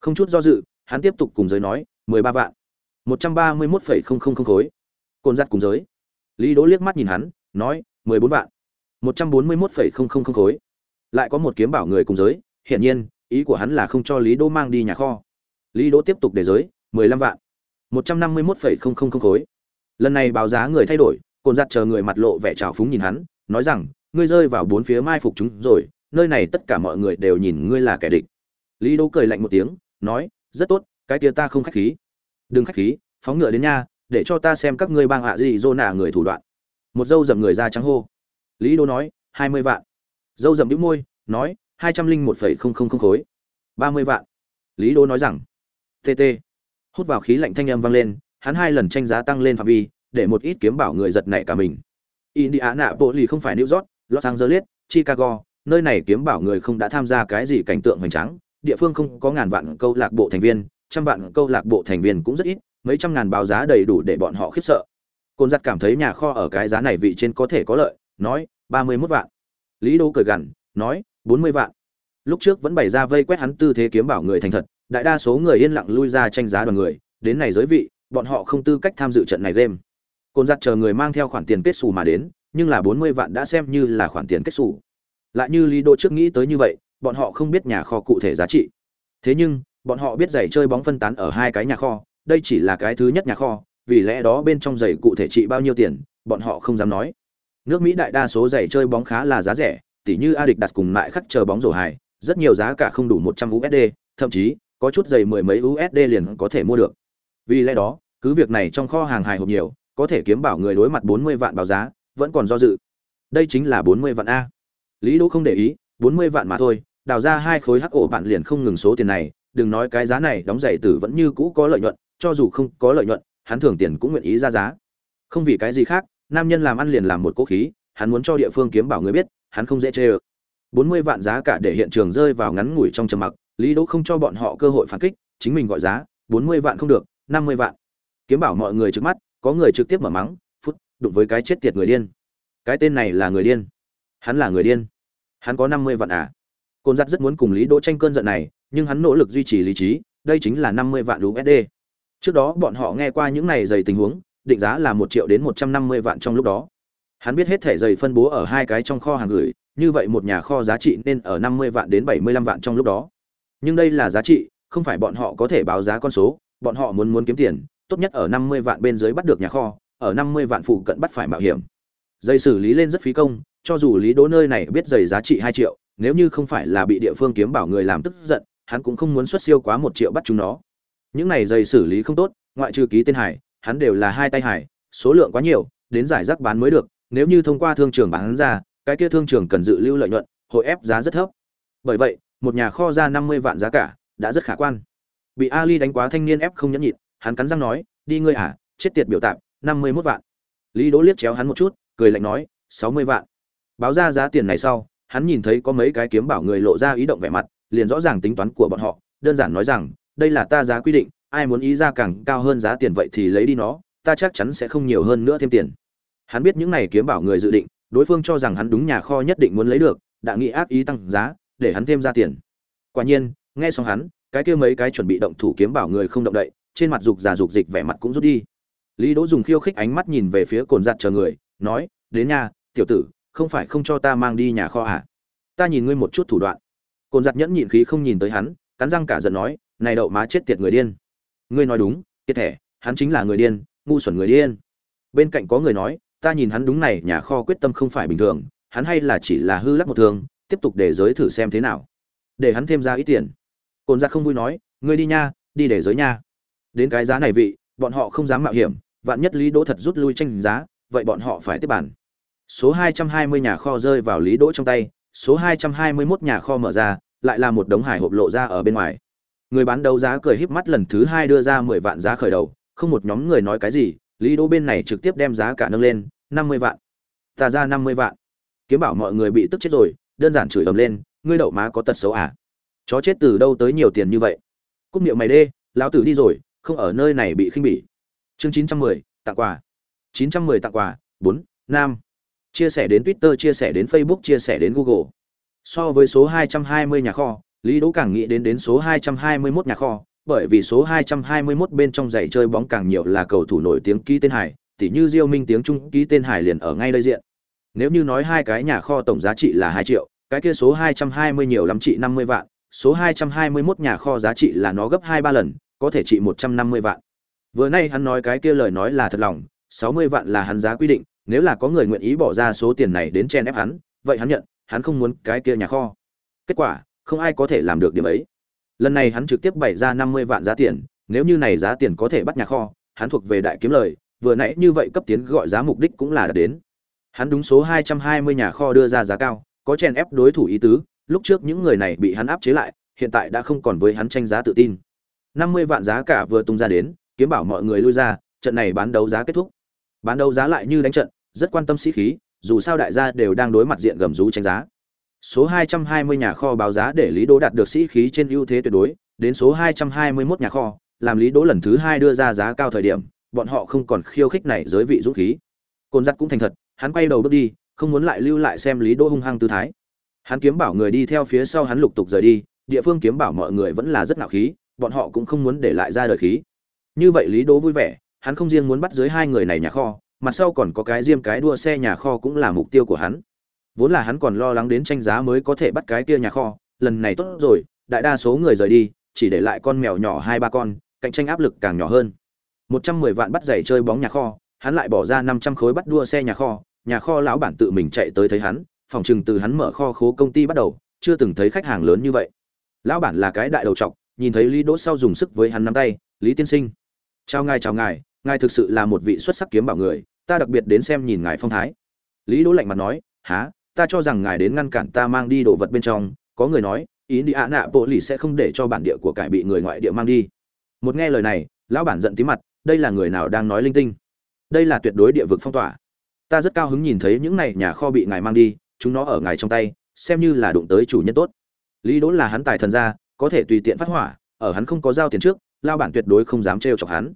không chút do dự, hắn tiếp tục cùng giới nói, mười ba vạn. một trăm ba mươi mốt phẩy không không không khối. Côn giặt cùng giới. Lý đỗ liếc mắt nhìn hắn, nói, mười bốn vạn. một trăm bốn mươi mốt phẩy không không không khối. Lại có một kiếm bảo người cùng giới, hiển nhiên, ý của hắn là không cho lý đỗ mang đi nhà kho. Lý đỗ tiếp tục để giới, mười lăm vạn. một trăm năm mươi mốt phẩy không không không khối. Lần này báo giá người thay đổi, côn giặt chờ người mặt lộ vẻ trào phúng nhìn hắn, nói rằng, ngươi rơi vào bốn phía mai phục chúng rồi, nơi này tất cả mọi người đều nhìn ngươi là kẻ địch. Lý đỗ cười lạnh một tiếng nói, rất tốt, cái kia ta không khách khí. Đừng khách khí, phóng ngựa đến nha, để cho ta xem các ngươi bang ạ gì dô nả người thủ đoạn. Một dâu dầm người ra trắng hô. Lý đô nói, hai mươi vạn. Dâu dầm đĩu môi, nói, hai trăm linh một phẩy không không không khối. Ba mươi vạn. Lý đô nói rằng tt hút vào khí lạnh thanh âm vang lên, hắn hai lần tranh giá tăng lên phạm vi, để một ít kiếm bảo người giật nảy cả mình. Indiana bộ lì không phải new york, los angeles, chicago, nơi này kiếm bảo người không đã tham gia cái gì cảnh tượng hoành tráng địa phương không có ngàn vạn câu lạc bộ thành viên, trăm vạn câu lạc bộ thành viên cũng rất ít, mấy trăm ngàn báo giá đầy đủ để bọn họ khiếp sợ. Côn Dật cảm thấy nhà kho ở cái giá này vị trên có thể có lợi, nói, ba mươi mốt vạn. Lý đô cười gằn, nói, bốn mươi vạn. Lúc trước vẫn bày ra vây quét hắn tư thế kiếm bảo người thành thật, đại đa số người yên lặng lui ra tranh giá đoàn người, đến này giới vị, bọn họ không tư cách tham dự trận này game. Côn Dật chờ người mang theo khoản tiền kết xù mà đến, nhưng là bốn mươi vạn đã xem như là khoản tiền kết xù. Lại như lý đô trước nghĩ tới như vậy bọn họ không biết nhà kho cụ thể giá trị. Thế nhưng, bọn họ biết giày chơi bóng phân tán ở hai cái nhà kho, đây chỉ là cái thứ nhất nhà kho, vì lẽ đó bên trong giày cụ thể trị bao nhiêu tiền, bọn họ không dám nói. Nước mỹ đại đa số giày chơi bóng khá là giá rẻ, tỉ như adik đặt cùng lại khắc chờ bóng rổ hài, rất nhiều giá cả không đủ một trăm usd thậm chí, có chút giày mười mấy usd liền có thể mua được. Vì lẽ đó, cứ việc này trong kho hàng hài hộp nhiều, có thể kiếm bảo người đối mặt bốn mươi vạn báo giá, vẫn còn do dự. Đây chính là bốn mươi vạn a. Lý đỗ không để ý, bốn mươi vạn mà thôi đào ra hai khối hắc ổ bạn liền không ngừng số tiền này, đừng nói cái giá này, đóng giày tử vẫn như cũ có lợi nhuận, cho dù không có lợi nhuận, hắn thưởng tiền cũng nguyện ý ra giá. Không vì cái gì khác, nam nhân làm ăn liền làm một cố khí, hắn muốn cho địa phương kiếm bảo người biết, hắn không dễ chê ơ. Bốn mươi vạn giá cả để hiện trường rơi vào ngắn ngủi trong trầm mặc, lý đỗ không cho bọn họ cơ hội phản kích, chính mình gọi giá, bốn mươi vạn không được, năm mươi vạn. Kiếm bảo mọi người trước mắt, có người trực tiếp mở mắng, phút, đụng với cái chết tiệt người điên. Cái tên này là người điên. Hắn là người điên. Hắn có năm mươi vạn à? Côn Dật rất muốn cùng lý đỗ tranh cơn giận này, nhưng hắn nỗ lực duy trì lý trí, đây chính là năm mươi vạn usd trước đó bọn họ nghe qua những này dày tình huống, định giá là một triệu đến một trăm năm mươi vạn trong lúc đó. Hắn biết hết thể dày phân bố ở hai cái trong kho hàng gửi, như vậy một nhà kho giá trị nên ở năm mươi vạn đến bảy mươi lăm vạn trong lúc đó. Nhưng đây là giá trị, không phải bọn họ có thể báo giá con số, bọn họ muốn muốn kiếm tiền, tốt nhất ở năm mươi vạn bên dưới bắt được nhà kho, ở năm mươi vạn phụ cận bắt phải mạo hiểm. Dây xử lý lên rất phí công, cho dù lý đỗ nơi này biết giày giá trị hai triệu nếu như không phải là bị địa phương kiếm bảo người làm tức giận, hắn cũng không muốn xuất siêu quá một triệu bắt chúng nó. Những này dày xử lý không tốt, ngoại trừ ký tên hải, hắn đều là hai tay hải, số lượng quá nhiều, đến giải rác bán mới được, nếu như thông qua thương trường bán ra, cái kia thương trường cần dự lưu lợi nhuận, hội ép giá rất thấp. Bởi vậy, một nhà kho ra năm mươi vạn giá cả, đã rất khả quan. Bị ali đánh quá thanh niên ép không nhẫn nhịn, hắn cắn răng nói, đi ngươi à chết tiệt biểu tạm năm mươi mốt vạn. Lý đỗ liếc chéo hắn một chút, cười lạnh nói, sáu mươi vạn. Báo ra giá tiền này sau hắn nhìn thấy có mấy cái kiếm bảo người lộ ra ý động vẻ mặt, liền rõ ràng tính toán của bọn họ, đơn giản nói rằng, đây là ta giá quy định, ai muốn ý ra càng cao hơn giá tiền vậy thì lấy đi nó, ta chắc chắn sẽ không nhiều hơn nữa thêm tiền. Hắn biết những này kiếm bảo người dự định, đối phương cho rằng hắn đúng nhà kho nhất định muốn lấy được, đã nghĩ ác ý tăng giá, để hắn thêm ra tiền. Quả nhiên, nghe xong hắn, cái kia mấy cái chuẩn bị động thủ kiếm bảo người không động đậy, trên mặt dục già dục dịch vẻ mặt cũng rút đi. Lý đỗ dùng khiêu khích ánh mắt nhìn về phía cồn giặt chờ người, nói, đến nhà, tiểu tử không phải không cho ta mang đi nhà kho à? Ta nhìn ngươi một chút thủ đoạn. Côn giặt nhẫn nhịn khí không nhìn tới hắn cắn răng cả giận nói này đậu má chết tiệt người điên. Ngươi nói đúng tiết thể, hắn chính là người điên ngu xuẩn người điên. Bên cạnh có người nói ta nhìn hắn đúng này nhà kho quyết tâm không phải bình thường hắn hay là chỉ là hư lắc một thường tiếp tục để giới thử xem thế nào. Để hắn thêm ra ít tiền. Côn giặt không vui nói ngươi đi nha đi để giới nha. Đến cái giá này vị bọn họ không dám mạo hiểm vạn nhất lý đỗ thật rút lui tranh giá vậy bọn họ phải tiếp bản số 220 nhà kho rơi vào lý đỗ trong tay số 221 nhà kho mở ra lại là một đống hải hộp lộ ra ở bên ngoài. Người bán đấu giá cười híp mắt lần thứ hai đưa ra 10 vạn giá khởi đầu không một nhóm người nói cái gì lý đỗ bên này trực tiếp đem giá cả nâng lên 50 vạn. Ta ra 50 vạn. Kiếm bảo mọi người bị tức chết rồi đơn giản chửi ầm lên ngươi đậu má có tật xấu à? Chó chết từ đâu tới nhiều tiền như vậy? Cúc miệng mày đê lão tử đi rồi không ở nơi này bị khinh bỉ. Chương 910, tặng quà. 910 tặng quà 4, nam chia sẻ đến twitter, chia sẻ đến facebook, chia sẻ đến google. So với số 220 nhà kho, lý đỗ càng nghĩ đến đến số 221 nhà kho, bởi vì số 221 bên trong giày chơi bóng càng nhiều là cầu thủ nổi tiếng ký tên hải, tỉ như diêu minh tiếng trung, ký tên hải liền ở ngay đây diện. Nếu như nói hai cái nhà kho tổng giá trị là 2 triệu, cái kia số 220 nhiều lắm trị 50 vạn, số 221 nhà kho giá trị là nó gấp 2-3 lần, có thể trị 150 vạn. Vừa nay hắn nói cái kia lời nói là thật lòng 60 vạn là hắn giá quy định nếu là có người nguyện ý bỏ ra số tiền này đến chen ép hắn, vậy hắn nhận, hắn không muốn cái kia nhà kho. Kết quả, không ai có thể làm được điểm ấy. Lần này hắn trực tiếp bày ra 50 vạn giá tiền, nếu như này giá tiền có thể bắt nhà kho, hắn thuộc về đại kiếm lời, vừa nãy như vậy cấp tiến gọi giá mục đích cũng là đã đến. Hắn đúng số 220 nhà kho đưa ra giá cao, có chen ép đối thủ ý tứ, lúc trước những người này bị hắn áp chế lại, hiện tại đã không còn với hắn tranh giá tự tin. 50 vạn giá cả vừa tung ra đến, kiếm bảo mọi người lui ra, trận này bán đấu giá kết thúc bán đấu giá lại như đánh trận, rất quan tâm sĩ khí, dù sao đại gia đều đang đối mặt diện gầm rú tranh giá. Số 220 nhà kho báo giá để lý đỗ đạt được sĩ khí trên ưu thế tuyệt đối, đến số 221 nhà kho, làm lý đỗ lần thứ hai đưa ra giá cao thời điểm, bọn họ không còn khiêu khích này giới vị dũng khí. Côn giặc cũng thành thật, hắn quay đầu bước đi, không muốn lại lưu lại xem lý đỗ hung hăng tư thái. Hắn kiếm bảo người đi theo phía sau hắn lục tục rời đi, địa phương kiếm bảo mọi người vẫn là rất ngạo khí, bọn họ cũng không muốn để lại ra đời khí. Như vậy lý đỗ vui vẻ hắn không riêng muốn bắt dưới hai người này nhà kho mặt sau còn có cái diêm cái đua xe nhà kho cũng là mục tiêu của hắn. Vốn là hắn còn lo lắng đến tranh giá mới có thể bắt cái kia nhà kho, lần này tốt rồi, đại đa số người rời đi, chỉ để lại con mèo nhỏ hai ba con, cạnh tranh áp lực càng nhỏ hơn. Một trăm mười vạn bắt giày chơi bóng nhà kho, hắn lại bỏ ra năm trăm khối bắt đua xe nhà kho nhà kho lão bản tự mình chạy tới thấy hắn, phòng chừng từ hắn mở kho khố công ty bắt đầu, chưa từng thấy khách hàng lớn như vậy. Lão bản là cái đại đầu trọc, nhìn thấy lý đỗ sau dùng sức với hắn nắm tay, lý tiên sinh. Chào ngài chào ngài ngài thực sự là một vị xuất sắc kiếm bảo người, ta đặc biệt đến xem nhìn ngài phong thái. Lý đỗ lạnh mặt nói há ta cho rằng ngài đến ngăn cản ta mang đi đồ vật bên trong. Có người nói ý đi ạ nạ bộ lì sẽ không để cho bản địa của cải bị người ngoại địa mang đi. Một nghe lời này, lão bản giận tí mặt, đây là người nào đang nói linh tinh? Đây là tuyệt đối địa vực phong tỏa. Ta rất cao hứng nhìn thấy những này nhà kho bị ngài mang đi, chúng nó ở ngài trong tay, xem như là đụng tới chủ nhân tốt. Lý đỗ là hắn tài thần gia, có thể tùy tiện phát hỏa, ở hắn không có giao tiền trước lao bản tuyệt đối không dám trêu chọc hắn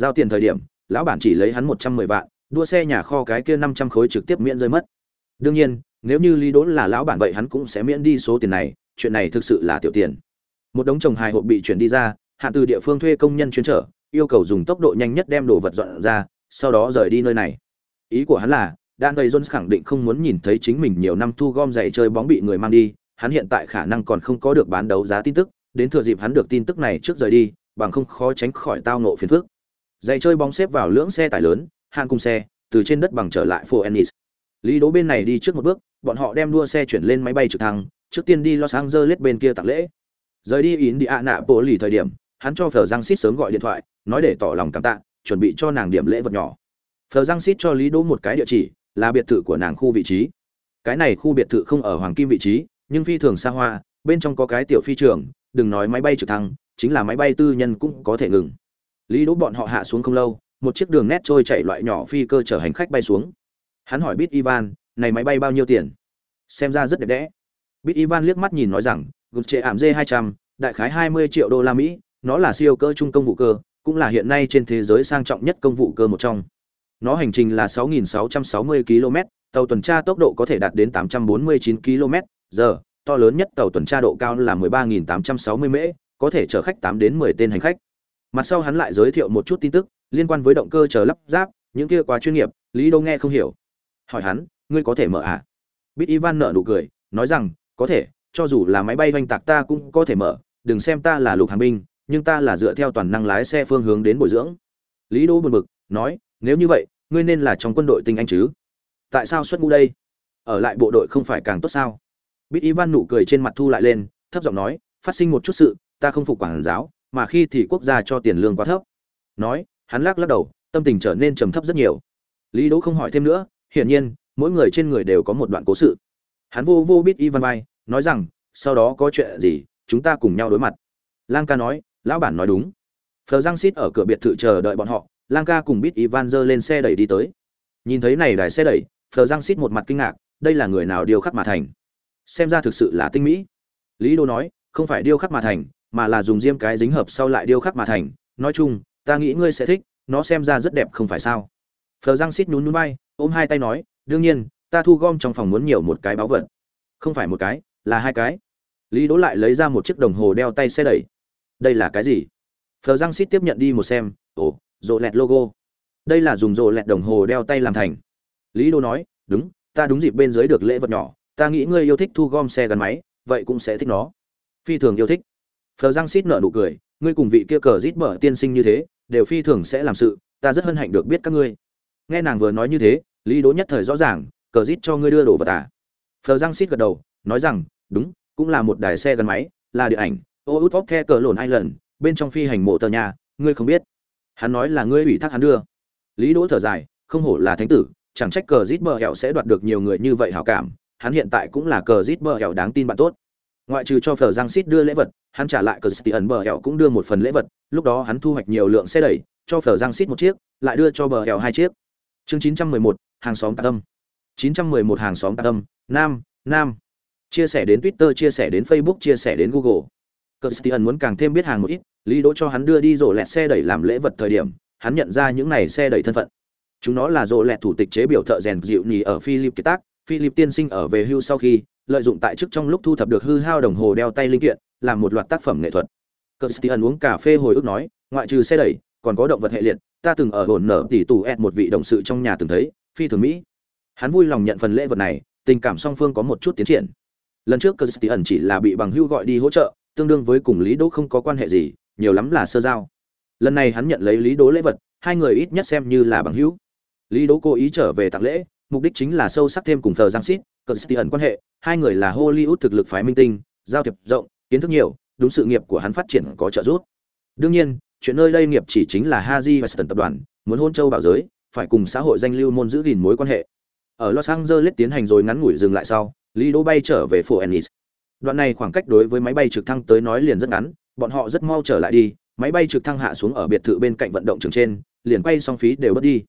giao tiền thời điểm lão bản chỉ lấy hắn một trăm mười vạn đua xe nhà kho cái kia năm trăm khối trực tiếp miễn rơi mất. Đương nhiên nếu như lý Đốn là lão bản vậy hắn cũng sẽ miễn đi số tiền này chuyện này thực sự là tiểu tiền. Một đống chồng hài hộp bị chuyển đi ra hạn từ địa phương thuê công nhân chuyên trở yêu cầu dùng tốc độ nhanh nhất đem đồ vật dọn ra sau đó rời đi nơi này. Ý của hắn là Dan Tây Jones khẳng định không muốn nhìn thấy chính mình nhiều năm thu gom giày chơi bóng bị người mang đi, hắn hiện tại khả năng còn không có được bán đấu giá tin tức, đến thừa dịp hắn được tin tức này trước rời đi, bằng không khó tránh khỏi tao nộ phiền phức. Giày chơi bóng xếp vào lưỡng xe tải lớn, hàn cùng xe, từ trên đất bằng trở lại phố Ennis. Lý Đỗ bên này đi trước một bước, bọn họ đem đua xe chuyển lên máy bay trực thăng, trước tiên đi Los Angeles bên kia tặng lễ. Rời đi ý đi ạ nạ bộ lì thời điểm, hắn cho Phở Giang Sít sớm gọi điện thoại, nói để tỏ lòng cảm tạ, chuẩn bị cho nàng điểm lễ vật nhỏ. Phở Giang Sít cho Lý Đỗ một cái địa chỉ, là biệt thự của nàng khu vị trí. Cái này khu biệt thự không ở hoàng kim vị trí, nhưng phi thường xa hoa, bên trong có cái tiểu phi trường, đừng nói máy bay trực thăng, chính là máy bay tư nhân cũng có thể ngừng. Lý Đỗ bọn họ hạ xuống không lâu, một chiếc đường nét trôi chạy loại nhỏ phi cơ chở hành khách bay xuống. Hắn hỏi Bit Ivan, này máy bay bao nhiêu tiền? Xem ra rất đẹp đẽ. Bit Ivan liếc mắt nhìn nói rằng, Gulche ảm D200, đại khái 20 triệu đô la Mỹ, nó là siêu cơ trung công vụ cơ, cũng là hiện nay trên thế giới sang trọng nhất công vụ cơ một trong. Nó hành trình là 6.660 km, tàu tuần tra tốc độ có thể đạt đến 849 km, giờ, to lớn nhất tàu tuần tra độ cao là 13.860 m, có thể chở khách 8 đến 10 tên hành khách. Mặt sau hắn lại giới thiệu một chút tin tức liên quan với động cơ chờ lắp ráp, những kia quá chuyên nghiệp, Lý Đô nghe không hiểu. Hỏi hắn, ngươi có thể mở à? bít Ivan nở nụ cười, nói rằng, có thể, cho dù là máy bay oanh tạc ta cũng có thể mở, đừng xem ta là lục hàng binh, nhưng ta là dựa theo toàn năng lái xe phương hướng đến bồi dưỡng. Lý Đô buồn bực, nói, nếu như vậy, ngươi nên là trong quân đội tinh anh chứ? Tại sao xuất ngũ đây? Ở lại bộ đội không phải càng tốt sao? bít Ivan nụ cười trên mặt thu lại lên, thấp giọng nói, phát sinh một chút sự, ta không phục quản giáo, mà khi thì quốc gia cho tiền lương quá thấp. Nói, hắn lắc lắc đầu, tâm tình trở nên trầm thấp rất nhiều. Lý Đỗ không hỏi thêm nữa, hiển nhiên, mỗi người trên người đều có một đoạn cố sự. Hắn vô vô biết Ivan vai, nói rằng, sau đó có chuyện gì, chúng ta cùng nhau đối mặt. Lang ca nói, lão bản nói đúng. Phờ Giang Sít ở cửa biệt thự chờ đợi bọn họ, Lang ca cùng biết Ivan dơ lên xe đẩy đi tới. Nhìn thấy này đài xe đẩy, Phờ Giang Sít một mặt kinh ngạc, đây là người nào điêu khắc mà thành? Xem ra thực sự là tinh mỹ. Lý Đô nói, không phải điêu khắc mà thành, mà là dùng diêm cái dính hợp sau lại điêu khắc mà thành. Nói chung, ta nghĩ ngươi sẽ thích, nó xem ra rất đẹp không phải sao? Phờ răng xít nhún núi bay ôm hai tay nói, đương nhiên, ta thu gom trong phòng muốn nhiều một cái báu vật. Không phải một cái, là hai cái. lý đỗ lại lấy ra một chiếc đồng hồ đeo tay xe đẩy đây là cái gì phờ răng xít tiếp nhận đi một xem ồ rộ lẹt logo đây là dùng rộ lẹt đồng hồ đeo tay làm thành lý đỗ nói đúng ta đúng dịp bên dưới được lễ vật nhỏ ta nghĩ ngươi yêu thích thu gom xe gắn máy vậy cũng sẽ thích nó phi thường yêu thích phờ giang xít nở nụ cười, ngươi cùng vị kia cờ rít bở tiên sinh như thế, đều phi thường sẽ làm sự, ta rất hân hạnh được biết các ngươi. Nghe nàng vừa nói như thế, lý đỗ nhất thời rõ ràng, cờ rít cho ngươi đưa đồ vật à? Phờ giang xít gật đầu, nói rằng, đúng, cũng là một đài xe gắn máy, là địa ảnh ô út the cờ lồn hai lần bên trong phi hành mộ tờ nhà, ngươi không biết. Hắn nói là ngươi ủy thác hắn đưa. Lý đỗ thở dài, không hổ là thánh tử, chẳng trách cờ rít bờ hẹo sẽ đoạt được nhiều người như vậy hảo cảm, hắn hiện tại cũng là cờ rít bờ hẹo đáng tin bạn tốt. Ngoại trừ cho phở giang xít đưa lễ vật hắn trả lại cờ sti ẩn bờ hẻo cũng đưa một phần lễ vật, lúc đó hắn thu hoạch nhiều lượng xe đẩy, cho Phở giang xít một chiếc, lại đưa cho bờ hẻo hai chiếc. Chương chín trăm mười một, hàng xóm tạ tâm. chín trăm mười một, hàng xóm tạ tâm. Nam nam. Chia sẻ đến twitter, chia sẻ đến facebook, chia sẻ đến google. Cờ sti ẩn muốn càng thêm biết hàng một ít, lý đỗ cho hắn đưa đi rổ lẹt xe đẩy làm lễ vật thời điểm, hắn nhận ra những này xe đẩy thân phận. Chúng nó là rổ lẹt thủ tịch chế biểu thợ rèn dịu nhì ở philip kiệt tác philip tiên sinh ở về hưu sau khi, lợi dụng tại chức trong lúc thu thập được hư hao đồng hồ đeo tay linh kiện làm một loạt tác phẩm nghệ thuật. Cờ ẩn uống cà phê hồi ức nói, ngoại trừ xe đẩy, còn có động vật hệ liệt, ta từng ở hồn nở tỷ tù ed một vị đồng sự trong nhà từng thấy, phi thường mỹ. Hắn vui lòng nhận phần lễ vật này, tình cảm song phương có một chút tiến triển. Lần trước cờ ẩn chỉ là bị bằng hưu gọi đi hỗ trợ, tương đương với cùng lý đỗ không có quan hệ gì, nhiều lắm là sơ giao. Lần này hắn nhận lấy lý đỗ lễ vật, hai người ít nhất xem như là bằng hữu. Lý đỗ cố ý trở về tặng lễ, mục đích chính là sâu sắc thêm cùng thờ giang xít cờ ẩn quan hệ, hai người là hollywood thực lực phái minh tinh, giao thiệp rộng kiến thức nhiều, đúng sự nghiệp của hắn phát triển có trợ giúp. Đương nhiên, chuyện nơi đây nghiệp chỉ chính là haji và tập đoàn, muốn hôn châu bảo giới, phải cùng xã hội danh lưu môn giữ gìn mối quan hệ. Ở los angeles tiến hành rồi ngắn ngủi dừng lại sau, lý đỗ bay trở về phố ennis. Đoạn này khoảng cách đối với máy bay trực thăng tới nói liền rất ngắn, bọn họ rất mau trở lại đi, máy bay trực thăng hạ xuống ở biệt thự bên cạnh vận động trường trên, liền quay xong phí đều bớt đi.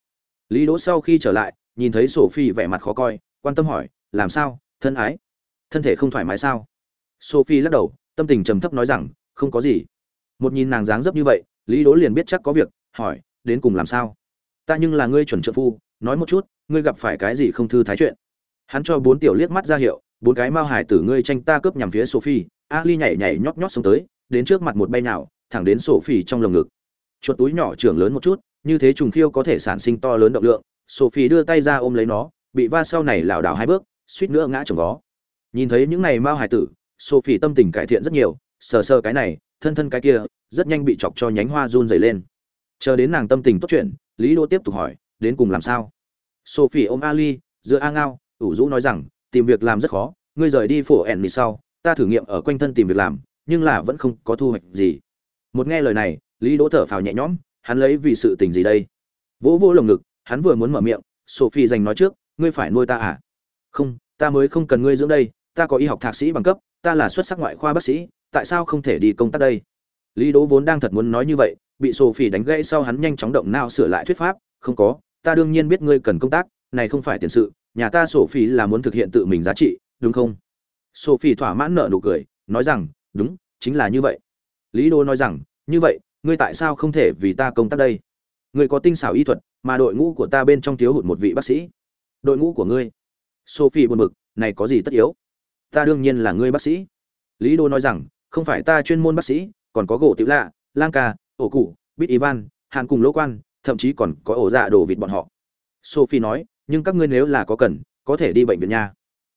Lý đỗ sau khi trở lại, nhìn thấy sophie vẻ mặt khó coi, quan tâm hỏi, làm sao? Thân ái? Thân thể không thoải mái sao? Sophie lắc đầu tâm tình trầm thấp nói rằng, không có gì. Một nhìn nàng dáng dấp như vậy, lý đố liền biết chắc có việc, hỏi, đến cùng làm sao? Ta nhưng là ngươi chuẩn trợ phu, nói một chút, ngươi gặp phải cái gì không thư thái chuyện? Hắn cho bốn tiểu liếc mắt ra hiệu, bốn cái mao hải tử ngươi tranh ta cướp nhằm phía sophie. Ali nhảy nhảy nhót nhót xuống tới, đến trước mặt một bay nào, thẳng đến sophie trong lồng ngực. Chuột túi nhỏ trưởng lớn một chút, như thế trùng khiêu có thể sản sinh to lớn động lượng, sophie đưa tay ra ôm lấy nó, bị va sau này lảo đảo hai bước, suýt nữa ngã chồng vó. Nhìn thấy những này mao hải tử sophie tâm tình cải thiện rất nhiều, sờ sờ cái này, thân thân cái kia, rất nhanh bị chọc cho nhánh hoa run rẩy lên. Chờ đến nàng tâm tình tốt chuyện, lý đỗ tiếp tục hỏi, đến cùng làm sao? Sophie ôm ali, giữa a ngao, ủ rũ nói rằng, tìm việc làm rất khó, ngươi rời đi phổ ẻn sau, ta thử nghiệm ở quanh thân tìm việc làm, nhưng là vẫn không có thu hoạch gì. Một nghe lời này, lý đỗ thở phào nhẹ nhõm, hắn lấy vì sự tình gì đây? Vỗ vỗ lồng ngực, hắn vừa muốn mở miệng, sophie dành nói trước, ngươi phải nuôi ta à? Không, ta mới không cần ngươi dưỡng đây, ta có y học thạc sĩ bằng cấp ta là xuất sắc ngoại khoa bác sĩ, tại sao không thể đi công tác đây? Lý đỗ vốn đang thật muốn nói như vậy, bị sophie đánh gãy sau hắn nhanh chóng động não sửa lại thuyết pháp, không có, ta đương nhiên biết ngươi cần công tác, này không phải tiền sự, nhà ta sophie là muốn thực hiện tự mình giá trị, đúng không? Sophie thỏa mãn nở nụ cười, nói rằng, đúng, chính là như vậy. Lý đỗ nói rằng, như vậy, ngươi tại sao không thể vì ta công tác đây? Ngươi có tinh xảo y thuật, mà đội ngũ của ta bên trong thiếu hụt một vị bác sĩ. Đội ngũ của ngươi? Sophie buồn bực, này có gì tất yếu? Ta đương nhiên là ngươi bác sĩ. Lý đô nói rằng, không phải ta chuyên môn bác sĩ, còn có gỗ tiểu lạ, lang ca, ổ cụ, bít ivan, hàn cùng lỗ quan, thậm chí còn có ổ dạ đồ vịt bọn họ. Sophie nói, nhưng các ngươi nếu là có cần, có thể đi bệnh viện nha.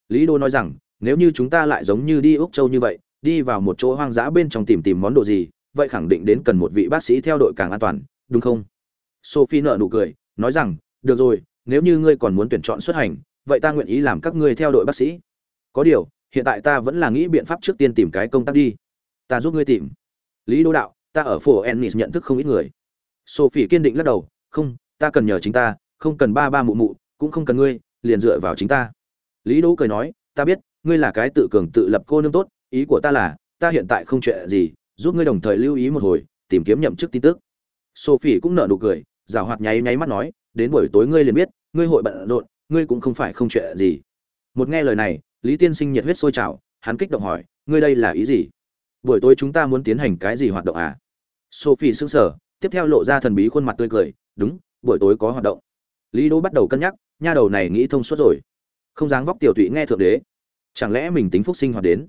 Lý đô nói rằng, nếu như chúng ta lại giống như đi úc châu như vậy, đi vào một chỗ hoang dã bên trong tìm tìm món đồ gì, vậy khẳng định đến cần một vị bác sĩ theo đội càng an toàn, đúng không? Sophie nợ nụ cười, nói rằng, được rồi, nếu như ngươi còn muốn tuyển chọn xuất hành, vậy ta nguyện ý làm các ngươi theo đội bác sĩ. Có điều hiện tại ta vẫn là nghĩ biện pháp trước tiên tìm cái công tác đi. Ta giúp ngươi tìm. Lý đô đạo, ta ở phố ennis nhận thức không ít người. Sophie kiên định lắc đầu, không, ta cần nhờ chính ta, không cần ba ba mụ mụ, cũng không cần ngươi, liền dựa vào chính ta. Lý đỗ cười nói, ta biết, ngươi là cái tự cường tự lập cô nương tốt, ý của ta là, ta hiện tại không chuyện gì, giúp ngươi đồng thời lưu ý một hồi, tìm kiếm nhậm chức tin tức. Sophie cũng nở nụ cười, rào hoạt nháy nháy mắt nói, đến buổi tối ngươi liền biết, ngươi hội bận rộn, ngươi cũng không phải không chuyện gì. Một nghe lời này lý tiên sinh nhiệt huyết sôi trào, hắn kích động hỏi, ngươi đây là ý gì? Buổi tối chúng ta muốn tiến hành cái gì hoạt động à? Sophie sững sờ, tiếp theo lộ ra thần bí khuôn mặt tươi cười, đúng, buổi tối có hoạt động. Lý đỗ bắt đầu cân nhắc, nha đầu này nghĩ thông suốt rồi. Không dáng vóc tiểu tụy nghe thượng đế. Chẳng lẽ mình tính phúc sinh hoạt đến?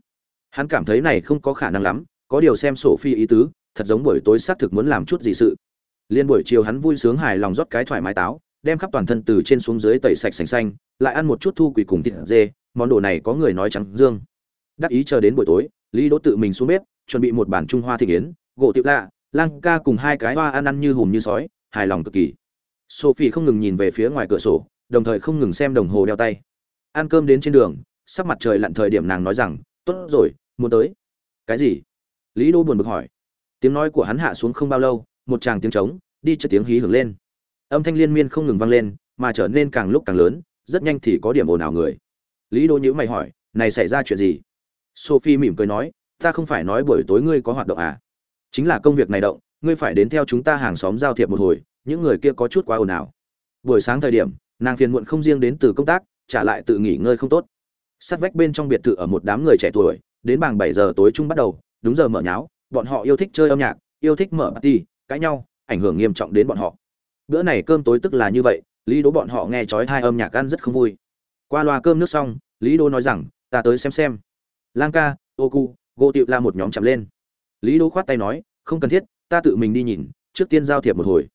Hắn cảm thấy này không có khả năng lắm, có điều xem sổ phi ý tứ, thật giống buổi tối xác thực muốn làm chút gì sự. Liên buổi chiều hắn vui sướng hài lòng rót cái thoải mái táo đem khắp toàn thân từ trên xuống dưới tẩy sạch sành xanh, lại ăn một chút thu quỷ cùng thịt dê, món đồ này có người nói trắng dương. Đắc ý chờ đến buổi tối, lý đỗ tự mình xuống bếp, chuẩn bị một bản trung hoa thị kiến, gỗ tiệu lạ, lang ca cùng hai cái hoa ăn ăn như hùm như sói, hài lòng cực kỳ. Sophie không ngừng nhìn về phía ngoài cửa sổ, đồng thời không ngừng xem đồng hồ đeo tay. Ăn cơm đến trên đường sắp mặt trời lặn thời điểm nàng nói rằng, tốt rồi, muốn tới. Cái gì? Lý đô buồn bực hỏi. Tiếng nói của hắn hạ xuống không bao lâu, một tràng tiếng trống, đi cho tiếng hí hưởng lên âm thanh liên miên không ngừng vang lên, mà trở nên càng lúc càng lớn, rất nhanh thì có điểm ồn ào người. Lý đô nhữ mày hỏi, này xảy ra chuyện gì? Sophie mỉm cười nói, ta không phải nói buổi tối ngươi có hoạt động à? Chính là công việc này động, ngươi phải đến theo chúng ta hàng xóm giao thiệp một hồi, những người kia có chút quá ồn ào. Buổi sáng thời điểm, nàng phiền muộn không riêng đến từ công tác, trả lại tự nghỉ ngơi không tốt. Sát vách bên trong biệt thự ở một đám người trẻ tuổi, đến bằng bảy giờ tối chung bắt đầu, đúng giờ mở nháo, bọn họ yêu thích chơi âm nhạc, yêu thích mở party, cãi nhau, ảnh hưởng nghiêm trọng đến bọn họ bữa này cơm tối tức là như vậy, lý đố bọn họ nghe chói hai âm nhạc ăn rất không vui. Qua loa cơm nước xong, lý đố nói rằng, ta tới xem xem. Lang ca, ô cu, gỗ tiệu la một nhóm chạm lên. Lý đố khoát tay nói, không cần thiết, ta tự mình đi nhìn, trước tiên giao thiệp một hồi.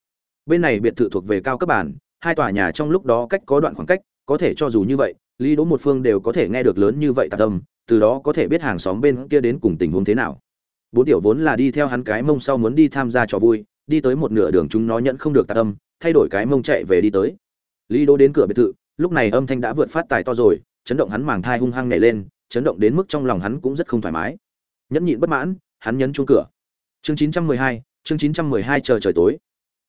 Bên này biệt thự thuộc về cao cấp bản hai tòa nhà trong lúc đó cách có đoạn khoảng cách, có thể cho dù như vậy, lý đỗ một phương đều có thể nghe được lớn như vậy tạc tâm từ đó có thể biết hàng xóm bên kia đến cùng tình huống thế nào. Bốn tiểu vốn là đi theo hắn cái mông sau muốn đi tham gia trò vui đi tới một nửa đường chúng nó nhận không được tạc âm thay đổi cái mông chạy về đi tới. Lý đỗ đến cửa biệt thự lúc này âm thanh đã vượt phát tài to rồi chấn động hắn màng thai hung hăng nhảy lên chấn động đến mức trong lòng hắn cũng rất không thoải mái. Nhẫn nhịn bất mãn hắn nhấn chuông cửa. Chương 912, chương 912 chờ trời tối.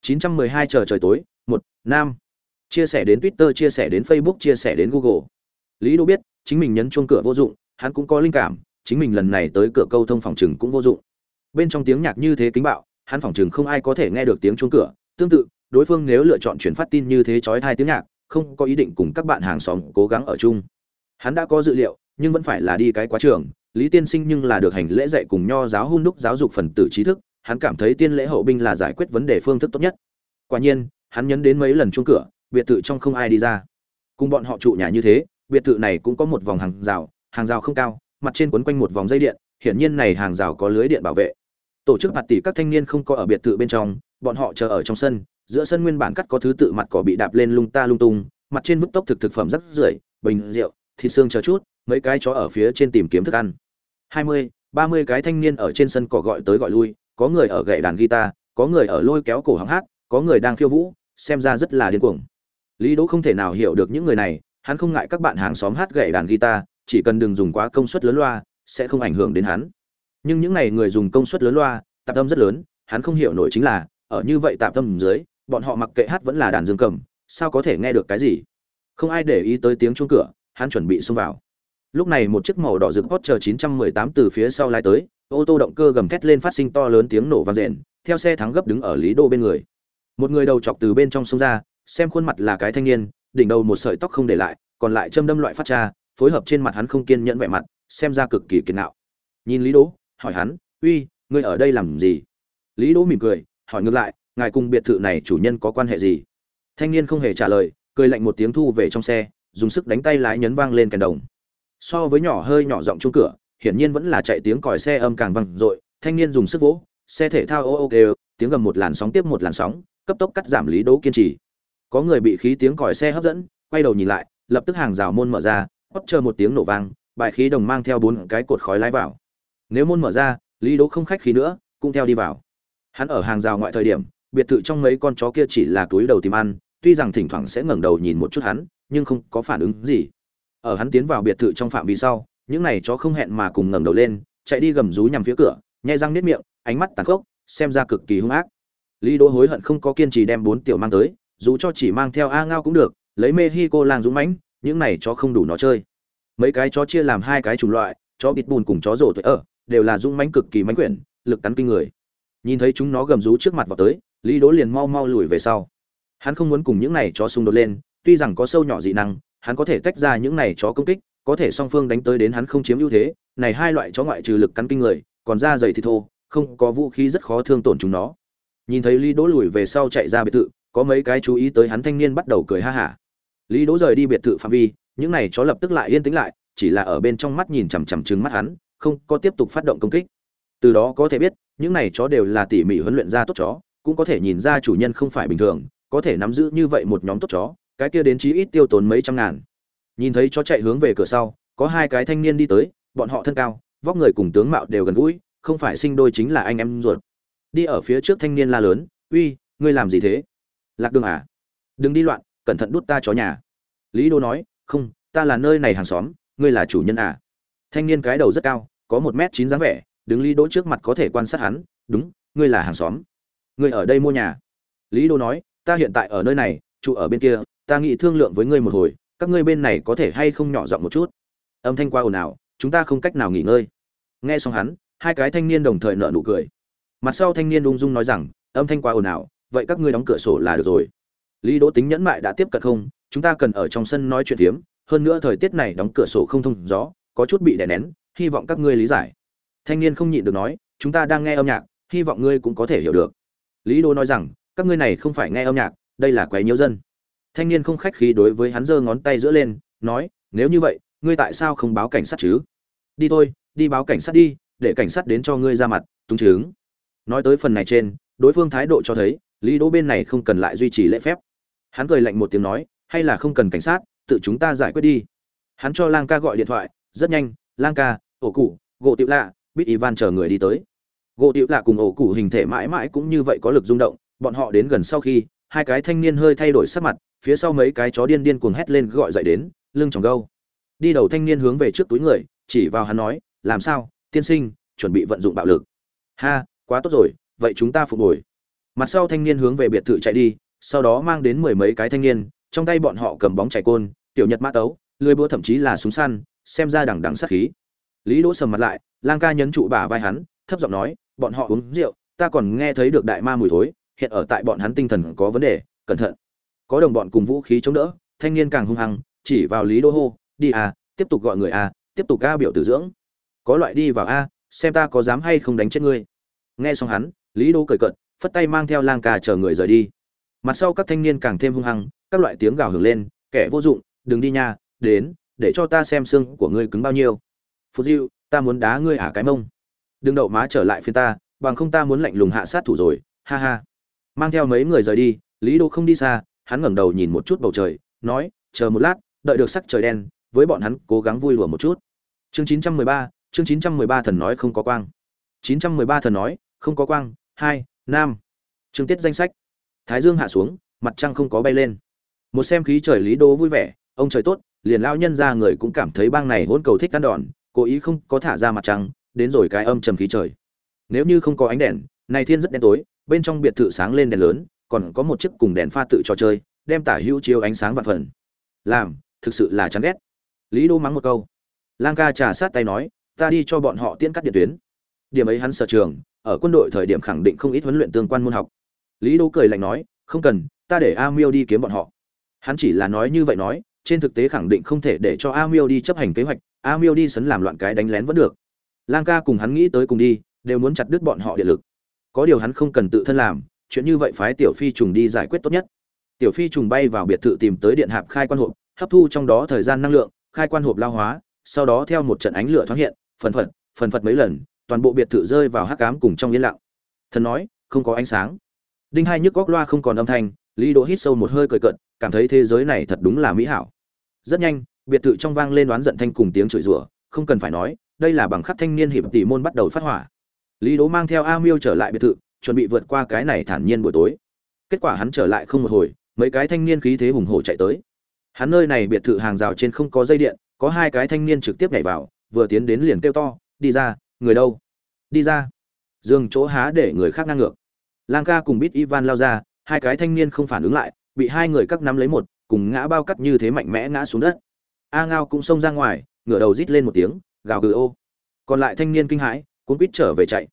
912 chờ trời tối một nam chia sẻ đến twitter chia sẻ đến facebook chia sẻ đến google. Lý đô biết chính mình nhấn chuông cửa vô dụng hắn cũng có linh cảm chính mình lần này tới cửa câu thông phòng trừng cũng vô dụng. Bên trong tiếng nhạc như thế kính bạo hắn phòng chừng không ai có thể nghe được tiếng chuông cửa. Tương tự, đối phương nếu lựa chọn chuyển phát tin như thế chói thai tiếng nhạc, không có ý định cùng các bạn hàng xóm cố gắng ở chung. Hắn đã có dự liệu, nhưng vẫn phải là đi cái quá trường. Lý tiên sinh nhưng là được hành lễ dạy cùng nho giáo hung đúc giáo dục phần tử trí thức, hắn cảm thấy tiên lễ hậu binh là giải quyết vấn đề phương thức tốt nhất. Quả nhiên, hắn nhấn đến mấy lần chuông cửa, biệt thự trong không ai đi ra. Cùng bọn họ trụ nhà như thế, biệt thự này cũng có một vòng hàng rào hàng rào không cao, mặt trên quấn quanh một vòng dây điện, hiển nhiên này hàng rào có lưới điện bảo vệ tổ chức mặt tỷ các thanh niên không có ở biệt thự bên trong, bọn họ chờ ở trong sân, giữa sân nguyên bản cắt có thứ tự mặt cỏ bị đạp lên lung ta lung tung, mặt trên vứt tốc thực thực phẩm rất rưởi, bình rượu, thịt xương chờ chút, mấy cái chó ở phía trên tìm kiếm thức ăn. Hai mươi, ba mươi cái thanh niên ở trên sân cỏ gọi tới gọi lui, có người ở gậy đàn guitar, có người ở lôi kéo cổ họng hát, có người đang khiêu vũ, xem ra rất là điên cuồng. Lý đỗ không thể nào hiểu được những người này, hắn không ngại các bạn hàng xóm hát gậy đàn guitar, chỉ cần đừng dùng quá công suất lớn loa, sẽ không ảnh hưởng đến hắn nhưng những này người dùng công suất lớn loa, tạp âm rất lớn, hắn không hiểu nổi chính là, ở như vậy tạp âm dưới, bọn họ mặc kệ hát vẫn là đàn dương cầm, sao có thể nghe được cái gì? Không ai để ý tới tiếng chuông cửa, hắn chuẩn bị xông vào. Lúc này một chiếc màu đỏ rực Porsche 918 từ phía sau lái tới, ô tô động cơ gầm thét lên phát sinh to lớn tiếng nổ vang rền, theo xe thắng gấp đứng ở lý đô bên người. Một người đầu chọc từ bên trong xông ra, xem khuôn mặt là cái thanh niên, đỉnh đầu một sợi tóc không để lại, còn lại châm đâm loại phát tra phối hợp trên mặt hắn không kiên nhẫn vẻ mặt, xem ra cực kỳ kiên nạo. Nhìn lý đỗ hỏi hắn, uy, ngươi ở đây làm gì? Lý đỗ mỉm cười, hỏi ngược lại, ngài cùng biệt thự này chủ nhân có quan hệ gì? Thanh niên không hề trả lời, cười lạnh một tiếng thu về trong xe, dùng sức đánh tay lái nhấn vang lên kèn đồng. So với nhỏ hơi nhỏ giọng chung cửa, hiển nhiên vẫn là chạy tiếng còi xe âm càng vang dội, thanh niên dùng sức vỗ, xe thể thao ô ô kêu tiếng gầm một làn sóng tiếp một làn sóng, cấp tốc cắt giảm lý đỗ kiên trì. Có người bị khí tiếng còi xe hấp dẫn, quay đầu nhìn lại, lập tức hàng rào môn mở ra hót chờ một tiếng nổ vang, bài khí đồng mang theo bốn cái cột khói lái vào nếu môn mở ra, lý đỗ không khách khí nữa, cũng theo đi vào. Hắn ở hàng rào ngoại thời điểm, biệt thự trong mấy con chó kia chỉ là túi đầu tìm ăn, tuy rằng thỉnh thoảng sẽ ngẩng đầu nhìn một chút hắn, nhưng không có phản ứng gì. Ở hắn tiến vào biệt thự trong phạm vi sau, những này chó không hẹn mà cùng ngẩng đầu lên, chạy đi gầm rú nhằm phía cửa, nhai răng nếp miệng, ánh mắt tàn khốc, xem ra cực kỳ hung ác. Lý đỗ hối hận không có kiên trì đem bốn tiểu mang tới, dù cho chỉ mang theo a ngao cũng được, lấy mè hi cô lang dũng mãnh, những này chó không đủ nó chơi. Mấy cái chó chia làm hai cái chủng loại, chó bịt bùn cùng chó rổ tuổi ở đều là dũng mãnh cực kỳ mãnh quyển, lực cắn kinh người. Nhìn thấy chúng nó gầm rú trước mặt vào tới, lý đỗ liền mau mau lùi về sau. Hắn không muốn cùng những này chó xung đột lên, tuy rằng có sâu nhỏ dị năng, hắn có thể tách ra những này chó công kích, có thể song phương đánh tới đến hắn không chiếm ưu thế, này hai loại chó ngoại trừ lực cắn kinh người, còn da dày thì thô, không có vũ khí rất khó thương tổn chúng nó. Nhìn thấy lý đỗ lùi về sau chạy ra biệt thự, có mấy cái chú ý tới hắn thanh niên bắt đầu cười ha hả. Lý đỗ rời đi biệt thự phạm vi, những này chó lập tức lại yên tĩnh lại, chỉ là ở bên trong mắt nhìn chằm chằm trừng mắt hắn không có tiếp tục phát động công kích. Từ đó có thể biết, những này chó đều là tỉ mỉ huấn luyện ra tốt chó, cũng có thể nhìn ra chủ nhân không phải bình thường, có thể nắm giữ như vậy một nhóm tốt chó, cái kia đến chí ít tiêu tốn mấy trăm ngàn. Nhìn thấy chó chạy hướng về cửa sau, có hai cái thanh niên đi tới, bọn họ thân cao, vóc người cùng tướng mạo đều gần gũi, không phải sinh đôi chính là anh em ruột. Đi ở phía trước thanh niên la lớn, uy, ngươi làm gì thế? Lạc đường à? Đừng đi loạn, cẩn thận đút ta chó nhà. Lý đô nói, không, ta là nơi này hàng xóm, ngươi là chủ nhân à? Thanh niên cái đầu rất cao, có một m chín dáng vẻ, đứng lý đỗ trước mặt có thể quan sát hắn, đúng, ngươi là hàng xóm. Ngươi ở đây mua nhà. Lý Đỗ nói, ta hiện tại ở nơi này, trụ ở bên kia, ta nghĩ thương lượng với ngươi một hồi, các ngươi bên này có thể hay không nhỏ giọng một chút? Âm thanh qua ồn ào, chúng ta không cách nào nghỉ ngơi. Nghe xong hắn, hai cái thanh niên đồng thời nợ nụ cười. Mặt sau thanh niên ung dung nói rằng, âm thanh qua ồn ào, vậy các ngươi đóng cửa sổ là được rồi. Lý đỗ tính nhẫn mại đã tiếp cận không, chúng ta cần ở trong sân nói chuyện phiếm, hơn nữa thời tiết này đóng cửa sổ không thông gió có chút bị đè nén, hy vọng các ngươi lý giải. Thanh niên không nhịn được nói, chúng ta đang nghe âm nhạc, hy vọng ngươi cũng có thể hiểu được. Lý đỗ nói rằng, các ngươi này không phải nghe âm nhạc, đây là quấy nhiễu dân. Thanh niên không khách khí đối với hắn giơ ngón tay giữa lên, nói, nếu như vậy, ngươi tại sao không báo cảnh sát chứ? Đi thôi, đi báo cảnh sát đi, để cảnh sát đến cho ngươi ra mặt túng chứng nói tới phần này trên, đối phương thái độ cho thấy, lý đỗ bên này không cần lại duy trì lễ phép. Hắn cười lạnh một tiếng nói, hay là không cần cảnh sát, tự chúng ta giải quyết đi. Hắn cho lang ca gọi điện thoại rất nhanh, lang ca, ổ cụ, gỗ tiểu lạ bít ivan chờ người đi tới. Gỗ tiểu lạ cùng ổ cụ hình thể mãi mãi cũng như vậy có lực rung động, bọn họ đến gần sau khi, hai cái thanh niên hơi thay đổi sắc mặt, phía sau mấy cái chó điên điên cuồng hét lên gọi dậy đến, lưng tròng gâu. Đi đầu thanh niên hướng về trước túi người, chỉ vào hắn nói, làm sao, tiên sinh, chuẩn bị vận dụng bạo lực? Ha, quá tốt rồi, vậy chúng ta phục hồi. Mặt sau thanh niên hướng về biệt thự chạy đi, sau đó mang đến mười mấy cái thanh niên, trong tay bọn họ cầm bóng chảy côn, tiểu nhật mã tấu, lưới búa thậm chí là súng săn xem ra đằng đằng sát khí. Lý đỗ sầm mặt lại, lang ca nhấn trụ bả vai hắn, thấp giọng nói, bọn họ uống rượu, ta còn nghe thấy được đại ma mùi thối, hiện ở tại bọn hắn tinh thần có vấn đề, cẩn thận. Có đồng bọn cùng vũ khí chống đỡ, thanh niên càng hung hăng, chỉ vào lý đỗ hô, đi à tiếp tục gọi người à tiếp tục ca biểu tử dưỡng. Có loại đi vào a, xem ta có dám hay không đánh chết ngươi. Nghe xong hắn, lý đỗ cười cận phất tay mang theo lang ca chờ người rời đi. Mặt sau các thanh niên càng thêm hung hăng, các loại tiếng gào hưởng lên, kẻ vô dụng, đừng đi nha, đến để cho ta xem xương của ngươi cứng bao nhiêu. Phù diệu ta muốn đá ngươi ả cái mông. Đừng đậu má trở lại phiên ta bằng không ta muốn lạnh lùng hạ sát thủ rồi ha ha. Mang theo mấy người rời đi lý đô không đi xa hắn ngẩng đầu nhìn một chút bầu trời nói chờ một lát đợi được sắc trời đen với bọn hắn cố gắng vui lùa một chút. Chương 913, chương 913 thần nói không có quang. 913 thần nói không có quang hai nam chương tiết danh sách. Thái dương hạ xuống mặt trăng không có bay lên. Một xem khí trời lý đô vui vẻ ông trời tốt liền lao nhân ra người cũng cảm thấy bang này hỗn cầu thích ăn đòn, cố ý không có thả ra mặt trăng, đến rồi cái âm trầm khí trời. Nếu như không có ánh đèn, này thiên rất đen tối, bên trong biệt thự sáng lên đèn lớn, còn có một chiếc cùng đèn pha tự trò chơi, đem tả hữu chiếu ánh sáng vạn phần. Làm, thực sự là chán ghét. Lý đô mắng một câu. Lang ca trà sát tay nói, ta đi cho bọn họ tiễn cắt điện tuyến. Điểm ấy hắn sở trường, ở quân đội thời điểm khẳng định không ít huấn luyện tương quan môn học. Lý đô cười lạnh nói, không cần, ta để a miêu đi kiếm bọn họ. Hắn chỉ là nói như vậy nói trên thực tế khẳng định không thể để cho a miêu đi chấp hành kế hoạch a miêu đi sấn làm loạn cái đánh lén vẫn được. Lang ca cùng hắn nghĩ tới cùng đi, đều muốn chặt đứt bọn họ điện lực. Có điều hắn không cần tự thân làm, chuyện như vậy phái tiểu phi trùng đi giải quyết tốt nhất. Tiểu phi trùng bay vào biệt thự tìm tới điện hạp khai quan hộp, hấp thu trong đó thời gian năng lượng, khai quan hộp lao hóa, sau đó theo một trận ánh lửa thoáng hiện, phần phật phần phật mấy lần, toàn bộ biệt thự rơi vào hắc ám cùng trong yên lặng. Thần nói, không có ánh sáng. Đinh hai nhức góc loa không còn âm thanh, lý đỗ hít sâu một hơi cười cận cảm thấy thế giới này thật đúng là mỹ hảo. Rất nhanh, biệt thự trong vang lên đoán giận thanh cùng tiếng chửi rủa, không cần phải nói, đây là bằng khắc thanh niên hiệp tỷ môn bắt đầu phát hỏa. Lý đỗ mang theo a miêu trở lại biệt thự, chuẩn bị vượt qua cái này thản nhiên buổi tối. Kết quả hắn trở lại không một hồi, mấy cái thanh niên khí thế hùng hổ chạy tới. Hắn nơi này biệt thự hàng rào trên không có dây điện, có hai cái thanh niên trực tiếp nhảy vào, vừa tiến đến liền kêu to, đi ra, người đâu? Đi ra. Dương chỗ há để người khác ngang ngược. Lang ca cùng bít ivan lao ra, hai cái thanh niên không phản ứng lại bị hai người các nắm lấy một, cùng ngã bao cắt như thế mạnh mẽ ngã xuống đất. A ngao cũng xông ra ngoài, ngửa đầu rít lên một tiếng, gào gừ ô. Còn lại thanh niên kinh hãi, cuốn quýt trở về chạy.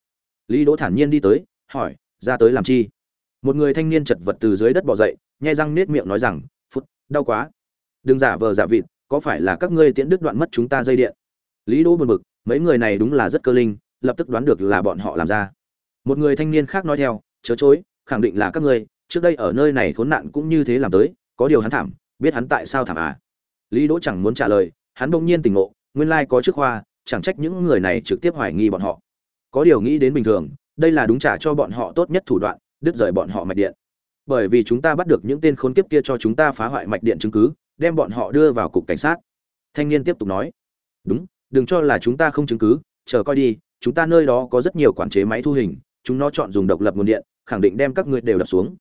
Lý đỗ thản nhiên đi tới, hỏi, ra tới làm chi? Một người thanh niên chật vật từ dưới đất bò dậy, nhai răng nết miệng nói rằng, phút, đau quá. Đừng giả vờ giả vịt, có phải là các ngươi tiễn đứt đoạn mất chúng ta dây điện? Lý đỗ buồn bực, mấy người này đúng là rất cơ linh, lập tức đoán được là bọn họ làm ra. Một người thanh niên khác nói theo, chớ chối, khẳng định là các ngươi trước đây ở nơi này khốn nạn cũng như thế làm tới, có điều hắn thảm, biết hắn tại sao thảm à? Lý đỗ chẳng muốn trả lời, hắn bỗng nhiên tỉnh ngộ, nguyên lai có trước khoa, chẳng trách những người này trực tiếp hoài nghi bọn họ. Có điều nghĩ đến bình thường, đây là đúng trả cho bọn họ tốt nhất thủ đoạn, đứt rời bọn họ mạch điện. Bởi vì chúng ta bắt được những tên khốn kiếp kia cho chúng ta phá hoại mạch điện chứng cứ, đem bọn họ đưa vào cục cảnh sát. Thanh niên tiếp tục nói, đúng, đừng cho là chúng ta không chứng cứ, chờ coi đi, chúng ta nơi đó có rất nhiều quản chế máy thu hình, chúng nó chọn dùng độc lập nguồn điện, khẳng định đem các ngươi đều đập xuống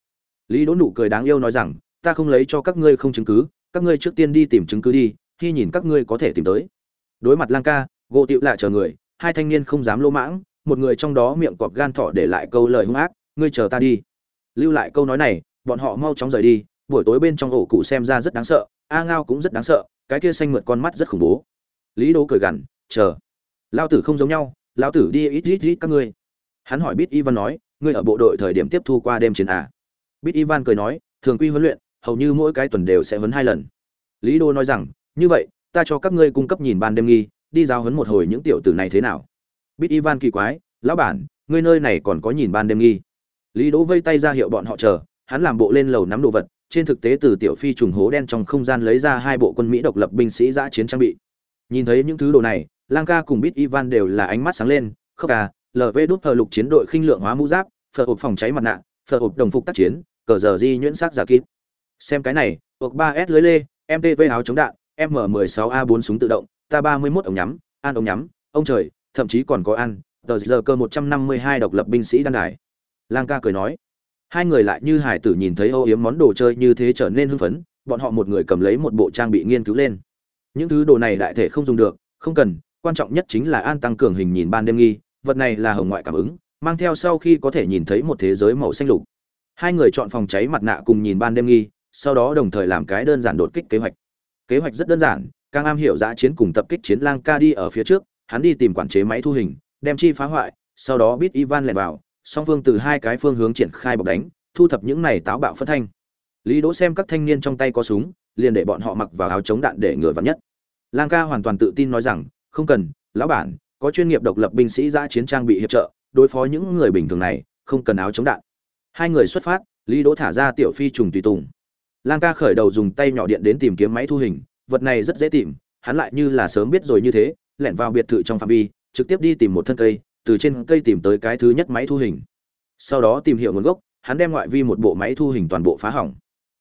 lý đỗ nụ cười đáng yêu nói rằng, ta không lấy cho các ngươi không chứng cứ, các ngươi trước tiên đi tìm chứng cứ đi, khi nhìn các ngươi có thể tìm tới. Đối mặt lang ca, gỗ tiệu lại chờ người, hai thanh niên không dám lỗ mãng, một người trong đó miệng cọp gan thỏ để lại câu lời hung ác, ngươi chờ ta đi. Lưu lại câu nói này, bọn họ mau chóng rời đi, buổi tối bên trong ổ cụ xem ra rất đáng sợ, a ngao cũng rất đáng sợ, cái kia xanh mượt con mắt rất khủng bố. Lý đỗ cười gằn, chờ lao tử không giống nhau lao tử đi ít ít ít các ngươi. Hắn hỏi bít ivan nói, ngươi ở bộ đội thời điểm tiếp thu qua đêm chiến à? Bít ivan cười nói, thường quy huấn luyện, hầu như mỗi cái tuần đều sẽ huấn hai lần. Lý đô nói rằng, như vậy, ta cho các ngươi cung cấp nhìn ban đêm nghi, đi giao huấn một hồi những tiểu tử này thế nào? Bít ivan kỳ quái, lão bản, ngươi nơi này còn có nhìn ban đêm nghi? Lý đỗ vây tay ra hiệu bọn họ chờ, hắn làm bộ lên lầu nắm đồ vật, trên thực tế từ tiểu phi trùng hố đen trong không gian lấy ra hai bộ quân mỹ độc lập binh sĩ giã chiến trang bị. Nhìn thấy những thứ đồ này, lang ca cùng bít ivan đều là ánh mắt sáng lên khớp ca lv đút hờ lục chiến đội khinh lượng hóa mũ giáp, phở hộp phòng cháy mặt nạ, phở hộp đồng phục tác chiến cờ giờ di nhuyễn sắc giả kíp xem cái này thuộc ba s lưới lê mtv áo chống đạn, m 16 a 4 súng tự động, ta 31 ống nhắm, an ống nhắm, ông trời, thậm chí còn có ăn tờ giờ cơ 152 độc lập binh sĩ đan đài. Lang ca cười nói. Hai người lại như hải tử nhìn thấy ô yếm món đồ chơi như thế trở nên hưng phấn, bọn họ một người cầm lấy một bộ trang bị nghiên cứu lên. Những thứ đồ này đại thể không dùng được, không cần, quan trọng nhất chính là an tăng cường hình nhìn ban đêm nghi, vật này là hồng ngoại cảm ứng, mang theo sau khi có thể nhìn thấy một thế giới màu xanh lục hai người chọn phòng cháy mặt nạ cùng nhìn ban đêm nghi, sau đó đồng thời làm cái đơn giản đột kích kế hoạch. Kế hoạch rất đơn giản càng am hiểu giã chiến cùng tập kích chiến lang ca đi ở phía trước, hắn đi tìm quản chế máy thu hình, đem chi phá hoại, sau đó biết ivan lẻn vào, song phương từ hai cái phương hướng triển khai bọc đánh, thu thập những này táo bạo phân thanh. Lý đỗ xem các thanh niên trong tay có súng, liền để bọn họ mặc vào áo chống đạn để ngừa vắn nhất. Lang ca hoàn toàn tự tin nói rằng, không cần, lão bản, có chuyên nghiệp độc lập binh sĩ giã chiến trang bị hiệp trợ, đối phó những người bình thường này, không cần áo chống đạn hai người xuất phát, lý đỗ thả ra tiểu phi trùng tùy tùng. Lang ca khởi đầu dùng tay nhỏ điện đến tìm kiếm máy thu hình, vật này rất dễ tìm, hắn lại như là sớm biết rồi như thế, lẻn vào biệt thự trong phạm vi, trực tiếp đi tìm một thân cây, từ trên cây tìm tới cái thứ nhất máy thu hình. Sau đó tìm hiểu nguồn gốc, hắn đem ngoại vi một bộ máy thu hình toàn bộ phá hỏng.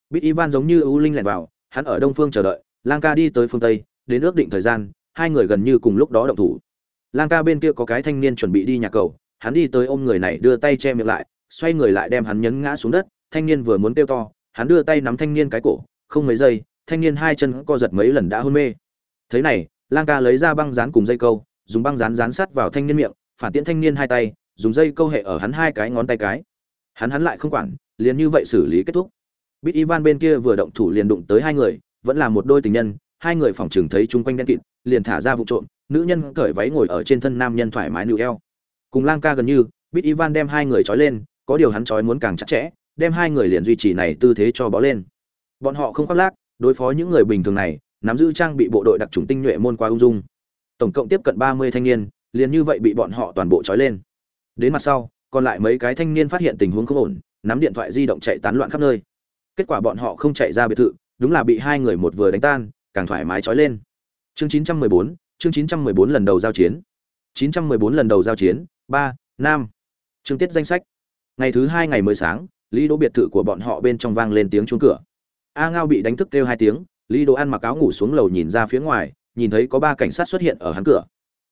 Bít ivan giống như ưu linh lẻn vào, hắn ở đông phương chờ đợi, lang ca đi tới phương tây, đến ước định thời gian, hai người gần như cùng lúc đó động thủ. Lang ca bên kia có cái thanh niên chuẩn bị đi nhà cầu, hắn đi tới ôm người này đưa tay che miệng lại xoay người lại đem hắn nhấn ngã xuống đất, thanh niên vừa muốn kêu to, hắn đưa tay nắm thanh niên cái cổ, không mấy giây, thanh niên hai chân co giật mấy lần đã hôn mê. Thế này, lang ca lấy ra băng dán cùng dây câu, dùng băng dán dán sắt vào thanh niên miệng, phản tiễn thanh niên hai tay, dùng dây câu hệ ở hắn hai cái ngón tay cái. Hắn hắn lại không quản, liền như vậy xử lý kết thúc. Bit ivan bên kia vừa động thủ liền đụng tới hai người, vẫn là một đôi tình nhân, hai người phòng trường thấy chung quanh đen kịt, liền thả ra vụ trộm, nữ nhân cởi váy ngồi ở trên thân nam nhân thoải mái nịu eo. Cùng lang ca gần như Bit ivan đem hai người trói lên có điều hắn trói muốn càng chặt chẽ đem hai người liền duy trì này tư thế cho bó lên. Bọn họ không khoác lác đối phó những người bình thường này nắm giữ trang bị bộ đội đặc trùng tinh nhuệ môn qua ung dung. Tổng cộng tiếp cận ba mươi thanh niên liền như vậy bị bọn họ toàn bộ trói lên. Đến mặt sau còn lại mấy cái thanh niên phát hiện tình huống không ổn nắm điện thoại di động chạy tán loạn khắp nơi. Kết quả bọn họ không chạy ra biệt thự đúng là bị hai người một vừa đánh tan càng thoải mái trói lên. Chương 914, chương 914 lần đầu giao chiến. 914 lần đầu giao chiến ba nam chương tiết danh sách ngày thứ hai ngày mới sáng, lý đỗ biệt thự của bọn họ bên trong vang lên tiếng chuông cửa. A ngao bị đánh thức kêu hai tiếng, lý đỗ ăn mặc áo ngủ xuống lầu nhìn ra phía ngoài, nhìn thấy có ba cảnh sát xuất hiện ở hắn cửa.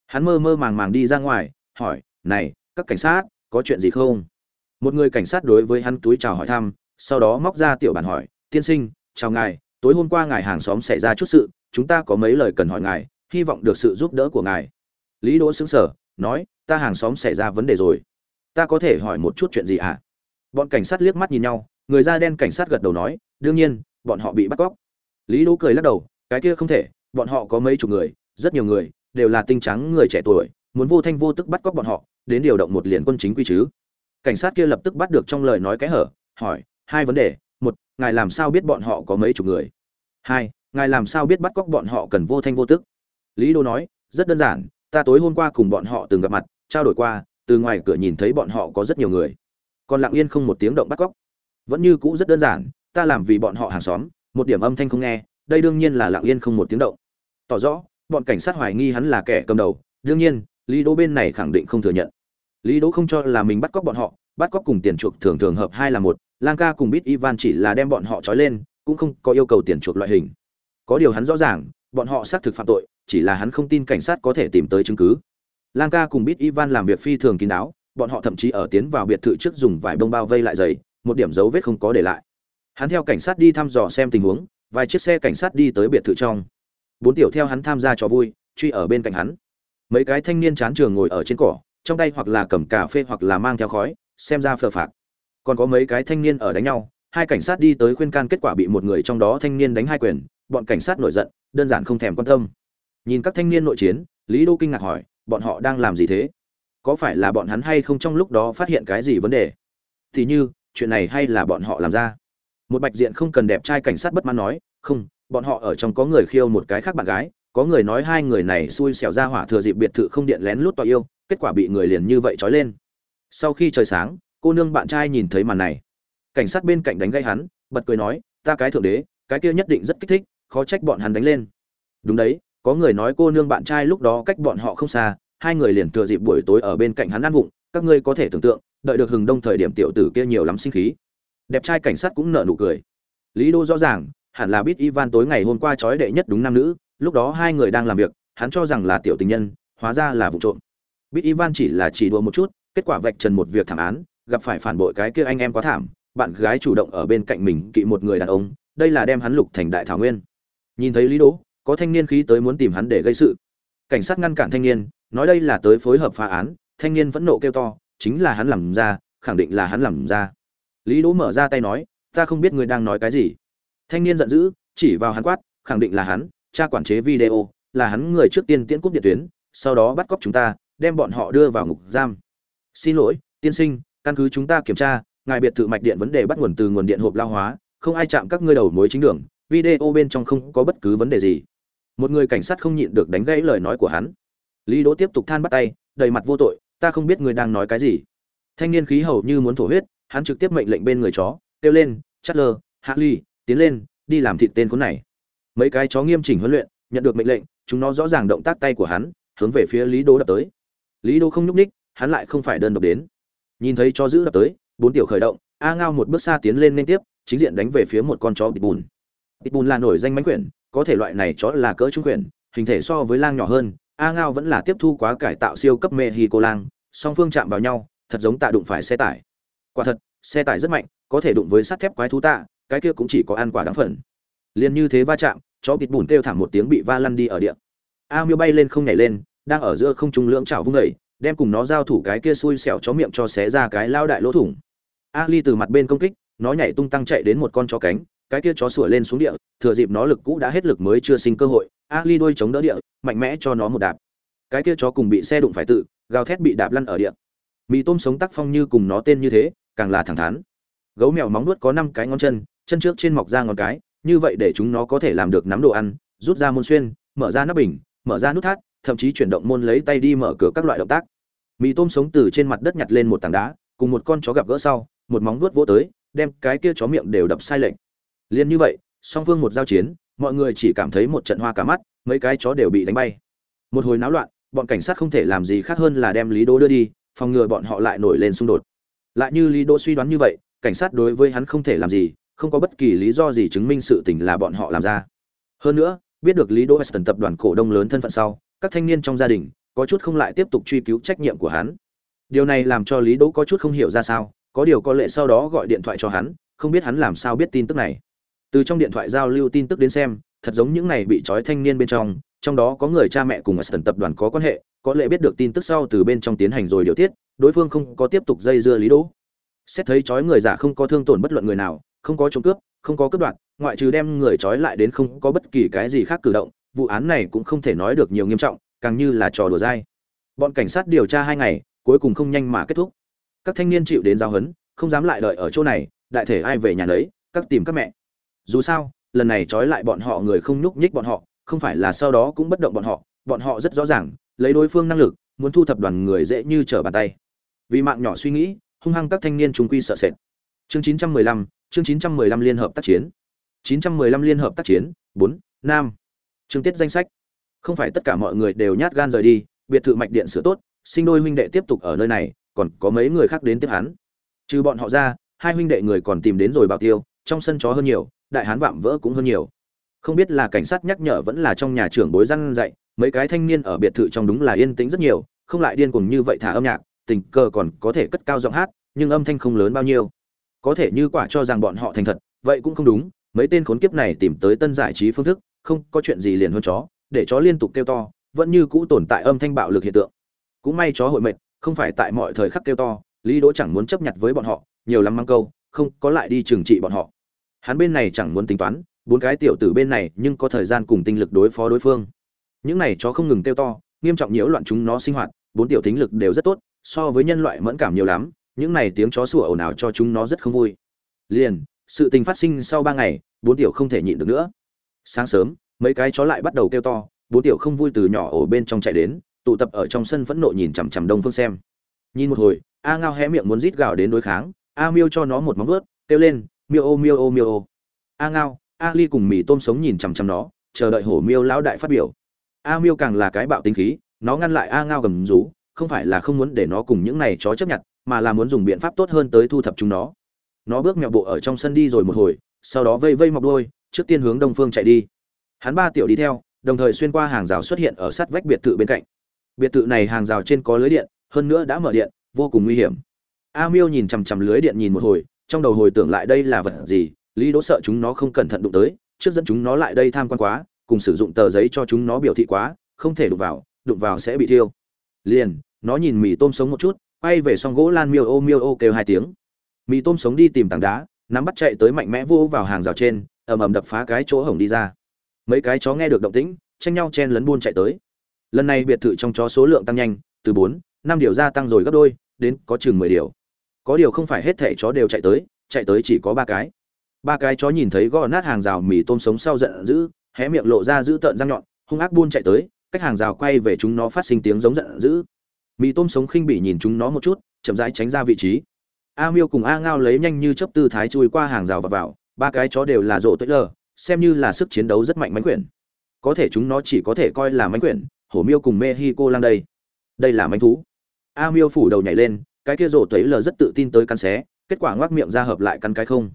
Hắn mơ mơ màng màng đi ra ngoài, hỏi, này, các cảnh sát, có chuyện gì không? Một người cảnh sát đối với hắn túi chào hỏi thăm, sau đó móc ra tiểu bản hỏi, tiên sinh, chào ngài, tối hôm qua ngài hàng xóm xảy ra chút sự, chúng ta có mấy lời cần hỏi ngài, hy vọng được sự giúp đỡ của ngài. Lý đỗ xứng sở nói, ta hàng xóm xảy ra vấn đề rồi ta có thể hỏi một chút chuyện gì à? bọn cảnh sát liếc mắt nhìn nhau, người da đen cảnh sát gật đầu nói, đương nhiên, bọn họ bị bắt cóc. Lý đỗ cười lắc đầu, cái kia không thể, bọn họ có mấy chục người, rất nhiều người, đều là tinh trắng người trẻ tuổi, muốn vô thanh vô tức bắt cóc bọn họ, đến điều động một liền quân chính quy chứ. Cảnh sát kia lập tức bắt được trong lời nói cái hở, hỏi, hai vấn đề, một, ngài làm sao biết bọn họ có mấy chục người? Hai, ngài làm sao biết bắt cóc bọn họ cần vô thanh vô tức? Lý đô nói, rất đơn giản, ta tối hôm qua cùng bọn họ từng gặp mặt, trao đổi qua từ ngoài cửa nhìn thấy bọn họ có rất nhiều người. Còn lặng yên không một tiếng động bắt cóc. Vẫn như cũ rất đơn giản, ta làm vì bọn họ hàng xóm, một điểm âm thanh không nghe, đây đương nhiên là lặng yên không một tiếng động. Tỏ rõ, bọn cảnh sát hoài nghi hắn là kẻ cầm đầu, đương nhiên, lý đỗ bên này khẳng định không thừa nhận. Lý đỗ không cho là mình bắt cóc bọn họ, bắt cóc cùng tiền chuộc thường thường hợp hai là một, lang ca cùng biết ivan chỉ là đem bọn họ trói lên, cũng không có yêu cầu tiền chuộc loại hình. Có điều hắn rõ ràng, bọn họ xác thực phạm tội, chỉ là hắn không tin cảnh sát có thể tìm tới chứng cứ lang ca cùng Bit ivan làm việc phi thường kín đáo, bọn họ thậm chí ở tiến vào biệt thự trước dùng vải bông bao vây lại giày, một điểm dấu vết không có để lại. Hắn theo cảnh sát đi thăm dò xem tình huống, vài chiếc xe cảnh sát đi tới biệt thự trong. Bốn tiểu theo hắn tham gia cho vui, truy ở bên cạnh hắn. Mấy cái thanh niên chán trường ngồi ở trên cỏ, trong tay hoặc là cầm cà phê hoặc là mang theo khói, xem ra phờ phạc. Còn có mấy cái thanh niên ở đánh nhau, hai cảnh sát đi tới khuyên can kết quả bị một người trong đó thanh niên đánh hai quyền, bọn cảnh sát nổi giận, đơn giản không thèm quan tâm. Nhìn các thanh niên nội chiến, lý đô kinh ngạc hỏi bọn họ đang làm gì thế? Có phải là bọn hắn hay không trong lúc đó phát hiện cái gì vấn đề? Thì như, chuyện này hay là bọn họ làm ra? Một bạch diện không cần đẹp trai cảnh sát bất mãn nói, không, bọn họ ở trong có người khiêu một cái khác bạn gái, có người nói hai người này xui xẻo ra hỏa thừa dịp biệt thự không điện lén lút tòa yêu, kết quả bị người liền như vậy trói lên. Sau khi trời sáng, cô nương bạn trai nhìn thấy màn này. Cảnh sát bên cạnh đánh gây hắn, bật cười nói, ta cái thượng đế, cái kia nhất định rất kích thích, khó trách bọn hắn đánh lên. Đúng đấy có người nói cô nương bạn trai lúc đó cách bọn họ không xa, hai người liền thừa dịp buổi tối ở bên cạnh hắn ăn vụng, các ngươi có thể tưởng tượng, đợi được hừng đông thời điểm tiểu tử kia nhiều lắm sinh khí. Đẹp trai cảnh sát cũng nở nụ cười. Lý đô rõ ràng, hẳn là biết ivan tối ngày hôm qua trói đệ nhất đúng nam nữ, lúc đó hai người đang làm việc, hắn cho rằng là tiểu tình nhân, hóa ra là vụ trộm. Biết ivan chỉ là chỉ đùa một chút, kết quả vạch trần một việc thảm án, gặp phải phản bội cái kia anh em quá thảm, bạn gái chủ động ở bên cạnh mình kỵ một người đàn ông, đây là đem hắn lục thành đại thảo nguyên. Nhìn thấy lý đỗ có thanh niên khí tới muốn tìm hắn để gây sự. Cảnh sát ngăn cản thanh niên, nói đây là tới phối hợp phá án, thanh niên vẫn nộ kêu to, chính là hắn làm ra, khẳng định là hắn làm ra. Lý đỗ mở ra tay nói, ta không biết người đang nói cái gì. Thanh niên giận dữ, chỉ vào hắn quát, khẳng định là hắn, cha quản chế video, là hắn người trước tiên tiễn cúp điện tuyến, sau đó bắt cóc chúng ta, đem bọn họ đưa vào ngục giam. Xin lỗi, tiên sinh, căn cứ chúng ta kiểm tra, ngài biệt thự mạch điện vấn đề bắt nguồn từ nguồn điện hộp lao hóa, không ai chạm các ngươi đầu mối chính đường, video bên trong không có bất cứ vấn đề gì một người cảnh sát không nhịn được đánh gãy lời nói của hắn. Lý đỗ tiếp tục than bắt tay, đầy mặt vô tội, ta không biết người đang nói cái gì. Thanh niên khí hầu như muốn thổ huyết, hắn trực tiếp mệnh lệnh bên người chó, kêu lên chát lơ, hạ ly, tiến lên, đi làm thịt tên khốn này. Mấy cái chó nghiêm chỉnh huấn luyện, nhận được mệnh lệnh, chúng nó rõ ràng động tác tay của hắn, hướng về phía lý đỗ đập tới. Lý đỗ không nhúc ních hắn lại không phải đơn độc đến. Nhìn thấy chó giữ đập tới, bốn tiểu khởi động, a ngao một bước xa tiến lên liên tiếp, chính diện đánh về phía một con chó bịt bùn bịt bùn là nổi danh mánh quyển có thể loại này chó là cỡ trung quyển hình thể so với lang nhỏ hơn a ngao vẫn là tiếp thu quá cải tạo siêu cấp mexico lang song phương chạm vào nhau thật giống tạ đụng phải xe tải. Quả thật xe tải rất mạnh có thể đụng với sắt thép quái thú tạ cái kia cũng chỉ có ăn quả đáng phần liền như thế va chạm chó bịt bùn kêu thảm một tiếng bị va lăn đi ở địa. A miêu bay lên không nhảy lên đang ở giữa không trung lưỡng chảo vung dậy, đem cùng nó giao thủ cái kia xui xẻo chó miệng cho xé ra cái lao đại lỗ thủng. Ali từ mặt bên công kích nó nhảy tung tăng chạy đến một con chó cánh cái kia chó sủa lên xuống địa, thừa dịp nó lực cũ đã hết lực mới chưa sinh cơ hội ali đuôi chống đỡ địa, mạnh mẽ cho nó một đạp. Cái kia chó cùng bị xe đụng phải tự, gào thét bị đạp lăn ở địa. Mì tôm sống tác phong như cùng nó tên như thế, càng là thẳng thắn. Gấu mèo móng nuốt có năm cái ngón chân chân trước trên mọc ra ngón cái, như vậy để chúng nó có thể làm được nắm đồ ăn, rút ra môn xuyên, mở ra nắp bình, mở ra nút thắt, thậm chí chuyển động môn lấy tay đi mở cửa các loại động tác. Mì tôm sống từ trên mặt đất nhặt lên một tảng đá, cùng một con chó gặp gỡ sau, một móng vuốt vỗ tới, đem cái kia chó miệng đều đập sai lệch liên như vậy, song phương một giao chiến, mọi người chỉ cảm thấy một trận hoa cả mắt, mấy cái chó đều bị đánh bay. Một hồi náo loạn, bọn cảnh sát không thể làm gì khác hơn là đem lý đỗ đưa đi, phòng ngừa bọn họ lại nổi lên xung đột. Lại như lý đỗ suy đoán như vậy, cảnh sát đối với hắn không thể làm gì, không có bất kỳ lý do gì chứng minh sự tình là bọn họ làm ra. Hơn nữa, biết được lý đỗ weston tập đoàn cổ đông lớn thân phận sau, các thanh niên trong gia đình có chút không lại tiếp tục truy cứu trách nhiệm của hắn. Điều này làm cho lý đỗ có chút không hiểu ra sao, có điều có lệ sau đó gọi điện thoại cho hắn, không biết hắn làm sao biết tin tức này từ trong điện thoại giao lưu tin tức đến xem thật giống những này bị trói thanh niên bên trong trong đó có người cha mẹ cùng ở sân tập đoàn có quan hệ, có lẽ biết được tin tức sau từ bên trong tiến hành rồi điều tiết, đối phương không có tiếp tục dây dưa Lý Đỗ. Xét thấy trói người giả không có thương tổn bất luận người nào, không có trộm cướp, không có cướp đoạt, ngoại trừ đem người trói lại đến không có bất kỳ cái gì khác cử động, vụ án này cũng không thể nói được nhiều nghiêm trọng, càng như là trò đùa dai. Bọn cảnh sát điều tra hai ngày, cuối cùng không nhanh mà kết thúc. Các thanh niên chịu đến giao hấn, không dám lại đợi ở chỗ này, đại thể ai về nhà lấy, các tìm các mẹ. Dù sao, lần này trói lại bọn họ người không nhúc nhích bọn họ, không phải là sau đó cũng bất động bọn họ, bọn họ rất rõ ràng, lấy đối phương năng lực, muốn thu thập đoàn người dễ như trở bàn tay. Vì mạng nhỏ suy nghĩ, hung hăng các thanh niên chúng quy sợ sệt. Chương 915, chương 915 liên hợp tác chiến. 915 liên hợp tác chiến, 4, Nam. Chương tiết danh sách. Không phải tất cả mọi người đều nhát gan rời đi, biệt thự mạch điện sửa tốt sinh đôi huynh đệ tiếp tục ở nơi này còn có mấy người khác đến tiếp hắn trừ bọn họ ra hai huynh đệ người còn tìm đến rồi bảo tiêu trong sân chó hơn nhiều đại hán vạm vỡ cũng hơn nhiều. Không biết là cảnh sát nhắc nhở vẫn là trong nhà trưởng bối răn dạy, mấy cái thanh niên ở biệt thự trong đúng là yên tĩnh rất nhiều, không lại điên cuồng như vậy thả âm nhạc, tình cờ còn có thể cất cao giọng hát, nhưng âm thanh không lớn bao nhiêu. Có thể như quả cho rằng bọn họ thành thật, vậy cũng không đúng, mấy tên khốn kiếp này tìm tới tân giải trí phương thức, không có chuyện gì liền hơn chó, để chó liên tục kêu to, vẫn như cũ tồn tại âm thanh bạo lực hiện tượng. Cũng may chó hội mệt, không phải tại mọi thời khắc kêu to, lý đỗ chẳng muốn chấp nhận với bọn họ, nhiều lắm mang câu, không có lại đi trừng trị bọn họ hắn bên này chẳng muốn tính toán, bốn cái tiểu tử bên này nhưng có thời gian cùng tinh lực đối phó đối phương. Những này chó không ngừng kêu to, nghiêm trọng nhiễu loạn chúng nó sinh hoạt, bốn tiểu tính lực đều rất tốt, so với nhân loại mẫn cảm nhiều lắm, những này tiếng chó sủa ồn ào cho chúng nó rất không vui. Liền, sự tình phát sinh sau ba ngày, bốn tiểu không thể nhịn được nữa. Sáng sớm, mấy cái chó lại bắt đầu kêu to, bốn tiểu không vui từ nhỏ ổ bên trong chạy đến, tụ tập ở trong sân phẫn nộ nhìn chằm chằm đông phương xem. Nhìn một hồi, a ngao hé miệng muốn rít gào đến đối kháng, a miêu cho nó một móng vuốt, kêu lên miêu ô miêu ô miêu ô. A ngao, a ly cùng mì tôm sống nhìn chằm chằm nó, chờ đợi hổ miêu lão đại phát biểu. A miêu càng là cái bạo tính khí, nó ngăn lại a ngao gầm rú, không phải là không muốn để nó cùng những này chó chấp nhận, mà là muốn dùng biện pháp tốt hơn tới thu thập chúng nó. Nó bước mẹo bộ ở trong sân đi rồi một hồi, sau đó vây vây mọc đôi trước tiên hướng đông phương chạy đi. Hắn ba tiểu đi theo, đồng thời xuyên qua hàng rào xuất hiện ở sát vách biệt thự bên cạnh. Biệt thự này hàng rào trên có lưới điện, hơn nữa đã mở điện, vô cùng nguy hiểm. A miêu nhìn chằm chằm lưới điện nhìn một hồi trong đầu hồi tưởng lại đây là vật gì, lý đỗ sợ chúng nó không cẩn thận đụng tới, trước dẫn chúng nó lại đây tham quan quá, cùng sử dụng tờ giấy cho chúng nó biểu thị quá, không thể đụng vào đụng vào sẽ bị thiêu. Liền, nó nhìn mì tôm sống một chút, quay về xong gỗ lan miêu ô miêu ô kêu hai tiếng. Mì tôm sống đi tìm tảng đá, nắm bắt chạy tới mạnh mẽ vô vào hàng rào trên, ầm ầm đập phá cái chỗ hổng đi ra. Mấy cái chó nghe được động tĩnh, tranh nhau chen lấn buôn chạy tới. Lần này biệt thự trong chó số lượng tăng nhanh, từ bốn, năm điều gia tăng rồi gấp đôi, đến có chừng mười điều có điều không phải hết thẻ chó đều chạy tới chạy tới chỉ có ba cái. Ba cái chó nhìn thấy gò nát hàng rào mì tôm sống sau giận dữ, hé miệng lộ ra giữ tợn răng nhọn, hung ác buôn chạy tới, cách hàng rào quay về chúng nó phát sinh tiếng giống giận dữ. Mì tôm sống khinh bỉ nhìn chúng nó một chút, chậm rãi tránh ra vị trí. A miêu cùng a ngao lấy nhanh như chấp tư thái chui qua hàng rào và vào, ba cái chó đều là rộ tuyết lờ, xem như là sức chiến đấu rất mạnh mánh quyển. Có thể chúng nó chỉ có thể coi là mánh quyển, hổ miêu cùng mexico lang đây. Đây là mánh thú. A miêu phủ đầu nhảy lên cái kia rổ tuấy lờ rất tự tin tới cắn xé, kết quả ngoác miệng ra hợp lại cắn cái không.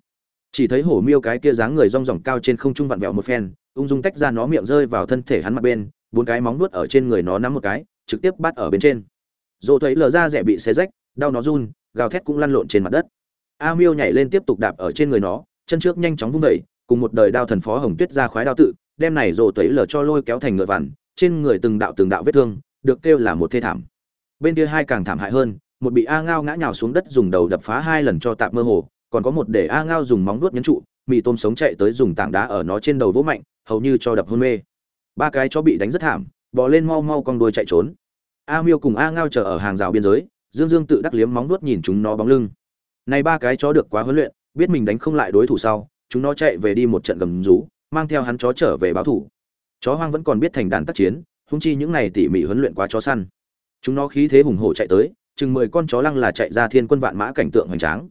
Chỉ thấy hổ miêu cái kia dáng người rong ròng cao trên không trung vặn vẹo một phen, ung dung tách ra nó miệng rơi vào thân thể hắn mặt bên, bốn cái móng nuốt ở trên người nó nắm một cái, trực tiếp bắt ở bên trên. Rổ tuấy lờ ra rẻ bị xé rách, đau nó run, gào thét cũng lăn lộn trên mặt đất. A miêu nhảy lên tiếp tục đạp ở trên người nó, chân trước nhanh chóng vung đẩy cùng một đời đao thần phó hồng tuyết ra khoái đao tự, đem này rổ tuấy lờ cho lôi kéo thành ngựa vằn, trên người từng đạo từng đạo vết thương, được kêu là một thê thảm. Bên kia hai càng thảm hại hơn một bị a ngao ngã nhào xuống đất dùng đầu đập phá hai lần cho tạm mơ hồ, còn có một để a ngao dùng móng vuốt nhấn trụ, mì tôm sống chạy tới dùng tảng đá ở nó trên đầu vỗ mạnh, hầu như cho đập hôn mê. Ba cái chó bị đánh rất thảm, bò lên mau mau con đuôi chạy trốn. A miêu cùng a ngao chờ ở hàng rào biên giới, dương dương tự đắc liếm móng vuốt nhìn chúng nó bóng lưng. Này ba cái chó được quá huấn luyện, biết mình đánh không lại đối thủ sau, chúng nó chạy về đi một trận gầm rú, mang theo hắn chó trở về báo thủ. Chó hoang vẫn còn biết thành đàn tác chiến hung chi những này tỉ mỉ huấn luyện quá chó săn. Chúng nó khí thế hùng hổ chạy tới chừng mười con chó lăng là chạy ra thiên quân vạn mã cảnh tượng hoành tráng.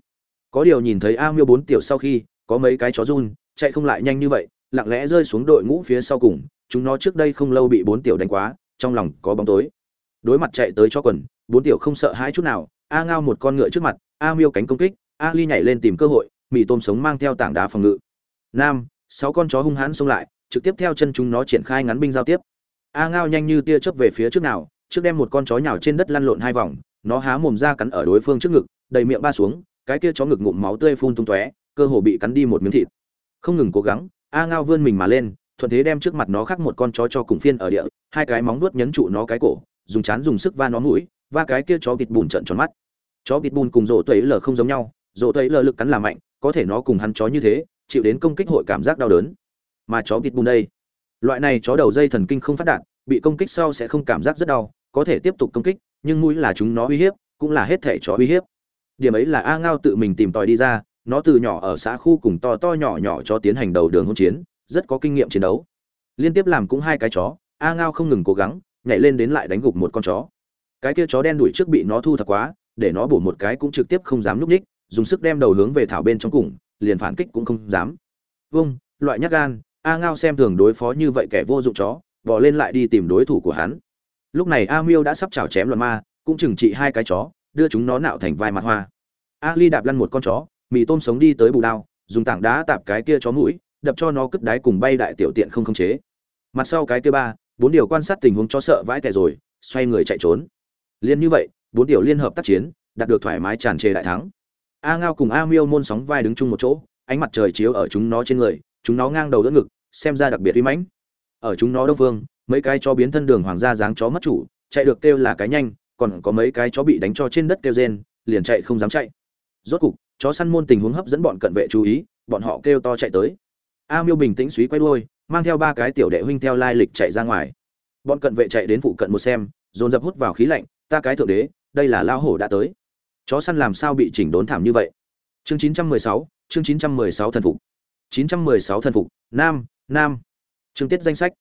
Có điều nhìn thấy a miêu bốn tiểu sau khi, có mấy cái chó run, chạy không lại nhanh như vậy, lặng lẽ rơi xuống đội ngũ phía sau cùng, chúng nó trước đây không lâu bị bốn tiểu đánh quá, trong lòng có bóng tối. Đối mặt chạy tới cho quần, bốn tiểu không sợ hãi chút nào, a ngao một con ngựa trước mặt, a miêu cánh công kích, a ly nhảy lên tìm cơ hội, mì tôm sống mang theo tảng đá phòng ngự. Nam, sáu con chó hung hãn xông lại, trực tiếp theo chân chúng nó triển khai ngắn binh giao tiếp. A ngao nhanh như tia chớp về phía trước nào, trước đem một con chó nhào trên đất lăn lộn hai vòng nó há mồm ra cắn ở đối phương trước ngực, đầy miệng ba xuống, cái kia chó ngực ngụm máu tươi phun tung tóe, cơ hồ bị cắn đi một miếng thịt. Không ngừng cố gắng, a ngao vươn mình mà lên, thuận thế đem trước mặt nó khác một con chó cho cùng phiên ở địa, hai cái móng vuốt nhấn trụ nó cái cổ, dùng chán dùng sức va nó mũi, va cái kia chó vịt bùn trận tròn mắt. Chó vịt bùn cùng rổ tuấy lờ không giống nhau, rổ tuấy lờ lực cắn là mạnh, có thể nó cùng hắn chó như thế, chịu đến công kích hội cảm giác đau đớn. Mà chó vịt bùn đây, loại này chó đầu dây thần kinh không phát đạt, bị công kích sau sẽ không cảm giác rất đau, có thể tiếp tục công kích nhưng mũi là chúng nó uy hiếp, cũng là hết thể chó uy hiếp. Điểm ấy là a ngao tự mình tìm tòi đi ra, nó từ nhỏ ở xã khu cùng to to nhỏ nhỏ cho tiến hành đầu đường hỗn chiến, rất có kinh nghiệm chiến đấu. Liên tiếp làm cũng hai cái chó, a ngao không ngừng cố gắng, nhảy lên đến lại đánh gục một con chó. Cái kia chó đen đuổi trước bị nó thu thập quá, để nó bổ một cái cũng trực tiếp không dám núp ních, dùng sức đem đầu hướng về thảo bên trong cùng, liền phản kích cũng không dám. Vâng loại nhát gan, a ngao xem thường đối phó như vậy kẻ vô dụng chó bỏ lên lại đi tìm đối thủ của hắn lúc này a miêu đã sắp chảo chém loạn ma, cũng chừng trị hai cái chó, đưa chúng nó nạo thành vai mặt hoa. A ly đạp lăn một con chó, mì tôm sống đi tới bù đao, dùng tảng đá tạp cái kia chó mũi, đập cho nó cất đáy cùng bay đại tiểu tiện không khống chế. Mặt sau cái kia ba, bốn điều quan sát tình huống chó sợ vãi tẻ rồi, xoay người chạy trốn. Liên như vậy, bốn tiểu liên hợp tác chiến, đạt được thoải mái tràn trề đại thắng. A ngao cùng a miêu môn sóng vai đứng chung một chỗ, ánh mặt trời chiếu ở chúng nó trên người, chúng nó ngang đầu đỡ ngực, xem ra đặc biệt uy mãnh. Ở chúng nó đông phương mấy cái chó biến thân đường hoàng gia dáng chó mất chủ chạy được kêu là cái nhanh còn có mấy cái chó bị đánh cho trên đất kêu rên liền chạy không dám chạy. Rốt cục chó săn môn tình huống hấp dẫn bọn cận vệ chú ý bọn họ kêu to chạy tới. A miêu bình tĩnh suý quay đuôi mang theo ba cái tiểu đệ huynh theo lai lịch chạy ra ngoài. Bọn cận vệ chạy đến phụ cận một xem dồn dập hút vào khí lạnh ta cái thượng đế đây là lao hổ đã tới. Chó săn làm sao bị chỉnh đốn thảm như vậy? Chương 916, chương 916 thần phục. 916 thần phục nam nam. Chương tiết danh sách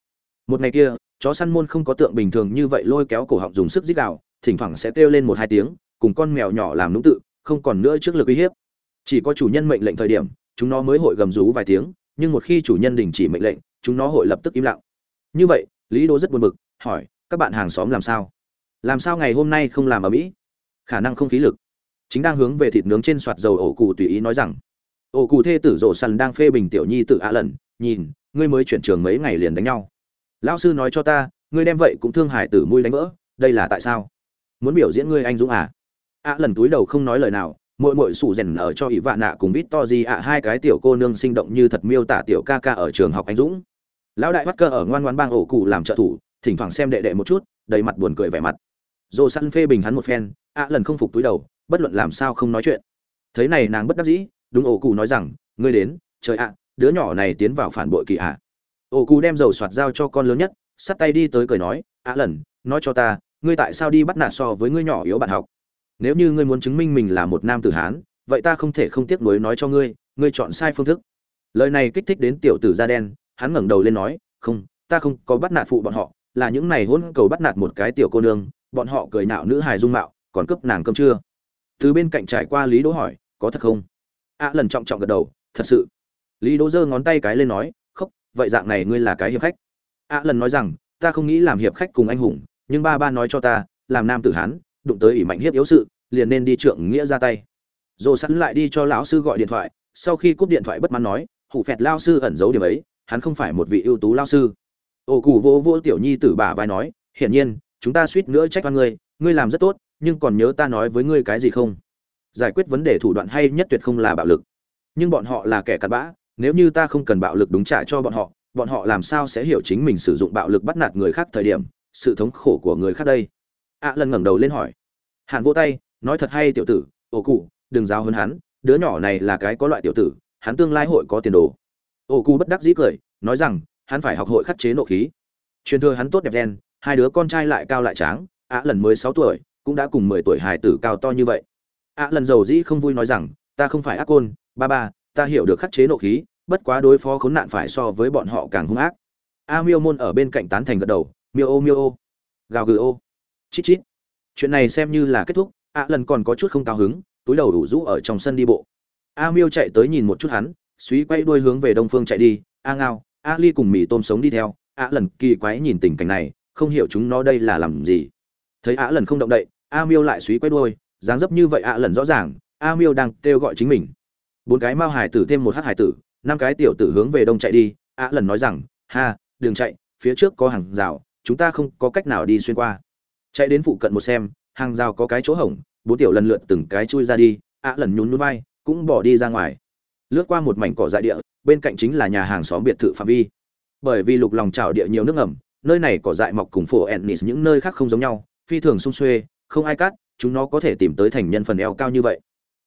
một ngày kia, chó săn môn không có tượng bình thường như vậy lôi kéo cổ họng dùng sức dít đạo thỉnh thoảng sẽ kêu lên một hai tiếng, cùng con mèo nhỏ làm nũng tự, không còn nữa trước lực uy hiếp. Chỉ có chủ nhân mệnh lệnh thời điểm, chúng nó mới hội gầm rú vài tiếng, nhưng một khi chủ nhân đình chỉ mệnh lệnh, chúng nó hội lập tức im lặng. Như vậy, lý đô rất buồn bực, hỏi, các bạn hàng xóm làm sao? Làm sao ngày hôm nay không làm ở mỹ? Khả năng không khí lực. Chính đang hướng về thịt nướng trên soạt dầu ổ cụ tùy ý nói rằng, ổ cụ thê tử rổ săn đang phê bình tiểu nhi tự ạ lần, nhìn, ngươi mới chuyển trường mấy ngày liền đánh nhau lão sư nói cho ta, ngươi đem vậy cũng thương hải tử mui đánh vỡ, đây là tại sao? Muốn biểu diễn ngươi anh dũng à? Ạ lần túi đầu không nói lời nào mỗi mỗi sủ rèn ở cho ỷ vạn nạ cùng vít to gì ạ, hai cái tiểu cô nương sinh động như thật miêu tả tiểu ca ca ở trường học anh dũng. Lão đại bắt cơ ở ngoan ngoan bang ổ cụ làm trợ thủ, thỉnh thoảng xem đệ đệ một chút, đầy mặt buồn cười vẻ mặt. Dồ săn phê bình hắn một phen ạ lần không phục túi đầu, bất luận làm sao không nói chuyện. Thấy này nàng bất đắc dĩ, đúng ổ cụ nói rằng, ngươi đến, trời ạ, đứa nhỏ này tiến vào phản bội kỳ ạ ổ cụ đem dầu soạt dao cho con lớn nhất, sắt tay đi tới cười nói ạ lần, nói cho ta, ngươi tại sao đi bắt nạt so với ngươi nhỏ yếu bạn học? Nếu như ngươi muốn chứng minh mình là một nam tử hán, vậy ta không thể không tiếc nuối nói cho ngươi ngươi chọn sai phương thức. Lời này kích thích đến tiểu tử da đen, hắn ngẩng đầu lên nói, không, ta không có bắt nạt phụ bọn họ, là những này hôn cầu bắt nạt một cái tiểu cô nương, bọn họ cười nạo nữ hài dung mạo, còn cướp nàng cơm trưa. Từ bên cạnh trải qua lý đỗ hỏi, có thật không? Ạ lần trọng trọng gật đầu, thật sự. Lý đỗ giơ ngón tay cái lên nói vậy dạng này ngươi là cái hiệp khách. Ạ lần nói rằng, ta không nghĩ làm hiệp khách cùng anh hùng, nhưng ba ba nói cho ta, làm nam tử hán, đụng tới ỷ mạnh hiếp yếu sự, liền nên đi trượng nghĩa ra tay. Dồ sẵn lại đi cho lão sư gọi điện thoại, sau khi cúp điện thoại bất mãn nói, hủ phẹt lao sư ẩn giấu điểm ấy, hắn không phải một vị ưu tú lao sư. Ồ cụ vô vô tiểu nhi tử bà vai nói, hiển nhiên, chúng ta suýt nữa trách oan ngươi ngươi làm rất tốt, nhưng còn nhớ ta nói với ngươi cái gì không? Giải quyết vấn đề thủ đoạn hay nhất tuyệt không là bạo lực. Nhưng bọn họ là kẻ cặn bã nếu như ta không cần bạo lực đúng trả cho bọn họ bọn họ làm sao sẽ hiểu chính mình sử dụng bạo lực bắt nạt người khác thời điểm, sự thống khổ của người khác đây? Ạ lần ngẩng đầu lên hỏi. Hàn vô tay, nói thật hay tiểu tử ồ cụ, đừng giáo hơn hắn, đứa nhỏ này là cái có loại tiểu tử, hắn tương lai hội có tiền đồ. Ồ cụ bất đắc dĩ cười, nói rằng, hắn phải học hội khắc chế nộ khí. Truyền thừa hắn tốt đẹp đen hai đứa con trai lại cao lại tráng ạ lần mới sáu tuổi, cũng đã cùng mười tuổi hài tử cao to như vậy. Ạ lần giàu dĩ không vui nói rằng, ta không phải ác côn, ba ba ta hiểu được khắc chế nộ khí, bất quá đối phó khốn nạn phải so với bọn họ càng hung ác. A miêu môn ở bên cạnh tán thành gật đầu, miêu ô miêu ô. Gào gừ ô. Chít chít. Chuyện này xem như là kết thúc ạ lần còn có chút không cao hứng, túi đầu đủ rũ ở trong sân đi bộ. A miêu chạy tới nhìn một chút hắn suý quay đuôi hướng về đông phương chạy đi, a ngao, a ly cùng mì tôm sống đi theo. A lần kỳ quái nhìn tình cảnh này, không hiểu chúng nó đây là làm gì. Thấy a lần không động đậy, a miêu lại suý quay đuôi, dáng dấp như vậy a lần rõ ràng, a miêu đang kêu gọi chính mình bốn cái mao hải tử thêm một hát hải tử, năm cái tiểu tử hướng về đông chạy đi. A lần nói rằng, ha đừng chạy, phía trước có hàng rào, chúng ta không có cách nào đi xuyên qua. Chạy đến phụ cận một xem, hàng rào có cái chỗ hổng, bốn tiểu lần lượt từng cái chui ra đi a lần nhún nhún vai, cũng bỏ đi ra ngoài. Lướt qua một mảnh cỏ dại địa, bên cạnh chính là nhà hàng xóm biệt thự phạm vi. Bởi vì lục lòng trào địa nhiều nước ngầm, nơi này cỏ dại mọc cùng phổ ennis những nơi khác không giống nhau, phi thường sung xuê, không ai cắt, chúng nó có thể tìm tới thành nhân phần eo cao như vậy.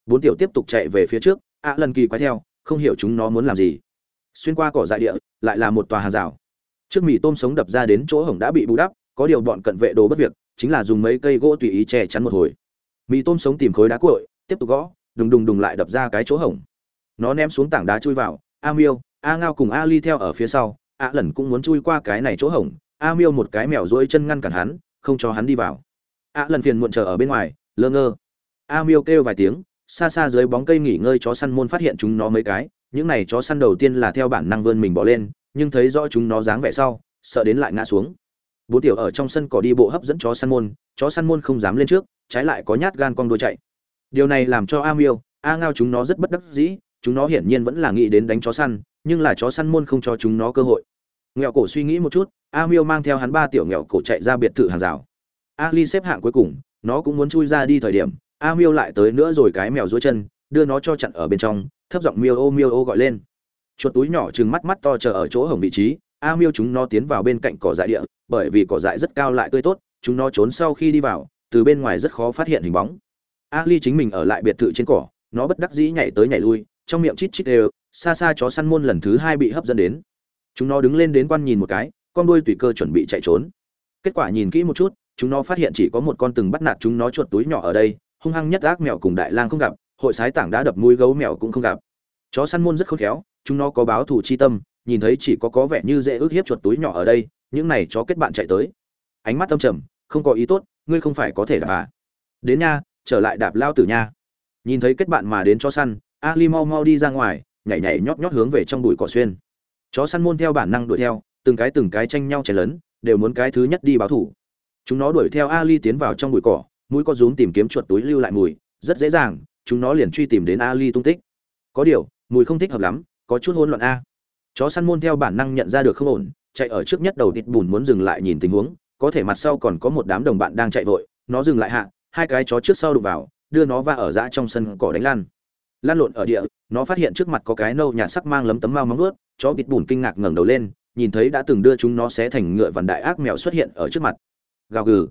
Bốn tiểu tiếp tục chạy về phía trước ạ lần kỳ quay theo không hiểu chúng nó muốn làm gì. Xuyên qua cỏ dại địa lại là một tòa hàng rào. Trước mì tôm sống đập ra đến chỗ hổng đã bị bù đắp có điều bọn cận vệ đồ bất việc chính là dùng mấy cây gỗ tùy ý che chắn một hồi. Mì tôm sống tìm khối đá cuội, tiếp tục gõ đùng đùng đùng lại đập ra cái chỗ hổng. Nó ném xuống tảng đá chui vào a miêu a ngao cùng a ly theo ở phía sau a lần cũng muốn chui qua cái này chỗ hổng. A miêu một cái mèo rỗi chân ngăn cản hắn không cho hắn đi vào. A lần phiền muộn chờ ở bên ngoài lơ ngơ. A miêu kêu vài tiếng xa xa dưới bóng cây nghỉ ngơi chó săn môn phát hiện chúng nó mấy cái, những này chó săn đầu tiên là theo bản năng vươn mình bỏ lên, nhưng thấy rõ chúng nó dáng vẻ sau, sợ đến lại ngã xuống. Bốn tiểu ở trong sân cỏ đi bộ hấp dẫn chó săn môn, chó săn môn không dám lên trước, trái lại có nhát gan con đua chạy. Điều này làm cho a miêu, a ngao chúng nó rất bất đắc dĩ, chúng nó hiển nhiên vẫn là nghĩ đến đánh chó săn, nhưng là chó săn môn không cho chúng nó cơ hội. Nghèo cổ suy nghĩ một chút, a miêu mang theo hắn ba tiểu nghèo cổ chạy ra biệt thự hàng rào. Ali xếp hạng cuối cùng, nó cũng muốn chui ra đi thời điểm a miêu lại tới nữa rồi cái mèo dối chân, đưa nó cho chặn ở bên trong, thấp giọng miêu ô miêu ô gọi lên. Chuột túi nhỏ chừng mắt mắt to chờ ở chỗ hồng vị trí, a miêu chúng nó tiến vào bên cạnh cỏ dại địa, bởi vì cỏ dại rất cao lại tươi tốt, chúng nó trốn sau khi đi vào, từ bên ngoài rất khó phát hiện hình bóng. Ali chính mình ở lại biệt thự trên cỏ, nó bất đắc dĩ nhảy tới nhảy lui, trong miệng chít chít đều, xa xa chó săn môn lần thứ hai bị hấp dẫn đến. Chúng nó đứng lên đến quan nhìn một cái, con đuôi tùy cơ chuẩn bị chạy trốn. Kết quả nhìn kỹ một chút, chúng nó phát hiện chỉ có một con từng bắt nạt chúng nó chuột túi nhỏ ở đây hung hăng nhất ác mèo cùng đại lang không gặp, hội sái tảng đã đập mũi gấu mèo cũng không gặp. Chó săn môn rất khôn khéo, chúng nó có báo thù chi tâm, nhìn thấy chỉ có có vẻ như dễ ước hiếp chuột túi nhỏ ở đây, những này chó kết bạn chạy tới. Ánh mắt âm trầm, không có ý tốt, ngươi không phải có thể đạp à? Đến nha, trở lại đạp lao tử nha. Nhìn thấy kết bạn mà đến chó săn, ali mau mau đi ra ngoài, nhảy nhảy nhót nhót hướng về trong bụi cỏ xuyên. Chó săn môn theo bản năng đuổi theo, từng cái từng cái tranh nhau chảy lớn đều muốn cái thứ nhất đi báo thủ chúng nó đuổi theo ali tiến vào trong bụi cỏ mũi có rúm tìm kiếm chuột túi lưu lại mùi, rất dễ dàng, chúng nó liền truy tìm đến ali tung tích. Có điều, mùi không thích hợp lắm, có chút hỗn loạn a. Chó săn môn theo bản năng nhận ra được không ổn, chạy ở trước nhất đầu thịt bùn muốn dừng lại nhìn tình huống, có thể mặt sau còn có một đám đồng bạn đang chạy vội, nó dừng lại hạ, hai cái chó trước sau đụng vào, đưa nó va ở dã trong sân cỏ đánh lan lan lộn ở địa, nó phát hiện trước mặt có cái nâu nhạt sắc mang lấm tấm mau móng ướt chó thịt bùn kinh ngạc ngẩng đầu lên, nhìn thấy đã từng đưa chúng nó xé thành ngựa vằn đại ác mèo xuất hiện ở trước mặt. Gào gừ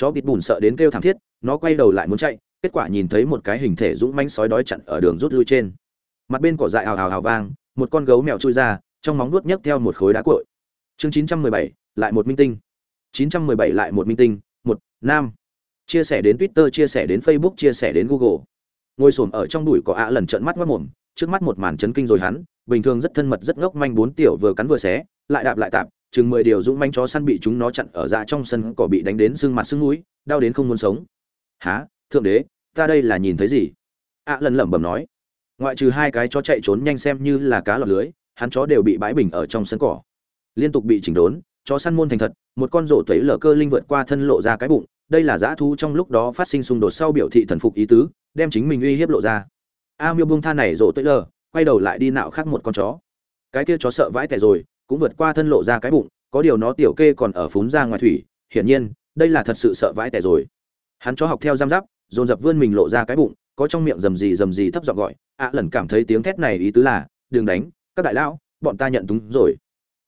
chó bịt bùn sợ đến kêu thảm thiết nó quay đầu lại muốn chạy kết quả nhìn thấy một cái hình thể dũng manh sói đói chặn ở đường rút lui trên. Mặt bên cỏ dại hào hào hào vang một con gấu mèo chui ra trong móng nuốt nhấc theo một khối đá cội chương 917, lại một minh tinh. 917 lại một minh tinh một nam. Chia sẻ đến twitter chia sẻ đến facebook chia sẻ đến google. Ngồi xổm ở trong đùi cỏ ạ lần trợn mắt mất mồm trước mắt một màn chấn kinh rồi hắn bình thường rất thân mật rất ngốc manh bốn tiểu vừa cắn vừa xé lại đạp lại tạp chừng mười điều dũng manh chó săn bị chúng nó chặn ở dạ trong sân cỏ bị đánh đến sưng mặt sưng mũi đau đến không muốn sống. Hả, thượng đế ta đây là nhìn thấy gì? À lần lẩm bẩm nói. Ngoại trừ hai cái chó chạy trốn nhanh xem như là cá lọt lưới hắn chó đều bị bãi bình ở trong sân cỏ. Liên tục bị chỉnh đốn chó săn môn thành thật một con rổ tuấy lở cơ linh vượt qua thân lộ ra cái bụng đây là dã thú trong lúc đó phát sinh xung đột sau biểu thị thần phục ý tứ đem chính mình uy hiếp lộ ra. A miêu bung tha này rổ tuấy lở quay đầu lại đi nạo khác một con chó. Cái kia chó sợ vãi tẻ rồi cũng vượt qua thân lộ ra cái bụng, có điều nó tiểu kê còn ở phún ra ngoài thủy, hiển nhiên, đây là thật sự sợ vãi tẻ rồi. Hắn chó học theo giam giáp, dồn dập vươn mình lộ ra cái bụng, có trong miệng rầm rì rầm rì thấp giọng gọi ạ lần cảm thấy tiếng thét này ý tứ là, đừng đánh, các đại lão, bọn ta nhận túng rồi.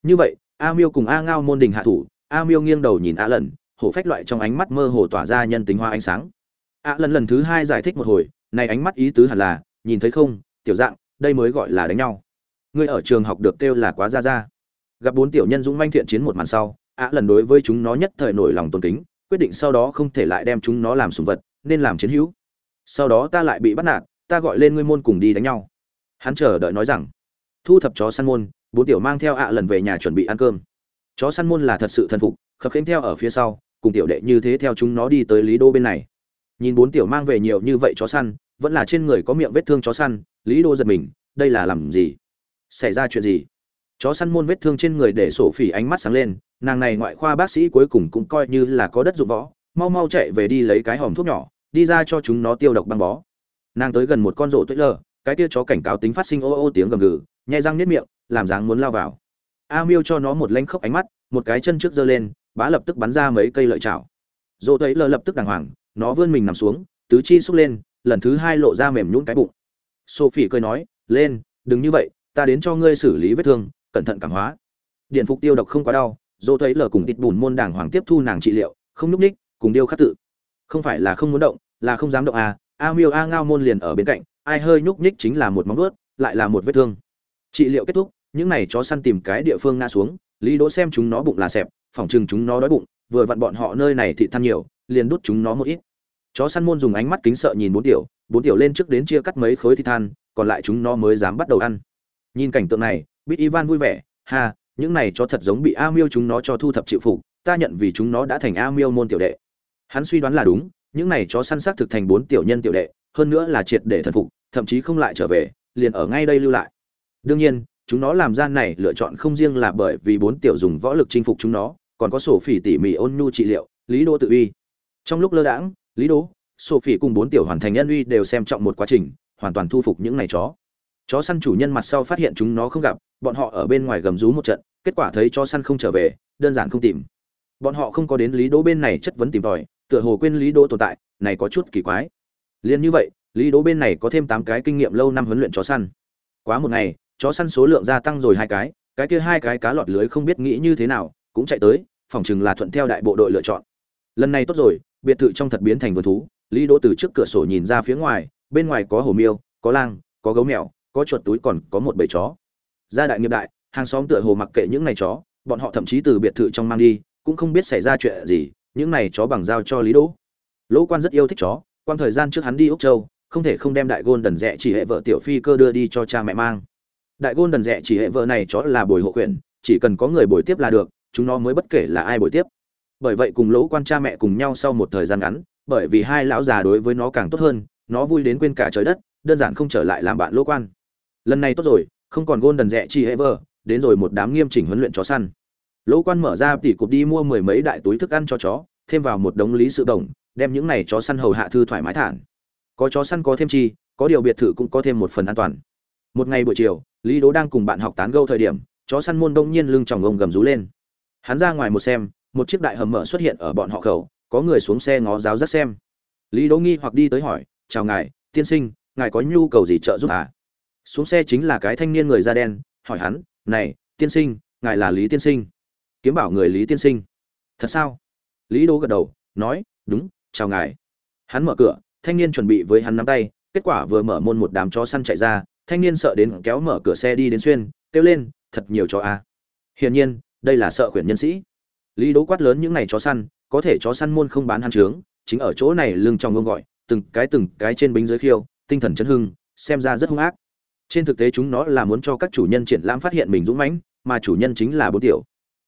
Như vậy, a miêu cùng a ngao môn đình hạ thủ, a miêu nghiêng đầu nhìn a lần, hổ phách loại trong ánh mắt mơ hồ tỏa ra nhân tính hoa ánh sáng. A lần lần thứ hai giải thích một hồi, này ánh mắt ý tứ hẳn là, nhìn thấy không, tiểu dạng, đây mới gọi là đánh nhau. Ngươi ở trường học được kêu là quá ra ra gặp bốn tiểu nhân dũng manh thiện chiến một màn sau ạ lần đối với chúng nó nhất thời nổi lòng tôn kính, quyết định sau đó không thể lại đem chúng nó làm sùng vật, nên làm chiến hữu. Sau đó ta lại bị bắt nạt, ta gọi lên ngươi môn cùng đi đánh nhau. Hắn chờ đợi nói rằng, thu thập chó săn môn, bốn tiểu mang theo ạ lần về nhà chuẩn bị ăn cơm. Chó săn môn là thật sự thần phục, khập khiễng theo ở phía sau, cùng tiểu đệ như thế theo chúng nó đi tới lý đô bên này. Nhìn bốn tiểu mang về nhiều như vậy chó săn, vẫn là trên người có miệng vết thương chó săn, lý đô giật mình, đây là làm gì? Xảy ra chuyện gì? Chó săn môn vết thương trên người để sổ phỉ ánh mắt sáng lên, nàng này ngoại khoa bác sĩ cuối cùng cũng coi như là có đất dụng võ, mau mau chạy về đi lấy cái hòm thuốc nhỏ, đi ra cho chúng nó tiêu độc băng bó. Nàng tới gần một con rổ tuyết lơ cái tia chó cảnh cáo tính phát sinh ô ô tiếng gầm gừ, nhai răng nếp miệng, làm dáng muốn lao vào. A miêu cho nó một lanh khóc ánh mắt, một cái chân trước giơ lên, bá lập tức bắn ra mấy cây lợi chảo. Dỗ tuyết lờ lập tức đàng hoàng, nó vươn mình nằm xuống, tứ chi xúc lên, lần thứ hai lộ ra mềm nhũn cái bụng. Sophie cười nói, lên, đừng như vậy, ta đến cho ngươi xử lý vết thương cẩn thận cảm hóa. Điện phục tiêu độc không quá đau, dỗ thấy lờ cùng tịt bùn môn đảng hoàng tiếp thu nàng trị liệu, không nhúc ních, cùng điêu khắc tự. Không phải là không muốn động, là không dám động à a miêu a ngao môn liền ở bên cạnh, ai hơi nhúc nhích chính là một móng vuốt, lại là một vết thương. Trị liệu kết thúc, những này chó săn tìm cái địa phương ngã xuống, lý đỗ xem chúng nó bụng là xẹp, phỏng chừng chúng nó đói bụng, vừa vặn bọn họ nơi này thị than nhiều, liền đút chúng nó một ít. Chó săn môn dùng ánh mắt kính sợ nhìn bốn tiểu bốn tiểu lên trước đến chia cắt mấy khối thịt than, còn lại chúng nó mới dám bắt đầu ăn. Nhìn cảnh tượng này bít ivan vui vẻ, ha, những này chó thật giống bị a miêu chúng nó cho thu thập chịu phục, ta nhận vì chúng nó đã thành a miêu môn tiểu đệ. Hắn suy đoán là đúng, những này chó săn xác thực thành bốn tiểu nhân tiểu đệ, hơn nữa là triệt để thần phục, thậm chí không lại trở về, liền ở ngay đây lưu lại. Đương nhiên, chúng nó làm gian này lựa chọn không riêng là bởi vì bốn tiểu dùng võ lực chinh phục chúng nó, còn có sổ phỉ tỉ mỉ ôn nhu trị liệu, lý đô tự uy. Trong lúc lơ đãng, lý đô sổ phỉ cùng bốn tiểu hoàn thành nhân uy đều xem trọng một quá trình, hoàn toàn thu phục những này chó chó săn chủ nhân mặt sau phát hiện chúng nó không gặp, bọn họ ở bên ngoài gầm rú một trận, kết quả thấy chó săn không trở về, đơn giản không tìm. Bọn họ không có đến lý đỗ bên này chất vấn tìm tòi, tựa hồ quên lý đỗ tồn tại, này có chút kỳ quái. Liền như vậy, lý đỗ bên này có thêm tám cái kinh nghiệm lâu năm huấn luyện chó săn. Quá một ngày, chó săn số lượng gia tăng rồi hai cái cái kia hai cái cá lọt lưới không biết nghĩ như thế nào, cũng chạy tới, phòng chừng là thuận theo đại bộ đội lựa chọn. Lần này tốt rồi, biệt thự trong thật biến thành vườn thú, lý đỗ từ trước cửa sổ nhìn ra phía ngoài, bên ngoài có hồ miêu, có lang, có gấu mèo có chuột túi còn có một bầy chó. Gia đại nghiệp đại hàng xóm tựa hồ mặc kệ những này chó bọn họ thậm chí từ biệt thự trong mang đi cũng không biết xảy ra chuyện gì những này chó bằng giao cho lý đỗ. Lỗ quan rất yêu thích chó quan thời gian trước hắn đi úc châu không thể không đem đại gôn đần rẽ chỉ hệ vợ tiểu phi cơ đưa đi cho cha mẹ mang. Đại gôn đần rẽ chỉ hệ vợ này chó là bồi hộ quyền, chỉ cần có người bồi tiếp là được chúng nó mới bất kể là ai bồi tiếp. Bởi vậy cùng lỗ quan cha mẹ cùng nhau sau một thời gian ngắn bởi vì hai lão già đối với nó càng tốt hơn nó vui đến quên cả trời đất đơn giản không trở lại làm bạn lỗ quan lần này tốt rồi, không còn gôn đần rẽ chi hễ vợ đến rồi một đám nghiêm chỉnh huấn luyện chó săn. Lỗ quan mở ra tỉ cục đi mua mười mấy đại túi thức ăn cho chó, thêm vào một đống lý sự đồng, đem những này chó săn hầu hạ thư thoải mái thản. Có chó săn có thêm chi, có điều biệt thự cũng có thêm một phần an toàn. Một ngày buổi chiều, lý đố đang cùng bạn học tán gâu thời điểm, chó săn môn đông nhiên lưng tròng ông gầm rú lên. Hắn ra ngoài một xem, một chiếc đại hầm mở xuất hiện ở bọn họ khẩu, có người xuống xe ngó giáo rất xem. Lý đố nghi hoặc đi tới hỏi, chào ngài, tiên sinh, ngài có nhu cầu gì trợ giúp à? Xuống xe chính là cái thanh niên người da đen, hỏi hắn, này, tiên sinh, ngài là lý tiên sinh? Kiếm bảo người lý tiên sinh. Thật sao? Lý Đỗ gật đầu, nói, đúng, chào ngài. Hắn mở cửa, thanh niên chuẩn bị với hắn nắm tay, kết quả vừa mở môn một đám chó săn chạy ra, thanh niên sợ đến kéo mở cửa xe đi đến xuyên, kêu lên, thật nhiều chó a. À. hiển nhiên, đây là sợ khuyển nhân sĩ. Lý đố quát lớn những này chó săn, có thể chó săn môn không bán hắn trướng, chính ở chỗ này lưng trong ngông gọi, từng cái từng cái trên bính dưới khiêu, tinh thần chấn hưng, xem ra rất hung ác trên thực tế chúng nó là muốn cho các chủ nhân triển lãm phát hiện mình dũng mãnh, mà chủ nhân chính là bố tiểu.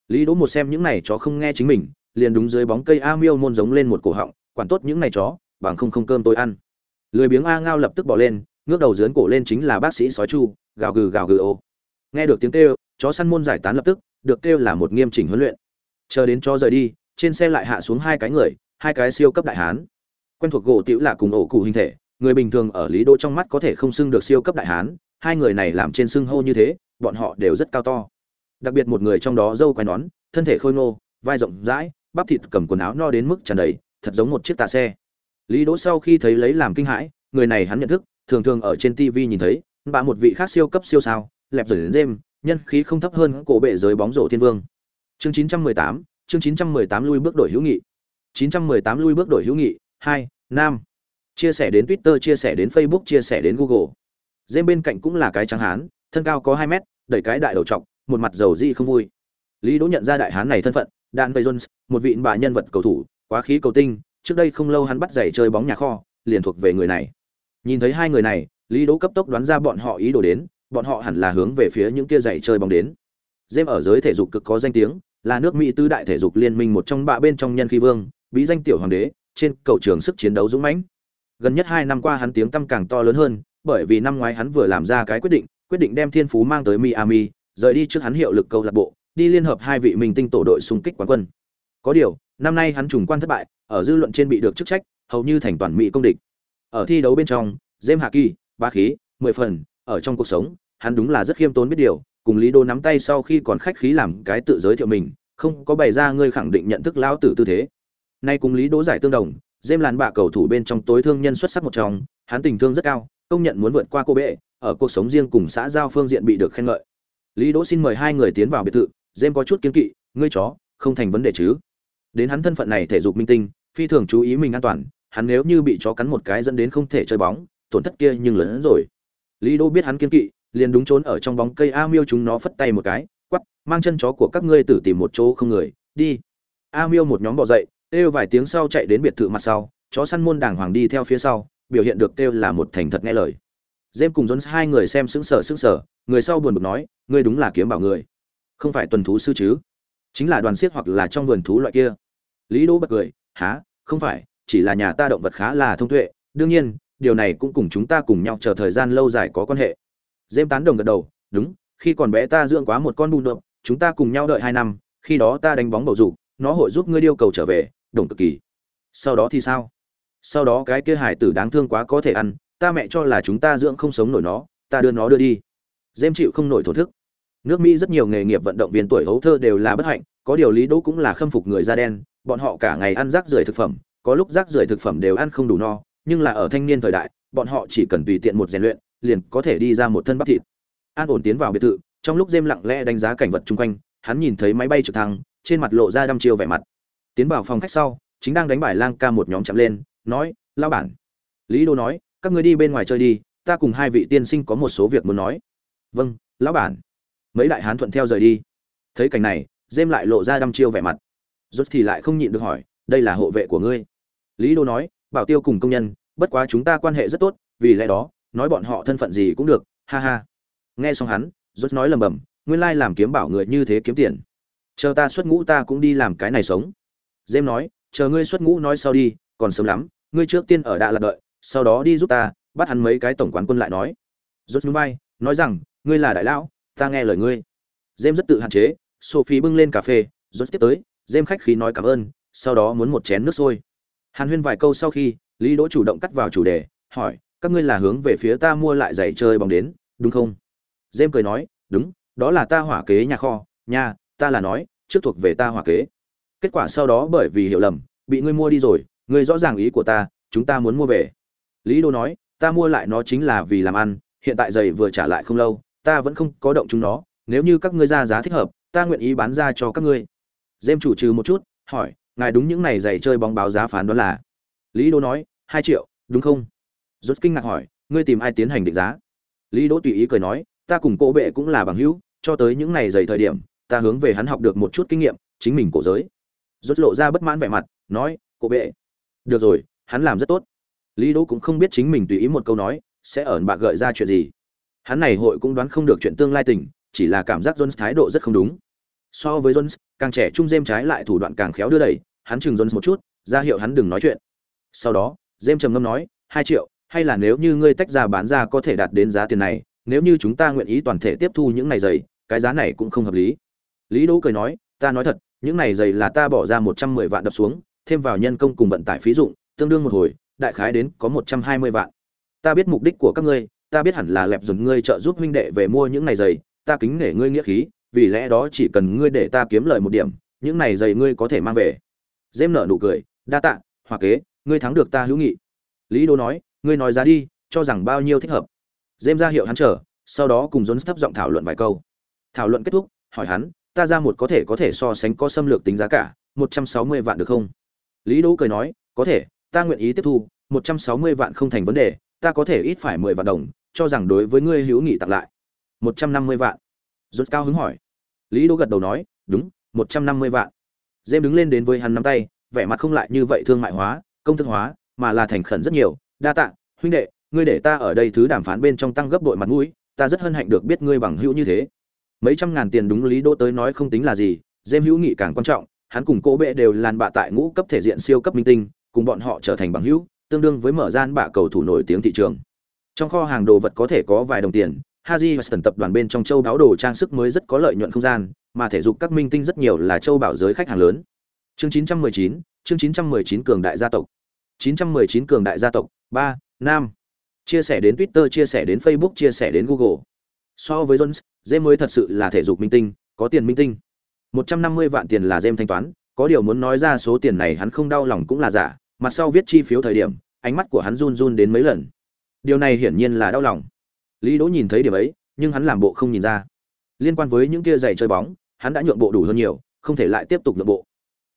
Lý đỗ một xem những này chó không nghe chính mình, liền đúng dưới bóng cây a miêu môn giống lên một cổ họng, quản tốt những này chó, bằng không không cơm tôi ăn. Lười biếng a ngao lập tức bỏ lên, ngước đầu dướn cổ lên chính là bác sĩ sói chu, gào gừ gào gừ ô. Nghe được tiếng kêu, chó săn môn giải tán lập tức, được kêu là một nghiêm chỉnh huấn luyện. Chờ đến chó rời đi, trên xe lại hạ xuống hai cái người, hai cái siêu cấp đại hán. Quen thuộc gỗ tiểu là cùng ổ cụ hình thể, người bình thường ở lý đỗ trong mắt có thể không xưng được siêu cấp đại hán hai người này làm trên xưng hô như thế bọn họ đều rất cao to. Đặc biệt một người trong đó dâu quai nón thân thể khôi ngô vai rộng rãi bắp thịt cầm quần áo no đến mức tràn đầy thật giống một chiếc tà xe. Lý đỗ sau khi thấy lấy làm kinh hãi người này hắn nhận thức thường thường ở trên tv nhìn thấy bà một vị khác siêu cấp siêu sao lẹp dần đêm nhân khí không thấp hơn cổ bệ giới bóng rổ thiên vương. Chương 918, chương 918 lui bước đổi hữu nghị. 918 lui bước đổi hữu nghị hai nam. Chia sẻ đến twitter chia sẻ đến facebook chia sẻ đến google dêm bên cạnh cũng là cái trắng hán, thân cao có hai mét, đẩy cái đại đầu trọc, một mặt dầu di không vui. Lý đỗ nhận ra đại hán này thân phận, đan vây jones, một vị bà nhân vật cầu thủ, quá khí cầu tinh, trước đây không lâu hắn bắt giày chơi bóng nhà kho, liền thuộc về người này. Nhìn thấy hai người này, lý đỗ cấp tốc đoán ra bọn họ ý đồ đến, bọn họ hẳn là hướng về phía những kia giày chơi bóng đến. Dêm ở giới thể dục cực có danh tiếng, là nước mỹ tứ đại thể dục liên minh một trong bạ bên trong nhân khí vương, bí danh tiểu hoàng đế, trên cầu trường sức chiến đấu dũng mãnh. Gần nhất hai năm qua hắn tiếng tăm càng to lớn hơn bởi vì năm ngoái hắn vừa làm ra cái quyết định quyết định đem thiên phú mang tới miami rời đi trước hắn hiệu lực câu lạc bộ đi liên hợp hai vị minh tinh tổ đội xung kích quán quân có điều năm nay hắn trùng quan thất bại ở dư luận trên bị được chức trách hầu như thành toàn mỹ công địch ở thi đấu bên trong James Hạ Kỳ, ba khí, mười phần, ở trong cuộc sống, hắn đúng là rất khiêm tốn biết điều, cùng Lý Đô nắm tay sau khi còn khách khí làm cái tự giới thiệu mình, không có bày ra ngươi khẳng định nhận thức lão tử tư thế. Nay cùng Lý Đỗ giải tương đồng, James làn bạ cầu thủ bên trong tối thương nhân xuất sắc một trong, hắn tình thương rất cao, công nhận muốn vượt qua cô bệ, ở cuộc sống riêng cùng xã giao phương diện bị được khen ngợi. Lý Đỗ xin mời hai người tiến vào biệt thự, James có chút kiên kỵ, ngươi chó, không thành vấn đề chứ? Đến hắn thân phận này thể dục minh tinh, phi thường chú ý mình an toàn, hắn nếu như bị chó cắn một cái dẫn đến không thể chơi bóng, tổn thất kia nhưng lớn hơn rồi. Lý Đỗ biết hắn kiên kỵ, liền đúng trốn ở trong bóng cây A Miêu chúng nó phất tay một cái, quắp mang chân chó của các ngươi tử tìm một chỗ không người, đi. A Miêu một nhóm bò dậy, kêu vài tiếng sau chạy đến biệt thự mặt sau, chó săn môn đàng hoàng đi theo phía sau, biểu hiện được kêu là một thành thật nghe lời. James cùng Jones hai người xem sững sờ sững sờ, người sau buồn bực nói, ngươi đúng là kiếm bảo người, không phải tuần thú sư chứ? Chính là đoàn xiết hoặc là trong vườn thú loại kia. Lý Đỗ bật cười, há, không phải, chỉ là nhà ta động vật khá là thông tuệ, đương nhiên, điều này cũng cùng chúng ta cùng nhau chờ thời gian lâu dài có quan hệ. Dêm tán đồng gật đầu, đúng, khi còn bé ta dưỡng quá một con bùn độp, chúng ta cùng nhau đợi hai năm, khi đó ta đánh bóng bầu dục, nó hội giúp ngươi yêu cầu trở về đồng cực kỳ sau đó thì sao sau đó cái kia hải tử đáng thương quá có thể ăn, ta mẹ cho là chúng ta dưỡng không sống nổi nó, ta đưa nó đưa đi. Dêm chịu không nổi thổ thức. Nước mỹ rất nhiều nghề nghiệp vận động viên tuổi hấu thơ đều là bất hạnh, có điều lý đỗ cũng là khâm phục người da đen, bọn họ cả ngày ăn rác rưởi thực phẩm, có lúc rác rưởi thực phẩm đều ăn không đủ no, nhưng là ở thanh niên thời đại, bọn họ chỉ cần tùy tiện một rèn luyện, liền có thể đi ra một thân bắp thịt. An ổn tiến vào biệt thự, trong lúc dêm lặng lẽ đánh giá cảnh vật chung quanh, hắn nhìn thấy máy bay trực thăng, trên mặt lộ ra đăm chiêu vẻ mặt. Tiến vào phòng khách sau, chính đang đánh bài lang ca một nhóm chạm lên nói lao bản. Lý đô nói, các người đi bên ngoài chơi đi, ta cùng hai vị tiên sinh có một số việc muốn nói. Vâng lão bản. Mấy đại hán thuận theo rời đi. Thấy cảnh này, dêm lại lộ ra đăm chiêu vẻ mặt. Rốt thì lại không nhịn được hỏi, đây là hộ vệ của ngươi? Lý đô nói, bảo tiêu cùng công nhân, bất quá chúng ta quan hệ rất tốt, vì lẽ đó, nói bọn họ thân phận gì cũng được, ha ha. Nghe xong hắn, rốt nói lầm bầm, nguyên lai làm kiếm bảo người như thế kiếm tiền. Chờ ta xuất ngũ ta cũng đi làm cái này sống. Dêm nói, chờ ngươi xuất ngũ nói sau đi, còn sớm lắm ngươi trước tiên ở đạ lạt đợi sau đó đi giúp ta bắt hắn mấy cái tổng quán quân lại nói. Rốt núi bay nói rằng ngươi là đại lão ta nghe lời ngươi. Dêm rất tự hạn chế sophie bưng lên cà phê rốt tiếp tới dêm khách khí nói cảm ơn sau đó muốn một chén nước sôi. Hàn huyên vài câu sau khi lý đỗ chủ động cắt vào chủ đề hỏi các ngươi là hướng về phía ta mua lại giày chơi bóng đến đúng không? Dêm cười nói đúng đó là ta hỏa kế nhà kho nhà, ta là nói trước thuộc về ta hỏa kế. Kết quả sau đó bởi vì hiểu lầm bị ngươi mua đi rồi ngươi rõ ràng ý của ta, chúng ta muốn mua về. Lý đô nói, ta mua lại nó chính là vì làm ăn, hiện tại giày vừa trả lại không lâu, ta vẫn không có động chúng nó, nếu như các ngươi ra giá thích hợp, ta nguyện ý bán ra cho các ngươi. Dêm chủ trừ một chút, hỏi, ngài đúng những này giày chơi bóng báo giá phán đó là? Lý đô nói, hai triệu, đúng không? Rốt kinh ngạc hỏi, ngươi tìm ai tiến hành định giá? Lý đỗ tùy ý cười nói, ta cùng cô bệ cũng là bằng hữu, cho tới những này giày thời điểm, ta hướng về hắn học được một chút kinh nghiệm, chính mình cổ giới. Rốt lộ ra bất mãn vẻ mặt, nói cô bệ được rồi, hắn làm rất tốt. Lý đỗ cũng không biết chính mình tùy ý một câu nói, sẽ ẩn bạc gợi ra chuyện gì. Hắn này hội cũng đoán không được chuyện tương lai tình, chỉ là cảm giác jones thái độ rất không đúng. So với jones, càng trẻ trung dêm trái lại thủ đoạn càng khéo đưa đẩy, hắn chừng jones một chút, ra hiệu hắn đừng nói chuyện. Sau đó dêm trầm ngâm nói, hai triệu, hay là nếu như ngươi tách ra bán ra có thể đạt đến giá tiền này, nếu như chúng ta nguyện ý toàn thể tiếp thu những này giày, cái giá này cũng không hợp lý. Lý đỗ cười nói, ta nói thật, những này giày là ta bỏ ra một trăm mười vạn đập xuống thêm vào nhân công cùng vận tải phí dụng, tương đương một hồi, đại khái đến có một trăm hai mươi vạn. Ta biết mục đích của các ngươi, ta biết hẳn là lẹp dùng ngươi trợ giúp huynh đệ về mua những này giày, ta kính nể ngươi nghĩa khí, vì lẽ đó chỉ cần ngươi để ta kiếm lời một điểm, những này giày ngươi có thể mang về. Dêm nở nụ cười, đa tạ hòa kế, ngươi thắng được ta hữu nghị. Lý đô nói, ngươi nói giá đi, cho rằng bao nhiêu thích hợp. Dêm ra hiệu hắn chờ, sau đó cùng Jones thấp giọng thảo luận vài câu. Thảo luận kết thúc, hỏi hắn, ta ra một có thể có thể so sánh có xâm lược tính giá cả, một trăm sáu mươi vạn được không? Lý đỗ cười nói, có thể, ta nguyện ý tiếp thu, một trăm sáu mươi vạn không thành vấn đề, ta có thể ít phải mười vạn đồng, cho rằng đối với ngươi hữu nghị tặng lại. Một trăm năm mươi vạn. Rốt cao hứng hỏi. Lý đỗ gật đầu nói, đúng, một trăm năm mươi vạn. Dêm đứng lên đến với hắn nắm tay, vẻ mặt không lại như vậy thương mại hóa, công thức hóa, mà là thành khẩn rất nhiều. Đa tạ, huynh đệ, ngươi để ta ở đây thứ đàm phán bên trong tăng gấp bội mặt mũi, ta rất hân hạnh được biết ngươi bằng hữu như thế. Mấy trăm ngàn tiền đúng lý đỗ tới nói không tính là gì dêm hữu nghị càng quan trọng hắn cùng cố bệ đều làn bạ tại ngũ cấp thể diện siêu cấp minh tinh cùng bọn họ trở thành bằng hữu tương đương với mở gian bạ cầu thủ nổi tiếng thị trường trong kho hàng đồ vật có thể có vài đồng tiền Haji và tập đoàn bên trong châu đáo đồ trang sức mới rất có lợi nhuận không gian, mà thể dục các minh tinh rất nhiều là châu bảo giới khách hàng lớn. Chương 919, chương 919 cường đại gia tộc. 919 cường đại gia tộc, 3, Nam. Chia sẻ đến Twitter, chia sẻ đến Facebook, chia sẻ đến Google. So với Jones, James mới thật sự là thể dục minh tinh, có tiền minh tinh. 150 vạn tiền là Dêm thanh toán, có điều muốn nói ra số tiền này hắn không đau lòng cũng là giả, mặt sau viết chi phiếu thời điểm, ánh mắt của hắn run run đến mấy lần. Điều này hiển nhiên là đau lòng. Lý Đỗ nhìn thấy điểm ấy, nhưng hắn làm bộ không nhìn ra. Liên quan với những kia giày chơi bóng, hắn đã nhượng bộ đủ hơn nhiều, không thể lại tiếp tục nhượng bộ.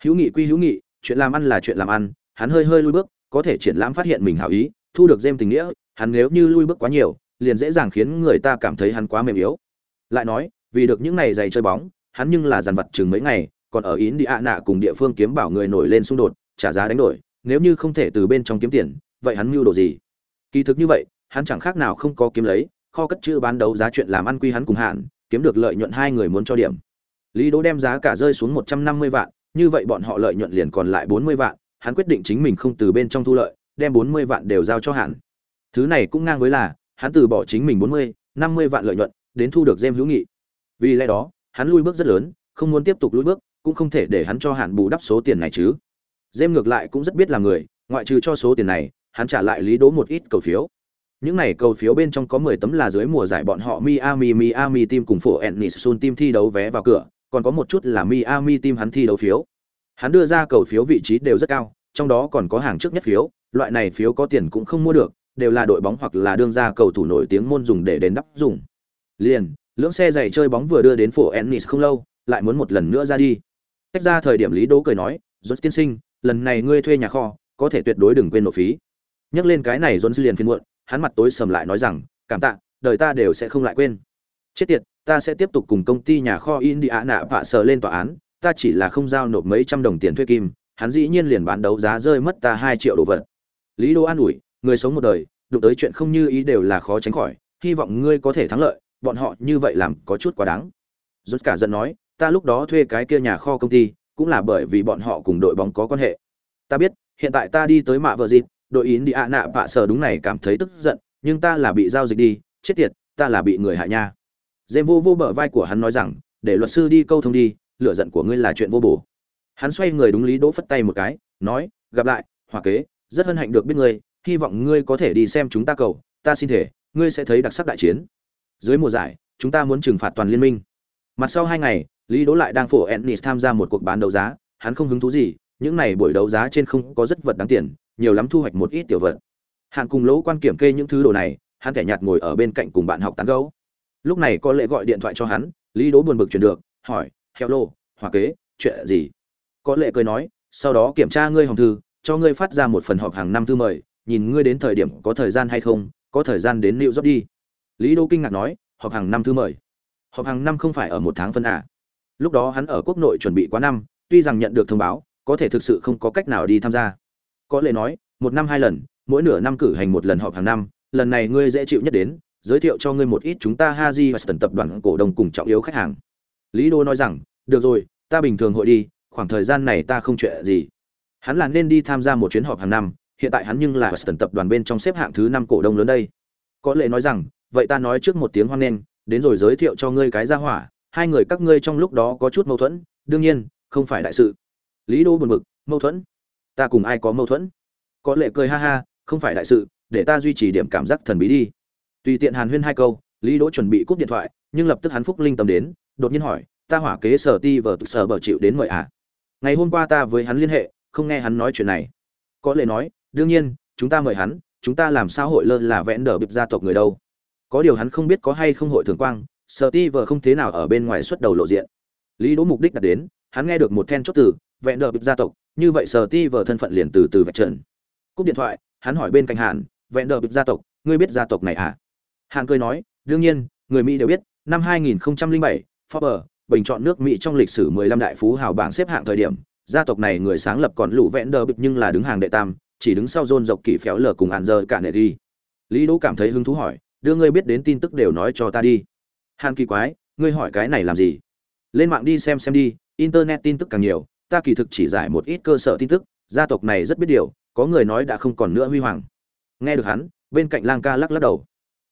Hữu nghị quy hữu nghị, chuyện làm ăn là chuyện làm ăn, hắn hơi hơi lui bước, có thể triển lãm phát hiện mình hảo ý, thu được Gem tình nghĩa, hắn nếu như lui bước quá nhiều, liền dễ dàng khiến người ta cảm thấy hắn quá mềm yếu. Lại nói, vì được những này giày chơi bóng, hắn nhưng là dàn vật chừng mấy ngày, còn ở Yến đi ạ nạ cùng địa phương kiếm bảo người nổi lên xung đột, trả giá đánh đổi, nếu như không thể từ bên trong kiếm tiền, vậy hắn mưu đồ gì? Kỳ thực như vậy, hắn chẳng khác nào không có kiếm lấy, kho cất chữ bán đấu giá chuyện làm ăn quy hắn cùng hạn, kiếm được lợi nhuận hai người muốn cho điểm. Lý Đỗ đem giá cả rơi xuống một trăm năm mươi vạn, như vậy bọn họ lợi nhuận liền còn lại bốn mươi vạn, hắn quyết định chính mình không từ bên trong thu lợi, đem bốn mươi vạn đều giao cho hạn. Thứ này cũng ngang với là, hắn từ bỏ chính mình bốn mươi, năm mươi vạn lợi nhuận, đến thu được Gem hữu nghị. Vì lẽ đó, hắn lui bước rất lớn, không muốn tiếp tục lùi bước, cũng không thể để hắn cho hạn bù đắp số tiền này chứ dêm ngược lại cũng rất biết là người ngoại trừ cho số tiền này hắn trả lại lý đố một ít cầu phiếu những này cầu phiếu bên trong có 10 tấm là dưới mùa giải bọn họ Miami Miami team cùng phụ Ennis Sun team thi đấu vé vào cửa, còn có một chút là Miami team hắn thi đấu phiếu. Hắn đưa ra cầu phiếu vị trí đều rất cao, trong đó còn có hàng trước nhất phiếu, loại này phiếu có tiền cũng không mua được, đều là đội bóng hoặc là đương ra cầu thủ nổi tiếng môn dùng để đền đắp dùng. Liền, lưỡng xe giày chơi bóng vừa đưa đến phố Ennis không lâu, lại muốn một lần nữa ra đi. Tách ra thời điểm Lý Đỗ cười nói, dốt tiên sinh, lần này ngươi thuê nhà kho, có thể tuyệt đối đừng quên nộp phí." Nhắc lên cái này dốt liền phiền muộn, hắn mặt tối sầm lại nói rằng, "Cảm tạ, đời ta đều sẽ không lại quên." Chết tiệt, ta sẽ tiếp tục cùng công ty nhà kho Indiana vạ sở lên tòa án, ta chỉ là không giao nộp mấy trăm đồng tiền thuê kim, hắn dĩ nhiên liền bán đấu giá rơi mất ta 2 triệu đồ vật. Lý Đỗ an ủi, người sống một đời, đụng tới chuyện không như ý đều là khó tránh khỏi, hy vọng ngươi có thể thắng lợi, bọn họ như vậy làm có chút quá đáng. Rốt cả giận nói, ta lúc đó thuê cái kia nhà kho công ty, cũng là bởi vì bọn họ cùng đội bóng có quan hệ. Ta biết, hiện tại ta đi tới mạ vợ dịp, đội yến đi ạ nạ vạ sở đúng này cảm thấy tức giận, nhưng ta là bị giao dịch đi, chết tiệt, ta là bị người hại nha. Dêm vô vô bờ vai của hắn nói rằng, để luật sư đi câu thông đi, lửa giận của ngươi là chuyện vô bổ. Hắn xoay người đúng lý đỗ phất tay một cái, nói, gặp lại, hòa kế, rất hân hạnh được biết ngươi, hy vọng ngươi có thể đi xem chúng ta cầu, ta xin thể, ngươi sẽ thấy đặc sắc đại chiến. Dưới mùa giải, chúng ta muốn trừng phạt toàn liên minh. Mặt sau hai ngày, Lý Đỗ lại đang phổ Ennis tham gia một cuộc bán đấu giá, hắn không hứng thú gì, những này buổi đấu giá trên không có rất vật đáng tiền, nhiều lắm thu hoạch một ít tiểu vật. Hạn cùng lỗ quan kiểm kê những thứ đồ này, hắn kẻ nhạt ngồi ở bên cạnh cùng bạn học tán gẫu. Lúc này có lệ gọi điện thoại cho hắn, Lý Đỗ buồn bực chuyển được, hỏi, "Hello, Hòa kế, chuyện gì?" Có lệ cười nói, "Sau đó kiểm tra ngươi hòm thư, cho ngươi phát ra một phần họp hàng năm thư mời, nhìn ngươi đến thời điểm có thời gian hay không, có thời gian đến New York đi." Lý Đô kinh ngạc nói, "Họp hàng năm thư mời? Họp hàng năm không phải ở một tháng phân à?" lúc đó hắn ở quốc nội chuẩn bị quá năm tuy rằng nhận được thông báo có thể thực sự không có cách nào đi tham gia có lẽ nói một năm hai lần mỗi nửa năm cử hành một lần họp hàng năm lần này ngươi dễ chịu nhất đến giới thiệu cho ngươi một ít chúng ta haji và tần tập đoàn cổ đông cùng trọng yếu khách hàng lý đô nói rằng được rồi ta bình thường hội đi khoảng thời gian này ta không chuyện gì hắn là nên đi tham gia một chuyến họp hàng năm hiện tại hắn nhưng là Stern tập đoàn bên trong xếp hạng thứ năm cổ đông lớn đây. Có lẽ nói rằng, vậy ta nói trước một tiếng hoan nghênh, đến rồi giới thiệu cho ngươi cái gia hỏa, hai người các ngươi trong lúc đó có chút mâu thuẫn đương nhiên không phải đại sự. Lý đô buồn bực mâu thuẫn? Ta cùng ai có mâu thuẫn? Có lệ cười ha ha không phải đại sự để ta duy trì điểm cảm giác thần bí đi. Tùy tiện hàn huyên hai câu lý đỗ chuẩn bị cúp điện thoại nhưng lập tức hắn phúc linh tâm đến đột nhiên hỏi ta hỏa kế sở ti vờ sở bờ chịu đến mời à? Ngày hôm qua ta với hắn liên hệ không nghe hắn nói chuyện này. Có lệ nói đương nhiên chúng ta mời hắn chúng ta làm sao hội lơ là vẽn đờ bịp gia tộc người đâu? Có điều hắn không biết có hay không hội thường quang sợ ti vờ không thế nào ở bên ngoài xuất đầu lộ diện. Lý đỗ mục đích đặt đến hắn nghe được một then chốt từ vẹn đờ bịp gia tộc như vậy sợ ti vờ thân phận liền từ từ vạch trần. Cúp điện thoại hắn hỏi bên cạnh hàn vẹn đờ bịp gia tộc ngươi biết gia tộc này à? Hàn cười nói đương nhiên người mỹ đều biết năm 2007, Forbes bình chọn nước mỹ trong lịch sử 15 đại phú hào bảng xếp hạng thời điểm gia tộc này người sáng lập còn lũ vẹn đờ bịp nhưng là đứng hàng đệ tam chỉ đứng sau John dọc kỳ phéo Lở cùng hạn giờ cả nệ đi lý đỗ cảm thấy hứng thú hỏi đưa ngươi biết đến tin tức đều nói cho ta đi. Hàn kỳ quái, ngươi hỏi cái này làm gì? Lên mạng đi xem xem đi, internet tin tức càng nhiều, ta kỳ thực chỉ giải một ít cơ sở tin tức, gia tộc này rất biết điều, có người nói đã không còn nữa huy hoàng. Nghe được hắn, bên cạnh lang ca lắc lắc đầu.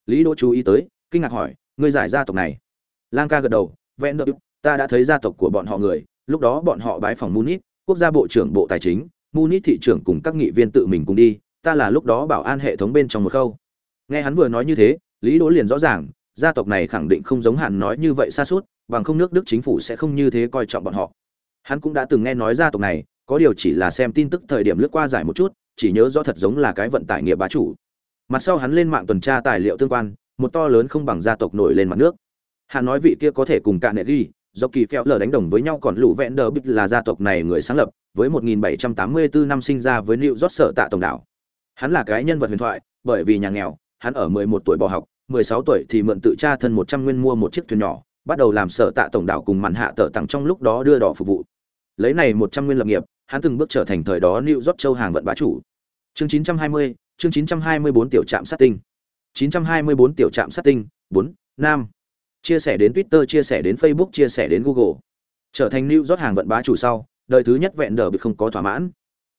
Lý đỗ chú ý tới, kinh ngạc hỏi, ngươi giải gia tộc này? Lang ca gật đầu vẽn đợi, ta đã thấy gia tộc của bọn họ người, lúc đó bọn họ bái phòng munich, quốc gia bộ trưởng bộ tài chính, munich thị trưởng cùng các nghị viên tự mình cùng đi, ta là lúc đó bảo an hệ thống bên trong một khâu nghe hắn vừa nói như thế, lý đỗ liền rõ ràng, gia tộc này khẳng định không giống hạn nói như vậy xa suốt, bằng không nước đức chính phủ sẽ không như thế coi trọng bọn họ. Hắn cũng đã từng nghe nói gia tộc này, có điều chỉ là xem tin tức thời điểm lướt qua giải một chút, chỉ nhớ rõ thật giống là cái vận tải nghiệp bá chủ. Mặt sau hắn lên mạng tuần tra tài liệu tương quan, một to lớn không bằng gia tộc nổi lên mặt nước. Hắn nói vị kia có thể cùng cạn nệ ghi, do kỳ phèo lờ đánh đồng với nhau còn lũ vẹn đờ bích là gia tộc này người sáng lập, với 1784 năm sinh ra với New York sở tạ tổng đảo. Hắn là cái nhân vật huyền thoại, bởi vì nhà nghèo hắn ở 11 tuổi bỏ học 16 tuổi thì mượn tự cha thân 100 nguyên mua một chiếc thuyền nhỏ, bắt đầu làm sở tạ tổng đảo cùng màn hạ tợ tặng trong lúc đó đưa đỏ phục vụ. Lấy này 100 nguyên lập nghiệp, hắn từng bước trở thành thời đó New York châu hàng vận bá chủ. Chương 920, chương 924 tiểu trạm sát tinh. 924 tiểu trạm sát tinh, 4, Nam. Chia sẻ đến Twitter, chia sẻ đến Facebook, chia sẻ đến Google. Trở thành New York hàng vận bá chủ sau, đời thứ nhất vẹn đờ bị không có thỏa mãn.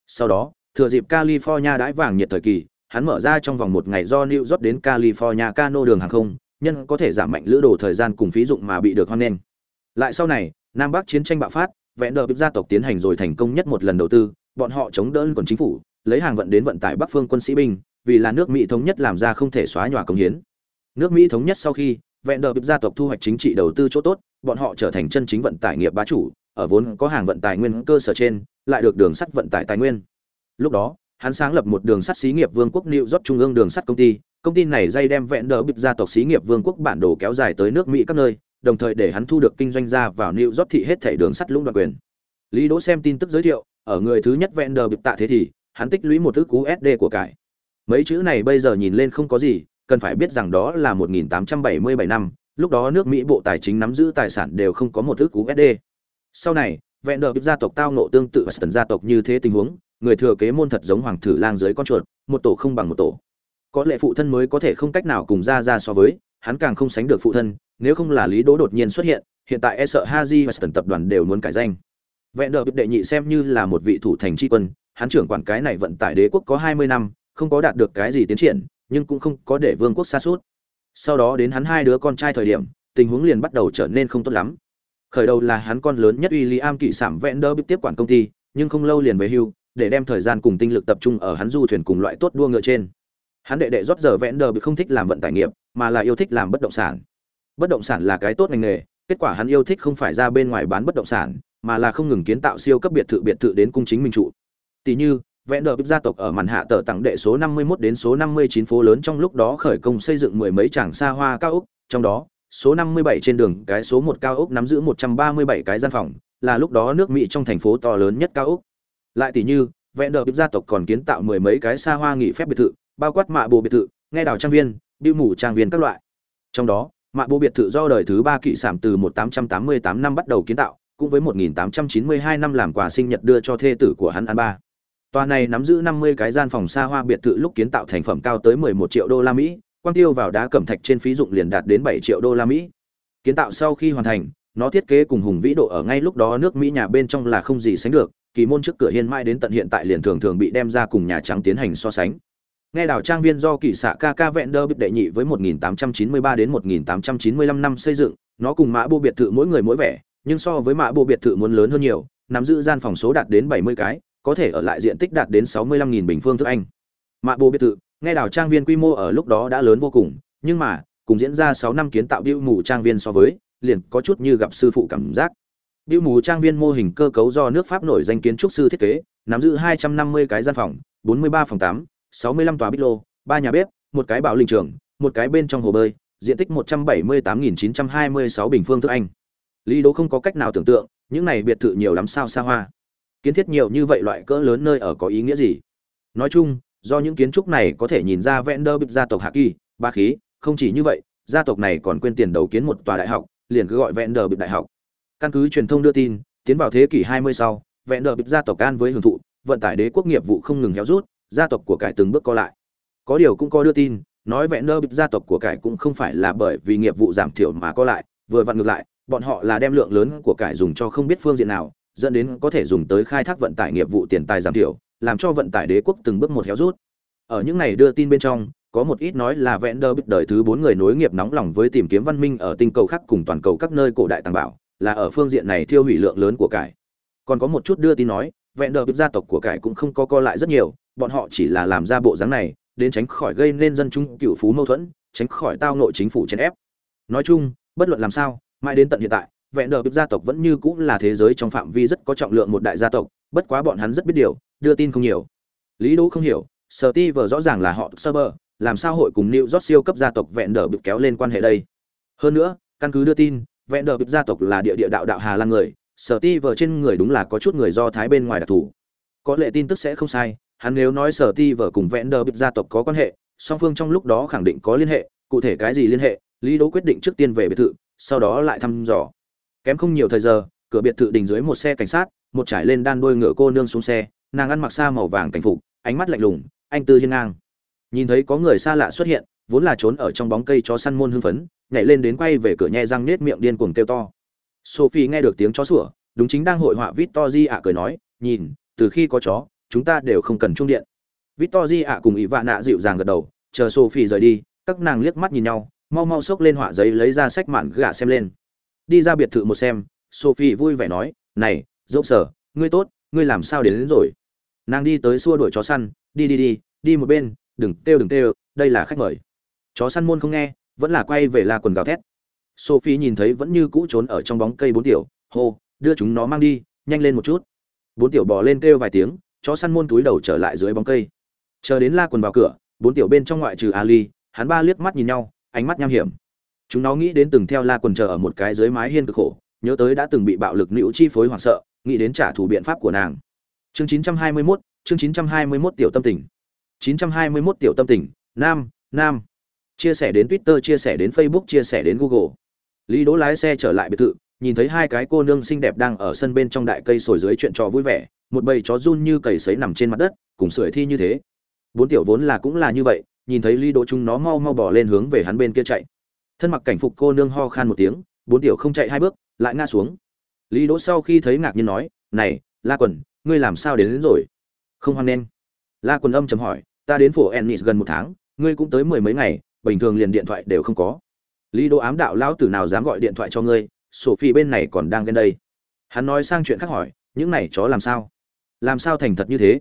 Sau đó, thừa dịp California đãi vàng nhiệt thời kỳ, hắn mở ra trong vòng một ngày do New York đến California cano đường hàng không, nhân có thể giảm mạnh lữ đồ thời gian cùng phí dụng mà bị được hoan nghênh. Lại sau này, Nam Bắc chiến tranh bạo phát, vẹn đờ gia tộc tiến hành rồi thành công nhất một lần đầu tư bọn họ chống đỡ còn chính phủ lấy hàng vận đến vận tải bắc phương quân sĩ binh vì là nước mỹ thống nhất làm ra không thể xóa nhòa công hiến nước mỹ thống nhất sau khi vẹn đờ gia tộc thu hoạch chính trị đầu tư chỗ tốt bọn họ trở thành chân chính vận tải nghiệp bá chủ ở vốn có hàng vận tải nguyên cơ sở trên lại được đường sắt vận tải tài nguyên lúc đó hắn sáng lập một đường sắt xí nghiệp vương quốc New York trung ương đường sắt công ty. Công ty này dây đem vẹn đỡ bịp gia tộc xí nghiệp vương quốc bản đồ kéo dài tới nước mỹ các nơi, đồng thời để hắn thu được kinh doanh ra vào New York thị hết thảy đường sắt lũng đoạn quyền. Lý đỗ xem tin tức giới thiệu, ở người thứ nhất vẹn đỡ bịp tạ thế thì, hắn tích lũy một thứ cú SD của cải. Mấy chữ này bây giờ nhìn lên không có gì, cần phải biết rằng đó là 1877 năm, lúc đó nước mỹ bộ tài chính nắm giữ tài sản đều không có một thứ cú SD. sau này, vẹn đỡ gia tộc tao ngộ tương tự và gia tộc như thế tình huống người thừa kế môn thật giống hoàng thử lang dưới con chuột, một tổ không bằng một tổ. Có lẽ phụ thân mới có thể không cách nào cùng ra ra so với, hắn càng không sánh được phụ thân, nếu không là lý đỗ đột nhiên xuất hiện hiện tại e sợ haji và tần tập đoàn đều muốn cải danh. Vẹn đỡ đệ nhị xem như là một vị thủ thành tri quân, hắn trưởng quản cái này vận tải đế quốc có hai mươi năm, không có đạt được cái gì tiến triển, nhưng cũng không có để vương quốc xa suốt sau đó đến hắn hai đứa con trai thời điểm, tình huống liền bắt đầu trở nên không tốt lắm. Khởi đầu là hắn con lớn nhất uy lý am kỵ sản vẹn đỡ tiếp quản công ty, nhưng không lâu liền về hưu để đem thời gian cùng tinh lực tập trung ở hắn du thuyền cùng loại tốt đua ngựa trên. Hắn đệ đệ rót giờ vẽn đờ bị không thích làm vận tải nghiệp, mà là yêu thích làm bất động sản. Bất động sản là cái tốt ngành nghề, kết quả hắn yêu thích không phải ra bên ngoài bán bất động sản, mà là không ngừng kiến tạo siêu cấp biệt thự biệt thự đến cung chính minh trụ. Tỷ như vẽn đờ gia tộc ở màn hạ tờ tặng đệ số 51 đến số 59 phố lớn trong lúc đó khởi công xây dựng mười mấy tràng xa hoa cao ốc, trong đó, số 57 trên đường, cái số một cao ốc nắm giữ 137 cái gian phòng, là lúc đó nước mỹ trong thành phố to lớn nhất cao ốc lại tỷ như, vẹn đờ gia tộc còn kiến tạo mười mấy cái xa hoa nghỉ phép biệt thự, bao quát mạ bộ biệt thự, nghe đào trang viên biêu mủ trang viên các loại. Trong đó, mạ bộ biệt thự do đời thứ ba kỵ sản từ một tám trăm tám mươi tám năm bắt đầu kiến tạo, cũng với một nghìn tám trăm chín mươi hai năm làm quà sinh nhật đưa cho thê tử của hắn an ba. Tòa này nắm giữ năm mươi cái gian phòng xa hoa biệt thự lúc kiến tạo thành phẩm cao tới mười một triệu đô la mỹ, quang tiêu vào đá cẩm thạch trên phí dụng liền đạt đến bảy triệu đô la mỹ. Kiến tạo sau khi hoàn thành, nó thiết kế cùng hùng vĩ độ ở ngay lúc đó nước mỹ nhà bên trong là không gì sánh được kỳ môn trước cửa hiên mai đến tận hiện tại liền thường thường bị đem ra cùng nhà trắng tiến hành so sánh. Nghe đảo trang viên do kỳ xạ ca ca vẹn đơ bịp đệ nhị với 1893 đến 1895 năm xây dựng, nó cùng mã bộ biệt thự mỗi người mỗi vẻ, nhưng so với mã bộ biệt thự muốn lớn hơn nhiều, nắm giữ gian phòng số đạt đến 70 cái, có thể ở lại diện tích đạt đến 65.000 bình phương thức anh. Mã bộ biệt thự, nghe đảo trang viên quy mô ở lúc đó đã lớn vô cùng, nhưng mà, cùng diễn ra 6 năm kiến tạo biêu mù trang viên so với, liền có chút như gặp sư phụ cảm giác biêu mù trang viên mô hình cơ cấu do nước pháp nổi danh kiến trúc sư thiết kế nắm giữ 250 cái gian phòng 43 phòng 8 65 tòa bít lô, ba nhà bếp, một cái bảo linh trường, một cái bên trong hồ bơi, diện tích 178.926 bình phương thức anh. Lý Đỗ không có cách nào tưởng tượng, những này biệt thự nhiều lắm sao xa hoa. Kiến thiết nhiều như vậy loại cỡ lớn nơi ở có ý nghĩa gì? Nói chung, do những kiến trúc này có thể nhìn ra Vender bịp gia tộc Hạ Kỳ, ba khí, không chỉ như vậy, gia tộc này còn quên tiền đầu kiến một tòa đại học, liền cứ gọi Vender bịp đại học. Căn cứ truyền thông đưa tin, tiến vào thế kỷ 20 sau, vẹn Vender bịp gia tộc can với hưởng thụ, vận tải đế quốc nghiệp vụ không ngừng héo rút, gia tộc của cải từng bước co lại. Có điều cũng có đưa tin nói vẹn nơ bịp gia tộc của cải cũng không phải là bởi vì nghiệp vụ giảm thiểu mà co lại vừa vặn ngược lại bọn họ là đem lượng lớn của cải dùng cho không biết phương diện nào dẫn đến có thể dùng tới khai thác vận tải nghiệp vụ tiền tài giảm thiểu làm cho vận tải đế quốc từng bước một héo rút. Ở những này đưa tin bên trong có một ít nói là vẹn đơ bịp đời thứ bốn người nối nghiệp nóng lòng với tìm kiếm văn minh ở tinh cầu khác cùng toàn cầu các nơi cổ đại tàng bảo là ở phương diện này thiêu hủy lượng lớn của cải. Còn có một chút đưa tin nói vẹn đờ gia tộc của cải cũng không có co lại rất nhiều, bọn họ chỉ là làm ra bộ dáng này, đến tránh khỏi gây nên dân chúng cựu phú mâu thuẫn, tránh khỏi tao nội chính phủ chèn ép. Nói chung, bất luận làm sao, mãi đến tận hiện tại vẹn đờ gia tộc vẫn như cũng là thế giới trong phạm vi rất có trọng lượng một đại gia tộc, bất quá bọn hắn rất biết điều, đưa tin không nhiều. Lý đỗ không hiểu, sở ti vờ rõ ràng là họ sơ bơ, làm sao hội cùng new york siêu cấp gia tộc vẹn đờ bị kéo lên quan hệ đây? Hơn nữa, căn cứ đưa tin vẹn đờ gia tộc là địa địa đạo đạo hà lan người, sở ti vờ trên người đúng là có chút người do thái bên ngoài đặc thù. Có lệ tin tức sẽ không sai, hắn nếu nói sở ti vợ cùng vẹn đờ bịp gia tộc có quan hệ, song phương trong lúc đó khẳng định có liên hệ, cụ thể cái gì liên hệ, lý đố quyết định trước tiên về biệt thự, sau đó lại thăm dò. Kém không nhiều thời giờ, cửa biệt thự đình dưới một xe cảnh sát, một trải lên đan đôi ngựa cô nương xuống xe, nàng ăn mặc xa màu vàng cảnh phục, ánh mắt lạnh lùng, anh tư hiên ngang. Nhìn thấy có người xa lạ xuất hiện, vốn là trốn ở trong bóng cây chó săn môn hưng phấn nhảy lên đến quay về cửa nhe răng nết miệng điên cuồng kêu to. Sophie nghe được tiếng chó sủa đúng chính đang hội họa victor di ạ cười nói nhìn từ khi có chó chúng ta đều không cần trung điện. Victor ạ cùng ỷ vạ nạ dịu dàng gật đầu chờ sophie rời đi các nàng liếc mắt nhìn nhau mau mau xốc lên họa giấy lấy ra sách mạn gà xem lên. Đi ra biệt thự một xem sophie vui vẻ nói này dẫu sở ngươi tốt ngươi làm sao đến, đến rồi? Nàng đi tới xua đuổi chó săn đi đi đi đi một bên đừng kêu đừng kêu đây là khách mời. Chó săn môn không nghe vẫn là quay về la quần gào thét. Sophie nhìn thấy vẫn như cũ trốn ở trong bóng cây bốn tiểu hô đưa chúng nó mang đi nhanh lên một chút. Bốn tiểu bò lên kêu vài tiếng chó săn môn túi đầu trở lại dưới bóng cây. Chờ đến la quần vào cửa bốn tiểu bên trong ngoại trừ ali hắn ba liếc mắt nhìn nhau ánh mắt nham hiểm. Chúng nó nghĩ đến từng theo la quần chờ ở một cái dưới mái hiên cực khổ nhớ tới đã từng bị bạo lực nữ chi phối hoảng sợ nghĩ đến trả thù biện pháp của nàng. Chương 921, chương 921 tiểu tâm tình. 921 tiểu tâm tình nam nam chia sẻ đến twitter chia sẻ đến facebook chia sẻ đến google. Lý đỗ lái xe trở lại biệt thự nhìn thấy hai cái cô nương xinh đẹp đang ở sân bên trong đại cây sồi dưới chuyện trò vui vẻ một bầy chó run như cầy sấy nằm trên mặt đất cùng sưởi thi như thế. Bốn tiểu vốn là cũng là như vậy nhìn thấy lý đỗ chúng nó mau mau bỏ lên hướng về hắn bên kia chạy. Thân mặc cảnh phục cô nương ho khan một tiếng bốn tiểu không chạy hai bước lại ngã xuống. Lý đỗ sau khi thấy ngạc nhiên nói này la quần ngươi làm sao đến, đến rồi? Không hoan nên la quần âm chấm hỏi ta đến phủ ennis gần một tháng ngươi cũng tới mười mấy ngày bình thường liền điện thoại đều không có. Lý đỗ ám đạo lão tử nào dám gọi điện thoại cho ngươi, sophie bên này còn đang lên đây. Hắn nói sang chuyện khác hỏi, những này chó làm sao? Làm sao thành thật như thế?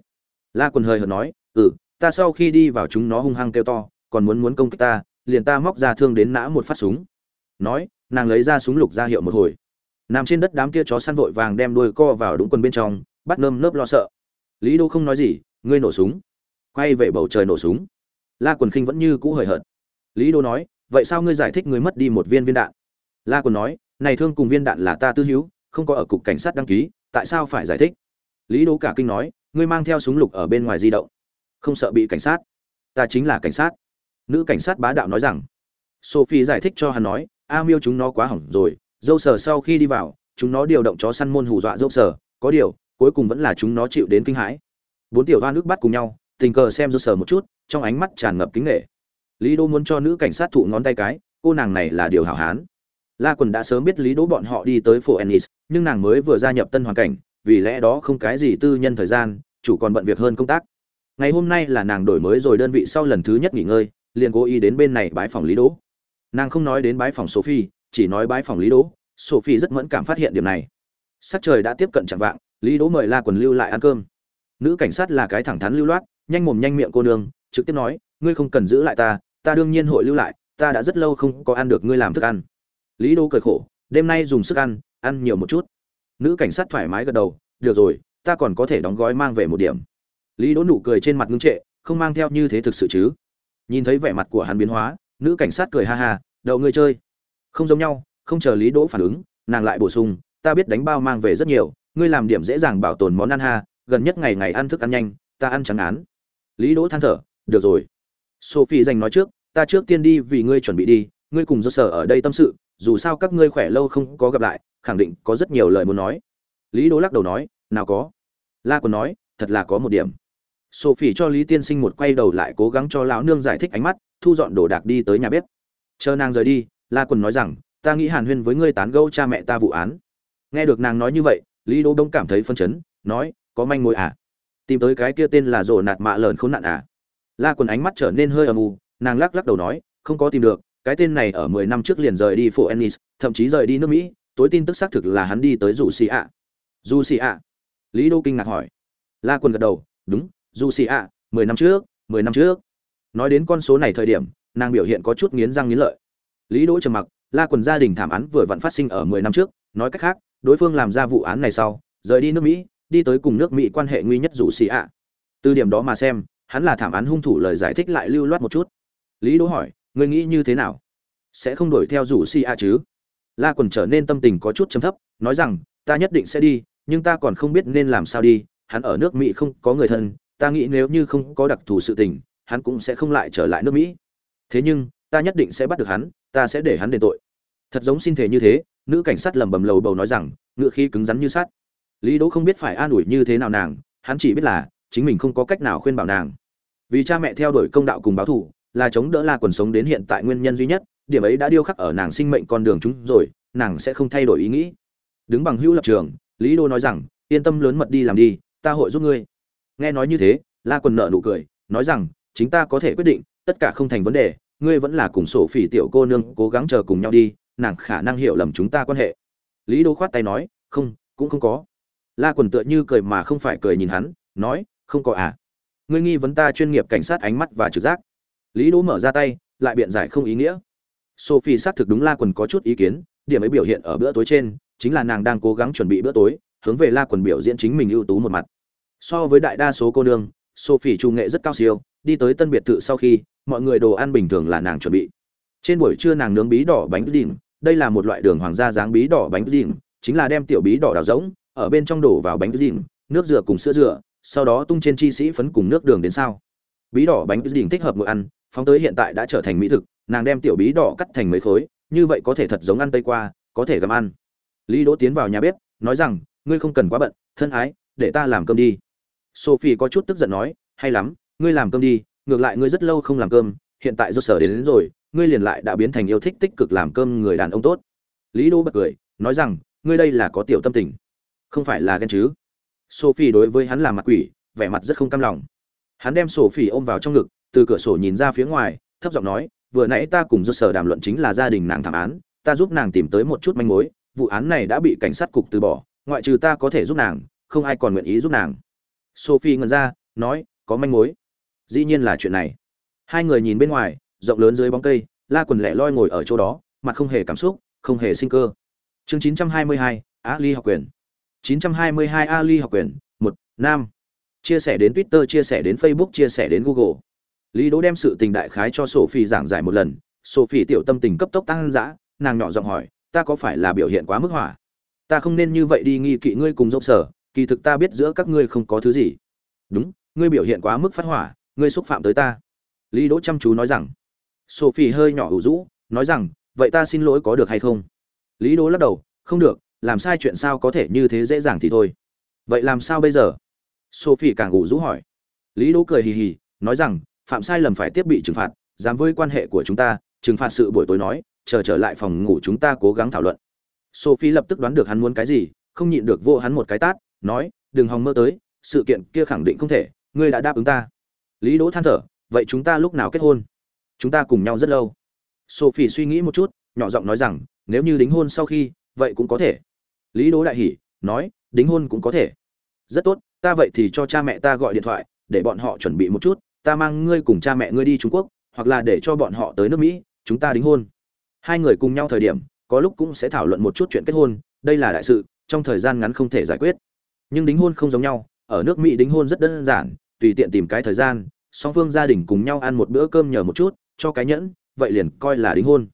La quần hơi hợt nói ừ ta sau khi đi vào chúng nó hung hăng kêu to, còn muốn muốn công kích ta, liền ta móc ra thương đến nã một phát súng. Nói, nàng lấy ra súng lục ra hiệu một hồi. Nằm trên đất đám kia chó săn vội vàng đem đuôi co vào đúng quần bên trong, bắt nơm nớp lo sợ. Lý đô không nói gì, ngươi nổ súng. Quay về bầu trời nổ súng. La quần khinh vẫn như cũ hời hợt lý đô nói, vậy sao ngươi giải thích ngươi mất đi một viên viên đạn? La quần nói, này thương cùng viên đạn là ta tư hữu, không có ở cục cảnh sát đăng ký, tại sao phải giải thích? Lý đô cả kinh nói, ngươi mang theo súng lục ở bên ngoài di động, không sợ bị cảnh sát. Ta chính là cảnh sát. Nữ cảnh sát bá đạo nói rằng. Sophie giải thích cho hắn nói, a miêu chúng nó quá hỏng rồi, dâu sờ sau khi đi vào, chúng nó điều động chó săn môn hù dọa dâu sờ, có điều, cuối cùng vẫn là chúng nó chịu đến kinh hãi. Bốn tiểu đoan nước bắt cùng nhau, tình cờ xem dâu sờ một chút, trong ánh mắt tràn ngập kính nghệ lý Đỗ muốn cho nữ cảnh sát thụ ngón tay cái, cô nàng này là điều hảo hán. La quần đã sớm biết lý đỗ bọn họ đi tới phố ennis, nhưng nàng mới vừa gia nhập tân hoàn cảnh, vì lẽ đó không cái gì tư nhân thời gian, chủ còn bận việc hơn công tác. Ngày hôm nay là nàng đổi mới rồi, đơn vị sau lần thứ nhất nghỉ ngơi, liền cố ý đến bên này bái phòng lý đỗ. Nàng không nói đến bái phòng sophie, chỉ nói bái phòng lý đỗ. Sophie rất mẫn cảm phát hiện điểm này. Sắc trời đã tiếp cận chẳng vạng, lý đỗ mời la quần lưu lại ăn cơm. Nữ cảnh sát là cái thẳng thắn lưu loát, nhanh mồm nhanh miệng cô nương, trực tiếp nói, ngươi không cần giữ lại ta ta đương nhiên hội lưu lại, ta đã rất lâu không có ăn được ngươi làm thức ăn. Lý đỗ cười khổ, đêm nay dùng sức ăn ăn nhiều một chút. Nữ cảnh sát thoải mái gật đầu, được rồi, ta còn có thể đóng gói mang về một điểm. Lý đỗ nụ cười trên mặt ngưng trệ, không mang theo như thế thực sự chứ. Nhìn thấy vẻ mặt của hắn biến hóa, nữ cảnh sát cười ha ha, đậu ngươi chơi. Không giống nhau, không chờ lý đỗ phản ứng, nàng lại bổ sung, ta biết đánh bao mang về rất nhiều, ngươi làm điểm dễ dàng bảo tồn món ăn ha, gần nhất ngày ngày ăn thức ăn nhanh, ta ăn trắng án. Lý đỗ than thở, được rồi. Sophie dành nói trước ta trước tiên đi vì ngươi chuẩn bị đi, ngươi cùng do sở ở đây tâm sự, dù sao các ngươi khỏe lâu không có gặp lại, khẳng định có rất nhiều lời muốn nói. Lý đỗ lắc đầu nói, nào có. La còn nói, thật là có một điểm. Sophie cho lý tiên sinh một quay đầu lại cố gắng cho lão nương giải thích ánh mắt, thu dọn đồ đạc đi tới nhà bếp. Chờ nàng rời đi, la quần nói rằng, ta nghĩ hàn huyên với ngươi tán gẫu cha mẹ ta vụ án. Nghe được nàng nói như vậy, lý đỗ đông cảm thấy phân chấn, nói, có manh mối à? Tìm tới cái kia tên là rổ nạt mạ lợn khốn nạn à? La quần ánh mắt trở nên hơi âm u nàng lắc lắc đầu nói, không có tìm được, cái tên này ở mười năm trước liền rời đi phố ennis, thậm chí rời đi nước mỹ, tối tin tức xác thực là hắn đi tới dù xì ạ dù xì ạ lý đô kinh ngạc hỏi. La quần gật đầu, đúng dù xì ạ mười năm trước, mười năm trước. Nói đến con số này thời điểm, nàng biểu hiện có chút nghiến răng nghiến lợi. Lý đỗ trầm mặc, la quần gia đình thảm án vừa vặn phát sinh ở mười năm trước, nói cách khác, đối phương làm ra vụ án này sau, rời đi nước mỹ, đi tới cùng nước mỹ quan hệ nguy nhất dù xì ạ từ điểm đó mà xem, hắn là thảm án hung thủ lời giải thích lại lưu loát một chút lý đỗ hỏi, ngươi nghĩ như thế nào? Sẽ không đổi theo rủ si a chứ? La quần trở nên tâm tình có chút chấm thấp, nói rằng, ta nhất định sẽ đi, nhưng ta còn không biết nên làm sao đi. Hắn ở nước mỹ không có người thân, ta nghĩ nếu như không có đặc thù sự tình, hắn cũng sẽ không lại trở lại nước mỹ. Thế nhưng, ta nhất định sẽ bắt được hắn, ta sẽ để hắn đền tội. Thật giống xin thể như thế, nữ cảnh sát lẩm bẩm lầu bầu nói rằng, ngựa khí cứng rắn như sắt. Lý đỗ không biết phải an ủi như thế nào nàng, hắn chỉ biết là, chính mình không có cách nào khuyên bảo nàng. Vì cha mẹ theo đuổi công đạo cùng báo thù là chống đỡ la quần sống đến hiện tại nguyên nhân duy nhất, điểm ấy đã điêu khắc ở nàng sinh mệnh con đường chúng rồi, nàng sẽ không thay đổi ý nghĩ. Đứng bằng hữu lập trường, lý đô nói rằng, yên tâm lớn mật đi làm đi, ta hội giúp ngươi. Nghe nói như thế, la quần nợ nụ cười, nói rằng, chính ta có thể quyết định, tất cả không thành vấn đề, ngươi vẫn là cùng sổ phỉ tiểu cô nương cố gắng chờ cùng nhau đi, nàng khả năng hiểu lầm chúng ta quan hệ. Lý đô khoát tay nói, không, cũng không có. La quần tựa như cười mà không phải cười nhìn hắn, nói, không có à. Ngươi nghi vấn ta chuyên nghiệp cảnh sát ánh mắt và trực giác lý đỗ mở ra tay, lại biện giải không ý nghĩa. Sophie xác thực đúng la quần có chút ý kiến, điểm ấy biểu hiện ở bữa tối trên, chính là nàng đang cố gắng chuẩn bị bữa tối, hướng về la quần biểu diễn chính mình ưu tú một mặt. So với đại đa số cô nương, sophie trung nghệ rất cao siêu, đi tới tân biệt thự sau khi, mọi người đồ ăn bình thường là nàng chuẩn bị. Trên buổi trưa nàng nướng bí đỏ bánh đỉnh đây là một loại đường hoàng gia dáng bí đỏ bánh đỉnh chính là đem tiểu bí đỏ đào rỗng, ở bên trong đổ vào bánh đỉnh nước dừa cùng sữa dừa, sau đó tung trên chi sĩ phấn cùng nước đường đến sao. Bí đỏ bánh đỉnh thích hợp ngồi ăn phóng tới hiện tại đã trở thành mỹ thực nàng đem tiểu bí đỏ cắt thành mấy khối như vậy có thể thật giống ăn tây qua có thể gặm ăn. Lý đỗ tiến vào nhà bếp nói rằng ngươi không cần quá bận thân ái để ta làm cơm đi. Sophie có chút tức giận nói hay lắm ngươi làm cơm đi ngược lại ngươi rất lâu không làm cơm hiện tại do sở đến, đến rồi ngươi liền lại đã biến thành yêu thích tích cực làm cơm người đàn ông tốt. Lý đỗ bật cười nói rằng ngươi đây là có tiểu tâm tình. Không phải là ghen chứ? Sophie đối với hắn là mặt quỷ vẻ mặt rất không cam lòng. Hắn đem sophie ôm vào trong ngực từ cửa sổ nhìn ra phía ngoài thấp giọng nói vừa nãy ta cùng do sở đàm luận chính là gia đình nàng thảm án ta giúp nàng tìm tới một chút manh mối vụ án này đã bị cảnh sát cục từ bỏ ngoại trừ ta có thể giúp nàng không ai còn nguyện ý giúp nàng. Sophie ngẩn ra nói có manh mối. Dĩ nhiên là chuyện này. Hai người nhìn bên ngoài rộng lớn dưới bóng cây la quần lẻ loi ngồi ở chỗ đó mặt không hề cảm xúc không hề sinh cơ. Chương 922, ali học quyền. 922 ali học quyền một nam. Chia sẻ đến twitter chia sẻ đến facebook chia sẻ đến google lý đỗ đem sự tình đại khái cho sophie giảng giải một lần. Sophie tiểu tâm tình cấp tốc tăng dã, nàng nhỏ giọng hỏi, ta có phải là biểu hiện quá mức hỏa? Ta không nên như vậy đi nghi kỵ ngươi cùng dốc sở, kỳ thực ta biết giữa các ngươi không có thứ gì. Đúng, ngươi biểu hiện quá mức phát hỏa, ngươi xúc phạm tới ta. Lý đỗ chăm chú nói rằng. Sophie hơi nhỏ ủ rũ, nói rằng, vậy ta xin lỗi có được hay không? Lý đỗ lắc đầu, không được, làm sai chuyện sao có thể như thế dễ dàng thì thôi. Vậy làm sao bây giờ? Sophie càng ủ rũ hỏi. Lý đỗ cười hì hì, nói rằng phạm sai lầm phải tiếp bị trừng phạt, dám với quan hệ của chúng ta, trừng phạt sự buổi tối nói, chờ trở lại phòng ngủ chúng ta cố gắng thảo luận. Sophie lập tức đoán được hắn muốn cái gì, không nhịn được vô hắn một cái tát, nói, đừng hòng mơ tới, sự kiện kia khẳng định không thể, ngươi đã đáp ứng ta. Lý đỗ than thở, vậy chúng ta lúc nào kết hôn? Chúng ta cùng nhau rất lâu. Sophie suy nghĩ một chút, nhỏ giọng nói rằng, nếu như đính hôn sau khi, vậy cũng có thể. Lý đỗ đại hỉ, nói, đính hôn cũng có thể. Rất tốt, ta vậy thì cho cha mẹ ta gọi điện thoại, để bọn họ chuẩn bị một chút ta mang ngươi cùng cha mẹ ngươi đi trung quốc, hoặc là để cho bọn họ tới nước mỹ, chúng ta đính hôn. Hai người cùng nhau thời điểm, có lúc cũng sẽ thảo luận một chút chuyện kết hôn, đây là đại sự, trong thời gian ngắn không thể giải quyết. Nhưng đính hôn không giống nhau, ở nước mỹ đính hôn rất đơn giản, tùy tiện tìm cái thời gian, song phương gia đình cùng nhau ăn một bữa cơm nhờ một chút, cho cái nhẫn, vậy liền coi là đính hôn.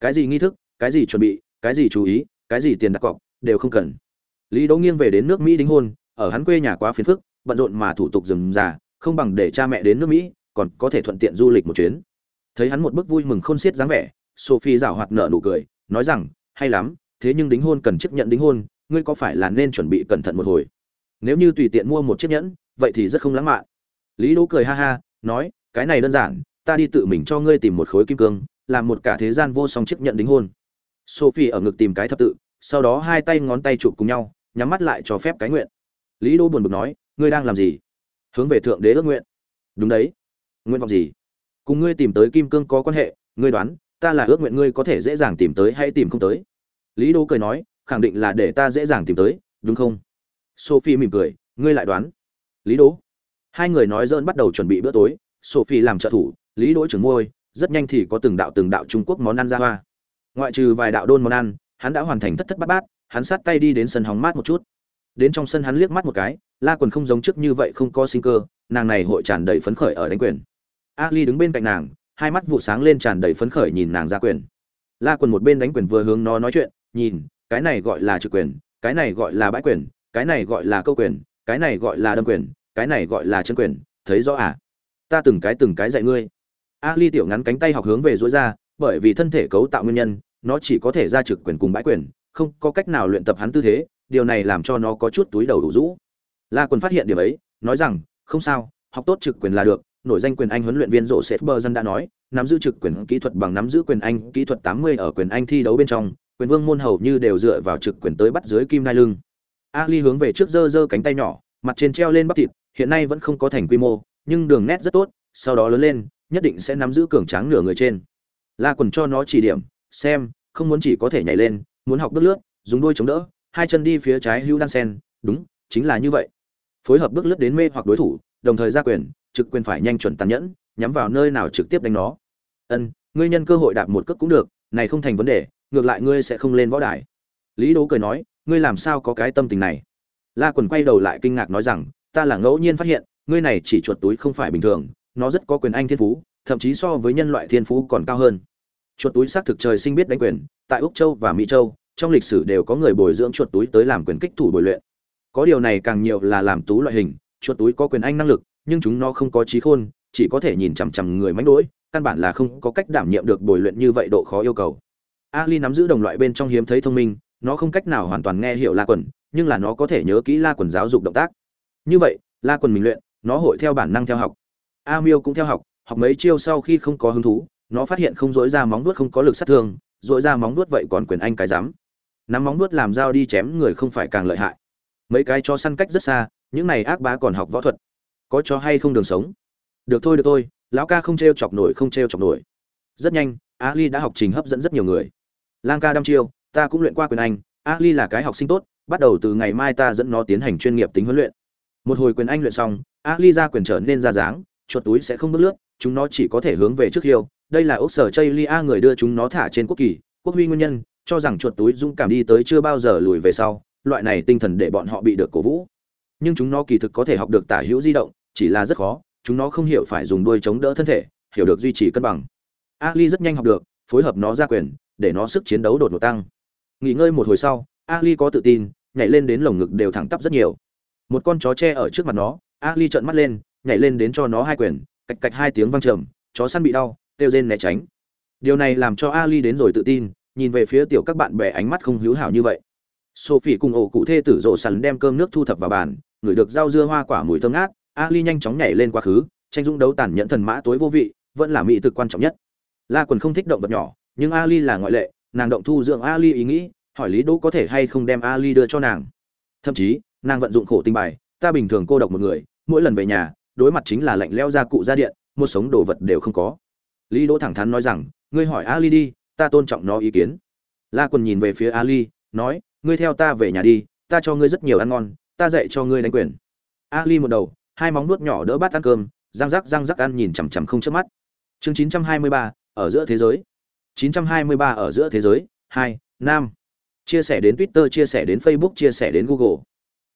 Cái gì nghi thức, cái gì chuẩn bị, cái gì chú ý, cái gì tiền đặt cọc, đều không cần. Lý đỗ nghiêng về đến nước mỹ đính hôn, ở hắn quê nhà quá phiền phức, bận rộn mà thủ tục rườm rà không bằng để cha mẹ đến nước mỹ, còn có thể thuận tiện du lịch một chuyến. Thấy hắn một bức vui mừng khôn xiết dáng vẻ, sophie giảo hoạt nở nụ cười, nói rằng, hay lắm, thế nhưng đính hôn cần chấp nhận đính hôn, ngươi có phải là nên chuẩn bị cẩn thận một hồi? Nếu như tùy tiện mua một chiếc nhẫn, vậy thì rất không lãng mạn. Lý đỗ cười ha ha, nói, cái này đơn giản, ta đi tự mình cho ngươi tìm một khối kim cương, làm một cả thế gian vô song chấp nhận đính hôn. Sophie ở ngực tìm cái thập tự, sau đó hai tay ngón tay chụp cùng nhau, nhắm mắt lại cho phép cái nguyện. Lý đỗ buồn bực nói, ngươi đang làm gì? Hướng về thượng đế ước nguyện. Đúng đấy. Nguyện vọng gì? Cùng ngươi tìm tới kim cương có quan hệ, ngươi đoán, ta là ước nguyện ngươi có thể dễ dàng tìm tới hay tìm không tới? Lý đỗ cười nói, khẳng định là để ta dễ dàng tìm tới, đúng không? Sophie mỉm cười, ngươi lại đoán. Lý đỗ hai người nói dỡn bắt đầu chuẩn bị bữa tối, sophie làm trợ thủ, lý đỗ trưởng môi, rất nhanh thì có từng đạo từng đạo trung quốc món ăn ra hoa. Ngoại trừ vài đạo đôn món ăn, hắn đã hoàn thành thất thất bát bát, hắn sát tay đi đến sân hóng mát một chút. Đến trong sân hắn liếc mắt một cái la quần không giống trước như vậy không có sinh cơ, nàng này hội tràn đầy phấn khởi ở đánh quyền. Ali đứng bên cạnh nàng, hai mắt vụ sáng lên tràn đầy phấn khởi nhìn nàng ra quyền. La quần một bên đánh quyền vừa hướng nó nói chuyện, nhìn, cái này gọi là trực quyền, cái này gọi là bãi quyền, cái này gọi là câu quyền, cái này gọi là đâm quyền, cái này gọi là chân quyền, thấy rõ à? Ta từng cái từng cái dạy ngươi. Ali tiểu ngắn cánh tay học hướng về dối ra, bởi vì thân thể cấu tạo nguyên nhân, nó chỉ có thể ra trực quyền cùng bãi quyền, không có cách nào luyện tập hắn tư thế, điều này làm cho nó có chút túi đầu đủ rũ la Quân phát hiện điểm ấy, nói rằng, không sao, học tốt trực quyền là được, nổi danh quyền anh huấn luyện viên rộ seth dân đã nói, nắm giữ trực quyền kỹ thuật bằng nắm giữ quyền anh, kỹ thuật 80 ở quyền anh thi đấu bên trong, quyền vương môn hầu như đều dựa vào trực quyền tới bắt dưới kim nai lưng. Ali hướng về trước giơ giơ cánh tay nhỏ, mặt trên treo lên bắp thịt, hiện nay vẫn không có thành quy mô, nhưng đường nét rất tốt, sau đó lớn lên, nhất định sẽ nắm giữ cường tráng nửa người trên. La quần cho nó chỉ điểm, xem, không muốn chỉ có thể nhảy lên, muốn học bước lướt, dùng đuôi chống đỡ, hai chân đi phía trái hữu đan sen, đúng, chính là như vậy phối hợp bước lướt đến mê hoặc đối thủ, đồng thời ra quyền, trực quyền phải nhanh chuẩn tàn nhẫn, nhắm vào nơi nào trực tiếp đánh nó. Ân, ngươi nhân cơ hội đạp một cước cũng được, này không thành vấn đề, ngược lại ngươi sẽ không lên võ đài. Lý đố cười nói, ngươi làm sao có cái tâm tình này? La quần quay đầu lại kinh ngạc nói rằng, ta là ngẫu nhiên phát hiện, ngươi này chỉ chuột túi không phải bình thường, nó rất có quyền anh thiên phú, thậm chí so với nhân loại thiên phú còn cao hơn. Chuột túi xác thực trời sinh biết đánh quyền, tại úc châu và mỹ châu, trong lịch sử đều có người bồi dưỡng chuột túi tới làm quyền kích thủ bồi luyện có điều này càng nhiều là làm tú loại hình, chuột túi có quyền anh năng lực, nhưng chúng nó không có trí khôn, chỉ có thể nhìn chằm chằm người mánh đỗi căn bản là không có cách đảm nhiệm được bồi luyện như vậy độ khó yêu cầu. Ali nắm giữ đồng loại bên trong hiếm thấy thông minh, nó không cách nào hoàn toàn nghe hiểu la quần, nhưng là nó có thể nhớ kỹ la quần giáo dục động tác. Như vậy, la quần mình luyện, nó hội theo bản năng theo học. A miêu cũng theo học học mấy chiêu sau khi không có hứng thú, nó phát hiện không dối ra móng vuốt không có lực sát thương dội ra móng vuốt vậy còn quyền anh cái dám nắm móng vuốt làm dao đi chém người không phải càng lợi hại mấy cái cho săn cách rất xa, những này ác bá còn học võ thuật. Có cho hay không đường sống? Được thôi được thôi, lão ca không t r e o chọc nổi, không t r e o chọc nổi. Rất nhanh ali đã học trình hấp dẫn rất nhiều người. Lang ca đăm chiêu, ta cũng luyện qua quyền anh ali là cái học sinh tốt, bắt đầu từ ngày mai ta dẫn nó tiến hành chuyên nghiệp tính huấn luyện. Một hồi quyền anh luyện xong ali ra quyền trở nên ra dáng, chuột túi sẽ không bước lướt, chúng nó chỉ có thể hướng về trước hiêu. Đây là ốc sở chây lia người đưa chúng nó thả trên quốc kỳ, quốc huy nguyên nhân, cho rằng chuột túi dũng cảm đi tới chưa bao giờ lùi về sau loại này tinh thần để bọn họ bị được cổ vũ. Nhưng chúng nó kỳ thực có thể học được tả hữu di động, chỉ là rất khó, chúng nó không hiểu phải dùng đuôi chống đỡ thân thể, hiểu được duy trì cân bằng. Ali rất nhanh học được, phối hợp nó ra quyền, để nó sức chiến đấu đột ngột tăng. Nghỉ ngơi một hồi sau, ali có tự tin, nhảy lên đến lồng ngực đều thẳng tắp rất nhiều. Một con chó tre ở trước mặt nó, ali trợn mắt lên, nhảy lên đến cho nó hai quyền, cạch cạch hai tiếng vang trầm, chó săn bị đau, kêu rên né tránh. Điều này làm cho ali đến rồi tự tin, nhìn về phía tiểu các bạn bè ánh mắt không hữu hảo như vậy sophie cùng ổ cụ thê tử rộ sắn đem cơm nước thu thập vào bàn, ngửi được rau dưa hoa quả mùi thơm ngát, ali nhanh chóng nhảy lên quá khứ, tranh dũng đấu tàn nhẫn thần mã tối vô vị, vẫn là mỹ thực quan trọng nhất. La quần không thích động vật nhỏ, nhưng ali là ngoại lệ, nàng động thu dưỡng ali ý nghĩ, hỏi lý đỗ có thể hay không đem ali đưa cho nàng. Thậm chí, nàng vận dụng khổ tinh bài, ta bình thường cô độc một người, mỗi lần về nhà, đối mặt chính là lạnh leo ra cụ ra điện, một sống đồ vật đều không có. Lý đỗ thẳng thắn nói rằng, ngươi hỏi ali đi, ta tôn trọng nó ý kiến. La quần nhìn về phía ali, nói ngươi theo ta về nhà đi ta cho ngươi rất nhiều ăn ngon ta dạy cho ngươi đánh quyền. Ali một đầu hai móng nuốt nhỏ đỡ bát ăn cơm răng rắc răng rắc ăn nhìn chằm chằm không chớp mắt. Chương 923, ở giữa thế giới. 923 ở giữa thế giới. Hai nam. Chia sẻ đến twitter chia sẻ đến facebook chia sẻ đến google.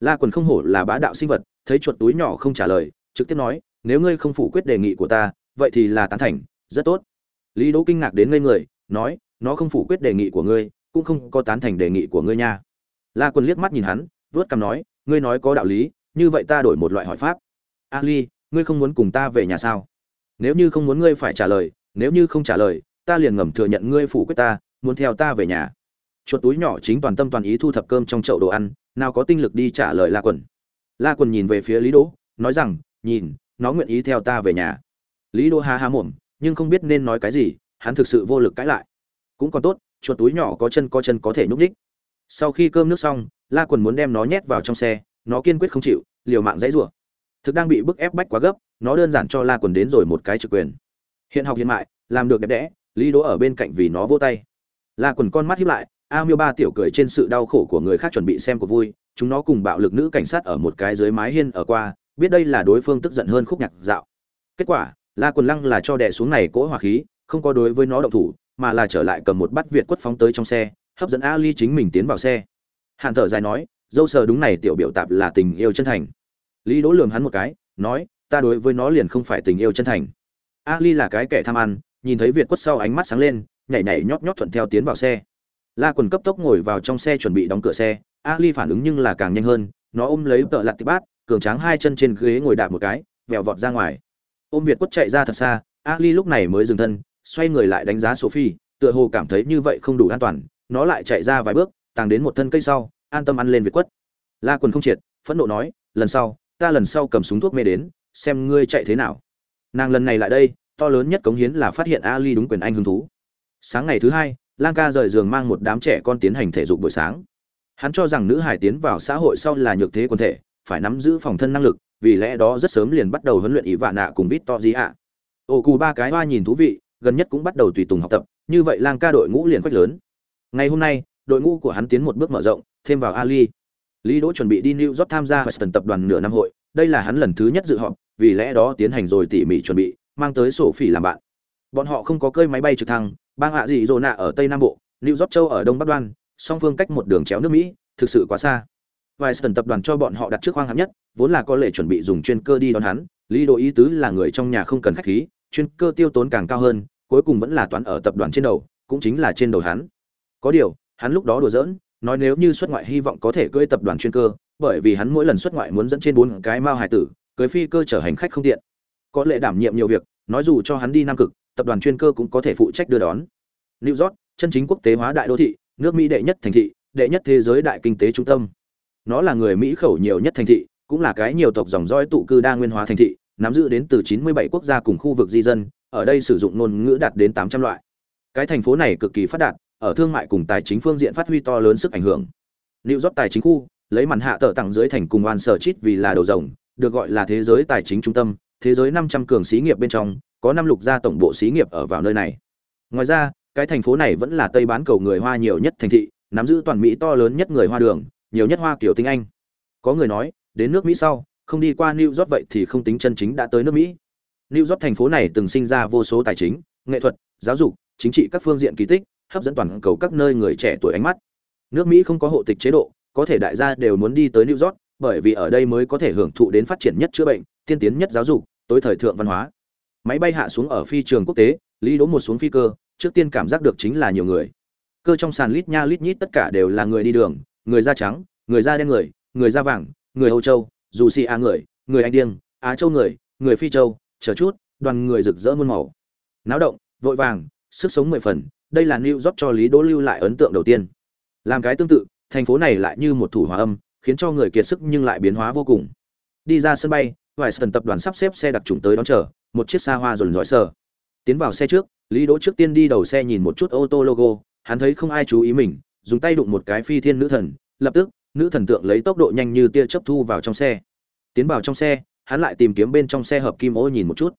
La quần không hổ là bá đạo sinh vật thấy chuột túi nhỏ không trả lời trực tiếp nói nếu ngươi không phủ quyết đề nghị của ta vậy thì là tán thành rất tốt. Lý đỗ kinh ngạc đến ngây người nói nó không phủ quyết đề nghị của ngươi cũng không có tán thành đề nghị của ngươi nha. La quân liếc mắt nhìn hắn, vớt cằm nói, ngươi nói có đạo lý, như vậy ta đổi một loại hỏi pháp. Ali, ngươi không muốn cùng ta về nhà sao? Nếu như không muốn ngươi phải trả lời, nếu như không trả lời, ta liền ngầm thừa nhận ngươi phủ quyết ta, muốn theo ta về nhà. Chuột túi nhỏ chính toàn tâm toàn ý thu thập cơm trong chậu đồ ăn, nào có tinh lực đi trả lời la quần la quần nhìn về phía lý đỗ, nói rằng, nhìn, nó nguyện ý theo ta về nhà. Lý đỗ ha ha mồm nhưng không biết nên nói cái gì, hắn thực sự vô lực cãi lại. Cũng còn tốt chuột túi nhỏ có chân có chân có thể nhúc nhích. Sau khi cơm nước xong, la quần muốn đem nó nhét vào trong xe, nó kiên quyết không chịu, liều mạng dãy rủa. Thực đang bị bức ép bách quá gấp, nó đơn giản cho la quần đến rồi một cái trực quyền. Hiện học hiện mại, làm được đẹp đẽ, lý đỗ ở bên cạnh vì nó vô tay. La quần con mắt híp lại, a miêu ba tiểu cười trên sự đau khổ của người khác chuẩn bị xem của vui, chúng nó cùng bạo lực nữ cảnh sát ở một cái dưới mái hiên ở qua, biết đây là đối phương tức giận hơn khúc nhạc dạo. Kết quả, la quần lăng là cho đè xuống này cỗ hỏa khí, không có đối với nó động thủ mà là trở lại cầm một bát việt quất phóng tới trong xe, hấp dẫn ali chính mình tiến vào xe. Hàn thở dài nói, dâu sờ đúng này tiểu biểu tạp là tình yêu chân thành. Lý đỗ lường hắn một cái, nói, ta đối với nó liền không phải tình yêu chân thành. Ali là cái kẻ tham ăn, nhìn thấy việt quất sau ánh mắt sáng lên, nhảy nhảy nhót nhót thuận theo tiến vào xe. La quần cấp tốc ngồi vào trong xe chuẩn bị đóng cửa xe, ali phản ứng nhưng là càng nhanh hơn, nó ôm lấy tợ lặt tịp bát, cường tráng hai chân trên ghế ngồi đạp một cái, vèo vọt ra ngoài. Ôm việt quất chạy ra thật xa, ali lúc này mới dừng thân xoay người lại đánh giá sophie, tựa hồ cảm thấy như vậy không đủ an toàn, nó lại chạy ra vài bước, tàng đến một thân cây sau, an tâm ăn lên việt quất. La quần không triệt, phẫn nộ nói, lần sau, ta lần sau cầm súng thuốc mê đến, xem ngươi chạy thế nào. Nàng lần này lại đây, to lớn nhất cống hiến là phát hiện ali đúng quyền anh hứng thú. Sáng ngày thứ hai, lang ca rời giường mang một đám trẻ con tiến hành thể dục buổi sáng. Hắn cho rằng nữ hải tiến vào xã hội sau là nhược thế quân thể, phải nắm giữ phòng thân năng lực, vì lẽ đó rất sớm liền bắt đầu huấn luyện ý vạn nạ cùng Victoria. to gì ồ cù ba cái hoa nhìn thú vị gần nhất cũng bắt đầu tùy tùng học tập như vậy lang ca đội ngũ liền quách lớn ngày hôm nay đội ngũ của hắn tiến một bước mở rộng thêm vào ali Lý Đỗ chuẩn bị đi New York tham gia Western tập đoàn nửa năm hội, đây là hắn lần thứ nhất dự họp, vì lẽ đó tiến hành rồi tỉ mỉ chuẩn bị, mang tới sổ phỉ làm bạn. Bọn họ không có cơi máy bay trực thăng, bang hạ gì nạ ở Tây Nam Bộ, New York châu ở Đông Bắc Đoan, song phương cách một đường chéo nước Mỹ, thực sự quá xa. Western tập đoàn cho bọn họ đặt trước khoang hạng nhất, vốn là có lệ chuẩn bị dùng chuyên cơ đi đón hắn, Lý Đỗ ý tứ là người trong nhà không cần khách khí, chuyên cơ tiêu tốn càng cao hơn, cuối cùng vẫn là toán ở tập đoàn trên đầu, cũng chính là trên đầu hắn. Có điều, hắn lúc đó đùa giỡn, nói nếu như xuất ngoại hy vọng có thể cưỡi tập đoàn chuyên cơ, bởi vì hắn mỗi lần xuất ngoại muốn dẫn trên bốn cái mao hải tử, cưỡi phi cơ chở hành khách không tiện. Có lệ đảm nhiệm nhiều việc, nói dù cho hắn đi Nam Cực, tập đoàn chuyên cơ cũng có thể phụ trách đưa đón. New York, chân chính quốc tế hóa đại đô thị, nước Mỹ đệ nhất thành thị, đệ nhất thế giới đại kinh tế trung tâm. Nó là người Mỹ khẩu nhiều nhất thành thị, cũng là cái nhiều tộc dòng dõi tụ cư đa nguyên hóa thành thị, nắm giữ đến từ 97 quốc gia cùng khu vực di dân, ở đây sử dụng ngôn ngữ đạt đến 800 loại. Cái thành phố này cực kỳ phát đạt, ở thương mại cùng tài chính phương diện phát huy to lớn sức ảnh hưởng. New York tài chính khu, lấy màn hạ tở tặng dưới thành cùng oan sở chít vì là đầu rồng, được gọi là thế giới tài chính trung tâm, thế giới 500 cường xí nghiệp bên trong, có năm lục gia tổng bộ xí nghiệp ở vào nơi này. Ngoài ra, cái thành phố này vẫn là tây bán cầu người Hoa nhiều nhất thành thị, nắm giữ toàn Mỹ to lớn nhất người Hoa đường, nhiều nhất Hoa kiểu tiếng Anh. Có người nói, đến nước Mỹ sau, không đi qua New York vậy thì không tính chân chính đã tới nước Mỹ. New York thành phố này từng sinh ra vô số tài chính, nghệ thuật, giáo dục, chính trị các phương diện kỳ tích, hấp dẫn toàn cầu các nơi người trẻ tuổi ánh mắt. Nước Mỹ không có hộ tịch chế độ, có thể đại gia đều muốn đi tới New York, bởi vì ở đây mới có thể hưởng thụ đến phát triển nhất chữa bệnh, tiên tiến nhất giáo dục, tối thời thượng văn hóa. Máy bay hạ xuống ở phi trường quốc tế, Lý Đỗ một xuống phi cơ, trước tiên cảm giác được chính là nhiều người. Cơ trong sàn lít nha lít nhít tất cả đều là người đi đường, người da trắng, người da đen người, người da vàng, người Âu Châu, dù xì a người, người Anh điên, Á Châu người, người Phi Châu, chờ chút, đoàn người rực rỡ muôn màu. Náo động, vội vàng, sức sống mười phần, đây là New job cho Lý Đỗ lưu lại ấn tượng đầu tiên. Làm cái tương tự, thành phố này lại như một thủ hòa âm, khiến cho người kiệt sức nhưng lại biến hóa vô cùng. Đi ra sân bay, vài sân tập đoàn sắp xếp xe đặc trùng tới đón chờ, một chiếc xa hoa dồn dõi sờ Tiến vào xe trước, Lý Đỗ trước tiên đi đầu xe nhìn một chút ô tô logo, hắn thấy không ai chú ý mình, dùng tay đụng một cái phi thiên nữ thần, lập tức, nữ thần tượng lấy tốc độ nhanh như tia chớp thu vào trong xe. Tiến vào trong xe, hắn lại tìm kiếm bên trong xe hợp kim ô nhìn một chút.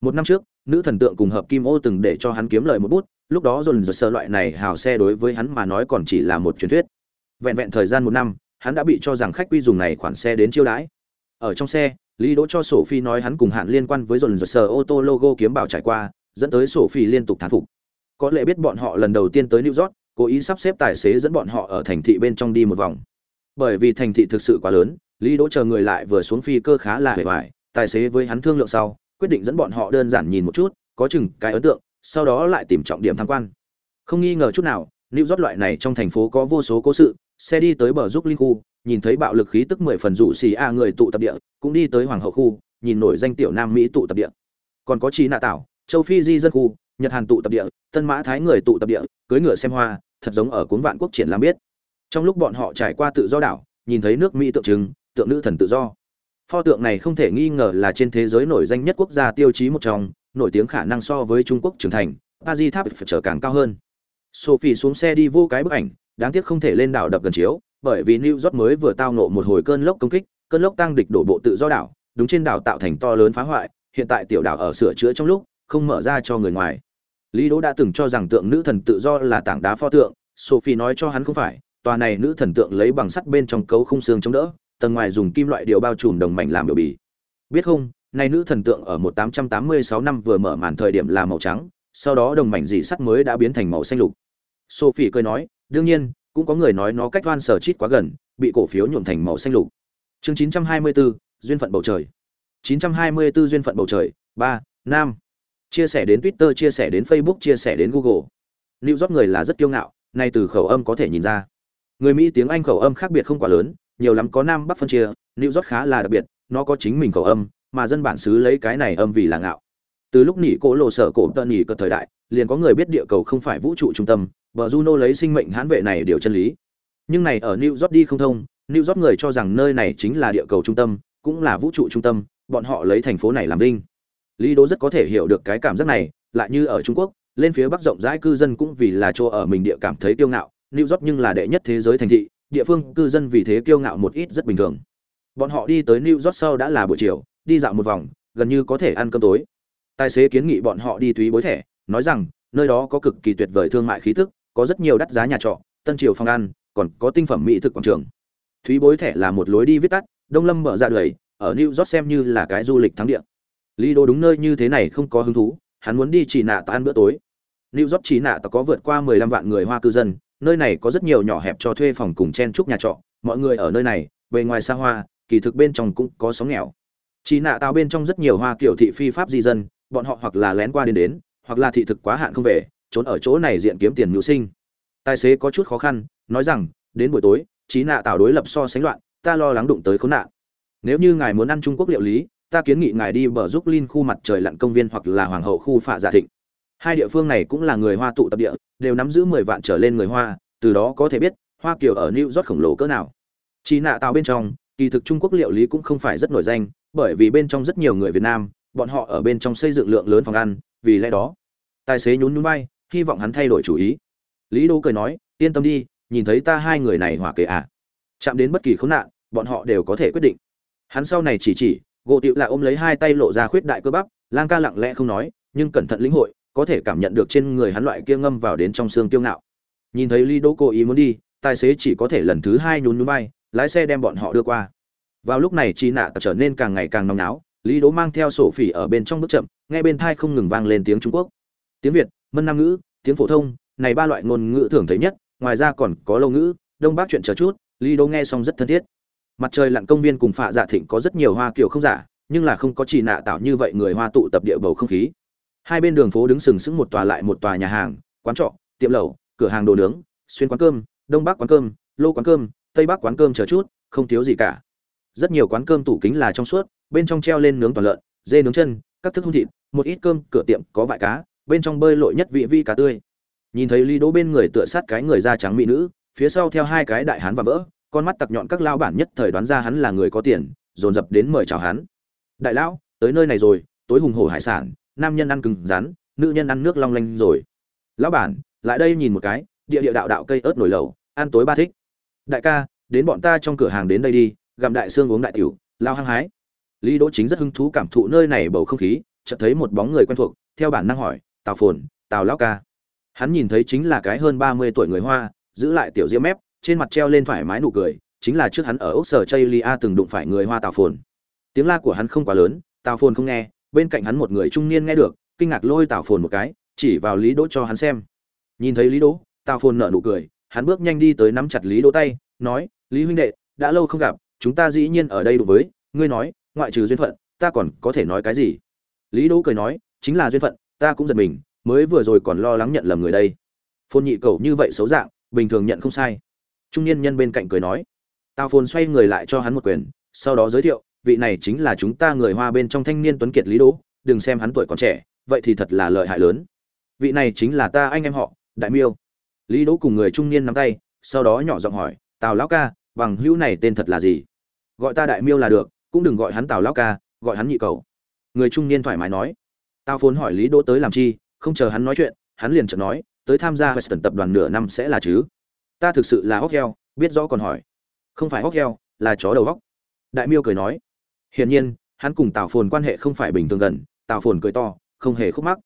Một năm trước, nữ thần tượng cùng hợp kim ô từng để cho hắn kiếm lời một bút, lúc đó dồn dồn sơ loại này hào xe đối với hắn mà nói còn chỉ là một truyền thuyết. Vẹn vẹn thời gian một năm, hắn đã bị cho rằng khách quy dùng này khoản xe đến chiêu đãi. Ở trong xe, Lý Đỗ cho sổ phi nói hắn cùng hạn liên quan với dồn dồn sơ ô tô logo kiếm bảo trải qua, dẫn tới sổ phi liên tục thán phục. Có lẽ biết bọn họ lần đầu tiên tới New York, cố ý sắp xếp tài xế dẫn bọn họ ở thành thị bên trong đi một vòng. Bởi vì thành thị thực sự quá lớn, Lý Đỗ chờ người lại vừa xuống phi cơ khá là hề vải tài xế với hắn thương lượng sau, quyết định dẫn bọn họ đơn giản nhìn một chút, có chừng cái ấn tượng, sau đó lại tìm trọng điểm tham quan. Không nghi ngờ chút nào, lưu rót loại này trong thành phố có vô số cố sự, xe đi tới bờ giúp linh khu, nhìn thấy bạo lực khí tức mười phần dụ xì a người tụ tập địa, cũng đi tới hoàng hậu khu, nhìn nổi danh tiểu nam Mỹ tụ tập địa. Còn có trí nạ tảo, châu Phi di dân khu, Nhật Hàn tụ tập địa, Tân Mã Thái người tụ tập địa, cưới ngựa xem hoa, thật giống ở cuốn vạn quốc triển lãm biết. Trong lúc bọn họ trải qua tự do đảo, nhìn thấy nước Mỹ tượng trưng, tượng nữ thần tự do. Pho tượng này không thể nghi ngờ là trên thế giới nổi danh nhất quốc gia tiêu chí một trong, nổi tiếng khả năng so với Trung Quốc trưởng thành, Paris tháp phải trở càng cao hơn. Sophie xuống xe đi vô cái bức ảnh, đáng tiếc không thể lên đảo đập gần chiếu, bởi vì New York mới vừa tao nộ một hồi cơn lốc công kích, cơn lốc tăng địch đổ bộ tự do đảo, đúng trên đảo tạo thành to lớn phá hoại, hiện tại tiểu đảo ở sửa chữa trong lúc, không mở ra cho người ngoài. Lý Đỗ đã từng cho rằng tượng nữ thần tự do là tảng đá pho tượng, Sophie nói cho hắn không phải, tòa này nữ thần tượng lấy bằng sắt bên trong cấu khung xương chống đỡ, tầng ngoài dùng kim loại điều bao trùm đồng mảnh làm biểu bì. Biết không, này nữ thần tượng ở 1886 năm vừa mở màn thời điểm là màu trắng, sau đó đồng mảnh dị sắt mới đã biến thành màu xanh lục. Sophie cười nói, đương nhiên, cũng có người nói nó cách Van Sở Chít quá gần, bị cổ phiếu nhuộm thành màu xanh lục. Chương 924, duyên phận bầu trời. 924 duyên phận bầu trời, 3, nam. Chia sẻ đến Twitter, chia sẻ đến Facebook, chia sẻ đến Google. Lưu rót người là rất kiêu ngạo, nay từ khẩu âm có thể nhìn ra. Người Mỹ tiếng Anh khẩu âm khác biệt không quá lớn, nhiều lắm có nam bắc phân chia, New York khá là đặc biệt, nó có chính mình khẩu âm, mà dân bản xứ lấy cái này âm vì là ngạo. Từ lúc nỉ cổ lộ sở cổ tận nỉ cợt thời đại, liền có người biết địa cầu không phải vũ trụ trung tâm, bờ Juno lấy sinh mệnh hãn vệ này điều chân lý. Nhưng này ở New York đi không thông, New York người cho rằng nơi này chính là địa cầu trung tâm, cũng là vũ trụ trung tâm, bọn họ lấy thành phố này làm linh. Lý Đỗ rất có thể hiểu được cái cảm giác này, lại như ở Trung Quốc, lên phía bắc rộng rãi cư dân cũng vì là chỗ ở mình địa cảm thấy kiêu ngạo, New York nhưng là đệ nhất thế giới thành thị, địa phương cư dân vì thế kiêu ngạo một ít rất bình thường. Bọn họ đi tới New York sau đã là buổi chiều, đi dạo một vòng, gần như có thể ăn cơm tối. Tài xế kiến nghị bọn họ đi túy bối thẻ, nói rằng nơi đó có cực kỳ tuyệt vời thương mại khí tức, có rất nhiều đắt giá nhà trọ, tân triều phòng ăn, còn có tinh phẩm mỹ thực quảng trường. thúy bối thẻ là một lối đi viết tắt đông lâm mở ra đời ở new york xem như là cái du lịch thắng địa lý đô đúng nơi như thế này không có hứng thú hắn muốn đi chỉ nạ ta ăn bữa tối new york chỉ nạ ta có vượt qua mười lăm vạn người hoa cư dân nơi này có rất nhiều nhỏ hẹp cho thuê phòng cùng chen chúc nhà trọ, mọi người ở nơi này, bề ngoài xa hoa, kỳ thực bên trong cũng có sóng nghèo. Chỉ nạ tạo bên trong rất nhiều hoa kiểu thị phi pháp di dân, bọn họ hoặc là lén qua đến đến, hoặc là thị thực quá hạn không về, trốn ở chỗ này diện kiếm tiền mưu sinh. Tài xế có chút khó khăn, nói rằng, đến buổi tối trí nạ tạo đối lập so sánh loạn, ta lo lắng đụng tới khốn nạn. Nếu như ngài muốn ăn trung quốc liệu lý, ta kiến nghị ngài đi bờ giúp linh khu mặt trời lặn công viên hoặc là hoàng hậu khu phạ giả thịnh hai địa phương này cũng là người hoa tụ tập địa, đều nắm giữ mười vạn trở lên người hoa, từ đó có thể biết, hoa kiều ở new york khổng lồ cỡ nào. Chỉ nạ tàu bên trong, kỳ thực trung quốc liệu lý cũng không phải rất nổi danh, bởi vì bên trong rất nhiều người việt nam, bọn họ ở bên trong xây dựng lượng lớn phòng ăn, vì lẽ đó, tài xế nhún nhún bay hy vọng hắn thay đổi chủ ý. Lý đô cười nói, yên tâm đi, nhìn thấy ta hai người này hỏa kệ à. Chạm đến bất kỳ khốn nạn, bọn họ đều có thể quyết định. Hắn sau này chỉ chỉ, gỗ tiệu là ôm lấy hai tay lộ ra khuyết đại cơ bắp, lang ca lặng lẽ không nói, nhưng cẩn thận lĩnh hội có thể cảm nhận được trên người hắn loại kia ngâm vào đến trong xương kiêu ngạo. Nhìn thấy lý đỗ cố ý muốn đi, tài xế chỉ có thể lần thứ hai nhún núi bay lái xe đem bọn họ đưa qua. Vào lúc này, chi nạ trở nên càng ngày càng nóng náo, lý đỗ mang theo sổ phỉ ở bên trong bước chậm nghe bên thai không ngừng vang lên tiếng trung quốc. Tiếng việt, mân nam ngữ, tiếng phổ thông, này ba loại ngôn ngữ thường thấy nhất, ngoài ra còn có lâu ngữ, đông bắc chuyện chờ chút, lý đỗ nghe xong rất thân thiết. Mặt trời lặn công viên cùng phạ dạ thịnh có rất nhiều hoa kiểu không giả, nhưng là không có chỉ nạ tạo như vậy người hoa tụ tập địa bầu không khí hai bên đường phố đứng sừng sững một tòa lại một tòa nhà hàng, quán trọ, tiệm lẩu, cửa hàng đồ nướng, xuyên quán cơm, đông bắc quán cơm, lô quán cơm, tây bắc quán cơm chờ chút, không thiếu gì cả. Rất nhiều quán cơm tủ kính là trong suốt, bên trong treo lên nướng toàn lợn, dê nướng chân, các thức hung thịt, một ít cơm, cửa tiệm có vại cá, bên trong bơi lội nhất vị vi cá tươi. Nhìn thấy lý đỗ bên người tựa sát cái người da trắng mỹ nữ, phía sau theo hai cái đại hán và vỡ, con mắt tặc nhọn các lao bản nhất thời đoán ra hắn là người có tiền, dồn dập đến mời chào hắn. Đại lão, tới nơi này rồi, tối hùng hổ hải sản nam nhân ăn cứng rắn, nữ nhân ăn nước long lanh rồi. Lão bản, lại đây nhìn một cái, địa địa đạo đạo cây ớt nổi lẩu, ăn tối ba thích. Đại ca, đến bọn ta trong cửa hàng đến đây đi, gặm đại xương uống đại tiểu, lao hăng hái. Lý đỗ chính rất hứng thú cảm thụ nơi này bầu không khí, chợt thấy một bóng người quen thuộc, theo bản năng hỏi, tào phồn, tào lão ca? Hắn nhìn thấy chính là cái hơn ba mươi tuổi người hoa, giữ lại tiểu diễm mép, trên mặt treo lên thoải mái nụ cười, chính là trước hắn ở ốc sở chây lia từng đụng phải người hoa tào phồn. Tiếng la của hắn không quá lớn, tào phồn không nghe bên cạnh hắn một người trung niên nghe được, kinh ngạc lôi tào phồn một cái, chỉ vào lý đỗ cho hắn xem. Nhìn thấy lý đỗ, tào phồn nở nụ cười, hắn bước nhanh đi tới nắm chặt lý đỗ tay, nói, lý huynh đệ, đã lâu không gặp, chúng ta dĩ nhiên ở đây đối với, ngươi nói, ngoại trừ duyên phận, ta còn có thể nói cái gì? Lý đỗ cười nói, chính là duyên phận, ta cũng giật mình, mới vừa rồi còn lo lắng nhận lầm người đây. Phồn nhị cầu như vậy xấu dạng, bình thường nhận không sai. Trung niên nhân bên cạnh cười nói. Tào phồn xoay người lại cho hắn một quyền, sau đó giới thiệu vị này chính là chúng ta người hoa bên trong thanh niên tuấn kiệt lý đỗ, đừng xem hắn tuổi còn trẻ, vậy thì thật là lợi hại lớn. Vị này chính là ta anh em họ, đại miêu. Lý đỗ cùng người trung niên nắm tay, sau đó nhỏ giọng hỏi, tào lão ca, bằng hữu này tên thật là gì? Gọi ta đại miêu là được, cũng đừng gọi hắn tào lão ca, gọi hắn nhị cầu. Người trung niên thoải mái nói. Tao phốn hỏi lý đỗ tới làm chi, không chờ hắn nói chuyện, hắn liền chợt nói, tới tham gia western tập đoàn nửa năm sẽ là chứ? Ta thực sự là hóc heo, biết rõ còn hỏi. Không phải hóc heo, là chó đầu góc. Đại miêu cười nói hiển nhiên, hắn cùng tào phồn quan hệ không phải bình thường gần, tào phồn cười to, không hề khúc mắc.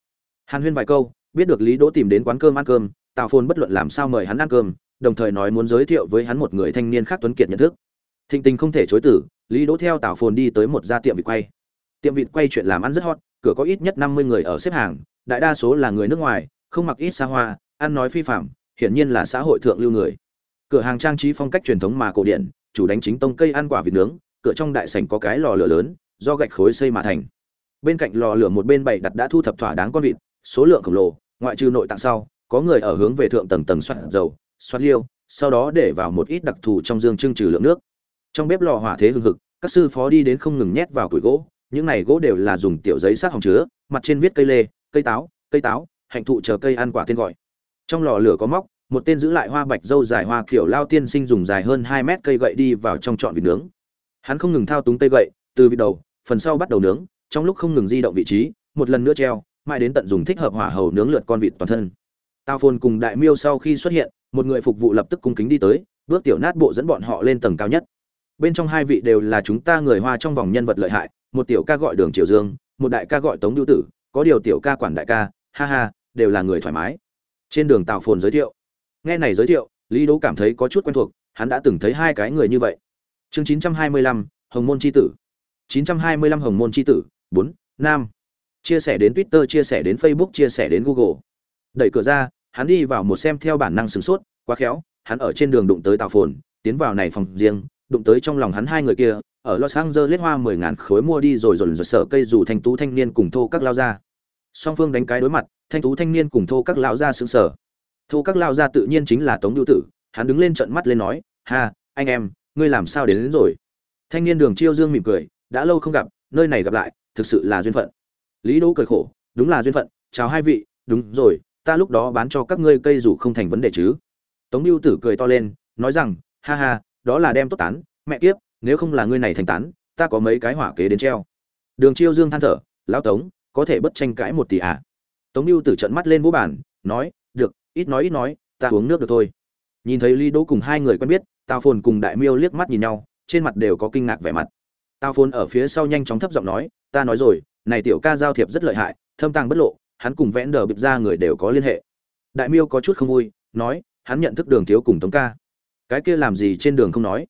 Hàn huyên vài câu, biết được lý đỗ tìm đến quán cơm ăn cơm, tào phồn bất luận làm sao mời hắn ăn cơm, đồng thời nói muốn giới thiệu với hắn một người thanh niên khác tuấn kiệt nhận thức. Thịnh tình không thể chối tử lý đỗ theo tào phồn đi tới một gia tiệm vịt quay. Tiệm vịt quay chuyện làm ăn rất hot, cửa có ít nhất năm mươi người ở xếp hàng, đại đa số là người nước ngoài, không mặc ít xa hoa, ăn nói phi phạm, hiển nhiên là xã hội thượng lưu người. Cửa hàng trang trí phong cách truyền thống mà cổ điển, chủ đánh chính tông cây ăn quả vịt nướng cửa trong đại sảnh có cái lò lửa lớn, do gạch khối xây mà thành. Bên cạnh lò lửa một bên bày đặt đã thu thập thỏa đáng con vịt, số lượng khổng lồ, ngoại trừ nội tạng sau, có người ở hướng về thượng tầng tầng xoát dầu xoát liêu, sau đó để vào một ít đặc thù trong dương trưng trừ lượng nước. Trong bếp lò hỏa thế hừng hực, các sư phó đi đến không ngừng nhét vào củi gỗ, những này gỗ đều là dùng tiểu giấy sát hồng chứa, mặt trên viết cây lê, cây táo cây táo, hạnh thụ chờ cây ăn quả tên gọi. Trong lò lửa có móc, một tên giữ lại hoa bạch dâu dài hoa kiểu lao tiên sinh dùng dài hơn hai mét cây gậy đi vào trong trọn vịt nướng hắn không ngừng thao túng tay gậy, từ vị đầu, phần sau bắt đầu nướng, trong lúc không ngừng di động vị trí, một lần nữa treo, mãi đến tận dùng thích hợp hỏa hầu nướng lượt con vịt toàn thân. Tao phồn cùng đại miêu sau khi xuất hiện, một người phục vụ lập tức cung kính đi tới, bước tiểu nát bộ dẫn bọn họ lên tầng cao nhất. Bên trong hai vị đều là chúng ta người hoa trong vòng nhân vật lợi hại, một tiểu ca gọi đường triều dương, một đại ca gọi tống lưu tử, có điều tiểu ca quản đại ca, ha ha, đều là người thoải mái. Trên đường tào phồn giới thiệu. Nghe này giới thiệu, lý đỗ cảm thấy có chút quen thuộc, hắn đã từng thấy hai cái người như vậy chương 925, hồng môn chi tử. 925 hồng môn chi tử 4, nam. Chia sẻ đến twitter chia sẻ đến facebook chia sẻ đến google. Đẩy cửa ra hắn đi vào một xem theo bản năng sửng sốt quá khéo hắn ở trên đường đụng tới tàu phồn tiến vào này phòng riêng đụng tới trong lòng hắn hai người kia ở los angeles hoa mười ngàn khối mua đi rồi rồi rồi sở cây dù thanh tú thanh niên cùng thô các lao ra. Song phương đánh cái đối mặt thanh tú thanh niên cùng thô các lao ra xứng sở thô các lao ra tự nhiên chính là tống lưu tử hắn đứng lên trận mắt lên nói ha anh em ngươi làm sao đến, đến rồi? Thanh niên đường chiêu dương mỉm cười đã lâu không gặp nơi này gặp lại thực sự là duyên phận. Lý đỗ cười khổ đúng là duyên phận chào hai vị đúng rồi ta lúc đó bán cho các ngươi cây dù không thành vấn đề chứ. Tống lưu tử cười to lên nói rằng ha ha đó là đem tốt tán mẹ kiếp nếu không là ngươi này thành tán ta có mấy cái hỏa kế đến treo. Đường chiêu dương than thở lão tống có thể bất tranh cãi một tỷ à? Tống lưu tử trận mắt lên vũ bản nói được ít nói ít nói ta uống nước được thôi. Nhìn thấy lý đỗ cùng hai người quen biết tào phồn cùng đại miêu liếc mắt nhìn nhau, trên mặt đều có kinh ngạc vẻ mặt. Tào phồn ở phía sau nhanh chóng thấp giọng nói, ta nói rồi, này tiểu ca giao thiệp rất lợi hại, thâm tàng bất lộ, hắn cùng vẽn đờ bịp ra người đều có liên hệ. Đại miêu có chút không vui, nói, hắn nhận thức đường thiếu cùng tống ca. Cái kia làm gì trên đường không nói?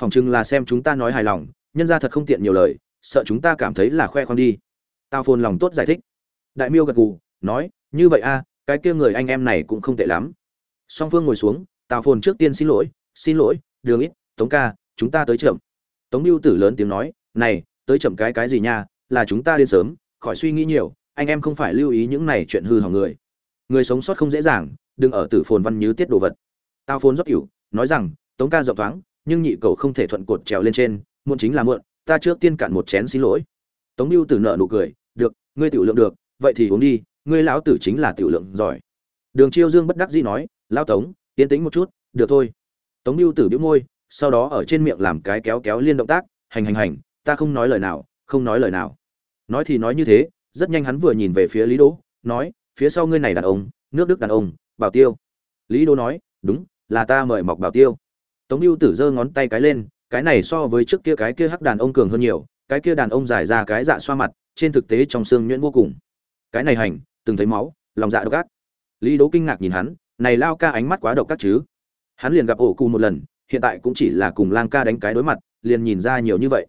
Phòng chừng là xem chúng ta nói hài lòng, nhân ra thật không tiện nhiều lời, sợ chúng ta cảm thấy là khoe khoang đi. Tao phồn lòng tốt giải thích. Đại miêu gật gù, nói, như vậy a, cái kia người anh em này cũng không tệ lắm. Song phương ngồi xuống, tào phồn trước tiên xin lỗi xin lỗi, đường ít, tống ca, chúng ta tới chậm. Tống mưu tử lớn tiếng nói, này, tới chậm cái cái gì nha, là chúng ta đến sớm, khỏi suy nghĩ nhiều, anh em không phải lưu ý những này chuyện hư hỏng người. Người sống sót không dễ dàng, đừng ở tử phồn văn như tiết đồ vật. Tao phồn dốc cửu nói rằng, tống ca rộng thoáng, nhưng nhị cầu không thể thuận cột trèo lên trên, muộn chính là muộn, ta trước tiên cạn một chén xin lỗi. Tống mưu tử nợ nụ cười, được, ngươi tiểu lượng được, vậy thì uống đi, ngươi lão tử chính là tiểu lượng giỏi. Đường chiêu dương bất đắc dĩ nói, lão tống, yên tính một chút, được thôi tống mưu tử bĩu môi, sau đó ở trên miệng làm cái kéo kéo liên động tác, hành hành hành, ta không nói lời nào, không nói lời nào. Nói thì nói như thế, rất nhanh hắn vừa nhìn về phía lý đỗ, nói, phía sau ngươi này đàn ông, nước đức đàn ông, bảo tiêu. Lý đỗ nói, đúng, là ta mời mọc bảo tiêu. Tống lưu tử giơ ngón tay cái lên, cái này so với trước kia cái kia hắc đàn ông cường hơn nhiều, cái kia đàn ông dài ra cái dạ xoa mặt, trên thực tế trong xương nhuyễn vô cùng. Cái này hành, từng thấy máu, lòng dạ độc ác. Lý đỗ kinh ngạc nhìn hắn, này lao ca ánh mắt quá độc ác chứ hắn liền gặp ổ cụ một lần, hiện tại cũng chỉ là cùng lang ca đánh cái đối mặt, liền nhìn ra nhiều như vậy.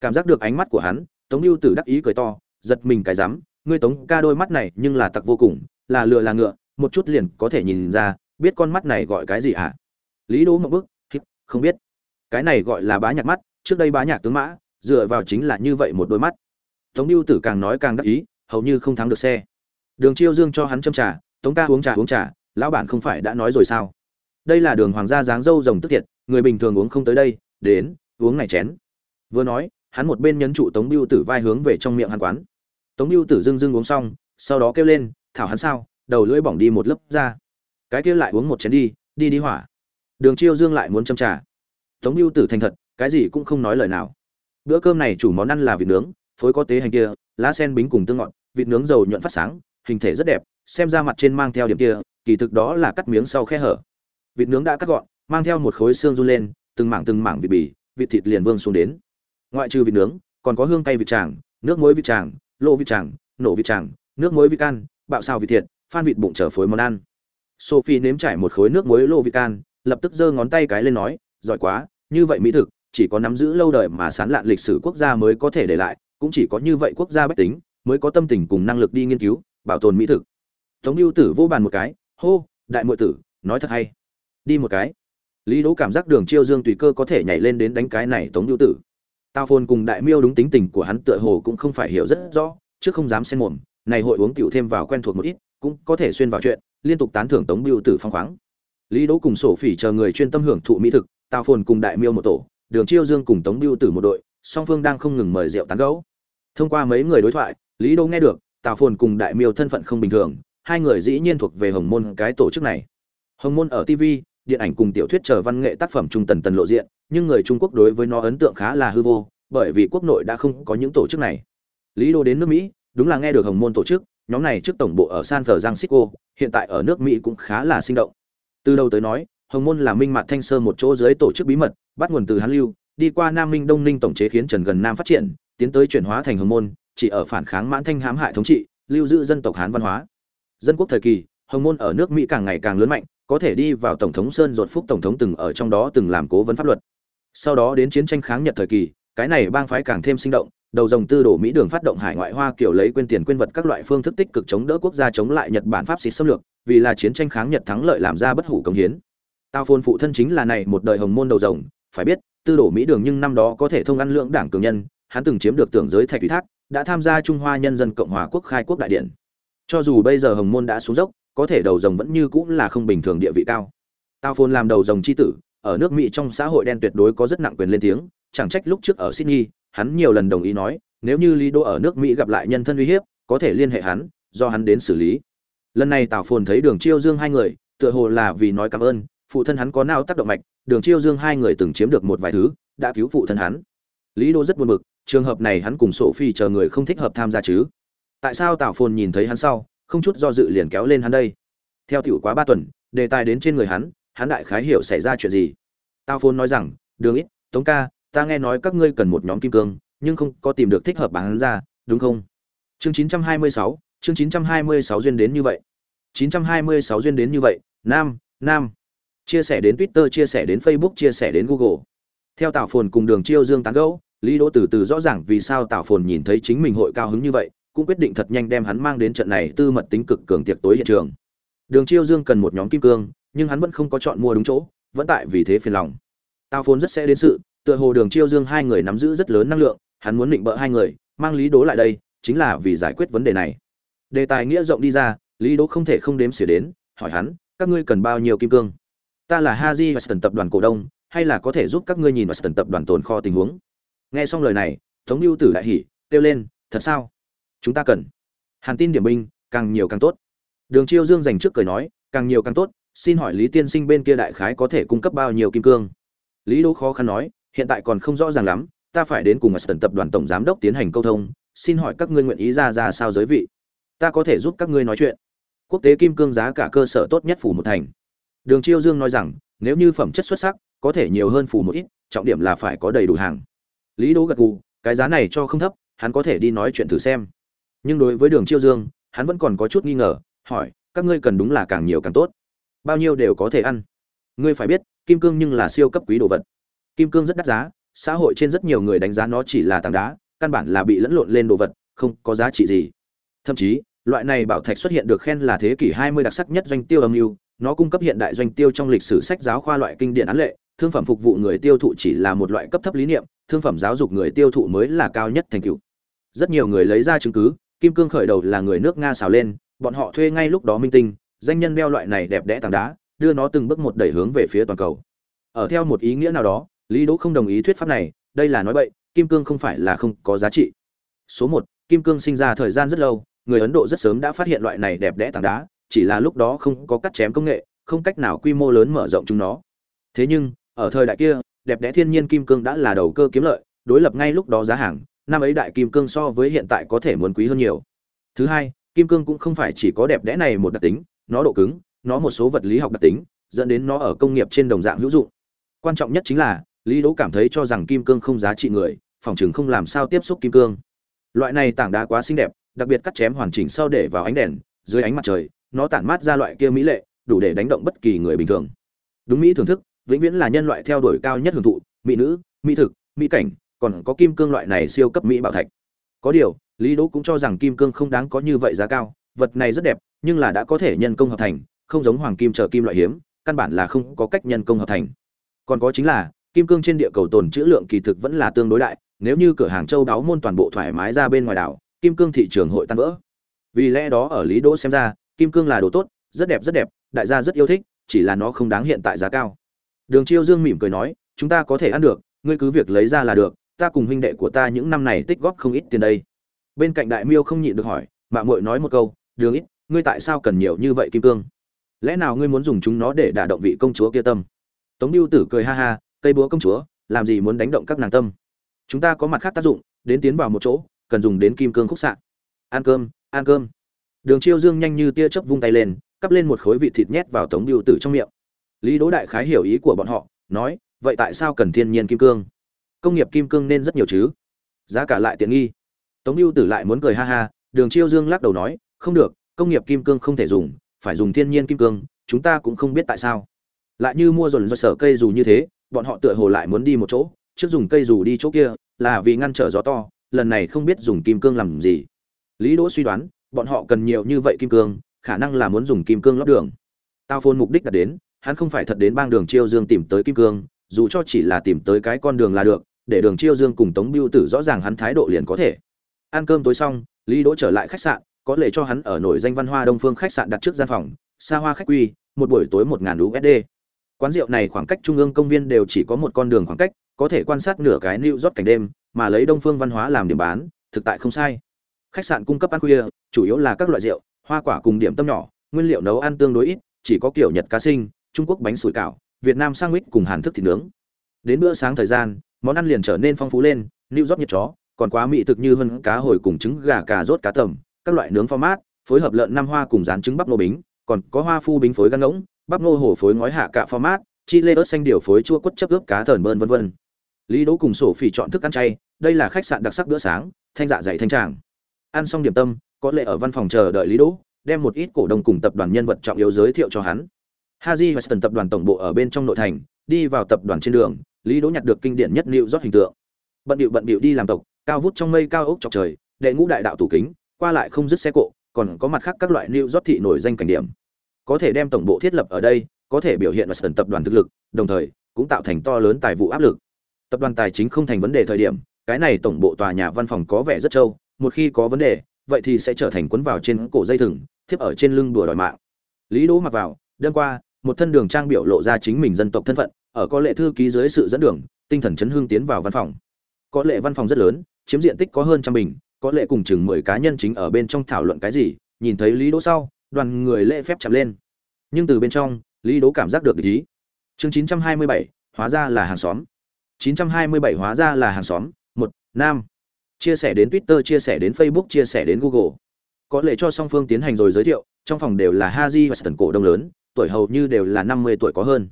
Cảm giác được ánh mắt của hắn, tống lưu tử đắc ý cười to, giật mình cái rắm, ngươi tống ca đôi mắt này nhưng là tặc vô cùng, là lừa là ngựa, một chút liền có thể nhìn ra, biết con mắt này gọi cái gì hả? Lý đỗ một bức không biết. Cái này gọi là bá nhạc mắt, trước đây bá nhạc tướng mã, dựa vào chính là như vậy một đôi mắt. Tống lưu tử càng nói càng đắc ý, hầu như không thắng được xe. Đường chiêu dương cho hắn châm trà, tống ca uống trà uống trà, lão bản không phải đã nói rồi sao? Đây là đường hoàng gia dáng dâu rồng tức thiệt, người bình thường uống không tới đây, đến, uống này chén. Vừa nói, hắn một bên nhấn trụ tống biêu tử vai hướng về trong miệng hắn quán. Tống biêu tử dưng dưng uống xong, sau đó kêu lên, thảo hắn sao? Đầu lưỡi bỏng đi một lớp ra. Cái kia lại uống một chén đi đi đi hỏa. Đường chiêu dương lại muốn châm trà. Tống biêu tử thành thật, cái gì cũng không nói lời nào. Bữa cơm này chủ món ăn là vịt nướng, phối có tế hành kia, lá sen bính cùng tương ngọt, vịt nướng dầu nhuận phát sáng, hình thể rất đẹp, xem ra mặt trên mang theo điểm kia, kỳ thực đó là cắt miếng sau khe hở vịt nướng đã cắt gọn, mang theo một khối xương run lên, từng mảng từng mảng vịt bì, vịt thịt liền vương xuống đến. Ngoại trừ vịt nướng, còn có hương cay vịt tràng, nước muối vịt tràng, lô vịt tràng, nổ vịt tràng, nước muối vịt can, bạo xào vịt thiệt, phan vịt bụng trở phối món ăn. Sophie nếm trải một khối nước muối lô vịt can, lập tức giơ ngón tay cái lên nói, giỏi quá, như vậy mỹ thực, chỉ có nắm giữ lâu đời mà sán lạn lịch sử quốc gia mới có thể để lại, cũng chỉ có như vậy quốc gia bách tính mới có tâm tình cùng năng lực đi nghiên cứu, bảo tồn mỹ thực. Tống lưu tử vô bàn một cái, hô, đại muội tử, nói thật hay đi một cái. Lý đỗ cảm giác đường chiêu dương tùy cơ có thể nhảy lên đến đánh cái này tống nhu tử. Tao phôn cùng đại miêu đúng tính tình của hắn tựa hồ cũng không phải hiểu rất rõ, chứ không dám xen mồm, này hội uống tiểu thêm vào quen thuộc một ít, cũng có thể xuyên vào chuyện, liên tục tán thưởng tống biêu tử phong khoáng. Lý đỗ cùng sổ phỉ chờ người chuyên tâm hưởng thụ mỹ thực tao phôn cùng đại miêu một tổ, đường chiêu dương cùng tống biêu tử một đội, song phương đang không ngừng mời rượu tán gẫu. Thông qua mấy người đối thoại, lý đỗ nghe được, tào phồn cùng đại miêu thân phận không bình thường, hai người dĩ nhiên thuộc về hồng môn cái tổ chức này. Hồng môn ở tv điện ảnh cùng tiểu thuyết chờ văn nghệ tác phẩm trung tần tần lộ diện, nhưng người trung quốc đối với nó ấn tượng khá là hư vô, bởi vì quốc nội đã không có những tổ chức này. Lý đô đến nước mỹ, đúng là nghe được hồng môn tổ chức, nhóm này trước tổng bộ ở san francisco, hiện tại ở nước mỹ cũng khá là sinh động. Từ đầu tới nói, hồng môn là minh mặt thanh sơ một chỗ dưới tổ chức bí mật, bắt nguồn từ hán lưu, đi qua nam minh đông ninh tổng chế khiến trần gần nam phát triển, tiến tới chuyển hóa thành hồng môn, chỉ ở phản kháng mãn thanh hãm hại thống trị, lưu giữ dân tộc hán văn hóa. Dân quốc thời kỳ hồng môn ở nước mỹ càng ngày càng lớn mạnh, có thể đi vào tổng thống sơn ruột phúc tổng thống từng ở trong đó từng làm cố vấn pháp luật. Sau đó đến chiến tranh kháng nhật thời kỳ, cái này bang phái càng thêm sinh động, đầu dòng tư đổ mỹ đường phát động hải ngoại hoa kiểu lấy quên tiền quên vật các loại phương thức tích cực chống đỡ quốc gia chống lại nhật bản pháp xịt xâm lược, vì là chiến tranh kháng nhật thắng lợi làm ra bất hủ công hiến. Tao phôn phụ thân chính là này một đời hồng môn đầu rồng phải biết, tư đổ mỹ đường nhưng năm đó có thể thông ăn lượng đảng cường nhân, hắn từng chiếm được tưởng giới thạch ủy thác, đã tham gia trung hoa nhân dân cộng hòa quốc khai quốc đại điện. Cho dù bây giờ hồng môn đã xuống dốc có thể đầu rồng vẫn như cũng là không bình thường địa vị cao. Tao phôn làm đầu rồng c h i tử, ở nước mỹ trong xã hội đen tuyệt đối có rất nặng quyền lên tiếng, chẳng trách lúc trước ở sydney, hắn nhiều lần đồng ý nói, nếu như lý đô ở nước mỹ gặp lại nhân thân uy hiếp, có thể liên hệ hắn, do hắn đến xử lý. Lần này tào phồn thấy đường chiêu dương hai người, tựa hồ là vì nói cảm ơn, phụ thân hắn có nào tác động mạch, đường chiêu dương hai người từng chiếm được một vài thứ, đã cứu phụ thân hắn. Lý đô rất buồn bực, trường hợp này hắn cùng sổ phi chờ người không thích hợp tham gia chứ. Tại sao tào phồn nhìn thấy hắn sau không chút do dự liền kéo lên hắn đây. Theo tiểu quá ba tuần đề tài đến trên người hắn hắn đại khái hiểu xảy ra chuyện gì. Tào phồn nói rằng đường ít tống ca ta nghe nói các ngươi cần một nhóm kim cương nhưng không có tìm được thích hợp bán ra đúng không? Chương 926, chương 926 duyên đến như vậy. 926 duyên đến như vậy nam nam. Chia sẻ đến twitter chia sẻ đến facebook chia sẻ đến google. Theo tào phồn cùng đường chiêu dương tán gẫu lý đỗ từ từ rõ ràng vì sao tào phồn nhìn thấy chính mình hội cao hứng như vậy cũng quyết định thật nhanh đem hắn mang đến trận này tư mật tính cực cường tiệc tối hiện trường. Đường chiêu dương cần một nhóm kim cương, nhưng hắn vẫn không có chọn mua đúng chỗ, vẫn tại vì thế phiền lòng. Tào phồn rất sẽ đến sự, tựa hồ đường chiêu dương hai người nắm giữ rất lớn năng lượng, hắn muốn định bỡ hai người, mang lý đố lại đây, chính là vì giải quyết vấn đề này. Đề tài nghĩa rộng đi ra, lý đố không thể không đếm xỉa đến, hỏi hắn, các ngươi cần bao nhiêu kim cương? Ta là haji và tập đoàn cổ đông, hay là có thể giúp các ngươi nhìn vào tập đoàn tồn kho tình huống? Nghe xong lời này, tống lưu tử đại hỉ, kêu lên, thật sao? Chúng ta cần hàn tin điểm binh càng nhiều càng tốt đường chiêu dương dành trước cười nói càng nhiều càng tốt xin hỏi lý tiên sinh bên kia đại khái có thể cung cấp bao nhiêu kim cương lý đỗ khó khăn nói hiện tại còn không rõ ràng lắm ta phải đến cùng Aston tập đoàn tổng giám đốc tiến hành câu thông, xin hỏi các ngươi nguyện ý ra ra sao giới vị? Ta có thể giúp các ngươi nói chuyện. Quốc tế kim cương giá cả cơ sở tốt nhất phủ một thành. Đường Chiêu Dương nói rằng, nếu như phẩm chất xuất sắc, có thể nhiều hơn phủ một ít, trọng điểm là phải có đầy đủ hàng. Lý Đỗ gật gù, cái giá này cho không thấp, hắn có thể đi nói chuyện thử xem. Nhưng đối với Đường Chiêu Dương, hắn vẫn còn có chút nghi ngờ, hỏi, các ngươi cần đúng là càng nhiều càng tốt. Bao nhiêu đều có thể ăn. Ngươi phải biết, kim cương nhưng là siêu cấp quý đồ vật. Kim cương rất đắt giá, xã hội trên rất nhiều người đánh giá nó chỉ là tảng đá căn bản là bị lẫn lộn lên đồ vật không có giá trị gì thậm chí loại này bảo thạch xuất hiện được khen là thế kỷ 20 đặc sắc nhất doanh tiêu âm mưu nó cung cấp hiện đại doanh tiêu trong lịch sử sách giáo khoa loại kinh điển án lệ thương phẩm phục vụ người tiêu thụ chỉ là một loại cấp thấp lý niệm thương phẩm giáo dục người tiêu thụ mới là cao nhất thành tựu rất nhiều người lấy ra chứng cứ kim cương khởi đầu là người nước nga xào lên, bọn họ thuê ngay lúc đó minh tinh, danh nhân đeo loại này đẹp đẽ tảng đá, đưa nó từng bước một đẩy hướng về phía toàn cầu. Ở theo một ý nghĩa nào đó, lý đỗ không đồng ý thuyết pháp này, đây là nói bậy, kim cương không phải là không có giá trị. Số một, kim cương sinh ra thời gian rất lâu, người ấn độ rất sớm đã phát hiện loại này đẹp đẽ tảng đá, chỉ là lúc đó không có cắt chém công nghệ, không cách nào quy mô lớn mở rộng chúng nó. Thế nhưng, ở thời đại kia, đẹp đẽ thiên nhiên kim cương đã là đầu cơ kiếm lợi, đối lập ngay lúc đó giá hàng năm ấy đại kim cương so với hiện tại có thể muốn quý hơn nhiều. Thứ hai, kim cương cũng không phải chỉ có đẹp đẽ này một đặc tính, nó độ cứng, nó một số vật lý học đặc tính, dẫn đến nó ở công nghiệp trên đồng dạng hữu dụng. Quan trọng nhất chính là, lý đỗ cảm thấy cho rằng kim cương không giá trị người, phòng chừng không làm sao tiếp xúc kim cương. Loại này tảng đá quá xinh đẹp, đặc biệt cắt chém hoàn chỉnh sau để vào ánh đèn, dưới ánh mặt trời, nó tản mát ra loại kia mỹ lệ, đủ để đánh động bất kỳ người bình thường. Đúng mỹ thưởng thức, vĩnh viễn là nhân loại theo đuổi cao nhất hưởng thụ, mỹ nữ, mỹ thực, mỹ cảnh còn có kim cương loại này siêu cấp mỹ bảo thạch. Có điều, lý đỗ cũng cho rằng kim cương không đáng có như vậy giá cao, vật này rất đẹp, nhưng là đã có thể nhân công hợp thành, không giống hoàng kim chờ kim loại hiếm, căn bản là không có cách nhân công hợp thành. Còn có chính là, kim cương trên địa cầu tồn trữ lượng kỳ thực vẫn là tương đối đại, nếu như cửa hàng châu đáo môn toàn bộ thoải mái ra bên ngoài đảo, kim cương thị trường hội tan vỡ. Vì lẽ đó ở lý đỗ xem ra, kim cương là đồ tốt, rất đẹp rất đẹp, đại gia rất yêu thích, chỉ là nó không đáng hiện tại giá cao. Đường chiêu dương mỉm cười nói, chúng ta có thể ăn được, ngươi cứ việc lấy ra là được ta cùng huynh đệ của ta những năm này tích góp không ít tiền đây. Bên cạnh đại miêu không nhịn được hỏi mạng muội nói một câu, đường ít, ngươi tại sao cần nhiều như vậy kim cương? Lẽ nào ngươi muốn dùng chúng nó để đả động vị công chúa kia tâm? Tống biêu tử cười ha ha, cây búa công chúa, làm gì muốn đánh động các nàng tâm? Chúng ta có mặt khác tác dụng, đến tiến vào một chỗ, cần dùng đến kim cương khúc xạ. Ăn cơm ăn cơm. Đường chiêu dương nhanh như tia chớp vung tay lên, cắp lên một khối vị thịt nhét vào tống biêu tử trong miệng. Lý đỗ đại khái hiểu ý của bọn họ, nói, vậy tại sao cần thiên nhiên kim cương? Công nghiệp kim cương nên rất nhiều chứ. Giá cả lại tiện nghi. Tống biêu tử lại muốn cười ha ha, đường chiêu dương lắc đầu nói, không được, công nghiệp kim cương không thể dùng, phải dùng thiên nhiên kim cương, chúng ta cũng không biết tại sao. Lại như mua dồn do sở cây dù như thế, bọn họ tựa hồ lại muốn đi một chỗ, trước dùng cây dù đi chỗ kia, là vì ngăn trở gió to, lần này không biết dùng kim cương làm gì. Lý đỗ suy đoán, bọn họ cần nhiều như vậy kim cương, khả năng là muốn dùng kim cương lót đường. Tao phôn mục đích đạt đến, hắn không phải thật đến bang đường chiêu dương tìm tới kim cương, dù cho chỉ là tìm tới cái con đường là được để đường chiêu dương cùng tống biêu tử rõ ràng hắn thái độ liền có thể. Ăn cơm tối xong, lý đỗ trở lại khách sạn, có lệ cho hắn ở nổi danh văn hoa đông phương khách sạn đặt trước gian phòng, xa hoa khách quy, một buổi tối một ngàn usd quán rượu này khoảng cách trung ương công viên đều chỉ có một con đường khoảng cách, có thể quan sát nửa cái lưu rót cảnh đêm, mà lấy đông phương văn hóa làm điểm bán, thực tại không sai. Khách sạn cung cấp ăn khuya, chủ yếu là các loại rượu, hoa quả cùng điểm tâm nhỏ, nguyên liệu nấu ăn tương đối ít, chỉ có kiểu nhật cá sinh, trung quốc bánh sủi cảo, việt nam sang mít cùng hàn thức thịt nướng. Đến bữa sáng thời gian món ăn liền trở nên phong phú lên lưu rót nhiệt chó, còn quá mỹ thực như hơn cá hồi cùng trứng gà cà rốt cá tầm, các loại nướng format, phối hợp lợn năm hoa cùng rán trứng bắp nô bính, còn có hoa phu bính phối gan ngỗng, bắp nô hổ phối ngói hạ cạ format chi lê ớt xanh điều phối chua quất chấp ướp cá thờn bơn vân vân. Lý đỗ cùng sổ phỉ chọn thức ăn chay, đây là khách sạn đặc sắc bữa sáng, thanh dạ dày thanh tràng. Ăn xong điểm tâm, có lệ ở văn phòng chờ đợi lý đỗ, đem một ít cổ đông cùng tập đoàn nhân vật trọng yếu giới thiệu cho hắn. Haji weston tập đoàn tổng bộ ở bên trong nội thành, đi vào tập đoàn trên đường lý đỗ nhặt được kinh điển nhất liệu rót hình tượng. Bận điệu bận điệu đi làm tộc, cao vút trong mây cao ốc chọc trời, đệ ngũ đại đạo tủ kính, qua lại không dứt xe cộ, còn có mặt khác các loại liệu rót thị nổi danh cảnh điểm. Có thể đem tổng bộ thiết lập ở đây, có thể biểu hiện và sần tập đoàn thực lực, đồng thời, cũng tạo thành to lớn tài vụ áp lực. Tập đoàn tài chính không thành vấn đề thời điểm, cái này tổng bộ tòa nhà văn phòng có vẻ rất trâu, một khi có vấn đề, vậy thì sẽ trở thành cuốn vào trên cổ dây thừng, thiếp ở trên lưng đùa đòi mạng. Lý đỗ mặc vào đơn qua, một thân đường trang biểu lộ ra chính mình dân tộc thân phận ở có lệ thư ký dưới sự dẫn đường tinh thần chấn hương tiến vào văn phòng có lệ văn phòng rất lớn chiếm diện tích có hơn trăm bình có lệ cùng chừng mười cá nhân chính ở bên trong thảo luận cái gì nhìn thấy lý đỗ sau đoàn người lễ phép chạm lên nhưng từ bên trong lý đỗ cảm giác được ý chương chín trăm hai mươi bảy hóa ra là hàng xóm 927 hóa ra là hàng xóm, một nam. Chia sẻ đến Twitter, chia sẻ đến Facebook, chia sẻ đến Google. Có lệ cho song phương tiến hành rồi giới thiệu, trong phòng đều là Haji và Ston cổ đông lớn, tuổi hầu như đều là 50 tuổi có hơn.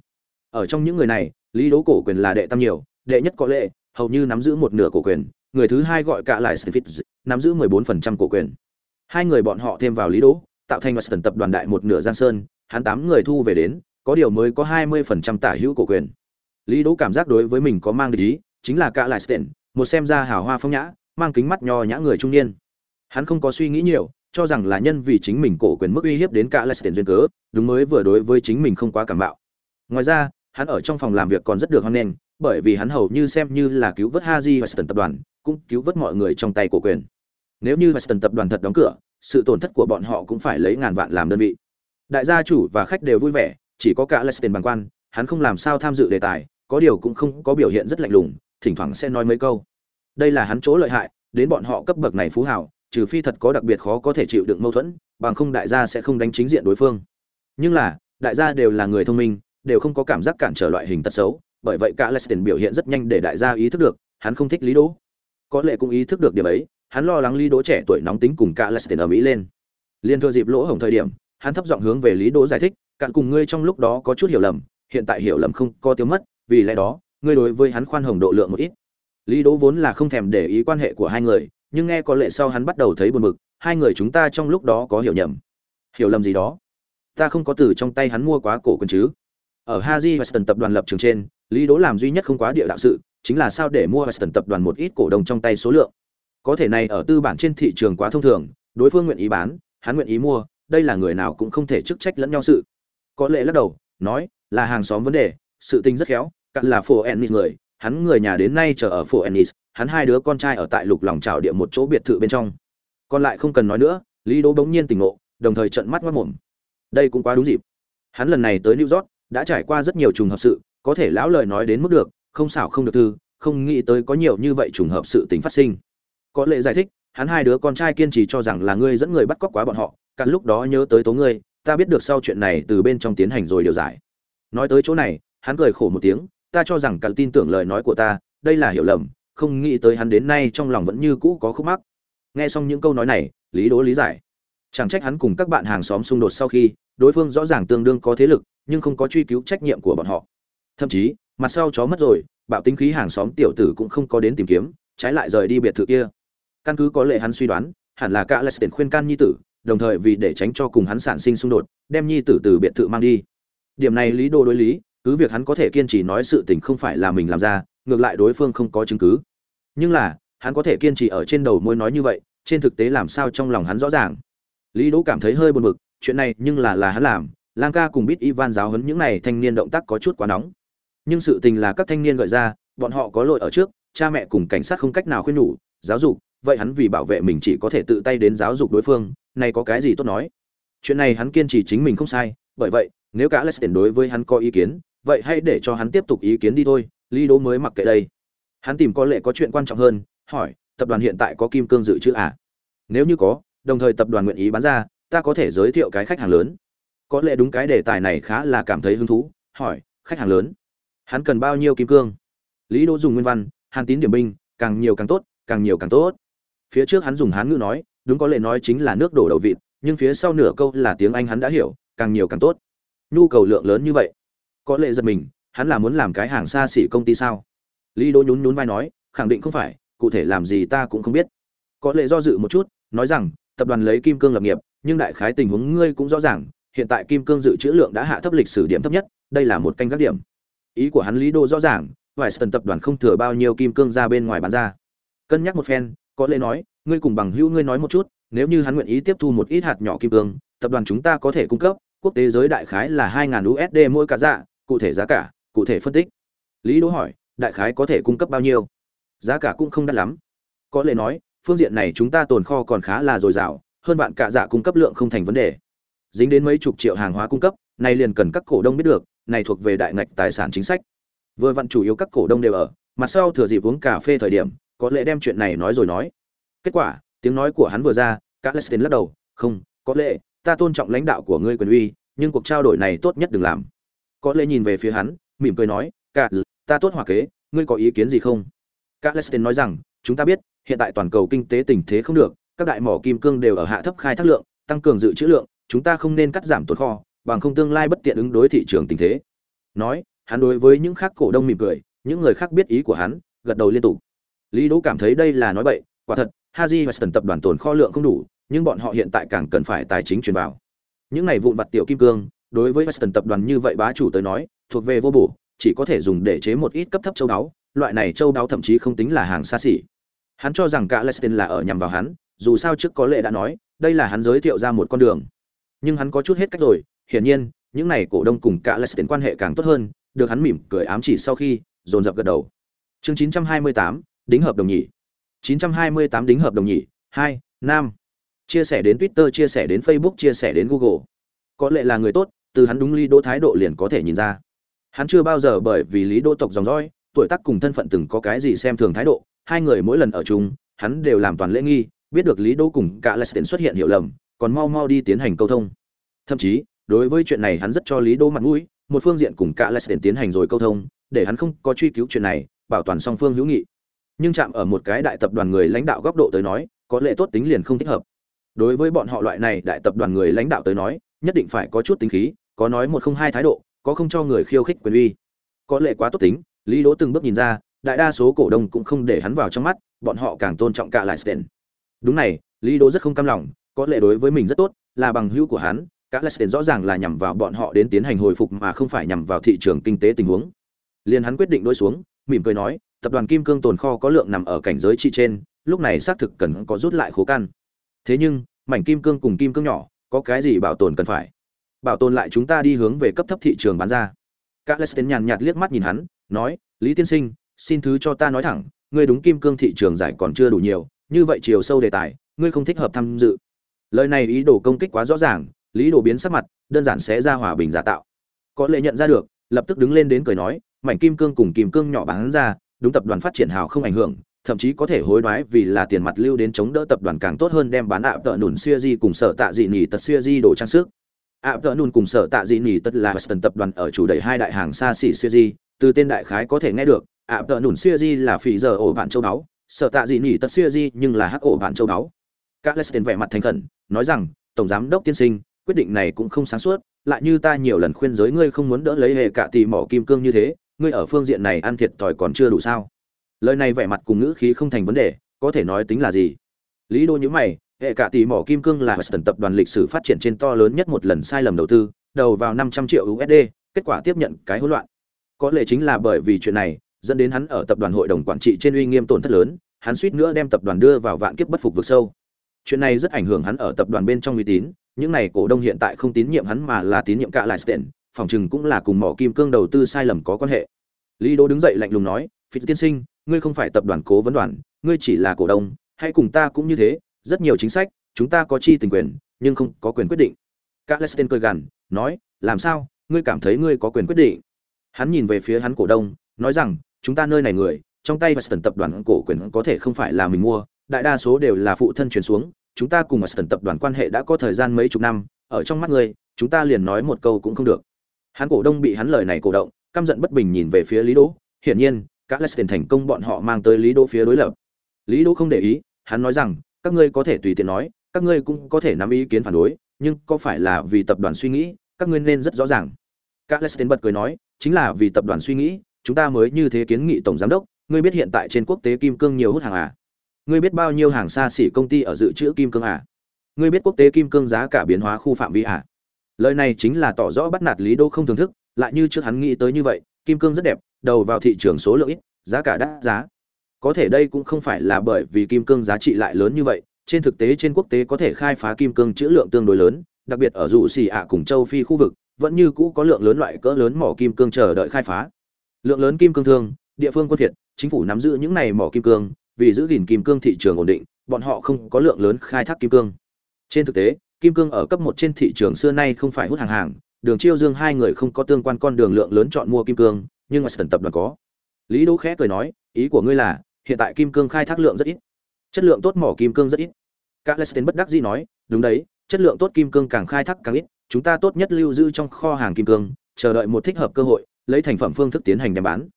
Ở trong những người này, Lý đố cổ quyền là đệ tam nhiều, đệ nhất có lệ, hầu như nắm giữ một nửa cổ quyền, người thứ hai gọi cả lại Stefit, nắm giữ 14% cổ quyền. Hai người bọn họ thêm vào Lý đố tạo thành Western tập đoàn đại một nửa Giang Sơn, hắn tám người thu về đến, có điều mới có 20% tả hữu cổ quyền. Lý đố cảm giác đối với mình có mang ý chính là cả lại sten một xem ra hào hoa phong nhã mang kính mắt nho nhã người trung niên. Hắn không có suy nghĩ nhiều cho rằng là nhân vì chính mình cổ quyền mức uy hiếp đến cả lại sten duyên cớ đúng mới vừa đối với chính mình không quá cảm bạo. Ngoài ra hắn ở trong phòng làm việc còn rất được hoan nghênh bởi vì hắn hầu như xem như là cứu vớt Haji Weston tập đoàn, cũng cứu vớt mọi người trong tay của quyền. Nếu như Weston tập đoàn thật đóng cửa, sự tổn thất của bọn họ cũng phải lấy ngàn vạn làm đơn vị. Đại gia chủ và khách đều vui vẻ, chỉ có cả Leicester bằng quan, hắn không làm sao tham dự đề tài, có điều cũng không có biểu hiện rất lạnh lùng thỉnh thoảng sẽ nói mấy câu đây là hắn chỗ lợi hại đến bọn họ cấp bậc này phú hào trừ phi thật có đặc biệt khó có thể chịu đựng mâu thuẫn bằng không đại gia sẽ không đánh chính diện đối phương nhưng là đại gia đều là người thông minh đều không có cảm giác cản trở loại hình tật xấu, bởi vậy cả Lestin biểu hiện rất nhanh để đại gia ý thức được, hắn không thích lý đỗ. Có lẽ cũng ý thức được điểm ấy, hắn lo lắng lý đỗ trẻ tuổi nóng tính cùng cả Lestin ở mỹ lên. Liên thừa dịp lỗ hổng thời điểm, hắn thấp giọng hướng về lý đỗ giải thích, cạn cùng ngươi trong lúc đó có chút hiểu lầm, hiện tại hiểu lầm không có tiếng mất, vì lẽ đó, ngươi đối với hắn khoan hồng độ lượng một ít. Lý đỗ vốn là không thèm để ý quan hệ của hai người, nhưng nghe có lệ sau hắn bắt đầu thấy buồn bực, hai người chúng ta trong lúc đó có hiểu nhầm. Hiểu lầm gì đó? Ta không có từ trong tay hắn mua quá cổ quần chứ? Ở haji weston tập đoàn lập trường trên, lý đỗ làm duy nhất không quá địa đạo sự, chính là sao để mua weston tập đoàn một ít cổ đông trong tay số lượng. Có thể này ở tư bản trên thị trường quá thông thường, đối phương nguyện ý bán, hắn nguyện ý mua, đây là người nào cũng không thể chức trách lẫn nhau sự. Có lệ lắc đầu, nói, là hàng xóm vấn đề, sự tình rất khéo, cặn là phổ ennis người, hắn người nhà đến nay chờ ở phổ ennis, hắn hai đứa con trai ở tại lục lòng trào địa một chỗ biệt thự bên trong. Còn lại không cần nói nữa, lý đỗ bỗng nhiên tỉnh ngộ, đồng thời trận mắt ngất mồm. Đây cũng quá đúng dịp. Hắn lần này tới new york đã trải qua rất nhiều trùng hợp sự, có thể lão lời nói đến mức được, không xảo không được thư, không nghĩ tới có nhiều như vậy trùng hợp sự tình phát sinh. Có lệ giải thích, hắn hai đứa con trai kiên trì cho rằng là ngươi dẫn người bắt cóc quá bọn họ cặn lúc đó nhớ tới tố ngươi, ta biết được sau chuyện này từ bên trong tiến hành rồi điều giải. Nói tới chỗ này, hắn cười khổ một tiếng, ta cho rằng cặn tin tưởng lời nói của ta, đây là hiểu lầm, không nghĩ tới hắn đến nay trong lòng vẫn như cũ có khúc mắc. Nghe xong những câu nói này, lý đố lý giải. Chẳng trách hắn cùng các bạn hàng xóm xung đột sau khi, đối phương rõ ràng tương đương có thế lực nhưng không có truy cứu trách nhiệm của bọn họ. Thậm chí, mặt sau chó mất rồi, bạo tính khí hàng xóm tiểu tử cũng không có đến tìm kiếm, trái lại rời đi biệt thự kia. Căn cứ có lệ hắn suy đoán, hẳn là cả Leicester khuyên can nhi tử, đồng thời vì để tránh cho cùng hắn sản sinh xung đột, đem nhi tử từ biệt thự mang đi. Điểm này lý đô đối lý, cứ việc hắn có thể kiên trì nói sự tình không phải là mình làm ra, ngược lại đối phương không có chứng cứ. Nhưng là, hắn có thể kiên trì ở trên đầu môi nói như vậy, trên thực tế làm sao trong lòng hắn rõ ràng. Lý đỗ cảm thấy hơi buồn bực, chuyện này nhưng là là hắn làm lang ca cùng biết ivan giáo huấn những này thanh niên động tác có chút quá nóng. Nhưng sự tình là các thanh niên gợi ra, bọn họ có lỗi ở trước, cha mẹ cùng cảnh sát không cách nào khuyên nhủ, giáo dục, vậy hắn vì bảo vệ mình chỉ có thể tự tay đến giáo dục đối phương, này có cái gì tốt nói? Chuyện này hắn kiên trì chính mình không sai, bởi vậy, nếu cả Lester đối với hắn có ý kiến, vậy hãy để cho hắn tiếp tục ý kiến đi thôi lý Đỗ mới mặc kệ đây. Hắn tìm có lẽ có chuyện quan trọng hơn, hỏi, tập đoàn hiện tại có kim cương dự trữ à? Nếu như có, đồng thời tập đoàn nguyện ý bán ra, ta có thể giới thiệu cái khách hàng lớn có lẽ đúng cái đề tài này khá là cảm thấy hứng thú, hỏi, khách hàng lớn, hắn cần bao nhiêu kim cương? Lý đỗ dùng nguyên văn, hàn tín điểm binh, càng nhiều càng tốt, càng nhiều càng tốt. Phía trước hắn dùng hán ngữ nói, đúng có lẽ nói chính là nước đổ đầu vịt, nhưng phía sau nửa câu là tiếng anh hắn đã hiểu, càng nhiều càng tốt. Nhu cầu lượng lớn như vậy, có lẽ giật mình, hắn là muốn làm cái hàng xa xỉ công ty sao? Lý đỗ nhún nhún vai nói, khẳng định không phải, cụ thể làm gì ta cũng không biết. Có lẽ do dự một chút, nói rằng, tập đoàn lấy kim cương lập nghiệp, nhưng đại khái tình huống ngươi cũng rõ ràng hiện tại kim cương dự trữ lượng đã hạ thấp lịch sử điểm thấp nhất, đây là một canh gác điểm. Ý của hắn lý đô rõ ràng vài sân tập đoàn không thừa bao nhiêu kim cương ra bên ngoài bán ra. Cân nhắc một phen, có lẽ nói, ngươi cùng bằng hữu ngươi nói một chút, nếu như hắn nguyện ý tiếp thu một ít hạt nhỏ kim cương, tập đoàn chúng ta có thể cung cấp, quốc tế giới đại khái là hai ngàn usd mỗi cả dạ cụ thể giá cả, cụ thể phân tích. Lý đỗ hỏi, đại khái có thể cung cấp bao nhiêu? Giá cả cũng không đắt lắm. Có lẽ nói, phương diện này chúng ta tồn kho còn khá là dồi dào, hơn bạn cả dạ cung cấp lượng không thành vấn đề dính đến mấy chục triệu hàng hóa cung cấp này liền cần các cổ đông biết được, này thuộc về đại ngạch tài sản chính sách. Vừa vặn chủ yếu các cổ đông đều ở, mặt sau thừa dịp uống cà phê thời điểm, có lẽ đem chuyện này nói rồi nói. Kết quả, tiếng nói của hắn vừa ra các lestin lắc đầu, không, có lẽ ta tôn trọng lãnh đạo của ngươi quyền uy, nhưng cuộc trao đổi này tốt nhất đừng làm. Có lẽ nhìn về phía hắn, mỉm cười nói, cả, ta tốt hòa kế, ngươi có ý kiến gì không? Các lestin nói rằng, chúng ta biết, hiện tại toàn cầu kinh tế tình thế không được, các đại mỏ kim cương đều ở hạ thấp khai thác lượng, tăng cường dự trữ lượng chúng ta không nên cắt giảm tồn kho, bằng không tương lai bất tiện ứng đối thị trường tình thế. Nói, hắn đối với những khác cổ đông mỉm cười, những người khác biết ý của hắn, gật đầu liên tục. Lý đỗ cảm thấy đây là nói bậy, quả thật, haji và tập đoàn tồn kho lượng không đủ, nhưng bọn họ hiện tại càng cần phải tài chính truyền vào. Những này vụn vặt tiểu kim cương, đối với Western tập đoàn như vậy bá chủ tới nói, thuộc về vô bổ, chỉ có thể dùng để chế một ít cấp thấp châu đáo, loại này châu đáo thậm chí không tính là hàng xa xỉ. Hắn cho rằng cả Lestin là ở nhằm vào hắn, dù sao trước có lệ đã nói, đây là hắn giới thiệu ra một con đường nhưng hắn có chút hết cách rồi hiển nhiên những này cổ đông cùng cả Leicester quan hệ càng tốt hơn được hắn mỉm cười ám chỉ sau khi dồn dập gật đầu. Chương 928, đính hợp đồng nhỉ. 928 đính hợp đồng nhỉ hai nam chia sẻ đến twitter chia sẻ đến facebook chia sẻ đến google. Có lẽ là người tốt từ hắn đúng lý đỗ thái độ liền có thể nhìn ra. Hắn chưa bao giờ bởi vì lý đỗ tộc dòng dõi tuổi tác cùng thân phận từng có cái gì xem thường thái độ hai người mỗi lần ở chung hắn đều làm toàn lễ nghi biết được lý đỗ cùng cả Leicester xuất hiện hiểu lầm còn mau mau đi tiến hành câu thông. Thậm chí, đối với chuyện này hắn rất cho lý đỗ mặt mũi, một phương diện cùng cả Leicester tiến hành rồi câu thông, để hắn không có truy cứu chuyện này, bảo toàn song phương hữu nghị. Nhưng chạm ở một cái đại tập đoàn người lãnh đạo góc độ tới nói, có lệ tốt tính liền không thích hợp. Đối với bọn họ loại này đại tập đoàn người lãnh đạo tới nói, nhất định phải có chút tính khí, có nói một không hai thái độ, có không cho người khiêu khích quyền uy. Có lệ quá tốt tính, lý đỗ từng bước nhìn ra, đại đa số cổ đông cũng không để hắn vào trong mắt, bọn họ càng tôn trọng cả lại Sten. đúng này, lý đỗ rất không cam lòng có lẽ đối với mình rất tốt là bằng hữu của hắn các Leicester rõ ràng là nhằm vào bọn họ đến tiến hành hồi phục mà không phải nhằm vào thị trường kinh tế tình huống. Liên hắn quyết định đối xuống, mỉm cười nói, tập đoàn Kim Cương tồn kho có lượng nằm ở cảnh giới trị trên, lúc này xác thực cần có rút lại khố căn. Thế nhưng, mảnh kim cương cùng kim cương nhỏ, có cái gì bảo tồn cần phải? Bảo tồn lại chúng ta đi hướng về cấp thấp thị trường bán ra. Các Leicester nhàn nhạt liếc mắt nhìn hắn, nói, Lý tiên sinh, xin thứ cho ta nói thẳng, ngươi đúng kim cương thị trường giải còn chưa đủ nhiều, như vậy chiều sâu đề tài, ngươi không thích hợp tham dự. Lời này ý đồ công kích quá rõ ràng, lý đồ biến sắc mặt đơn giản sẽ ra hòa bình giả tạo. Có lệ nhận ra được lập tức đứng lên đến cười nói mảnh kim cương cùng kim cương nhỏ bán ra đúng tập đoàn phát triển hào không ảnh hưởng thậm chí có thể hối đoái vì là tiền mặt lưu đến chống đỡ tập đoàn càng tốt hơn đem bán ạ tợ nùn xuya di cùng sở tạ dị nỉ tật xuya di đồ trang sức. ạ tợ nùn cùng sở tạ dị nỉ tật là tần tập đoàn ở chủ đầy hai đại hàng xa xỉ xuya di từ tên đại khái có thể nghe được ạ tợ nùn xuya di là phỉ giờ ổ vạn châu đáo sở tạ dị nỉ tật xuya di nhưng là hắc ổ vạn châu đáo các leston vẻ mặt thành khẩn, nói rằng, tổng giám đốc tiên sinh, quyết định này cũng không sáng suốt, lại như ta nhiều lần khuyên giới ngươi không muốn đỡ lấy hệ cả tỷ mỏ kim cương như thế, ngươi ở phương diện này ăn thiệt thòi còn chưa đủ sao? Lời này vẻ mặt cùng ngữ khí không thành vấn đề, có thể nói tính là gì? Lý đô nhữ mày hệ cả tỷ mỏ kim cương là Western tập đoàn lịch sử phát triển trên to lớn nhất một lần sai lầm đầu tư, đầu vào 500 triệu USD kết quả tiếp nhận cái hỗn loạn. Có lẽ chính là bởi vì chuyện này, dẫn đến hắn ở tập đoàn hội đồng quản trị trên uy nghiêm tổn thất lớn, hắn suýt nữa đem tập đoàn đưa vào vạn kiếp bất phục vực sâu chuyện này rất ảnh hưởng hắn ở tập đoàn bên trong uy tín những này cổ đông hiện tại không tín nhiệm hắn mà là tín nhiệm cả lại Sten, phòng chừng cũng là cùng mỏ kim cương đầu tư sai lầm có quan hệ. Lý Đỗ đứng dậy lạnh lùng nói, "Phỉ tiên sinh, ngươi không phải tập đoàn cố vấn đoàn, ngươi chỉ là cổ đông, hãy cùng ta cũng như thế, rất nhiều chính sách, chúng ta có chi tình quyền, nhưng không có quyền quyết định." Cả lại Sten cười gằn, nói, "Làm sao? Ngươi cảm thấy ngươi có quyền quyết định?" Hắn nhìn về phía hắn cổ đông, nói rằng, "Chúng ta nơi này người, trong tay Western tập đoàn cổ quyền có thể không phải là mình mua, đại đa số đều là phụ thân truyền xuống, chúng ta cùng ở sân tập đoàn quan hệ đã có thời gian mấy chục năm, ở trong mắt ngươi, chúng ta liền nói một câu cũng không được. Hắn cổ đông bị hắn lời này cổ động, căm giận bất bình nhìn về phía Lý Đỗ, hiển nhiên, các Lestin thành công bọn họ mang tới Lý Đỗ phía đối lập. Lý Đỗ không để ý, hắn nói rằng, các ngươi có thể tùy tiện nói, các ngươi cũng có thể nắm ý kiến phản đối, nhưng có phải là vì tập đoàn suy nghĩ, các ngươi nên rất rõ ràng. Các Lestin bật cười nói, chính là vì tập đoàn suy nghĩ, chúng ta mới như thế kiến nghị tổng giám đốc, ngươi biết hiện tại trên quốc tế kim cương nhiều hút hàng à? Ngươi biết bao nhiêu hàng xa xỉ công ty ở dự trữ kim cương à? ngươi biết quốc tế kim cương giá cả biến hóa khu phạm vi à? lời này chính là tỏ rõ bắt nạt lý đô không thưởng thức, lại như trước hắn nghĩ tới như vậy, kim cương rất đẹp, đầu vào thị trường số lượng ít, giá cả đắt giá có thể đây cũng không phải là bởi vì kim cương giá trị lại lớn như vậy, trên thực tế trên quốc tế có thể khai phá kim cương trữ lượng tương đối lớn, đặc biệt ở dụ xì ạ cùng châu phi khu vực, vẫn như cũ có lượng lớn loại cỡ lớn mỏ kim cương chờ đợi khai phá lượng lớn kim cương thương, địa phương quân thiệt chính phủ nắm giữ những này mỏ kim cương vì giữ gìn kim cương thị trường ổn định, bọn họ không có lượng lớn khai thác kim cương. Trên thực tế, kim cương ở cấp một trên thị trường xưa nay không phải hút hàng hàng, Đường Chiêu Dương hai người không có tương quan con đường lượng lớn chọn mua kim cương, nhưng mà Sần tập đoàn có. Lý Đỗ khẽ cười nói, ý của ngươi là, hiện tại kim cương khai thác lượng rất ít, chất lượng tốt mỏ kim cương rất ít. calestin bất đắc dĩ nói, đúng đấy, chất lượng tốt kim cương càng khai thác càng ít, chúng ta tốt nhất lưu giữ trong kho hàng kim cương, chờ đợi một thích hợp cơ hội, lấy thành phẩm phương thức tiến hành đem bán.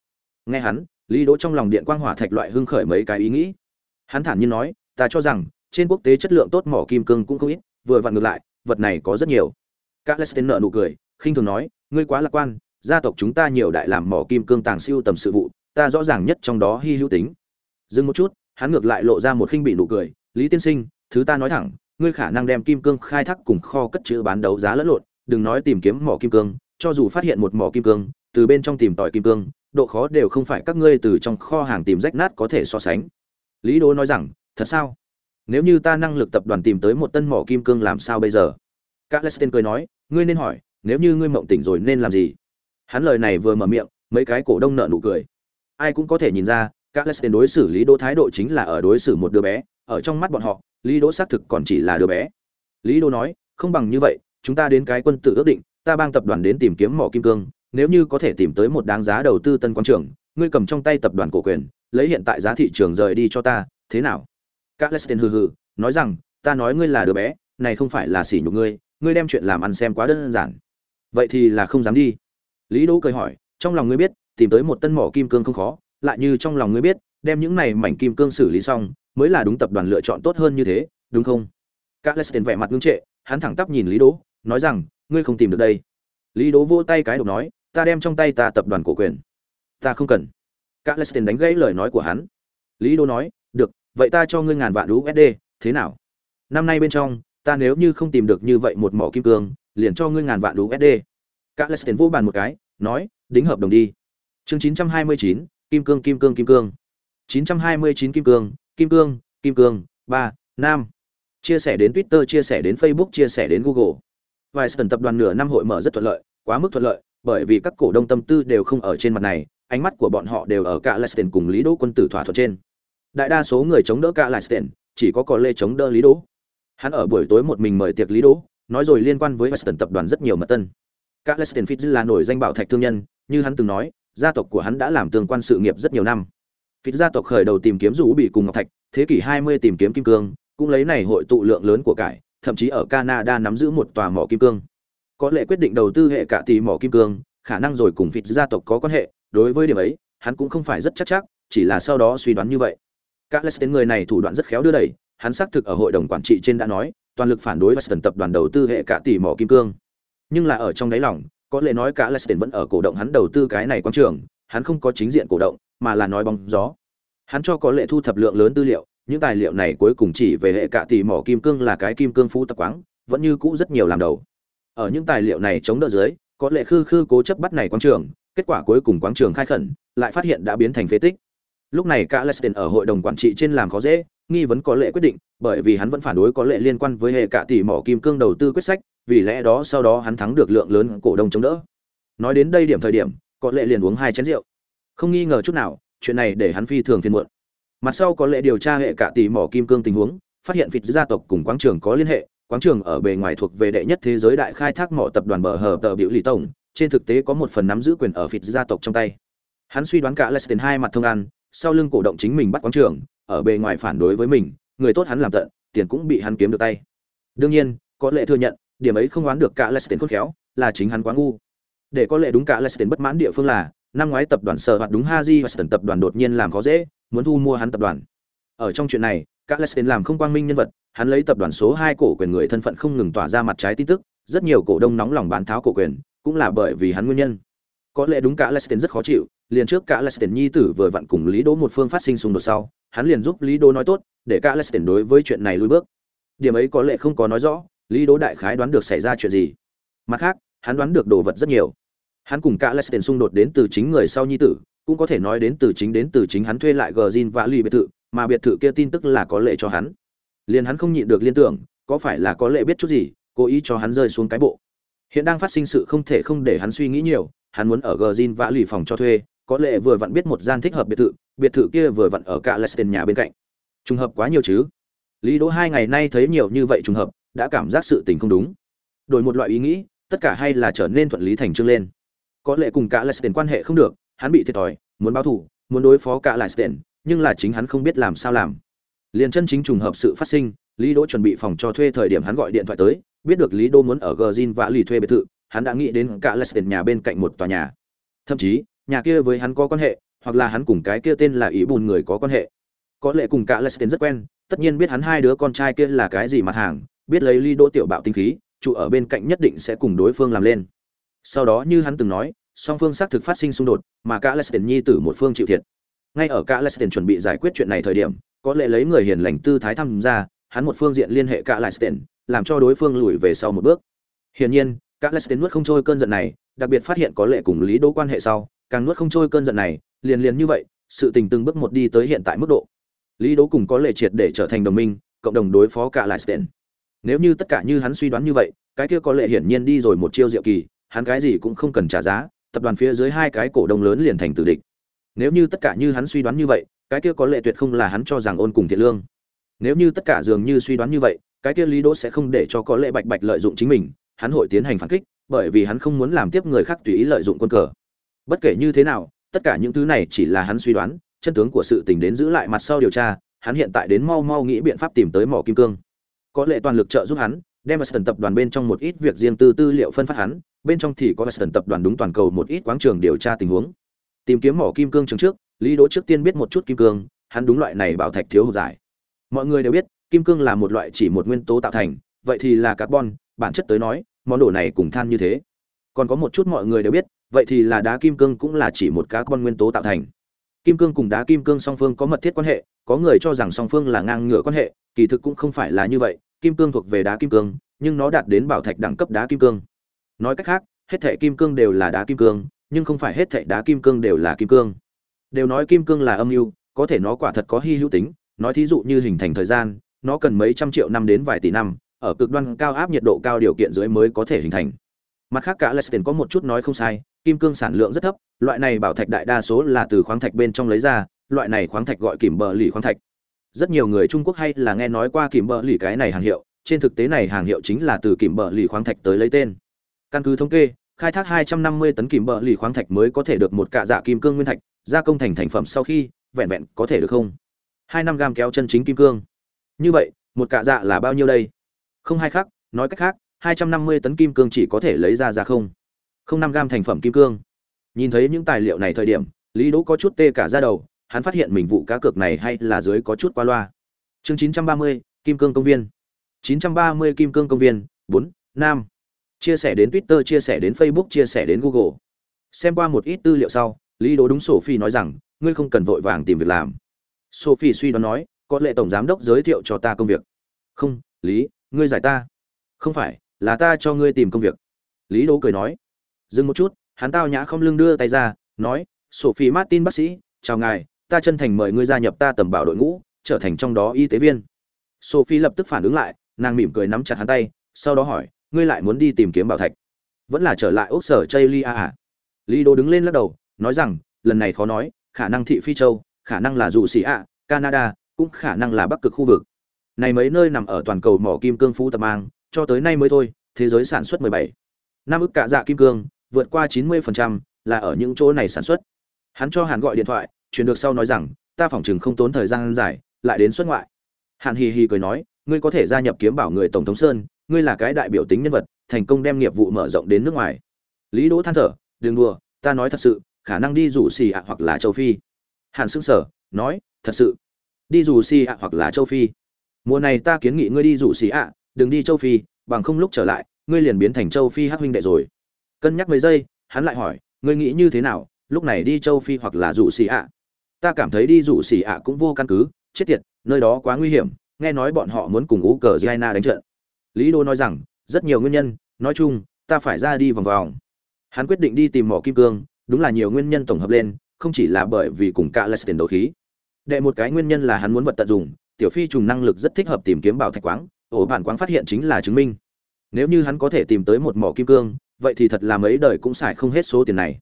Nghe hắn, lý đỗ trong lòng điện quang hỏa thạch loại hưng khởi mấy cái ý nghĩ. Hắn thản nhiên nói, ta cho rằng, trên quốc tế chất lượng tốt mỏ kim cương cũng không ít, vừa vặn ngược lại, vật này có rất nhiều. Các lesten nợ nụ cười, khinh thường nói, ngươi quá lạc quan, gia tộc chúng ta nhiều đại làm mỏ kim cương tàng siêu tầm sự vụ, ta rõ ràng nhất trong đó hy hữu tính. Dừng một chút, hắn ngược lại lộ ra một khinh bị nụ cười, lý tiên sinh, thứ ta nói thẳng, ngươi khả năng đem kim cương khai thác cùng kho cất chữ bán đấu giá lẫn lộn, đừng nói tìm kiếm mỏ kim cương, cho dù phát hiện một mỏ kim cương, từ bên trong tìm tòi kim cương độ khó đều không phải các ngươi từ trong kho hàng tìm rách nát có thể so sánh. Lý đố nói rằng, thật sao? Nếu như ta năng lực tập đoàn tìm tới một tân mỏ kim cương làm sao bây giờ? Các cười nói, ngươi nên hỏi, nếu như ngươi mộng tỉnh rồi nên làm gì? Hắn lời này vừa mở miệng, mấy cái cổ đông nợ nụ cười. Ai cũng có thể nhìn ra các đối xử lý đỗ thái độ chính là ở đối xử một đứa bé, ở trong mắt bọn họ, lý đỗ xác thực còn chỉ là đứa bé. Lý đỗ nói, không bằng như vậy, chúng ta đến cái quân tự ước định, ta bang tập đoàn đến tìm kiếm mỏ kim cương nếu như có thể tìm tới một đáng giá đầu tư tân quang trường, ngươi cầm trong tay tập đoàn cổ quyền, lấy hiện tại giá thị trường rời đi cho ta, thế nào? Carlsten hừ hừ, nói rằng, ta nói ngươi là đứa bé, này không phải là sỉ nhục ngươi, ngươi đem chuyện làm ăn xem quá đơn giản. Vậy thì là không dám đi. Lý Đỗ cười hỏi, trong lòng ngươi biết, tìm tới một tân mỏ kim cương không khó, lại như trong lòng ngươi biết, đem những này mảnh kim cương xử lý xong, mới là đúng tập đoàn lựa chọn tốt hơn như thế, đúng không? Carlsten vẻ mặt ngưng trệ, hắn thẳng tắp nhìn Lý Đỗ, nói rằng, ngươi không tìm được đây. Lý Đỗ vỗ tay cái độc nói, ta đem trong tay ta tập đoàn cổ quyền. Ta không cần. Các đánh gãy lời nói của hắn. Lý đô nói được vậy ta cho ngươi ngàn vạn usd thế nào? Năm nay bên trong ta nếu như không tìm được như vậy một mỏ kim cương liền cho ngươi ngàn vạn usd các lestin vô bàn một cái nói đính hợp đồng đi. Chương 929, kim cương kim cương kim cương. 929 kim cương kim cương kim cương ba nam chia sẻ đến twitter chia sẻ đến facebook chia sẻ đến google. Vài sân tập đoàn nửa năm hội mở rất thuận lợi quá mức thuận lợi bởi vì các cổ đông tâm tư đều không ở trên mặt này, ánh mắt của bọn họ đều ở cả Leicester cùng Lý Đỗ quân tử thỏa thuận trên. Đại đa số người chống đỡ cả Leicester, chỉ có có Lê chống đỡ Lý Đỗ. Hắn ở buổi tối một mình mời tiệc Lý Đỗ, nói rồi liên quan với Western tập đoàn rất nhiều mật tân. Cả Leicester Fitz là nổi danh bảo thạch thương nhân, như hắn từng nói, gia tộc của hắn đã làm tương quan sự nghiệp rất nhiều năm. Fitz gia tộc khởi đầu tìm kiếm rủ bị cùng ngọc thạch, thế kỷ 20 tìm kiếm kim cương, cũng lấy này hội tụ lượng lớn của cải, thậm chí ở Canada nắm giữ một tòa mỏ kim cương có lẽ quyết định đầu tư hệ cả tỷ mỏ kim cương, khả năng rồi cùng vịt gia tộc có quan hệ, đối với điểm ấy, hắn cũng không phải rất chắc chắc, chỉ là sau đó suy đoán như vậy. Các lestin người này thủ đoạn rất khéo đưa đẩy, hắn xác thực ở hội đồng quản trị trên đã nói, toàn lực phản đối Western tập đoàn đầu tư hệ cả tỷ mỏ kim cương. Nhưng là ở trong đáy lòng, có lẽ nói cả lestin vẫn ở cổ động hắn đầu tư cái này quan trường, hắn không có chính diện cổ động, mà là nói bóng gió. Hắn cho có lệ thu thập lượng lớn tư liệu, những tài liệu này cuối cùng chỉ về hệ cả tỷ mỏ kim cương là cái kim cương phú tập quáng, vẫn như cũ rất nhiều làm đầu ở những tài liệu này chống đỡ dưới, có lệ khư khư cố chấp bắt này quang trường, kết quả cuối cùng quảng trường khai khẩn, lại phát hiện đã biến thành phế tích. Lúc này cả lestin ở hội đồng quản trị trên làm khó dễ, nghi vấn có lệ quyết định, bởi vì hắn vẫn phản đối có lệ liên quan với hệ cả tỷ mỏ kim cương đầu tư quyết sách, vì lẽ đó sau đó hắn thắng được lượng lớn cổ đông chống đỡ. Nói đến đây điểm thời điểm, có lệ liền uống hai chén rượu. Không nghi ngờ chút nào, chuyện này để hắn phi thường phiền muộn. Mặt sau có lệ điều tra hệ cả tỷ mỏ kim cương tình huống, phát hiện vịt gia tộc cùng quảng trường có liên hệ quáng trường ở bề ngoài thuộc về đệ nhất thế giới đại khai thác mỏ tập đoàn bờ hờ tờ biểu lì tổng, trên thực tế có một phần nắm giữ quyền ở phịt gia tộc trong tay. Hắn suy đoán cả Leicester hai mặt thông ăn sau lưng cổ động chính mình bắt quán trưởng ở bề ngoài phản đối với mình, người tốt hắn làm tận, tiền cũng bị hắn kiếm được tay. Đương nhiên, có lệ thừa nhận, điểm ấy không đoán được cả Leicester khôn khéo, là chính hắn quá ngu. Để có lệ đúng cả Leicester bất mãn địa phương là, năm ngoái tập đoàn sở hoạt đúng Haji Weston tập đoàn đột nhiên làm khó dễ, muốn thu mua hắn tập đoàn. Ở trong chuyện này các Leicester làm không quang minh nhân vật hắn lấy tập đoàn số hai cổ quyền người thân phận không ngừng tỏa ra mặt trái tin tức rất nhiều cổ đông nóng lòng bán tháo cổ quyền cũng là bởi vì hắn nguyên nhân có lẽ đúng cả Leicester rất khó chịu liền trước cả Leicester nhi tử vừa vặn cùng Lý Đỗ một phương phát sinh xung đột sau, hắn liền giúp Lý Đỗ nói tốt, để cả Leicester đối với chuyện này lùi bước. Điểm ấy có lẽ không có nói rõ, Lý Đỗ đại khái đoán được xảy ra chuyện gì. Mặt khác, hắn đoán được đồ vật rất nhiều. Hắn cùng cả Leicester xung đột đến từ chính người sau nhi tử, cũng có thể nói đến từ chính đến từ chính hắn thuê lại Gjin và Lý biệt thự, mà biệt thự kia tin tức là có lệ cho hắn. Liền hắn không nhịn được liên tưởng, có phải là có lệ biết chút gì, cố ý cho hắn rơi xuống cái bộ. Hiện đang phát sinh sự không thể không để hắn suy nghĩ nhiều, hắn muốn ở Gjin vã Lì phòng cho thuê, có lệ vừa vặn biết một gian thích hợp biệt thự biệt thự kia vừa vặn ở cả Leicester nhà bên cạnh. Trùng hợp quá nhiều chứ? Lý đỗ hai ngày nay thấy nhiều như vậy trùng hợp đã cảm giác sự tình không đúng. Đổi một loại ý nghĩ tất cả hay là trở nên thuận lý thành trương lên. Có lệ cùng cả Leicester quan hệ không được hắn bị thiệt thòi muốn báo thù muốn đối phó cả Leicester nhưng là chính hắn không biết làm sao làm liền chân chính trùng hợp sự phát sinh, lý đỗ chuẩn bị phòng cho thuê thời điểm hắn gọi điện thoại tới, biết được lý Đô muốn ở Gjin và lì thuê biệt thự, hắn đã nghĩ đến cả Leicester nhà bên cạnh một tòa nhà. Thậm chí, nhà kia với hắn có quan hệ, hoặc là hắn cùng cái kia tên là ý bùn người có quan hệ. Có lẽ cùng cả Leicester rất quen, tất nhiên biết hắn hai đứa con trai kia là cái gì mặt hàng, biết lấy Lý đỗ tiểu bạo tinh khí, trụ ở bên cạnh nhất định sẽ cùng đối phương làm lên. Sau đó như hắn từng nói, song phương xác thực phát sinh xung đột, mà cả Leicester nhi tử một phương chịu thiệt. Ngay ở cả Leicester chuẩn bị giải quyết chuyện này thời điểm có lẽ lấy người hiền lành tư thái tham gia, hắn một phương diện liên hệ cả Leicester làm cho đối phương lùi về sau một bước. Hiển nhiên, cả Leicester nuốt không trôi cơn giận này, đặc biệt phát hiện có lẽ cùng lý đỗ quan hệ sau, càng nuốt không trôi cơn giận này, liền liền như vậy, sự tình từng bước một đi tới hiện tại mức độ. Lý đỗ cùng có lệ triệt để trở thành đồng minh, cộng đồng đối phó cả lại sten nếu như tất cả như hắn suy đoán như vậy, cái kia có lệ hiển nhiên đi rồi một chiêu diệu kỳ, hắn cái gì cũng không cần trả giá, tập đoàn phía dưới hai cái cổ đông lớn liền thành tử địch. Nếu như tất cả như hắn suy đoán như vậy cái kia có lệ tuyệt không là hắn cho rằng ôn cùng thiện lương. Nếu như tất cả dường như suy đoán như vậy, cái kia lý đỗ sẽ không để cho có lệ bạch bạch lợi dụng chính mình, hắn hội tiến hành phản kích, bởi vì hắn không muốn làm tiếp người khác tùy ý lợi dụng quân cờ. Bất kể như thế nào, tất cả những thứ này chỉ là hắn suy đoán, chân tướng của sự tình đến giữ lại mặt sau điều tra, hắn hiện tại đến mau mau nghĩ biện pháp tìm tới mỏ kim cương. Có lệ toàn lực trợ giúp hắn, đem Western tập đoàn bên trong một ít việc riêng tư tư liệu phân phát hắn, bên trong thì có Western tập đoàn đúng toàn cầu một ít quáng trường điều tra tình huống. Tìm kiếm mỏ kim cương trường trước lý đỗ trước tiên biết một chút kim cương, hắn đúng loại này bảo thạch thiếu hụt giải. Mọi người đều biết, kim cương là một loại chỉ một nguyên tố tạo thành, vậy thì là carbon, bản chất tới nói, món đồ này cùng than như thế. Còn có một chút mọi người đều biết, vậy thì là đá kim cương cũng là chỉ một cá nguyên tố tạo thành. Kim cương cùng đá kim cương song phương có mật thiết quan hệ, có người cho rằng song phương là ngang ngửa quan hệ, kỳ thực cũng không phải là như vậy, kim cương thuộc về đá kim cương, nhưng nó đạt đến bảo thạch đẳng cấp đá kim cương. Nói cách khác, hết thảy kim cương đều là đá kim cương, nhưng không phải hết thảy đá kim cương đều là kim cương đều nói kim cương là âm mưu, có thể nó quả thật có hy hữu tính, nói thí dụ như hình thành thời gian, nó cần mấy trăm triệu năm đến vài tỷ năm, ở cực đoan cao áp nhiệt độ cao điều kiện dưới mới có thể hình thành. Mặt khác cả Leicester có một chút nói không sai, kim cương sản lượng rất thấp, loại này bảo thạch đại đa số là từ khoáng thạch bên trong lấy ra, loại này khoáng thạch gọi kìm bờ lì khoáng thạch. Rất nhiều người trung quốc hay là nghe nói qua kìm bờ lì cái này hàng hiệu, trên thực tế này hàng hiệu chính là từ kìm bờ lì khoáng thạch tới lấy tên. Căn cứ thống kê, khai thác 250 tấn kìm bờ lì khoáng thạch mới có thể được một cạ dạ kim cương nguyên thạch gia công thành thành phẩm sau khi vẹn vẹn có thể được không? Hai năm gam kéo chân chính kim cương. Như vậy một cạ dạ là bao nhiêu đây? Không hai khác nói cách khác 250 tấn kim cương chỉ có thể lấy ra ra không? Không năm gam thành phẩm kim cương. Nhìn thấy những tài liệu này thời điểm lý đỗ có chút tê cả ra đầu hắn phát hiện mình vụ cá cược này hay là dưới có chút qua loa. Chương 930, kim cương công viên. 930 kim cương công viên bốn nam. Chia sẻ đến twitter chia sẻ đến facebook chia sẻ đến google. Xem qua một ít tư liệu sau lý đỗ đúng sophie nói rằng, ngươi không cần vội vàng tìm việc làm. Sophie suy đoán nói, có lệ tổng giám đốc giới thiệu cho ta công việc. Không, lý, ngươi giải ta. Không phải, là ta cho ngươi tìm công việc. Lý đỗ cười nói, dừng một chút, hắn tao nhã không lưng đưa tay ra, nói, sophie martin bác sĩ, chào ngài, ta chân thành mời ngươi gia nhập ta tầm bảo đội ngũ, trở thành trong đó y tế viên. Sophie lập tức phản ứng lại, nàng mỉm cười nắm chặt hắn tay, sau đó hỏi, ngươi lại muốn đi tìm kiếm bảo thạch? Vẫn là trở lại ốc sở chaylia à? Lý đỗ đứng lên lắc đầu nói rằng, lần này khó nói, khả năng thị phi châu, khả năng là dù xì ạ, canada, cũng khả năng là bắc cực khu vực. Này mấy nơi nằm ở toàn cầu mỏ kim cương phú tập mang, cho tới nay mới thôi, thế giới sản xuất 17. năm ức cả dạ kim cương, vượt qua 90% là ở những chỗ này sản xuất. Hắn cho hàn gọi điện thoại chuyển được sau nói rằng, ta phỏng chừng không tốn thời gian dài, lại đến xuất ngoại. Hàn hì hì cười nói, ngươi có thể gia nhập kiếm bảo người tổng thống sơn, ngươi là cái đại biểu tính nhân vật, thành công đem nghiệp vụ mở rộng đến nước ngoài. Lý đỗ than thở, đừng đùa, ta nói thật sự khả năng đi rủ xì ạ hoặc là châu phi. Hàn sững sở nói, thật sự, đi rủ xì ạ hoặc là châu phi. Mùa này ta kiến nghị ngươi đi rủ xì ạ, đừng đi châu phi, bằng không lúc trở lại, ngươi liền biến thành châu phi hắc huynh đệ rồi. Cân nhắc mấy giây, hắn lại hỏi, ngươi nghĩ như thế nào, lúc này đi châu phi hoặc là rủ xì ạ? Ta cảm thấy đi rủ xì ạ cũng vô căn cứ, chết tiệt, nơi đó quá nguy hiểm, nghe nói bọn họ muốn cùng ú cờ giana đánh trận. Lý đô nói rằng, rất nhiều nguyên nhân, nói chung, ta phải ra đi vòng vòng. Hắn quyết định đi tìm mỏ kim cương đúng là nhiều nguyên nhân tổng hợp lên, không chỉ là bởi vì cùng cả tiền đấu khí. Đệ một cái nguyên nhân là hắn muốn vật tận dụng tiểu phi trùng năng lực rất thích hợp tìm kiếm bảo thạch quáng, ổ bản quáng phát hiện chính là chứng minh. Nếu như hắn có thể tìm tới một mỏ kim cương, vậy thì thật là mấy đời cũng xài không hết số tiền này.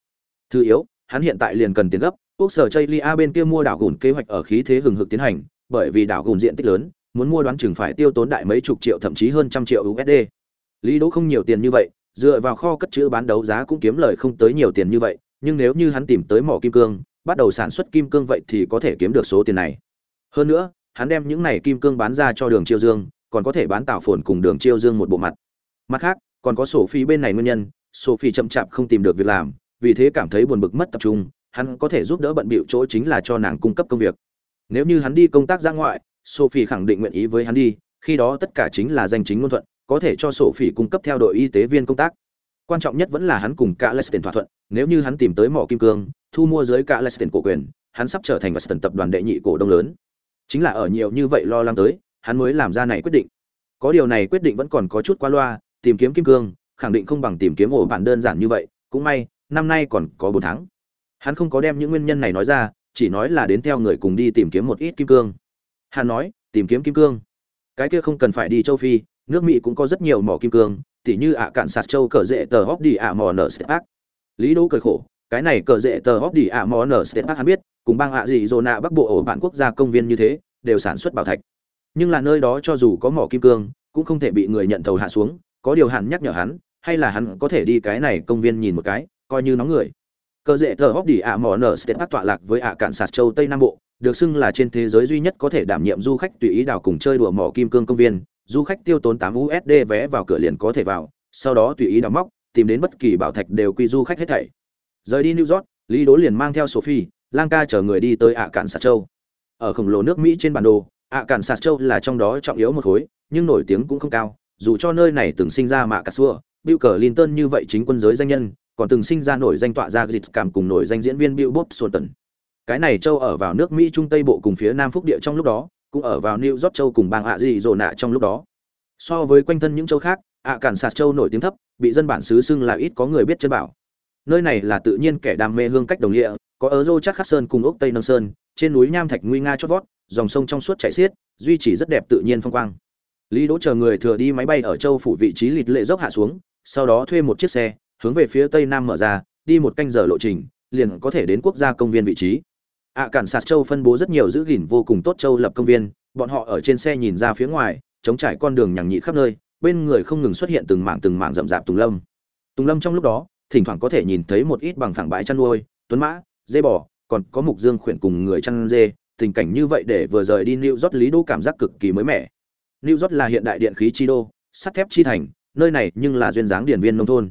Thứ yếu, hắn hiện tại liền cần tiền gấp, quốc sở chây lia bên kia mua đảo gùn kế hoạch ở khí thế hừng hực tiến hành, bởi vì đảo gùn diện tích lớn, muốn mua đoán chừng phải tiêu tốn đại mấy chục triệu thậm chí hơn trăm triệu usd lý đỗ không nhiều tiền như vậy, dựa vào kho cất chữ bán đấu giá cũng kiếm lời không tới nhiều tiền như vậy nhưng nếu như hắn tìm tới mỏ kim cương, bắt đầu sản xuất kim cương vậy thì có thể kiếm được số tiền này. Hơn nữa, hắn đem những này kim cương bán ra cho đường chiêu dương, còn có thể bán Tào phồn cùng đường chiêu dương một bộ mặt. Mặt khác, còn có sổ phi bên này nguyên nhân, sổ phi chậm chạp không tìm được việc làm, vì thế cảm thấy buồn bực mất tập trung, hắn có thể giúp đỡ bận bịu chỗ chính là cho nàng cung cấp công việc. Nếu như hắn đi công tác ra ngoại sophie khẳng định nguyện ý với hắn đi, khi đó tất cả chính là danh chính ngôn thuận, có thể cho sophie cung cấp theo đội y tế viên công tác quan trọng nhất vẫn là hắn cùng cả Leicester thỏa thuận, nếu như hắn tìm tới mỏ kim cương, thu mua dưới cả Leicester cổ quyền, hắn sắp trở thành Leicester tập đoàn đệ nhị cổ đông lớn. Chính là ở nhiều như vậy lo lắng tới, hắn mới làm ra này quyết định. Có điều này quyết định vẫn còn có chút qua loa, tìm kiếm kim cương, khẳng định không bằng tìm kiếm ổ bạn đơn giản như vậy, cũng may, năm nay còn có bốn tháng. Hắn không có đem những nguyên nhân này nói ra, chỉ nói là đến theo người cùng đi tìm kiếm một ít kim cương. Hắn nói, tìm kiếm kim cương. Cái kia không cần phải đi châu phi, nước mỹ cũng có rất nhiều mỏ kim cương tỉ như ạ cạn sạt châu cờ rễ tờ hóc đi ạ mò nở step ác. Lý đỗ cười khổ, cái này cờ rễ tờ hóc đi ạ mò nở step ác hắn biết, cùng bang ạ gì dồ nạ bắc bộ ở bản quốc gia công viên như thế, đều sản xuất bảo thạch. Nhưng là nơi đó cho dù có mỏ kim cương, cũng không thể bị người nhận thầu hạ xuống, có điều hẳn nhắc nhở hắn, hay là hắn có thể đi cái này công viên nhìn một cái, coi như nóng người. Cờ rễ tờ hóc đi ạ mò nở step ác tọa lạc với ạ cạn sạt châu tây nam bộ, được xưng là trên thế giới duy nhất có thể đảm nhiệm du khách tùy ý đào cùng chơi đùa mỏ kim cương công viên du khách tiêu tốn 8 USD vé vào cửa liền có thể vào, sau đó tùy ý đào móc, tìm đến bất kỳ bảo thạch đều quy du khách hết thảy. Rời đi New York, Lý Đỗ liền mang theo Sophie, Lang ca chờ người đi tới ạ Cạn Sạt Châu. Ở khổng lồ nước Mỹ trên bản đồ, ạ Cạn Sạt Châu là trong đó trọng yếu một khối, nhưng nổi tiếng cũng không cao, dù cho nơi này từng sinh ra mạ cà xua, Bill Clinton như vậy chính quân giới danh nhân, còn từng sinh ra nổi danh tọa ra dịch cảm cùng nổi danh diễn viên Bill Bob Sutton. Cái này châu ở vào nước Mỹ trung tây bộ cùng phía nam phúc địa trong lúc đó, cũng ở vào New York châu cùng bang ạ gì rồ nạ trong lúc đó. So với quanh thân những châu khác, ạ cản sạt châu nổi tiếng thấp, bị dân bản xứ xưng là ít có người biết chân bảo. Nơi này là tự nhiên kẻ đam mê hương cách đồng địa, có ở Dô chắc khắc sơn cùng ốc Tây Nông Sơn, trên núi nham thạch nguy nga chót vót, dòng sông trong suốt chảy xiết, duy trì rất đẹp tự nhiên phong quang. Lý Đỗ chờ người thừa đi máy bay ở châu phủ vị trí lịt lệ dốc hạ xuống, sau đó thuê một chiếc xe, hướng về phía tây nam mở ra, đi một canh giờ lộ trình, liền có thể đến quốc gia công viên vị trí ạ cản sạt châu phân bố rất nhiều giữ gìn vô cùng tốt châu lập công viên bọn họ ở trên xe nhìn ra phía ngoài chống trải con đường nhằng nhị khắp nơi bên người không ngừng xuất hiện từng mảng từng mảng rậm rạp tùng lâm tùng lâm trong lúc đó thỉnh thoảng có thể nhìn thấy một ít bằng phẳng bãi chăn nuôi tuấn mã dê bò còn có mục dương khuyển cùng người chăn dê tình cảnh như vậy để vừa rời đi New York Lý Đô cảm giác cực kỳ mới mẻ. New York là hiện đại điện khí chi đô, sắt thép chi thành, nơi này nhưng là duyên dáng điển viên nông thôn.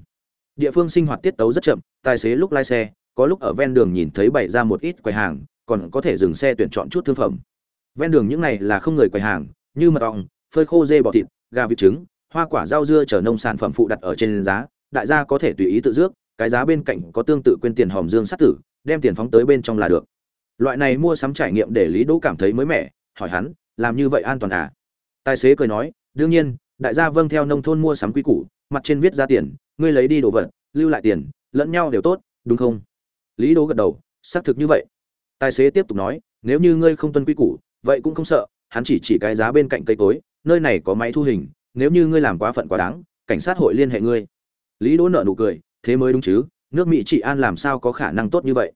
Địa phương sinh hoạt tiết tấu rất chậm, tài xế lúc lái xe, có lúc ở ven đường nhìn thấy bày ra một ít quầy hàng, còn có thể dừng xe tuyển chọn chút thương phẩm. Ven đường những này là không người quầy hàng, như mật ong, phơi khô dê bò thịt, gà vịt trứng, hoa quả rau dưa chở nông sản phẩm phụ đặt ở trên giá, đại gia có thể tùy ý tự dước cái giá bên cạnh có tương tự quên tiền hòm dương sát tử, đem tiền phóng tới bên trong là được. Loại này mua sắm trải nghiệm để lý đỗ cảm thấy mới mẻ, hỏi hắn, làm như vậy an toàn à? Tài xế cười nói, đương nhiên, đại gia vâng theo nông thôn mua sắm quy củ, mặt trên viết ra tiền, ngươi lấy đi đồ vật, lưu lại tiền, lẫn nhau đều tốt, đúng không? Lý đỗ gật đầu, xác thực như vậy tài xế tiếp tục nói, nếu như ngươi không tuân quy củ, vậy cũng không sợ, hắn chỉ chỉ cái giá bên cạnh cây cối, nơi này có máy thu hình, nếu như ngươi làm quá phận quá đáng, cảnh sát hội liên hệ ngươi. Lý đỗ nợ nụ cười, thế mới đúng chứ, nước mỹ trị an làm sao có khả năng tốt như vậy?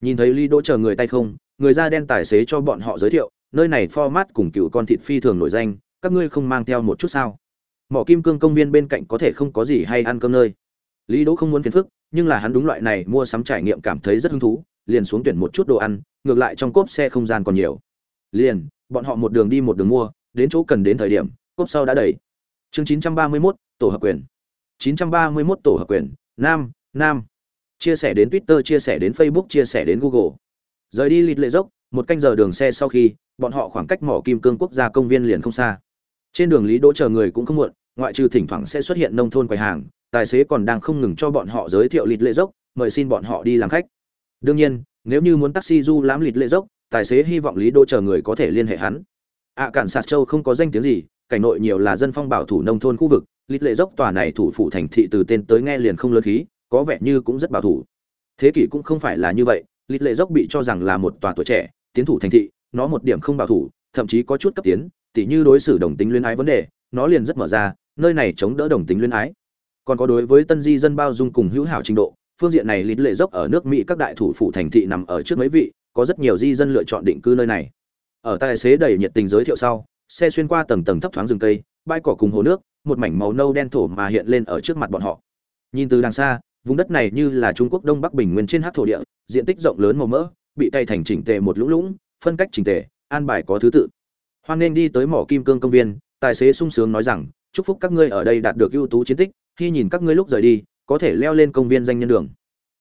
Nhìn thấy lý đỗ chờ người tay không, người da đen tài xế cho bọn họ giới thiệu, nơi này format cùng cựu con thịt phi thường nổi danh, các ngươi không mang theo một chút sao? Mỏ kim cương công viên bên cạnh có thể không có gì hay ăn cơm nơi. Lý đỗ không muốn phiền phức, nhưng là hắn đúng loại này mua sắm trải nghiệm cảm thấy rất hứng thú liền xuống tuyển một chút đồ ăn ngược lại trong cốp xe không gian còn nhiều. Liền bọn họ một đường đi một đường mua đến chỗ cần đến thời điểm cốp sau đã đầy. Chương 931, tổ hợp quyền. 931 tổ hợp quyền. Nam nam. Chia sẻ đến twitter chia sẻ đến facebook chia sẻ đến google. Rời đi lịt lệ dốc một canh giờ đường xe sau khi bọn họ khoảng cách mỏ kim cương quốc gia công viên liền không xa. Trên đường lý đỗ chờ người cũng không muộn ngoại trừ thỉnh thoảng sẽ xuất hiện nông thôn quầy hàng tài xế còn đang không ngừng cho bọn họ giới thiệu lịt lệ dốc mời xin bọn họ đi làm khách đương nhiên, nếu như muốn taxi du lãm lịt lệ dốc, tài xế hy vọng lý đô chờ người có thể liên hệ hắn. Ạ cản sạt châu không có danh tiếng gì, cảnh nội nhiều là dân phong bảo thủ nông thôn khu vực lịt lệ dốc tòa này thủ phủ thành thị từ tên tới nghe liền không lớn khí, có vẻ như cũng rất bảo thủ. Thế kỷ cũng không phải là như vậy lịt lệ dốc bị cho rằng là một tòa tuổi trẻ, tiến thủ thành thị, nó một điểm không bảo thủ, thậm chí có chút cấp tiến, tỉ như đối xử đồng tính luyến ái vấn đề, nó liền rất mở ra, nơi này chống đỡ đồng tính luyến ái. Còn có đối với tân di dân bao dung cùng hữu hảo trình độ phương diện này lít lệ dốc ở nước mỹ các đại thủ phủ thành thị nằm ở trước mấy vị, có rất nhiều di dân lựa chọn định cư nơi này. Ở tài xế đầy nhiệt tình giới thiệu sau, xe xuyên qua tầng tầng thấp thoáng rừng cây, bãi cỏ cùng hồ nước, một mảnh màu nâu đen thổ mà hiện lên ở trước mặt bọn họ. Nhìn từ đằng xa, vùng đất này như là trung quốc đông bắc bình nguyên trên hát thổ địa, diện tích rộng lớn màu mỡ, bị tay thành chỉnh tề một lũng lũng, phân cách chỉnh tề, an bài có thứ tự. Hoan nên đi tới mỏ kim cương công viên, tài xế sung sướng nói rằng, chúc phúc các ngươi ở đây đạt được ưu tú chiến tích, khi nhìn các ngươi lúc rời đi có thể leo lên công viên danh nhân đường.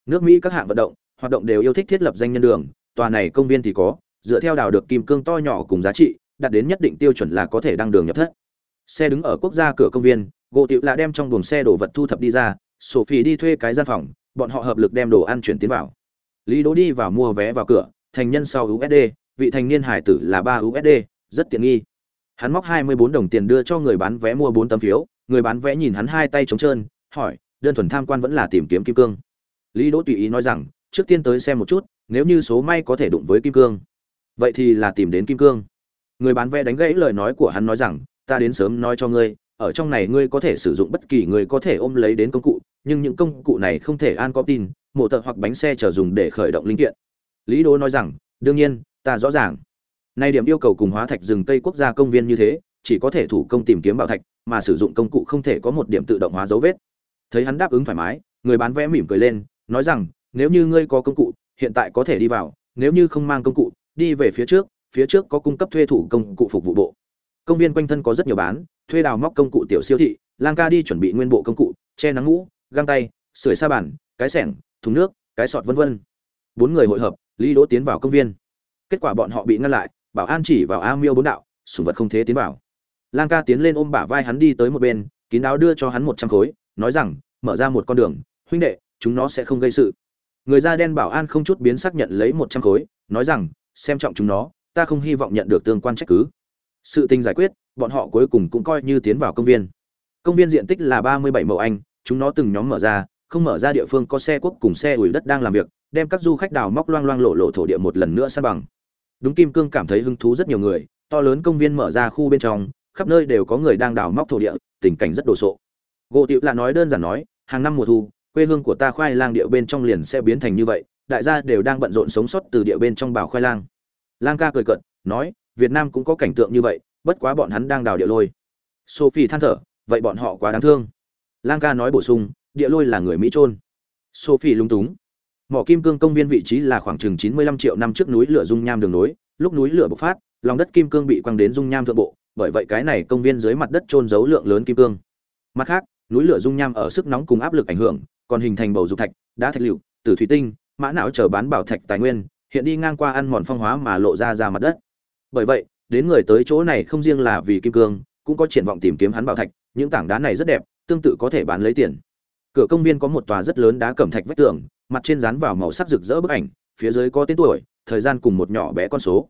Nước mỹ các hạng vận động, hoạt động đều yêu thích thiết lập danh nhân đường, tòa này công viên thì có, dựa theo đào được kim cương to nhỏ cùng giá trị, đạt đến nhất định tiêu chuẩn là có thể đăng đường nhập thất. Xe đứng ở quốc gia cửa công viên, gỗ tiệu là đem trong buồng xe đồ vật thu thập đi ra, sophie đi thuê cái gian phòng, bọn họ hợp lực đem đồ ăn chuyển tiến vào. Lý đỗ đi vào mua vé vào cửa, thành nhân sau usd vị thành niên hải tử là ba usd rất tiện nghi. Hắn móc hai mươi bốn đồng tiền đưa cho người bán vé mua bốn tấm phiếu, người bán vé nhìn hắn hai tay trống trơn, hỏi đơn thuần tham quan vẫn là tìm kiếm kim cương. Lý đỗ tùy ý nói rằng, trước tiên tới xem một chút, nếu như số may có thể đụng với kim cương. Vậy thì là tìm đến kim cương. Người bán vé đánh gãy lời nói của hắn nói rằng, ta đến sớm nói cho ngươi, ở trong này ngươi có thể sử dụng bất kỳ người có thể ôm lấy đến công cụ, nhưng những công cụ này không thể an có tin mổ tợ hoặc bánh xe trở dùng để khởi động linh kiện. Lý đỗ nói rằng, đương nhiên, ta rõ ràng. Nay điểm yêu cầu cùng hóa thạch rừng tây quốc gia công viên như thế, chỉ có thể thủ công tìm kiếm bảo thạch, mà sử dụng công cụ không thể có một điểm tự động hóa dấu vết thấy hắn đáp ứng thoải mái, người bán vé mỉm cười lên, nói rằng, nếu như ngươi có công cụ, hiện tại có thể đi vào, nếu như không mang công cụ, đi về phía trước phía trước có cung cấp thuê thủ công cụ phục vụ bộ. Công viên quanh thân có rất nhiều bán, thuê đào móc công cụ tiểu siêu thị, lang ca đi chuẩn bị nguyên bộ công cụ, che nắng mũ găng tay, sưởi sa bàn, cái sẻng, thùng nước, cái sọt vân vân. Bốn người hội hợp, lý đỗ tiến vào công viên. Kết quả bọn họ bị ngăn lại, bảo an chỉ vào a miêu bốn đạo, sùng vật không thế tiến vào. Lang ca tiến lên ôm bả vai hắn đi tới một bên, kín đáo đưa cho hắn một trăm khối nói rằng, mở ra một con đường, huynh đệ, chúng nó sẽ không gây sự. Người da đen bảo an không chút biến xác nhận lấy một trăm khối, nói rằng, xem trọng chúng nó, ta không hy vọng nhận được tương quan trách cứ. Sự tình giải quyết, bọn họ cuối cùng cũng coi như tiến vào công viên. Công viên diện tích là ba mươi bảy mẫu anh, chúng nó từng nhóm mở ra, không mở ra địa phương có xe quốc cùng xe ủi đất đang làm việc, đem các du khách đào móc loang loang lộ lộ thổ địa một lần nữa san bằng. Đúng kim cương cảm thấy hứng thú rất nhiều người, to lớn công viên mở ra khu bên trong, khắp nơi đều có người đang đào móc thổ địa, tình cảnh rất đồ sộ gỗ tiệu là nói đơn giản nói, hàng năm mùa thu, quê hương của ta khoai lang địa bên trong liền sẽ biến thành như vậy, đại gia đều đang bận rộn sống sót từ địa bên trong bảo khoai lang. Lang ca cười cận nói, việt nam cũng có cảnh tượng như vậy, bất quá bọn hắn đang đào địa lôi. Sophie than thở, vậy bọn họ quá đáng thương. Lang ca nói bổ sung, địa lôi là người mỹ trôn sophie lung túng. Mỏ kim cương công viên vị trí là khoảng chừng 95 triệu năm trước núi lửa dung nham đường nối, lúc núi lửa bộc phát, lòng đất kim cương bị quăng đến dung nham thượng bộ, bởi vậy cái này công viên dưới mặt đất trôn giấu lượng lớn kim cương. Mặt khác núi lửa dung nham ở sức nóng cùng áp lực ảnh hưởng, còn hình thành bầu dục thạch, đá thạch liệu, tử thủy tinh, mã não chờ bán bảo thạch tài nguyên, hiện đi ngang qua ăn mòn phong hóa mà lộ ra ra mặt đất. Bởi vậy, đến người tới chỗ này không riêng là vì kim cương, cũng có triển vọng tìm kiếm hắn bảo thạch, những tảng đá này rất đẹp, tương tự có thể bán lấy tiền. Cửa công viên có một tòa rất lớn đá cẩm thạch vách tường, mặt trên dán vào màu sắc rực rỡ bức ảnh, phía dưới có tên tuổi, thời gian cùng một nhỏ bé con số.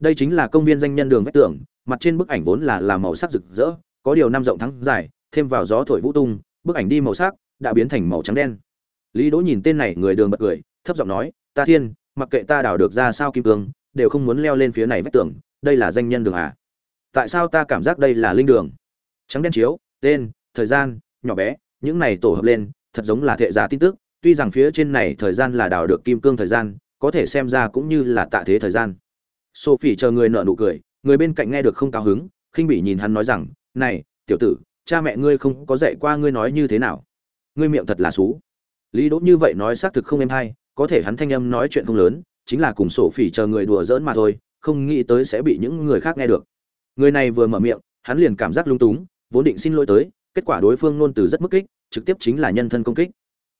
Đây chính là công viên danh nhân đường vách tường, mặt trên bức ảnh vốn là làm màu sắc rực rỡ, có điều năm rộng thắng dài thêm vào gió thổi vũ tung, bức ảnh đi màu sắc đã biến thành màu trắng đen. Lý đỗ nhìn tên này người đường bật cười, thấp giọng nói, ta thiên, mặc kệ ta đào được ra sao kim cương, đều không muốn leo lên phía này vách tường, đây là danh nhân đường à? Tại sao ta cảm giác đây là linh đường? Trắng đen chiếu, tên, thời gian, nhỏ bé, những này tổ hợp lên, thật giống là thệ giả tin tức, tuy rằng phía trên này thời gian là đào được kim cương thời gian, có thể xem ra cũng như là tạ thế thời gian. Sophie chờ người nợ nụ cười, người bên cạnh nghe được không cao hứng, khinh bỉ nhìn hắn nói rằng, này, tiểu tử cha mẹ ngươi không có dạy qua ngươi nói như thế nào. Ngươi miệng thật là xú. Lý đỗ như vậy nói xác thực không em hay, có thể hắn thanh âm nói chuyện không lớn, chính là cùng sổ phỉ chờ người đùa giỡn mà thôi, không nghĩ tới sẽ bị những người khác nghe được. Người này vừa mở miệng, hắn liền cảm giác lung túng, vốn định xin lỗi tới, kết quả đối phương nôn từ rất mức kích, trực tiếp chính là nhân thân công kích.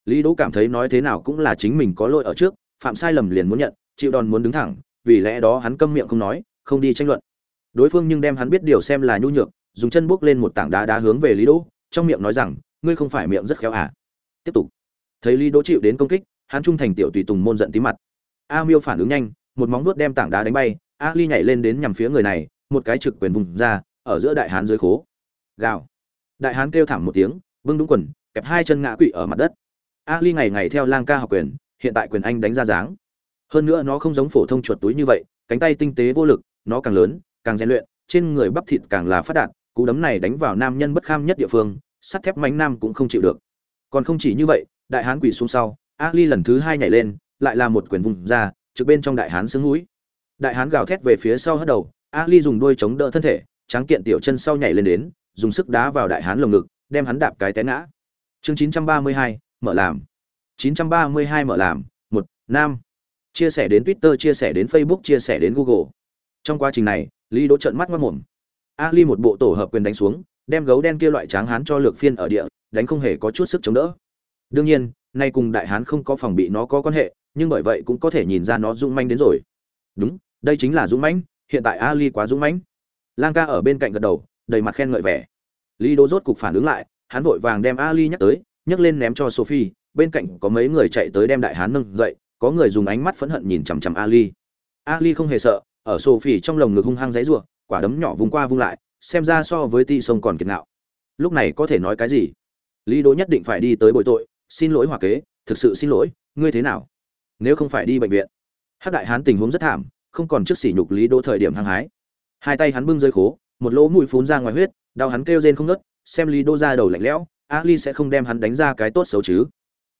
Lý đỗ cảm thấy nói thế nào cũng là chính mình có lỗi ở trước, phạm sai lầm liền muốn nhận, chịu đòn muốn đứng thẳng, vì lẽ đó hắn câm miệng không nói, không đi tranh luận. Đối phương nhưng đem hắn biết điều xem là nhu nhược dùng chân bước lên một tảng đá đá hướng về lý đỗ, trong miệng nói rằng, ngươi không phải miệng rất khéo à? Tiếp tục. Thấy lý đỗ chịu đến công kích, hắn trung thành tiểu tùy tùng môn giận tí mặt. A miêu phản ứng nhanh, một móng vuốt đem tảng đá đánh bay, a ly nhảy lên đến nhằm phía người này, một cái trực quyền vùng ra, ở giữa đại hán dưới khố. Gào. Đại hán kêu thảm một tiếng, bưng đúng quần, kẹp hai chân ngã quỵ ở mặt đất. A ly ngày ngày theo lang ca học quyền, hiện tại quyền anh đánh ra dáng. Hơn nữa nó không giống phổ thông chuột túi như vậy, cánh tay tinh tế vô lực, nó càng lớn, càng rèn luyện, trên người bắp thịt càng là phát đạt cú đấm này đánh vào nam nhân bất kham nhất địa phương sắt thép mánh nam cũng không chịu được. Còn không chỉ như vậy đại hán quỳ xuống sau ali lần thứ hai nhảy lên lại là một quyền vùng ra trực bên trong đại hán xứng mũi. Đại hán gào thét về phía sau hất đầu ali dùng đuôi chống đỡ thân thể tráng kiện tiểu chân sau nhảy lên đến dùng sức đá vào đại hán lồng ngực đem hắn đạp cái té ngã. Chương 932, mở làm. 932 mở làm một nam. Chia sẻ đến twitter chia sẻ đến facebook chia sẻ đến google. Trong quá trình này lý đỗ trợn mắt mất mồm ali một bộ tổ hợp quyền đánh xuống, đem gấu đen kia loại tráng hán cho lược phiên ở địa, đánh không hề có chút sức chống đỡ. Đương nhiên, nay cùng đại hán không có phòng bị nó có quan hệ, nhưng bởi vậy cũng có thể nhìn ra nó dũng manh đến rồi. Đúng, đây chính là dũng mãnh, hiện tại ali quá dũng mãnh. Lang ca ở bên cạnh gật đầu, đầy mặt khen ngợi vẻ. Lý đô rốt cục phản ứng lại, hắn vội vàng đem ali nhắc tới, nhấc lên ném cho sophie, bên cạnh có mấy người chạy tới đem đại hán nâng dậy, có người dùng ánh mắt phẫn hận nhìn chằm chằm ali. Ali không hề sợ, ở sophie trong lồng ngực hung hăng giấy giụa quả đấm nhỏ vung qua vung lại, xem ra so với ti sông còn kiệt ngạo. Lúc này có thể nói cái gì? Lý đỗ nhất định phải đi tới bồi tội, xin lỗi hòa kế, thực sự xin lỗi, ngươi thế nào? Nếu không phải đi bệnh viện. Hắc đại hán tình huống rất thảm, không còn trước sỉ nhục lý đỗ thời điểm hăng hái. Hai tay hắn bưng rơi khố, một lỗ mũi phun ra ngoài huyết, đau hắn kêu rên không ngớt, xem lý đỗ ra đầu lạnh lẽo ali sẽ không đem hắn đánh ra cái tốt xấu chứ.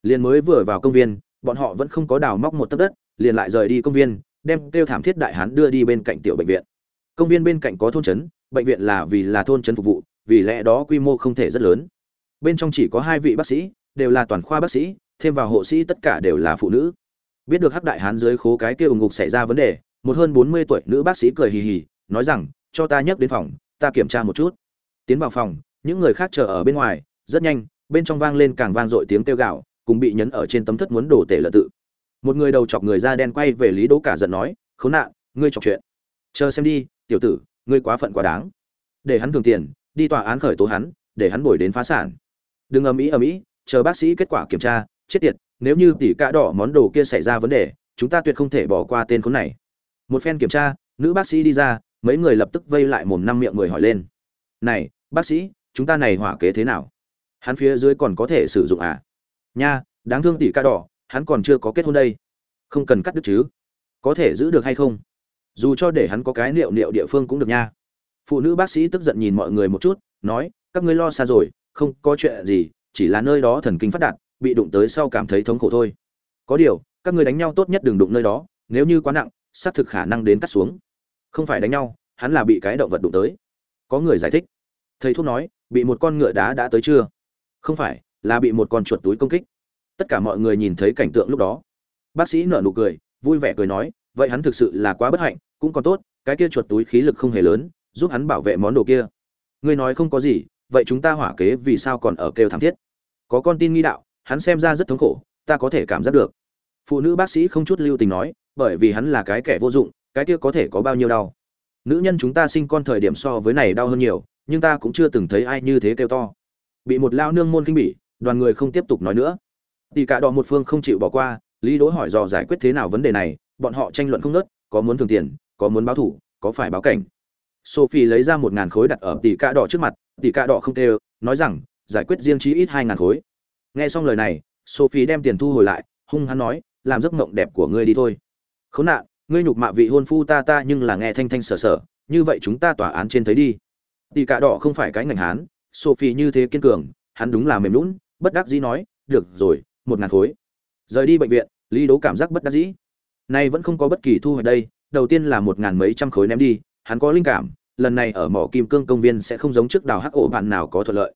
Liền mới vừa vào công viên, bọn họ vẫn không có đào móc một tấc đất, liền lại rời đi công viên, đem kêu thảm thiết đại hán đưa đi bên cạnh tiểu bệnh viện công viên bên cạnh có thôn trấn, bệnh viện là vì là thôn trấn phục vụ, vì lẽ đó quy mô không thể rất lớn. Bên trong chỉ có hai vị bác sĩ, đều là toàn khoa bác sĩ, thêm vào hộ sĩ tất cả đều là phụ nữ. Biết được hắc đại hán dưới khố cái kia ủng ngục xảy ra vấn đề, một hơn bốn mươi tuổi nữ bác sĩ cười hì hì, nói rằng, cho ta nhấc đến phòng, ta kiểm tra một chút. Tiến vào phòng, những người khác chờ ở bên ngoài, rất nhanh, bên trong vang lên càng vang dội tiếng kêu gạo cùng bị nhấn ở trên tấm thất muốn đổ tể lợn tự. Một người đầu chọc người da đen quay về lý đỗ cả giận nói, khốn nạn, ngươi chọc chuyện. Chờ xem đi tiểu tử, ngươi quá phận quá đáng. Để hắn thường tiền, đi tòa án khởi tố hắn, để hắn bồi đến phá sản. Đừng ầm ĩ ầm ĩ, chờ bác sĩ kết quả kiểm tra, chết tiệt, nếu như tỷ cả đỏ món đồ kia xảy ra vấn đề, chúng ta tuyệt không thể bỏ qua tên khốn này. Một phen kiểm tra, nữ bác sĩ đi ra, mấy người lập tức vây lại mồm năm miệng người hỏi lên. Này, bác sĩ, chúng ta này hỏa kế thế nào? Hắn phía dưới còn có thể sử dụng à? Nha, đáng thương tỷ ca đỏ, hắn còn chưa có kết hôn đây. Không cần cắt đứt chứ. Có thể giữ được hay không? Dù cho để hắn có cái liệu liệu địa phương cũng được nha. Phụ nữ bác sĩ tức giận nhìn mọi người một chút, nói, các ngươi lo xa rồi, không có chuyện gì, chỉ là nơi đó thần kinh phát đạt, bị đụng tới sau cảm thấy thống khổ thôi. Có điều, các ngươi đánh nhau tốt nhất đừng đụng nơi đó, nếu như quá nặng, xác thực khả năng đến cắt xuống. Không phải đánh nhau, hắn là bị cái động vật đụng tới. Có người giải thích. Thầy thuốc nói, bị một con ngựa đá đã tới chưa? Không phải, là bị một con chuột túi công kích. Tất cả mọi người nhìn thấy cảnh tượng lúc đó. Bác sĩ nở nụ cười, vui vẻ cười nói vậy hắn thực sự là quá bất hạnh, cũng còn tốt, cái kia chuột túi khí lực không hề lớn, giúp hắn bảo vệ món đồ kia. Ngươi nói không có gì, vậy chúng ta hỏa kế vì sao còn ở kêu thảm thiết? Có con tin nghi đạo, hắn xem ra rất thống khổ, ta có thể cảm giác được. Phụ nữ bác sĩ không chút lưu tình nói, bởi vì hắn là cái kẻ vô dụng, cái kia có thể có bao nhiêu đau? Nữ nhân chúng ta sinh con thời điểm so với này đau hơn nhiều, nhưng ta cũng chưa từng thấy ai như thế kêu to. Bị một lao nương môn kinh bỉ, đoàn người không tiếp tục nói nữa. Tỷ cả đỏ một phương không chịu bỏ qua, lý đỗ hỏi dò giải quyết thế nào vấn đề này bọn họ tranh luận không nớt có muốn thường tiền, có muốn báo thủ, có phải báo cảnh. Sophie lấy ra một ngàn khối đặt ở tỷ cạ đỏ trước mặt, tỷ cạ đỏ không tê nói rằng, giải quyết riêng chí ít hai ngàn khối. Nghe xong lời này, sophie đem tiền thu hồi lại, hung hắn nói, làm giấc mộng đẹp của ngươi đi thôi. Khốn nạn, ngươi nhục mạ vị hôn phu ta ta nhưng là nghe thanh thanh sở sở, như vậy chúng ta tòa án trên thấy đi. Tỷ cạ đỏ không phải cái ngành hán, sophie như thế kiên cường, hắn đúng là mềm lún bất đắc dĩ nói, được rồi, một ngàn khối. Rời đi bệnh viện, lý đố cảm giác bất đắc dĩ nay vẫn không có bất kỳ thu hoạch đây, đầu tiên là một ngàn mấy trăm khối ném đi, hắn có linh cảm, lần này ở mỏ kim cương công viên sẽ không giống trước đào hắc ổ bạn nào có thuận lợi.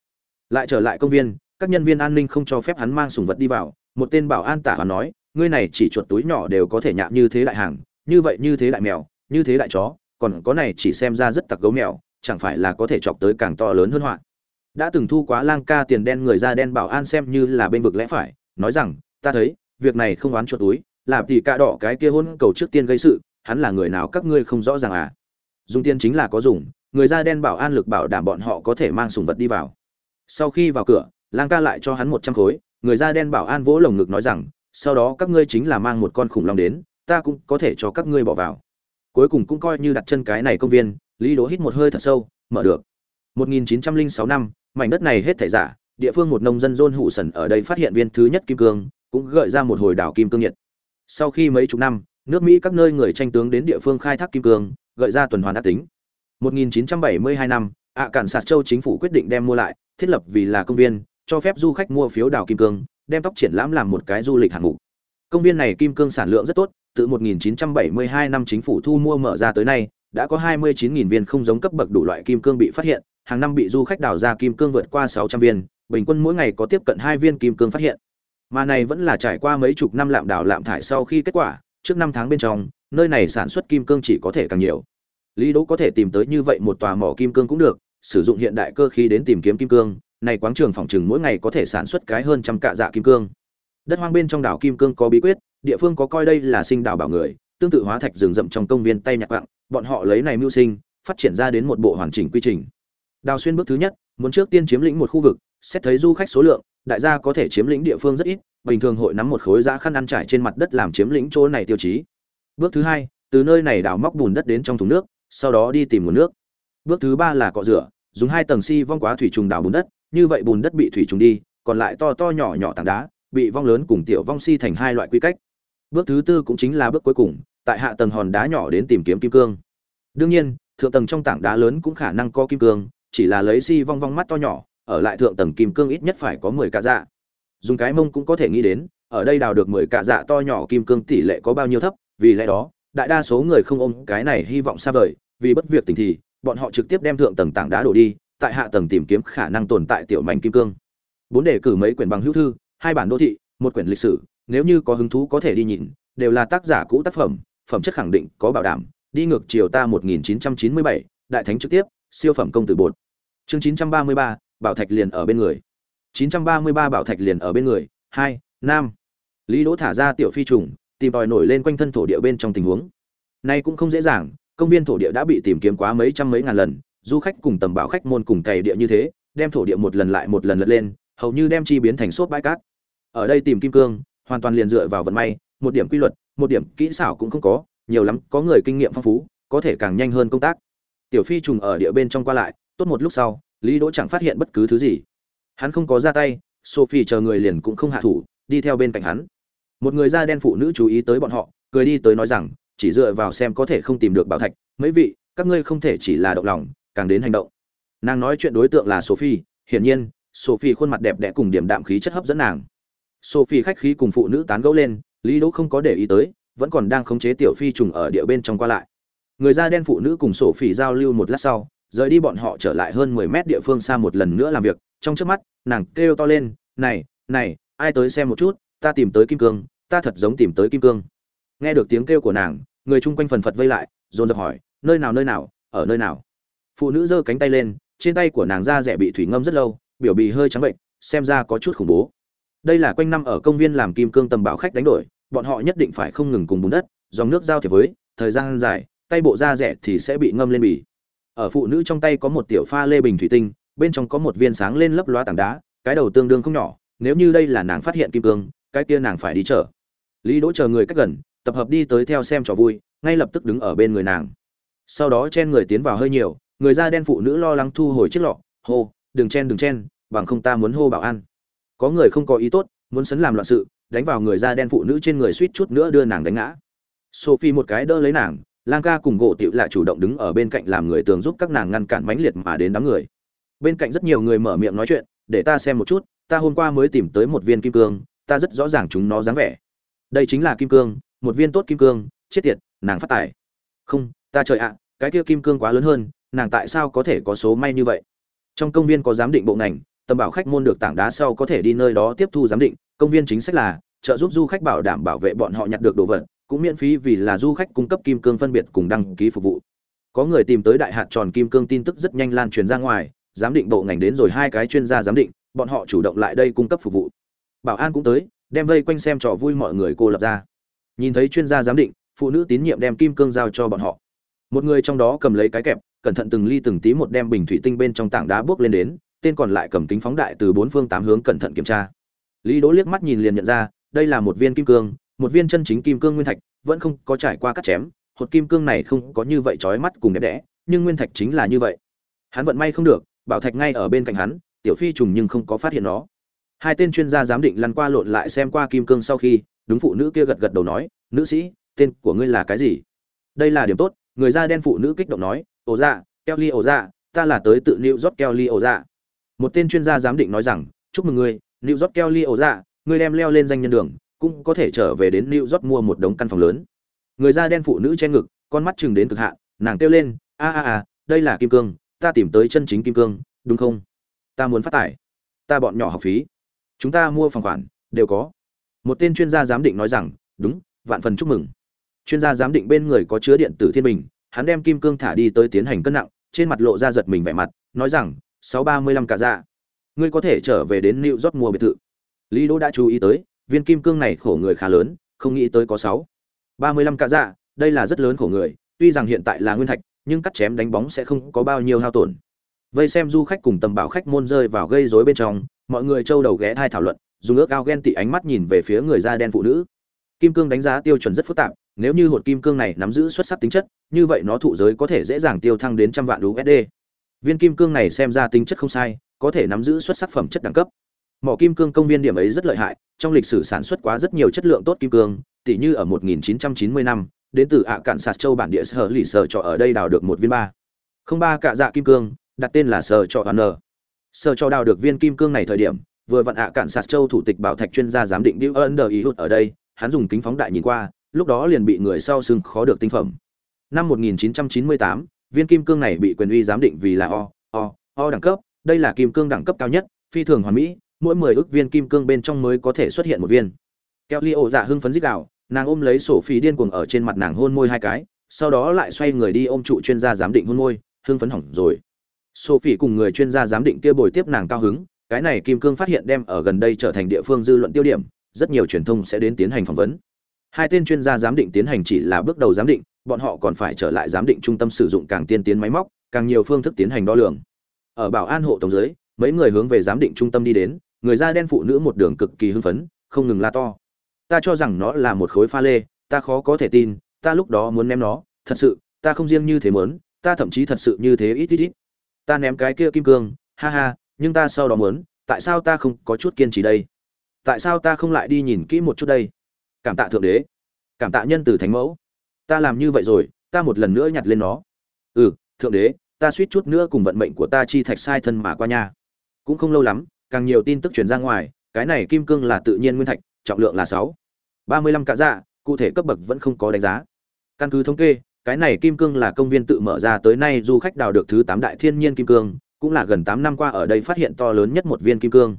Lại trở lại công viên, các nhân viên an ninh không cho phép hắn mang sùng vật đi vào, một tên bảo an tả hắn nói, ngươi này chỉ chuột túi nhỏ đều có thể nhạm như thế đại hàng, như vậy như thế đại mèo, như thế đại chó, còn có này chỉ xem ra rất tặc gấu mèo, chẳng phải là có thể chọc tới càng to lớn hơn họa? Đã từng thu quá lang ca tiền đen người da đen bảo an xem như là bên vực lẽ phải, nói rằng, ta thấy, việc này không oán chuột túi là tỷ cạ đỏ cái kia hôn cầu trước tiên gây sự hắn là người nào các ngươi không rõ ràng à? Dùng tiền chính là có dùng người da đen bảo an lực bảo đảm bọn họ có thể mang sùng vật đi vào. Sau khi vào cửa lang ca lại cho hắn một trăm khối người da đen bảo an vỗ lồng ngực nói rằng sau đó các ngươi chính là mang một con khủng long đến ta cũng có thể cho các ngươi bỏ vào. Cuối cùng cũng coi như đặt chân cái này công viên lý đố hít một hơi thật sâu mở được. 1906 năm mảnh đất này hết thảy giả địa phương một nông dân John Hụ Sần ở đây phát hiện viên thứ nhất kim cương, cũng gợi ra một hồi đảo kim cương nhiệt. Sau khi mấy chục năm, nước Mỹ các nơi người tranh tướng đến địa phương khai thác kim cương, gợi ra tuần hoàn đã tính. 1972 năm, ạ cản sạt châu chính phủ quyết định đem mua lại, thiết lập vì là công viên, cho phép du khách mua phiếu đào kim cương, đem tóc triển lãm làm một cái du lịch hạng mục. Công viên này kim cương sản lượng rất tốt, từ 1972 năm chính phủ thu mua mở ra tới nay, đã có 29.000 viên không giống cấp bậc đủ loại kim cương bị phát hiện, hàng năm bị du khách đào ra kim cương vượt qua 600 viên, bình quân mỗi ngày có tiếp cận hai viên kim cương phát hiện. Mà này vẫn là trải qua mấy chục năm lạm đảo lạm thải sau khi kết quả, trước năm tháng bên trong, nơi này sản xuất kim cương chỉ có thể càng nhiều. Lý Đỗ có thể tìm tới như vậy một tòa mỏ kim cương cũng được, sử dụng hiện đại cơ khí đến tìm kiếm kim cương, này quáng trường phòng trừng mỗi ngày có thể sản xuất cái hơn trăm cạ dạ kim cương. Đất hoang bên trong đảo kim cương có bí quyết, địa phương có coi đây là sinh đảo bảo người, tương tự hóa thạch rừng rậm trong công viên Tây Nhạc Vạng, bọn họ lấy này mưu sinh, phát triển ra đến một bộ hoàn chỉnh quy trình. Đào xuyên bước thứ nhất, muốn trước tiên chiếm lĩnh một khu vực, xét thấy du khách số lượng, đại gia có thể chiếm lĩnh địa phương rất ít, bình thường hội nắm một khối giá khăn ăn trải trên mặt đất làm chiếm lĩnh chỗ này tiêu chí. Bước thứ hai, từ nơi này đào móc bùn đất đến trong thùng nước, sau đó đi tìm nguồn nước. Bước thứ ba là cọ rửa, dùng hai tầng xi si vong quá thủy trùng đào bùn đất, như vậy bùn đất bị thủy trùng đi, còn lại to to nhỏ nhỏ tảng đá, bị vong lớn cùng tiểu vong si thành hai loại quy cách. Bước thứ tư cũng chính là bước cuối cùng, tại hạ tầng hòn đá nhỏ đến tìm kiếm kim cương. Đương nhiên, thượng tầng trong tảng đá lớn cũng khả năng có kim cương, chỉ là lấy si vong vong mắt to nhỏ, ở lại thượng tầng kim cương ít nhất phải có mười cạ dạ. Dùng cái mông cũng có thể nghĩ đến, ở đây đào được mười cạ dạ to nhỏ kim cương tỷ lệ có bao nhiêu thấp, vì lẽ đó, đại đa số người không ôm cái này hy vọng xa vời, vì bất việc tình thì, bọn họ trực tiếp đem thượng tầng tảng đá đổ đi, tại hạ tầng tìm kiếm khả năng tồn tại tiểu mảnh kim cương. Bốn đề cử mấy quyển bằng hữu thư, hai bản đô thị, một quyển lịch sử, nếu như có hứng thú có thể đi nhìn, đều là tác giả cũ tác phẩm, phẩm chất khẳng định có bảo đảm. Đi ngược chiều ta 1997, đại thánh trực tiếp, siêu phẩm công tử bột. Chương 933, bảo thạch liền ở bên người. 933 bảo thạch liền ở bên người. 2, nam. Lý Đỗ thả ra tiểu phi trùng, tìm tòi nổi lên quanh thân thổ địa bên trong tình huống. Nay cũng không dễ dàng, công viên thổ địa đã bị tìm kiếm quá mấy trăm mấy ngàn lần, du khách cùng tầm bảo khách môn cùng cày địa như thế, đem thổ địa một lần lại một lần lật lên, hầu như đem chi biến thành suốt bãi cát. Ở đây tìm kim cương, hoàn toàn liền dựa vào vận may, một điểm quy luật, một điểm kỹ xảo cũng không có, nhiều lắm có người kinh nghiệm phong phú, có thể càng nhanh hơn công tác. Tiểu Phi trùng ở địa bên trong qua lại, tốt một lúc sau, Lý Đỗ chẳng phát hiện bất cứ thứ gì. Hắn không có ra tay, Sophie chờ người liền cũng không hạ thủ, đi theo bên cạnh hắn. Một người da đen phụ nữ chú ý tới bọn họ, cười đi tới nói rằng, chỉ dựa vào xem có thể không tìm được bảo thạch, mấy vị, các ngươi không thể chỉ là động lòng, càng đến hành động. Nàng nói chuyện đối tượng là Sophie, hiển nhiên, Sophie khuôn mặt đẹp đẽ cùng điểm đạm khí chất hấp dẫn nàng. Sophie khách khí cùng phụ nữ tán gẫu lên, Lý Đỗ không có để ý tới, vẫn còn đang khống chế tiểu phi trùng ở địa bên trong qua lại. Người da đen phụ nữ cùng Sophie giao lưu một lát sau, rời đi bọn họ trở lại hơn 10 mét địa phương xa một lần nữa làm việc, trong chớp mắt, nàng kêu to lên, "Này, này, ai tới xem một chút, ta tìm tới kim cương, ta thật giống tìm tới kim cương." Nghe được tiếng kêu của nàng, người chung quanh phần phật vây lại, dồn dập hỏi, "Nơi nào nơi nào, ở nơi nào?" Phụ nữ giơ cánh tay lên, trên tay của nàng da rẻ bị thủy ngâm rất lâu, biểu bì hơi trắng bệnh, xem ra có chút khủng bố. Đây là quanh năm ở công viên làm kim cương tầm bảo khách đánh đổi, bọn họ nhất định phải không ngừng cùng bùn đất, dòng nước giao thiệp với, thời gian dài, tay bộ da rẻ thì sẽ bị ngâm lên bì ở phụ nữ trong tay có một tiểu pha lê bình thủy tinh, bên trong có một viên sáng lên lấp loa tảng đá, cái đầu tương đương không nhỏ, nếu như đây là nàng phát hiện kim cương, cái kia nàng phải đi chở. Lý đỗ chờ người cách gần, tập hợp đi tới theo xem trò vui, ngay lập tức đứng ở bên người nàng. Sau đó chen người tiến vào hơi nhiều, người da đen phụ nữ lo lắng thu hồi chiếc lọ, hô, đừng chen đừng chen, bằng không ta muốn hô bảo an. Có người không có ý tốt, muốn sấn làm loạn sự, đánh vào người da đen phụ nữ trên người suýt chút nữa đưa nàng đánh ngã. Sophie một cái đỡ lấy nàng lang ca cùng gỗ tiểu lại chủ động đứng ở bên cạnh làm người tường giúp các nàng ngăn cản mãnh liệt mà đến đám người. Bên cạnh rất nhiều người mở miệng nói chuyện, để ta xem một chút, ta hôm qua mới tìm tới một viên kim cương, ta rất rõ ràng chúng nó dáng vẻ. Đây chính là kim cương, một viên tốt kim cương, chết tiệt, nàng phát tài. Không, ta trời ạ, cái kia kim cương quá lớn hơn, nàng tại sao có thể có số may như vậy? Trong công viên có giám định bộ ngành, tầm bảo khách môn được tảng đá sau có thể đi nơi đó tiếp thu giám định, công viên chính sách là trợ giúp du khách bảo đảm bảo vệ bọn họ nhặt được đồ vật cũng miễn phí vì là du khách cung cấp kim cương phân biệt cùng đăng ký phục vụ. Có người tìm tới đại hạt tròn kim cương tin tức rất nhanh lan truyền ra ngoài, giám định bộ ngành đến rồi hai cái chuyên gia giám định, bọn họ chủ động lại đây cung cấp phục vụ. Bảo an cũng tới, đem vây quanh xem trò vui mọi người cô lập ra. Nhìn thấy chuyên gia giám định, phụ nữ tín nhiệm đem kim cương giao cho bọn họ. Một người trong đó cầm lấy cái kẹp, cẩn thận từng ly từng tí một đem bình thủy tinh bên trong tảng đá bước lên đến, tên còn lại cầm kính phóng đại từ bốn phương tám hướng cẩn thận kiểm tra. Lý đỗ liếc mắt nhìn liền nhận ra, đây là một viên kim cương một viên chân chính kim cương nguyên thạch, vẫn không có trải qua cắt chém, hột kim cương này không có như vậy chói mắt cùng đẹp đẽ, nhưng nguyên thạch chính là như vậy. Hắn vận may không được, bảo thạch ngay ở bên cạnh hắn, tiểu phi trùng nhưng không có phát hiện nó. Hai tên chuyên gia giám định lăn qua lộn lại xem qua kim cương sau khi, đúng phụ nữ kia gật gật đầu nói, nữ sĩ, tên của ngươi là cái gì? Đây là điểm tốt. Người da đen phụ nữ kích động nói ổ dạ kelly ổ dạ ta là tới tự new keo kelly ổ dạ. Một tên chuyên gia giám định nói rằng, chúc mừng ngươi, new keo kelly ổ dạ ngươi đem leo lên danh nhân đường cũng có thể trở về đến new york mua một đống căn phòng lớn. Người da đen phụ nữ che ngực, con mắt chừng đến cực hạn, nàng kêu lên, a a a, đây là kim cương, ta tìm tới chân chính kim cương, đúng không? Ta muốn phát tải. Ta bọn nhỏ học phí. Chúng ta mua phòng khoản, đều có. Một tên chuyên gia giám định nói rằng, đúng, vạn phần chúc mừng. Chuyên gia giám định bên người có chứa điện tử thiên bình, hắn đem kim cương thả đi tới tiến hành cân nặng, trên mặt lộ ra giật mình vẻ mặt, nói rằng, sáu ba mươi lăm cả dạ. Ngươi có thể trở về đến new york mua biệt thự. Lý đỗ đã chú ý tới viên kim cương này khổ người khá lớn, không nghĩ tới có sáu. Ba mươi lăm cả dạ đây là rất lớn khổ người, tuy rằng hiện tại là nguyên thạch, nhưng cắt chém đánh bóng sẽ không có bao nhiêu hao tổn. Vây xem du khách cùng tầm bảo khách môn rơi vào gây rối bên trong, mọi người trâu đầu ghé thai thảo luận, dùng ước ao ghen tị ánh mắt nhìn về phía người da đen phụ nữ. Kim cương đánh giá tiêu chuẩn rất phức tạp, nếu như hột kim cương này nắm giữ xuất sắc tính chất, như vậy nó thụ giới có thể dễ dàng tiêu thăng đến trăm vạn usd viên kim cương này xem ra tính chất không sai, có thể nắm giữ xuất sắc phẩm chất đẳng cấp mỏ kim cương công viên điểm ấy rất lợi hại, trong lịch sử sản xuất quá rất nhiều chất lượng tốt kim cương, tỉ như ở 1990 năm, đến từ ạ cạn sạt châu bản địa sở lì sở trọ ở đây đào được một viên ba. Không ba cạ dạ kim cương, đặt tên là sở trọ n sở trọ đào được viên kim cương này thời điểm, vừa vặn ạ cạn sạt châu thủ tịch bảo thạch chuyên gia giám định Bill Under ý hút ở đây, hắn dùng kính phóng đại nhìn qua, lúc đó liền bị người sau sưng khó được tinh phẩm. Năm 1998 viên kim cương này bị quyền uy giám định vì là o o o đẳng cấp, đây là kim cương đẳng cấp cao nhất, phi thường hoàn mỹ mỗi 10 ức viên kim cương bên trong mới có thể xuất hiện một viên. Kelly ổ dạ hưng phấn dích đạo nàng ôm lấy sổ phí điên cuồng ở trên mặt nàng hôn môi hai cái, sau đó lại xoay người đi ôm trụ chuyên gia giám định hôn môi, hưng phấn hỏng rồi. Sophie cùng người chuyên gia giám định kia bồi tiếp nàng cao hứng, cái này kim cương phát hiện đem ở gần đây trở thành địa phương dư luận tiêu điểm, rất nhiều truyền thông sẽ đến tiến hành phỏng vấn. Hai tên chuyên gia giám định tiến hành chỉ là bước đầu giám định, bọn họ còn phải trở lại giám định trung tâm sử dụng càng tiên tiến máy móc, càng nhiều phương thức tiến hành đo lường. Ở bảo an hộ tổng giới mấy người hướng về giám định trung tâm đi đến người da đen phụ nữ một đường cực kỳ hưng phấn, không ngừng la to. Ta cho rằng nó là một khối pha lê, ta khó có thể tin, ta lúc đó muốn ném nó, thật sự, ta không riêng như thế mớn ta thậm chí thật sự như thế ít ít ít. Ta ném cái kia kim cương, ha ha, nhưng ta sau đó muốn, tại sao ta không có chút kiên trì đây? Tại sao ta không lại đi nhìn kỹ một chút đây? Cảm tạ thượng đế. Cảm tạ nhân từ thánh mẫu. Ta làm như vậy rồi, ta một lần nữa nhặt lên nó. Ừ thượng đế, ta suýt chút nữa cùng vận mệnh của ta chi thạch sai thân mà qua nha. Cũng không lâu lắm càng nhiều tin tức truyền ra ngoài cái này kim cương là tự nhiên nguyên thạch trọng lượng là sáu ba mươi lăm cạ dạ cụ thể cấp bậc vẫn không có đánh giá. Căn cứ thống kê cái này kim cương là công viên tự mở ra tới nay du khách đào được thứ tám đại thiên nhiên kim cương cũng là gần tám năm qua ở đây phát hiện to lớn nhất một viên kim cương.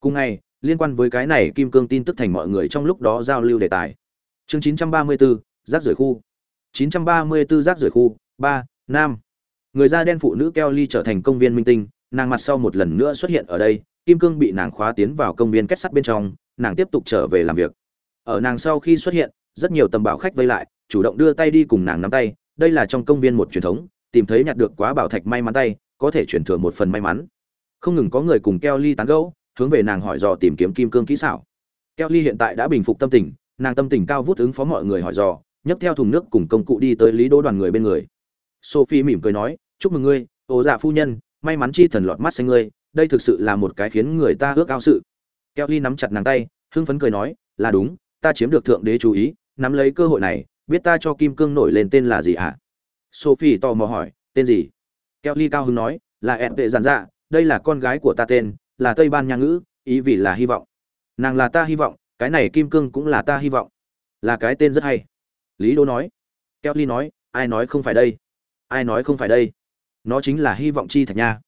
Cùng ngày liên quan với cái này kim cương tin tức thành mọi người trong lúc đó giao lưu đề tài. Chương 934, rác rưởi khu. 934 rác rưởi khu ba nam. Người da đen phụ nữ Kelly trở thành công viên minh tinh nàng mặt sau một lần nữa xuất hiện ở đây kim cương bị nàng khóa tiến vào công viên kết sắt bên trong, nàng tiếp tục trở về làm việc. Ở nàng sau khi xuất hiện, rất nhiều tầm bảo khách vây lại, chủ động đưa tay đi cùng nàng nắm tay. Đây là trong công viên một truyền thống, tìm thấy nhặt được quá bảo thạch may mắn tay, có thể chuyển thừa một phần may mắn. Không ngừng có người cùng Kelly tán gẫu, hướng về nàng hỏi dò tìm kiếm kim cương kỹ xảo. Kelly hiện tại đã bình phục tâm tình, nàng tâm tình cao vút ứng phó mọi người hỏi dò, nhấc theo thùng nước cùng công cụ đi tới lý đỗ đoàn người bên người. Sophie mỉm cười nói, chúc mừng ngươi ồ dạ phu nhân, may mắn chi thần lọt mắt xanh ngươi đây thực sự là một cái khiến người ta ước ao sự. Kelly nắm chặt nàng tay, hưng phấn cười nói, là đúng, ta chiếm được thượng đế chú ý, nắm lấy cơ hội này, biết ta cho kim cương nổi lên tên là gì ạ? À? sophie tò mò hỏi, tên gì? Kelly cao hứng nói, là em tệ giản dạ đây là con gái của ta tên, là tây ban nha ngữ, ý vì là hy vọng. Nàng là ta hy vọng, cái này kim cương cũng là ta hy vọng. Là cái tên rất hay. Lý đô nói. Kelly nói, ai nói không phải đây? Ai nói không phải đây? Nó chính là hy vọng chi thạch nha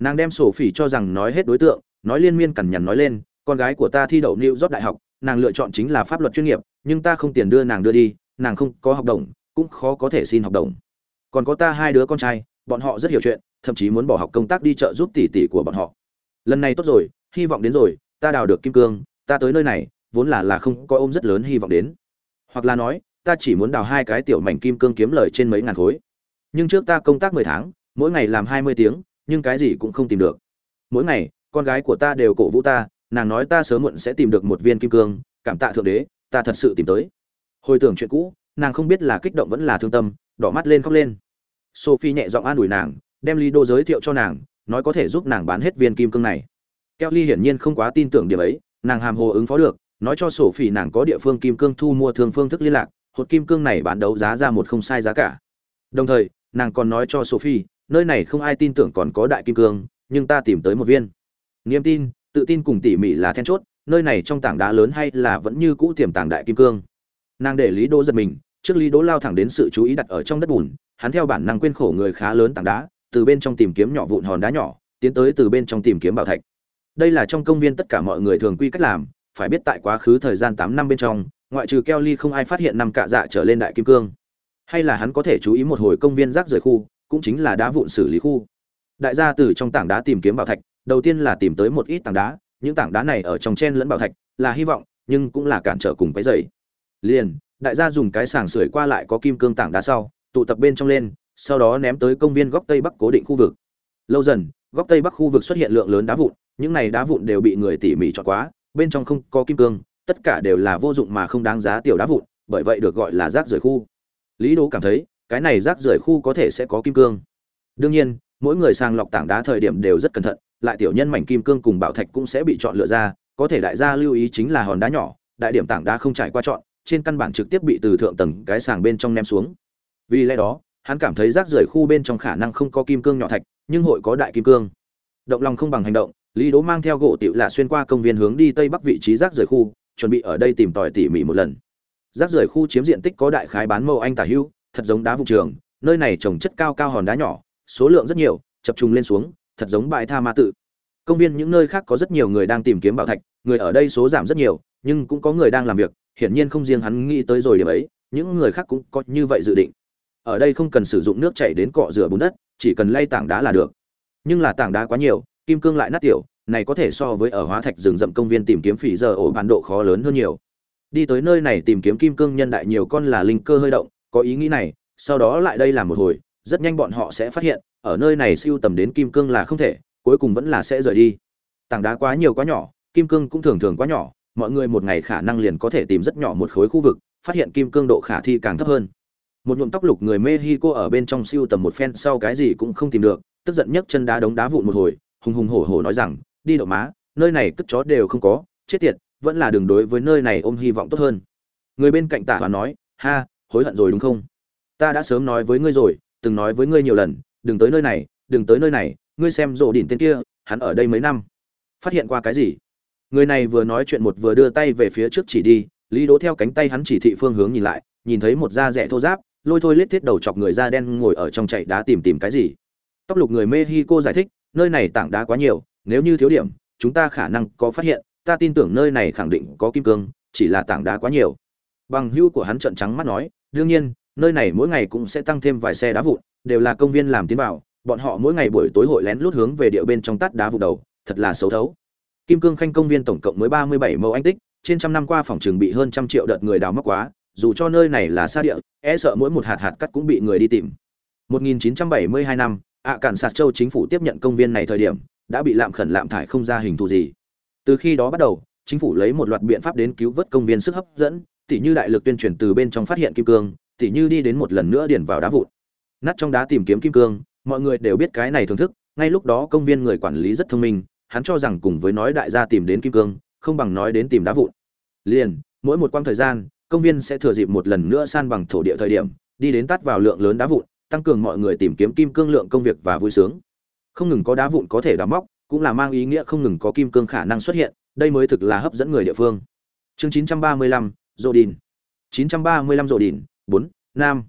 nàng đem sổ phỉ cho rằng nói hết đối tượng, nói liên miên cằn nhằn nói lên, con gái của ta thi đậu new job đại học, nàng lựa chọn chính là pháp luật chuyên nghiệp, nhưng ta không tiền đưa nàng đưa đi, nàng không có học đồng, cũng khó có thể xin học đồng. Còn có ta hai đứa con trai, bọn họ rất hiểu chuyện, thậm chí muốn bỏ học công tác đi chợ giúp tỷ tỷ của bọn họ. Lần này tốt rồi, hy vọng đến rồi, ta đào được kim cương, ta tới nơi này, vốn là là không có ôm rất lớn hy vọng đến. Hoặc là nói, ta chỉ muốn đào hai cái tiểu mảnh kim cương kiếm lời trên mấy ngàn khối. Nhưng trước ta công tác mười tháng, mỗi ngày làm hai mươi tiếng nhưng cái gì cũng không tìm được. Mỗi ngày, con gái của ta đều cổ vũ ta, nàng nói ta sớm muộn sẽ tìm được một viên kim cương, cảm tạ thượng đế, ta thật sự tìm tới. Hồi tưởng chuyện cũ, nàng không biết là kích động vẫn là thương tâm, đỏ mắt lên khóc lên. Sophie nhẹ giọng an ủi nàng, đem ly đô giới thiệu cho nàng, nói có thể giúp nàng bán hết viên kim cương này. Kelly hiển nhiên không quá tin tưởng điểm ấy, nàng hàm hồ ứng phó được, nói cho sophie nàng có địa phương kim cương thu mua thường phương thức liên lạc, hột kim cương này bán đấu giá ra một không sai giá cả. Đồng thời, nàng còn nói cho sophie nơi này không ai tin tưởng còn có đại kim cương, nhưng ta tìm tới một viên. Niềm tin, tự tin cùng tỉ mỉ là then chốt, nơi này trong tảng đá lớn hay là vẫn như cũ tiềm tàng đại kim cương. Nàng để lý đỗ giật mình, trước lý đỗ lao thẳng đến sự chú ý đặt ở trong đất bùn, hắn theo bản năng quên khổ người khá lớn tảng đá, từ bên trong tìm kiếm nhỏ vụn hòn đá nhỏ, tiến tới từ bên trong tìm kiếm bảo thạch. Đây là trong công viên tất cả mọi người thường quy cách làm, phải biết tại quá khứ thời gian tám năm bên trong, ngoại trừ keo ly không ai phát hiện năm cạ dạ trở lên đại kim cương. Hay là hắn có thể chú ý một hồi công viên rác rưởi khu cũng chính là đá vụn xử lý khu. Đại gia từ trong tảng đá tìm kiếm bảo thạch, đầu tiên là tìm tới một ít tảng đá, những tảng đá này ở trong chen lẫn bảo thạch, là hy vọng, nhưng cũng là cản trở cùng cái dày liền, đại gia dùng cái sàng sưởi qua lại có kim cương tảng đá sau, tụ tập bên trong lên, sau đó ném tới công viên góc tây bắc cố định khu vực. Lâu dần, góc tây bắc khu vực xuất hiện lượng lớn đá vụn, những này đá vụn đều bị người tỉ mỉ chọn quá, bên trong không có kim cương, tất cả đều là vô dụng mà không đáng giá tiểu đá vụn, bởi vậy được gọi là rác rưởi khu. Lý đỗ cảm thấy cái này rác rưởi khu có thể sẽ có kim cương. Đương nhiên, mỗi người sàng lọc tảng đá thời điểm đều rất cẩn thận, lại tiểu nhân mảnh kim cương cùng bảo thạch cũng sẽ bị chọn lựa ra, có thể đại gia lưu ý chính là hòn đá nhỏ, đại điểm tảng đá không trải qua chọn, trên căn bản trực tiếp bị từ thượng tầng cái sàng bên trong ném xuống. Vì lẽ đó, hắn cảm thấy rác rưởi khu bên trong khả năng không có kim cương nhỏ thạch, nhưng hội có đại kim cương. Động lòng không bằng hành động, lý đỗ mang theo gỗ tiểu là xuyên qua công viên hướng đi tây bắc vị trí rác rưởi khu, chuẩn bị ở đây tìm tòi tỉ mỉ một lần. Rác rưởi khu chiếm diện tích có đại khái bán mẫu anh tả hữu thật giống đá vụ trường, nơi này trồng chất cao cao hòn đá nhỏ, số lượng rất nhiều, chập trùng lên xuống, thật giống bãi tha ma tự. Công viên những nơi khác có rất nhiều người đang tìm kiếm bảo thạch, người ở đây số giảm rất nhiều, nhưng cũng có người đang làm việc, hiển nhiên không riêng hắn nghĩ tới rồi điểm ấy, những người khác cũng có như vậy dự định. Ở đây không cần sử dụng nước chảy đến cọ rửa bùn đất, chỉ cần lay tảng đá là được. Nhưng là tảng đá quá nhiều, kim cương lại nát tiểu, này có thể so với ở hóa thạch rừng rậm công viên tìm kiếm phỉ giờ ổ bản độ khó lớn hơn nhiều. Đi tới nơi này tìm kiếm kim cương nhân đại nhiều con là linh cơ hơi động có ý nghĩ này, sau đó lại đây làm một hồi, rất nhanh bọn họ sẽ phát hiện, ở nơi này siêu tầm đến kim cương là không thể, cuối cùng vẫn là sẽ rời đi. Tảng đá quá nhiều quá nhỏ, kim cương cũng thường thường quá nhỏ, mọi người một ngày khả năng liền có thể tìm rất nhỏ một khối khu vực, phát hiện kim cương độ khả thi càng thấp hơn. Một nhuộm tóc lục người mexico ở bên trong siêu tầm một phen sau cái gì cũng không tìm được, tức giận nhất chân đá đống đá vụn một hồi, hùng hùng hổ hổ nói rằng, đi đậu má, nơi này cất chó đều không có, chết tiệt, vẫn là đường đối với nơi này ôm hy vọng tốt hơn. Người bên cạnh tả hoàn nói, ha hối hận rồi đúng không? Ta đã sớm nói với ngươi rồi, từng nói với ngươi nhiều lần, đừng tới nơi này, đừng tới nơi này, ngươi xem rộ đỉnh tên kia, hắn ở đây mấy năm. Phát hiện qua cái gì? Người này vừa nói chuyện một vừa đưa tay về phía trước chỉ đi, lý đỗ theo cánh tay hắn chỉ thị phương hướng nhìn lại, nhìn thấy một da rẻ thô giáp lôi thôi lết thiết đầu chọc người da đen ngồi ở trong chạy đá tìm tìm cái gì. Tóc lục người mexico giải thích, nơi này tảng đá quá nhiều, nếu như thiếu điểm, chúng ta khả năng có phát hiện, ta tin tưởng nơi này khẳng định có kim cương, chỉ là tảng đá quá nhiều. Bằng hưu của hắn trợn trắng mắt nói đương nhiên, nơi này mỗi ngày cũng sẽ tăng thêm vài xe đá vụn, đều là công viên làm tiến vào, bọn họ mỗi ngày buổi tối hội lén lút hướng về địa bên trong tắt đá vụn đầu, thật là xấu thấu. Kim cương khanh công viên tổng cộng mới ba mươi bảy mẫu anh tích, trên trăm năm qua phòng trường bị hơn trăm triệu đợt người đào móc quá, dù cho nơi này là xa địa e sợ mỗi một hạt hạt cắt cũng bị người đi tìm. 1972 năm, ạ cản sạt châu chính phủ tiếp nhận công viên này thời điểm, đã bị lạm khẩn lạm thải không ra hình thù gì. Từ khi đó bắt đầu, chính phủ lấy một loạt biện pháp đến cứu vớt công viên sức hấp dẫn tỉ như đại lực tuyên truyền từ bên trong phát hiện kim cương tỉ như đi đến một lần nữa điền vào đá vụn. Nát trong đá tìm kiếm kim cương mọi người đều biết cái này thưởng thức ngay lúc đó công viên người quản lý rất thông minh hắn cho rằng cùng với nói đại gia tìm đến kim cương không bằng nói đến tìm đá vụn. Liền mỗi một quãng thời gian công viên sẽ thừa dịp một lần nữa san bằng thổ địa thời điểm đi đến tắt vào lượng lớn đá vụn tăng cường mọi người tìm kiếm kim cương lượng công việc và vui sướng. Không ngừng có đá vụn có thể đào móc cũng là mang ý nghĩa không ngừng có kim cương khả năng xuất hiện đây mới thực là hấp dẫn người địa phương. Chương 935, rô mươi 935 rô đìn, 4, nam.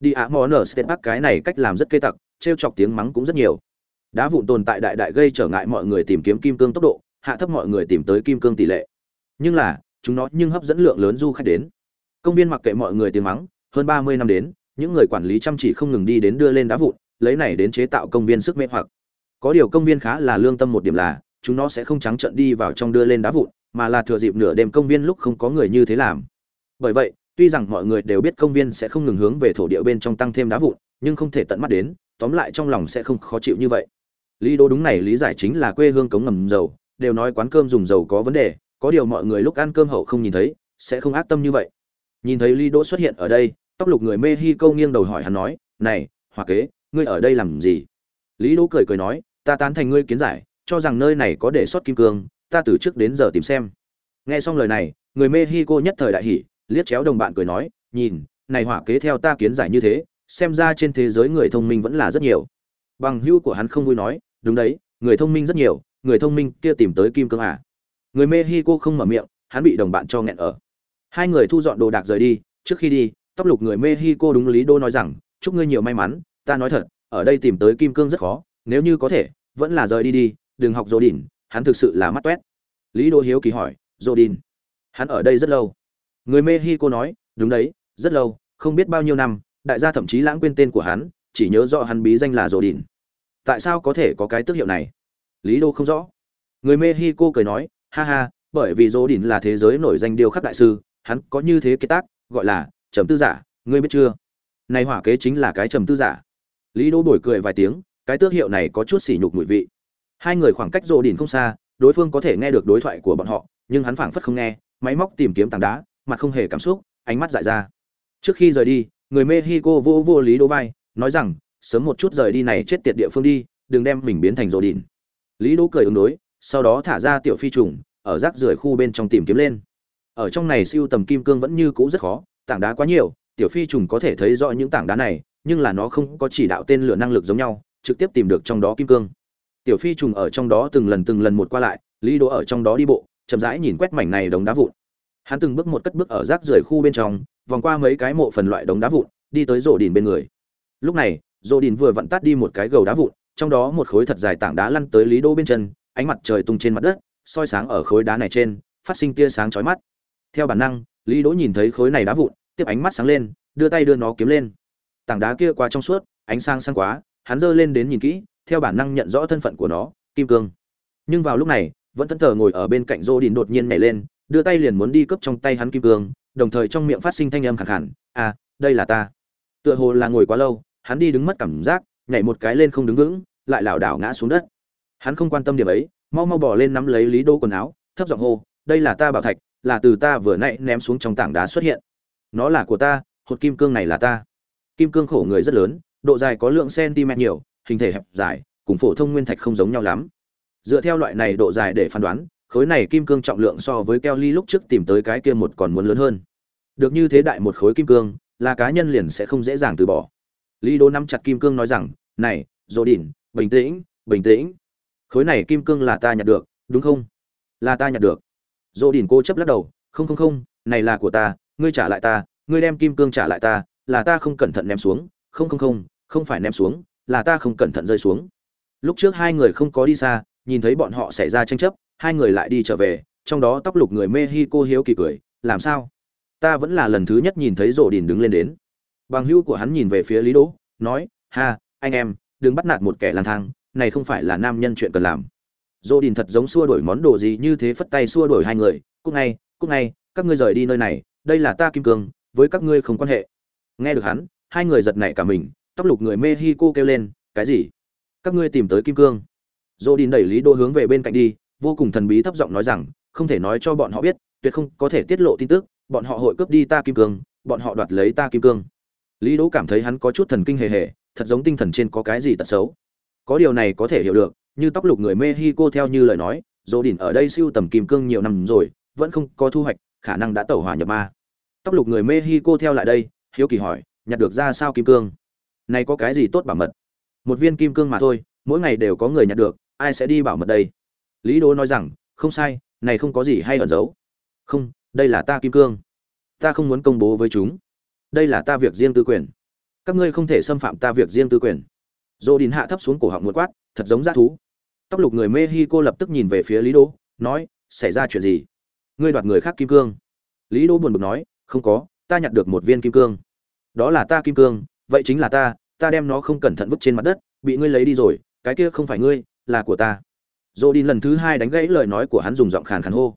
Đi ạ mò nở state park cái này cách làm rất kê tặc trêu chọc tiếng mắng cũng rất nhiều. Đá vụn tồn tại đại đại gây trở ngại mọi người tìm kiếm kim cương tốc độ hạ thấp mọi người tìm tới kim cương tỷ lệ. Nhưng là chúng nó nhưng hấp dẫn lượng lớn du khách đến. Công viên mặc kệ mọi người tiếng mắng hơn ba mươi năm đến những người quản lý chăm chỉ không ngừng đi đến đưa lên đá vụn lấy này đến chế tạo công viên sức mê hoặc. Có điều công viên khá là lương tâm một điểm là chúng nó sẽ không trắng trợn đi vào trong đưa lên đá vụn, mà là thừa dịp nửa đêm công viên lúc không có người như thế làm. Bởi vậy, tuy rằng mọi người đều biết công viên sẽ không ngừng hướng về thổ địa bên trong tăng thêm đá vụn, nhưng không thể tận mắt đến, tóm lại trong lòng sẽ không khó chịu như vậy. Lý đô đúng này, lý giải chính là quê hương cống ngầm dầu, đều nói quán cơm dùng dầu có vấn đề, có điều mọi người lúc ăn cơm hậu không nhìn thấy, sẽ không ác tâm như vậy. Nhìn thấy lý đỗ xuất hiện ở đây, tóc lục người mexico nghiêng đầu hỏi hắn nói, này hòa kế, ngươi ở đây làm gì? Lý đỗ cười cười nói, ta tán thành ngươi kiến giải cho rằng nơi này có để sót kim cương, ta từ trước đến giờ tìm xem. Nghe xong lời này, người mexico nhất thời đại hỉ, liếc chéo đồng bạn cười nói, nhìn, này hỏa kế theo ta kiến giải như thế, xem ra trên thế giới người thông minh vẫn là rất nhiều. Bằng hữu của hắn không vui nói, đúng đấy, người thông minh rất nhiều, người thông minh kia tìm tới kim cương à? Người mexico không mở miệng, hắn bị đồng bạn cho nghẹn ở. Hai người thu dọn đồ đạc rời đi, trước khi đi, tóc lục người mexico đúng lý đô nói rằng, chúc ngươi nhiều may mắn, ta nói thật, ở đây tìm tới kim cương rất khó, nếu như có thể, vẫn là rời đi đi đừng học dô đỉnh hắn thực sự là mắt toét lý đô hiếu kỳ hỏi dô đỉnh hắn ở đây rất lâu? Người mexico nói, đúng đấy, rất lâu, không biết bao nhiêu năm, đại gia thậm chí lãng quên tên của hắn, chỉ nhớ rõ hắn bí danh là dô đỉnh tại sao có thể có cái tước hiệu này? Lý đô không rõ. Người mexico cười nói, ha ha, bởi vì dô đỉnh là thế giới nổi danh điêu khắc đại sư, hắn có như thế kế tác, gọi là trầm tư giả, ngươi biết chưa? Này hỏa kế chính là cái trầm tư giả. Lý đô bồi cười vài tiếng, cái tước hiệu này có chút sỉ nhục mùi vị hai người khoảng cách rô đỉnh không xa, đối phương có thể nghe được đối thoại của bọn họ, nhưng hắn phảng phất không nghe, máy móc tìm kiếm tảng đá, mặt không hề cảm xúc, ánh mắt dại ra. Trước khi rời đi, người mexico vô vô lý đỗ vai, nói rằng, sớm một chút rời đi này chết tiệt địa phương đi, đừng đem mình biến thành rô đỉnh. Lý đỗ cười ứng đối, sau đó thả ra tiểu phi trùng, ở rác rưởi khu bên trong tìm kiếm lên. Ở trong này siêu tầm kim cương vẫn như cũ rất khó, tảng đá quá nhiều, tiểu phi trùng có thể thấy rõ những tảng đá này, nhưng là nó không có chỉ đạo tên lửa năng lực giống nhau, trực tiếp tìm được trong đó kim cương tiểu phi trùng ở trong đó từng lần từng lần một qua lại, lý đỗ ở trong đó đi bộ, chậm rãi nhìn quét mảnh này đống đá vụn. Hắn từng bước một cất bước ở rác rưởi khu bên trong, vòng qua mấy cái mộ phần loại đống đá vụn, đi tới rổ đìn bên người. Lúc này, rổ đìn vừa vặn tắt đi một cái gầu đá vụn, trong đó một khối thật dài tảng đá lăn tới lý đỗ bên chân, ánh mặt trời tung trên mặt đất, soi sáng ở khối đá này trên, phát sinh tia sáng chói mắt. Theo bản năng, lý đỗ nhìn thấy khối này đá vụn, tiếp ánh mắt sáng lên, đưa tay đưa nó kiếm lên. Tảng đá kia quá trong suốt, ánh sáng sáng quá, hắn giơ lên đến nhìn kỹ theo bản năng nhận rõ thân phận của nó, kim cương. Nhưng vào lúc này, vẫn thân thờ ngồi ở bên cạnh rô đình đột nhiên nhảy lên, đưa tay liền muốn đi cướp trong tay hắn kim cương, đồng thời trong miệng phát sinh thanh âm khẳng hẳn à đây là ta. Tựa hồ là ngồi quá lâu, hắn đi đứng mất cảm giác, nhảy một cái lên không đứng vững, lại lảo đảo ngã xuống đất. Hắn không quan tâm điểm ấy, mau mau bỏ lên nắm lấy lý đô quần áo, thấp giọng hô, đây là ta bảo thạch, là từ ta vừa nãy ném xuống trong tảng đá xuất hiện. Nó là của ta, hột kim cương này là ta. Kim cương khổ người rất lớn, độ dài có lượng cm nhiều hình thể hẹp dài cùng phổ thông nguyên thạch không giống nhau lắm. Dựa theo loại này độ dài để phán đoán khối này kim cương trọng lượng so với keo ly lúc trước tìm tới cái kia một còn muốn lớn hơn. Được như thế đại một khối kim cương là cá nhân liền sẽ không dễ dàng từ bỏ. Lý đô nắm chặt kim cương nói rằng này dỗ Đỉnh, bình tĩnh bình tĩnh. Khối này kim cương là ta nhặt được đúng không? Là ta nhặt được. Dỗ Đỉnh cô chấp lắc đầu không không không này là của ta ngươi trả lại ta ngươi đem kim cương trả lại ta là ta không cẩn thận ném xuống không không không không phải ném xuống là ta không cẩn thận rơi xuống. Lúc trước hai người không có đi xa, nhìn thấy bọn họ xảy ra tranh chấp, hai người lại đi trở về, trong đó tóc lục người mexico hiếu kỳ cười, làm sao? Ta vẫn là lần thứ nhất nhìn thấy rổ đình đứng lên đến. Bằng hữu của hắn nhìn về phía lý đỗ, nói, ha, anh em, đừng bắt nạt một kẻ lang thang, này không phải là nam nhân chuyện cần làm. Rổ đình thật giống xua đổi món đồ gì như thế phất tay xua đổi hai người, cúc ngay cúc ngay, các ngươi rời đi nơi này, đây là ta kim cương, với các ngươi không quan hệ. Nghe được hắn, hai người giật nảy cả mình tóc lục người mexico kêu lên, cái gì? Các ngươi tìm tới kim cương. Dô đình đẩy lý đô hướng về bên cạnh đi, vô cùng thần bí thấp giọng nói rằng, không thể nói cho bọn họ biết, tuyệt không có thể tiết lộ tin tức, bọn họ hội cướp đi ta kim cương, bọn họ đoạt lấy ta kim cương. Lý đỗ cảm thấy hắn có chút thần kinh hề hề, thật giống tinh thần trên có cái gì tật xấu. Có điều này có thể hiểu được, như tóc lục người mexico theo như lời nói, dô đình ở đây siêu tầm kim cương nhiều năm rồi, vẫn không có thu hoạch, khả năng đã tẩu hỏa nhập ma. Tóc lục người mexico theo lại đây, hiếu kỳ hỏi, nhặt được ra sao kim cương? Này có cái gì tốt bảo mật? Một viên kim cương mà thôi, mỗi ngày đều có người nhặt được, ai sẽ đi bảo mật đây? Lý đỗ nói rằng, không sai, này không có gì hay ẩn giấu. Không, đây là ta kim cương. Ta không muốn công bố với chúng. Đây là ta việc riêng tư quyền. Các ngươi không thể xâm phạm ta việc riêng tư quyền. Dô đình hạ thấp xuống cổ họng một quát, thật giống dã thú. Tóc lục người mexico lập tức nhìn về phía lý đỗ, nói, xảy ra chuyện gì? Ngươi đoạt người khác kim cương. Lý đỗ buồn bực nói, không có, ta nhặt được một viên kim cương. Đó là ta kim cương vậy chính là ta ta đem nó không cẩn thận vứt trên mặt đất, bị ngươi lấy đi rồi, cái kia không phải ngươi, là của ta. Dô đi lần thứ hai đánh gãy lời nói của hắn dùng giọng khàn khàn hô.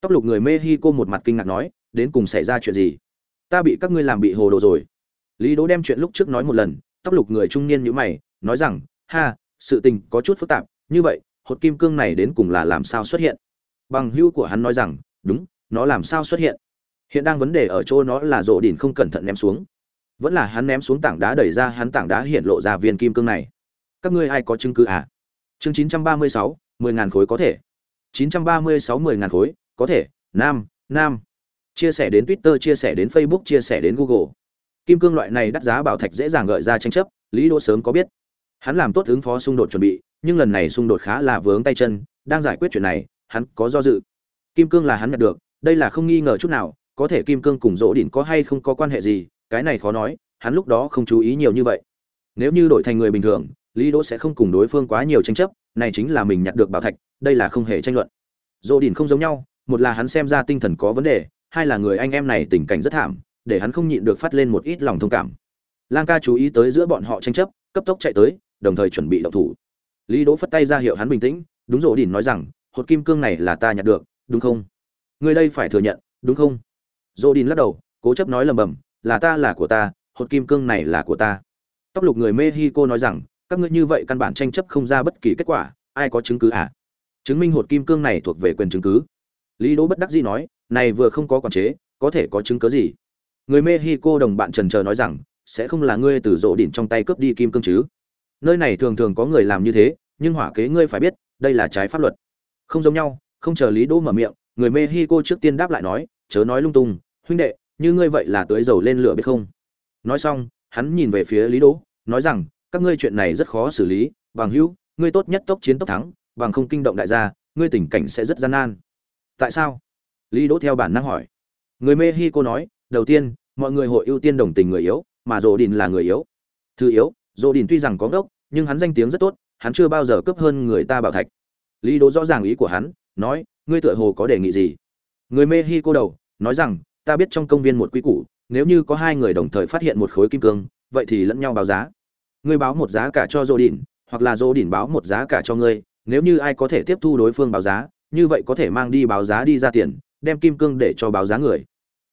Tóc lục người mexico một mặt kinh ngạc nói, đến cùng xảy ra chuyện gì? Ta bị các ngươi làm bị hồ đồ rồi. Lý đỗ đem chuyện lúc trước nói một lần, tóc lục người trung niên như mày, nói rằng, ha, sự tình có chút phức tạp, như vậy, hột kim cương này đến cùng là làm sao xuất hiện? Bằng hữu của hắn nói rằng, đúng, nó làm sao xuất hiện? Hiện đang vấn đề ở chỗ nó là rộ đỉnh không cẩn thận ném xuống vẫn là hắn ném xuống tảng đá đẩy ra, hắn tảng đá hiện lộ ra viên kim cương này. Các ngươi ai có chứng cứ à? Chương chín trăm ba mươi sáu, mười ngàn khối có thể. chín trăm ba mươi sáu, mười ngàn khối có thể. Nam nam. Chia sẻ đến twitter, chia sẻ đến facebook, chia sẻ đến google. Kim cương loại này đắt giá bảo thạch dễ dàng gợi ra tranh chấp, lý đỗ sớm có biết. Hắn làm tốt ứng phó xung đột chuẩn bị, nhưng lần này xung đột khá là vướng tay chân, đang giải quyết chuyện này, hắn có do dự. Kim cương là hắn nhận được, đây là không nghi ngờ chút nào, có thể kim cương cùng rỗ đỉnh có hay không có quan hệ gì cái này khó nói, hắn lúc đó không chú ý nhiều như vậy. Nếu như đổi thành người bình thường, lý đỗ sẽ không cùng đối phương quá nhiều tranh chấp, này chính là mình nhặt được bảo thạch, đây là không hề tranh luận. Dỗ đỉnh không giống nhau, một là hắn xem ra tinh thần có vấn đề, hai là người anh em này tình cảnh rất thảm, để hắn không nhịn được phát lên một ít lòng thông cảm. Lang ca chú ý tới giữa bọn họ tranh chấp, cấp tốc chạy tới, đồng thời chuẩn bị động thủ. Lý đỗ phất tay ra hiệu hắn bình tĩnh, đúng rồi đỉnh nói rằng, hột kim cương này là ta nhặt được, đúng không? Người đây phải thừa nhận, đúng không? Dô đỉnh lắc đầu, cố chấp nói lầm bầm là ta là của ta, hột kim cương này là của ta. Tóc lục người mexico nói rằng, các ngươi như vậy căn bản tranh chấp không ra bất kỳ kết quả, ai có chứng cứ à? Chứng minh hột kim cương này thuộc về quyền chứng cứ. Lý đỗ bất đắc dĩ nói, này vừa không có quản chế, có thể có chứng cứ gì? Người mexico đồng bạn trần chờ nói rằng, sẽ không là ngươi từ rộ đỉnh trong tay cướp đi kim cương chứ? Nơi này thường thường có người làm như thế, nhưng hỏa kế ngươi phải biết, đây là trái pháp luật. Không giống nhau, không chờ lý đỗ mở miệng, người mexico trước tiên đáp lại nói, chớ nói lung tung, huynh đệ như ngươi vậy là tưới dầu lên lửa biết không? Nói xong, hắn nhìn về phía lý đỗ, nói rằng, các ngươi chuyện này rất khó xử lý, bằng hữu, ngươi tốt nhất tốc chiến tốc thắng, bằng không kinh động đại gia, ngươi tình cảnh sẽ rất gian nan. Tại sao? Lý đỗ theo bản năng hỏi. Người mexico nói, đầu tiên, mọi người hội ưu tiên đồng tình người yếu, mà rồ đình là người yếu. Thứ yếu rồ đình tuy rằng có đốc nhưng hắn danh tiếng rất tốt, hắn chưa bao giờ cấp hơn người ta bảo thạch. Lý đỗ rõ ràng ý của hắn, nói, ngươi tựa hồ có đề nghị gì? Người mexico đầu, nói rằng ta biết trong công viên một quy củ, nếu như có hai người đồng thời phát hiện một khối kim cương, vậy thì lẫn nhau báo giá. Ngươi báo một giá cả cho dô đỉnh, hoặc là dô đỉnh báo một giá cả cho ngươi, nếu như ai có thể tiếp thu đối phương báo giá, như vậy có thể mang đi báo giá đi ra tiền, đem kim cương để cho báo giá người.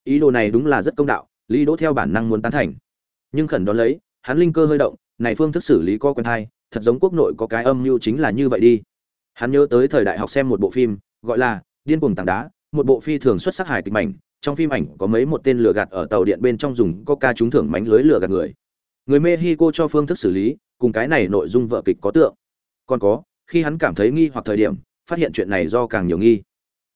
Ý đồ này đúng là rất công đạo, lý đỗ theo bản năng muốn tán thành. Nhưng khẩn đón lấy, hắn linh cơ hơi động, này phương thức xử lý có quen thai thật giống quốc nội có cái âm mưu chính là như vậy đi. Hắn nhớ tới thời đại học xem một bộ phim, gọi là điên cuồng tảng đá, một bộ phi thường xuất sắc hài kịch mảnh trong phim ảnh có mấy một tên lừa gạt ở tàu điện bên trong dùng coca trúng thưởng mánh lưới lừa gạt người. Người mexico cho phương thức xử lý, cùng cái này nội dung vợ kịch có tượng. Còn có, khi hắn cảm thấy nghi hoặc thời điểm, phát hiện chuyện này do càng nhiều nghi.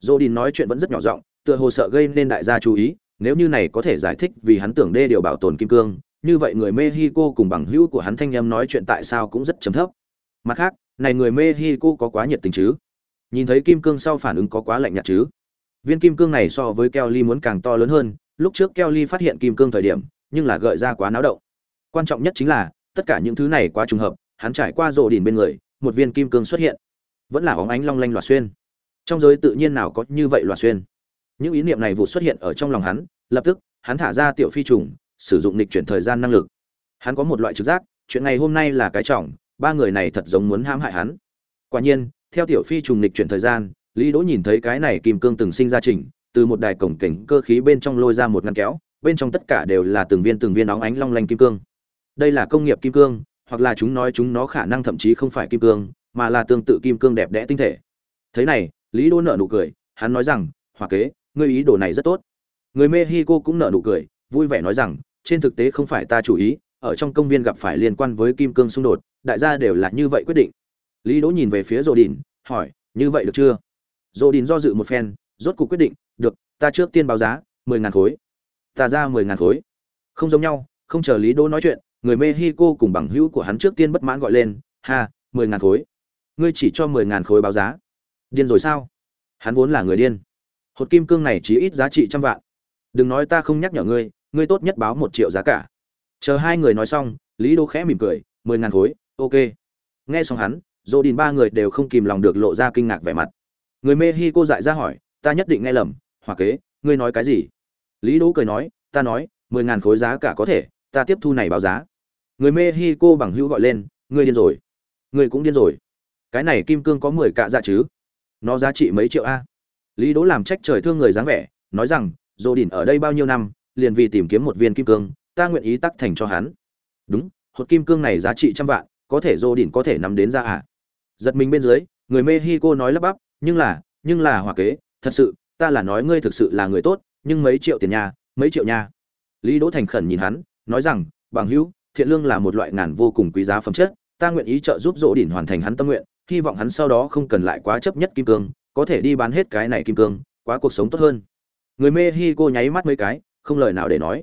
Dô đi nói chuyện vẫn rất nhỏ giọng, tựa hồ sợ gây nên đại gia chú ý, nếu như này có thể giải thích vì hắn tưởng đê điều bảo tồn kim cương, như vậy người mexico cùng bằng hữu của hắn thanh em nói chuyện tại sao cũng rất chấm thấp. Mặt khác, này người mexico có quá nhiệt tình chứ? Nhìn thấy kim cương sau phản ứng có quá lạnh nhạt chứ? Viên kim cương này so với kelly muốn càng to lớn hơn, lúc trước kelly phát hiện kim cương thời điểm, nhưng là gợi ra quá náo động. Quan trọng nhất chính là, tất cả những thứ này quá trùng hợp, hắn trải qua rộ đỉnh bên người, một viên kim cương xuất hiện. Vẫn là óng ánh long lanh loạt xuyên. Trong giới tự nhiên nào có như vậy loạt xuyên? Những ý niệm này vụ xuất hiện ở trong lòng hắn, lập tức, hắn thả ra tiểu phi trùng, sử dụng lịch chuyển thời gian năng lực. Hắn có một loại trực giác, chuyện ngày hôm nay là cái trọng, ba người này thật giống muốn hãm hại hắn. Quả nhiên, theo tiểu phi trùng lịch chuyển thời gian lý đỗ nhìn thấy cái này kim cương từng sinh ra trình, từ một đài cổng cảnh cơ khí bên trong lôi ra một ngăn kéo, bên trong tất cả đều là từng viên từng viên óng ánh long lanh kim cương. Đây là công nghiệp kim cương, hoặc là chúng nói chúng nó khả năng thậm chí không phải kim cương, mà là tương tự kim cương đẹp đẽ tinh thể. Thế này, lý đỗ nở nụ cười, hắn nói rằng, hòa kế, ngươi ý đồ này rất tốt. Người mexico cũng nở nụ cười, vui vẻ nói rằng, trên thực tế không phải ta chủ ý, ở trong công viên gặp phải liên quan với kim cương xung đột, đại gia đều là như vậy quyết định. Lý đỗ nhìn về phía rô đình, hỏi, như vậy được chưa? Rô đình do dự một phen, rốt cuộc quyết định, được, ta trước tiên báo giá, mười ngàn khối. Ta ra mười ngàn khối. Không giống nhau, không chờ lý đỗ nói chuyện, người mexico cùng bằng hữu của hắn trước tiên bất mãn gọi lên, ha, mười ngàn khối. Ngươi chỉ cho mười ngàn khối báo giá. Điên rồi sao? Hắn vốn là người điên. Hột kim cương này chỉ ít giá trị trăm vạn. Đừng nói ta không nhắc nhở ngươi ngươi tốt nhất báo một triệu giá cả. Chờ hai người nói xong, lý đô khẽ mỉm cười, mười ngàn khối, ok. Nghe xong hắn, dỗ đình ba người đều không kìm lòng được lộ ra kinh ngạc vẻ mặt người mexico dại ra hỏi, ta nhất định nghe lầm hoặc kế, ngươi nói cái gì? Lý đỗ cười nói, ta nói, mười ngàn khối giá cả có thể, ta tiếp thu này báo giá. Người mexico bằng hữu gọi lên, ngươi điên rồi. Ngươi cũng điên rồi. Cái này kim cương có mười cạ dạ chứ? Nó giá trị mấy triệu a? Lý đỗ làm trách trời thương người dáng vẻ, nói rằng, dô Đỉnh ở đây bao nhiêu năm, liền vì tìm kiếm một viên kim cương, ta nguyện ý tắc thành cho hắn. Đúng, hột kim cương này giá trị trăm vạn, có thể dô Đỉnh có thể nắm đến ra à? Giật mình bên dưới, người mexico nói lắp bắp nhưng là nhưng là hòa kế, thật sự, ta là nói ngươi thực sự là người tốt, nhưng mấy triệu tiền nhà mấy triệu nha. Lý đỗ thành khẩn nhìn hắn, nói rằng, bằng hữu, thiện lương là một loại ngàn vô cùng quý giá phẩm chất, ta nguyện ý trợ giúp dỗ đỉnh hoàn thành hắn tâm nguyện, hy vọng hắn sau đó không cần lại quá chấp nhất kim cương, có thể đi bán hết cái này kim cương, quá cuộc sống tốt hơn. Người mê hi cô nháy mắt mấy cái, không lời nào để nói.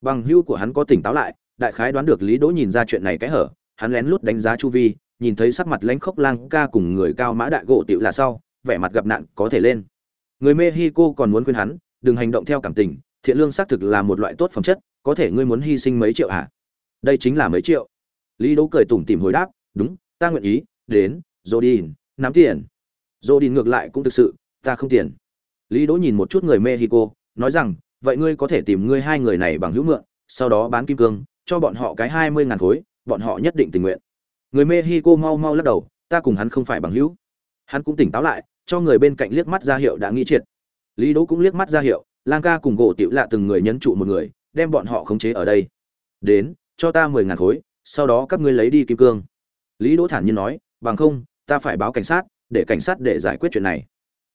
Bằng hữu của hắn có tỉnh táo lại, đại khái đoán được lý đỗ nhìn ra chuyện này cái hở, hắn lén lút đánh giá chu vi, nhìn thấy sắc mặt lãnh khốc lang ca cùng người cao mã đại gỗ tiểu là sau vẻ mặt gặp nạn có thể lên. Người mexico còn muốn khuyên hắn, đừng hành động theo cảm tình, thiện lương xác thực là một loại tốt phẩm chất, có thể ngươi muốn hy sinh mấy triệu à đây chính là mấy triệu. Lý đỗ cười tủm tỉm hồi đáp, đúng, ta nguyện ý, đến dô đi nắm tiền. Dô đi ngược lại cũng thực sự, ta không tiền. Lý đỗ nhìn một chút người mexico, nói rằng, vậy ngươi có thể tìm ngươi hai người này bằng hữu mượn, sau đó bán kim cương, cho bọn họ cái hai mươi ngàn khối, bọn họ nhất định tình nguyện. Người mexico mau mau lắc đầu, ta cùng hắn không phải bằng hữu. Hắn cũng tỉnh táo lại cho người bên cạnh liếc mắt ra hiệu đã nghĩ triệt. Lý đỗ cũng liếc mắt ra hiệu, lang ca cùng gỗ tiểu lạ từng người nhấn trụ một người, đem bọn họ khống chế ở đây. Đến, cho ta mười ngàn khối, sau đó các ngươi lấy đi kim cương. Lý đỗ thản nhiên nói, bằng không, ta phải báo cảnh sát, để cảnh sát để giải quyết chuyện này.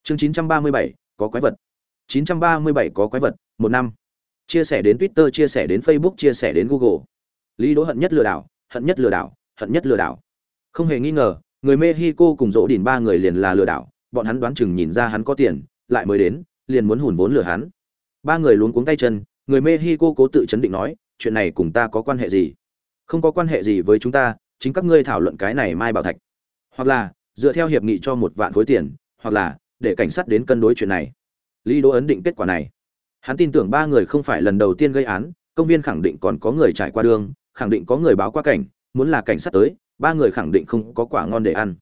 Chương chín trăm ba mươi bảy, có quái vật. chín trăm ba mươi bảy, có quái vật, một năm. Chia sẻ đến twitter, chia sẻ đến facebook, chia sẻ đến google. Lý đỗ hận nhất lừa đảo, hận nhất lừa đảo, hận nhất lừa đảo. Không hề nghi ngờ, người mexico cùng rỗ đỉnh ba người liền là lừa đảo bọn hắn đoán chừng nhìn ra hắn có tiền, lại mới đến, liền muốn hùn vốn lừa hắn. Ba người luống cuống tay chân, người mexico cố tự chấn định nói, chuyện này cùng ta có quan hệ gì? Không có quan hệ gì với chúng ta, chính các ngươi thảo luận cái này mai bảo thạch. Hoặc là, dựa theo hiệp nghị cho một vạn khối tiền, hoặc là, để cảnh sát đến cân đối chuyện này. Lý đỗ ấn định kết quả này. Hắn tin tưởng ba người không phải lần đầu tiên gây án, công viên khẳng định còn có người trải qua đường, khẳng định có người báo qua cảnh, muốn là cảnh sát tới, ba người khẳng định không có quả ngon để ăn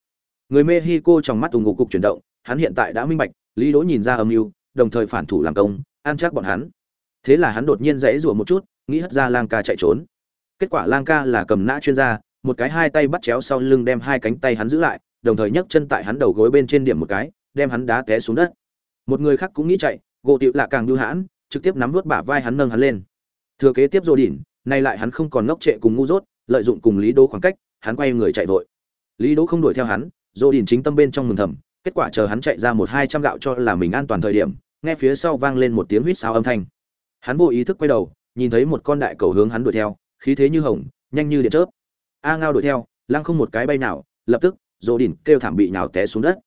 người mexico trong mắt ủng ngục cục chuyển động, hắn hiện tại đã minh bạch, lý đỗ nhìn ra âm mưu, đồng thời phản thủ làm công an chắc bọn hắn. Thế là hắn đột nhiên dãy rủa một chút, nghĩ hất ra lang ca chạy trốn. Kết quả lang ca là cầm nã chuyên gia, một cái hai tay bắt chéo sau lưng đem hai cánh tay hắn giữ lại, đồng thời nhấc chân tại hắn đầu gối bên trên điểm một cái, đem hắn đá té xuống đất. Một người khác cũng nghĩ chạy, gỗ tiệu lạ càng lưu hãn, trực tiếp nắm vuốt bả vai hắn nâng hắn lên. Thừa kế tiếp rô đỉnh nay lại hắn không còn ngốc trệ cùng ngu dốt, lợi dụng cùng lý đỗ khoảng cách, hắn quay người chạy vội. Lý đỗ không đuổi theo hắn dô đỉnh chính tâm bên trong mừng thầm, kết quả chờ hắn chạy ra một hai trăm gạo cho là mình an toàn thời điểm, nghe phía sau vang lên một tiếng huýt sao âm thanh. Hắn vô ý thức quay đầu, nhìn thấy một con đại cầu hướng hắn đuổi theo, khí thế như hồng, nhanh như điện chớp. A ngao đuổi theo, lăng không một cái bay nào, lập tức, dô đỉnh kêu thảm bị nào té xuống đất.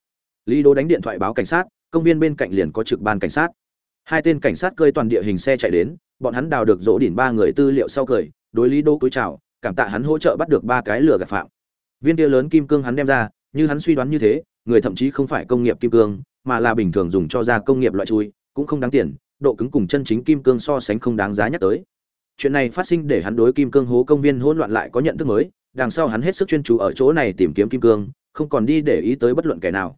Lý Đô đánh điện thoại báo cảnh sát, công viên bên cạnh liền có trực ban cảnh sát. Hai tên cảnh sát cơi toàn địa hình xe chạy đến, bọn hắn đào được Dỗ đỉnh ba người tư liệu sau cười, đối lý Đô cúi chào, cảm tạ hắn hỗ trợ bắt được ba cái lửa gạt phạm. Viên kia lớn kim cương hắn đem ra như hắn suy đoán như thế, người thậm chí không phải công nghiệp kim cương, mà là bình thường dùng cho gia công nghiệp loại chui, cũng không đáng tiền, độ cứng cùng chân chính kim cương so sánh không đáng giá nhắc tới. Chuyện này phát sinh để hắn đối kim cương hố công viên hỗn loạn lại có nhận thức mới, đằng sau hắn hết sức chuyên chú ở chỗ này tìm kiếm kim cương, không còn đi để ý tới bất luận kẻ nào.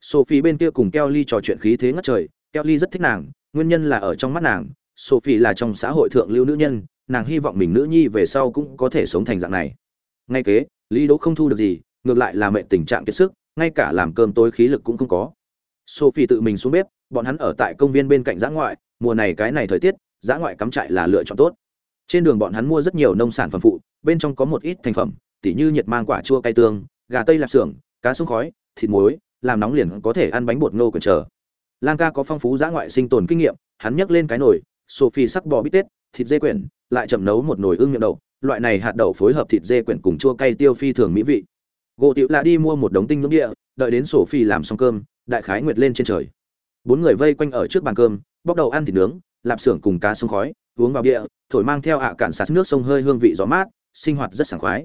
Sophie bên kia cùng kelly trò chuyện khí thế ngất trời, kelly rất thích nàng, nguyên nhân là ở trong mắt nàng, sophie là trong xã hội thượng lưu nữ nhân, nàng hy vọng mình nữ nhi về sau cũng có thể sống thành dạng này. Ngay kế, lý đỗ không thu được gì ngược lại là mệnh tình trạng kiệt sức, ngay cả làm cơm tối khí lực cũng không có. Sophie tự mình xuống bếp, bọn hắn ở tại công viên bên cạnh giã ngoại, mùa này cái này thời tiết giã ngoại cắm trại là lựa chọn tốt. Trên đường bọn hắn mua rất nhiều nông sản phẩm phụ, bên trong có một ít thành phẩm, tỉ như nhiệt mang quả chua cay tương, gà tây lạp xưởng, cá sông khói, thịt muối, làm nóng liền có thể ăn bánh bột ngô quyển chờ lang ca có phong phú giã ngoại sinh tồn kinh nghiệm, hắn nhấc lên cái nồi, sophie sắc bò bít tết, thịt dê quyển, lại chậm nấu một nồi ương miệng đậu, loại này hạt đậu phối hợp thịt dê quyển cùng chua cay tiêu phi thường mỹ vị gỗ tiểu lạ đi mua một đống tinh ngưỡng địa, đợi đến sổ phi làm xong cơm, đại khái nguyệt lên trên trời. Bốn người vây quanh ở trước bàn cơm, bóc đầu ăn thịt nướng, lạp xưởng cùng cá sông khói, uống vào địa, thổi mang theo ạ cạn sạt nước sông hơi hương vị gió mát, sinh hoạt rất sảng khoái.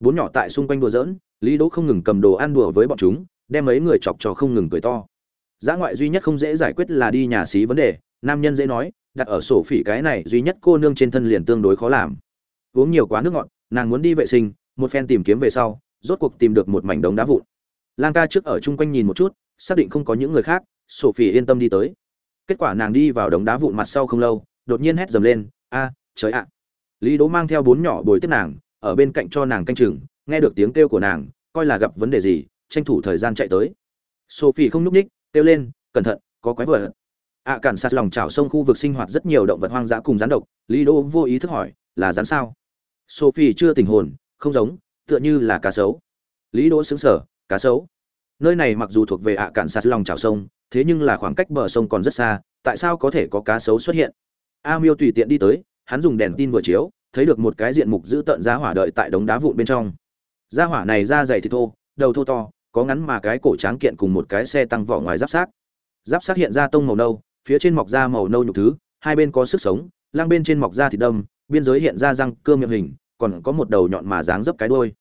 Bốn nhỏ tại xung quanh đùa giỡn, lý đỗ không ngừng cầm đồ ăn đùa với bọn chúng, đem mấy người chọc trò không ngừng cười to. Giá ngoại duy nhất không dễ giải quyết là đi nhà xí vấn đề, nam nhân dễ nói, đặt ở sổ phỉ cái này duy nhất cô nương trên thân liền tương đối khó làm. Uống nhiều quá nước ngọt, nàng muốn đi vệ sinh, một phen tìm kiếm về sau rốt cuộc tìm được một mảnh đống đá vụn. Lang ca trước ở chung quanh nhìn một chút, xác định không có những người khác, Sophie yên tâm đi tới. Kết quả nàng đi vào đống đá vụn mặt sau không lâu, đột nhiên hét dầm lên, a, trời ạ. Lý đố mang theo bốn nhỏ bồi tiếp nàng, ở bên cạnh cho nàng canh chừng, nghe được tiếng kêu của nàng, coi là gặp vấn đề gì, tranh thủ thời gian chạy tới. Sophie không nhúc ních, kêu lên, cẩn thận, có quái vật. Ạ cản sạt lòng chảo sông khu vực sinh hoạt rất nhiều động vật hoang dã cùng rắn độc, lý đô vô ý thức hỏi, là rắn sao? Sophie chưa tình hồn, không giống tựa như là cá sấu. Lý đỗ xứng sở cá sấu. Nơi này mặc dù thuộc về ạ cản sạt lòng chảo sông, thế nhưng là khoảng cách bờ sông còn rất xa, tại sao có thể có cá sấu xuất hiện? A miêu tùy tiện đi tới, hắn dùng đèn tin vừa chiếu, thấy được một cái diện mục giữ tận giá hỏa đợi tại đống đá vụn bên trong. Ra hỏa này da dày thì thô, đầu thô to, có ngắn mà cái cổ tráng kiện cùng một cái xe tăng vỏ ngoài giáp sát. Giáp sát hiện ra tông màu nâu, phía trên mọc da màu nâu nhục thứ, hai bên có sức sống lang bên trên mọc da thịt đâm, biên giới hiện ra răng cưa miệng hình, còn có một đầu nhọn mà dáng dấp cái đuôi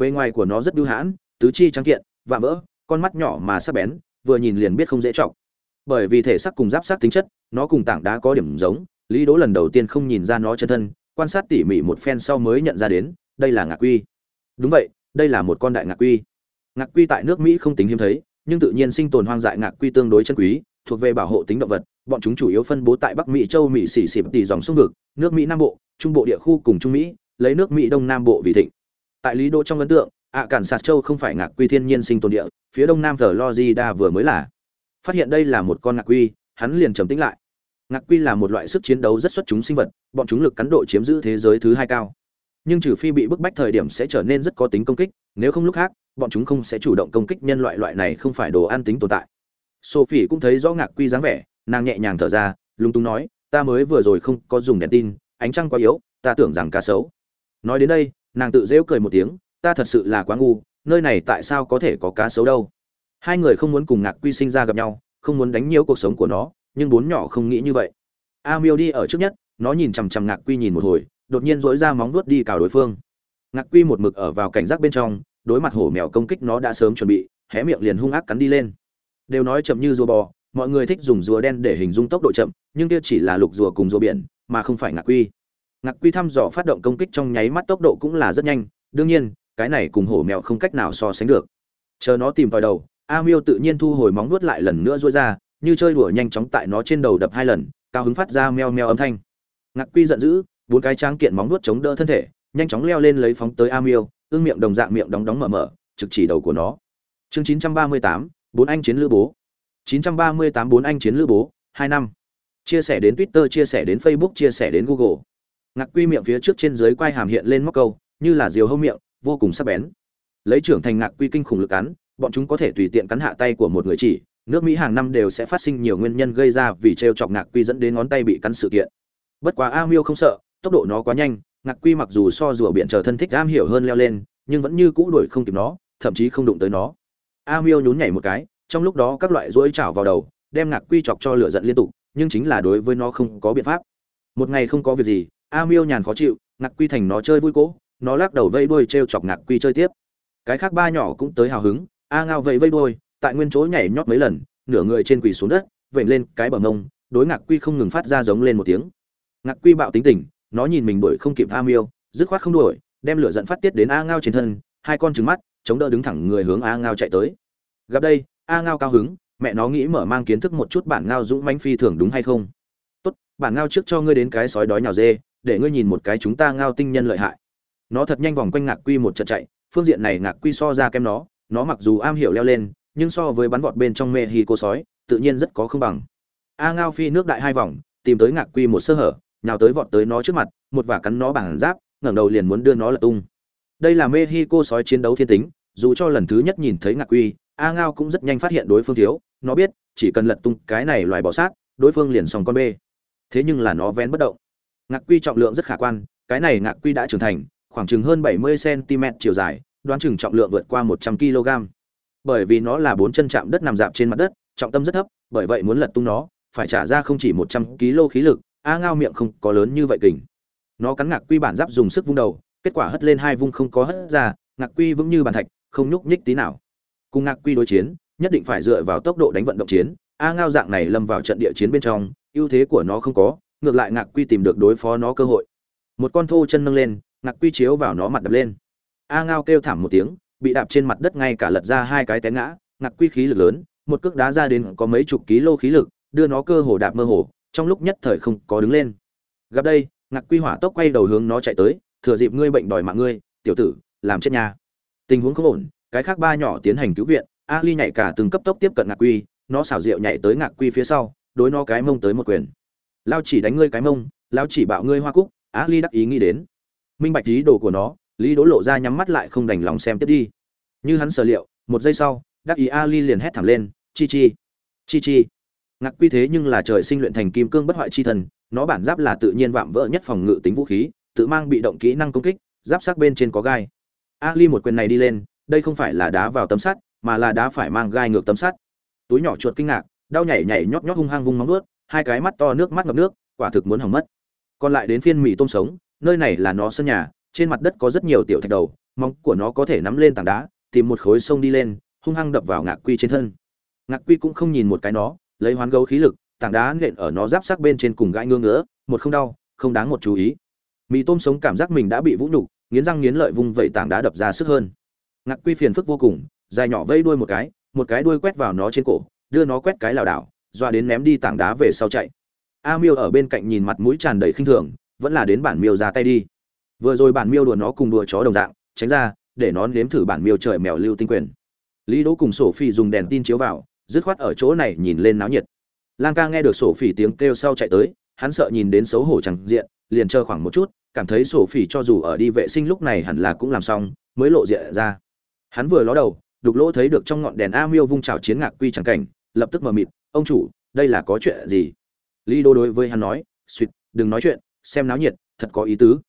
bề ngoài của nó rất bưu hãn, tứ chi trắng kiện và vỡ, con mắt nhỏ mà sắc bén, vừa nhìn liền biết không dễ trọng bởi vì thể sắc cùng giáp sát tính chất, nó cùng tảng đá có điểm giống, lý đỗ lần đầu tiên không nhìn ra nó chân thân, quan sát tỉ mỉ một phen sau mới nhận ra đến, đây là ngạc quy. Đúng vậy, đây là một con đại ngạc quy. Ngạc quy tại nước mỹ không tính hiếm thấy, nhưng tự nhiên sinh tồn hoang dại ngạc quy tương đối chân quý, thuộc về bảo hộ tính động vật, bọn chúng chủ yếu phân bố tại bắc mỹ, châu mỹ, xỉ xỉ tỷ dòng sông vực, nước mỹ nam bộ, trung bộ địa khu cùng trung mỹ, lấy nước mỹ đông nam bộ vì thịnh tại lý đô trong ấn tượng, ạ cản sạt châu không phải ngạc quy thiên nhiên sinh tồn địa, phía đông nam florida vừa mới là. Phát hiện đây là một con ngạc quy, hắn liền trầm tĩnh lại. Ngạc quy là một loại sức chiến đấu rất xuất chúng sinh vật, bọn chúng lực cắn độ chiếm giữ thế giới thứ hai cao. Nhưng trừ phi bị bức bách thời điểm sẽ trở nên rất có tính công kích, nếu không lúc khác, bọn chúng không sẽ chủ động công kích nhân loại loại này không phải đồ ăn tính tồn tại. Sophie cũng thấy rõ ngạc quy dáng vẻ, nàng nhẹ nhàng thở ra, lúng túng nói, ta mới vừa rồi không có dùng đèn tin, ánh trăng quá yếu, ta tưởng rằng cá sấu. Nói đến đây nàng tự dễu cười một tiếng, ta thật sự là quá ngu, nơi này tại sao có thể có cá sấu đâu? Hai người không muốn cùng ngạc quy sinh ra gặp nhau, không muốn đánh nhiễu cuộc sống của nó, nhưng bốn nhỏ không nghĩ như vậy. A miêu đi ở trước nhất, nó nhìn chằm chằm ngạc quy nhìn một hồi, đột nhiên dỗi ra móng vuốt đi cào đối phương. Ngạc quy một mực ở vào cảnh giác bên trong, đối mặt hổ mèo công kích nó đã sớm chuẩn bị, hé miệng liền hung ác cắn đi lên. Đều nói chậm như rùa bò, mọi người thích dùng rùa đen để hình dung tốc độ chậm, nhưng kia chỉ là lục rùa cùng rùa biển, mà không phải ngạc quy ngạc quy thăm dò phát động công kích trong nháy mắt tốc độ cũng là rất nhanh, đương nhiên, cái này cùng hổ mèo không cách nào so sánh được. Chờ nó tìm vào đầu, a miêu tự nhiên thu hồi móng vuốt lại lần nữa duỗi ra, như chơi đùa nhanh chóng tại nó trên đầu đập hai lần, cao hứng phát ra meo meo âm thanh. Ngạc quy giận dữ, bốn cái tráng kiện móng vuốt chống đỡ thân thể, nhanh chóng leo lên lấy phóng tới a miêu, ương miệng đồng dạng miệng đóng đóng mở mở, trực chỉ đầu của nó. Chương chín trăm ba mươi tám, bốn anh chiến lữ bố. chín trăm ba mươi tám, bốn anh chiến lữ bố, hai năm. Chia sẻ đến twitter, chia sẻ đến facebook, chia sẻ đến google ngạc quy miệng phía trước trên dưới quai hàm hiện lên móc câu, như là diều hâu miệng, vô cùng sắc bén. Lấy trưởng thành ngạc quy kinh khủng lực cắn, bọn chúng có thể tùy tiện cắn hạ tay của một người chỉ, nước mỹ hàng năm đều sẽ phát sinh nhiều nguyên nhân gây ra vì t r e o chọc ngạc quy dẫn đến ngón tay bị cắn sự kiện. Bất quá a miêu không sợ, tốc độ nó quá nhanh, ngạc quy mặc dù so rùa biển chờ thân thích am hiểu hơn leo lên, nhưng vẫn như cũ đuổi không kịp nó, thậm chí không đụng tới nó. A miêu nhún nhảy một cái, trong lúc đó các loại rỗi chảo vào đầu, đem ngạc quy chọc cho lửa giận liên tục, nhưng chính là đối với nó không có biện pháp. Một ngày không có việc gì a miêu nhàn khó chịu, ngạc quy thành nó chơi vui cỗ nó lắc đầu vây đuôi t r e o chọc ngạc quy chơi tiếp. Cái khác ba nhỏ cũng tới hào hứng, a ngao vẫy vây đuôi, tại nguyên chỗ nhảy nhót mấy lần, nửa người trên quỳ xuống đất, vểnh lên cái bờ mông, đối ngạc quy không ngừng phát ra giống lên một tiếng. Ngạc quy bạo tính tình, nó nhìn mình đuổi không kịp a miêu, dứt khoát không đuổi, đem lửa dẫn phát tiết đến a ngao trên thân, hai con trứng mắt, chống đỡ đứng thẳng người hướng a ngao chạy tới. Gặp đây, a ngao cao hứng, mẹ nó nghĩ mở mang kiến thức một chút bản ngao dũng mãnh phi thường đúng hay không? Tốt, bản ngao trước cho ngươi đến cái sói đói nhào dê để ngươi nhìn một cái chúng ta ngao tinh nhân lợi hại. Nó thật nhanh vòng quanh ngạc quy một trận chạy, phương diện này ngạc quy so ra kem nó nó mặc dù am hiểu leo lên, nhưng so với bắn vọt bên trong mê hi cô sói, tự nhiên rất có không bằng. A ngao phi nước đại hai vòng, tìm tới ngạc quy một sơ hở nhào tới vọt tới nó trước mặt, một và cắn nó bằng giáp, ngẩng đầu liền muốn đưa nó lật tung. Đây là mê hi cô sói chiến đấu thiên tính, dù cho lần thứ nhất nhìn thấy ngạc quy, a ngao cũng rất nhanh phát hiện đối phương thiếu, nó biết, chỉ cần lật tung cái này loài bỏ sát, đối phương liền xong con bê. Thế nhưng là nó vén bất động ngạc quy trọng lượng rất khả quan, cái này ngạc quy đã trưởng thành, khoảng chừng hơn 70 cm chiều dài, đoán chừng trọng lượng vượt qua 100 kg bởi vì nó là bốn chân chạm đất nằm dạp trên mặt đất, trọng tâm rất thấp, bởi vậy muốn lật tung nó, phải trả ra không chỉ một trăm kg khí lực, a ngao miệng không có lớn như vậy kình. Nó cắn ngạc quy bản giáp dùng sức vung đầu, kết quả hất lên hai vung không có hất ra, ngạc quy vững như bàn thạch, không nhúc nhích tí nào. Cùng ngạc quy đối chiến, nhất định phải dựa vào tốc độ đánh vận động chiến, a ngao dạng này lâm vào trận địa chiến bên trong, ưu thế của nó không có ngược lại ngạc quy tìm được đối phó nó cơ hội. Một con thô chân nâng lên, ngạc quy chiếu vào nó mặt đập lên. A ngao kêu thảm một tiếng, bị đạp trên mặt đất ngay cả lật ra hai cái té ngã, ngạc quy khí lực lớn, một cước đá ra đến có mấy chục ký lô khí lực, đưa nó cơ hồ đạp mơ hồ, trong lúc nhất thời không có đứng lên. Gặp đây, ngạc quy hỏa tốc quay đầu hướng nó chạy tới, thừa dịp ngươi bệnh đòi mạng ngươi, tiểu tử, làm chết nhà. Tình huống không ổn, cái khác ba nhỏ tiến hành cứu viện, a ly nhảy cả từng cấp tốc tiếp cận ngạc quy, nó xảo diệu nhảy tới ngạc quy phía sau, đối nó cái mông tới một quyền lao chỉ đánh ngươi cái mông, lao chỉ bạo ngươi hoa cúc ali đắc ý nghĩ đến. Minh bạch ý đồ của nó, lý đỗ lộ ra nhắm mắt lại không đành lòng xem tiếp đi. Như hắn sở liệu, một giây sau, đắc ý ali liền hét thẳng lên, chi chi chi chi. Ngạc quy thế nhưng là trời sinh luyện thành kim cương bất hoại chi thần, nó bản giáp là tự nhiên vạm vỡ nhất phòng ngự tính vũ khí, tự mang bị động kỹ năng công kích, giáp sắc bên trên có gai. Ali một quyền này đi lên, đây không phải là đá vào tấm sắt, mà là đá phải mang gai ngược tấm sắt. Túi nhỏ chuột kinh ngạc, đau nhảy nhảy nhót nhót hung hăng vung móng nuốt hai cái mắt to nước mắt ngập nước, quả thực muốn hỏng mất. Còn lại đến phiên mì tôm sống, nơi này là nó sân nhà, trên mặt đất có rất nhiều tiểu thạch đầu, móng của nó có thể nắm lên tảng đá, tìm một khối sông đi lên, hung hăng đập vào ngạc quy trên thân. Ngạc quy cũng không nhìn một cái nó, lấy hoán gấu khí lực, tảng đá nện ở nó giáp sắc bên trên cùng gãi ngứa ngứa, một không đau, không đáng một chú ý. Mì tôm sống cảm giác mình đã bị vũ nhục, nghiến răng nghiến lợi vung vẩy tảng đá đập ra sức hơn. Ngạc quy phiền phức vô cùng, dài nhỏ vây đuôi một cái một cái đuôi quét vào nó trên cổ, đưa nó quét cái lảo đảo doa đến ném đi tảng đá về sau chạy. A miêu ở bên cạnh nhìn mặt mũi tràn đầy khinh thường, vẫn là đến bản miêu ra tay đi. Vừa rồi bản miêu đùa nó cùng đùa chó đồng dạng, tránh ra, để nó nếm thử bản miêu trời mèo lưu tinh quyền. Lý đỗ cùng sổ phi dùng đèn tin chiếu vào, dứt khoát ở chỗ này nhìn lên náo nhiệt. Lang ca nghe được sổ phỉ tiếng kêu sau chạy tới, hắn sợ nhìn đến xấu hổ chẳng diện, liền chờ khoảng một chút, cảm thấy sổ phỉ cho dù ở đi vệ sinh lúc này hẳn là cũng làm xong, mới lộ diện ra. Hắn vừa ló đầu, đục lỗ thấy được trong ngọn đèn a miêu vung trào chiến ngạc quy chẳng cảnh lập tức mờ mịt, ông chủ, đây là có chuyện gì? Lý đô đối với hắn nói suýt đừng nói chuyện, xem náo nhiệt, thật có ý tứ.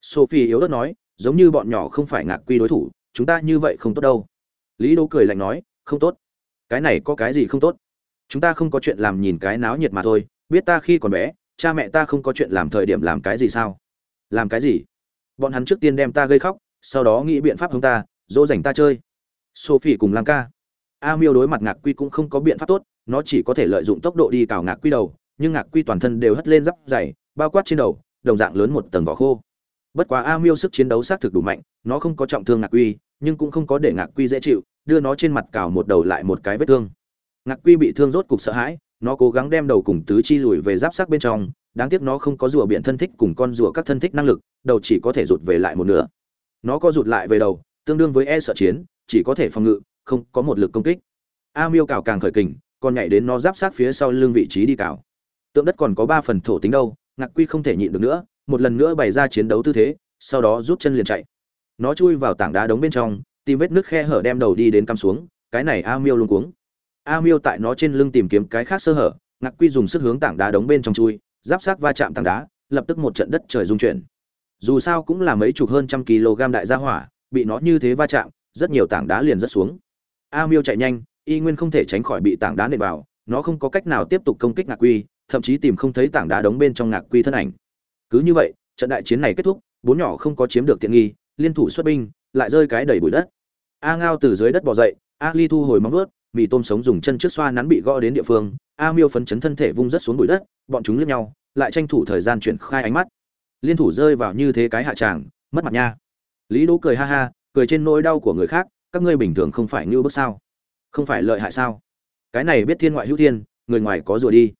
Sophie yếu ớt nói, giống như bọn nhỏ không phải ngạc quy đối thủ, chúng ta như vậy không tốt đâu. Lý đô cười lạnh nói, không tốt. Cái này có cái gì không tốt? Chúng ta không có chuyện làm nhìn cái náo nhiệt mà thôi, biết ta khi còn bé, cha mẹ ta không có chuyện làm thời điểm làm cái gì sao? Làm cái gì? Bọn hắn trước tiên đem ta gây khóc, sau đó nghĩ biện pháp hướng ta, dỗ dành ta chơi. Sophie cùng lang ca a miêu đối mặt ngạc quy cũng không có biện pháp tốt, nó chỉ có thể lợi dụng tốc độ đi cào ngạc quy đầu, nhưng ngạc quy toàn thân đều hất lên giáp dày, bao quát trên đầu, đồng dạng lớn một tầng vỏ khô. Bất quá a miêu sức chiến đấu xác thực đủ mạnh, nó không có trọng thương ngạc quy, nhưng cũng không có để ngạc quy dễ chịu, đưa nó trên mặt cào một đầu lại một cái vết thương. Ngạc quy bị thương rốt cục sợ hãi, nó cố gắng đem đầu cùng tứ chi lùi về giáp sắc bên trong, đáng tiếc nó không có rùa biện thân thích cùng con rùa các thân thích năng lực, đầu chỉ có thể rụt về lại một nửa. Nó có rụt lại về đầu, tương đương với e sợ chiến, chỉ có thể phòng ngự không có một lực công kích. A miêu cào càng khởi kình, còn nhảy đến nó giáp sát phía sau lưng vị trí đi cào. Tượng đất còn có ba phần thổ tính đâu, ngạc quy không thể nhịn được nữa, một lần nữa bày ra chiến đấu tư thế, sau đó rút chân liền chạy. Nó chui vào tảng đá đống bên trong, tìm vết nước khe hở đem đầu đi đến cắm xuống, cái này a miêu luôn cuống. A miêu tại nó trên lưng tìm kiếm cái khác sơ hở, ngạc quy dùng sức hướng tảng đá đống bên trong chui, giáp sát va chạm tảng đá, lập tức một trận đất trời rung chuyển. Dù sao cũng là mấy chục hơn trăm kg đại gia hỏa, bị nó như thế va chạm, rất nhiều tảng đá liền rất xuống a miêu chạy nhanh, y nguyên không thể tránh khỏi bị tảng đá nện vào, nó không có cách nào tiếp tục công kích ngạc quy, thậm chí tìm không thấy tảng đá đống bên trong ngạc quy thân ảnh. Cứ như vậy, trận đại chiến này kết thúc, bốn nhỏ không có chiếm được tiện nghi, liên thủ xuất binh, lại rơi cái đầy bụi đất. A ngao từ dưới đất bò dậy, a ly thu hồi móng vuốt, mì tôm sống dùng chân trước xoa nắn bị gõ đến địa phương, a miêu phấn chấn thân thể vung rất xuống bụi đất, bọn chúng liếc nhau, lại tranh thủ thời gian chuyển khai ánh mắt. Liên thủ rơi vào như thế cái hạ tràng, mất mặt nha. Lý đỗ cười ha ha, cười trên nỗi đau của người khác các ngươi bình thường không phải như bước sao? Không phải lợi hại sao? Cái này biết thiên ngoại hữu thiên, người ngoài có rùa đi.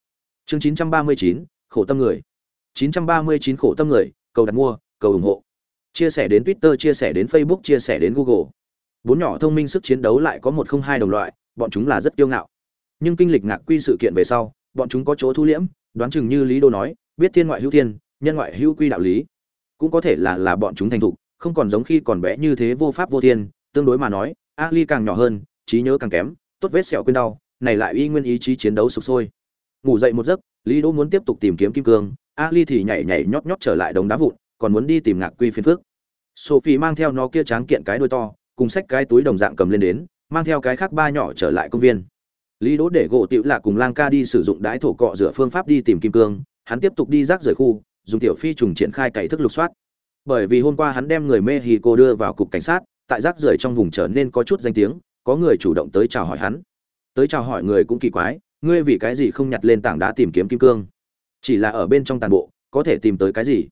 Chương chín trăm ba mươi chín, khổ tâm người. chín trăm ba mươi chín, khổ tâm người, cầu đặt mua, cầu ủng hộ. Chia sẻ đến twitter, chia sẻ đến facebook, chia sẻ đến google. Bốn nhỏ thông minh sức chiến đấu lại có một không hai đồng loại, bọn chúng là rất kiêu ngạo. Nhưng kinh lịch ngạc quy sự kiện về sau, bọn chúng có chỗ thu liễm, đoán chừng như lý đô nói, biết thiên ngoại hữu thiên, nhân ngoại hữu quy đạo lý. Cũng có thể là là bọn chúng thành thục, không còn giống khi còn bé như thế vô pháp vô thiên tương đối mà nói, ali càng nhỏ hơn, trí nhớ càng kém, tốt vết sẹo quên đau, này lại y nguyên ý chí chiến đấu sục sôi. Ngủ dậy một giấc, lý đỗ muốn tiếp tục tìm kiếm kim cương, ali thì nhảy nhảy nhót nhót trở lại đống đá vụn, còn muốn đi tìm ngạc quy phiên phước sophie mang theo nó kia tráng kiện cái đuôi to, cùng sách cái túi đồng dạng cầm lên đến, mang theo cái khác ba nhỏ trở lại công viên. Lý đỗ để gỗ tiểu lạ cùng lang ca đi sử dụng đái thổ cọ rửa phương pháp đi tìm kim cương, hắn tiếp tục đi rác rời khu, dùng tiểu phi trùng triển khai cày thức lục soát. Bởi vì hôm qua hắn đem người mexico đưa vào cục cảnh sát tại rác rưởi trong vùng trở nên có chút danh tiếng, có người chủ động tới chào hỏi hắn. Tới chào hỏi người cũng kỳ quái, ngươi vì cái gì không nhặt lên tảng đá tìm kiếm kim cương? Chỉ là ở bên trong tàn bộ, có thể tìm tới cái gì?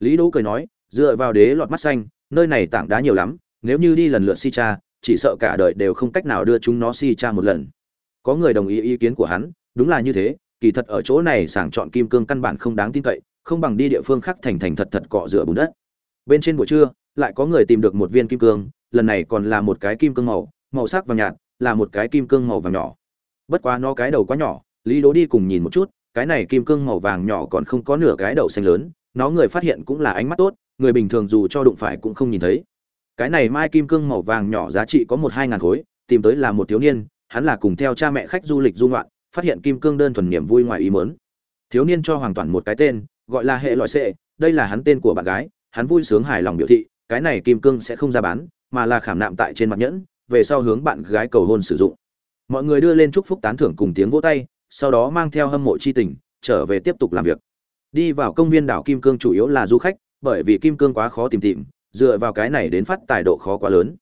Lý đỗ cười nói, dựa vào đế lọt mắt xanh, nơi này tảng đá nhiều lắm, nếu như đi lần lượt si cha, chỉ sợ cả đời đều không cách nào đưa chúng nó si cha một lần. Có người đồng ý ý kiến của hắn, đúng là như thế, kỳ thật ở chỗ này sàng chọn kim cương căn bản không đáng tin cậy, không bằng đi địa phương khác thành thành thật thật cọ rửa bùn đất. Bên trên buổi trưa lại có người tìm được một viên kim cương lần này còn là một cái kim cương màu màu sắc vàng nhạt là một cái kim cương màu vàng nhỏ bất quá nó cái đầu quá nhỏ lý Đỗ đi cùng nhìn một chút cái này kim cương màu vàng nhỏ còn không có nửa cái đầu xanh lớn nó người phát hiện cũng là ánh mắt tốt người bình thường dù cho đụng phải cũng không nhìn thấy cái này mai kim cương màu vàng nhỏ giá trị có một hai ngàn khối tìm tới là một thiếu niên hắn là cùng theo cha mẹ khách du lịch du ngoạn phát hiện kim cương đơn thuần niềm vui ngoài ý muốn. thiếu niên cho hoàng toàn một cái tên gọi là hệ loại xệ, đây là hắn tên của bạn gái hắn vui sướng hài lòng biểu thị cái này kim cương sẽ không ra bán, mà là khảm nạm tại trên mặt nhẫn, về sau hướng bạn gái cầu hôn sử dụng. Mọi người đưa lên chúc phúc tán thưởng cùng tiếng vỗ tay, sau đó mang theo hâm mộ chi tình, trở về tiếp tục làm việc. Đi vào công viên đảo kim cương chủ yếu là du khách, bởi vì kim cương quá khó tìm tìm, dựa vào cái này đến phát tài độ khó quá lớn.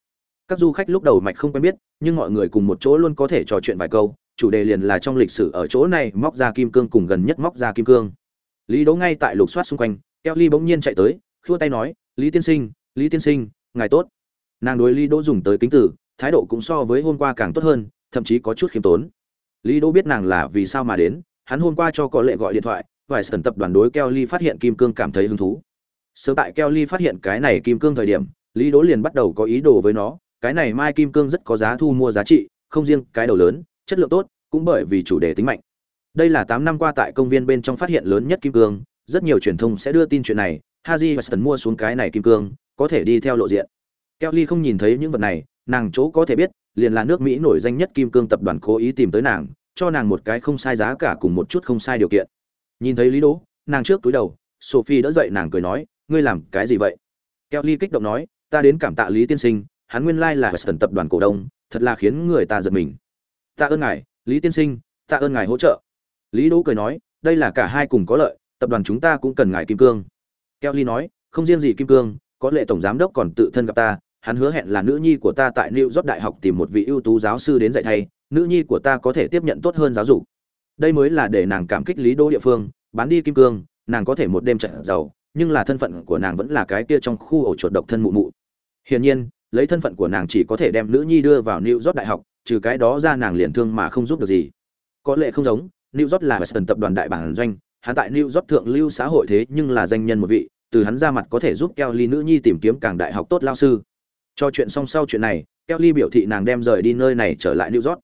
Các du khách lúc đầu mạch không quen biết, nhưng mọi người cùng một chỗ luôn có thể trò chuyện vài câu, chủ đề liền là trong lịch sử ở chỗ này móc ra kim cương cùng gần nhất móc ra kim cương. Lý đỗ ngay tại lục soát xung quanh keo ly bỗng nhiên chạy tới, khua tay nói, lý tiên sinh lý tiên sinh, ngài tốt. Nàng đối lý đỗ dùng tới kính tử, thái độ cũng so với hôm qua càng tốt hơn, thậm chí có chút khiêm tốn. Lý đỗ biết nàng là vì sao mà đến, hắn hôm qua cho có lệ gọi điện thoại, vài sần tập đoàn đối kelly phát hiện kim cương cảm thấy hứng thú. Sớm tại kelly phát hiện cái này kim cương thời điểm, lý đỗ liền bắt đầu có ý đồ với nó, cái này mai kim cương rất có giá thu mua giá trị, không riêng cái đầu lớn, chất lượng tốt, cũng bởi vì chủ đề tính mạnh. Đây là tám năm qua tại công viên bên trong phát hiện lớn nhất kim cương, rất nhiều truyền thông sẽ đưa tin chuyện này, haji và sần mua xuống cái này kim cương có thể đi theo lộ diện. Kelly không nhìn thấy những vật này, nàng chỗ có thể biết, liền là nước mỹ nổi danh nhất kim cương tập đoàn cố ý tìm tới nàng, cho nàng một cái không sai giá cả cùng một chút không sai điều kiện. Nhìn thấy lý đỗ, nàng trước túi đầu, sophie đỡ dậy nàng cười nói, ngươi làm cái gì vậy? Kelly kích động nói, ta đến cảm tạ lý tiên sinh, hắn nguyên lai là western tập đoàn cổ đông, thật là khiến người ta giật mình. Tạ ơn ngài, lý tiên sinh tạ ơn ngài hỗ trợ. Lý đỗ cười nói, đây là cả hai cùng có lợi, tập đoàn chúng ta cũng cần ngài kim cương. Kelly nói, không riêng gì kim cương có lệ tổng giám đốc còn tự thân gặp ta hắn hứa hẹn là nữ nhi của ta tại New York Đại học tìm một vị ưu tú giáo sư đến dạy thay, nữ nhi của ta có thể tiếp nhận tốt hơn giáo dục. Đây mới là để nàng cảm kích Lý Đô địa phương, bán đi kim cương, nàng có thể một đêm trận giàu, nhưng là thân phận của nàng vẫn là cái kia trong khu ổ chuột độc thân mụ mụ. Hiển nhiên, lấy thân phận của nàng chỉ có thể đem nữ nhi đưa vào New York Đại học, trừ cái đó ra nàng liền thương mà không giúp được gì. Có lẽ không giống, New York là Western tập đoàn đại bản doanh, hắn tại New York thượng lưu xã hội thế nhưng là danh nhân một vị, từ hắn ra mặt có thể giúp Kelly nữ nhi tìm kiếm càng đại học tốt lao sư. Cho chuyện xong sau chuyện này, Kelly biểu thị nàng đem rời đi nơi này trở lại New York.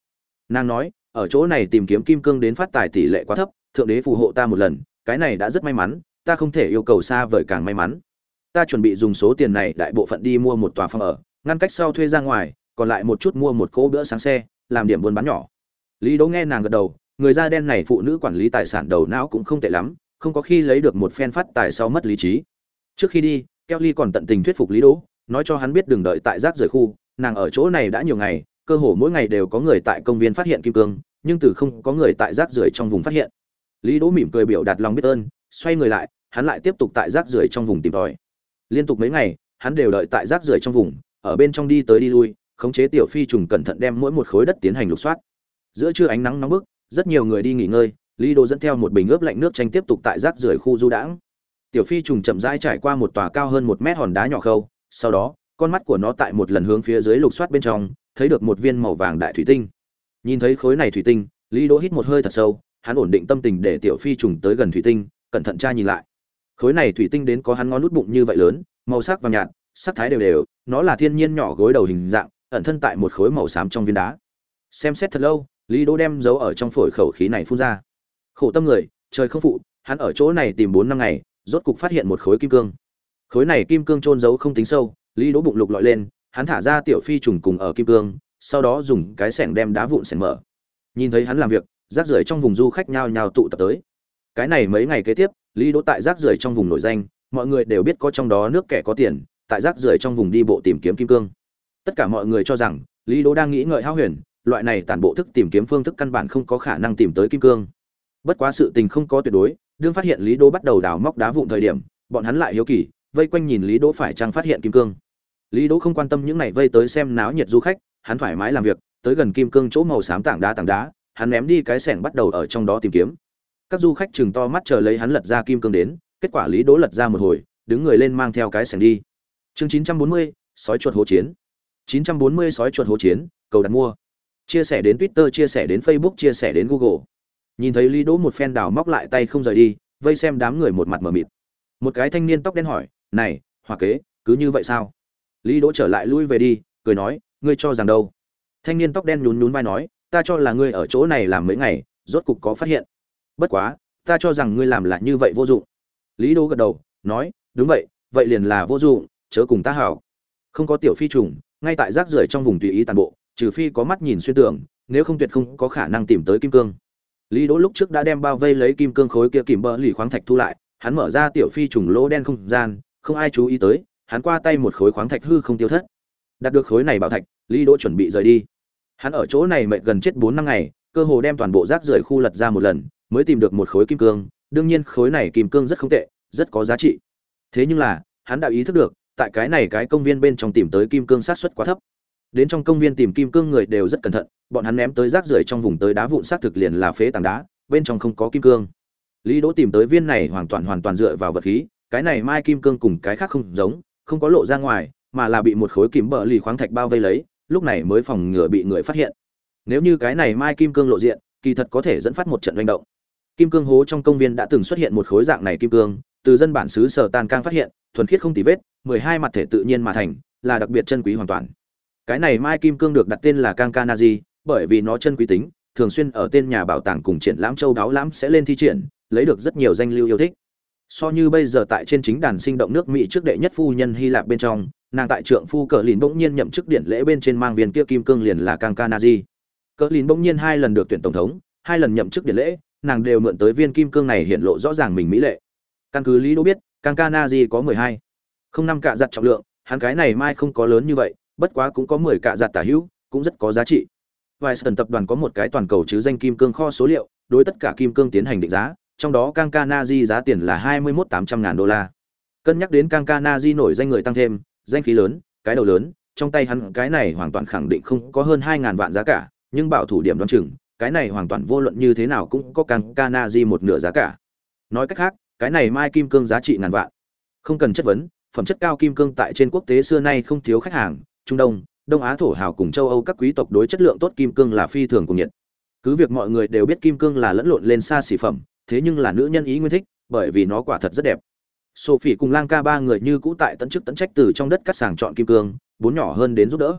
Nàng nói, ở chỗ này tìm kiếm kim cương đến phát tài tỷ lệ quá thấp, thượng đế phù hộ ta một lần, cái này đã rất may mắn, ta không thể yêu cầu xa vời càng may mắn. Ta chuẩn bị dùng số tiền này đại bộ phận đi mua một tòa phòng ở, ngăn cách sau thuê ra ngoài, còn lại một chút mua một cỗ bữa sáng xe, làm điểm buôn bán nhỏ. Lý Đỗ nghe nàng gật đầu, người da đen này phụ nữ quản lý tài sản đầu não cũng không tệ lắm, không có khi lấy được một phen phát tài sau mất lý trí. Trước khi đi, Kelly còn tận tình thuyết phục Lý Đỗ, nói cho hắn biết đừng đợi tại rác rời khu nàng ở chỗ này đã nhiều ngày cơ hồ mỗi ngày đều có người tại công viên phát hiện kim cương nhưng từ không có người tại rác rưởi trong vùng phát hiện. Lý đỗ mỉm cười biểu đạt lòng biết ơn xoay người lại hắn lại tiếp tục tại rác rưởi trong vùng tìm tòi. Liên tục mấy ngày hắn đều đợi tại rác rưởi trong vùng ở bên trong đi tới đi lui khống chế tiểu phi trùng cẩn thận đem mỗi một khối đất tiến hành lục soát. Giữa trưa ánh nắng nóng bức rất nhiều người đi nghỉ ngơi lý đỗ dẫn theo một bình ướp lạnh nước tranh tiếp tục tại rác rưởi khu du đãng tiểu phi trùng chậm rãi trải qua một tòa cao hơn một mét hòn đá nhỏ khâu, sau đó, con mắt của nó tại một lần hướng phía dưới lục soát bên trong, thấy được một viên màu vàng đại thủy tinh. Nhìn thấy khối này thủy tinh, lý đỗ hít một hơi thật sâu, hắn ổn định tâm tình để tiểu phi trùng tới gần thủy tinh, cẩn thận tra nhìn lại. Khối này thủy tinh đến có hắn ngón nút bụng như vậy lớn, màu sắc vàng nhạt, sắc thái đều đều, nó là thiên nhiên nhỏ gối đầu hình dạng, ẩn thân tại một khối màu xám trong viên đá. Xem xét thật lâu, lý đỗ đem giấu ở trong phổi khẩu khí này phun ra. Khổ tâm người, trời không phụ, hắn ở chỗ này tìm bốn năm ngày rốt cục phát hiện một khối kim cương. Khối này kim cương trôn giấu không tính sâu, lý đỗ bụng lục lọi lên, hắn thả ra tiểu phi trùng cùng ở kim cương, sau đó dùng cái sẻng đem đá vụn sẻng mở. Nhìn thấy hắn làm việc, rác rưởi trong vùng du khách nhao nhao tụ tập tới. Cái này mấy ngày kế tiếp, lý đỗ tại rác rưởi trong vùng nổi danh, mọi người đều biết có trong đó nước kẻ có tiền, tại rác rưởi trong vùng đi bộ tìm kiếm kim cương. Tất cả mọi người cho rằng, lý đỗ đang nghĩ ngợi hao huyền, loại này tản bộ thức tìm kiếm phương thức căn bản không có khả năng tìm tới kim cương. Bất quá sự tình không có tuyệt đối đương phát hiện lý đỗ bắt đầu đào móc đá vụn thời điểm bọn hắn lại hiếu kỳ vây quanh nhìn lý đỗ phải chăng phát hiện kim cương. Lý đỗ không quan tâm những này vây tới xem náo nhiệt du khách hắn thoải mái làm việc tới gần kim cương chỗ màu xám tảng đá tảng đá hắn ném đi cái sẻng bắt đầu ở trong đó tìm kiếm. Các du khách chừng to mắt chờ lấy hắn lật ra kim cương đến kết quả lý đỗ lật ra một hồi đứng người lên mang theo cái sẻng đi. Chương 940, sói chuột hố chiến. 940 sói chuột hố chiến cầu đặt mua. Chia sẻ đến twitter chia sẻ đến facebook chia sẻ đến google nhìn thấy lý đỗ một phen đào móc lại tay không rời đi, vây xem đám người một mặt mờ mịt. Một cái thanh niên tóc đen hỏi, này, hòa kế, cứ như vậy sao? Lý đỗ trở lại lui về đi, cười nói, ngươi cho rằng đâu? Thanh niên tóc đen nhún nhún vai nói, ta cho là ngươi ở chỗ này làm mấy ngày, rốt cục có phát hiện. Bất quá, ta cho rằng ngươi làm là như vậy vô dụng. Lý đỗ gật đầu, nói, đúng vậy vậy liền là vô dụng, chớ cùng ta hảo. Không có tiểu phi trùng, ngay tại rác rưởi trong vùng tùy ý toàn bộ, trừ phi có mắt nhìn xuyên tường, nếu không tuyệt không có khả năng tìm tới kim cương lý đỗ lúc trước đã đem bao vây lấy kim cương khối kia kìm bờ lì khoáng thạch thu lại, hắn mở ra tiểu phi trùng lỗ đen không gian, không ai chú ý tới, hắn qua tay một khối khoáng thạch hư không tiêu thất. Đạt được khối này bảo thạch, lý đỗ chuẩn bị rời đi. Hắn ở chỗ này mệt gần chết bốn năm ngày, cơ hồ đem toàn bộ rác rưởi khu lật ra một lần, mới tìm được một khối kim cương. Đương nhiên khối này kim cương rất không tệ, rất có giá trị. Thế nhưng là, hắn đã ý thức được, tại cái này cái công viên bên trong tìm tới kim cương sát suất quá thấp đến trong công viên tìm kim cương người đều rất cẩn thận, bọn hắn ném tới rác rưởi trong vùng tới đá vụn xác thực liền là phế tảng đá, bên trong không có kim cương. Lý đỗ tìm tới viên này hoàn toàn hoàn toàn dựa vào vật khí, cái này mai kim cương cùng cái khác không giống, không có lộ ra ngoài, mà là bị một khối kìm bờ lì khoáng thạch bao vây lấy, lúc này mới phòng ngừa bị người phát hiện. Nếu như cái này mai kim cương lộ diện, kỳ thật có thể dẫn phát một trận manh động. Kim cương hố trong công viên đã từng xuất hiện một khối dạng này kim cương, từ dân bản xứ sở tan cang phát hiện, thuần khiết không tì vết, mười hai mặt thể tự nhiên mà thành, là đặc biệt chân quý hoàn toàn cái này mai kim cương được đặt tên là kankanaji bởi vì nó chân quý tính, thường xuyên ở tên nhà bảo tàng cùng triển lãm châu đáo lãm sẽ lên thi triển, lấy được rất nhiều danh lưu yêu thích. So như bây giờ tại trên chính đàn sinh động nước mỹ trước đệ nhất phu nhân hy lạp bên trong, nàng tại trượng phu cờ lìn bỗng nhiên nhậm chức điện lễ bên trên mang viên kia kim cương liền là kankanaji cờ lìn bỗng nhiên hai lần được tuyển tổng thống, hai lần nhậm chức điện lễ, nàng đều mượn tới viên kim cương này hiện lộ rõ ràng mình mỹ lệ. Căn cứ lý đỗ biết kankanaji có mười hai. Không năm cạ giặt trọng lượng, hắn cái này mai không có lớn như vậy bất quá cũng có mười cạ giặt tả hữu, cũng rất có giá trị. Vài tập đoàn có một cái toàn cầu chứ danh kim cương kho số liệu, đối tất cả kim cương tiến hành định giá, trong đó kankanaji giá tiền là hai mươi tám trăm ngàn đô la. Cân nhắc đến kankanaji nổi danh người tăng thêm, danh khí lớn, cái đầu lớn, trong tay hắn cái này hoàn toàn khẳng định không có hơn hai ngàn vạn giá cả, nhưng bảo thủ điểm đoán chừng, cái này hoàn toàn vô luận như thế nào cũng có kankanaji một nửa giá cả. Nói cách khác, cái này mai kim cương giá trị ngàn vạn. Không cần chất vấn, phẩm chất cao kim cương tại trên quốc tế xưa nay không thiếu khách hàng trung đông đông á thổ hào cùng châu âu các quý tộc đối chất lượng tốt kim cương là phi thường cùng nhiệt. Cứ việc mọi người đều biết kim cương là lẫn lộn lên xa xỉ phẩm, thế nhưng là nữ nhân ý nguyên thích, bởi vì nó quả thật rất đẹp. Sophie cùng lang ca ba người như cũ tại tận chức tận trách từ trong đất cắt sàng chọn kim cương, bốn nhỏ hơn đến giúp đỡ.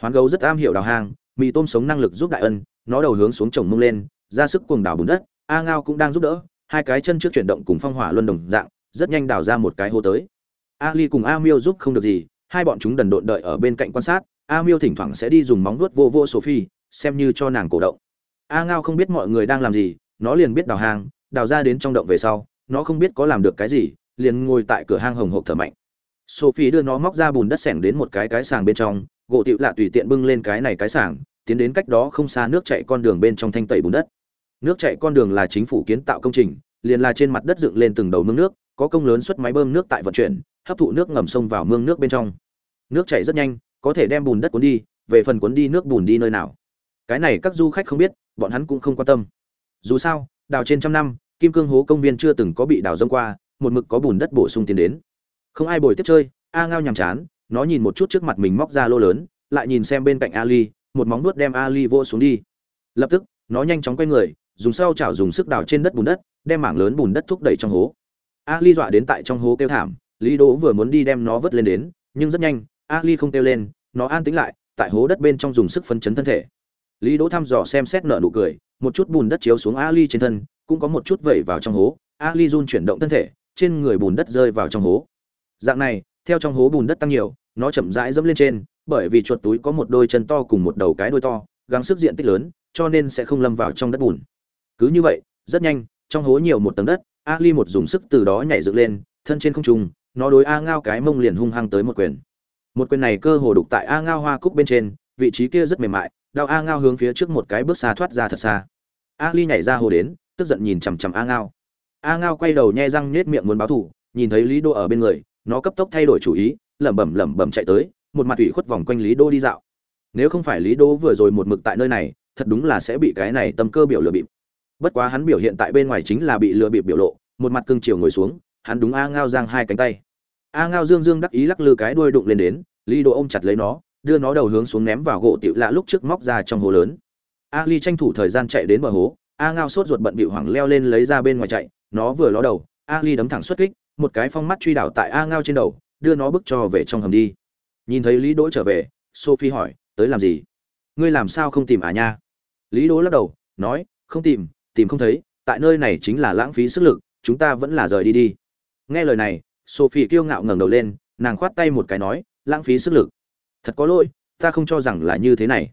Hoán gấu rất am hiểu đào hang, mì tôm sống năng lực giúp đại ân, nó đầu hướng xuống chồng mông lên, ra sức cuồng đào bùn đất, a ngao cũng đang giúp đỡ, hai cái chân trước chuyển động cùng phong hỏa luân đồng dạng, rất nhanh đào ra một cái hố tới. Ali cùng a miêu giúp không được gì hai bọn chúng đần độn đợi ở bên cạnh quan sát, a miêu thỉnh thoảng sẽ đi dùng móng vuốt vô vô sophie, xem như cho nàng cổ động. A ngao không biết mọi người đang làm gì, nó liền biết đào hang, đào ra đến trong động về sau, nó không biết có làm được cái gì, liền ngồi tại cửa hang hồng hộp thở mạnh. Sophie đưa nó móc ra bùn đất sẻng đến một cái cái sàng bên trong, gỗ tịu lạ tùy tiện bưng lên cái này cái sàng, tiến đến cách đó không xa nước chạy con đường bên trong thanh tẩy bùn đất. Nước chạy con đường là chính phủ kiến tạo công trình, liền là trên mặt đất dựng lên từng đầu mương nước, có công lớn xuất máy bơm nước tại vận chuyển hấp thụ nước ngầm sông vào mương nước bên trong. Nước chảy rất nhanh, có thể đem bùn đất cuốn đi, về phần cuốn đi nước bùn đi nơi nào. Cái này các du khách không biết, bọn hắn cũng không quan tâm. Dù sao, đào trên trăm năm, kim cương hố công viên chưa từng có bị đào dông qua, một mực có bùn đất bổ sung tiến đến. Không ai bồi tiếp chơi, a ngao nhàm chán, nó nhìn một chút trước mặt mình móc ra lô lớn, lại nhìn xem bên cạnh ali, một móng nuốt đem ali vô xuống đi. Lập tức, nó nhanh chóng quay người, dùng sau chảo dùng sức đào trên đất bùn đất, đem mảng lớn bùn đất thúc đẩy trong hố. Ali dọa đến tại trong hố kêu thảm lý đỗ vừa muốn đi đem nó vớt lên đến, nhưng rất nhanh ali không kêu lên, nó an tĩnh lại, tại hố đất bên trong dùng sức phấn chấn thân thể. Lý đỗ thăm dò xem xét nở nụ cười, một chút bùn đất chiếu xuống ali trên thân, cũng có một chút vẩy vào trong hố. Ali run chuyển động thân thể, trên người bùn đất rơi vào trong hố. Dạng này, theo trong hố bùn đất tăng nhiều, nó chậm rãi dẫm lên trên, bởi vì chuột túi có một đôi chân to cùng một đầu cái đuôi to, gắng sức diện tích lớn, cho nên sẽ không lâm vào trong đất bùn. Cứ như vậy, rất nhanh, trong hố nhiều một tầng đất ali một dùng sức từ đó nhảy dựng lên, thân trên không trung nó đối a ngao cái mông liền hung hăng tới một quyền. Một quyền này cơ hồ đục tại a ngao hoa cúc bên trên, vị trí kia rất mềm mại đau a ngao hướng phía trước một cái bước xa thoát ra thật xa. A ly nhảy ra hồ đến, tức giận nhìn chằm chằm a ngao. A ngao quay đầu nhe răng nhếch miệng muốn báo thù, nhìn thấy lý đô ở bên người, nó cấp tốc thay đổi chủ ý, lẩm bẩm lẩm bẩm chạy tới, một mặt ủy khuất vòng quanh lý đô đi dạo. Nếu không phải lý đô vừa rồi một mực tại nơi này, thật đúng là sẽ bị cái này tâm cơ biểu lừa bịp. Bất quá hắn biểu hiện tại bên ngoài chính là bị lừa bịp biểu lộ, một mặt cương chiều ngồi xuống, hắn đúng a ngao giang hai cánh tay a ngao dương dương đắc ý lắc lư cái đuôi đụng lên đến, lý đồ ôm chặt lấy nó, đưa nó đầu hướng xuống ném vào gỗ tiểu lạ lúc trước móc ra trong hồ lớn. A ly tranh thủ thời gian chạy đến bờ hố, a ngao sốt ruột bận bịu hoảng leo lên lấy ra bên ngoài chạy, nó vừa ló đầu, a ly đấm thẳng xuất kích, một cái phong mắt truy đảo tại a ngao trên đầu, đưa nó bước cho về trong hầm đi. Nhìn thấy lý đỗ trở về, sophie hỏi, tới làm gì? Ngươi làm sao không tìm à nha? Lý đỗ lắc đầu, nói, không tìm tìm không thấy, tại nơi này chính là lãng phí sức lực, chúng ta vẫn là rời đi đi. Nghe lời này sophie kiêu ngạo ngẩng đầu lên, nàng khoát tay một cái nói, lãng phí sức lực. Thật có lỗi, ta không cho rằng là như thế này.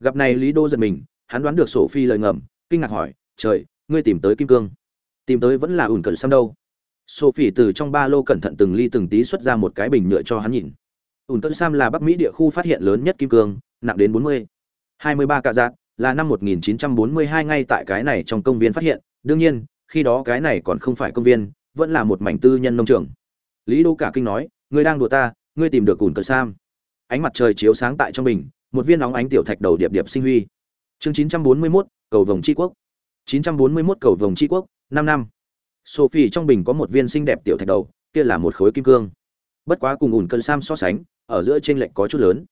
Gặp này lý đô giật mình, hắn đoán được sophie lời ngầm, kinh ngạc hỏi, trời, ngươi tìm tới kim cương? Tìm tới vẫn là ủn cẩn xăm đâu? Sophie từ trong ba lô cẩn thận từng ly từng tí xuất ra một cái bình nhựa cho hắn nhìn. Ủn cẩn sam là bắc mỹ địa khu phát hiện lớn nhất kim cương, nặng đến bốn mươi, hai mươi ba cạ là năm 1942 ngay tại cái này trong công viên phát hiện. Đương nhiên, khi đó cái này còn không phải công viên, vẫn là một mảnh tư nhân nông trường lý đô cả kinh nói ngươi đang đùa ta ngươi tìm được cùn cờ sam. Ánh mặt trời chiếu sáng tại trong bình một viên nóng ánh tiểu thạch đầu điệp điệp sinh huy. Chương 941, cầu vồng tri quốc. 941 cầu vồng tri quốc năm năm. Sophie trong bình có một viên xinh đẹp tiểu thạch đầu kia là một khối kim cương. Bất quá cùng ủn cân sam so sánh ở giữa trên lệnh có chút lớn.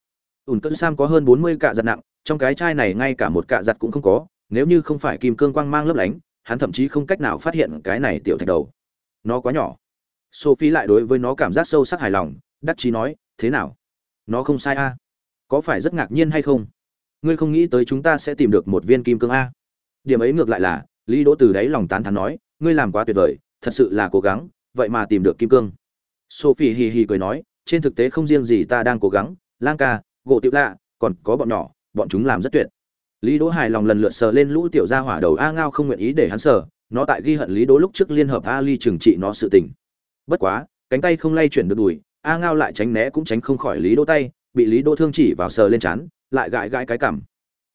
Ủn cân sam có hơn 40 cạ giặt nặng trong cái chai này ngay cả một cạ giặt cũng không có nếu như không phải kim cương quang mang lấp lánh hắn thậm chí không cách nào phát hiện cái này tiểu thạch đầu. Nó quá nhỏ sophie lại đối với nó cảm giác sâu sắc hài lòng, đắc chí nói, thế nào? Nó không sai a. Có phải rất ngạc nhiên hay không? Ngươi không nghĩ tới chúng ta sẽ tìm được một viên kim cương a? Điểm ấy ngược lại là, lý đỗ từ đáy lòng tán thán nói, ngươi làm quá tuyệt vời, thật sự là cố gắng, vậy mà tìm được kim cương. Sophie hì hì cười nói, trên thực tế không riêng gì ta đang cố gắng, lang ca, gỗ tiểu lạ, còn có bọn nhỏ, bọn chúng làm rất tuyệt. Lý đỗ hài lòng lần lượt sờ lên lũ tiểu gia hỏa đầu a ngao không nguyện ý để hắn sờ, nó tại ghi hận lý đỗ lúc trước liên hợp a ly trừng trị nó sự tình bất quá, cánh tay không lay chuyển được đùi, a ngao lại tránh né cũng tránh không khỏi lý đỗ tay, bị lý đỗ thương chỉ vào sờ lên chán lại gãi gãi cái cằm.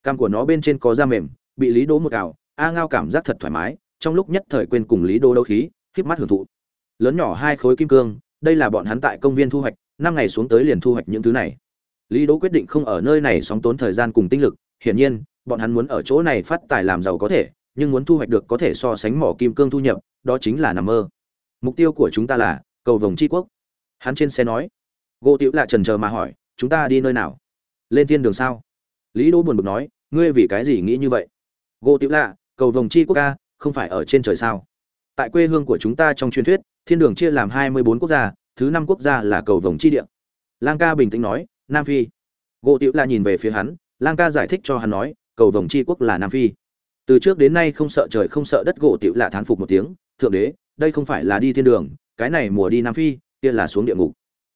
Cằm của nó bên trên có da mềm, bị lý đỗ một cào, a ngao cảm giác thật thoải mái, trong lúc nhất thời quên cùng lý đỗ đấu khí, híp mắt hưởng thụ. Lớn nhỏ hai khối kim cương, đây là bọn hắn tại công viên thu hoạch, năm ngày xuống tới liền thu hoạch những thứ này. Lý đỗ quyết định không ở nơi này sóng tốn thời gian cùng tinh lực, hiển nhiên, bọn hắn muốn ở chỗ này phát tài làm giàu có thể, nhưng muốn thu hoạch được có thể so sánh mỏ kim cương thu nhập, đó chính là nằm mơ mục tiêu của chúng ta là cầu vồng tri quốc. Hắn trên xe nói. Gỗ tiểu lạ trần chờ mà hỏi, chúng ta đi nơi nào? Lên thiên đường sao? Lý đỗ buồn bực nói, ngươi vì cái gì nghĩ như vậy? Gỗ tiểu lạ, cầu vồng chi quốc ca không phải ở trên trời sao? Tại quê hương của chúng ta trong truyền thuyết, thiên đường chia làm hai mươi bốn quốc gia, thứ năm quốc gia là cầu vồng chi địa. Lang ca bình tĩnh nói, nam phi. Gỗ tiểu lạ nhìn về phía hắn, lang ca giải thích cho hắn nói, cầu vồng chi quốc là nam phi. Từ trước đến nay không sợ trời không sợ đất, gỗ tiểu lạ thán phục một tiếng, thượng đế đây không phải là đi thiên đường, cái này mùa đi nam phi, kia là xuống địa ngục.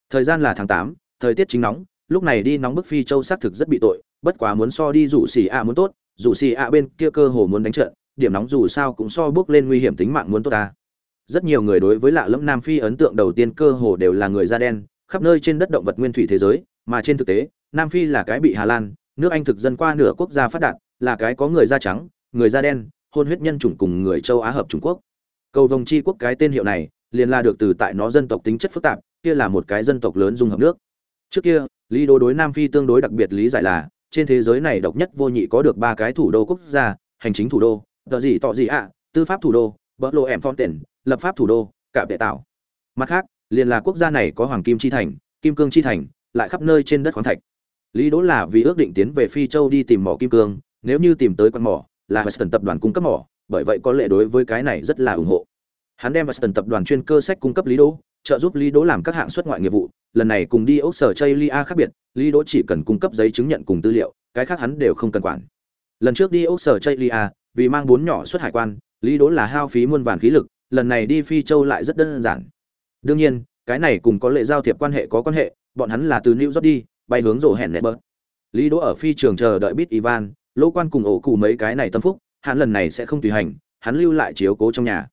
Thời gian là tháng tám, thời tiết chính nóng, lúc này đi nóng bức phi châu xác thực rất bị tội, bất quá muốn so đi rủ xì a muốn tốt rủ xì a bên kia cơ hồ muốn đánh trận, điểm nóng dù sao cũng so bước lên nguy hiểm tính mạng muốn tốt ta. Rất nhiều người đối với lạ lẫm nam phi ấn tượng đầu tiên cơ hồ đều là người da đen, khắp nơi trên đất động vật nguyên thủy thế giới, mà trên thực tế, nam phi là cái bị hà lan, nước anh thực dân qua nửa quốc gia phát đạt, là cái có người da trắng, người da đen, hôn huyết nhân chủng cùng người châu á hợp trung quốc cầu vồng chi quốc cái tên hiệu này, liền là được từ tại nó dân tộc tính chất phức tạp, kia là một cái dân tộc lớn dung hợp nước. Trước kia, lý đô đối nam phi tương đối đặc biệt lý giải là, trên thế giới này độc nhất vô nhị có được ba cái thủ đô quốc gia, hành chính thủ đô, tờ gì tọ gì ạ, tư pháp thủ đô, bỡ lộ em phong tiền, lập pháp thủ đô, cả vệ tạo. Mặt khác, liền là quốc gia này có hoàng kim chi thành, kim cương chi thành, lại khắp nơi trên đất khoáng thạch. Lý đỗ là vì ước định tiến về phi châu đi tìm mỏ kim cương, nếu như tìm tới con mỏ, là western tập đoàn cung cấp mỏ bởi vậy có lệ đối với cái này rất là ủng hộ. Hắn đem western tập đoàn chuyên cơ sách cung cấp lý đỗ, trợ giúp lý đỗ làm các hạng xuất ngoại nghiệp vụ, lần này cùng đi ốc sở chây lia khác biệt, lý đỗ chỉ cần cung cấp giấy chứng nhận cùng tư liệu, cái khác hắn đều không cần quản. Lần trước đi ốc sở chây lia, vì mang bốn nhỏ xuất hải quan, lý đỗ là hao phí muôn vàn khí lực, lần này đi phi châu lại rất đơn giản. Đương nhiên, cái này cùng có lệ giao thiệp quan hệ có quan hệ, bọn hắn là từ new york đi, bay hướng rồ hẹn nệ lý đỗ ở phi trường chờ đợi biết ivan lỗ quan cùng ổ cụ mấy cái này tâm phúc hắn lần này sẽ không tùy hành hắn lưu lại chiếu cố trong nhà.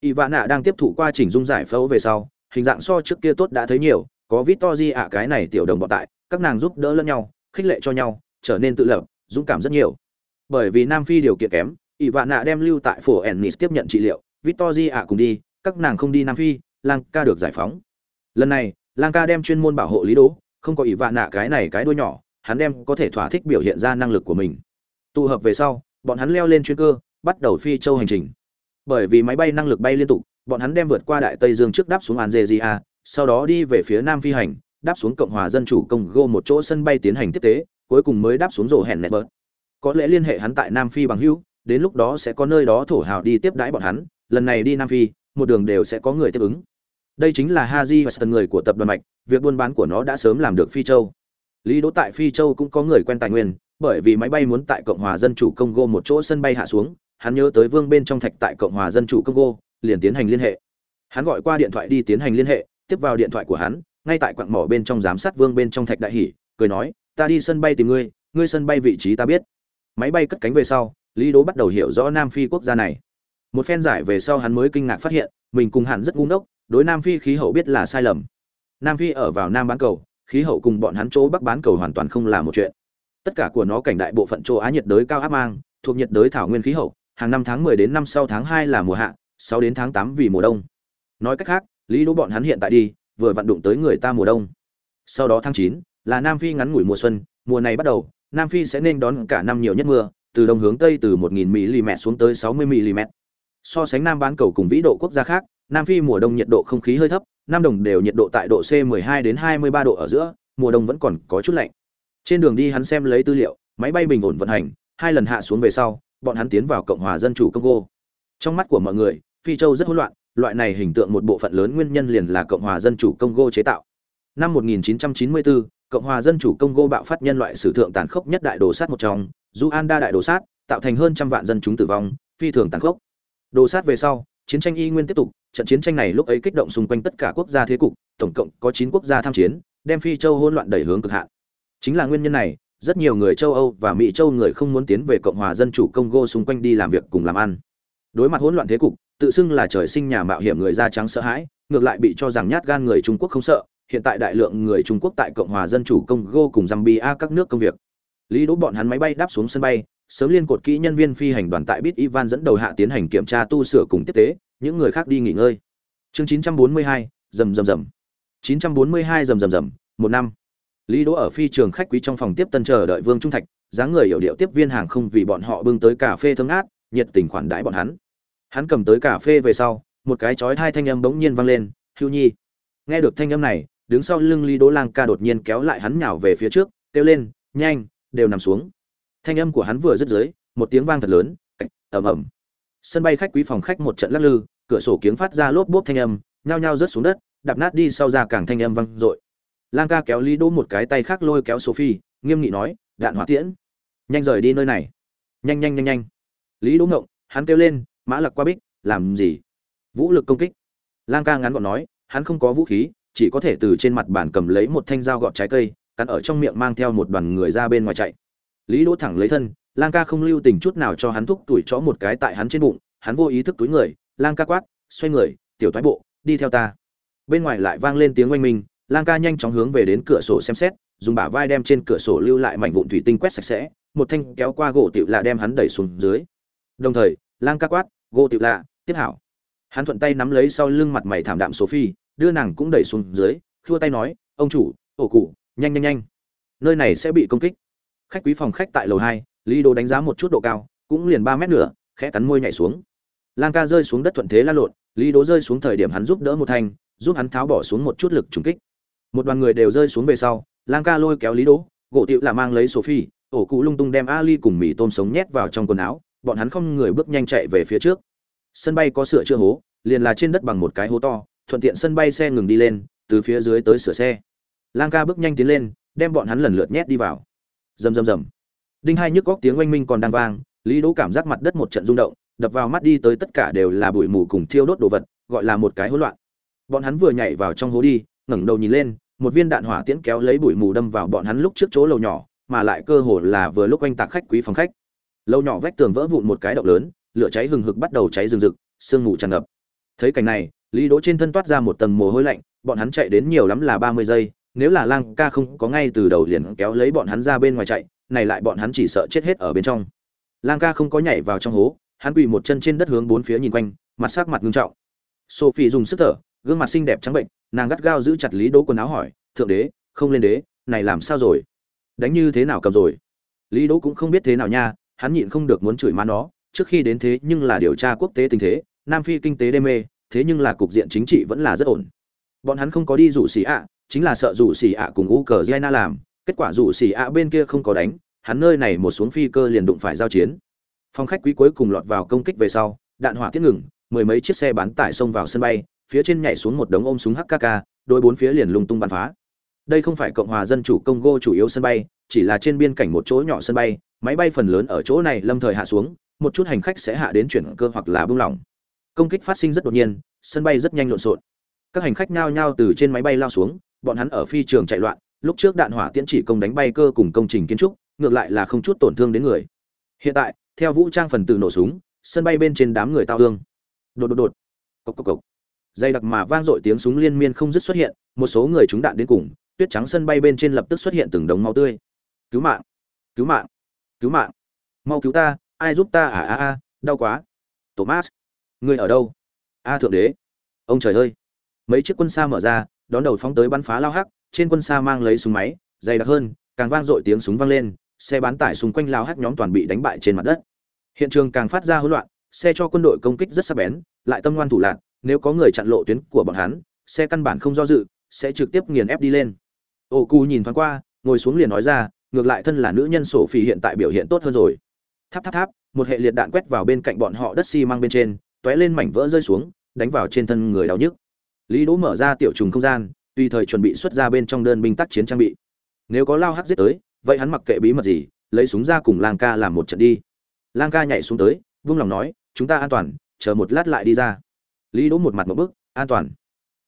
Ivana đang tiếp thụ qua trình dung giải phẫu về sau, hình dạng so trước kia tốt đã thấy nhiều, có Victory ạ cái này tiểu đồng bọn tại, các nàng giúp đỡ lẫn nhau, khích lệ cho nhau, trở nên tự lập, dũng cảm rất nhiều. Bởi vì nam phi điều kiện kém ỷ vạn nạ đem lưu tại phổ ennis tiếp nhận trị liệu victory ạ cùng đi các nàng không đi nam phi lang ca được giải phóng. Lần này lang ca đem chuyên môn bảo hộ lý đỗ không có ỷ vạn nạ cái này cái đuôi nhỏ hắn đem có thể thỏa thích biểu hiện ra năng lực của mình. Tụ hợp về sau bọn hắn leo lên chuyên cơ, bắt đầu phi châu hành trình. Bởi vì máy bay năng lực bay liên tục, bọn hắn đem vượt qua đại tây dương trước đáp xuống algeria, sau đó đi về phía nam phi hành, đáp xuống cộng hòa dân chủ congo một chỗ sân bay tiến hành tiếp tế, cuối cùng mới đáp xuống rổ hẹn nẹt bớt. Có lẽ liên hệ hắn tại nam phi bằng hữu, đến lúc đó sẽ có nơi đó thổ hào đi tiếp đãi bọn hắn, lần này đi nam phi, một đường đều sẽ có người tiếp ứng. Đây chính là haji và người của tập đoàn mạch, việc buôn bán của nó đã sớm làm được phi châu. Lý đỗ tại phi châu cũng có người quen tài nguyên bởi vì máy bay muốn tại cộng hòa dân chủ congo một chỗ sân bay hạ xuống, hắn nhớ tới vương bên trong thạch tại cộng hòa dân chủ congo, liền tiến hành liên hệ. Hắn gọi qua điện thoại đi tiến hành liên hệ, tiếp vào điện thoại của hắn, ngay tại quặng mỏ bên trong giám sát vương bên trong thạch đại hỉ, cười nói, ta đi sân bay tìm ngươi ngươi sân bay vị trí ta biết. Máy bay cất cánh về sau, lý đố bắt đầu hiểu rõ nam phi quốc gia này. Một phen giải về sau hắn mới kinh ngạc phát hiện, mình cùng hẳn rất ngu ngốc, đối nam phi khí hậu biết là sai lầm. Nam phi ở vào nam bán cầu, khí hậu cùng bọn hắn chỗ bắc bán cầu hoàn toàn không là một chuyện tất cả của nó cảnh đại bộ phận châu á nhiệt đới cao áp mang, thuộc nhiệt đới thảo nguyên khí hậu, hàng năm tháng 10 đến năm sau tháng 2 là mùa hạ 6 đến tháng 8 vì mùa đông. Nói cách khác, lý đỗ bọn hắn hiện tại đi, vừa vận đụng tới người ta mùa đông. Sau đó tháng 9 là nam phi ngắn ngủi mùa xuân, mùa này bắt đầu, nam phi sẽ nên đón cả năm nhiều nhất mưa, từ đông hướng tây từ 1000 mm xuống tới 60 mm so sánh nam bán cầu cùng vĩ độ quốc gia khác, nam phi mùa đông nhiệt độ không khí hơi thấp nam đồng đều nhiệt độ tại độ c 12 đến 23 độ ở giữa, mùa đông vẫn còn có chút lạnh trên đường đi hắn xem lấy tư liệu máy bay bình ổn vận hành hai lần hạ xuống về sau bọn hắn tiến vào cộng hòa dân chủ congo. Trong mắt của mọi người phi châu rất hỗn loạn loại này hình tượng một bộ phận lớn nguyên nhân liền là cộng hòa dân chủ congo chế tạo. Năm 1994, cộng hòa dân chủ congo bạo phát nhân loại sử thượng tàn khốc nhất đại đồ sát một trong Ruanda đại đồ sát tạo thành hơn trăm vạn dân chúng tử vong phi thường tàn khốc. Đồ sát về sau chiến tranh y nguyên tiếp tục trận chiến tranh này lúc ấy kích động xung quanh tất cả quốc gia thế cục tổng cộng có chín quốc gia tham chiến đem phi châu hỗn loạn đẩy hướng cực hạn chính là nguyên nhân này rất nhiều người châu âu và mỹ châu người không muốn tiến về cộng hòa dân chủ congo xung quanh đi làm việc cùng làm ăn. Đối mặt hỗn loạn thế cục tự xưng là trời sinh nhà mạo hiểm người da trắng sợ hãi ngược lại bị cho rằng nhát gan người trung quốc không sợ hiện tại đại lượng người trung quốc tại cộng hòa dân chủ congo cùng zambia các nước công việc. Lý đỗ bọn hắn máy bay đáp xuống sân bay sớm liên cột kỹ nhân viên phi hành đoàn tại bit ivan dẫn đầu hạ tiến hành kiểm tra tu sửa cùng tiếp tế những người khác đi nghỉ ngơi. Chương 942, rầm rầm rầm. 942 rầm rầm rầm. Một năm lý đỗ ở phi trường khách quý trong phòng tiếp tân chờ đợi vương trung thạch, dáng người hiểu điệu tiếp viên hàng không vì bọn họ bưng tới cà phê thơm ngát, nhiệt tình khoản đãi bọn hắn. Hắn cầm tới cà phê về sau, một cái chói hai thanh âm bỗng nhiên vang lên, hưu nhi. Nghe được thanh âm này, đứng sau lưng lý đỗ lang ca đột nhiên kéo lại hắn nhào về phía trước, kêu lên, nhanh, đều nằm xuống. Thanh âm của hắn vừa dứt dưới, một tiếng vang thật lớn ầm ầm. Sân bay khách quý phòng khách một trận lắc lư, cửa sổ kiếng phát ra lốp bốp thanh âm, nhao nhao rớt xuống đất, đạp nát đi sau ra càng thanh âm vang dội lang ca kéo lý đỗ một cái tay khác lôi kéo sophie, nghiêm nghị nói, đạn hỏa tiễn, nhanh rời đi nơi này. Nhanh nhanh nhanh nhanh. Lý đỗ ngộng, hắn kêu lên, mã lặc qua bích, làm gì? Vũ lực công kích. Lang ca ngắn gọn nói, hắn không có vũ khí, chỉ có thể từ trên mặt bàn cầm lấy một thanh dao gọt trái cây, cắn ở trong miệng mang theo một đoàn người ra bên ngoài chạy. Lý đỗ thẳng lấy thân, lang ca không lưu tình chút nào cho hắn thúc tuổi chó một cái tại hắn trên bụng, hắn vô ý thức túi người, lang ca quát, xoay người, tiểu toái bộ, đi theo ta. Bên ngoài lại vang lên tiếng oanh minh lang ca nhanh chóng hướng về đến cửa sổ xem xét, dùng bả vai đem trên cửa sổ lưu lại mảnh vụn thủy tinh quét sạch sẽ, một thanh kéo qua gỗ tiểu lạ đem hắn đẩy xuống dưới. Đồng thời, lang ca quát, gỗ tiểu lạ, tiếp hảo. Hắn thuận tay nắm lấy sau lưng mặt mày thảm đạm sophie, đưa nàng cũng đẩy xuống dưới, khua tay nói, ông chủ, ổ cụ, nhanh nhanh nhanh. Nơi này sẽ bị công kích. Khách quý phòng khách tại lầu hai, lý đồ đánh giá một chút độ cao, cũng liền ba mét nữa khẽ cắn môi nhảy xuống. Lang ca rơi xuống đất thuận thế la lộn, lý đố rơi xuống thời điểm hắn giúp đỡ một thanh, giúp hắn tháo bỏ xuống một chút lực trùng kích một đoàn người đều rơi xuống về sau, lang ca lôi kéo lý đỗ, gỗ tiệu là mang lấy sophie, ổ cụ lung tung đem ali cùng mì tôm sống nhét vào trong quần áo, bọn hắn không người bước nhanh chạy về phía trước. Sân bay có sửa chữa hố, liền là trên đất bằng một cái hố to, thuận tiện sân bay xe ngừng đi lên, từ phía dưới tới sửa xe. Lang ca bước nhanh tiến lên, đem bọn hắn lần lượt nhét đi vào. Rầm rầm rầm. Đinh hai nhức góc tiếng oanh minh còn đang vang, lý đỗ cảm giác mặt đất một trận rung động, đập vào mắt đi tới tất cả đều là bụi mù cùng thiêu đốt đồ vật, gọi là một cái hỗn loạn. Bọn hắn vừa nhảy vào trong hố đi, ngẩng đầu nhìn lên một viên đạn hỏa tiễn kéo lấy bụi mù đâm vào bọn hắn lúc trước chỗ lầu nhỏ, mà lại cơ hồ là vừa lúc anh tạc khách quý phòng khách. Lầu nhỏ vách tường vỡ vụn một cái động lớn, lửa cháy hừng hực bắt đầu cháy rừng rực, sương mù tràn ngập. Thấy cảnh này, lý đỗ trên thân toát ra một tầng mồ hôi lạnh, bọn hắn chạy đến nhiều lắm là ba mươi giây, nếu là lang ca không có ngay từ đầu liền kéo lấy bọn hắn ra bên ngoài chạy, này lại bọn hắn chỉ sợ chết hết ở bên trong. Lang ca không có nhảy vào trong hố, hắn quỳ một chân trên đất hướng bốn phía nhìn quanh, mặt sắc mặt ngưng trọng. Sophie dùng sức thở, gương mặt xinh đẹp trắng bệnh nàng gắt gao giữ chặt lý đỗ quần áo hỏi, thượng đế, không lên đế, này làm sao rồi? Đánh như thế nào cầm rồi? Lý đỗ cũng không biết thế nào nha, hắn nhịn không được muốn chửi má nó, trước khi đến thế nhưng là điều tra quốc tế tình thế, nam phi kinh tế đê mê, thế nhưng là cục diện chính trị vẫn là rất ổn. Bọn hắn không có đi rủ xì ạ, chính là sợ rủ xì ạ cùng u cờ giai làm, kết quả rủ xì ạ bên kia không có đánh, hắn nơi này một xuống phi cơ liền đụng phải giao chiến. Phòng khách quý cuối cùng lọt vào công kích về sau, đạn hỏa tiết ngừng, mười mấy chiếc xe bán tải xông vào sân bay phía trên nhảy xuống một đống ôm súng hkk đôi bốn phía liền lung tung bắn phá. Đây không phải cộng hòa dân chủ congo chủ yếu sân bay, chỉ là trên biên cảnh một chỗ nhỏ sân bay, máy bay phần lớn ở chỗ này lâm thời hạ xuống, một chút hành khách sẽ hạ đến chuyển cơ hoặc là buông lỏng. Công kích phát sinh rất đột nhiên, sân bay rất nhanh lộn xộn. Các hành khách nhao nhao từ trên máy bay lao xuống, bọn hắn ở phi trường chạy loạn, lúc trước đạn hỏa tiễn chỉ công đánh bay cơ cùng công trình kiến trúc, ngược lại là không chút tổn thương đến người. Hiện tại, theo vũ trang phần tử nổ súng, sân bay bên trên đám người tao thương. Đột đột đột. Cộc cộc cộc dây đặc mà vang dội tiếng súng liên miên không dứt xuất hiện, một số người trúng đạn đến cùng, tuyết trắng sân bay bên trên lập tức xuất hiện từng đống máu tươi. Cứu mạng! Cứu mạng! Cứu mạng! Mau cứu ta, ai giúp ta? À a a đau quá. Thomas! Người ở đâu? A, thượng đế! Ông trời ơi! Mấy chiếc quân xa mở ra, đón đầu phóng tới bắn phá lao hắc, trên quân xa mang lấy súng máy, dày đặc hơn, càng vang dội tiếng súng vang lên, xe bán tải xung quanh lao hắc nhóm toàn bị đánh bại trên mặt đất. Hiện trường càng phát ra hỗn loạn, xe cho quân đội công kích rất sắc bén, lại tâm ngoan thủ lạc nếu có người chặn lộ tuyến của bọn hắn, xe căn bản không do dự, sẽ trực tiếp nghiền ép đi lên. Ô cu nhìn thoáng qua, ngồi xuống liền nói ra, ngược lại thân là nữ nhân sổ phi hiện tại biểu hiện tốt hơn rồi. Tháp tháp tháp, một hệ liệt đạn quét vào bên cạnh bọn họ đất xi măng bên trên t lên mảnh vỡ rơi xuống, đánh vào trên thân người đau nhức. Lý đỗ mở ra tiểu trùng không gian, tùy thời chuẩn bị xuất ra bên trong đơn binh tác chiến trang bị. Nếu có lao hắc giết tới, vậy hắn mặc kệ bí mật gì, lấy súng ra cùng lang ca làm một trận đi. Lang ca nhảy xuống tới, vung lòng nói, chúng ta an toàn, chờ một lát lại đi ra lý đỗ một mặt một bước, an toàn.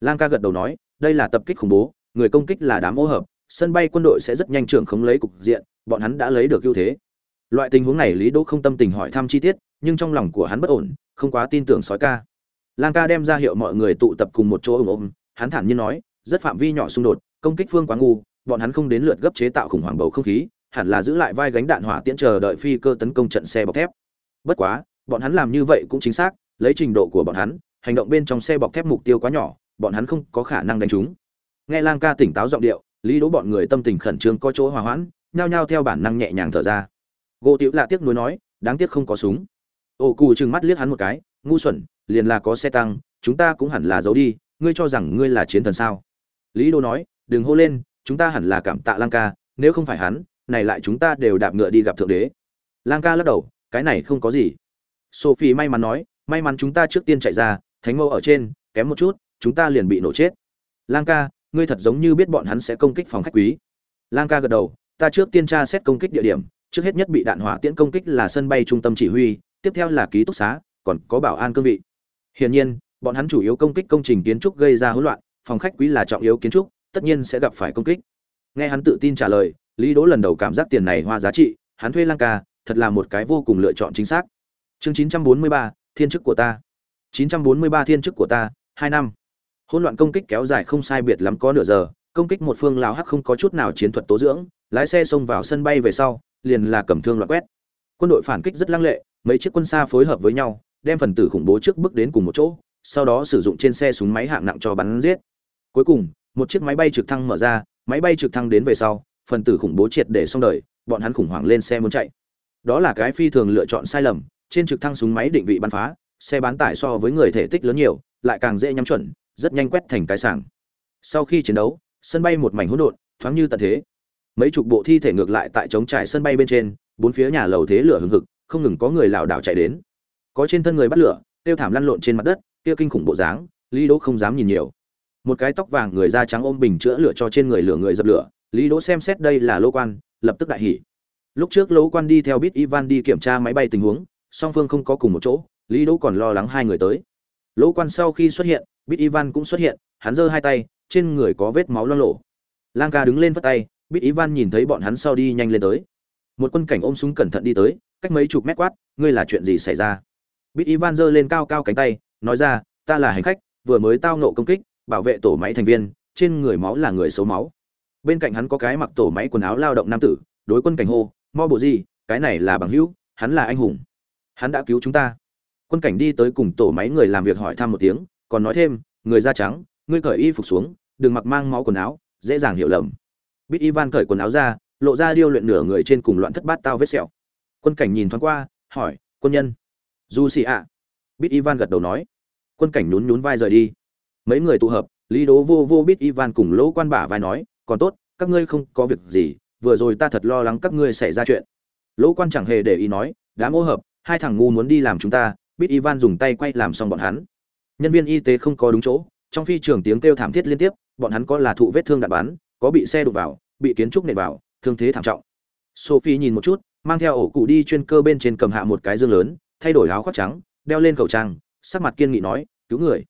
Lang ca gật đầu nói đây là tập kích khủng bố người công kích là đám ô hợp sân bay quân đội sẽ rất nhanh trưởng khống lấy cục diện bọn hắn đã lấy được ưu thế. Loại tình huống này lý đỗ không tâm tình hỏi thăm chi tiết nhưng trong lòng của hắn bất ổn không quá tin tưởng sói ca. Lang ca đem ra hiệu mọi người tụ tập cùng một chỗ ôm ôm hắn thản nhiên nói rất phạm vi nhỏ xung đột công kích phương quá ngu bọn hắn không đến lượt gấp chế tạo khủng hoảng bầu không khí hẳn là giữ lại vai gánh đạn hỏa tiễn chờ đợi phi cơ tấn công trận xe bọc thép. Bất quá bọn hắn làm như vậy cũng chính xác lấy trình độ của bọn hắn hành động bên trong xe bọc thép mục tiêu quá nhỏ, bọn hắn không có khả năng đánh chúng. nghe lang ca tỉnh táo giọng điệu, lý đỗ bọn người tâm tình khẩn trương có chỗ hòa hoãn, nhao nhao theo bản năng nhẹ nhàng thở ra. Gỗ tiểu lạ tiếc nuối nói, đáng tiếc không có súng. Ô cù trừng mắt liếc hắn một cái, ngu xuẩn, liền là có xe tăng, chúng ta cũng hẳn là giấu đi, ngươi cho rằng ngươi là chiến thần sao? Lý đô nói, đừng hô lên, chúng ta hẳn là cảm tạ lang ca, nếu không phải hắn, này lại chúng ta đều đạp ngựa đi gặp thượng đế. Lang ca lắc đầu, cái này không có gì. Sophie may mắn nói, may mắn chúng ta trước tiên chạy ra thánh mẫu ở trên kém một chút chúng ta liền bị nổ chết. Lang ca ngươi thật giống như biết bọn hắn sẽ công kích phòng khách quý. Lang ca gật đầu ta trước tiên tra xét công kích địa điểm trước hết nhất bị đạn hỏa tiễn công kích là sân bay trung tâm chỉ huy tiếp theo là ký túc xá còn có bảo an cương vị. Hiển nhiên bọn hắn chủ yếu công kích công trình kiến trúc gây ra hỗn loạn phòng khách quý là trọng yếu kiến trúc tất nhiên sẽ gặp phải công kích. Nghe hắn tự tin trả lời lý đỗ lần đầu cảm giác tiền này hoa giá trị hắn thuê lang ca thật là một cái vô cùng lựa chọn chính xác. Chương 943, thiên chức của ta. 943 thiên chức của ta, hai năm. Hỗn loạn công kích kéo dài không sai biệt lắm có nửa giờ, công kích một phương lão hắc không có chút nào chiến thuật tố dưỡng, lái xe xông vào sân bay về sau, liền là cầm thương loạn quét. Quân đội phản kích rất lăng lệ, mấy chiếc quân xa phối hợp với nhau, đem phần tử khủng bố trước bước đến cùng một chỗ, sau đó sử dụng trên xe súng máy hạng nặng cho bắn giết. Cuối cùng, một chiếc máy bay trực thăng mở ra, máy bay trực thăng đến về sau, phần tử khủng bố triệt để xong đời, bọn hắn khủng hoảng lên xe muốn chạy. Đó là cái phi thường lựa chọn sai lầm, trên trực thăng súng máy định vị bắn phá xe bán tải so với người thể tích lớn nhiều, lại càng dễ nhắm chuẩn, rất nhanh quét thành cái sảng. Sau khi chiến đấu, sân bay một mảnh hỗn độn, thoáng như tận thế. Mấy chục bộ thi thể ngược lại tại trống trải sân bay bên trên, bốn phía nhà lầu thế lửa hừng hực, không ngừng có người lảo đảo chạy đến. Có trên thân người bắt lửa, tiêu thảm lăn lộn trên mặt đất, kia kinh khủng bộ dáng, lý đỗ không dám nhìn nhiều. Một cái tóc vàng người da trắng ôm bình chữa lửa cho trên người lửa người dập lửa, lý đỗ xem xét đây là lô quan, lập tức đại hỉ. Lúc trước lỗ quan đi theo bít ivan đi kiểm tra máy bay tình huống, song phương không có cùng một chỗ lý đỗ còn lo lắng hai người tới. Lỗ quan sau khi xuất hiện, bít ivan cũng xuất hiện, hắn giơ hai tay, trên người có vết máu loang lộ lang ca đứng lên vất tay, bít ivan nhìn thấy bọn hắn sau đi nhanh lên tới. Một quân cảnh ôm súng cẩn thận đi tới, cách mấy chục mét quát, ngươi là chuyện gì xảy ra? Bít ivan giơ lên cao cao cánh tay, nói ra, ta là hành khách, vừa mới tao ngộ công kích, bảo vệ tổ máy thành viên, trên người máu là người xấu máu. Bên cạnh hắn có cái mặc tổ máy quần áo lao động nam tử, đối quân cảnh hô, mo bộ gì cái này là bằng hữu, hắn là anh hùng. Hắn đã cứu chúng ta quân cảnh đi tới cùng tổ máy người làm việc hỏi thăm một tiếng, còn nói thêm, người da trắng, ngươi cởi y phục xuống, đừng mặc mang máu quần áo, dễ dàng hiểu lầm. Bít ivan cởi quần áo ra, lộ ra điêu luyện nửa người trên cùng loạn thất bát tao vết sẹo. Quân cảnh nhìn thoáng qua, hỏi, quân nhân? Du xì ạ. Bít ivan gật đầu nói. Quân cảnh nhún nhún vai rời đi. Mấy người tụ hợp, lý đố vô vô bít ivan cùng lỗ quan bả vai nói, còn tốt, các ngươi không có việc gì, vừa rồi ta thật lo lắng các ngươi xảy ra chuyện. Lỗ quan chẳng hề để ý nói, đám ô hợp, hai thằng ngu muốn đi làm chúng ta bít ivan dùng tay quay làm xong bọn hắn. Nhân viên y tế không có đúng chỗ, trong phi trường tiếng kêu thảm thiết liên tiếp, bọn hắn có là thụ vết thương đạn bắn, có bị xe đụng vào, bị kiến trúc nện vào, thương thế thảm trọng. Sophie nhìn một chút, mang theo ổ cụ đi chuyên cơ bên trên cầm hạ một cái dương lớn, thay đổi áo khoác trắng, đeo lên khẩu trang, sắc mặt kiên nghị nói, cứu người.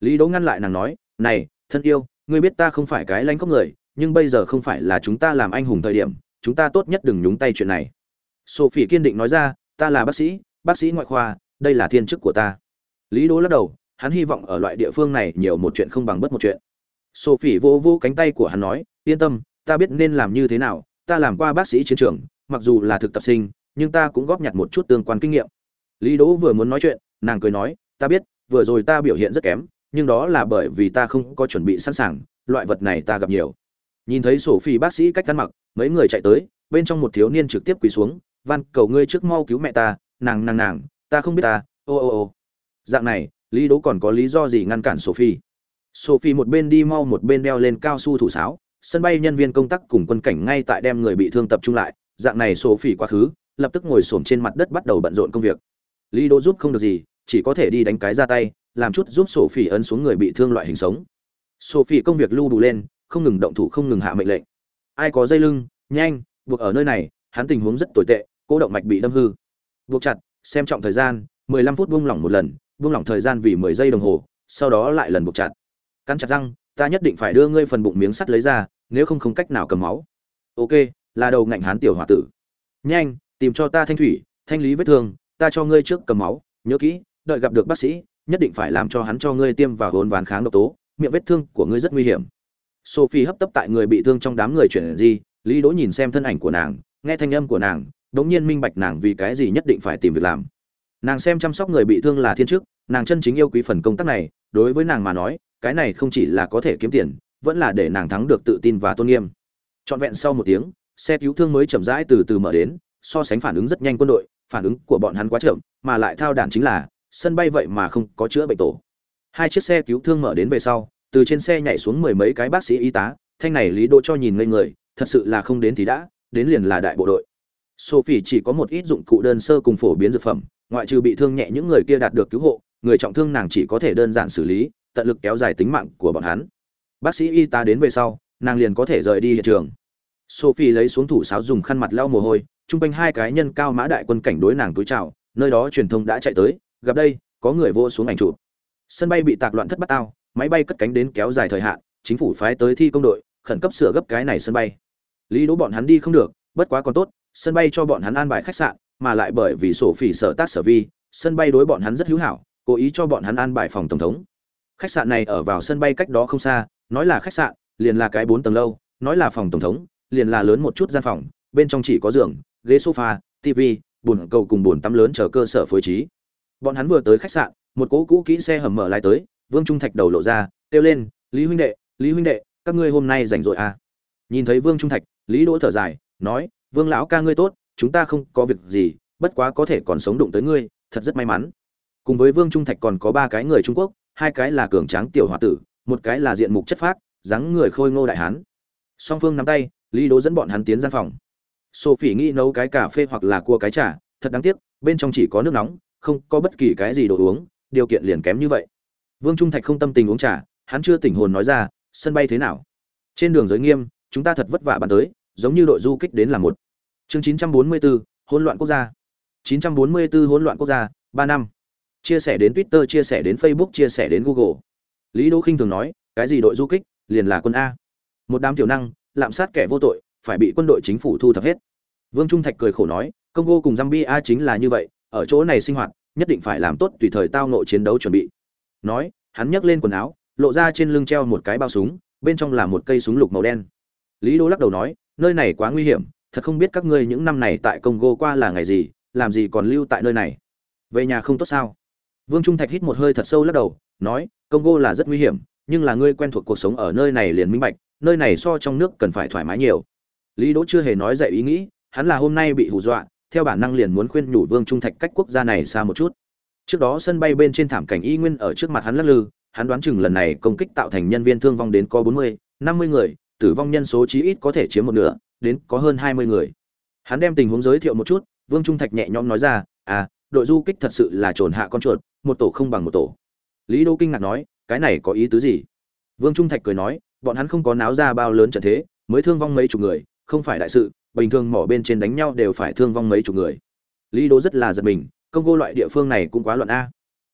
Lý đỗ ngăn lại nàng nói, này, thân yêu, ngươi biết ta không phải cái lanh khóc người, nhưng bây giờ không phải là chúng ta làm anh hùng thời điểm, chúng ta tốt nhất đừng nhúng tay chuyện này. Sophie kiên định nói ra, ta là bác sĩ bác sĩ ngoại khoa đây là thiên chức của ta. Lý đỗ lắc đầu, hắn hy vọng ở loại địa phương này nhiều một chuyện không bằng bất một chuyện. Sophie vô vô cánh tay của hắn nói, yên tâm, ta biết nên làm như thế nào, ta làm qua bác sĩ chiến trường, mặc dù là thực tập sinh, nhưng ta cũng góp nhặt một chút tương quan kinh nghiệm. Lý đỗ vừa muốn nói chuyện, nàng cười nói, ta biết, vừa rồi ta biểu hiện rất kém, nhưng đó là bởi vì ta không có chuẩn bị sẵn sàng, loại vật này ta gặp nhiều. Nhìn thấy sổ phi bác sĩ cách ăn mặc, mấy người chạy tới, bên trong một thiếu niên trực tiếp quỳ xuống van cầu ngươi trước mau cứu mẹ ta. Nàng nàng nàng ta không biết ta, ô ô ô. Dạng này, lý đố còn có lý do gì ngăn cản sophie? Sophie một bên đi mau một bên đeo lên cao su thủ sáo, sân bay nhân viên công tác cùng quân cảnh ngay tại đem người bị thương tập trung lại. Dạng này sophie quá khứ, lập tức ngồi xổm trên mặt đất bắt đầu bận rộn công việc. Lý đố giúp không được gì, chỉ có thể đi đánh cái ra tay, làm chút giúp sophie ấn xuống người bị thương loại hình sống. Sophie công việc lưu đủ lên, không ngừng động thủ không ngừng hạ mệnh lệnh. Ai có dây lưng, nhanh, buộc ở nơi này, hắn tình huống rất tồi tệ, cố động mạch bị đâm hư. Buộc chặt xem trọng thời gian 15 phút buông lỏng một lần, buông lỏng thời gian vì 10 giây đồng hồ, sau đó lại lần buộc chặt. Cắn chặt răng, ta nhất định phải đưa ngươi phần bụng miếng sắt lấy ra, nếu không không cách nào cầm máu. Ok, là đầu ngạnh hán tiểu hỏa tử. Nhanh, tìm cho ta thanh thủy, thanh lý vết thương, ta cho ngươi trước cầm máu, nhớ kỹ, đợi gặp được bác sĩ, nhất định phải làm cho hắn cho ngươi tiêm vào hồn ván kháng độc tố, miệng vết thương của ngươi rất nguy hiểm. Sophie hấp tấp tại người bị thương trong đám người chuyển gì lý đỗ nhìn xem thân ảnh của nàng, nghe thanh âm của nàng đống nhiên minh bạch nàng vì cái gì nhất định phải tìm việc làm. Nàng xem chăm sóc người bị thương là thiên chức, nàng chân chính yêu quý phần công tác này, đối với nàng mà nói, cái này không chỉ là có thể kiếm tiền, vẫn là để nàng thắng được tự tin và tôn nghiêm. Trọn vẹn sau một tiếng, xe cứu thương mới chậm rãi từ từ mở đến, so sánh phản ứng rất nhanh quân đội, phản ứng của bọn hắn quá chậm, mà lại thao đản chính là, sân bay vậy mà không có chữa bệnh tổ. Hai chiếc xe cứu thương mở đến về sau, từ trên xe nhảy xuống mười mấy cái bác sĩ y tá, thanh này lý đỗ cho nhìn ngây người, thật sự là không đến thì đã, đến liền là đại bộ đội sophie chỉ có một ít dụng cụ đơn sơ cùng phổ biến dược phẩm, ngoại trừ bị thương nhẹ những người kia đạt được cứu hộ, người trọng thương nàng chỉ có thể đơn giản xử lý, tận lực kéo dài tính mạng của bọn hắn. Bác sĩ y tá đến về sau, nàng liền có thể rời đi hiện trường. Sophie lấy xuống thủ sáo dùng khăn mặt lau mồ hôi trung quanh hai cái nhân cao mã đại quân cảnh đối nàng túi chào, nơi đó truyền thông đã chạy tới, gặp đây, có người vô xuống ảnh chụp. Sân bay bị tạc loạn thất bát ao máy bay cất cánh đến kéo dài thời hạn, chính phủ phái tới thi công đội, khẩn cấp sửa gấp cái này sân bay. Lý đỗ bọn hắn đi không được, bất quá còn tốt sân bay cho bọn hắn an bài khách sạn, mà lại bởi vì sổ phỉ sở tác sở vi, sân bay đối bọn hắn rất hữu hảo, cố ý cho bọn hắn an bài phòng tổng thống. Khách sạn này ở vào sân bay cách đó không xa, nói là khách sạn, liền là cái bốn tầng lâu, nói là phòng tổng thống, liền là lớn một chút gian phòng, bên trong chỉ có giường, ghế sofa, tv, bồn cầu cùng bồn tắm lớn chờ cơ sở phối trí. Bọn hắn vừa tới khách sạn, một cỗ cũ kỹ xe hầm mở lái tới, vương trung thạch đầu lộ ra, kêu lên, lý huynh đệ, lý huynh đệ, các ngươi hôm nay rảnh rỗi à? Nhìn thấy vương trung thạch, lý đỗ thở dài, nói vương lão ca ngươi tốt, chúng ta không có việc gì, bất quá có thể còn sống đụng tới ngươi, thật rất may mắn. Cùng với vương trung thạch còn có ba cái người trung quốc, hai cái là cường tráng tiểu h o a tử, một cái là diện mục chất phác, dáng người khôi ngô đại hán. Song phương nắm tay, lý đố dẫn bọn hắn tiến gian phòng. Sophie nghĩ nấu cái cà phê hoặc là cua cái trà, thật đáng tiếc, bên trong chỉ có nước nóng, không có bất kỳ cái gì đồ uống, điều kiện liền kém như vậy. Vương trung thạch không tâm tình uống trà, hắn chưa tỉnh hồn nói ra, sân bay thế nào? Trên đường giới nghiêm, chúng ta thật vất vả bắn tới giống như đội du kích đến là một. Chương 944, hỗn loạn quốc gia. 944 hỗn loạn quốc gia ba năm. Chia sẻ đến twitter chia sẻ đến facebook chia sẻ đến google. Lý đỗ khinh thường nói cái gì đội du kích liền là quân a. Một đám tiểu năng lạm sát kẻ vô tội phải bị quân đội chính phủ thu thập hết. Vương trung thạch cười khổ nói congo cùng zambia chính là như vậy ở chỗ này sinh hoạt nhất định phải làm tốt tùy thời tao nội chiến đấu chuẩn bị. Nói hắn nhấc lên quần áo lộ ra trên lưng treo một cái bao súng bên trong là một cây súng lục màu đen. Lý đỗ lắc đầu nói nơi này quá nguy hiểm, thật không biết các ngươi những năm này tại congo qua là ngày gì, làm gì còn lưu tại nơi này. Về nhà không tốt sao? Vương trung thạch hít một hơi thật sâu lắc đầu, nói, congo là rất nguy hiểm, nhưng là ngươi quen thuộc cuộc sống ở nơi này liền minh bạch, nơi này so trong nước cần phải thoải mái nhiều. Lý đỗ chưa hề nói dạy ý nghĩ, hắn là hôm nay bị hù dọa, theo bản năng liền muốn khuyên nhủ vương trung thạch cách quốc gia này xa một chút. Trước đó sân bay bên trên thảm cảnh y nguyên ở trước mặt hắn lắc lư, hắn đoán chừng lần này công kích tạo thành nhân viên thương vong đến có bốn mươi, năm mươi người tử vong nhân số chí ít có thể chiếm một nửa, đến có hơn hai mươi người. Hắn đem tình huống giới thiệu một chút, vương trung thạch nhẹ nhõm nói ra à đội du kích thật sự là trồn hạ con chuột, một tổ không bằng một tổ. Lý đô kinh ngạc nói, cái này có ý tứ gì? Vương trung thạch cười nói, bọn hắn không có náo ra bao lớn trận thế, mới thương vong mấy chục người, không phải đại sự, bình thường mỏ bên trên đánh nhau đều phải thương vong mấy chục người. Lý đô rất là giật mình, công cô loại địa phương này cũng quá loạn a.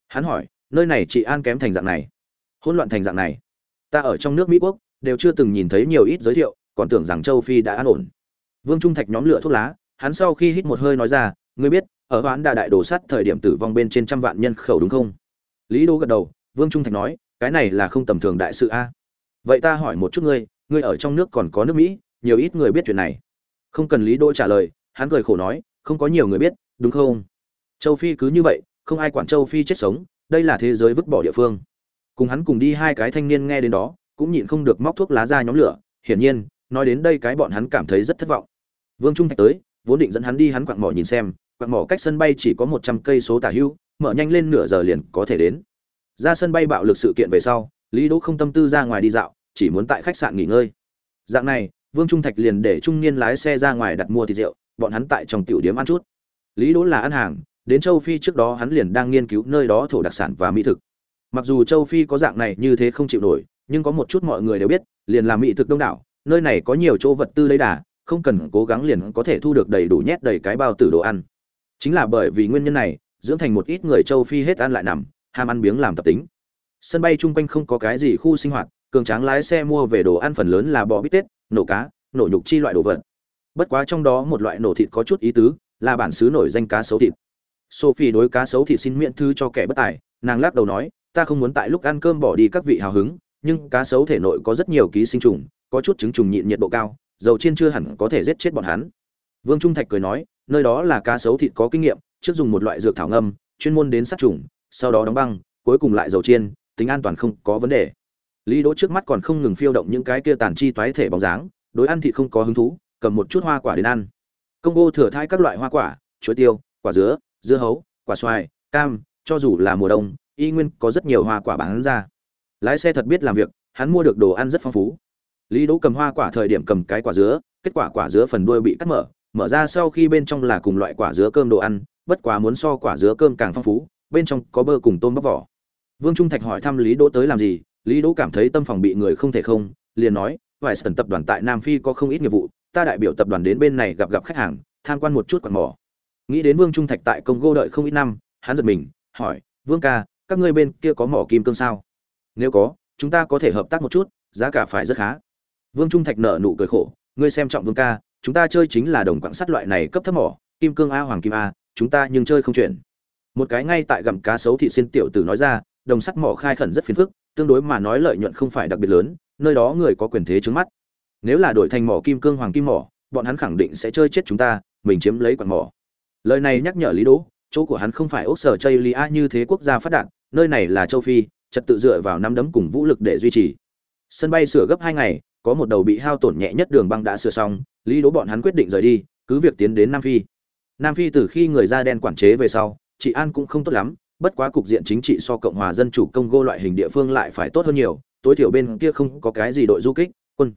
Hắn hỏi, nơi này chỉ an kém thành dạng này, hỗn loạn thành dạng này, ta ở trong nước mỹ quốc đều chưa từng nhìn thấy nhiều ít giới thiệu, còn tưởng rằng châu phi đã an ổn. Vương trung thạch nhóm lửa thuốc lá, hắn sau khi hít một hơi nói ra, ngươi biết, ở hoãn đà đại đồ sắt thời điểm tử vong bên trên trăm vạn nhân khẩu đúng không? Lý đô gật đầu, vương trung thạch nói, cái này là không tầm thường đại sự a. Vậy ta hỏi một chút ngươi ngươi ở trong nước còn có nước mỹ, nhiều ít người biết chuyện này? Không cần lý đô trả lời, hắn cười khổ nói, không có nhiều người biết, đúng không? Châu phi cứ như vậy, không ai quản châu phi chết sống, đây là thế giới vứt bỏ địa phương. Cùng hắn cùng đi hai cái thanh niên nghe đến đó cũng nhịn không được móc thuốc lá ra nhóm lửa, hiển nhiên, nói đến đây cái bọn hắn cảm thấy rất thất vọng. Vương trung thạch tới, vốn định dẫn hắn đi hắn quặng mỏ nhìn xem, quặng mỏ cách sân bay chỉ có một trăm cây số tả hưu, mở nhanh lên nửa giờ liền có thể đến. Ra sân bay bạo lực sự kiện về sau, lý đỗ không tâm tư ra ngoài đi dạo, chỉ muốn tại khách sạn nghỉ ngơi. Dạng này, vương trung thạch liền để trung niên lái xe ra ngoài đặt mua thịt rượu, bọn hắn tại trong tiểu điếm ăn chút. Lý đỗ là ăn hàng, đến châu phi trước đó hắn liền đang nghiên cứu nơi đó thổ đặc sản và mỹ thực. Mặc dù châu phi có dạng này như thế không chịu nổi nhưng có một chút mọi người đều biết, liền là mỹ thực đông đảo, nơi này có nhiều chỗ vật tư lấy đà, không cần cố gắng liền có thể thu được đầy đủ nhét đầy cái bao tử đồ ăn. Chính là bởi vì nguyên nhân này, dưỡng thành một ít người châu phi hết ăn lại nằm, ham ăn biếng làm tập tính. Sân bay chung quanh không có cái gì khu sinh hoạt, cường tráng lái xe mua về đồ ăn phần lớn là bò bít tết, nổ cá, nổ nhục chi loại đồ vật. Bất quá trong đó một loại nổ thịt có chút ý tứ, là bản xứ nổi danh cá sấu thịt. Sophie đối cá sấu thịt xin miễn thư cho kẻ bất tài, nàng lắc đầu nói, ta không muốn tại lúc ăn cơm bỏ đi các vị hào hứng nhưng cá sấu thể nội có rất nhiều ký sinh trùng, có chút trứng trùng nhịn nhiệt độ cao, dầu chiên chưa hẳn có thể giết chết bọn hắn. Vương trung thạch cười nói, nơi đó là cá sấu thịt có kinh nghiệm, trước dùng một loại dược thảo ngâm, chuyên môn đến sát trùng, sau đó đóng băng, cuối cùng lại dầu chiên, tính an toàn không có vấn đề. Lý đỗ trước mắt còn không ngừng phiêu động những cái kia tàn chi toái thể bóng dáng, đối ăn thịt không có hứng thú, cầm một chút hoa quả đến ăn. Công thừa thai các loại hoa quả, chuối tiêu, quả dứa, dưa hấu, quả xoài, cam, cho dù là mùa đông, y nguyên có rất nhiều hoa quả bán ra lái xe thật biết làm việc, hắn mua được đồ ăn rất phong phú. Lý đỗ cầm hoa quả thời điểm cầm cái quả dứa, kết quả quả dứa phần đuôi bị cắt mở mở ra sau khi bên trong là cùng loại quả dứa cơm đồ ăn, bất quá muốn so quả dứa cơm càng phong phú, bên trong có bơ cùng tôm bóc vỏ. Vương trung thạch hỏi thăm lý đỗ tới làm gì, lý đỗ cảm thấy tâm phòng bị người không thể không, liền nói, vài sần tập đoàn tại nam phi có không ít nghiệp vụ, ta đại biểu tập đoàn đến bên này gặp gặp khách hàng, tham quan một chút quạt mỏ. Nghĩ đến vương trung thạch tại congo đợi không ít năm, hắn giật mình, hỏi, vương ca, các ngươi bên kia có mỏ kim cương sao? Nếu có, chúng ta có thể hợp tác một chút, giá cả phải rất khá. Vương trung thạch nợ nụ cười khổ, ngươi xem trọng vương ca, chúng ta chơi chính là đồng quặng sắt loại này cấp thấp mỏ, kim cương a, hoàng kim a, chúng ta nhưng chơi không chuyển. Một cái ngay tại gặm cá sấu thị xin tiểu tử nói ra, đồng sắt mỏ khai khẩn rất phiền phức, tương đối mà nói lợi nhuận không phải đặc biệt lớn, nơi đó người có quyền thế trước mắt. Nếu là đổi thành mỏ kim cương hoàng kim mỏ, bọn hắn khẳng định sẽ chơi chết chúng ta, mình chiếm lấy quặng mỏ. Lời này nhắc nhở lý đỗ, chỗ của hắn không phải ốc sở chây lia như thế quốc gia phát đạt, nơi này là châu phi trật tự dựa vào năm đấm cùng vũ lực để duy trì. Sân bay sửa gấp hai ngày, có một đầu bị hao tổn nhẹ nhất đường băng đã sửa xong, lý đỗ bọn hắn quyết định rời đi, cứ việc tiến đến nam phi. Nam phi từ khi người da đen quản chế về sau, chị an cũng không tốt lắm, bất quá cục diện chính trị so cộng hòa dân chủ congo loại hình địa phương lại phải tốt hơn nhiều, tối thiểu bên kia không có cái gì đội du kích, quân.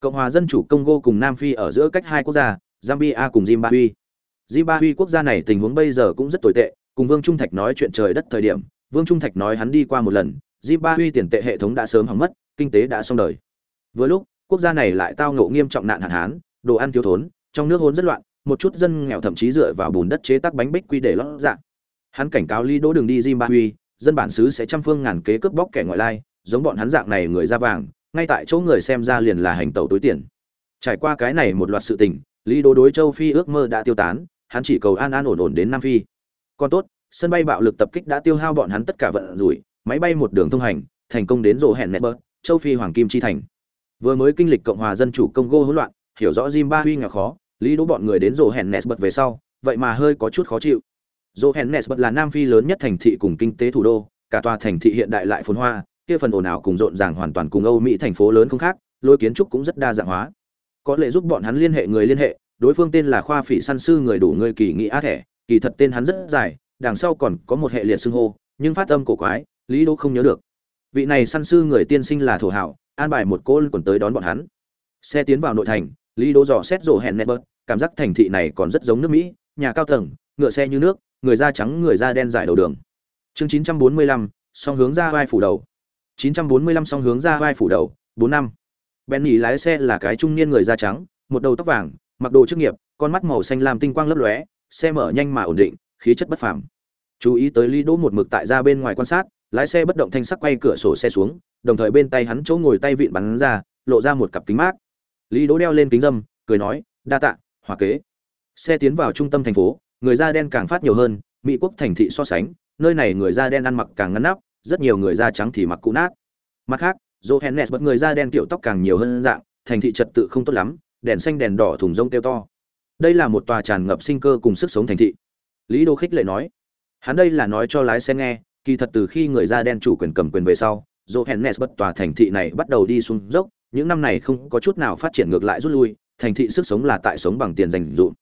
Cộng hòa dân chủ congo cùng nam phi ở giữa cách hai quốc gia, zambia cùng zimbabwe. Zimbabwe quốc gia này tình huống bây giờ cũng rất tồi tệ, cùng vương trung thạch nói chuyện trời đất thời điểm vương trung thạch nói hắn đi qua một lần zimbabwe tiền tệ hệ thống đã sớm hỏng mất, kinh tế đã xong đời. Vừa lúc, quốc gia này lại tao ngộ nghiêm trọng nạn hạn hán, đồ ăn thiếu thốn, trong nước hỗn rất loạn, một chút dân nghèo thậm chí dựa vào bùn đất chế tác bánh bích quy để lót dạng hắn cảnh cáo lý đỗ đường đi zimbabwe dân bản xứ sẽ trăm phương ngàn kế cướp bóc kẻ ngoại lai, giống bọn hắn dạng này người ra vàng, ngay tại chỗ người xem ra liền là hành tẩu túi tiền. Trải qua cái này một loạt sự tình, lý đỗ đối châu phi ước mơ đã tiêu tán, hắn chỉ cầu an an ổn ổn đến nam phi. Còn tốt sân bay bạo lực tập kích đã tiêu hao bọn hắn tất cả vận rủi, máy bay một đường thông hành, thành công đến rộ hẹn network châu phi hoàng kim chi thành. Vừa mới kinh lịch cộng hòa dân chủ congo hỗn loạn, hiểu rõ zimbabwe nghèo khó, lý đỗ bọn người đến rộ hẹn nes bật về sau, vậy mà hơi có chút khó chịu. Johannesburg hẹn là nam phi lớn nhất thành thị cùng kinh tế thủ đô, cả tòa thành thị hiện đại lại phồn hoa, kia phần ồn ào cùng rộn ràng hoàn toàn cùng âu mỹ thành phố lớn không khác, lối kiến trúc cũng rất đa dạng hóa. Có lẽ giúp bọn hắn liên hệ người liên hệ, đối phương tên là khoa phỉ săn sư người đủ người kỳ nghị á thẻ, kỳ thật tên hắn rất dài đằng sau còn có một hệ liệt xưng hô nhưng phát âm cổ quái lý đỗ không nhớ được. Vị này săn sư người tiên sinh là thổ hảo an bài một cô quần tới đón bọn hắn. Xe tiến vào nội thành lý đỗ dò xét rổ hẹn nét bớt cảm giác thành thị này còn rất giống nước mỹ nhà cao tầng ngựa xe như nước người da trắng người da đen dài đầu đường. Chương 945, song hướng ra vai phủ đầu. 945 song hướng ra vai phủ đầu bốn năm. Benny lái xe là cái trung niên người da trắng một đầu tóc vàng mặc đồ chức nghiệp con mắt màu xanh làm tinh quang lấp lóe xe mở nhanh mà ổn định khí chất bất phàm. Chú ý tới lý đỗ một mực tại ra bên ngoài quan sát, lái xe bất động thanh sắc quay cửa sổ xe xuống, đồng thời bên tay hắn chỗ ngồi tay vịn bắn ra, lộ ra một cặp kính mát. Lý đỗ đeo lên kính dâm, cười nói, đa tạ, hòa kế. Xe tiến vào trung tâm thành phố, người da đen càng phát nhiều hơn, mỹ quốc thành thị so sánh, nơi này người da đen ăn mặc càng ngăn nắp, rất nhiều người da trắng thì mặc cũ nát. Mặt khác, johannes bất người da đen kiểu tóc càng nhiều hơn dạng, thành thị trật tự không tốt lắm, đèn xanh đèn đỏ thùng rông kêu to. Đây là một tòa tràn ngập sinh cơ cùng sức sống thành thị lý đô khích lệ nói, hắn đây là nói cho lái xe nghe, kỳ thật từ khi người da đen chủ quyền cầm quyền về sau, johannes bất tòa thành thị này bắt đầu đi xuống dốc, những năm này không có chút nào phát triển ngược lại rút lui, thành thị sức sống là tại sống bằng tiền dành dụm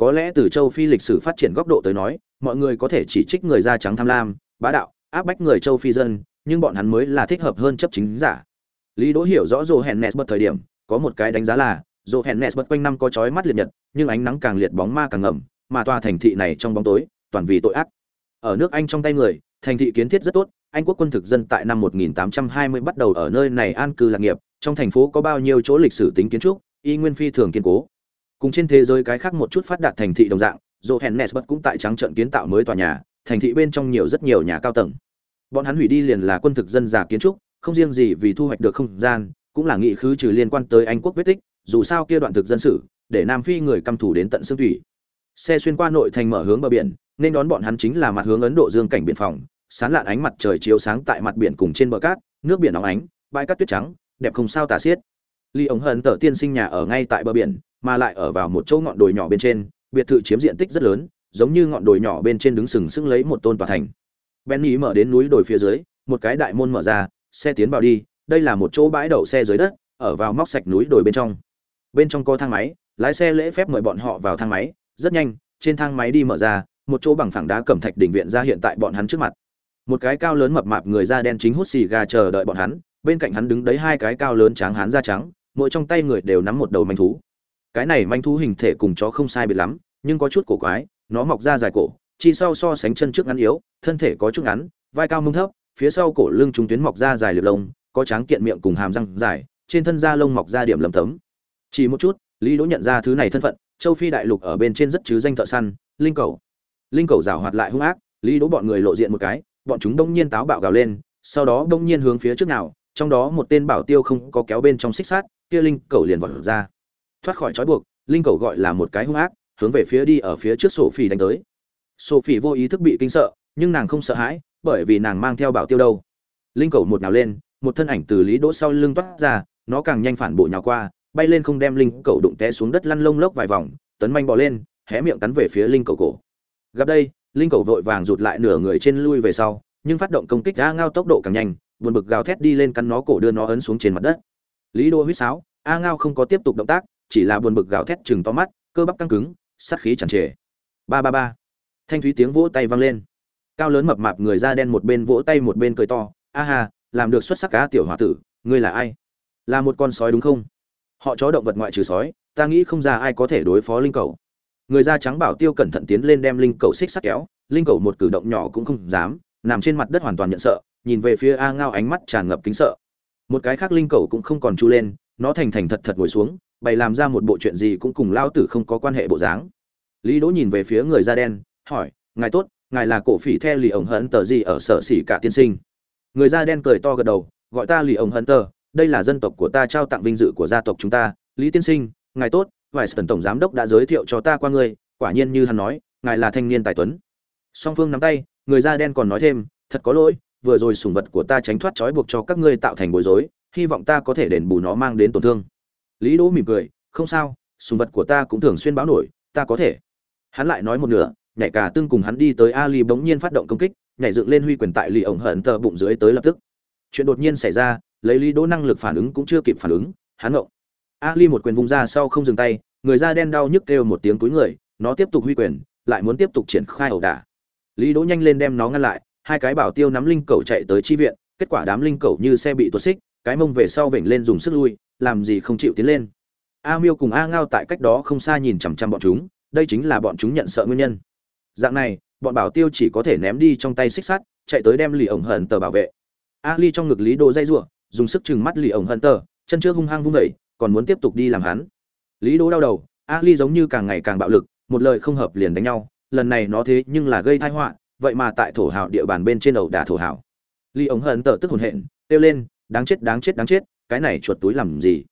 có lẽ từ châu phi lịch sử phát triển góc độ tới nói, mọi người có thể chỉ trích người da trắng tham lam, bá đạo, áp bách người châu phi dân, nhưng bọn hắn mới là thích hợp hơn chấp chính giả. Lý đỗ hiểu rõ Johannes hẹn thời điểm, có một cái đánh giá là, Johannes hẹn quanh năm có chói mắt liệt nhật, nhưng ánh nắng càng liệt bóng ma càng ngầm mà tòa thành thị này trong bóng tối, toàn vì tội ác. Ở nước anh trong tay người, thành thị kiến thiết rất tốt, anh quốc quân thực dân tại năm 1820 bắt đầu ở nơi này an cư lạc nghiệp, trong thành phố có bao nhiêu chỗ lịch sử tính kiến trúc, y nguyên phi thường kiên cố. Cùng trên thế giới cái khác một chút phát đạt thành thị đồng dạng, Johannesburg cũng tại trắng trận kiến tạo mới tòa nhà, thành thị bên trong nhiều rất nhiều nhà cao tầng. Bọn hắn hủy đi liền là quân thực dân giả kiến trúc, không riêng gì vì thu hoạch được không gian, cũng là nghị khứ trừ liên quan tới anh quốc vết tích, dù sao kia đoạn thực dân sự, để nam phi người căm thủ đến tận xương thủy xe xuyên qua nội thành mở hướng bờ biển, nên đón bọn hắn chính là mặt hướng ấn độ dương cảnh biển phòng, sán lạn ánh mặt trời chiếu sáng tại mặt biển cùng trên bờ cát, nước biển óng ánh, bãi cát tuyết trắng, đẹp không sao tả xiết. Ly ống hận tờ tiên sinh nhà ở ngay tại bờ biển, mà lại ở vào một chỗ ngọn đồi nhỏ bên trên, biệt thự chiếm diện tích rất lớn, giống như ngọn đồi nhỏ bên trên đứng sừng sững lấy một tôn tòa thành. Benny mở đến núi đồi phía dưới, một cái đại môn mở ra, xe tiến vào đi, đây là một chỗ bãi đậu xe dưới đất, ở vào móc sạch núi đồi bên trong. Bên trong có thang máy, lái xe lễ phép mời bọn họ vào thang máy rất nhanh, trên thang máy đi mở ra, một chỗ bằng phẳng đá cẩm thạch đỉnh viện ra hiện tại bọn hắn trước mặt. Một cái cao lớn mập mạp người da đen chính hút xì gà chờ đợi bọn hắn, bên cạnh hắn đứng đấy hai cái cao lớn tráng hán da trắng, mỗi trong tay người đều nắm một đầu manh thú. Cái này manh thú hình thể cùng chó không sai biệt lắm, nhưng có chút cổ quái, nó mọc ra dài cổ, chi sau so sánh chân trước ngắn yếu, thân thể có chút ngắn, vai cao mông thấp, phía sau cổ lưng chúng tuyến mọc ra dài liệp lông, có tráng kiện miệng cùng hàm răng dài, trên thân da lông mọc ra điểm lầm tấm. Chỉ một chút, lý đỗ nhận ra thứ này thân phận châu phi đại lục ở bên trên rất chứ danh thợ săn, linh cầu. Linh cầu rào hoạt lại hung ác, lý đỗ bọn người lộ diện một cái, bọn chúng đông nhiên táo bạo gào lên, sau đó đông nhiên hướng phía trước nào, trong đó một tên bảo tiêu không có kéo bên trong xích sát kia linh cầu liền vọt ra. Thoát khỏi trói buộc, linh cầu gọi là một cái hung ác, hướng về phía đi ở phía trước sổ phi đánh tới. Sổ phi vô ý thức bị kinh sợ, nhưng nàng không sợ hãi, bởi vì nàng mang theo bảo tiêu đâu. Linh cầu một nào lên, một thân ảnh từ lý đỗ sau lưng toát ra, nó càng nhanh phản bộ nhào qua bay lên không đem linh cầu đụng té xuống đất lăn lông lốc vài vòng, tấn manh bỏ lên, hé miệng cắn về phía linh cầu cổ. Gặp đây, linh cầu vội vàng rụt lại nửa người trên lui về sau, nhưng phát động công kích a ngao tốc độ càng nhanh, buồn bực gào thét đi lên cắn nó cổ đưa nó ấn xuống trên mặt đất. Lý đô huýt sáo, a ngao không có tiếp tục động tác, chỉ là buồn bực gào thét chừng to mắt, cơ bắp căng cứng, sát khí chẳng trề. Ba ba ba. Thanh thúy tiếng vỗ tay vang lên. Cao lớn mập mạp người da đen một bên vỗ tay một bên cười to, a hà làm được xuất sắc cá tiểu h tử, ngươi là ai? Là một con sói đúng không? Họ chó động vật ngoại trừ sói, ta nghĩ không ra ai có thể đối phó linh cầu. Người da trắng bảo tiêu cẩn thận tiến lên đem linh cầu xích sắt kéo, linh cầu một cử động nhỏ cũng không dám, nằm trên mặt đất hoàn toàn nhận sợ, nhìn về phía a ngao ánh mắt tràn ngập kính sợ. Một cái khác linh cầu cũng không còn chu lên, nó thành thành thật thật ngồi xuống, bày làm ra một bộ chuyện gì cũng cùng lao tử không có quan hệ bộ dáng. Lý đỗ nhìn về phía người da đen, hỏi, ngài tốt, ngài là cổ phỉ the lì ổng hận tờ gì ở sở xỉ cả tiên sinh? Người da đen cười to gật đầu, gọi ta lì ổng hận tờ đây là dân tộc của ta trao tặng vinh dự của gia tộc chúng ta, lý tiên sinh, ngài tốt vài tần tổng giám đốc đã giới thiệu cho ta qua ngươi, quả nhiên như hắn nói, ngài là thanh niên tài tuấn. Song phương nắm tay, người da đen còn nói thêm, thật có lỗi, vừa rồi sủng vật của ta tránh thoát trói buộc cho các ngươi tạo thành bối rối, hy vọng ta có thể đền bù nó mang đến tổn thương. Lý đỗ mỉm cười, không sao sùng vật của ta cũng thường xuyên báo nổi, ta có thể. Hắn lại nói một nửa, nhảy cả tương cùng hắn đi tới ali bỗng nhiên phát động công kích, nhảy dựng lên huy quyền tại lì ổng hận tờ bụng dưới tới lập tức. Chuyện đột nhiên xảy ra lấy lý đỗ năng lực phản ứng cũng chưa kịp phản ứng, hắn ngộng. Ali một quyền vung ra sau không dừng tay, người da đen đau nhức kêu một tiếng túi người, nó tiếp tục huy quyền, lại muốn tiếp tục triển khai ẩu đả. Lý đỗ nhanh lên đem nó ngăn lại, hai cái bảo tiêu nắm linh cầu chạy tới chi viện, kết quả đám linh cầu như xe bị tuột xích, cái mông về sau vểnh lên dùng sức lui, làm gì không chịu tiến lên. A miêu cùng a ngao tại cách đó không xa nhìn chằm chằm bọn chúng, đây chính là bọn chúng nhận sợ nguyên nhân. Dạng này, bọn bảo tiêu chỉ có thể ném đi trong tay xích sắt, chạy tới đem lì ổng hận tờ bảo vệ. A ly trong ngực lý đô dây giụa dùng sức chừng mắt lì ổng hận tờ chân trước hung hăng vung vẩy còn muốn tiếp tục đi làm hắn. Lý đỗ đau đầu a ly giống như càng ngày càng bạo lực, một lời không hợp liền đánh nhau, lần này nó thế nhưng là gây tai họa, vậy mà tại thổ hào địa bàn bên trên đầu đả thổ hào. Lì ổng hận tờ tức hồn hện, kêu lên, đáng chết đáng chết đáng chết, cái này chuột túi làm gì?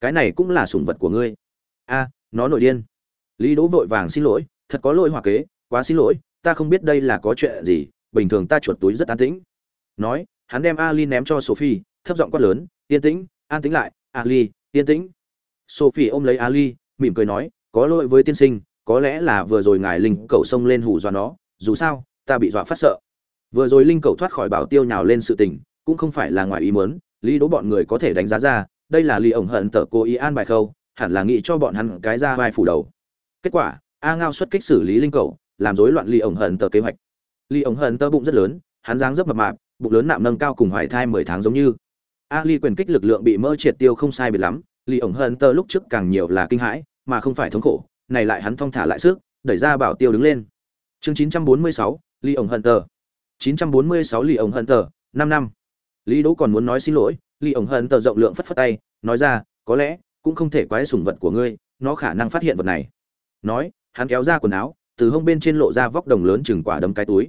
Cái này cũng là sủng vật của ngươi. A, nó nổi điên. Lý đỗ vội vàng xin lỗi, thật có lỗi hòa kế, quá xin lỗi, ta không biết đây là có chuyện gì, bình thường ta chuột túi rất an tĩnh. Nói, hắn đem ali ném cho sophie thấp giọng quát lớn, yên tĩnh, an tĩnh lại, ali, yên tĩnh. Sophie ôm lấy ali, mỉm cười nói, có lỗi với tiên sinh, có lẽ là vừa rồi ngài linh cầu xông lên hù dọa nó, dù sao, ta bị dọa phát sợ. Vừa rồi linh cầu thoát khỏi bảo tiêu nhào lên sự tình, cũng không phải là ngoài ý muốn, lý đố bọn người có thể đánh giá ra, đây là lý ổng hận tở cố ý an bài khâu, hẳn là nghĩ cho bọn hắn cái ra vai phủ đầu. Kết quả, a ngao xuất kích xử lý linh cầu, làm rối loạn lý ổng hận tở kế hoạch. Lý ổng hận tở bụng rất lớn, hắn dáng rất mập mạp, bụng lớn nạm nâng cao cùng hoài thai mười tháng giống như. Ali quyền kích lực lượng bị mỡ triệt tiêu không sai biệt lắm lý ổng hận Tơ lúc trước càng nhiều là kinh hãi mà không phải thống khổ này lại hắn thong thả lại sức đẩy ra bảo tiêu đứng lên. Chương 946, lý ổng hận Tơ. 946 lý ổng hận Tơ năm năm. Lý đỗ còn muốn nói xin lỗi lý ổng hận Tơ rộng lượng phất phất tay nói ra có lẽ cũng không thể quái sủng vật của ngươi nó khả năng phát hiện vật này. Nói hắn kéo ra quần áo từ hông bên trên lộ ra vóc đồng lớn chừng quả đấm cái túi.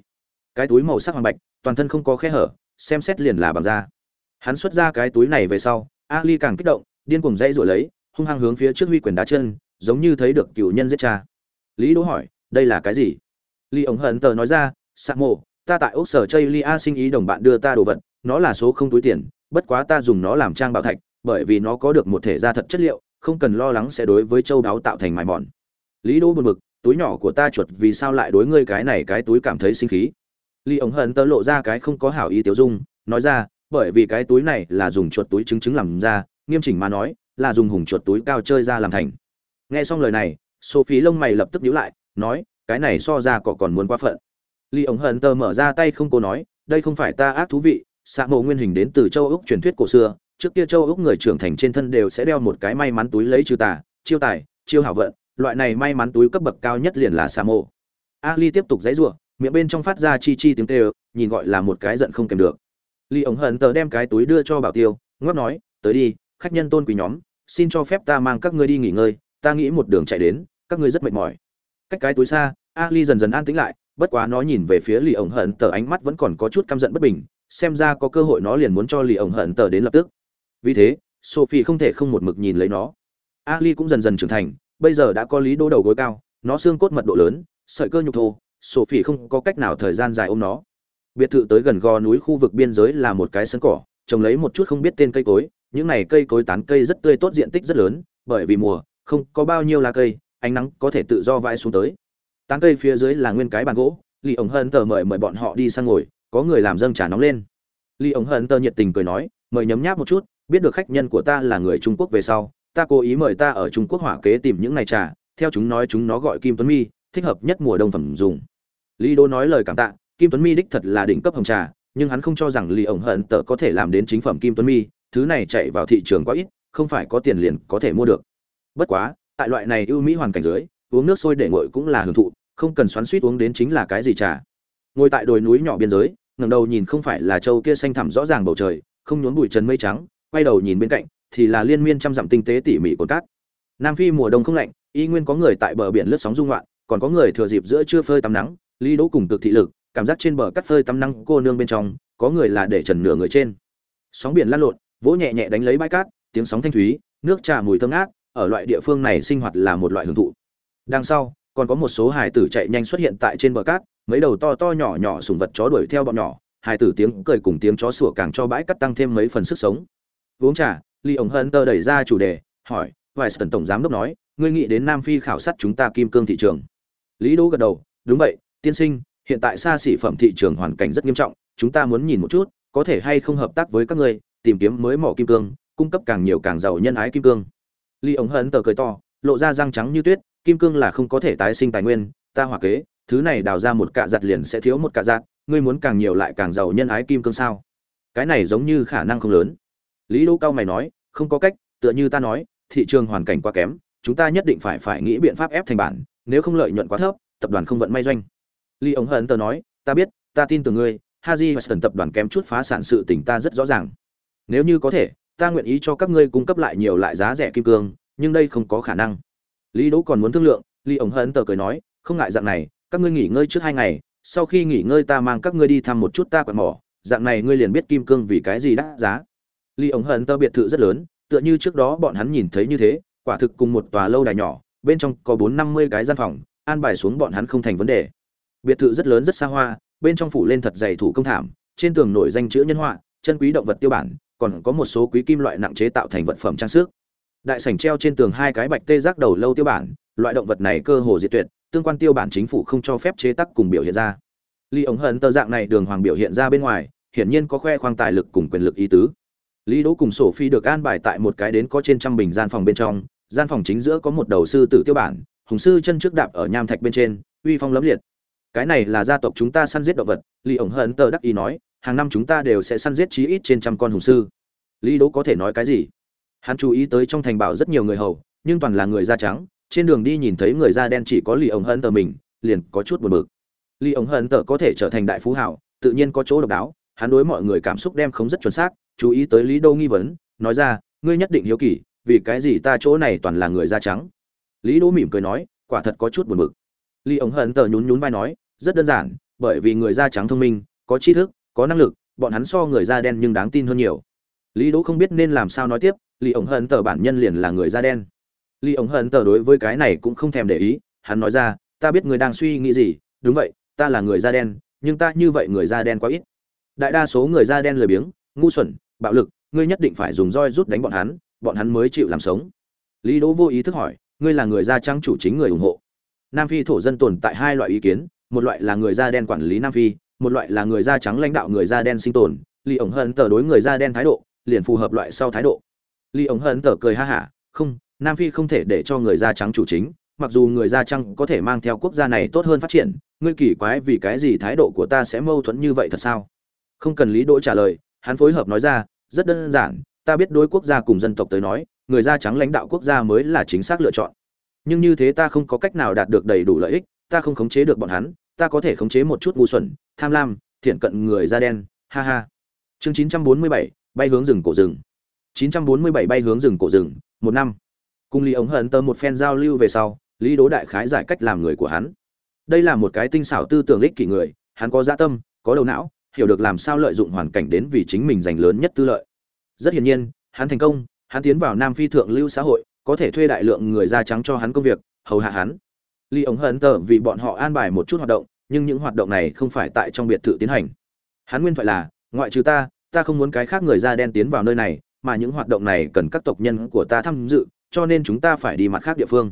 Cái túi màu sắc hoàng bạch toàn thân không có khe hở xem xét liền là bằng da hắn xuất ra cái túi này về sau, ali càng kích động, điên cuồng dãy rồi lấy, hung hăng hướng phía trước huy quyền đá chân, giống như thấy được cựu nhân giết cha. Lý đỗ hỏi, đây là cái gì? Lý ổng hận tờ nói ra, sạc mộ, ta tại ốc sở chây lia sinh ý đồng bạn đưa ta đồ vật, nó là số không túi tiền, bất quá ta dùng nó làm trang bảo thạch, bởi vì nó có được một thể gia thật chất liệu, không cần lo lắng sẽ đối với châu đáo tạo thành mài mòn. Lý đỗ buồn bực, túi nhỏ của ta chuột, vì sao lại đối ngươi cái này cái túi cảm thấy sinh khí? Lý ổng hận tờ lộ ra cái không có hảo ý tiêu dung, nói ra bởi vì cái túi này là dùng chuột túi trứng trứng làm ra, nghiêm chỉnh mà nói, là dùng hùng chuột túi cao chơi ra làm thành. Nghe xong lời này, sophie lông mày lập tức nhíu lại, nói, cái này so ra cỏ còn muốn quá phận. Lý ổng hận tờ mở ra tay không cố nói, đây không phải ta ác thú vị, xạ mộ nguyên hình đến từ châu úc truyền thuyết cổ xưa, trước kia châu úc người trưởng thành trên thân đều sẽ đeo một cái may mắn túi lấy trừ tà, chiêu tài, chiêu hảo vận, loại này may mắn túi cấp bậc cao nhất liền là xạ mộ. Ali tiếp tục dãy rủa, miệng bên trong phát ra chi chi tiếng kêu, nhìn gọi là một cái giận không kèm được. Lý ổng hận tờ đem cái túi đưa cho Bảo Tiêu, ngáp nói, "Tới đi, khách nhân tôn quý nhóm, xin cho phép ta mang các ngươi đi nghỉ ngơi, ta nghĩ một đường chạy đến, các ngươi rất mệt mỏi." Cách cái túi xa, Ali dần dần an tĩnh lại, bất quá nó nhìn về phía Lý ổng hận tờ ánh mắt vẫn còn có chút căm giận bất bình, xem ra có cơ hội nó liền muốn cho Lý ổng hận tờ đến lập tức. Vì thế, Sophie không thể không một mực nhìn lấy nó. Ali cũng dần dần trưởng thành, bây giờ đã có lý đô đầu gối cao, nó xương cốt mật độ lớn, sợi cơ nhục thô, Sophie không có cách nào thời gian dài ôm nó. Biệt thự tới gần gò núi khu vực biên giới là một cái sân cỏ, trồng lấy một chút không biết tên cây cối, những này cây cối tán cây rất tươi tốt diện tích rất lớn, bởi vì mùa, không có bao nhiêu lá cây, ánh nắng có thể tự do vãi xuống tới. Tán cây phía dưới là nguyên cái bàn gỗ, Lý ổng Hân tờ mời mời bọn họ đi sang ngồi, có người làm dâng trà nóng lên. Lý ổng Hân tờ nhiệt tình cười nói, mời nhấm nháp một chút, biết được khách nhân của ta là người Trung Quốc về sau, ta cố ý mời ta ở Trung Quốc hỏa kế tìm những này trà, theo chúng nói chúng nó gọi Kim Tuấn Mi, thích hợp nhất mùa đông phẩm dùng. Lý Đô nói lời cảm tạ, Kim Tuấn Mi đích thật là đỉnh cấp hồng trà, nhưng hắn không cho rằng Lý ổng hận tờ có thể làm đến chính phẩm Kim Tuấn Mi, thứ này chạy vào thị trường quá ít, không phải có tiền liền có thể mua được. Bất quá, tại loại này ưu mỹ hoàn cảnh dưới, uống nước sôi để nguội cũng là hưởng thụ, không cần xoắn suýt uống đến chính là cái gì trà. Ngồi tại đồi núi nhỏ biên giới, ngẩng đầu nhìn không phải là châu kia xanh thẳm rõ ràng bầu trời, không nhốn bụi trần mây trắng, quay đầu nhìn bên cạnh thì là liên miên trăm dặm tinh tế tỉ mỉ cồn cát nam phi mùa đông không lạnh y nguyên có người tại bờ biển lướt sóng dung loạn còn có người thừa dịp giữa trưa phơi tắm nắng lý đỗ cùng cực thị lực cảm giác trên bờ cắt phơi tắm nắng cô nương bên trong, có người là để trần nửa người trên. Sóng biển lăn lộn, vỗ nhẹ nhẹ đánh lấy bãi cát, tiếng sóng thanh thúy, nước trà mùi thơm ngát, ở loại địa phương này sinh hoạt là một loại hưởng thụ. Đằng sau, còn có một số hải tử chạy nhanh xuất hiện tại trên bờ cát, mấy đầu to to nhỏ nhỏ sùng vật chó đuổi theo bọn nhỏ hải tử tiếng cười cùng tiếng chó sủa càng cho bãi cát tăng thêm mấy phần sức sống. Uống trà, lee ổng hân tơ đẩy ra chủ đề, hỏi vài Weiston tổng giám đốc nói, ngươi nghĩ đến nam phi khảo sát chúng ta kim cương thị trường? Lý đỗ gật đầu, đúng vậy, tiên sinh hiện tại xa xỉ phẩm thị trường hoàn cảnh rất nghiêm trọng, chúng ta muốn nhìn một chút, có thể hay không hợp tác với các ngươi, tìm kiếm mới mỏ kim cương, cung cấp càng nhiều càng giàu nhân ái kim cương. Lý ống hận tờ cười to, lộ ra răng trắng như tuyết, kim cương là không có thể tái sinh tài nguyên, ta hỏa kế, thứ này đào ra một cạ giặt liền sẽ thiếu một cạ giặt, ngươi muốn càng nhiều lại càng giàu nhân ái kim cương sao? Cái này giống như khả năng không lớn. Lý đỗ cao mày nói, không có cách, tựa như ta nói, thị trường hoàn cảnh quá kém, chúng ta nhất định phải phải nghĩ biện pháp ép thành bản, nếu không lợi nhuận quá thấp, tập đoàn không vận may doanh. Lý ống hận tờ nói, ta biết, ta tin tưởng ngươi, haji và tập đoàn kém chút phá sản sự tình ta rất rõ ràng. Nếu như có thể, ta nguyện ý cho các ngươi cung cấp lại nhiều lại giá rẻ kim cương, nhưng đây không có khả năng. Lý đỗ còn muốn thương lượng, Lý ống hận tờ cười nói, không ngại dạng này, các ngươi nghỉ ngơi trước hai ngày, sau khi nghỉ ngơi ta mang các ngươi đi thăm một chút ta quạt mỏ, dạng này ngươi liền biết kim cương vì cái gì đắt giá. Lý ống hận tờ biệt thự rất lớn, tựa như trước đó bọn hắn nhìn thấy như thế, quả thực cùng một tòa lâu đài nhỏ, bên trong có bốn năm mươi cái gian phòng, an bài xuống bọn hắn không thành vấn đề biệt thự rất lớn rất xa hoa, bên trong phủ lên thật dày thủ công thảm, trên tường nổi danh chữ nhân họa, chân quý động vật tiêu bản, còn có một số quý kim loại nặng chế tạo thành vật phẩm trang sức. Đại sảnh treo trên tường hai cái bạch tê giác đầu lâu tiêu bản, loại động vật này cơ hồ diệt tuyệt, tương quan tiêu bản chính phủ không cho phép chế tác cùng biểu hiện ra. Lý ống hận tờ dạng này đường hoàng biểu hiện ra bên ngoài, hiển nhiên có khoe khoang tài lực cùng quyền lực ý tứ. Lý đỗ cùng sổ phi được an bài tại một cái đến có trên trăm bình gian phòng bên trong, gian phòng chính giữa có một đầu sư tử tiêu bản, hùng sư chân trước đạp ở nham thạch bên trên, uy phong lẫm liệt cái này là gia tộc chúng ta săn giết động vật, lý ổng hận tờ đắc ý nói, hàng năm chúng ta đều sẽ săn giết chí ít trên trăm con hùng sư. Lý đỗ có thể nói cái gì? Hắn chú ý tới trong thành bảo rất nhiều người hầu, nhưng toàn là người da trắng, trên đường đi nhìn thấy người da đen chỉ có lý ổng hận tờ mình, liền có chút buồn bực. Lý ổng hận tờ có thể trở thành đại phú hảo, tự nhiên có chỗ độc đáo, hắn đối mọi người cảm xúc đem không rất chuẩn xác, chú ý tới lý đô nghi vấn, nói ra, ngươi nhất định hiếu kỳ, vì cái gì ta chỗ này toàn là người da trắng? Lý đỗ mỉm cười nói, quả thật có chút buồn bực. Lý ổng hận tờ nhún nhún vai nói rất đơn giản, bởi vì người da trắng thông minh, có tri thức, có năng lực, bọn hắn so người da đen nhưng đáng tin hơn nhiều. Lý đỗ không biết nên làm sao nói tiếp, lý ổng hận tờ bản nhân liền là người da đen. Lý ổng hận tờ đối với cái này cũng không thèm để ý, hắn nói ra, ta biết người đang suy nghĩ gì, đúng vậy, ta là người da đen, nhưng ta như vậy người da đen quá ít. Đại đa số người da đen lười biếng, ngu xuẩn, bạo lực, ngươi nhất định phải dùng roi rút đánh bọn hắn bọn hắn mới chịu làm sống. Lý đỗ vô ý thức hỏi, ngươi là người da trắng chủ chính người ủng hộ? Nam phi thổ dân tồn tại hai loại ý kiến một loại là người da đen quản lý nam phi, một loại là người da trắng lãnh đạo người da đen sinh tồn. Lý ổng hận tờ đối người da đen thái độ, liền phù hợp loại sau thái độ. Lý ổng hận tờ cười ha hả, không, nam phi không thể để cho người da trắng chủ chính, mặc dù người da trắng có thể mang theo quốc gia này tốt hơn phát triển, ngươi kỳ quái vì cái gì thái độ của ta sẽ mâu thuẫn như vậy thật sao? Không cần lý đỗ trả lời, hắn phối hợp nói ra, rất đơn giản, ta biết đối quốc gia cùng dân tộc tới nói, người da trắng lãnh đạo quốc gia mới là chính xác lựa chọn. Nhưng như thế ta không có cách nào đạt được đầy đủ lợi ích, ta không khống chế được bọn hắn ta có thể khống chế một chút ngu xuẩn tham lam thiện cận người da đen ha ha. Chương 947, bay hướng rừng cổ rừng. 947 bay hướng rừng cổ rừng một năm. Cùng lý ống hận tơ một phen giao lưu về sau lý đố đại khái giải cách làm người của hắn. Đây là một cái tinh xảo tư tưởng ích kỷ người hắn có dạ tâm có đầu não hiểu được làm sao lợi dụng hoàn cảnh đến vì chính mình giành lớn nhất tư lợi. Rất hiển nhiên hắn thành công hắn tiến vào nam phi thượng lưu xã hội có thể thuê đại lượng người da trắng cho hắn công việc hầu hạ hắn. Lý ống hận tờ vì bọn họ an bài một chút hoạt động, nhưng những hoạt động này không phải tại trong biệt thự tiến hành. Hắn nguyên thoại là, ngoại trừ ta ta không muốn cái khác người da đen tiến vào nơi này, mà những hoạt động này cần các tộc nhân của ta tham dự, cho nên chúng ta phải đi mặt khác địa phương.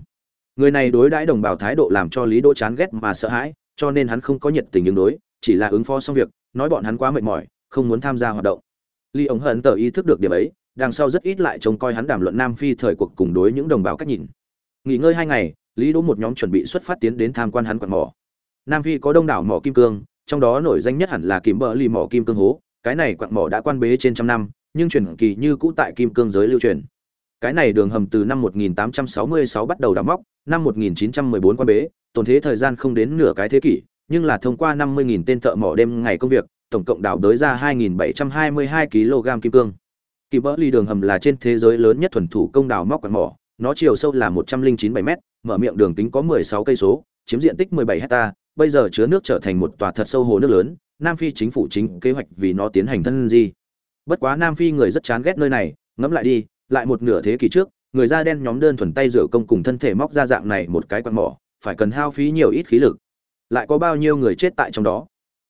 Người này đối đãi đồng bào thái độ làm cho lý đỗ chán ghét mà sợ hãi, cho nên hắn không có nhiệt tình ứng đối, chỉ là ứng phó xong việc, nói bọn hắn quá mệt mỏi, không muốn tham gia hoạt động. Lý ống hận tờ ý thức được điểm ấy, đằng sau rất ít lại trông coi hắn đàm luận nam phi thời cuộc cùng đối những đồng bào cách nhìn. Nghỉ ngơi hai ngày lý đỗ một nhóm chuẩn bị xuất phát tiến đến tham quan hắn quặng mỏ. Nam phi có đông đảo mỏ kim cương trong đó nổi danh nhất hẳn là kìm bờ lì mỏ kim cương hố. Cái này quặng mỏ đã quan bế trên trăm năm nhưng truyền kỳ như cũ tại kim cương giới lưu truyền. Cái này đường hầm từ năm 1866 bắt đầu đào móc năm 1914 quan bế tồn thế thời gian không đến nửa cái thế kỷ nhưng là thông qua 50.000 tên thợ mỏ đêm ngày công việc tổng cộng đào đới ra 2.722 kg kim cương. Kỳ bỡ ly đường hầm là trên thế giới lớn nhất thuần thủ công đào móc quặng mỏ nó chiều sâu là 109,7 m mở miệng đường kính có 16 cây số, chiếm diện tích 17 hecta, bây giờ chứa nước trở thành một tòa thật sâu hồ nước lớn, nam phi chính phủ chính kế hoạch vì nó tiến hành thân di. Bất quá nam phi người rất chán ghét nơi này, ngẫm lại đi, lại một nửa thế kỷ trước, người da đen nhóm đơn thuần tay rửa công cùng thân thể móc ra dạng này một cái quan mỏ, phải cần hao phí nhiều ít khí lực. Lại có bao nhiêu người chết tại trong đó?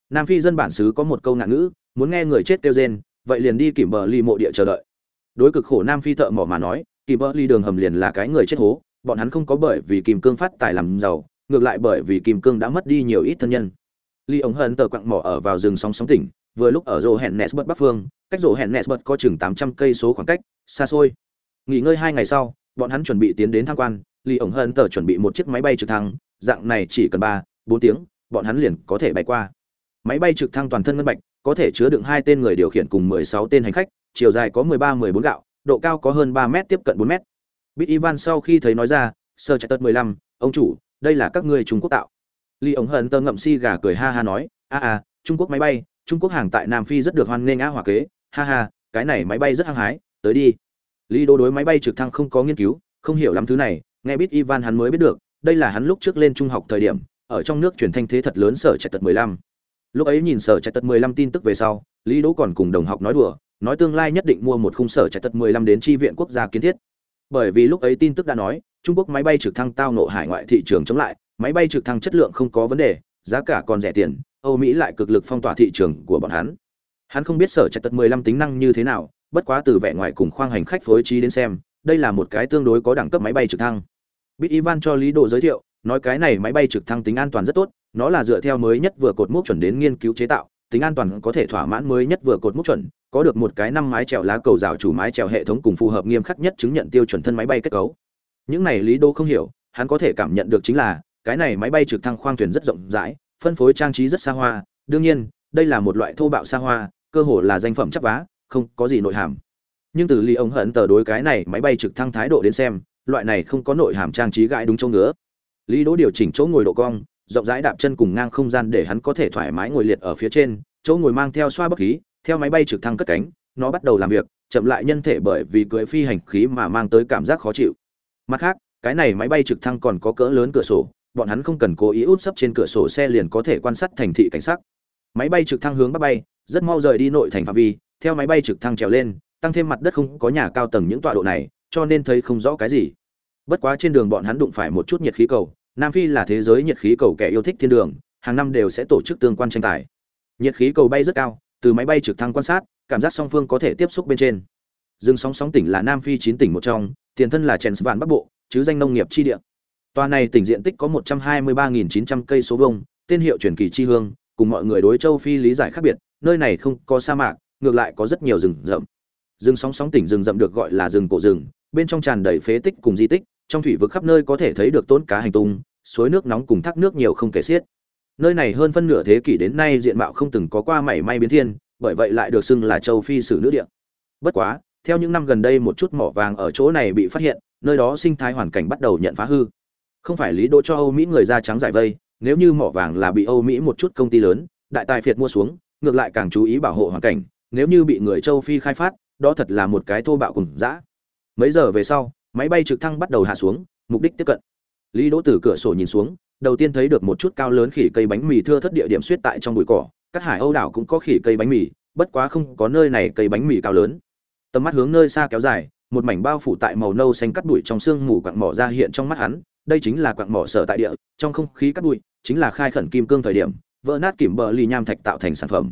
Nam phi dân bản xứ có một câu ngạn ngữ, muốn nghe người chết kêu rên, vậy liền đi kiểm bờ ly mộ địa chờ đợi. Đối cực khổ nam phi thợ mỏ mà nói kìm bờ ly đường hầm liền là cái người chết hố bọn hắn không có bởi vì kim cương phát tài làm giàu, ngược lại bởi vì kim cương đã mất đi nhiều ít thân nhân. Ly ống hận tờ quặng mỏ ở vào rừng sóng sóng tỉnh, vừa lúc ở rổ hẹn nesbert bắc phương, cách rổ hẹn nesbert có chừng tám trăm cây số khoảng cách, xa xôi. Nghỉ ngơi hai ngày sau, bọn hắn chuẩn bị tiến đến tham quan ly ống hận tờ chuẩn bị một chiếc máy bay trực thăng, dạng này chỉ cần ba, bốn tiếng, bọn hắn liền có thể bay qua. Máy bay trực thăng toàn thân ngân bạch, có thể chứa đựng hai tên người điều khiển cùng mười sáu tên hành khách, chiều dài có mười ba, mười bốn gạo, độ cao có hơn ba mét tiếp cận bốn mét bit ivan sau khi thấy nói ra, sơ chạy tật mười lăm, ông chủ, đây là các ngươi trung quốc tạo. Ly ống hận tơ ngậm si gà cười ha ha nói, a a, trung quốc máy bay, trung quốc hàng tại nam phi rất được hoan nghênh á hòa kế, ha ha, cái này máy bay rất hăng hái, tới đi. Ly đô đối máy bay trực thăng không có nghiên cứu, không hiểu lắm thứ này, nghe biết ivan hắn mới biết được, đây là hắn lúc trước lên trung học thời điểm, ở trong nước truyền thanh thế thật lớn sở chạy tật mười lăm. Lúc ấy nhìn sở chạy tật mười lăm tin tức về sau lý đỗ còn cùng đồng học nói đùa, nói tương lai nhất định mua một khung sở chạy tật mười lăm đến tri viện quốc gia kiến thiết bởi vì lúc ấy tin tức đã nói, trung quốc máy bay trực thăng tao nộ hải ngoại thị trường chống lại, máy bay trực thăng chất lượng không có vấn đề, giá cả còn rẻ tiền, âu mỹ lại cực lực phong tỏa thị trường của bọn hắn. Hắn không biết sở chặt tật mười lăm tính năng như thế nào, bất quá từ vẻ ngoài cùng khoang hành khách phối trí đến xem, đây là một cái tương đối có đẳng cấp máy bay trực thăng. Bit ivan cho lý độ giới thiệu, nói cái này máy bay trực thăng tính an toàn rất tốt, nó là dựa theo mới nhất vừa cột mốc chuẩn đến nghiên cứu chế tạo tính an toàn có thể thỏa mãn mới nhất vừa cột mốc chuẩn, có được một cái năm mái chèo lá cầu rào chủ mái chèo hệ thống cùng phù hợp nghiêm khắc nhất chứng nhận tiêu chuẩn thân máy bay kết cấu. Những này lý đô không hiểu, hắn có thể cảm nhận được chính là, cái này máy bay trực thăng khoang thuyền rất rộng rãi, phân phối trang trí rất xa hoa, đương nhiên, đây là một loại thô bạo xa hoa, cơ hồ là danh phẩm chắc vá, không có gì nội hàm. Nhưng từ lý ông hận tờ đối cái này máy bay trực thăng thái độ đến xem, loại này không có nội hàm trang trí gãi đúng chỗ ngứa. Lý đỗ điều chỉnh chỗ ngồi độ cong rộng rãi đạp chân cùng ngang không gian để hắn có thể thoải mái ngồi liệt ở phía trên, chỗ ngồi mang theo xoa bất khí, theo máy bay trực thăng cất cánh, nó bắt đầu làm việc, chậm lại nhân thể bởi vì cưỡi phi hành khí mà mang tới cảm giác khó chịu mặt khác, cái này máy bay trực thăng còn có cỡ lớn cửa sổ, bọn hắn không cần cố ý út sấp trên cửa sổ xe liền có thể quan sát thành thị cảnh sắc. máy bay trực thăng hướng bắc bay, rất mau rời đi nội thành phạm vi, theo máy bay trực thăng trèo lên, tăng thêm mặt đất không có nhà cao tầng những tọa độ này, cho nên thấy không rõ cái gì bất quá trên đường bọn hắn đụng phải một chút nhiệt khí cầu nam phi là thế giới nhiệt khí cầu kẻ yêu thích thiên đường hàng năm đều sẽ tổ chức tương quan tranh tài. Nhiệt khí cầu bay rất cao từ máy bay trực thăng quan sát cảm giác song phương có thể tiếp xúc bên trên. Dương sóng sóng tỉnh là nam phi chín tỉnh một trong tiền thân là chèn vạn bắc bộ chứ danh nông nghiệp chi địa. Tòa này tỉnh diện tích có một trăm hai mươi ba nghìn chín trăm cây số vuông, tên hiệu truyền kỳ chi hương cùng mọi người đối châu phi lý giải khác biệt nơi này không có sa mạc ngược lại có rất nhiều rừng rậm. Rừng sóng sóng tỉnh rừng rậm được gọi là rừng cổ rừng bên trong tràn đầy phế tích cùng di tích trong thủy vực khắp nơi có thể thấy được tốn cá hành tung suối nước nóng cùng thác nước nhiều không kể xiết. Nơi này hơn phân nửa thế kỷ đến nay diện mạo không từng có qua mảy may biến thiên, bởi vậy lại được xưng là châu phi sử nữ địa. Bất quá, theo những năm gần đây một chút mỏ vàng ở chỗ này bị phát hiện, nơi đó sinh thái hoàn cảnh bắt đầu nhận phá hư. Không phải lý đỗ cho âu mỹ người da trắng giải vây, nếu như mỏ vàng là bị âu mỹ một chút công ty lớn, đại tài phiệt mua xuống, ngược lại càng chú ý bảo hộ hoàn cảnh, nếu như bị người châu phi khai phát, đó thật là một cái thô bạo cùng dã. Mấy giờ về sau, máy bay trực thăng bắt đầu hạ xuống, mục đích tiếp cận lý đỗ từ cửa sổ nhìn xuống, đầu tiên thấy được một chút cao lớn khỉ cây bánh mì thưa thất địa điểm suýt tại trong bụi cỏ các hải âu đảo cũng có khỉ cây bánh mì, bất quá không có nơi này cây bánh mì cao lớn. Tầm mắt hướng nơi xa kéo dài, một mảnh bao phủ tại màu nâu xanh cắt bụi trong sương mù quặng mỏ ra hiện trong mắt hắn, đây chính là quặng mỏ sở tại địa, trong không khí cắt bụi, chính là khai khẩn kim cương thời điểm, vỡ nát kìm bờ lì nham thạch tạo thành sản phẩm.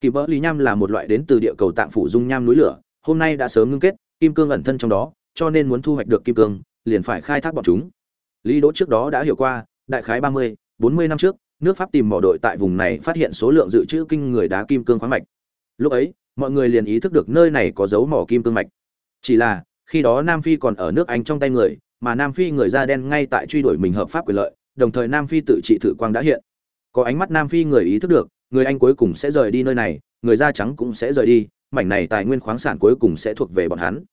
Kìm bờ lì nham là một loại đến từ địa cầu tạng phủ dung nham núi lửa, hôm nay đã sớm ngưng kết, kim cương ẩn thân trong đó, cho nên muốn thu hoạch được kim cương, liền phải khai thác bọn chúng lý đỗ trước đó đã hiểu qua đại khái ba mươi, bốn mươi năm trước nước pháp tìm mỏ đội tại vùng này phát hiện số lượng dự trữ kinh người đá kim cương khoáng mạch. Lúc ấy mọi người liền ý thức được nơi này có dấu mỏ kim cương mạch. Chỉ là khi đó nam phi còn ở nước anh trong tay người mà nam phi người da đen ngay tại truy đuổi mình hợp pháp quyền lợi đồng thời nam phi tự trị thử quang đã hiện. Có ánh mắt nam phi người ý thức được người anh cuối cùng sẽ rời đi nơi này người da trắng cũng sẽ rời đi mảnh này tài nguyên khoáng sản cuối cùng sẽ thuộc về bọn hắn.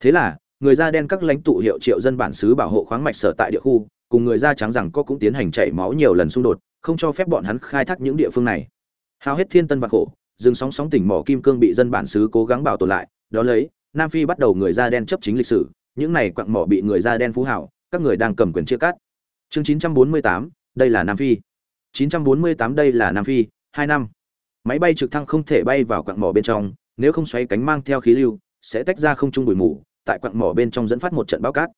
Thế là người da đen các lãnh tụ hiệu triệu dân bản xứ bảo hộ khoáng mạch sở tại địa khu cùng người da trắng rằng có cũng tiến hành chảy máu nhiều lần xung đột không cho phép bọn hắn khai thác những địa phương này. Hao hết thiên tân và khổ rừng sóng sóng tỉnh mỏ kim cương bị dân bản xứ cố gắng bảo tồn lại đó lấy nam phi bắt đầu người da đen chấp chính lịch sử những này quặng mỏ bị người da đen phú hảo các người đang cầm quyền chia cắt. Chương 948, đây là nam phi. 948 đây là nam phi hai năm. Máy bay trực thăng không thể bay vào quặng mỏ bên trong nếu không xoay cánh mang theo khí lưu sẽ tách ra không trung bụi mù tại quặng mỏ bên trong dẫn phát một trận bão cát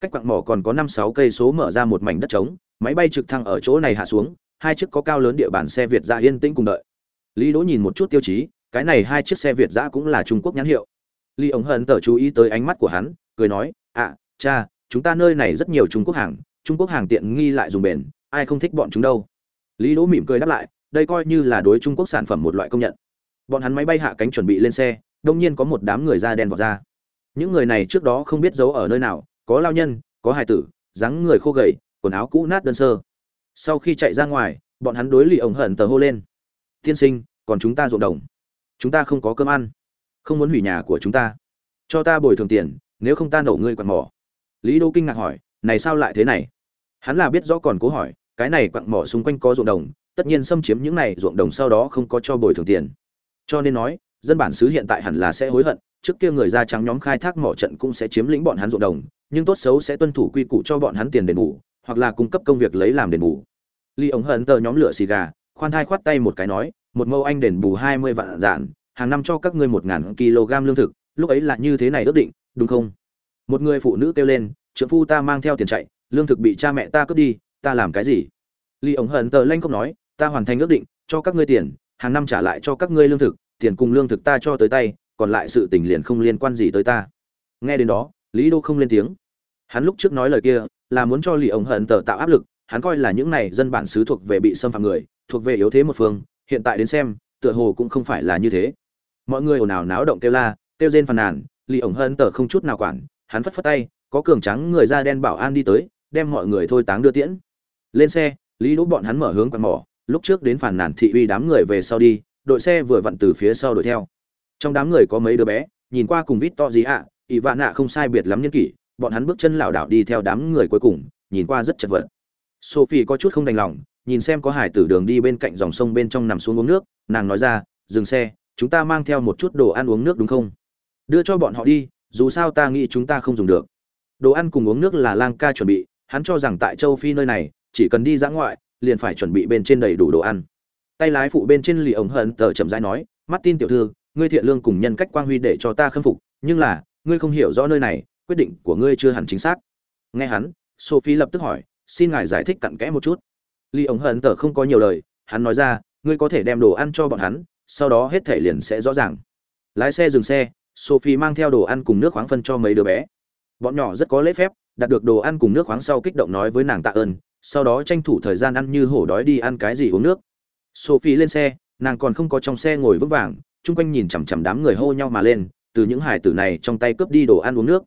cách quặng mỏ còn có năm sáu cây số mở ra một mảnh đất trống máy bay trực thăng ở chỗ này hạ xuống hai chiếc có cao lớn địa bàn xe việt dã yên tĩnh cùng đợi lý đỗ nhìn một chút tiêu chí cái này hai chiếc xe việt giã cũng là trung quốc nhãn hiệu Lý ống hận tờ chú ý tới ánh mắt của hắn, cười nói, "À, cha, chúng ta nơi này rất nhiều Trung Quốc hàng, Trung Quốc hàng tiện nghi lại dùng bền, ai không thích bọn chúng đâu." Lý Đỗ mỉm cười đáp lại, đây coi như là đối Trung Quốc sản phẩm một loại công nhận. Bọn hắn máy bay hạ cánh chuẩn bị lên xe, đông nhiên có một đám người da đen vọt ra. Những người này trước đó không biết giấu ở nơi nào, có lao nhân, có hài tử, dáng người khô gầy, quần áo cũ nát đơn sơ. Sau khi chạy ra ngoài, bọn hắn đối lì ống hận tờ hô lên, "Tiên sinh, còn chúng ta ruộng đồng, chúng ta không có cơm ăn." không muốn hủy nhà của chúng ta. Cho ta bồi thường tiền nếu không ta nổ ngươi quặn mỏ. Lý đô kinh ngạc hỏi này sao lại thế này? Hắn là biết rõ còn cố hỏi cái này quặn mỏ xung quanh có ruộng đồng tất nhiên xâm chiếm những này ruộng đồng sau đó không có cho bồi thường tiền. Cho nên nói dân bản xứ hiện tại hẳn là sẽ hối hận trước kia người da trắng nhóm khai thác mỏ trận cũng sẽ chiếm lĩnh bọn hắn ruộng đồng nhưng tốt xấu sẽ tuân thủ quy củ cho bọn hắn tiền đền bù hoặc là cung cấp công việc lấy làm đền bù. Lý ống hận tờ nhóm lửa xì gà khoan thai khoát tay một cái nói một mâu anh đền bù hai mươi vạn dạn, hàng năm cho các ngươi một ngàn kg lương thực lúc ấy là như thế này ước định đúng không? Một người phụ nữ kêu lên trưởng phu ta mang theo tiền chạy lương thực bị cha mẹ ta cướp đi ta làm cái gì? Lý ống hận tờ lanh không nói ta hoàn thành ước định cho các ngươi tiền hàng năm trả lại cho các ngươi lương thực tiền cùng lương thực ta cho tới tay còn lại sự tình liền không liên quan gì tới ta. Nghe đến đó, lý đô không lên tiếng. Hắn lúc trước nói lời kia, là muốn cho lì ống hận tờ tạo áp lực, hắn coi là những này dân bản xứ thuộc về bị xâm phạm người, thuộc về yếu thế một phương, hiện tại đến xem, tựa hồ cũng không phải là như thế. Mọi người ồn ào náo động kêu la, kêu rên phàn nàn lì ổng hận tờ không chút nào quản, hắn phất phất tay, có cường trắng người da đen bảo an đi tới, đem mọi người thôi táng đưa tiễn. Lên xe, lý đỗ bọn hắn mở hướng quạt mỏ, lúc trước đến phàn nàn thị uy đám người về sau đi, đội xe vừa vặn từ phía sau đuổi theo trong đám người có mấy đứa bé, nhìn qua cùng vít to gì ạ, ỷ vạn nạ không sai biệt lắm nhân kỷ, bọn hắn bước chân lảo đảo đi theo đám người cuối cùng, nhìn qua rất chật vật. Sophie có chút không đành lòng, nhìn xem có hải tử đường đi bên cạnh dòng sông bên trong nằm xuống uống nước, nàng nói ra, dừng xe, chúng ta mang theo một chút đồ ăn uống nước đúng không? Đưa cho bọn họ đi, dù sao ta nghĩ chúng ta không dùng được. Đồ ăn cùng uống nước là lang ca chuẩn bị, hắn cho rằng tại châu phi nơi này, chỉ cần đi dã ngoại, liền phải chuẩn bị bên trên đầy đủ đồ ăn. Tay lái phụ bên trên lì ống hận tờ chậm rãi nói mắt tin tiểu thư ngươi thiện lương cùng nhân cách quang huy để cho ta khâm phục, nhưng là, ngươi không hiểu rõ nơi này, quyết định của ngươi chưa hẳn chính xác. Nghe hắn, sophie lập tức hỏi, xin ngài giải thích cặn kẽ một chút. Ly ống hận tờ không có nhiều lời, hắn nói ra, ngươi có thể đem đồ ăn cho bọn hắn, sau đó hết thể liền sẽ rõ ràng. Lái xe dừng xe, sophie mang theo đồ ăn cùng nước khoáng phân cho mấy đứa bé. Bọn nhỏ rất có lễ phép, đặt được đồ ăn cùng nước khoáng sau kích động nói với nàng tạ ơn, sau đó tranh thủ thời gian ăn như hổ đói đi ăn cái gì uống nước. Sophie lên xe, nàng còn không có trong xe ngồi vững vàng chung quanh nhìn chằm chằm đám người hô nhau mà lên, từ những hải tử này trong tay cướp đi đồ ăn uống nước.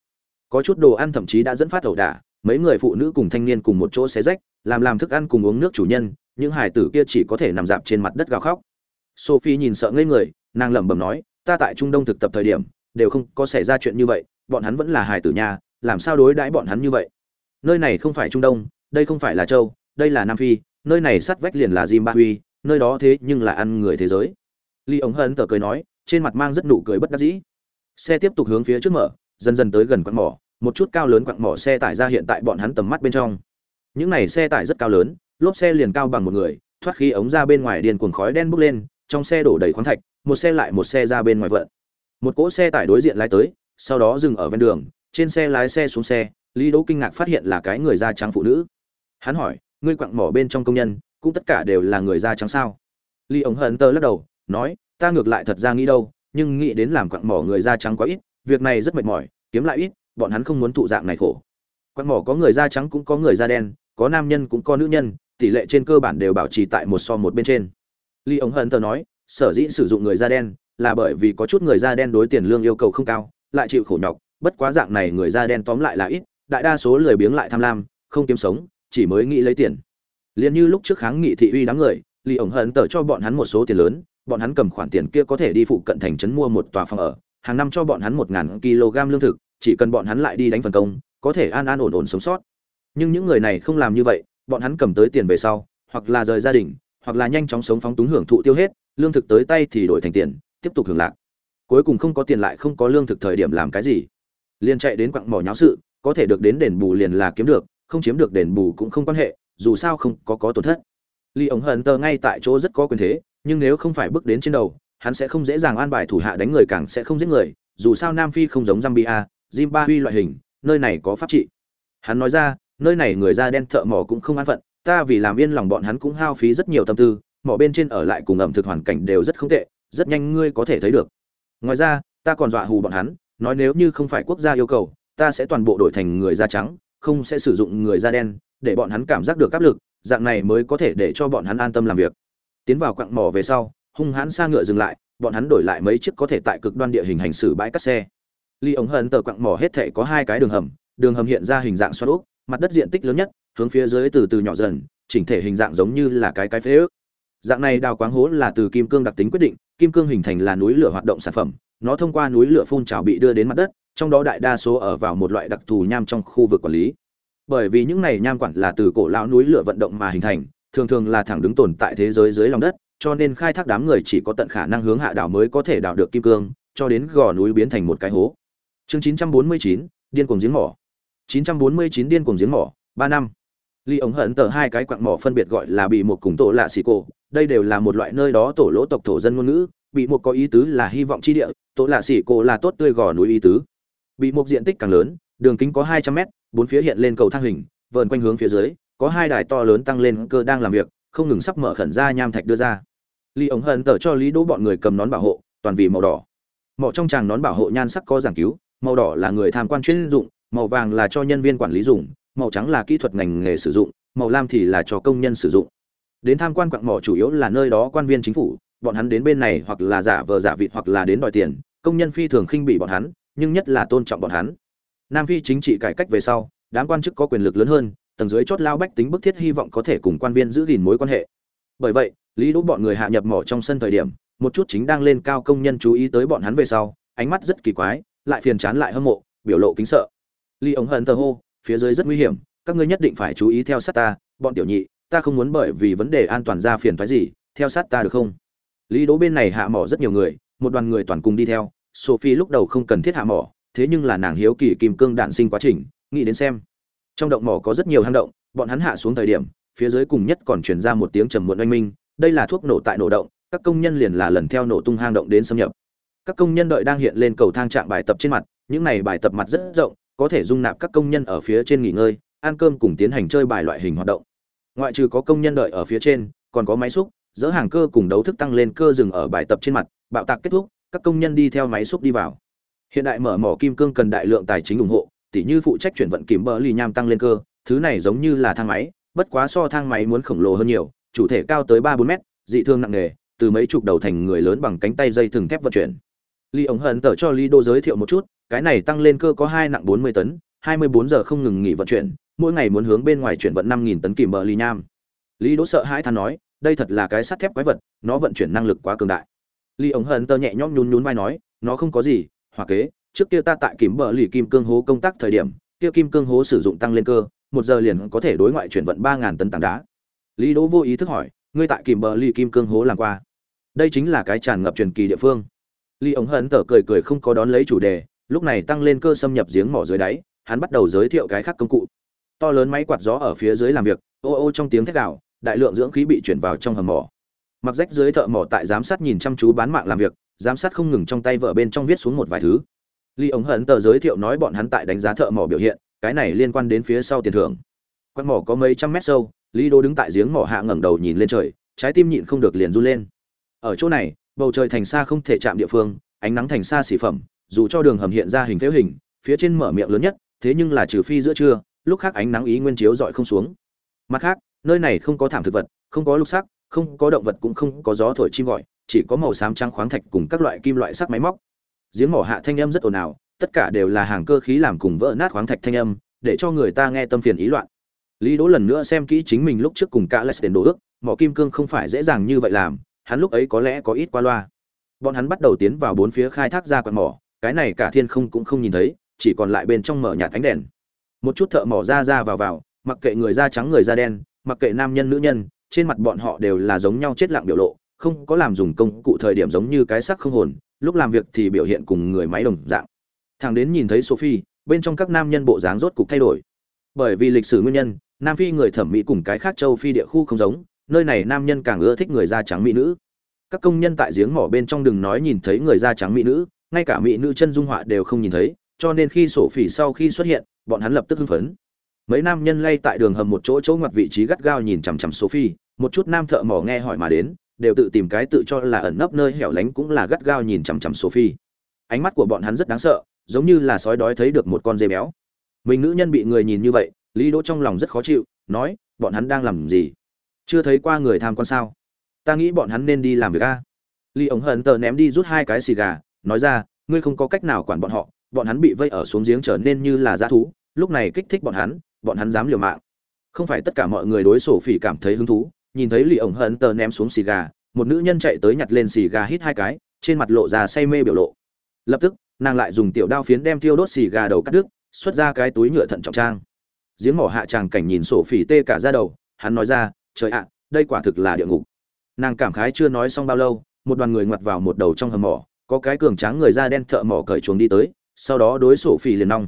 Có chút đồ ăn thậm chí đã dẫn phát ẩu đả, mấy người phụ nữ cùng thanh niên cùng một chỗ xé rách, làm làm thức ăn cùng uống nước chủ nhân, những hải tử kia chỉ có thể nằm dạp trên mặt đất gào khóc. Sophie nhìn sợ ngây người, nàng lẩm bẩm nói, ta tại trung đông thực tập thời điểm, đều không có xảy ra chuyện như vậy, bọn hắn vẫn là hài tử nhà, làm sao đối đãi bọn hắn như vậy? Nơi này không phải trung đông, đây không phải là châu, đây là nam phi, nơi này sát vách liền là zimbabwe, nơi đó thế nhưng là ăn người thế giới. Lý ống hân tờ cười nói, trên mặt mang rất nụ cười bất đắc dĩ. Xe tiếp tục hướng phía trước mở, dần dần tới gần quặng mỏ, một chút cao lớn quặng mỏ xe tải ra hiện tại bọn hắn tầm mắt bên trong. Những này xe tải rất cao lớn, lốp xe liền cao bằng một người, thoát khí ống ra bên ngoài điền cuồng khói đen bốc lên, trong xe đổ đầy khoáng thạch, một xe lại một xe ra bên ngoài vận. Một cỗ xe tải đối diện lái tới, sau đó dừng ở ven đường, trên xe lái xe xuống xe lý đỗ kinh ngạc phát hiện là cái người da trắng phụ nữ. Hắn hỏi, ngươi quặng mỏ bên trong công nhân, cũng tất cả đều là người da trắng sao? Lý ống hận tơ lắc đầu nói ta ngược lại thật ra nghĩ đâu nhưng nghĩ đến làm quặng mỏ người da trắng quá ít việc này rất mệt mỏi kiếm lại ít bọn hắn không muốn thụ dạng này khổ quặng mỏ có người da trắng cũng có người da đen có nam nhân cũng có nữ nhân tỷ lệ trên cơ bản đều bảo trì tại một so một bên trên Lý ống hận tờ nói, sở dĩ sử dụng người da đen là bởi vì có chút người da đen đối tiền lương yêu cầu không cao, lại chịu khổ nhọc, bất quá dạng này người da đen tóm lại là ít, đại đa số lười biếng lại tham lam, không kiếm sống, chỉ mới nghĩ lấy tiền. Liên như lúc trước kháng nghị thị uy đám người, Lý ống hận tờ cho bọn hắn một số tiền lớn, bọn hắn cầm khoản tiền kia có thể đi phụ cận thành trấn mua một tòa phòng ở, hàng năm cho bọn hắn một ngàn kg lương thực, chỉ cần bọn hắn lại đi đánh phần công, có thể an an ổn ổn sống sót. Nhưng những người này không làm như vậy, bọn hắn cầm tới tiền về sau, hoặc là rời gia đình, hoặc là nhanh chóng sống phóng túng hưởng thụ tiêu hết lương thực tới tay thì đổi thành tiền tiếp tục hưởng lạc. Cuối cùng không có tiền lại không có lương thực thời điểm làm cái gì? Liền chạy đến quặng mỏ nháo sự có thể được đến đền bù liền là kiếm được không chiếm được đền bù cũng không quan hệ dù sao không có có tổn thất. Lý ống hận tờ ngay tại chỗ rất có quyền thế nhưng nếu không phải bước đến trên đầu, hắn sẽ không dễ dàng an bài thủ hạ đánh người càng sẽ không giết người, dù sao nam phi không giống zambia, zimbabwe loại hình, nơi này có pháp trị. Hắn nói ra, nơi này người da đen thợ mỏ cũng không an phận, ta vì làm yên lòng bọn hắn cũng hao phí rất nhiều tâm tư, mỏ bên trên ở lại cùng ẩm thực hoàn cảnh đều rất không tệ, rất nhanh ngươi có thể thấy được. Ngoài ra, ta còn dọa hù bọn hắn, nói nếu như không phải quốc gia yêu cầu, ta sẽ toàn bộ đổi thành người da trắng, không sẽ sử dụng người da đen, để bọn hắn cảm giác được áp lực, dạng này mới có thể để cho bọn hắn an tâm làm việc tiến vào quặng mỏ về sau, hung hãn xa ngựa dừng lại, bọn hắn đổi lại mấy chiếc có thể tại cực đoan địa hình hành xử bãi cắt xe. Ly ống hận tờ quặng mỏ hết thể có hai cái đường hầm đường hầm hiện ra hình dạng xoắn ốc, mặt đất diện tích lớn nhất, hướng phía dưới từ từ nhỏ dần, chỉnh thể hình dạng giống như là cái cái phế ước. Dạng này đào quáng hố là từ kim cương đặc tính quyết định, kim cương hình thành là núi lửa hoạt động sản phẩm, nó thông qua núi lửa phun trào bị đưa đến mặt đất, trong đó đại đa số ở vào một loại đặc thù nham trong khu vực quản lý. Bởi vì những này nham quản là từ cổ lão núi lửa vận động mà hình thành thường thường là thẳng đứng tồn tại thế giới dưới lòng đất cho nên khai thác đám người chỉ có tận khả năng hướng hạ đảo mới có thể đào được kim cương cho đến gò núi biến thành một cái hố. Chương 949, điên cuồng giếng mỏ. 949 điên cuồng giếng mỏ ba năm. Ly ống hận tờ hai cái quặng mỏ phân biệt gọi là bị một cùng tổ lạ xì cổ. Đây đều là một loại nơi đó tổ lỗ tộc thổ dân ngôn ngữ. Bị một có ý tứ là hy vọng chi địa tổ lạ xì cổ là tốt tươi gò núi ý tứ. Bị một diện tích càng lớn đường kính có hai trăm mét bốn phía hiện lên cầu thang hình vờn quanh hướng phía dưới có hai đài to lớn tăng lên cơ đang làm việc, không ngừng sắp mở khẩn ra nham thạch đưa ra. Lý ống hận tờ cho lý đỗ bọn người cầm nón bảo hộ, toàn vì màu đỏ. Mỏ trong tràng nón bảo hộ nhan sắc có giảng cứu, màu đỏ là người tham quan chuyên dụng, màu vàng là cho nhân viên quản lý dùng, màu trắng là kỹ thuật ngành nghề sử dụng, màu lam thì là cho công nhân sử dụng. Đến tham quan quặng mỏ chủ yếu là nơi đó quan viên chính phủ, bọn hắn đến bên này hoặc là giả vờ giả vị hoặc là đến đòi tiền, công nhân phi thường khinh bị bọn hắn, nhưng nhất là tôn trọng bọn hắn. Nam phi chính trị cải cách về sau, đám quan chức có quyền lực lớn hơn tầng dưới chót lao bách tính bức thiết hy vọng có thể cùng quan viên giữ gìn mối quan hệ. Bởi vậy, lý đỗ bọn người hạ nhập mỏ trong sân thời điểm, một chút chính đang lên cao công nhân chú ý tới bọn hắn về sau, ánh mắt rất kỳ quái, lại phiền chán lại hâm mộ, biểu lộ kính sợ. Lý ống hận tờ hô, phía dưới rất nguy hiểm, các ngươi nhất định phải chú ý theo sát ta, bọn tiểu nhị, ta không muốn bởi vì vấn đề an toàn ra phiền phái gì, theo sát ta được không? Lý đỗ bên này hạ mỏ rất nhiều người, một đoàn người toàn cùng đi theo. Sophie lúc đầu không cần thiết hạ mỏ, thế nhưng là nàng hiếu kỳ kim cương đạn sinh quá trình, nghĩ đến xem trong động mỏ có rất nhiều hang động, bọn hắn hạ xuống thời điểm, phía dưới cùng nhất còn truyền ra một tiếng trầm muộn oanh minh, đây là thuốc nổ tại nổ động, các công nhân liền là lần theo nổ tung hang động đến xâm nhập. Các công nhân đợi đang hiện lên cầu thang trạng bài tập trên mặt, những này bài tập mặt rất rộng, có thể dung nạp các công nhân ở phía trên nghỉ ngơi, ăn cơm cùng tiến hành chơi bài loại hình hoạt động. Ngoại trừ có công nhân đợi ở phía trên, còn có máy xúc, dỡ hàng cơ cùng đấu thức tăng lên cơ dừng ở bài tập trên mặt, bạo tạc kết thúc, các công nhân đi theo máy xúc đi vào. Hiện đại mở mỏ kim cương cần đại lượng tài chính ủng hộ tỉ như phụ trách chuyển vận kìm bờ lì nham tăng lên cơ, thứ này giống như là thang máy, bất quá so thang máy muốn khổng lồ hơn nhiều, chủ thể cao tới ba bốn mét, dị thương nặng nề, từ mấy chục đầu thành người lớn bằng cánh tay dây thừng thép vận chuyển. Lý ống hận tờ cho Lý đô giới thiệu một chút, cái này tăng lên cơ có hai nặng bốn mươi tấn, hai mươi bốn giờ không ngừng nghỉ vận chuyển, mỗi ngày muốn hướng bên ngoài chuyển vận năm nghìn tấn kìm bờ lì nham. Lý đỗ sợ hãi than nói, đây thật là cái sắt thép quái vật, nó vận chuyển năng lực quá cường đại. Lý ống hận tờ nhẹ nhõm nhún nhún vai nói, nó không có gì hoặc kế trước kia ta tại kìm bờ lì kim cương hố công tác thời điểm kia kim cương hố sử dụng tăng lên cơ một giờ liền có thể đối ngoại chuyển vận ba ngàn tấn tảng đá. Lý đỗ vô ý thức hỏi ngươi tại kìm bờ lì kim cương hố làm qua? Đây chính là cái tràn ngập truyền kỳ địa phương. Lý ống hận tở cười cười không có đón lấy chủ đề lúc này tăng lên cơ xâm nhập giếng mỏ dưới đáy hắn bắt đầu giới thiệu cái khác công cụ. To lớn máy quạt gió ở phía dưới làm việc ô ô trong tiếng thét đảo, đại lượng dưỡng khí bị chuyển vào trong hầm mỏ. Mặc rách dưới thợ mỏ tại giám sát nhìn chăm chú bán mạng làm việc giám sát không ngừng trong tay vợ bên trong viết xuống một vài thứ. Lý ống hận tờ giới thiệu nói bọn hắn tại đánh giá thợ mỏ biểu hiện, cái này liên quan đến phía sau tiền thưởng. Quan mỏ có mấy trăm mét sâu, lý đô đứng tại giếng mỏ hạ ngẩng đầu nhìn lên trời, trái tim nhịn không được liền run lên. Ở chỗ này, bầu trời thành xa không thể chạm địa phương, ánh nắng thành xa xỉ phẩm, dù cho đường hầm hiện ra hình phếu hình, phía trên mở miệng lớn nhất, thế nhưng là trừ phi giữa trưa, lúc khác ánh nắng ý nguyên chiếu dọi không xuống. Mặt khác, nơi này không có thảm thực vật, không có lục sắc, không có động vật cũng không có gió thổi chim gọi, chỉ có màu xám trắng khoáng thạch cùng các loại kim loại sắc máy móc giếng mỏ hạ thanh âm rất ồn ào, tất cả đều là hàng cơ khí làm cùng vỡ nát khoáng thạch thanh âm, để cho người ta nghe tâm phiền ý loạn. Lý đỗ lần nữa xem kỹ chính mình lúc trước cùng cả lesden đồ ước, mỏ kim cương không phải dễ dàng như vậy làm, hắn lúc ấy có lẽ có ít qua loa. Bọn hắn bắt đầu tiến vào bốn phía khai thác ra quạt mỏ, cái này cả thiên không cũng không nhìn thấy, chỉ còn lại bên trong mở nhạt ánh đèn. Một chút thợ mỏ ra ra vào vào, mặc kệ người da trắng người da đen, mặc kệ nam nhân nữ nhân, trên mặt bọn họ đều là giống nhau chết lặng biểu lộ, không có làm dùng công cụ thời điểm giống như cái sắc không hồn lúc làm việc thì biểu hiện cùng người máy đồng dạng. Thằng đến nhìn thấy sophie, bên trong các nam nhân bộ dáng rốt cục thay đổi. Bởi vì lịch sử nguyên nhân, nam phi người thẩm mỹ cùng cái khác châu phi địa khu không giống, nơi này nam nhân càng ưa thích người da trắng mỹ nữ. Các công nhân tại giếng mỏ bên trong đừng nói nhìn thấy người da trắng mỹ nữ, ngay cả mỹ nữ chân dung họa đều không nhìn thấy, cho nên khi sổ phỉ sau khi xuất hiện, bọn hắn lập tức hưng phấn. Mấy nam nhân lay tại đường hầm một chỗ chỗ ngoặt vị trí gắt gao nhìn chằm chằm sophie, một chút nam thợ mỏ nghe hỏi mà đến đều tự tìm cái tự cho là ẩn nấp nơi hẻo lánh cũng là gắt gao nhìn chằm chằm sophie. Ánh mắt của bọn hắn rất đáng sợ, giống như là sói đói thấy được một con dê béo. Mình nữ nhân bị người nhìn như vậy, lý đỗ trong lòng rất khó chịu, nói, bọn hắn đang làm gì? Chưa thấy qua người tham quan sao? Ta nghĩ bọn hắn nên đi làm việc a. Lý ống hận tờ ném đi rút hai cái xì gà, nói ra, ngươi không có cách nào quản bọn họ, bọn hắn bị vây ở xuống giếng trở nên như là dã thú, lúc này kích thích bọn hắn bọn hắn dám liều mạng. Không phải tất cả mọi người đối sổ phỉ cảm thấy hứng thú nhìn thấy lì ổng hận tờ ném xuống xì gà, một nữ nhân chạy tới nhặt lên xì gà hít hai cái, trên mặt lộ ra say mê biểu lộ. Lập tức, nàng lại dùng tiểu đao phiến đem thiêu đốt xì gà đầu cắt đứt, xuất ra cái túi nhựa thận trọng trang. Giếng mỏ hạ tràng cảnh nhìn sổ phỉ tê cả ra đầu, hắn nói ra, trời ạ, đây quả thực là địa ngục. Nàng cảm khái chưa nói xong bao lâu, một đoàn người ngoặt vào một đầu trong hầm mỏ, có cái cường tráng người da đen thợ mỏ cởi chuồng đi tới, sau đó đối sổ phỉ liền nong.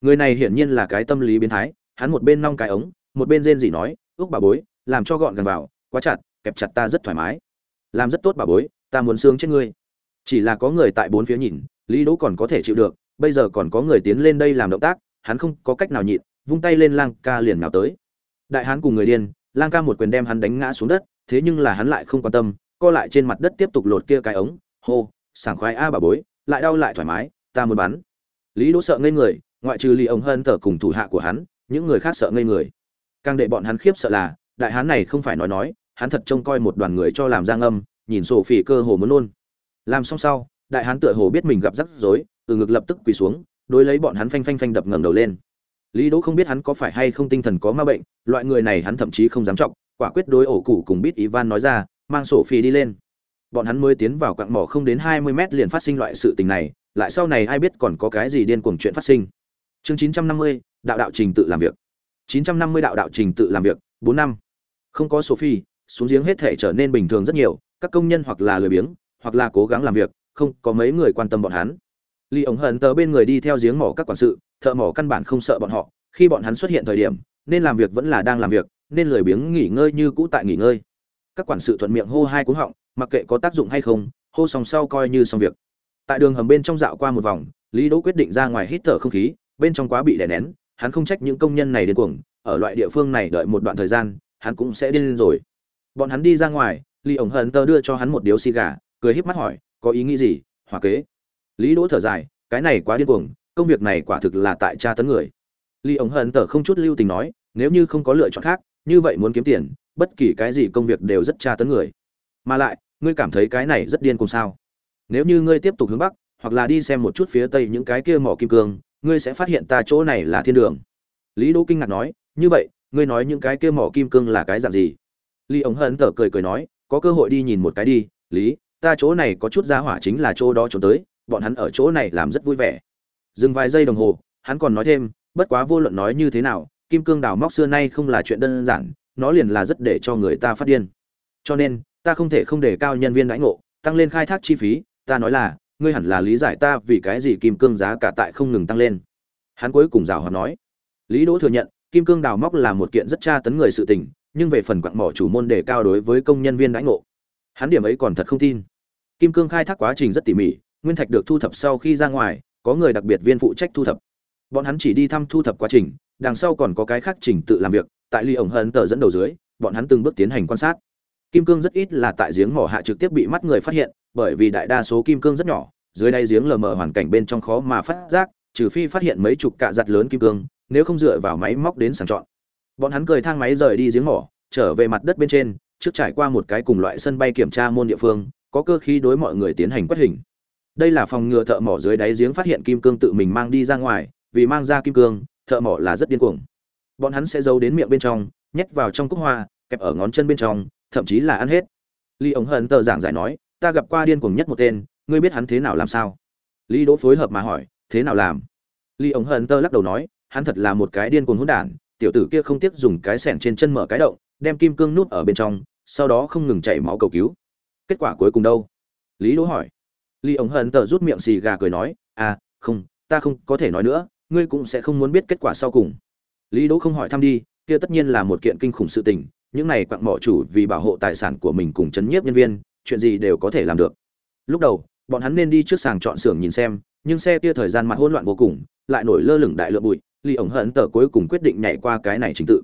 Người này hiển nhiên là cái tâm lý biến thái, hắn một bên nong cái ống, một bên rên rỉ nói, ước bà bối làm cho gọn gần vào, quá chặt, kẹp chặt ta rất thoải mái. Làm rất tốt bà bối, ta muốn sướng chết ngươi. Chỉ là có người tại bốn phía nhìn, lý đỗ còn có thể chịu được, bây giờ còn có người tiến lên đây làm động tác, hắn không có cách nào nhịn, vung tay lên lang ca liền nào tới. Đại hán cùng người điên, lang ca một quyền đem hắn đánh ngã xuống đất, thế nhưng là hắn lại không quan tâm, co lại trên mặt đất tiếp tục lột kia cái ống, hô, sảng khoái a bà bối, lại đau lại thoải mái, ta muốn bắn. Lý đỗ sợ ngây người, ngoại trừ lý ông hân thở cùng thủ hạ của hắn, những người khác sợ ngây người. Càng để bọn hắn khiếp sợ là đại hán này không phải nói nói, hắn thật trông coi một đoàn người cho làm giang âm nhìn sổ phỉ cơ hồ muốn nôn. Làm xong sau, đại hán tựa hồ biết mình gặp rắc rối, từ ngực lập tức quỳ xuống, đối lấy bọn hắn phanh phanh phanh đập ngẩng đầu lên. Lý đỗ không biết hắn có phải hay không tinh thần có ma bệnh, loại người này hắn thậm chí không dám trọng quả quyết đối ổ cụ cùng biết ivan nói ra, mang sổ phỉ đi lên. Bọn hắn mới tiến vào quặng mỏ không đến hai mươi mét liền phát sinh loại sự tình này, lại sau này ai biết còn có cái gì điên cuồng chuyện phát sinh. Chương chín trăm năm mươi, đạo đạo trình tự làm việc. chín trăm năm mươi đạo đạo trình tự làm việc, bốn năm không có sophie xuống giếng hết thể trở nên bình thường rất nhiều các công nhân hoặc là lười biếng hoặc là cố gắng làm việc không có mấy người quan tâm bọn hắn Lý ổng hận tờ bên người đi theo giếng mỏ các quản sự, thợ mỏ căn bản không sợ bọn họ, khi bọn hắn xuất hiện thời điểm, nên làm việc vẫn là đang làm việc, nên lười biếng nghỉ ngơi như cũ tại nghỉ ngơi. Các quản sự thuận miệng hô hai cú họng, mặc kệ có tác dụng hay không, hô xong sau coi như xong việc. Tại đường hầm bên trong dạo qua một vòng, Lý Đỗ quyết định ra ngoài hít thở không khí, bên trong quá bị đè nén, hắn không trách những công nhân này đến cuồng, ở loại địa phương này đợi một đoạn thời gian, hắn cũng sẽ điên lên rồi. Bọn hắn đi ra ngoài, Lý ổng hận tơ đưa cho hắn một điếu xì gà, cười híp mắt hỏi, có ý nghĩ gì? hòa kế lý đỗ thở dài cái này quá điên cuồng công việc này quả thực là tại tra tấn người lý ống hận tơ không chút lưu tình nói nếu như không có lựa chọn khác như vậy muốn kiếm tiền bất kỳ cái gì công việc đều rất tra tấn người mà lại ngươi cảm thấy cái này rất điên cuồng sao nếu như ngươi tiếp tục hướng bắc hoặc là đi xem một chút phía tây những cái kia mỏ kim cương ngươi sẽ phát hiện ta chỗ này là thiên đường lý đỗ kinh ngạc nói như vậy ngươi nói những cái kia mỏ kim cương là cái dạng gì? Lý ống hận tở cười cười nói, có cơ hội đi nhìn một cái đi, lý, ta chỗ này có chút giá hỏa chính là chỗ đó trốn tới, bọn hắn ở chỗ này làm rất vui vẻ. Dừng vài giây đồng hồ, hắn còn nói thêm, bất quá vô luận nói như thế nào, kim cương đào móc xưa nay không là chuyện đơn giản, nó liền là rất để cho người ta phát điên. Cho nên, ta không thể không để cao nhân viên đãi ngộ, tăng lên khai thác chi phí, ta nói là, ngươi hẳn là lý giải ta vì cái gì kim cương giá cả tại không ngừng tăng lên. Hắn cuối cùng rào hòa nói. Lý đỗ thừa nhận kim cương đào móc là một kiện rất tra tấn người sự tình, nhưng về phần quặng mỏ chủ môn đề cao đối với công nhân viên đãi ngộ, hắn điểm ấy còn thật không tin. Kim cương khai thác quá trình rất tỉ mỉ, nguyên thạch được thu thập sau khi ra ngoài, có người đặc biệt viên phụ trách thu thập. Bọn hắn chỉ đi thăm thu thập quá trình, đằng sau còn có cái khác trình tự làm việc, tại ly ổng hận tờ dẫn đầu dưới, bọn hắn từng bước tiến hành quan sát. Kim cương rất ít là tại giếng mỏ hạ trực tiếp bị mắt người phát hiện, bởi vì đại đa số kim cương rất nhỏ, dưới đáy giếng lờ mờ hoàn cảnh bên trong khó mà phát giác trừ phi phát hiện mấy chục cạ giặt lớn kim cương, nếu không dựa vào máy móc đến sàng chọn. Bọn hắn cười thang máy rời đi giếng mỏ, trở về mặt đất bên trên, trước trải qua một cái cùng loại sân bay kiểm tra môn địa phương, có cơ khí đối mọi người tiến hành quét hình. Đây là phòng ngừa thợ mỏ dưới đáy giếng phát hiện kim cương tự mình mang đi ra ngoài, vì mang ra kim cương, thợ mỏ là rất điên cuồng. Bọn hắn sẽ giấu đến miệng bên trong, nhét vào trong cúc hoa, kẹp ở ngón chân bên trong, thậm chí là ăn hết. Lý ống hận tờ giảng giải nói, ta gặp qua điên cuồng nhất một tên, ngươi biết hắn thế nào làm sao? Lý đỗ phối hợp mà hỏi thế nào làm ly ống hận tơ lắc đầu nói hắn thật là một cái điên cuồng hỗn đản tiểu tử kia không tiếc dùng cái sẻn trên chân mở cái động đem kim cương nút ở bên trong sau đó không ngừng chảy máu cầu cứu kết quả cuối cùng đâu lý đỗ hỏi Lý ống hận tơ rút miệng xì gà cười nói, "À, không, ta không có thể nói nữa, ngươi cũng sẽ không muốn biết kết quả sau cùng." Lý Đỗ không hỏi thăm đi, kia tất nhiên là một kiện kinh khủng sự tình, những này quặng mỏ chủ vì bảo hộ tài sản của mình cùng chấn nhiếp nhân viên, chuyện gì đều có thể làm được. Lúc đầu, bọn hắn nên đi trước sàng chọn xưởng nhìn xem, nhưng xe kia thời gian mặt hỗn loạn vô cùng, lại nổi lơ lửng đại lượng bụi, Lý ổng hận tờ cuối cùng quyết định nhảy qua cái này chính tự.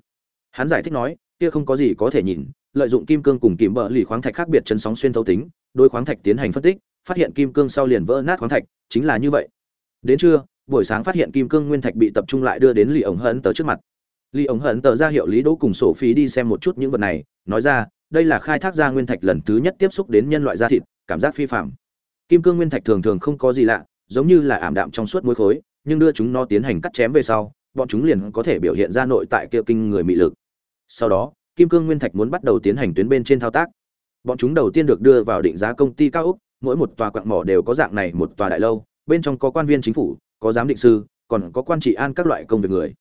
Hắn giải thích nói, kia không có gì có thể nhìn, lợi dụng kim cương cùng kim bờ lì khoáng thạch khác biệt chấn sóng xuyên thấu tính, đôi khoáng thạch tiến hành phân tích, phát hiện kim cương sau liền vỡ nát khoáng thạch, chính là như vậy. Đến trưa, buổi sáng phát hiện kim cương nguyên thạch bị tập trung lại đưa đến lì ổng hận tờ trước mặt lì ổng hận tờ ra hiệu lý đỗ cùng sổ phí đi xem một chút những vật này nói ra đây là khai thác ra nguyên thạch lần thứ nhất tiếp xúc đến nhân loại da thịt cảm giác phi phạm kim cương nguyên thạch thường thường không có gì lạ giống như là ảm đạm trong suốt muối khối, nhưng đưa chúng nó tiến hành cắt chém về sau, bọn chúng liền có thể biểu hiện ra nội tại kia kinh người mị lực. Sau đó, kim cương nguyên thạch muốn bắt đầu tiến hành tuyến bên trên thao tác. Bọn chúng đầu tiên được đưa vào định giá công ty cao úc, mỗi một tòa quặng mỏ đều có dạng này một tòa đại lâu, bên trong có quan viên chính phủ, có giám định sư, còn có quan trị an các loại công việc người.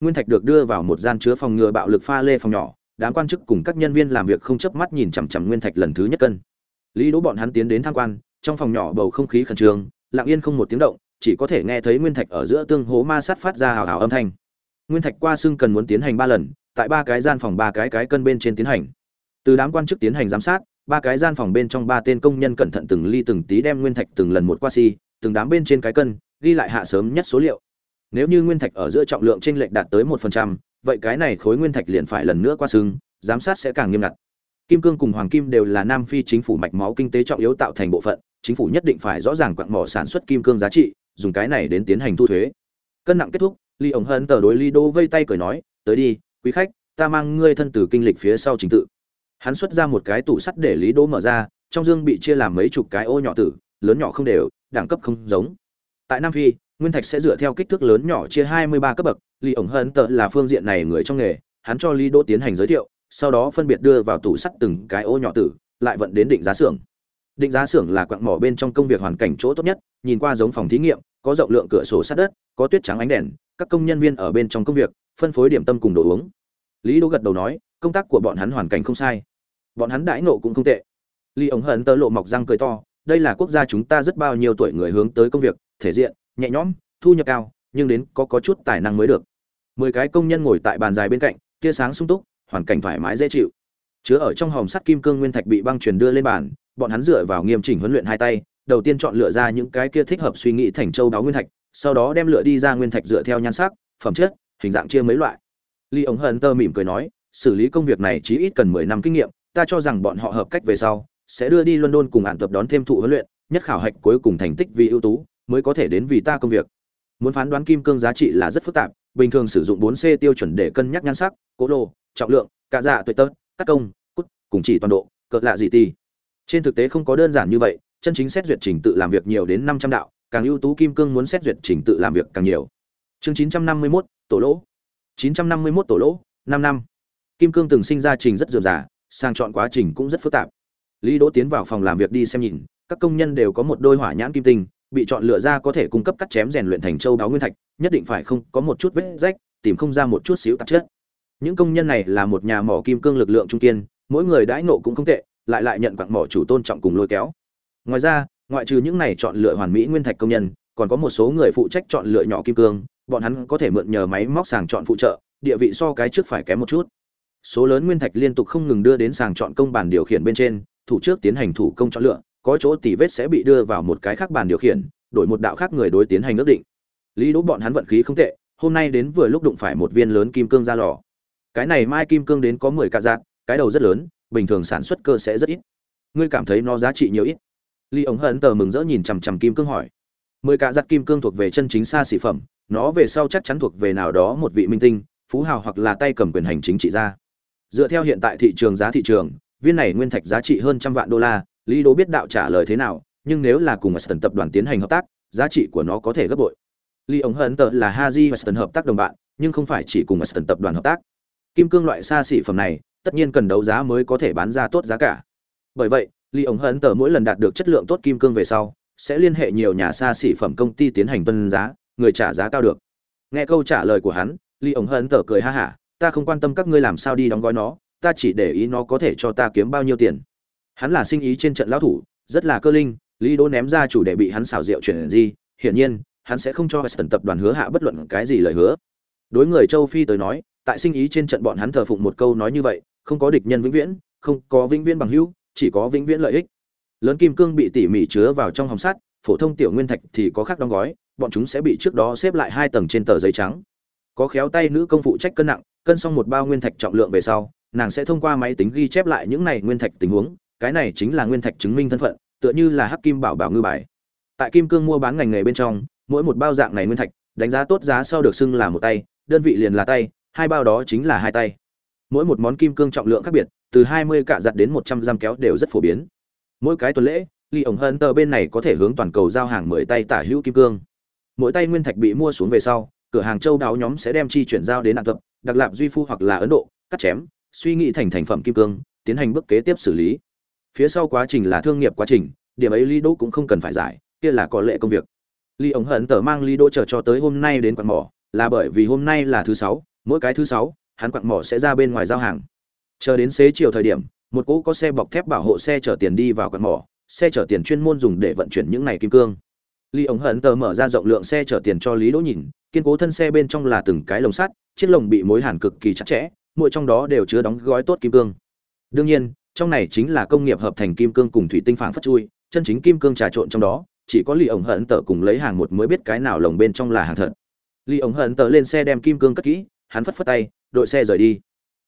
Nguyên thạch được đưa vào một gian chứa phòng ngừa bạo lực pha lê phòng nhỏ, đám quan chức cùng các nhân viên làm việc không chớp mắt nhìn chằm chằm nguyên thạch lần thứ nhất cân. Lý đỗ bọn hắn tiến đến tham quan, trong phòng nhỏ bầu không khí khẩn trương lặng yên không một tiếng động, chỉ có thể nghe thấy nguyên thạch ở giữa tương hố ma sát phát ra hào hào âm thanh. Nguyên thạch qua xương cần muốn tiến hành ba lần, tại ba cái gian phòng ba cái cái cân bên trên tiến hành. Từ đám quan chức tiến hành giám sát, ba cái gian phòng bên trong ba tên công nhân cẩn thận từng ly từng tí đem nguyên thạch từng lần một qua si từng đám bên trên cái cân, ghi lại hạ sớm nhất số liệu. Nếu như nguyên thạch ở giữa trọng lượng chênh lệch đạt tới một phần trăm, vậy cái này khối nguyên thạch liền phải lần nữa qua xương giám sát sẽ càng nghiêm ngặt. Kim cương cùng hoàng kim đều là nam phi chính phủ mạch máu kinh tế trọng yếu tạo thành bộ phận chính phủ nhất định phải rõ ràng quặng mỏ sản xuất kim cương giá trị, dùng cái này đến tiến hành thu thuế. Cân nặng kết thúc ly ổng hân tờ đối ly đô vây tay cười nói, tới đi, quý khách, ta mang ngươi thân từ kinh lịch phía sau trình tự. Hắn xuất ra một cái tủ sắt để lý đỗ mở ra, trong dương bị chia làm mấy chục cái ô nhỏ tử, lớn nhỏ không đều, đẳng cấp không giống. Tại nam phi, nguyên thạch sẽ dựa theo kích thước lớn nhỏ chia 23 cấp bậc, lý ổng hân tờ là phương diện này người trong nghề, hắn cho lý đỗ tiến hành giới thiệu, sau đó phân biệt đưa vào tủ sắt từng cái ô nhỏ tử, lại vận đến định giá xưởng định giá xưởng là quặng mỏ bên trong công việc hoàn cảnh chỗ tốt nhất, nhìn qua giống phòng thí nghiệm, có rộng lượng cửa sổ sát đất, có tuyết trắng ánh đèn, các công nhân viên ở bên trong công việc, phân phối điểm tâm cùng đồ uống. Lý đỗ gật đầu nói, công tác của bọn hắn hoàn cảnh không sai. Bọn hắn đãi nộ cũng không tệ. Lý ống hận tơ lộ mọc răng cười to, đây là quốc gia chúng ta rất bao nhiêu tuổi người hướng tới công việc, thể diện, nhẹ nhõm, thu nhập cao, nhưng đến có có chút tài năng mới được. Mười cái công nhân ngồi tại bàn dài bên cạnh, tia sáng sung túc, hoàn cảnh thoải mái dễ chịu. Chứa ở trong hòm sắt kim cương nguyên thạch bị băng truyền đưa lên bàn bọn hắn dựa vào nghiêm chỉnh huấn luyện hai tay, đầu tiên chọn lựa ra những cái kia thích hợp suy nghĩ thành châu đáo nguyên thạch, sau đó đem lựa đi ra nguyên thạch dựa theo nhan sắc, phẩm chất, hình dạng chia mấy loại Lý ống hận tơ mỉm cười nói, xử lý công việc này chỉ ít cần mười năm kinh nghiệm, ta cho rằng bọn họ hợp cách về sau, sẽ đưa đi london cùng hạn tập đón thêm thụ huấn luyện, nhất khảo hạch cuối cùng thành tích vì ưu tú, mới có thể đến vì ta công việc muốn phán đoán kim cương giá trị là rất phức tạp, bình thường sử dụng 4 c tiêu chuẩn để cân nhắc nhan sắc, cố lô trọng lượng cả dạ tuổi tớt, cắt công, cút, cùng chỉ toàn độ, cỡ lạ gì tì trên thực tế không có đơn giản như vậy chân chính xét duyệt trình tự làm việc nhiều đến 500 đạo càng ưu tú kim cương muốn xét duyệt trình tự làm việc càng nhiều. Chương 951, tổ lỗ. 951 tổ lỗ năm năm. Kim cương từng sinh ra trình rất dườm giả sang chọn quá trình cũng rất phức tạp. Lý đỗ tiến vào phòng làm việc đi xem nhìn các công nhân đều có một đôi hỏa nhãn kim tinh bị chọn lựa ra có thể cung cấp cắt chém rèn luyện thành châu đáo nguyên thạch nhất định phải không có một chút vết rách tìm không ra một chút xíu tạp chất. Những công nhân này là một nhà mỏ kim cương lực lượng trung kiên mỗi người đãi nộ cũng không tệ lại lại nhận quặng mỏ chủ tôn trọng cùng lôi kéo. Ngoài ra, ngoại trừ những này chọn lựa hoàn mỹ nguyên thạch công nhân, còn có một số người phụ trách chọn lựa nhỏ kim cương, bọn hắn có thể mượn nhờ máy móc sàng chọn phụ trợ, địa vị so cái trước phải kém một chút. Số lớn nguyên thạch liên tục không ngừng đưa đến sàng chọn công bàn điều khiển bên trên, thủ trước tiến hành thủ công chọn lựa, có chỗ tỉ vết sẽ bị đưa vào một cái khác bàn điều khiển, đổi một đạo khác người đối tiến hành ước định. Lý đỗ bọn hắn vận khí không tệ, hôm nay đến vừa lúc đụng phải một viên lớn kim cương ra lò. Cái này mai kim cương đến có mười cả dạng cái đầu rất lớn bình thường sản xuất cơ sẽ rất ít. Ngươi cảm thấy nó giá trị nhiều ít? Lý ống hận tờ mừng rỡ nhìn chằm chằm kim cương hỏi. Mười cạ giặt kim cương thuộc về chân chính xa xỉ phẩm, nó về sau chắc chắn thuộc về nào đó một vị minh tinh, phú hào hoặc là tay cầm quyền hành chính trị gia. Dựa theo hiện tại thị trường giá thị trường, viên này nguyên thạch giá trị hơn trăm vạn đô la, lý đỗ biết đạo trả lời thế nào, nhưng nếu là cùng Aston tập đoàn tiến hành hợp tác, giá trị của nó có thể gấp bội. Lý ống hận tờ là Haji và Aston hợp tác đồng bạn, nhưng không phải chỉ cùng Aston tập đoàn hợp tác. Kim cương loại xa xỉ phẩm này tất nhiên cần đấu giá mới có thể bán ra tốt giá cả. Bởi vậy, Lý ống hận tờ mỗi lần đạt được chất lượng tốt kim cương về sau, sẽ liên hệ nhiều nhà xa xỉ phẩm công ty tiến hành phân giá, người trả giá cao được. Nghe câu trả lời của hắn, Lý ống hận tờ cười ha hả, ta không quan tâm các ngươi làm sao đi đóng gói nó, ta chỉ để ý nó có thể cho ta kiếm bao nhiêu tiền. Hắn là sinh ý trên trận lão thủ, rất là cơ linh, lý đỗ ném ra chủ đề bị hắn xảo diệu chuyển gì hiển nhiên, hắn sẽ không cho Western tập đoàn hứa hạ bất luận cái gì lời hứa. Đối người châu phi tới nói tại sinh ý trên trận bọn hắn thờ phụng một câu nói như vậy, không có địch nhân vĩnh viễn, không có vĩnh viễn bằng hữu, chỉ có vĩnh viễn lợi ích. Lớn kim cương bị tỉ mỉ chứa vào trong hòm sắt, phổ thông tiểu nguyên thạch thì có khác đóng gói, bọn chúng sẽ bị trước đó xếp lại hai tầng trên tờ giấy trắng. Có khéo tay nữ công phụ trách cân nặng, cân xong một bao nguyên thạch trọng lượng về sau, nàng sẽ thông qua máy tính ghi chép lại những này nguyên thạch tình huống, cái này chính là nguyên thạch chứng minh thân phận, tựa như là hắc kim bảo bảo ngư bài. Tại kim cương mua bán ngành nghề bên trong, mỗi một bao dạng này nguyên thạch, đánh giá tốt giá sau được xưng là một tay, đơn vị liền là tay hai bao đó chính là hai tay. Mỗi một món kim cương trọng lượng khác biệt, từ hai mươi cạ giặt đến một trăm giam kéo đều rất phổ biến. Mỗi cái tuần lễ ly ổng hận tờ bên này có thể hướng toàn cầu giao hàng mười tay tả hữu kim cương. Mỗi tay nguyên thạch bị mua xuống về sau, cửa hàng châu đáo nhóm sẽ đem chi chuyển giao đến nạn tập đặc lạp duy phu hoặc là ấn độ, cắt chém, suy nghĩ thành thành phẩm kim cương, tiến hành bước kế tiếp xử lý. Phía sau quá trình là thương nghiệp quá trình, điểm ấy lý đỗ cũng không cần phải giải, kia là có lệ công việc. Lý ổng hận tờ mang lý đỗ chờ cho tới hôm nay đến quặng mỏ, là bởi vì hôm nay là thứ sáu mỗi cái thứ sáu, hắn quặng mỏ sẽ ra bên ngoài giao hàng. Chờ đến xế chiều thời điểm, một cỗ có xe bọc thép bảo hộ xe chở tiền đi vào quặng mỏ, xe chở tiền chuyên môn dùng để vận chuyển những này kim cương. Ly ống hận tờ mở ra rộng lượng xe chở tiền cho lý đỗ nhìn, kiên cố thân xe bên trong là từng cái lồng sắt, chiếc lồng bị mối hàn cực kỳ chặt chẽ, mỗi trong đó đều chứa đóng gói tốt kim cương. Đương nhiên, trong này chính là công nghiệp hợp thành kim cương cùng thủy tinh phản phất chui, chân chính kim cương trà trộn trong đó, chỉ có ly ống hận tờ cùng lấy hàng một mới biết cái nào lồng bên trong là hàng thật. Ly ống hận tờ lên xe đem kim cương cất kỹ hắn phất phất tay, đội xe rời đi.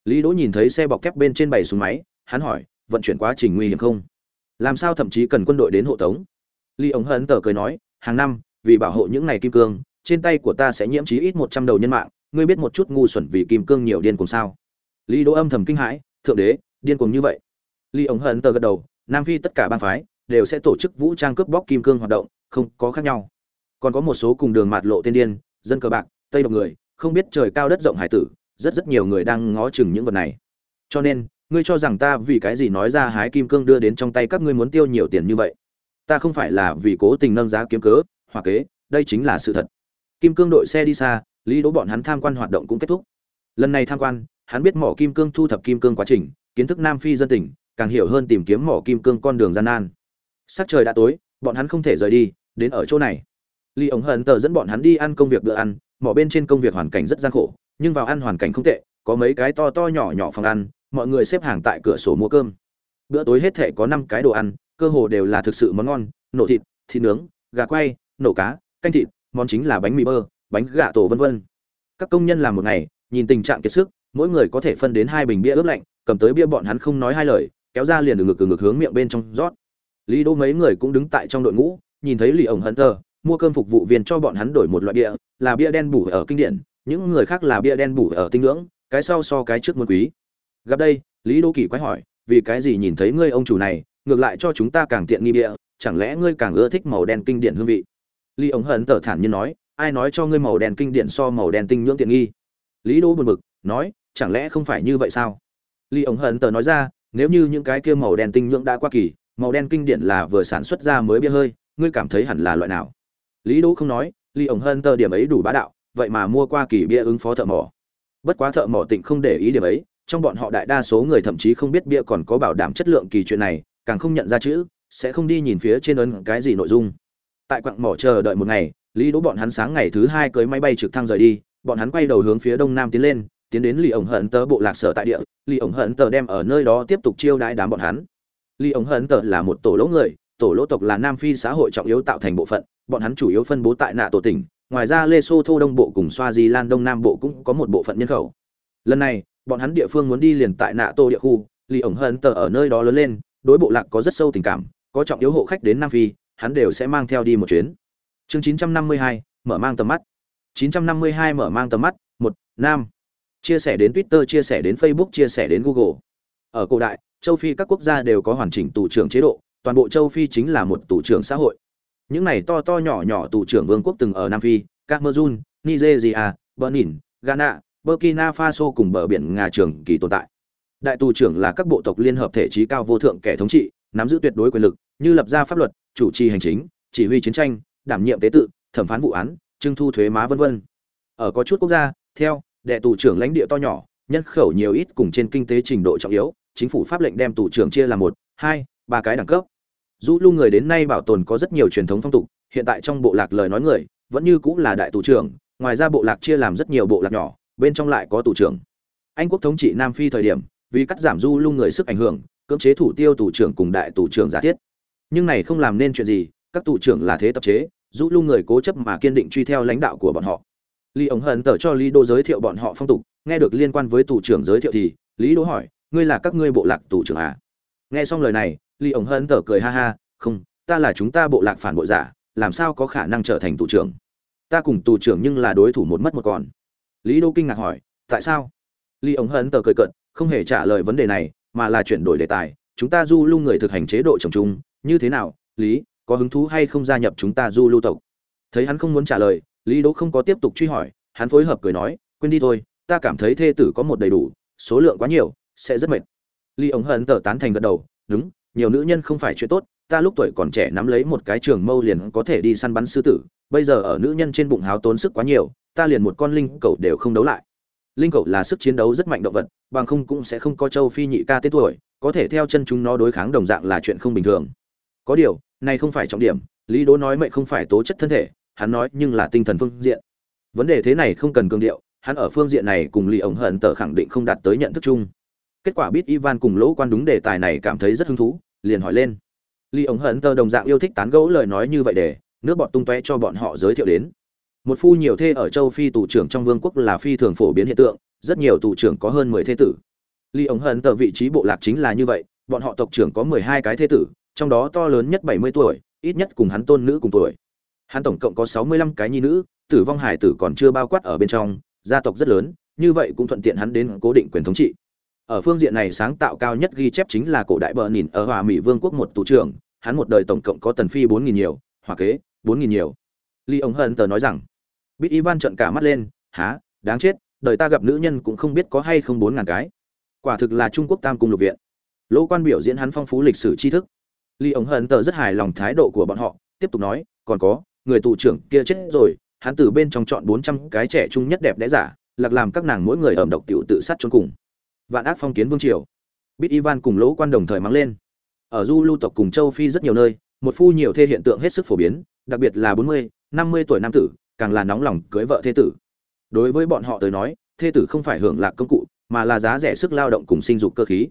Lý đỗ nhìn thấy xe bọc thép bên trên bảy súng máy, hắn hỏi, vận chuyển quá trình nguy hiểm không? Làm sao thậm chí cần quân đội đến hộ tống? Lý Ống hận tờ cười nói, hàng năm, vì bảo hộ những này kim cương, trên tay của ta sẽ nhiễm chí ít một trăm đầu nhân mạng, ngươi biết một chút ngu xuẩn vì kim cương nhiều điên cùng sao? Lý đỗ âm thầm kinh hãi, thượng đế, điên cuồng như vậy? Lý Ống hận tờ gật đầu, nam phi tất cả bang phái đều sẽ tổ chức vũ trang cướp bóc kim cương hoạt động, không có khác nhau. Còn có một số cùng đường mạt lộ tiên điên, dân cờ bạc, tây độc người không biết trời cao đất rộng hải tử, rất rất nhiều người đang ngó chừng những vật này. Cho nên, ngươi cho rằng ta vì cái gì nói ra hái kim cương đưa đến trong tay các ngươi muốn tiêu nhiều tiền như vậy? Ta không phải là vì cố tình nâng giá kiếm cớ, hoặc kế, đây chính là sự thật. Kim cương đội xe đi xa, lý đỗ bọn hắn tham quan hoạt động cũng kết thúc. Lần này tham quan, hắn biết mỏ kim cương thu thập kim cương quá trình, kiến thức nam phi dân tỉnh càng hiểu hơn tìm kiếm mỏ kim cương con đường gian nan. Sắc trời đã tối, bọn hắn không thể rời đi, đến ở chỗ này. Lý ống hận tờ dẫn bọn hắn đi ăn công việc bữa ăn mỏ bên trên công việc hoàn cảnh rất gian khổ, nhưng vào ăn hoàn cảnh không tệ, có mấy cái to to nhỏ nhỏ phòng ăn, mọi người xếp hàng tại cửa sổ mua cơm. Bữa tối hết thể có năm cái đồ ăn, cơ hồ đều là thực sự món ngon, nổ thịt thịt nướng, gà quay, nổ cá, canh thịt, món chính là bánh mì bơ, bánh gà tổ vân vân. Các công nhân làm một ngày, nhìn tình trạng kiệt sức, mỗi người có thể phân đến hai bình bia ướp lạnh, cầm tới bia bọn hắn không nói hai lời, kéo ra liền từ ngực từ ngực hướng miệng bên trong rót. Lý đỗ mấy người cũng đứng tại trong đội ngũ, nhìn thấy lì ổng hận tờ mua cơm phục vụ viên cho bọn hắn đổi một loại bia, là bia đen bủ ở kinh điển, những người khác là bia đen bủ ở tinh ngưỡng, cái sau so cái trước muôn quý. Gặp đây, lý đô kỳ quái hỏi, vì cái gì nhìn thấy ngươi ông chủ này, ngược lại cho chúng ta càng tiện nghi bia, chẳng lẽ ngươi càng ưa thích màu đen kinh điển hương vị? Lý ống hận tở thản nhiên nói, ai nói cho ngươi màu đen kinh điển so màu đen tinh nhưỡng tiện nghi? Lý đô buồn bực, nói, chẳng lẽ không phải như vậy sao? Lý ống hận tở nói ra, nếu như những cái kia màu đen tinh nhưỡng đã qua kỳ, màu đen kinh điển là vừa sản xuất ra mới bia hơi, ngươi cảm thấy hẳn là loại nào? Lý đỗ không nói, lý ổng hận tờ điểm ấy đủ bá đạo, vậy mà mua qua kỳ bia ứng phó thợ mỏ. Bất quá thợ mỏ tịnh không để ý điểm ấy, trong bọn họ đại đa số người thậm chí không biết bia còn có bảo đảm chất lượng kỳ chuyện này, càng không nhận ra chữ, sẽ không đi nhìn phía trên ấn cái gì nội dung. Tại quặng mỏ chờ đợi một ngày, lý đỗ bọn hắn sáng ngày thứ hai cưới máy bay trực thăng rời đi, bọn hắn quay đầu hướng phía đông nam tiến lên, tiến đến lì ổng hận tờ bộ lạc sở tại địa lì ổng hận tờ đem ở nơi đó tiếp tục chiêu đãi đám bọn hắn. Lì ổng hận tờ là một tổ lỗ người tổ lỗ tộc là nam phi xã hội trọng yếu tạo thành bộ phận bọn hắn chủ yếu phân bố tại nạ tổ tỉnh ngoài ra lê sô thô đông bộ cùng xoa di lan đông nam bộ cũng có một bộ phận nhân khẩu. Lần này bọn hắn địa phương muốn đi liền tại nạ tô địa khu lì ổng hận tờ ở nơi đó lớn lên đối bộ lạc có rất sâu tình cảm có trọng yếu hộ khách đến nam phi hắn đều sẽ mang theo đi một chuyến. Chương 952, mở mang tầm mắt. 952 mở mang tầm mắt một nam. Chia sẻ đến twitter chia sẻ đến facebook chia sẻ đến google. Ở cổ đại châu phi các quốc gia đều có hoàn chỉnh tù trưởng chế độ toàn bộ châu phi chính là một tù trưởng xã hội. Những này to to nhỏ nhỏ tù trưởng vương quốc từng ở nam phi, cameroon, nigeria, benin, ghana, burkina faso cùng bờ biển ngà trường kỳ tồn tại. Đại tù trưởng là các bộ tộc liên hợp thể trí cao vô thượng kẻ thống trị, nắm giữ tuyệt đối quyền lực, như lập ra pháp luật, chủ trì hành chính, chỉ huy chiến tranh, đảm nhiệm tế tự, thẩm phán vụ án, trưng thu thuế má vân vân. Ở có chút quốc gia, theo, đệ tù trưởng lãnh địa to nhỏ, nhân khẩu nhiều ít cùng trên kinh tế trình độ trọng yếu, chính phủ pháp lệnh đem tù trưởng chia làm một, hai, ba cái đẳng cấp dù lu người đến nay bảo tồn có rất nhiều truyền thống phong tục, hiện tại trong bộ lạc lời nói người, vẫn như cũng là đại tù trưởng, ngoài ra bộ lạc chia làm rất nhiều bộ lạc nhỏ, bên trong lại có tù trưởng. Anh quốc thống trị nam phi thời điểm, vì cắt giảm du lung người sức ảnh hưởng, cưỡng chế thủ tiêu tù trưởng cùng đại tù trưởng giả thiết. Nhưng này không làm nên chuyện gì, các tù trưởng là thế tập chế du lung người cố chấp mà kiên định truy theo lãnh đạo của bọn họ. Lý ống hận tờ cho lý đô giới thiệu bọn họ phong tục, nghe được liên quan với tù trưởng giới thiệu thì, lý đô hỏi, ngươi là các ngươi bộ lạc tù trưởng à? Nghe xong lời này lý ống hận tở cười ha ha không ta là chúng ta bộ lạc phản bội giả làm sao có khả năng trở thành tù trưởng? Ta cùng tù trưởng nhưng là đối thủ một mất một còn. Lý đô kinh ngạc hỏi tại sao? Lý ống hận tở cười cợt, không hề trả lời vấn đề này mà là chuyển đổi đề tài. Chúng ta du lưu người thực hành chế độ trồng chung như thế nào? Lý có hứng thú hay không gia nhập chúng ta du lưu tộc? Thấy hắn không muốn trả lời lý đỗ không có tiếp tục truy hỏi hắn phối hợp cười nói quên đi thôi ta cảm thấy thê tử có một đầy đủ số lượng quá nhiều sẽ rất mệt. Lý ống hận tở tán thành gật đầu đúng nhiều nữ nhân không phải chuyện tốt, ta lúc tuổi còn trẻ nắm lấy một cái trường mâu liền có thể đi săn bắn sư tử, bây giờ ở nữ nhân trên bụng háo tốn sức quá nhiều, ta liền một con linh cẩu đều không đấu lại. Linh cẩu là sức chiến đấu rất mạnh động vật, bằng không cũng sẽ không có châu phi nhị ca tết tuổi, có thể theo chân chúng nó đối kháng đồng dạng là chuyện không bình thường. Có điều, này không phải trọng điểm, lý đố nói mệnh không phải tố chất thân thể, hắn nói nhưng là tinh thần phương diện. Vấn đề thế này không cần cường điệu, hắn ở phương diện này cùng lý ổng hận tờ khẳng định không đạt tới nhận thức chung kết quả biết ivan cùng lỗ quan đúng đề tài này cảm thấy rất hứng thú, liền hỏi lên. Lý ổng hận tơ đồng dạng yêu thích tán gẫu lời nói như vậy để, nước bọt tung tóe cho bọn họ giới thiệu đến. Một phu nhiều thê ở châu phi tù trưởng trong vương quốc là phi thường phổ biến hiện tượng, rất nhiều tù trưởng có hơn mười thê tử. Lý ổng hận tơ vị trí bộ lạc chính là như vậy, bọn họ tộc trưởng có mười hai cái thê tử, trong đó to lớn nhất bảy mươi tuổi, ít nhất cùng hắn tôn nữ cùng tuổi. Hắn tổng cộng có sáu mươi lăm cái nhi nữ, tử vong hải tử còn chưa bao quát ở bên trong, gia tộc rất lớn, như vậy cũng thuận tiện hắn đến cố định quyền thống trị ở phương diện này sáng tạo cao nhất ghi chép chính là cổ đại bờ nhìn ở hòa mỹ vương quốc một tù trưởng, hắn một đời tổng cộng có tần phi bốn nghìn nhiều, hòa kế, bốn nghìn nhiều. Ly ông hận tờ nói rằng, biết ivan trợn cả mắt lên, há, đáng chết, đời ta gặp nữ nhân cũng không biết có hay không bốn ngàn cái. Quả thực là trung quốc tam cung lục viện. Lỗ quan biểu diễn hắn phong phú lịch sử tri thức. Ly ông hận tờ rất hài lòng thái độ của bọn họ, tiếp tục nói, còn có, người tù trưởng kia chết rồi, hắn từ bên trong chọn bốn trăm cái trẻ trung nhất đẹp đẽ giả, lạc làm các nàng mỗi người ẩm độc tiểu tự sát chôn cùng vạn ác phong kiến vương triều. Biết ivan cùng lỗ quan đồng thời mắng lên. Ở du lưu tộc cùng châu phi rất nhiều nơi, một phu nhiều thê hiện tượng hết sức phổ biến, đặc biệt là bốn mươi, năm mươi tuổi nam tử, càng là nóng lòng cưới vợ thê tử. Đối với bọn họ tới nói, thê tử không phải hưởng lạc công cụ, mà là giá rẻ sức lao động cùng sinh dục cơ khí.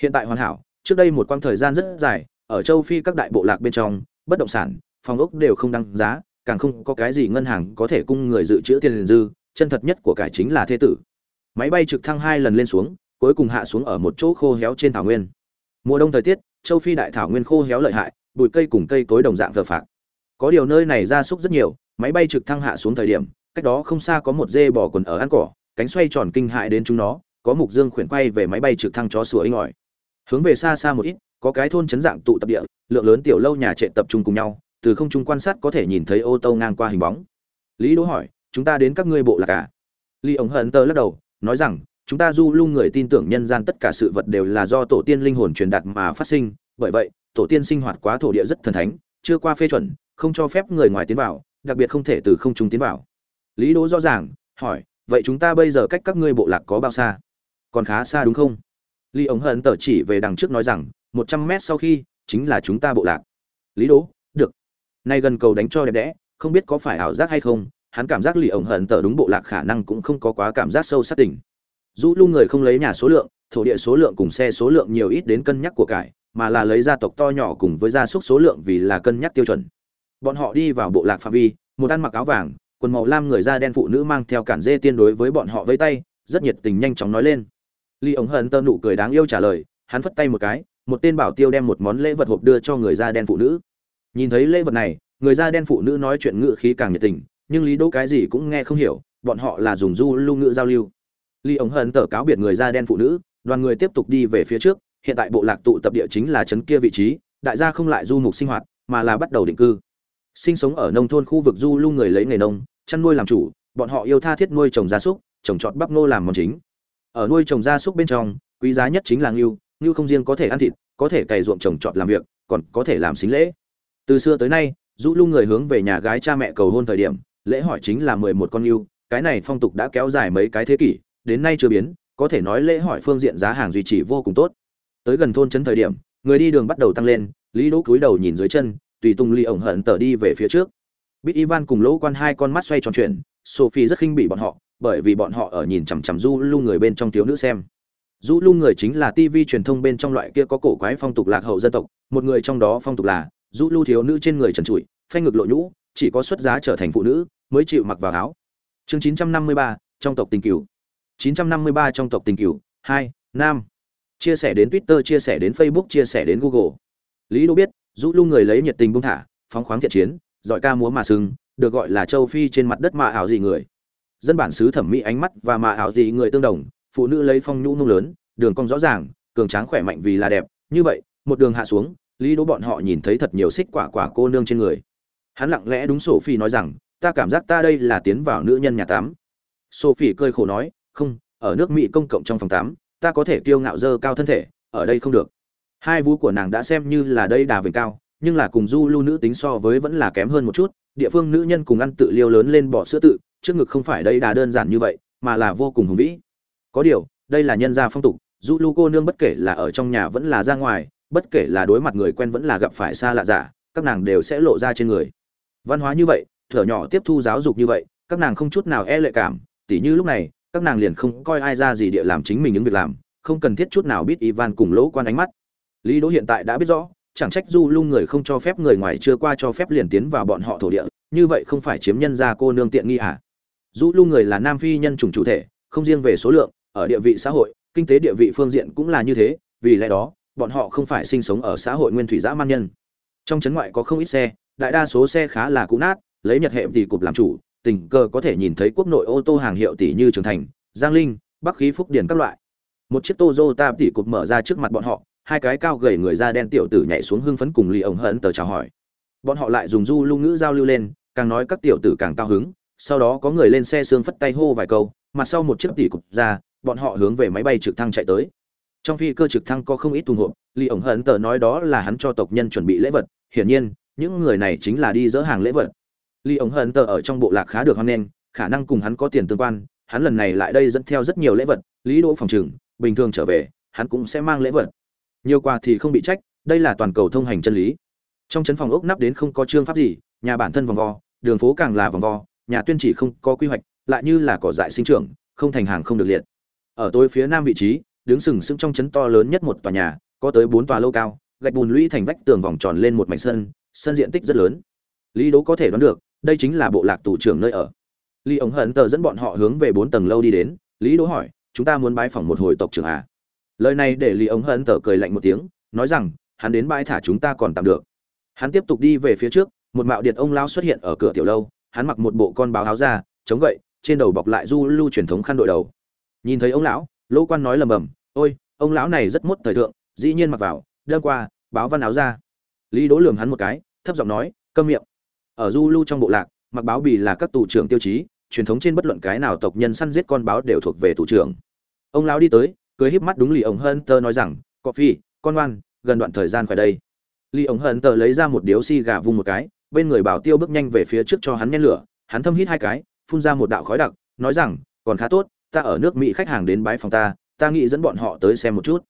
Hiện tại hoàn hảo, trước đây một quãng thời gian rất dài, ở châu phi các đại bộ lạc bên trong, bất động sản, phòng ốc đều không đăng giá, càng không có cái gì ngân hàng có thể cung người dự trữ tiền dư, chân thật nhất của cải chính là thê tử. Máy bay trực thăng hai lần lên xuống cuối cùng hạ xuống ở một chỗ khô héo trên thảo nguyên. Mùa đông thời tiết, châu phi đại thảo nguyên khô héo lợi hại, bụi cây cùng cây cối đồng dạng vờ phạc. Có điều nơi này gia súc rất nhiều, máy bay trực thăng hạ xuống thời điểm, cách đó không xa có một dê bò quần ở ăn cỏ, cánh xoay tròn kinh hại đến chúng nó, có mục dương khuyển quay về máy bay trực thăng chó sủa inh ỏi. Hướng về xa xa một ít, có cái thôn chấn dạng tụ tập địa, lượng lớn tiểu lâu nhà trệ tập trung cùng nhau, từ không trung quan sát có thể nhìn thấy ô tô ngang qua hình bóng. Lý đỗ hỏi, chúng ta đến các ngươi bộ là cả lý ống hận tơ lắc đầu, nói rằng chúng ta du lưu người tin tưởng nhân gian tất cả sự vật đều là do tổ tiên linh hồn truyền đạt mà phát sinh, bởi vậy, tổ tiên sinh hoạt quá thổ địa rất thần thánh, chưa qua phê chuẩn, không cho phép người ngoài tiến vào, đặc biệt không thể từ không trung tiến vào. Lý đỗ rõ ràng, hỏi, vậy chúng ta bây giờ cách các ngươi bộ lạc có bao xa? Còn khá xa đúng không? Lý ống hận tờ chỉ về đằng trước nói rằng, một trăm mét sau khi, chính là chúng ta bộ lạc. Lý đỗ, được. Nay gần cầu đánh cho đẹp đẽ, không biết có phải ảo giác hay không, hắn cảm giác lý ống hận tờ đúng bộ lạc khả năng cũng không có quá cảm giác sâu sắc tình du lưu người không lấy nhà số lượng, thổ địa số lượng cùng xe số lượng nhiều ít đến cân nhắc của cải, mà là lấy gia tộc to nhỏ cùng với gia súc số lượng vì là cân nhắc tiêu chuẩn. Bọn họ đi vào bộ lạc phạm vi, một ăn mặc áo vàng, quần màu lam người da đen phụ nữ mang theo cản dê tiên đối với bọn họ với tay, rất nhiệt tình nhanh chóng nói lên. Ly ống hận tơ nụ cười đáng yêu trả lời, hắn phất tay một cái, một tên bảo tiêu đem một món lễ vật hộp đưa cho người da đen phụ nữ. Nhìn thấy lễ vật này, người da đen phụ nữ nói chuyện ngự khí càng nhiệt tình, nhưng lý đỗ cái gì cũng nghe không hiểu, bọn họ là dùng du lưu ngữ giao lưu ly ống hận tờ cáo biệt người da đen phụ nữ, đoàn người tiếp tục đi về phía trước, hiện tại bộ lạc tụ tập địa chính là trấn kia vị trí, đại gia không lại du mục sinh hoạt, mà là bắt đầu định cư. Sinh sống ở nông thôn khu vực du lưu người lấy nghề nông, chăn nuôi làm chủ, bọn họ yêu tha thiết nuôi trồng gia súc, trồng trọt bắp nô làm món chính. Ở nuôi trồng gia súc bên trong, quý giá nhất chính là ngưu ngưu không riêng có thể ăn thịt, có thể cày ruộng trồng trọt làm việc, còn có thể làm xính lễ. Từ xưa tới nay, du lưu người hướng về nhà gái cha mẹ cầu hôn thời điểm, lễ hỏi chính là mười một con ngưu, cái này phong tục đã kéo dài mấy cái thế kỷ đến nay chưa biến có thể nói lễ hỏi phương diện giá hàng duy trì vô cùng tốt. Tới gần thôn trấn thời điểm người đi đường bắt đầu tăng lên lý đỗ cúi đầu nhìn dưới chân tùy tung ly ổng hận tở đi về phía trước. Biết ivan cùng lỗ quan hai con mắt xoay tròn chuyện sophie rất khinh bỉ bọn họ bởi vì bọn họ ở nhìn chằm chằm du lu người bên trong thiếu nữ xem. Du lu người chính là tivi truyền thông bên trong loại kia có cổ quái phong tục lạc hậu dân tộc một người trong đó phong tục là du lu thiếu nữ trên người trần trụi phanh ngực lộ nhũ chỉ có xuất giá trở thành phụ nữ mới chịu mặc vào áo. Chương 953, trong tộc tình cửu. 953 trong tộc tình cửu 2, nam. Chia sẻ đến twitter chia sẻ đến facebook chia sẻ đến google. Lý đô biết Dụ lu người lấy nhiệt tình buông thả phóng khoáng thiện chiến giỏi ca múa mà sừng được gọi là châu phi trên mặt đất mà ảo gì người. Dân bản xứ thẩm mỹ ánh mắt và mà ảo gì người tương đồng phụ nữ lấy phong nhũ nung lớn đường cong rõ ràng cường tráng khỏe mạnh vì là đẹp. Như vậy một đường hạ xuống lý đỗ bọn họ nhìn thấy thật nhiều xích quả quả cô nương trên người. Hắn lặng lẽ đúng sophie nói rằng ta cảm giác ta đây là tiến vào nữ nhân nhà tắm sophie cười khổ nói không, ở nước mỹ công cộng trong phòng tắm ta có thể kiêu ngạo dơ cao thân thể, ở đây không được. Hai vú của nàng đã xem như là đây đà về cao, nhưng là cùng du lưu nữ tính so với vẫn là kém hơn một chút, địa phương nữ nhân cùng ăn tự liêu lớn lên bỏ sữa tự, trước ngực không phải đây đà đơn giản như vậy, mà là vô cùng hùng vĩ. Có điều, đây là nhân gia phong tục, du lưu cô nương bất kể là ở trong nhà vẫn là ra ngoài, bất kể là đối mặt người quen vẫn là gặp phải xa lạ giả, các nàng đều sẽ lộ ra trên người. Văn hóa như vậy, thở nhỏ tiếp thu giáo dục như vậy, các nàng không chút nào e lệ cảm, tỉ như lúc này các nàng liền không coi ai ra gì địa làm chính mình những việc làm, không cần thiết chút nào biết ivan cùng lỗ quan ánh mắt. Lý đỗ hiện tại đã biết rõ, chẳng trách du lu người không cho phép người ngoài chưa qua cho phép liền tiến vào bọn họ thổ địa, như vậy không phải chiếm nhân gia cô nương tiện nghi à? Du lu người là nam phi nhân chủng chủ thể, không riêng về số lượng, ở địa vị xã hội, kinh tế địa vị phương diện cũng là như thế, vì lẽ đó, bọn họ không phải sinh sống ở xã hội nguyên thủy dã man nhân. Trong trấn ngoại có không ít xe, đại đa số xe khá là cũ nát, lấy nhật hệ tỷ cục làm chủ tình cờ có thể nhìn thấy quốc nội ô tô hàng hiệu tỷ như trường thành, giang linh, bắc khí phúc điển các loại. Một chiếc toyota tỷ cục mở ra trước mặt bọn họ, hai cái cao gầy người da đen tiểu tử nhảy xuống hưng phấn cùng lì ổng hận tờ chào hỏi. Bọn họ lại dùng du lưu ngữ giao lưu lên, càng nói các tiểu tử càng cao hứng, sau đó có người lên xe xương phất tay hô vài câu mặt sau một chiếc tỷ cục ra, bọn họ hướng về máy bay trực thăng chạy tới. Trong phi cơ trực thăng có không ít thùng hộp lì ổng hận tờ nói đó là hắn cho tộc nhân chuẩn bị lễ vật, hiển nhiên, những người này chính là đi dỡ hàng lễ vật. Lý ổng hận tờ ở trong bộ lạc khá được hoan nghênh, khả năng cùng hắn có tiền tương quan, hắn lần này lại đây dẫn theo rất nhiều lễ vật, lý đỗ phòng trừng bình thường trở về, hắn cũng sẽ mang lễ vật. Nhiều quà thì không bị trách, đây là toàn cầu thông hành chân lý. Trong chấn phòng ốc nắp đến không có chương pháp gì, nhà bản thân vòng vo, đường phố càng là vòng vo, nhà tuyên chỉ không có quy hoạch, lại như là cỏ dại sinh trưởng, không thành hàng không được liệt. Ở tối phía nam vị trí, đứng sừng sững trong chấn to lớn nhất một tòa nhà, có tới bốn tòa lâu cao, gạch bùn lũy thành vách tường vòng tròn lên một mảnh sân sân diện tích rất lớn. Lý Đỗ có thể đoán được đây chính là bộ lạc tù trưởng nơi ở. Lý ống hận tờ dẫn bọn họ hướng về bốn tầng lâu đi đến. Lý đố hỏi, chúng ta muốn bái phỏng một hồi tộc trưởng à? Lời này để lý ống hận tờ cười lạnh một tiếng, nói rằng, hắn đến bãi thả chúng ta còn tạm được. Hắn tiếp tục đi về phía trước, một mạo điện ông lao xuất hiện ở cửa tiểu lâu, hắn mặc một bộ con báo áo ra chống gậy, trên đầu bọc lại du lưu truyền thống khăn đội đầu. Nhìn thấy ông lão, lỗ quan nói lầm bầm, ôi, ông lão này rất mốt thời thượng, dĩ nhiên mặc vào, đêm qua, báo văn áo ra lý đố lường hắn một cái, thấp giọng nói, câm miệng ở du lưu trong bộ lạc, mặc báo bì là các tù trưởng tiêu chí, truyền thống trên bất luận cái nào tộc nhân săn giết con báo đều thuộc về tù trưởng. Ông lão đi tới, cười híp mắt đúng lì ông hơn tơ nói rằng coffee con ngoan, gần đoạn thời gian khỏi đây. Lì ông hân tơ lấy ra một điếu xi gà vung một cái, bên người bảo tiêu bước nhanh về phía trước cho hắn nhen lửa, hắn thâm hít hai cái, phun ra một đạo khói đặc, nói rằng, còn khá tốt, ta ở nước mỹ khách hàng đến bái phòng ta ta nghĩ dẫn bọn họ tới xem một chút.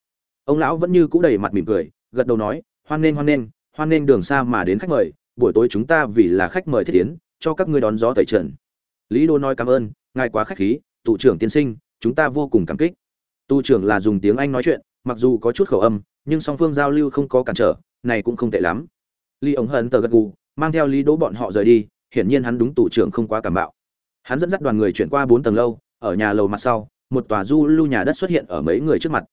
Ông lão vẫn như cũ đầy mặt mỉm cười, gật đầu nói, hoan nghênh hoan nghênh hoan nghênh đường xa mà đến khách mời buổi tối chúng ta vì là khách mời thiết tiến cho các ngươi đón gió tẩy trần. Lý đô nói cảm ơn, ngài quá khách khí tụ trưởng tiên sinh, chúng ta vô cùng cảm kích. Tu trưởng là dùng tiếng anh nói chuyện, mặc dù có chút khẩu âm, nhưng song phương giao lưu không có cản trở, này cũng không tệ lắm. Lý ống hận tờ gật gù, mang theo lý đỗ bọn họ rời đi, hiển nhiên hắn đúng tụ trưởng không quá cảm bạo. Hắn dẫn dắt đoàn người chuyển qua bốn tầng lâu, ở nhà lầu mặt sau, một tòa du lưu nhà đất xuất hiện ở mấy người trước mặt.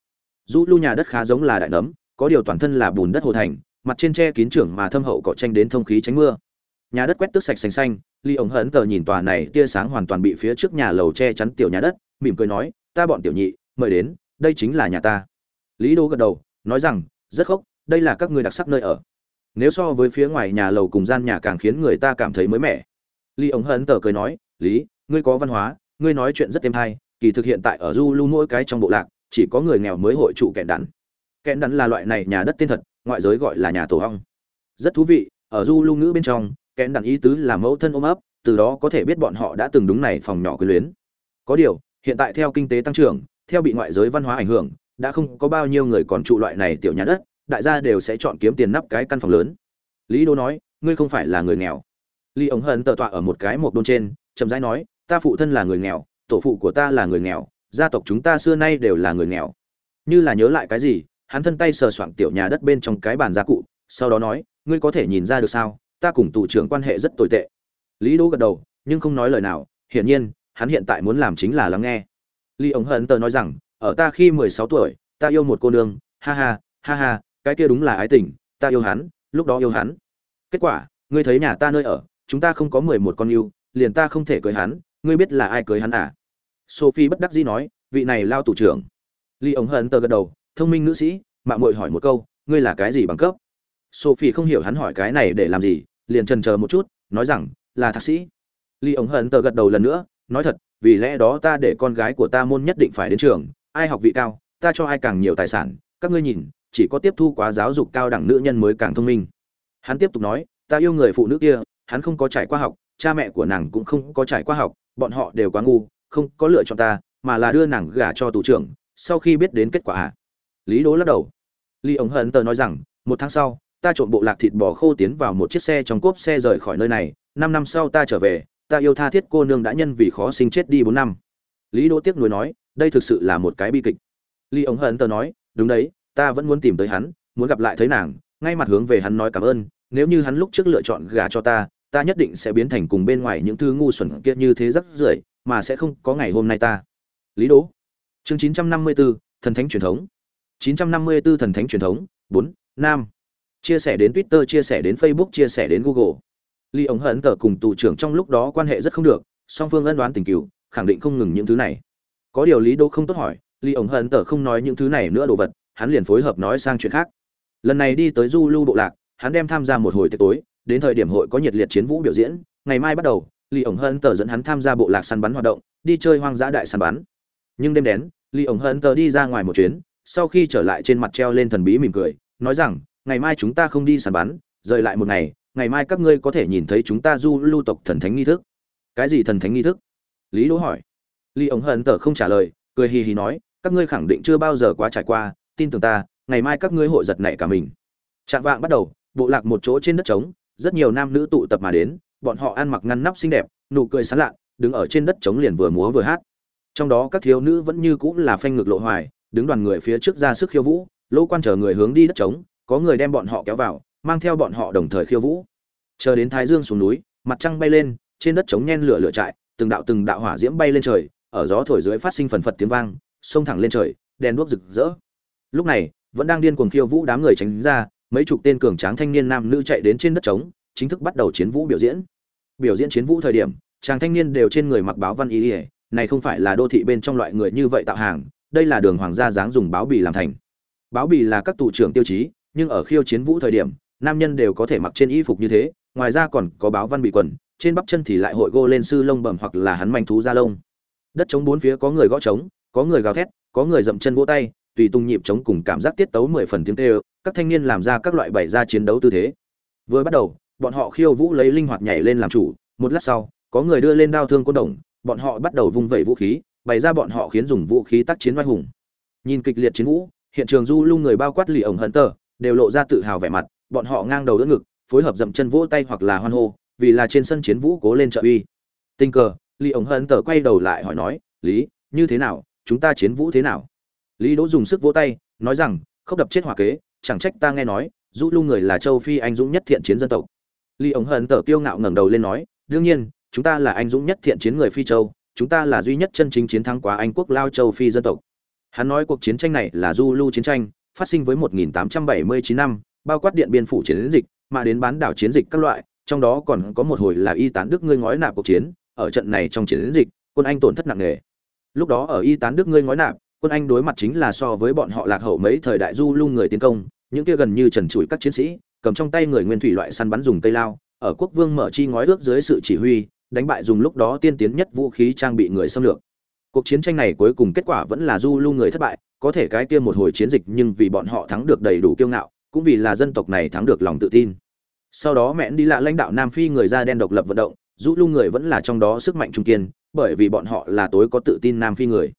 Du lưu nhà đất khá giống là đại nấm, có điều toàn thân là bùn đất hồ thành mặt trên tre kín trưởng mà thâm hậu cỏ tranh đến thông khí tránh mưa. Nhà đất quét tước sạch xanh xanh ly ống hấn tờ nhìn tòa này tia sáng hoàn toàn bị phía trước nhà lầu che chắn tiểu nhà đất, mỉm cười nói, ta bọn tiểu nhị, mời đến, đây chính là nhà ta. Lý đô gật đầu, nói rằng, rất khóc đây là các người đặc sắc nơi ở. Nếu so với phía ngoài nhà lầu cùng gian nhà càng khiến người ta cảm thấy mới mẻ. Ly ống hấn tờ cười nói, lý, ngươi có văn hóa, ngươi nói chuyện rất êm hay, kỳ thực hiện tại ở du lưu mỗi cái trong bộ lạc, chỉ có người nghèo mới hội trụ kẹn đắn Kẽn đắn là loại này nhà đất tên thật, ngoại giới gọi là nhà tổ hong rất thú vị, ở du lưu ngữ bên trong kẽn đắn ý tứ là mẫu thân ôm ấp, từ đó có thể biết bọn họ đã từng đúng này phòng nhỏ quyền luyến. Có điều, hiện tại theo kinh tế tăng trưởng, theo bị ngoại giới văn hóa ảnh hưởng, đã không có bao nhiêu người còn trụ loại này tiểu nhà đất, đại gia đều sẽ chọn kiếm tiền nắp cái căn phòng lớn. Lý đô nói, ngươi không phải là người nghèo. Lý ống hận tờ tọa ở một cái một đôn trên, chậm rãi nói, ta phụ thân là người nghèo, tổ phụ của ta là người nghèo, gia tộc chúng ta xưa nay đều là người nghèo. Như là nhớ lại cái gì hắn thân tay sờ soạng tiểu nhà đất bên trong cái bàn gia cụ, sau đó nói, ngươi có thể nhìn ra được sao? Ta cùng tù trưởng quan hệ rất tồi tệ. Lý đỗ gật đầu, nhưng không nói lời nào, hiển nhiên, hắn hiện tại muốn làm chính là lắng nghe. Lý ống hận tờ nói rằng, ở ta khi mười sáu tuổi, ta yêu một cô nương, ha ha ha ha, cái kia đúng là ái tình, ta yêu hắn, lúc đó yêu hắn. Kết quả, ngươi thấy nhà ta nơi ở, chúng ta không có mười một con yêu, liền ta không thể cưới hắn, ngươi biết là ai cưới hắn à? Sophie bất đắc dĩ nói, vị này lao tù trưởng. Lý ống hận tờ gật đầu thông minh nữ sĩ mạng mội hỏi một câu, ngươi là cái gì bằng cấp? Sophie không hiểu hắn hỏi cái này để làm gì, liền trần chờ một chút, nói rằng, là thạc sĩ. Ly ống hận tờ gật đầu lần nữa, nói thật, vì lẽ đó ta để con gái của ta môn nhất định phải đến trường, ai học vị cao, ta cho ai càng nhiều tài sản, các ngươi nhìn, chỉ có tiếp thu quá giáo dục cao đẳng nữ nhân mới càng thông minh. Hắn tiếp tục nói, ta yêu người phụ nữ kia, hắn không có trải qua học, cha mẹ của nàng cũng không có trải qua học, bọn họ đều quá ngu, không có lựa chọn ta, mà là đưa nàng gả cho tù trưởng, sau khi biết đến kết quả ạ à? Lý đố lắc đầu. Lý ống hận tờ nói rằng một tháng sau ta trộm bộ lạc thịt bò khô tiến vào một chiếc xe trong cốp xe rời khỏi nơi này. Năm năm sau ta trở về ta yêu tha thiết cô nương đã nhân vì khó sinh chết đi bốn năm. Lý đỗ tiếc nuối nói đây thực sự là một cái bi kịch. Lý ống hận tờ nói đúng đấy ta vẫn muốn tìm tới hắn muốn gặp lại thấy nàng. Ngay mặt hướng về hắn nói cảm ơn nếu như hắn lúc trước lựa chọn gả cho ta ta nhất định sẽ biến thành cùng bên ngoài những thứ ngu xuẩn kia như thế rất rưởi mà sẽ không có ngày hôm nay ta. Lý đỗ. Chương 954, thần thánh truyền thống. 954 thần thánh truyền thống 4, nam chia sẻ đến twitter chia sẻ đến facebook chia sẻ đến google Lý ống hận tờ cùng tù trưởng trong lúc đó quan hệ rất không được, song phương ân đoán tình cừu, khẳng định không ngừng những thứ này. Có điều Lý Đỗ không tốt hỏi, Lý ống hận tờ không nói những thứ này nữa đồ vật, hắn liền phối hợp nói sang chuyện khác. Lần này đi tới Du Lưu bộ lạc, hắn đem tham gia một hồi tiệc tối, đến thời điểm hội có nhiệt liệt chiến vũ biểu diễn, ngày mai bắt đầu, Lý ống hận tờ dẫn hắn tham gia bộ lạc săn bắn hoạt động, đi chơi hoang dã đại săn bắn. Nhưng đêm đến, Lý ống hận tờ đi ra ngoài một chuyến, sau khi trở lại trên mặt treo lên thần bí mỉm cười, nói rằng, ngày mai chúng ta không đi săn bắn, rời lại một ngày, ngày mai các ngươi có thể nhìn thấy chúng ta du lưu tộc thần thánh nghi thức. Cái gì thần thánh nghi thức? Lý đỗ hỏi. Lý ống hận tờ không trả lời cười hì hì nói các ngươi khẳng định chưa bao giờ quá trải qua tin tưởng ta ngày mai các ngươi hội giật nảy cả mình. Trạng vạng bắt đầu bộ lạc một chỗ trên đất trống rất nhiều nam nữ tụ tập mà đến bọn họ ăn mặc ngăn nắp xinh đẹp nụ cười sán lạ đứng ở trên đất trống liền vừa múa vừa hát. Trong đó các thiếu nữ vẫn như cũng là phanh ngực lộ hoài đứng đoàn người phía trước ra sức khiêu vũ lỗ quan chờ người hướng đi đất trống, có người đem bọn họ kéo vào, mang theo bọn họ đồng thời khiêu vũ. Chờ đến thái dương xuống núi, mặt trăng bay lên, trên đất trống nhen lửa lửa trại, từng đạo từng đạo hỏa diễm bay lên trời, ở gió thổi dưới phát sinh phần phật tiếng vang, xông thẳng lên trời, đèn đuốc rực rỡ. Lúc này, vẫn đang điên cuồng khiêu vũ đám người tránh ra, mấy chục tên cường tráng thanh niên nam nữ chạy đến trên đất trống, chính thức bắt đầu chiến vũ biểu diễn. Biểu diễn chiến vũ thời điểm, chàng thanh niên đều trên người mặc báo văn y, này không phải là đô thị bên trong loại người như vậy tạo hàng đây là đường hoàng gia dáng dùng báo bì làm thành. Báo bì là các tù trưởng tiêu chí, nhưng ở khiêu chiến vũ thời điểm, nam nhân đều có thể mặc trên y phục như thế, ngoài ra còn có báo văn bị quần, trên bắp chân thì lại hội gô lên sư lông bẩm hoặc là hắn manh thú da lông. Đất trống bốn phía có người gõ trống, có người gào thét, có người dậm chân vỗ tay, tùy tung nhịp trống cùng cảm giác tiết tấu mười phần tiếng tê các thanh niên làm ra các loại bày ra chiến đấu tư thế. Vừa bắt đầu, bọn họ khiêu vũ lấy linh hoạt nhảy lên làm chủ, một lát sau, có người đưa lên đao thương côn đồng, bọn họ bắt đầu vung vẩy vũ khí bày ra bọn họ khiến dùng vũ khí tác chiến oai hùng. Nhìn kịch liệt chiến vũ, hiện trường du lưu người bao quát lì ổng hận tờ đều lộ ra tự hào vẻ mặt, bọn họ ngang đầu đỡ ngực, phối hợp dậm chân vỗ tay hoặc là hoan hô, vì là trên sân chiến vũ cố lên trợ uy. Tình cờ lý ổng hận tờ quay đầu lại hỏi nói, lý, như thế nào? Chúng ta chiến vũ thế nào? Lý đỗ dùng sức vỗ tay, nói rằng, không đập chết hỏa kế, chẳng trách ta nghe nói, du lưu người là châu phi anh dũng nhất thiện chiến dân tộc. Lý ổng hận tờ kiêu ngạo ngẩng đầu lên nói, đương nhiên, chúng ta là anh dũng nhất thiện chiến người phi châu chúng ta là duy nhất chân chính chiến thắng quá anh quốc lao châu phi dân tộc hắn nói cuộc chiến tranh này là du lưu chiến tranh phát sinh với 1879 năm bao quát điện biên phủ chiến dịch mà đến bán đảo chiến dịch các loại, trong đó còn có một hồi là y tán Đức ngươi ngói nạp cuộc chiến, ở trận này trong chiến dịch, quân Anh tổn thất nặng nề. Lúc đó ở y tán Đức ngươi ngói nạp, quân Anh đối mặt chính là so với bọn họ lạc hậu mấy thời đại du lưu người tiến công, những kia gần như trần trụi các chiến sĩ, cầm trong tay người nguyên thủy loại săn bắn dùng tây lao, ở quốc vương mở chi ngói ước dưới sự chỉ huy, đánh bại dùng lúc đó tiên tiến nhất vũ khí trang bị người xâm lược. Cuộc chiến tranh này cuối cùng kết quả vẫn là du lưu người thất bại, có thể cái kia một hồi chiến dịch nhưng vì bọn họ thắng được đầy đủ kiêu ngạo, cũng vì là dân tộc này thắng được lòng tự tin. Sau đó mẹn đi lạ lãnh đạo nam phi người da đen độc lập vận động du lưu người vẫn là trong đó sức mạnh trung kiên bởi vì bọn họ là tối có tự tin nam phi người.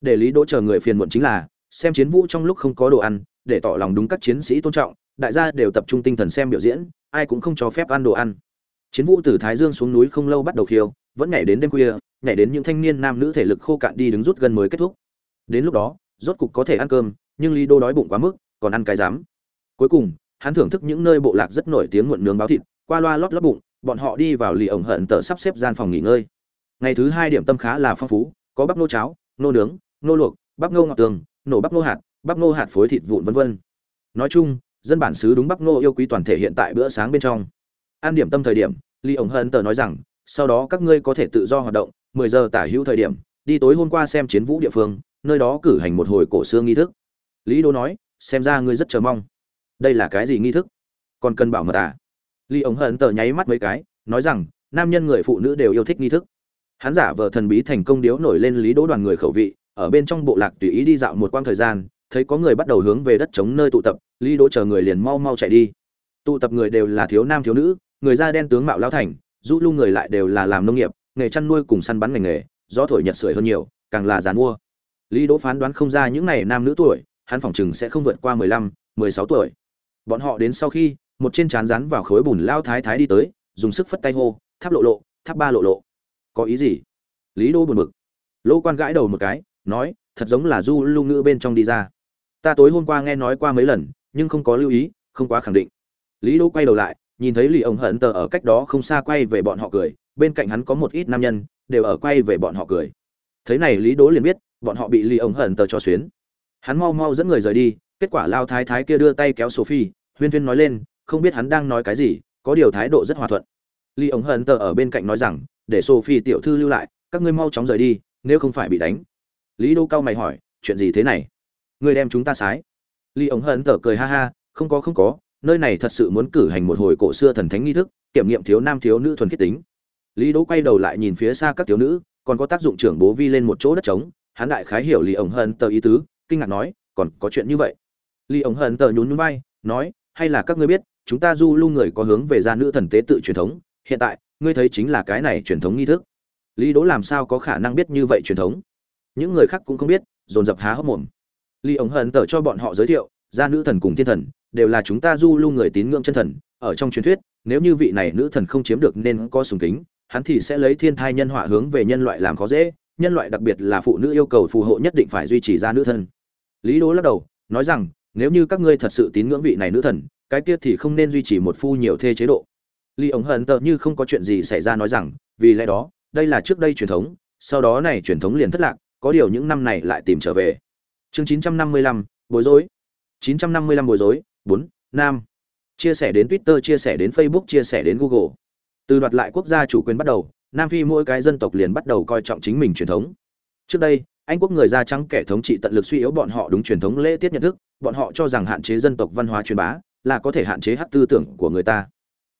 Để lý đỗ chờ người phiền muộn chính là xem chiến vũ trong lúc không có đồ ăn để tỏ lòng đúng các chiến sĩ tôn trọng đại gia đều tập trung tinh thần xem biểu diễn ai cũng không cho phép ăn đồ ăn chiến vũ từ thái dương xuống núi không lâu bắt đầu khiêu, vẫn nhảy đến đêm khuya, nhảy đến những thanh niên nam nữ thể lực khô cạn đi đứng rút gần mới kết thúc. Đến lúc đó, rốt cục có thể ăn cơm, nhưng lý đô đói bụng quá mức, còn ăn cái dám cuối cùng, hắn thưởng thức những nơi bộ lạc rất nổi tiếng muộn nướng báo thịt, qua loa lót lót bụng, bọn họ đi vào lì ổng hận tờ sắp xếp gian phòng nghỉ ngơi. Ngày thứ hai điểm tâm khá là phong phú, có bắp nô cháo, nô nướng, nô luộc, bắp nô ngọt tường, nổ bắp nô hạt, bắp nô hạt phối thịt vụn vân vân. Nói chung, dân bản xứ đúng bắp nô yêu quý toàn thể hiện tại bữa sáng bên trong. Ăn điểm tâm thời điểm Lý ổng hận tờ nói rằng, sau đó các ngươi có thể tự do hoạt động, 10 giờ tả hữu thời điểm, đi tối hôm qua xem chiến vũ địa phương, nơi đó cử hành một hồi cổ xưa nghi thức. Lý Đỗ nói, xem ra ngươi rất chờ mong. Đây là cái gì nghi thức? Còn cần bảo mật à? Lý ổng hận tờ nháy mắt mấy cái, nói rằng, nam nhân người phụ nữ đều yêu thích nghi thức. Hắn giả vờ thần bí thành công điếu nổi lên Lý Đỗ đoàn người khẩu vị, ở bên trong bộ lạc tùy ý đi dạo một quãng thời gian, thấy có người bắt đầu hướng về đất trống nơi tụ tập, Lý Đỗ chờ người liền mau mau chạy đi. Tụ tập người đều là thiếu nam thiếu nữ, người da đen tướng mạo lão thành, du lu người lại đều là làm nông nghiệp, nghề chăn nuôi cùng săn bắn ngành nghề, gió thổi nhật sưởi hơn nhiều, càng là giàn mua. Lý Đỗ phán đoán không ra những này nam nữ tuổi, hắn phỏng chừng sẽ không vượt qua 15, 16 tuổi. Bọn họ đến sau khi, một trên trán rắn vào khối bùn lao thái thái đi tới, dùng sức phất tay hô, "Tháp lộ lộ, tháp ba lộ lộ." Có ý gì? Lý Đỗ buồn bực. Lỗ Quan gãi đầu một cái, nói, thật giống là du lưu ngữ bên trong đi ra. Ta tối hôm qua nghe nói qua mấy lần, nhưng không có lưu ý, không quá khẳng định. Lý Đỗ quay đầu lại, nhìn thấy lì ông hận tờ ở cách đó không xa quay về bọn họ cười, bên cạnh hắn có một ít nam nhân, đều ở quay về bọn họ cười. Thấy này Lý đố liền biết, bọn họ bị lì ông hận tờ cho xuyến. Hắn mau mau dẫn người rời đi, kết quả lao thái thái kia đưa tay kéo Sophie, huyên huyên nói lên, không biết hắn đang nói cái gì, có điều thái độ rất hòa thuận. lì ông hận tờ ở bên cạnh nói rằng, để Sophie tiểu thư lưu lại, các ngươi mau chóng rời đi, nếu không phải bị đánh. Lý Đố cao mày hỏi, chuyện gì thế này? Ngươi đem chúng ta sái? Lý ông hận tờ cười ha ha, không có không có, nơi này thật sự muốn cử hành một hồi cổ xưa thần thánh nghi thức, kiểm nghiệm thiếu nam thiếu nữ thuần khiết tính. Lý đỗ quay đầu lại nhìn phía xa các thiếu nữ, còn có tác dụng trưởng bố vi lên một chỗ đất trống, hắn đại khái hiểu lý ổng hận tờ ý tứ, kinh ngạc nói, còn có chuyện như vậy? Lý ổng hận tờ nhún nhún vai, nói, hay là các ngươi biết, chúng ta du lưu người có hướng về gia nữ thần tế tự truyền thống, hiện tại, ngươi thấy chính là cái này truyền thống nghi thức. Lý đỗ làm sao có khả năng biết như vậy truyền thống? Những người khác cũng không biết, dồn dập há hốc mồm. Lý ổng hận tờ cho bọn họ giới thiệu, gia nữ thần cùng thiên thần đều là chúng ta du lưu người tín ngưỡng chân thần. Ở trong truyền thuyết nếu như vị này nữ thần không chiếm được nên có sùng kính hắn thì sẽ lấy thiên thai nhân họa hướng về nhân loại làm khó dễ. Nhân loại đặc biệt là phụ nữ yêu cầu phù hộ nhất định phải duy trì ra nữ thần. Lý đố lắc đầu nói rằng nếu như các ngươi thật sự tín ngưỡng vị này nữ thần cái kia thì không nên duy trì một phu nhiều thê chế độ. Lý ống hận tợ như không có chuyện gì xảy ra nói rằng vì lẽ đó đây là trước đây truyền thống sau đó này truyền thống liền thất lạc có điều những năm này lại tìm trở về. Chương 955, bối rối. 955 bối rối bốn, nam. Chia sẻ đến twitter, chia sẻ đến facebook, chia sẻ đến google. Từ đoạt lại quốc gia chủ quyền bắt đầu, nam phi mỗi cái dân tộc liền bắt đầu coi trọng chính mình truyền thống. Trước đây, anh quốc người da trắng kẻ thống trị tận lực suy yếu bọn họ đúng truyền thống lễ tiết nhận thức, bọn họ cho rằng hạn chế dân tộc văn hóa truyền bá là có thể hạn chế hát tư tưởng của người ta.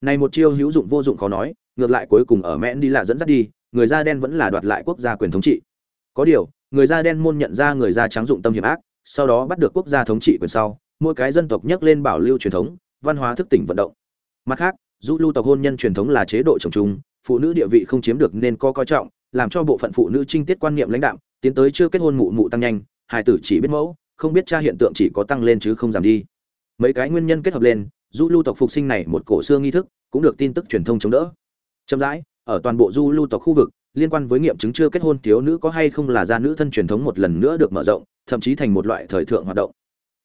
Này một chiêu hữu dụng vô dụng khó nói, ngược lại cuối cùng ở mẹn đi là dẫn dắt đi, người da đen vẫn là đoạt lại quốc gia quyền thống trị. Có điều, người da đen môn nhận ra người da trắng dụng tâm hiểm ác, sau đó bắt được quốc gia thống trị quyền sau mỗi cái dân tộc nhắc lên bảo lưu truyền thống, văn hóa thức tỉnh vận động. Mặt khác du lưu tộc hôn nhân truyền thống là chế độ trồng chung phụ nữ địa vị không chiếm được nên co coi trọng, làm cho bộ phận phụ nữ trinh tiết quan niệm lãnh đạo tiến tới chưa kết hôn mụ mụ tăng nhanh, hài tử chỉ biết mẫu, không biết cha hiện tượng chỉ có tăng lên chứ không giảm đi. Mấy cái nguyên nhân kết hợp lên du lưu tộc phục sinh này một cổ xưa nghi thức, cũng được tin tức truyền thông chống đỡ. Chậm rãi, ở toàn bộ du lưu tộc khu vực, liên quan với nghiệm chứng chưa kết hôn thiếu nữ có hay không là gia nữ thân truyền thống một lần nữa được mở rộng, thậm chí thành một loại thời thượng hoạt động.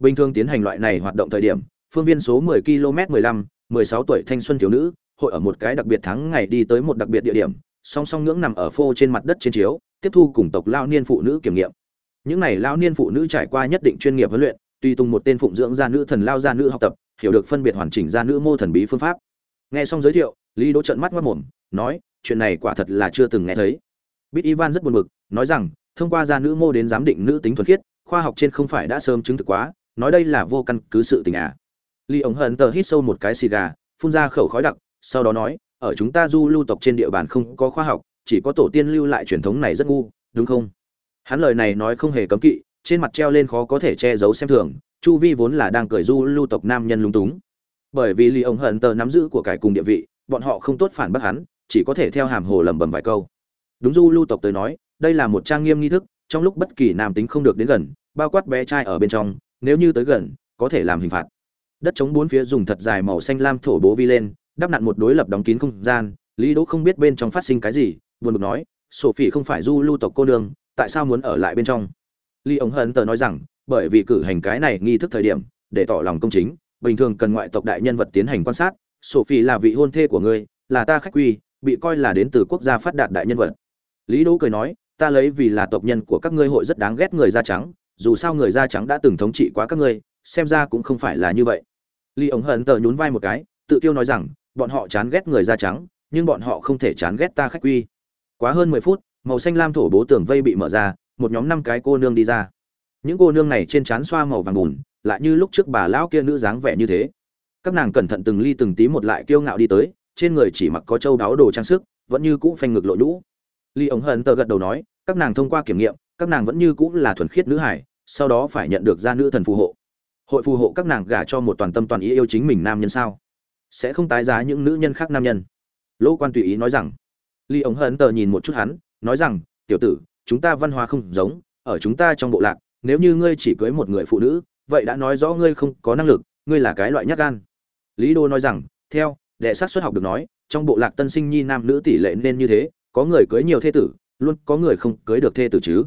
Bình thường tiến hành loại này hoạt động thời điểm, phương viên số 10 km 15, 16 tuổi thanh xuân thiếu nữ, hội ở một cái đặc biệt tháng ngày đi tới một đặc biệt địa điểm, song song ngưỡng nằm ở phô trên mặt đất trên chiếu, tiếp thu cùng tộc lao niên phụ nữ kiểm nghiệm. Những này lao niên phụ nữ trải qua nhất định chuyên nghiệp huấn luyện, tùy tùng một tên phụng dưỡng gia nữ thần lao gia nữ học tập, hiểu được phân biệt hoàn chỉnh gia nữ mô thần bí phương pháp. Nghe xong giới thiệu, Lý Đỗ trợn mắt ngất mồm, nói, chuyện này quả thật là chưa từng nghe thấy. Bít Ivan rất buồn bực, nói rằng, thông qua gia nữ mô đến giám định nữ tính thuần khiết, khoa học trên không phải đã sớm chứng thực quá, nói đây là vô căn cứ sự tình à. Lý ống hận tờ hít sâu một cái xì gà, phun ra khẩu khói đặc, sau đó nói, ở chúng ta du lưu tộc trên địa bàn không có khoa học, chỉ có tổ tiên lưu lại truyền thống này rất ngu, đúng không? Hắn lời này nói không hề cấm kỵ, trên mặt treo lên khó có thể che giấu xem thường, chu vi vốn là đang cười du lưu tộc nam nhân lung túng. Bởi vì Lý ống hận tờ nắm giữ của cải cùng địa vị, bọn họ không tốt phản bác hắn, chỉ có thể theo hàm hồ lẩm bẩm vài câu. Đúng du lưu tộc tới nói, đây là một trang nghiêm nghi thức, trong lúc bất kỳ nam tính không được đến gần, bao quát bé trai ở bên trong nếu như tới gần, có thể làm hình phạt. Đất chống bốn phía dùng thật dài màu xanh lam thổ bố vi lên, đắp nặn một đối lập đóng kín không gian, lý đỗ không biết bên trong phát sinh cái gì, buồn bực nói, sophie không phải du lưu tộc cô đường tại sao muốn ở lại bên trong? Lý ống hận tờ nói rằng, bởi vì cử hành cái này nghi thức thời điểm, để tỏ lòng công chính, bình thường cần ngoại tộc đại nhân vật tiến hành quan sát, sophie là vị hôn thê của ngươi, là ta khách quy, bị coi là đến từ quốc gia phát đạt đại nhân vật. Lý đỗ cười nói, ta lấy vì là tộc nhân của các ngươi hội rất đáng ghét người da trắng dù sao người da trắng đã từng thống trị quá các ngươi, xem ra cũng không phải là như vậy. Ly ống hận tờ nhún vai một cái, tự tiêu nói rằng, bọn họ chán ghét người da trắng, nhưng bọn họ không thể chán ghét ta khách quy. Quá hơn mười phút, màu xanh lam thổ bố tường vây bị mở ra, một nhóm năm cái cô nương đi ra. Những cô nương này trên trán xoa màu vàng bùn, lại như lúc trước bà lão kia nữ dáng vẻ như thế. Các nàng cẩn thận từng ly từng tí một lại kiêu ngạo đi tới, trên người chỉ mặc có châu đáo đồ trang sức, vẫn như cũ phanh ngực lộ nhũ. Ly ống hận tờ gật đầu nói, các nàng thông qua kiểm nghiệm, các nàng vẫn như cũ là thuần khiết nữ hải sau đó phải nhận được gia nữ thần phù hộ. Hội phù hộ các nàng gả cho một toàn tâm toàn ý yêu chính mình nam nhân sao? Sẽ không tái giá những nữ nhân khác nam nhân. Lỗ quan tùy ý nói rằng. Ly ống hận tờ nhìn một chút hắn, nói rằng, tiểu tử, chúng ta văn hóa không giống, ở chúng ta trong bộ lạc, nếu như ngươi chỉ cưới một người phụ nữ, vậy đã nói rõ ngươi không có năng lực, ngươi là cái loại nhát gan. Lý đô nói rằng, theo, đệ sát xuất học được nói, trong bộ lạc tân sinh nhi nam nữ tỷ lệ nên như thế, có người cưới nhiều thê tử, luôn có người không cưới được thê tử chứ.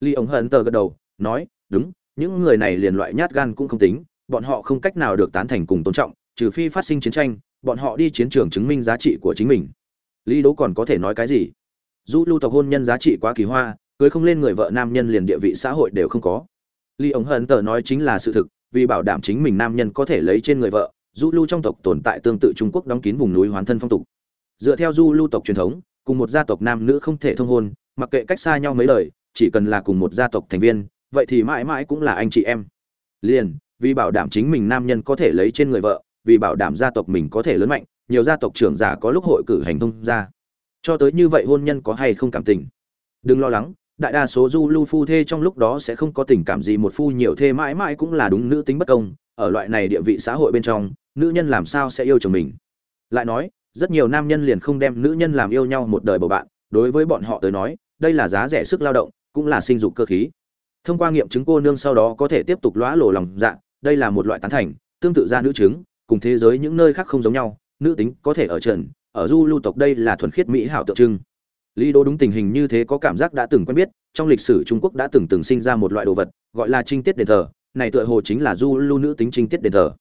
Ly ống hận tờ gật đầu nói, đúng, những người này liền loại nhát gan cũng không tính, bọn họ không cách nào được tán thành cùng tôn trọng, trừ phi phát sinh chiến tranh, bọn họ đi chiến trường chứng minh giá trị của chính mình. Lý đỗ còn có thể nói cái gì? Du lưu tộc hôn nhân giá trị quá kỳ hoa, cưới không lên người vợ nam nhân liền địa vị xã hội đều không có. Lý ống hận tờ nói chính là sự thực, vì bảo đảm chính mình nam nhân có thể lấy trên người vợ du lưu trong tộc tồn tại tương tự trung quốc đóng kín vùng núi hoán thân phong tục. Dựa theo du lưu tộc truyền thống, cùng một gia tộc nam nữ không thể thông hôn, mặc kệ cách xa nhau mấy lời chỉ cần là cùng một gia tộc thành viên vậy thì mãi mãi cũng là anh chị em. Liền, vì bảo đảm chính mình nam nhân có thể lấy trên người vợ, vì bảo đảm gia tộc mình có thể lớn mạnh, nhiều gia tộc trưởng giả có lúc hội cử hành thông ra cho tới như vậy hôn nhân có hay không cảm tình? Đừng lo lắng, đại đa số du lưu phu thê trong lúc đó sẽ không có tình cảm gì một phu nhiều thê mãi mãi cũng là đúng nữ tính bất công. Ở loại này địa vị xã hội bên trong, nữ nhân làm sao sẽ yêu chồng mình? Lại nói, rất nhiều nam nhân liền không đem nữ nhân làm yêu nhau một đời bầu bạn. Đối với bọn họ tới nói, đây là giá rẻ sức lao động, cũng là sinh dục cơ khí thông qua nghiệm chứng cô nương sau đó có thể tiếp tục lõa lổ lòng dạ đây là một loại tán thành, tương tự ra nữ chứng, cùng thế giới những nơi khác không giống nhau, nữ tính có thể ở trần, ở du lưu tộc đây là thuần khiết mỹ hảo tượng trưng. Lý đô đúng tình hình như thế có cảm giác đã từng quen biết, trong lịch sử trung quốc đã từng từng sinh ra một loại đồ vật, gọi là trinh tiết đền thờ, này tựa hồ chính là du lưu nữ tính trinh tiết đền thờ.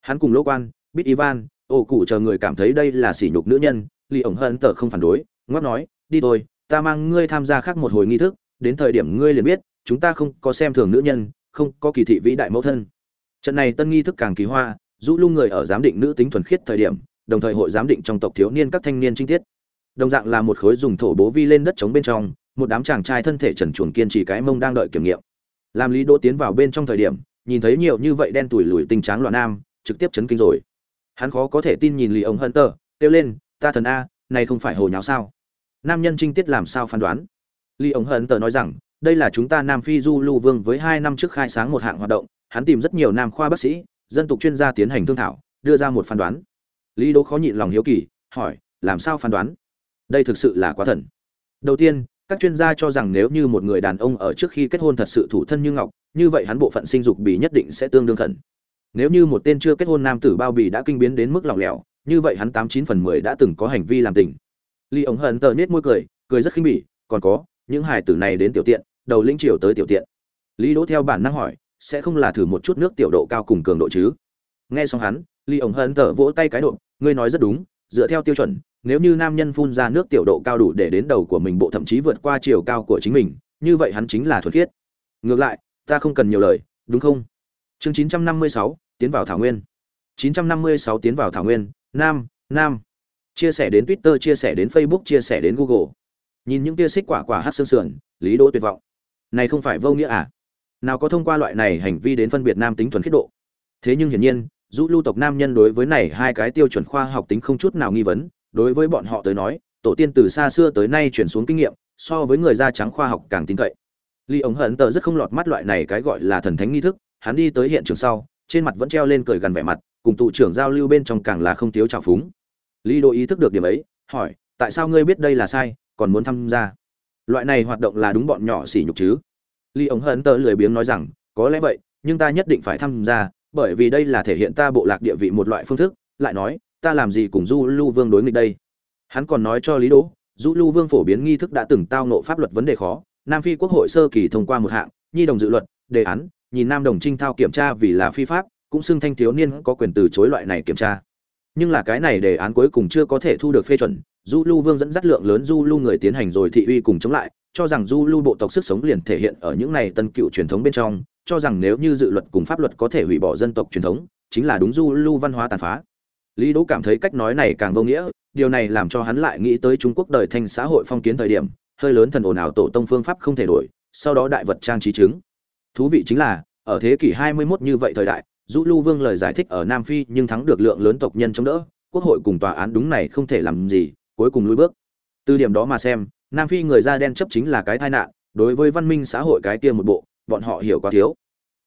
Hắn cùng lỗ quan biết ivan ô cụ chờ người cảm thấy đây là sỉ nhục nữ nhân, lý ổng hận tờ không phản đối, ngoắc nói, đi thôi, ta mang ngươi tham gia khác một hồi nghi thức, đến thời điểm ngươi liền biết chúng ta không có xem thường nữ nhân, không có kỳ thị vĩ đại mẫu thân. Trận này tân nghi thức càng kỳ hoa rũ lưu người ở giám định nữ tính thuần khiết thời điểm, đồng thời hội giám định trong tộc thiếu niên các thanh niên trinh tiết. Đồng dạng là một khối dùng thổ bố vi lên đất trống bên trong, một đám chàng trai thân thể trần chuồng kiên trì cái mông đang đợi kiểm nghiệm. Làm lý đỗ tiến vào bên trong thời điểm, nhìn thấy nhiều như vậy đen tủi lùi tình tráng loạn nam, trực tiếp chấn kinh rồi. Hắn khó có thể tin nhìn lì ông hận tơ kêu lên, ta thần a, này không phải hồ nháo sao? Nam nhân trinh tiết làm sao phán đoán? Lì ông hận tờ nói rằng đây là chúng ta nam phi du lưu vương với hai năm trước khai sáng một hạng hoạt động, hắn tìm rất nhiều nam khoa bác sĩ, dân tộc chuyên gia tiến hành thương thảo, đưa ra một phán đoán. Lý đỗ khó nhịn lòng hiếu kỳ, hỏi, làm sao phán đoán? Đây thực sự là quá thần. Đầu tiên, các chuyên gia cho rằng nếu như một người đàn ông ở trước khi kết hôn thật sự thủ thân như ngọc, như vậy hắn bộ phận sinh dục bị nhất định sẽ tương đương khẩn. Nếu như một tên chưa kết hôn nam tử bao bì đã kinh biến đến mức lỏng lẻo, như vậy hắn tám chín phần mười đã từng có hành vi làm tình. Lý ống hận tờ nết môi cười cười rất khinh bỉ, còn có những hài tử này đến tiểu tiện đầu linh triều tới tiểu tiện. Lý đỗ theo bản năng hỏi sẽ không là thử một chút nước tiểu độ cao cùng cường độ chứ? Nghe xong hắn ly ổng hận thở vỗ tay cái độ ngươi nói rất đúng dựa theo tiêu chuẩn nếu như nam nhân phun ra nước tiểu độ cao đủ để đến đầu của mình bộ thậm chí vượt qua chiều cao của chính mình như vậy hắn chính là thuật khiết. Ngược lại ta không cần nhiều lời đúng không? Chương 956, tiến vào thảo nguyên. 956 tiến vào thảo nguyên. Nam nam. Chia sẻ đến twitter chia sẻ đến facebook chia sẻ đến google nhìn những tia xích quả quả hát sương sườn, lý đỗ tuyệt vọng. Này không phải vô nghĩa à? Nào có thông qua loại này hành vi đến phân biệt nam tính thuần khiết độ? Thế nhưng hiển nhiên, dù lưu tộc nam nhân đối với này hai cái tiêu chuẩn khoa học tính không chút nào nghi vấn, đối với bọn họ tới nói, tổ tiên từ xa xưa tới nay chuyển xuống kinh nghiệm, so với người da trắng khoa học càng tin cậy. Ly ống hận tờ rất không lọt mắt loại này cái gọi là thần thánh nghi thức, hắn đi tới hiện trường sau, trên mặt vẫn treo lên cười gần vẻ mặt, cùng tụ trưởng giao lưu bên trong càng là không thiếu trào phúng. Lý đô ý thức được điểm ấy, hỏi, tại sao ngươi biết đây là sai? Còn muốn tham gia. Loại này hoạt động là đúng bọn nhỏ xỉ nhục chứ. Ly ống hận tờ lười biếng nói rằng, có lẽ vậy, nhưng ta nhất định phải tham gia, bởi vì đây là thể hiện ta bộ lạc địa vị một loại phương thức. Lại nói, ta làm gì cùng du lưu vương đối nghịch đây? Hắn còn nói cho lý đỗ, du lưu vương phổ biến nghi thức đã từng tao nộ pháp luật vấn đề khó, nam phi quốc hội sơ kỳ thông qua một hạng, nhi đồng dự luật, đề án, nhìn nam đồng trinh thao kiểm tra vì là phi pháp, cũng xưng thanh thiếu niên có quyền từ chối loại này kiểm tra. Nhưng là cái này đề án cuối cùng chưa có thể thu được phê chuẩn du Lu vương dẫn dắt lượng lớn du Lu người tiến hành rồi thị uy cùng chống lại, cho rằng du Lu bộ tộc sức sống liền thể hiện ở những này tân cựu truyền thống bên trong, cho rằng nếu như dự luật cùng pháp luật có thể hủy bỏ dân tộc truyền thống, chính là đúng du Lu văn hóa tàn phá. Lý đỗ cảm thấy cách nói này càng vô nghĩa, điều này làm cho hắn lại nghĩ tới trung quốc đời thanh xã hội phong kiến thời điểm, hơi lớn thần ồn ào tổ tông phương pháp không thể đổi, sau đó đại vật trang trí chứng. Thú vị chính là, ở thế kỷ 21 như vậy thời đại du Lu vương lời giải thích ở nam phi nhưng thắng được lượng lớn tộc nhân chống đỡ, quốc hội cùng tòa án đúng này không thể làm gì cuối cùng lùi bước. Từ điểm đó mà xem, nam phi người da đen chấp chính là cái tai nạn, đối với văn minh xã hội cái kia một bộ, bọn họ hiểu quá thiếu.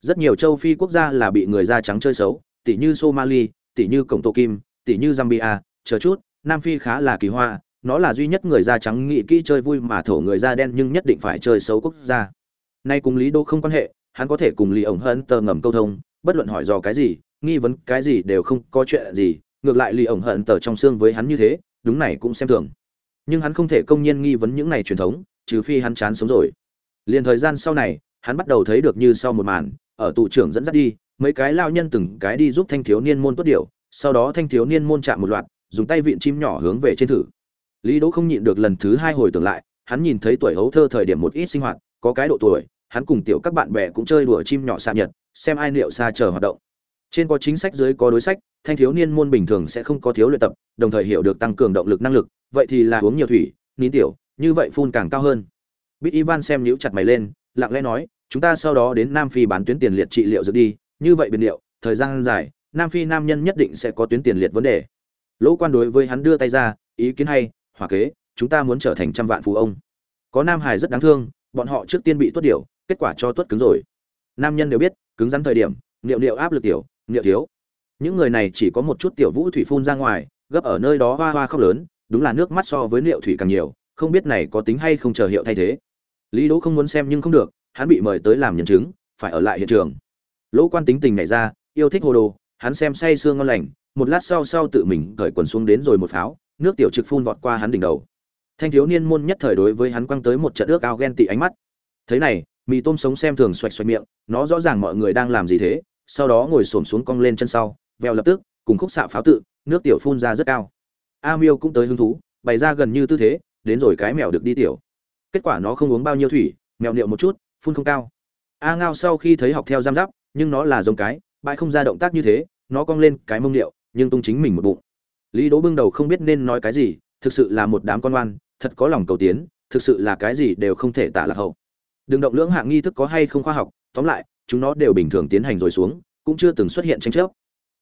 Rất nhiều châu phi quốc gia là bị người da trắng chơi xấu tỷ như somali tỷ như cổng tô kim tỷ như zambia, chờ chút, nam phi khá là kỳ hoa, nó là duy nhất người da trắng nghĩ kỹ chơi vui mà thổ người da đen nhưng nhất định phải chơi xấu quốc gia. Nay cùng lý đô không quan hệ, hắn có thể cùng lý ổng hận tờ ngầm câu thông, bất luận hỏi dò cái gì, nghi vấn cái gì đều không có chuyện gì, ngược lại lý ổng hận tờ trong xương với hắn như thế đúng này cũng xem thường. Nhưng hắn không thể công nhiên nghi vấn những này truyền thống, trừ phi hắn chán sống rồi. Liền thời gian sau này, hắn bắt đầu thấy được như sau một màn, ở tù trưởng dẫn dắt đi, mấy cái lao nhân từng cái đi giúp thanh thiếu niên môn tốt điệu sau đó thanh thiếu niên môn chạm một loạt, dùng tay vịn chim nhỏ hướng về trên thử. Lý đỗ không nhịn được lần thứ hai hồi tưởng lại, hắn nhìn thấy tuổi hấu thơ thời điểm một ít sinh hoạt, có cái độ tuổi, hắn cùng tiểu các bạn bè cũng chơi đùa chim nhỏ xạ nhật, xem ai liệu xa chờ hoạt động trên có chính sách, dưới có đối sách, thanh thiếu niên môn bình thường sẽ không có thiếu luyện tập, đồng thời hiểu được tăng cường động lực năng lực, vậy thì là uống nhiều thủy, nín tiểu, như vậy phun càng cao hơn. Bít ivan xem nhíu chặt mày lên, lặng lẽ nói, chúng ta sau đó đến nam phi bán tuyến tiền liệt trị liệu dược đi, như vậy biệt liệu, thời gian dài, nam phi nam nhân nhất định sẽ có tuyến tiền liệt vấn đề. Lỗ quan đối với hắn đưa tay ra, ý kiến hay, hòa kế, chúng ta muốn trở thành trăm vạn phú ông. Có nam hải rất đáng thương, bọn họ trước tiên bị tuất điểu, kết quả cho tuất cứng rồi. Nam nhân đều biết, cứng rắn thời điểm liệu liệu áp lực tiểu niệu thiếu. Những người này chỉ có một chút tiểu vũ thủy phun ra ngoài, gấp ở nơi đó hoa hoa khóc lớn, đúng là nước mắt so với niệu thủy càng nhiều, không biết này có tính hay không chờ hiệu thay thế. Lý đỗ không muốn xem nhưng không được, hắn bị mời tới làm nhân chứng, phải ở lại hiện trường. Lỗ quan tính tình này ra, yêu thích hồ đồ, hắn xem say sương ngon lành, một lát sau sau tự mình cởi quần xuống đến rồi một pháo, nước tiểu trực phun vọt qua hắn đỉnh đầu. Thanh thiếu niên môn nhất thời đối với hắn quăng tới một trận ước ao ghen tị ánh mắt. Thế này, mì tôm sống xem thường xoạch xoạch miệng, nó rõ ràng mọi người đang làm gì thế sau đó ngồi xổm xuống cong lên chân sau veo lập tức cùng khúc xạ pháo tự nước tiểu phun ra rất cao. A miêu cũng tới hứng thú bày ra gần như tư thế đến rồi cái mèo được đi tiểu. Kết quả nó không uống bao nhiêu thủy mèo niệu một chút phun không cao. A ngao sau khi thấy học theo giam giáp nhưng nó là giống cái bãi không ra động tác như thế nó cong lên cái mông liệu, nhưng tung chính mình một bụng. Lý đỗ bưng đầu không biết nên nói cái gì thực sự là một đám con oan thật có lòng cầu tiến thực sự là cái gì đều không thể tả là hậu. Đừng động lưỡng hạng nghi thức có hay không khoa học tóm lại chúng nó đều bình thường tiến hành rồi xuống, cũng chưa từng xuất hiện tranh chấp.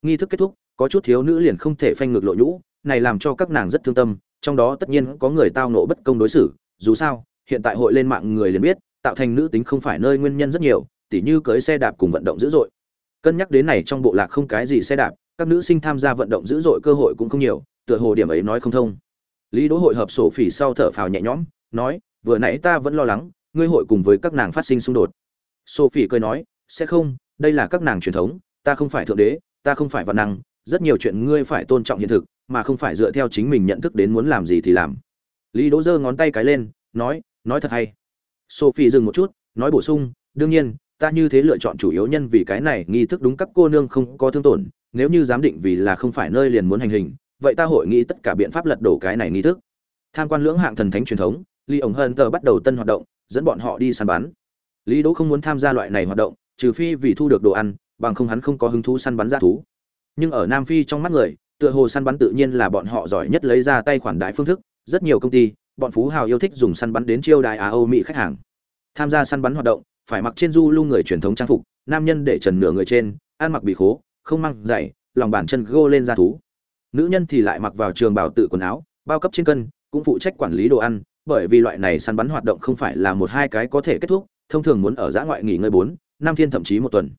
Nghi thức kết thúc, có chút thiếu nữ liền không thể phanh ngược lộ nhũ, này làm cho các nàng rất thương tâm, trong đó tất nhiên có người tao nộ bất công đối xử, dù sao, hiện tại hội lên mạng người liền biết, tạo thành nữ tính không phải nơi nguyên nhân rất nhiều, tỉ như cưới xe đạp cùng vận động dữ dội. Cân nhắc đến này trong bộ lạc không cái gì xe đạp, các nữ sinh tham gia vận động dữ dội cơ hội cũng không nhiều, tựa hồ điểm ấy nói không thông. Lý đỗ hội hợp sổ phỉ sau thở phào nhẹ nhõm, nói, vừa nãy ta vẫn lo lắng, ngươi hội cùng với các nàng phát sinh xung đột. Sophie cười nói sẽ không, đây là các nàng truyền thống, ta không phải thượng đế, ta không phải văn năng, rất nhiều chuyện ngươi phải tôn trọng hiện thực, mà không phải dựa theo chính mình nhận thức đến muốn làm gì thì làm. Lý đỗ giơ ngón tay cái lên, nói nói thật hay. Sophie dừng một chút, nói bổ sung, đương nhiên, ta như thế lựa chọn chủ yếu nhân vì cái này, nghi thức đúng các cô nương không có thương tổn, nếu như giám định vì là không phải nơi liền muốn hành hình, vậy ta hội nghĩ tất cả biện pháp lật đổ cái này nghi thức. Tham quan lưỡng hạng thần thánh truyền thống ly ổng hân tờ bắt đầu tân hoạt động, dẫn bọn họ đi săn bắn. Lý đỗ không muốn tham gia loại này hoạt động trừ phi vì thu được đồ ăn, bằng không hắn không có hứng thú săn bắn ra thú. Nhưng ở nam phi trong mắt người, tựa hồ săn bắn tự nhiên là bọn họ giỏi nhất lấy ra tay khoản đại phương thức, rất nhiều công ty, bọn phú hào yêu thích dùng săn bắn đến chiêu đại á âu mỹ khách hàng. Tham gia săn bắn hoạt động, phải mặc trên du lưu người truyền thống trang phục, nam nhân để trần nửa người trên, ăn mặc bị khố, không mang giày, lòng bàn chân gô lên ra thú. Nữ nhân thì lại mặc vào trường bảo tự quần áo, bao cấp trên cân, cũng phụ trách quản lý đồ ăn, bởi vì loại này săn bắn hoạt động không phải là một hai cái có thể kết thúc, thông thường muốn ở dã ngoại nghỉ ngơi bốn năm thiên thậm chí một tuần.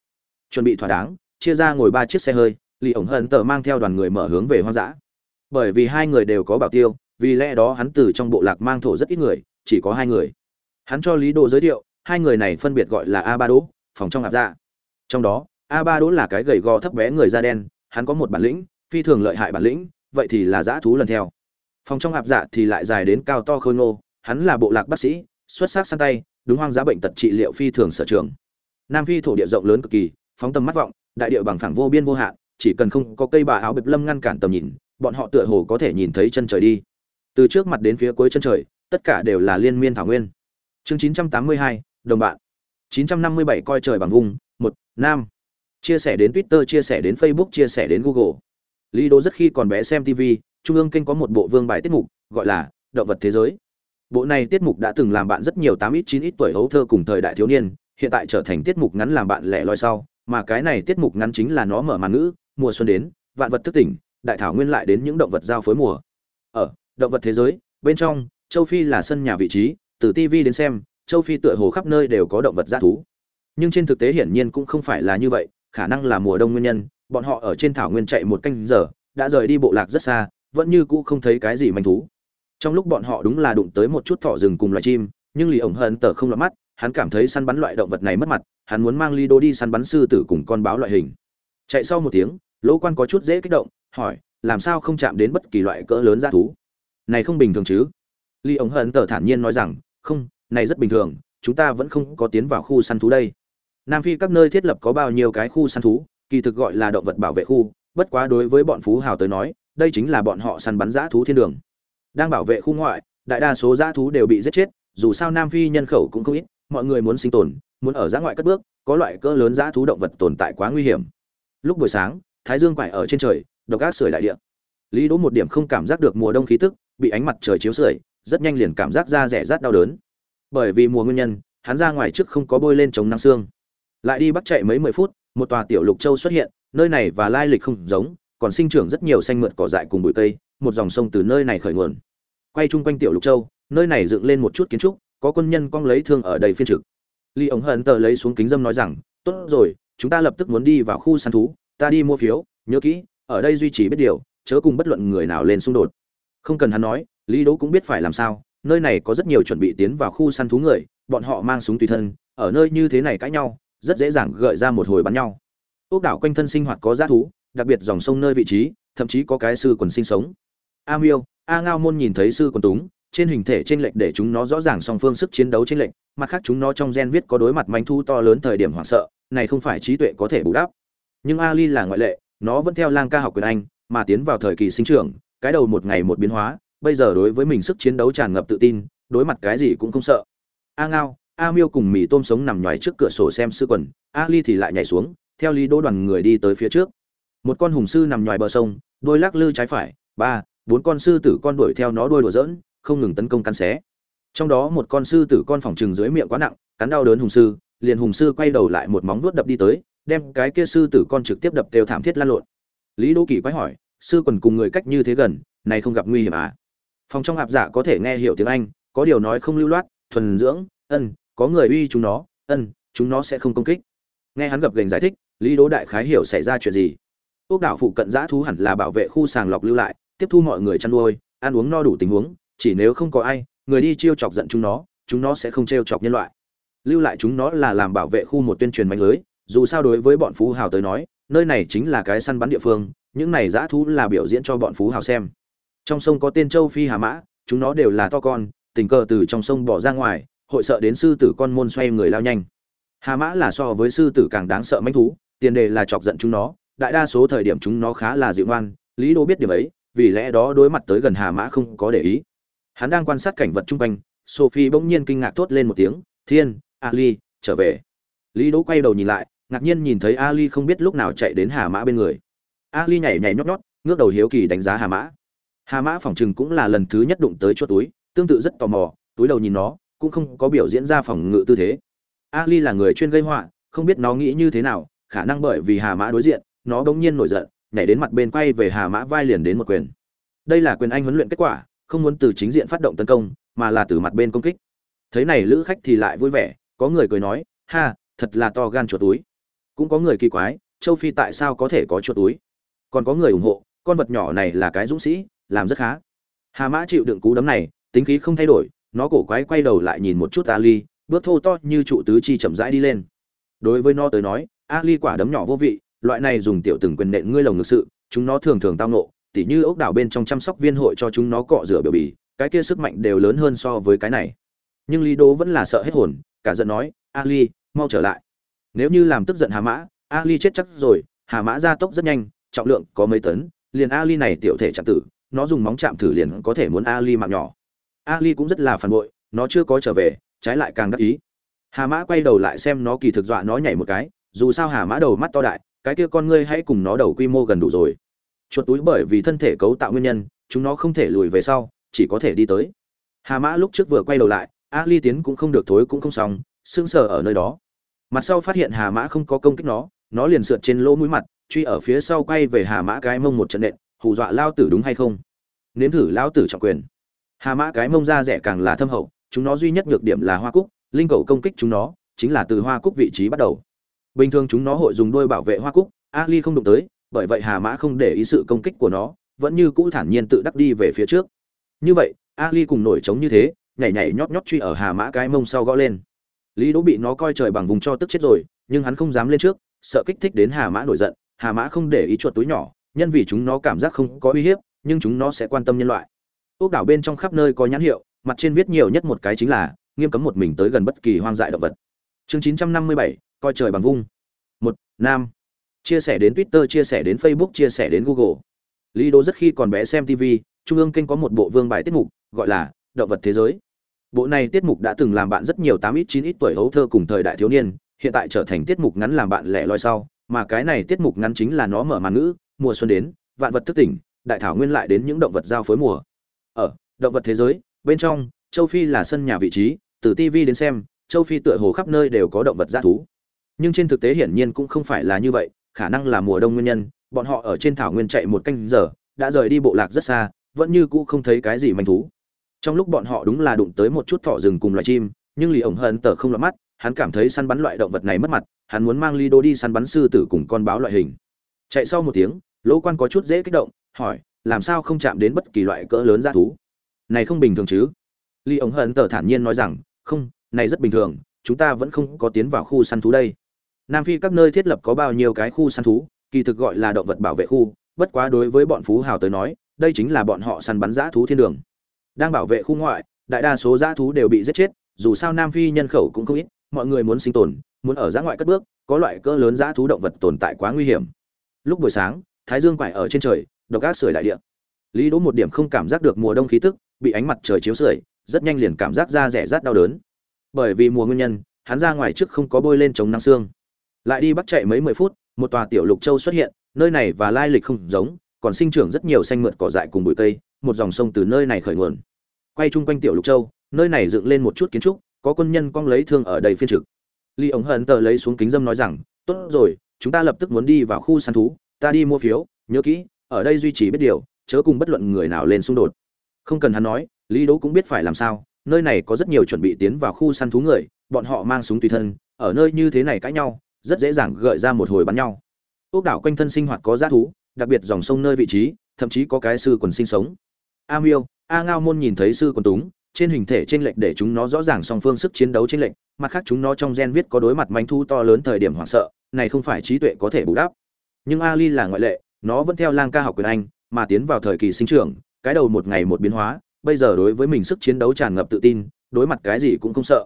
Chuẩn bị thỏa đáng, chia ra ngồi ba chiếc xe hơi lì ổng hận tờ mang theo đoàn người mở hướng về hoang dã. Bởi vì hai người đều có bảo tiêu, vì lẽ đó hắn từ trong bộ lạc mang thổ rất ít người, chỉ có hai người. Hắn cho lý đồ giới thiệu, hai người này phân biệt gọi là a ba đỗ, phòng trong ạp dạ. Trong đó, a ba đỗ là cái gầy gò thấp bé người da đen, hắn có một bản lĩnh, phi thường lợi hại bản lĩnh, vậy thì là dã thú lần theo. Phòng trong ạp dạ thì lại dài đến cao to khôi ngô, hắn là bộ lạc bác sĩ, xuất sắc săn tay, đúng hoang dã bệnh tật trị liệu phi thường sở trường nam phi thổ địa rộng lớn cực kỳ phóng tầm mắt vọng đại địa bằng phẳng vô biên vô hạn chỉ cần không có cây bà áo bịp lâm ngăn cản tầm nhìn bọn họ tựa hồ có thể nhìn thấy chân trời đi. Từ trước mặt đến phía cuối chân trời tất cả đều là liên miên thảo nguyên. Chương 982, đồng bạn. 957 coi trời bằng vùng một nam. Chia sẻ đến twitter chia sẻ đến facebook chia sẻ đến google. Lý đỗ rất khi còn bé xem tv trung ương kênh có một bộ vương bài tiết mục gọi là động vật thế giới. Bộ này tiết mục đã từng làm bạn rất nhiều tám ít chín ít tuổi hấu thơ cùng thời đại thiếu niên hiện tại trở thành tiết mục ngắn làm bạn lẻ loi sau, mà cái này tiết mục ngắn chính là nó mở màn ngữ, mùa xuân đến, vạn vật thức tỉnh, đại thảo nguyên lại đến những động vật giao phối mùa. Ở, động vật thế giới, bên trong, châu phi là sân nhà vị trí, từ tv đến xem, châu phi tựa hồ khắp nơi đều có động vật dã thú. Nhưng trên thực tế hiển nhiên cũng không phải là như vậy, khả năng là mùa đông nguyên nhân, bọn họ ở trên thảo nguyên chạy một canh giờ, đã rời đi bộ lạc rất xa, vẫn như cũ không thấy cái gì manh thú. Trong lúc bọn họ đúng là đụng tới một chút thỏ rừng cùng loài chim, nhưng lì ổng hận tờ không lọt mắt hắn cảm thấy săn bắn loại động vật này mất mặt, hắn muốn mang ly đô đi săn bắn sư tử cùng con báo loại hình. Chạy sau một tiếng, lỗ quan có chút dễ kích động, hỏi, làm sao không chạm đến bất kỳ loại cỡ lớn g thú? Này không bình thường chứ. Lý Ống hận tờ thản nhiên nói rằng, không, này rất bình thường, chúng ta vẫn không có tiến vào khu săn thú đây. Nam phi các nơi thiết lập có bao nhiêu cái khu săn thú, kỳ thực gọi là động vật bảo vệ khu, bất quá đối với bọn phú hào tới nói, đây chính là bọn họ săn bắn dã thú thiên đường. Đang bảo vệ khu ngoại, đại đa số dã thú đều bị giết chết, dù sao nam phi nhân khẩu cũng không ít mọi người muốn sinh tồn, muốn ở giã ngoại cất bước, có loại cỡ lớn dã thú động vật tồn tại quá nguy hiểm. Lúc buổi sáng, thái dương quải ở trên trời, độc ác sưởi đại địa. Lý đỗ một điểm không cảm giác được mùa đông khí tức, bị ánh mặt trời chiếu sưởi, rất nhanh liền cảm giác da rẻ rát đau đớn. Bởi vì mùa nguyên nhân, hắn ra ngoài trước không có bôi lên chống nắng xương. Lại đi bắt chạy mấy mười phút, một tòa tiểu lục châu xuất hiện, nơi này và lai lịch không giống, còn sinh trưởng rất nhiều xanh mượt cỏ dại cùng bụi cây, một dòng sông từ nơi này khởi nguồn. Quay chung quanh tiểu lục châu, nơi này dựng lên một chút kiến trúc có quân nhân cong lấy thương ở đầy phiên trực. Ly ống hận tờ lấy xuống kính dâm nói rằng, tốt rồi, chúng ta lập tức muốn đi vào khu săn thú, ta đi mua phiếu, nhớ kỹ, ở đây duy trì biết điều, chớ cùng bất luận người nào lên xung đột. Không cần hắn nói, lý đỗ cũng biết phải làm sao, nơi này có rất nhiều chuẩn bị tiến vào khu săn thú người, bọn họ mang súng tùy thân, ở nơi như thế này cãi nhau, rất dễ dàng gợi ra một hồi bắn nhau. Ốc đảo quanh thân sinh hoạt có g thú, đặc biệt dòng sông nơi vị trí, thậm chí có cái sư quần sinh sống. A miêu, a ngao môn nhìn thấy sư quần túng trên hình thể trên lệnh để chúng nó rõ ràng song phương sức chiến đấu trên lệnh mặt khác chúng nó trong gen viết có đối mặt manh thu to lớn thời điểm hoảng sợ này không phải trí tuệ có thể bù đắp. Nhưng ali là ngoại lệ nó vẫn theo lang ca học quyền anh mà tiến vào thời kỳ sinh trưởng cái đầu một ngày một biến hóa bây giờ đối với mình sức chiến đấu tràn ngập tự tin đối mặt cái gì cũng không sợ. A ngao a miêu cùng mì tôm sống nằm nhoài trước cửa sổ xem sư quần ali thì lại nhảy xuống theo lý đỗ đoàn người đi tới phía trước. Một con hùng sư nằm nhoài bờ sông đôi lắc lư trái phải ba bốn con sư tử con đuổi theo nó đuôi đùa giỡn, không ngừng tấn công cắn xé. Trong đó một con sư tử con phòng trừng dưới miệng quá nặng, cắn đau đớn hùng sư, liền hùng sư quay đầu lại một móng vuốt đập đi tới, đem cái kia sư tử con trực tiếp đập đều thảm thiết lan lộn. Lý đỗ kỳ quái hỏi, sư quần cùng người cách như thế gần, này không gặp nguy hiểm à? Phòng trong hạp giả có thể nghe hiểu tiếng anh, có điều nói không lưu loát, thuần dưỡng, ân, có người uy chúng nó, ân, chúng nó sẽ không công kích. Nghe hắn gập gành giải thích, lý đỗ đại khái hiểu xảy ra chuyện gì. Ốc đảo phụ cận giã thú hẳn là bảo vệ khu sàng lọc lưu lại, tiếp thu mọi người chăn nuôi, ăn uống no đủ tình huống chỉ nếu không có ai, người đi chiêu chọc giận chúng nó chúng nó sẽ không trêu chọc nhân loại. Lưu lại chúng nó là làm bảo vệ khu một tuyên truyền mạnh lưới, dù sao đối với bọn phú hào tới nói, nơi này chính là cái săn bắn địa phương, những này dã thú là biểu diễn cho bọn phú hào xem. Trong sông có tên châu phi hà mã, chúng nó đều là to con, tình cờ từ trong sông bỏ ra ngoài, hội sợ đến sư tử con môn xoay người lao nhanh. Hà mã là so với sư tử càng đáng sợ manh thú, tiền đề là chọc giận chúng nó, đại đa số thời điểm chúng nó khá là dịu ngoan, lý đô biết điểm ấy, vì lẽ đó đối mặt tới gần hà mã không có để ý hắn đang quan sát cảnh vật chung quanh, sophie bỗng nhiên kinh ngạc thốt lên một tiếng, thiên, ali, trở về. Lý đỗ quay đầu nhìn lại, ngạc nhiên nhìn thấy ali không biết lúc nào chạy đến hà mã bên người. Ali nhảy nhảy nhót nhót, ngước đầu hiếu kỳ đánh giá hà mã. Hà mã phỏng chừng cũng là lần thứ nhất đụng tới chuột túi, tương tự rất tò mò, túi đầu nhìn nó, cũng không có biểu diễn ra phòng ngự tư thế. Ali là người chuyên gây họa, không biết nó nghĩ như thế nào, khả năng bởi vì hà mã đối diện, nó đ nhiên nổi giận, nhảy đến mặt bên quay về hà mã vai liền đến một quyền. Đây là quyền anh huấn luyện kết quả không muốn từ chính diện phát động tấn công, mà là từ mặt bên công kích. Thấy này lữ khách thì lại vui vẻ, có người cười nói, ha, thật là to gan chuột túi. Cũng có người kỳ quái, châu phi tại sao có thể có chuột túi? Còn có người ủng hộ, con vật nhỏ này là cái dũng sĩ, làm rất khá. Hà mã chịu đựng cú đấm này, tính khí không thay đổi, nó cổ quái quay đầu lại nhìn một chút ali, bước thô to như trụ tứ chi chậm rãi đi lên. Đối với nó tới nói, ali quả đấm nhỏ vô vị, loại này dùng tiểu từng quyền nện ngươi lồng ngực sự, chúng nó thường thường tao nộ tỉ như ốc đảo bên trong chăm sóc viên hội cho chúng nó cọ rửa biểu bì, cái kia sức mạnh đều lớn hơn so với cái này. Nhưng lý đố vẫn là sợ hết hồn, cả giận nói, ali, mau trở lại. Nếu như làm tức giận hà mã, ali chết chắc rồi, hà mã ra tốc rất nhanh, trọng lượng có mấy tấn, liền ali này tiểu thể chạm tử, nó dùng móng chạm thử liền có thể muốn ali mạng nhỏ. Ali cũng rất là phản bội, nó chưa có trở về, trái lại càng đắc ý. Hà mã quay đầu lại xem nó kỳ thực dọa nó nhảy một cái, dù sao hà mã đầu mắt to đại, cái kia con ngươi hãy cùng nó đầu quy mô gần đủ rồi chuột túi bởi vì thân thể cấu tạo nguyên nhân, chúng nó không thể lùi về sau, chỉ có thể đi tới. Hà mã lúc trước vừa quay đầu lại, a ly tiến cũng không được thối cũng không xong, sững sờ ở nơi đó. Mặt sau phát hiện hà mã không có công kích nó nó liền sượt trên lỗ mũi mặt, truy ở phía sau quay về hà mã cái mông một trận nện, hù dọa lao tử đúng hay không? Nếm thử lao tử trọng quyền. Hà mã cái mông ra rẻ càng là thâm hậu, chúng nó duy nhất nhược điểm là hoa cúc, linh cầu công kích chúng nó, chính là từ hoa cúc vị trí bắt đầu. Bình thường chúng nó hội dùng đôi bảo vệ hoa cúc ali không đụng tới bởi vậy hà mã không để ý sự công kích của nó vẫn như cũ thản nhiên tự đắc đi về phía trước. Như vậy ali cùng nổi trống như thế nhảy nhảy nhót nhót truy ở hà mã cái mông sau gõ lên. Lý đỗ bị nó coi trời bằng vùng cho tức chết rồi nhưng hắn không dám lên trước sợ kích thích đến hà mã nổi giận. Hà mã không để ý chuột túi nhỏ nhân vì chúng nó cảm giác không có uy hiếp nhưng chúng nó sẽ quan tâm nhân loại. Ốc đảo bên trong khắp nơi có nhãn hiệu mặt trên viết nhiều nhất một cái chính là nghiêm cấm một mình tới gần bất kỳ hoang dại động vật. Chương 957, coi trời bằng vung một nam chia sẻ đến twitter, chia sẻ đến facebook, chia sẻ đến google. Lý đỗ rất khi còn bé xem tv trung ương kênh có một bộ vương bài tiết mục, gọi là động vật thế giới. Bộ này tiết mục đã từng làm bạn rất nhiều tám ít, chín ít tuổi hấu thơ cùng thời đại thiếu niên, hiện tại trở thành tiết mục ngắn làm bạn lẻ loi sau, mà cái này tiết mục ngắn chính là nó mở màn ngữ, mùa xuân đến, vạn vật thức tỉnh, đại thảo nguyên lại đến những động vật giao phối mùa. Ở, động vật thế giới, bên trong, châu phi là sân nhà vị trí, từ tv đến xem, châu phi tựa hồ khắp nơi đều có động vật dã thú. Nhưng trên thực tế hiển nhiên cũng không phải là như vậy khả năng là mùa đông nguyên nhân, bọn họ ở trên thảo nguyên chạy một canh giờ, đã rời đi bộ lạc rất xa, vẫn như cũ không thấy cái gì manh thú. Trong lúc bọn họ đúng là đụng tới một chút thỏ rừng cùng loài chim, nhưng lì ổng hận tờ không lọt mắt, hắn cảm thấy săn bắn loại động vật này mất mặt, hắn muốn mang ly đô đi săn bắn sư tử cùng con báo loại hình. Chạy sau một tiếng, lỗ quan có chút dễ kích động, hỏi, làm sao không chạm đến bất kỳ loại cỡ lớn g thú? Này không bình thường chứ. Lý ổng hận tờ thản nhiên nói rằng, không, này rất bình thường, chúng ta vẫn không có tiến vào khu săn thú đây nam phi các nơi thiết lập có bao nhiêu cái khu săn thú, kỳ thực gọi là động vật bảo vệ khu, bất quá đối với bọn phú hào tới nói, đây chính là bọn họ săn bắn dã thú thiên đường. Đang bảo vệ khu ngoại, đại đa số dã thú đều bị giết chết, dù sao nam phi nhân khẩu cũng không ít, mọi người muốn sinh tồn, muốn ở dã ngoại cất bước, có loại cỡ lớn dã thú động vật tồn tại quá nguy hiểm. Lúc buổi sáng, thái dương quải ở trên trời, độc ác sưởi đại địa. Lý đỗ một điểm không cảm giác được mùa đông khí tức, bị ánh mặt trời chiếu sưởi, rất nhanh liền cảm giác da rẻ rát đau đớn. Bởi vì mùa nguyên nhân, hắn ra ngoài trước không có bôi lên chống nắng xương lại đi bắt chạy mấy mười phút, một tòa tiểu lục châu xuất hiện, nơi này và lai lịch không giống, còn sinh trưởng rất nhiều xanh mượt cỏ dại cùng bụi cây, một dòng sông từ nơi này khởi nguồn. Quay chung quanh tiểu lục châu, nơi này dựng lên một chút kiến trúc, có quân nhân cong lấy thương ở đây phiên trực. Ly ống hận tờ lấy xuống kính dâm nói rằng, tốt rồi, chúng ta lập tức muốn đi vào khu săn thú, ta đi mua phiếu, nhớ kỹ, ở đây duy trì biết điều, chớ cùng bất luận người nào lên xung đột. Không cần hắn nói, lý đỗ cũng biết phải làm sao, nơi này có rất nhiều chuẩn bị tiến vào khu săn thú người, bọn họ mang súng tùy thân, ở nơi như thế này cãi nhau rất dễ dàng gợi ra một hồi bắn nhau. Ốc đảo quanh thân sinh hoạt có giá thú, đặc biệt dòng sông nơi vị trí, thậm chí có cái sư quần sinh sống. A miêu, a ngao môn nhìn thấy sư quần túng, trên hình thể trên lệch để chúng nó rõ ràng song phương sức chiến đấu trên lệch, mặt khác chúng nó trong gen viết có đối mặt manh thu to lớn thời điểm hoảng sợ, này không phải trí tuệ có thể bù đắp. Nhưng ali là ngoại lệ, nó vẫn theo lang ca học quyền anh, mà tiến vào thời kỳ sinh trưởng, cái đầu một ngày một biến hóa, bây giờ đối với mình sức chiến đấu tràn ngập tự tin, đối mặt cái gì cũng không sợ.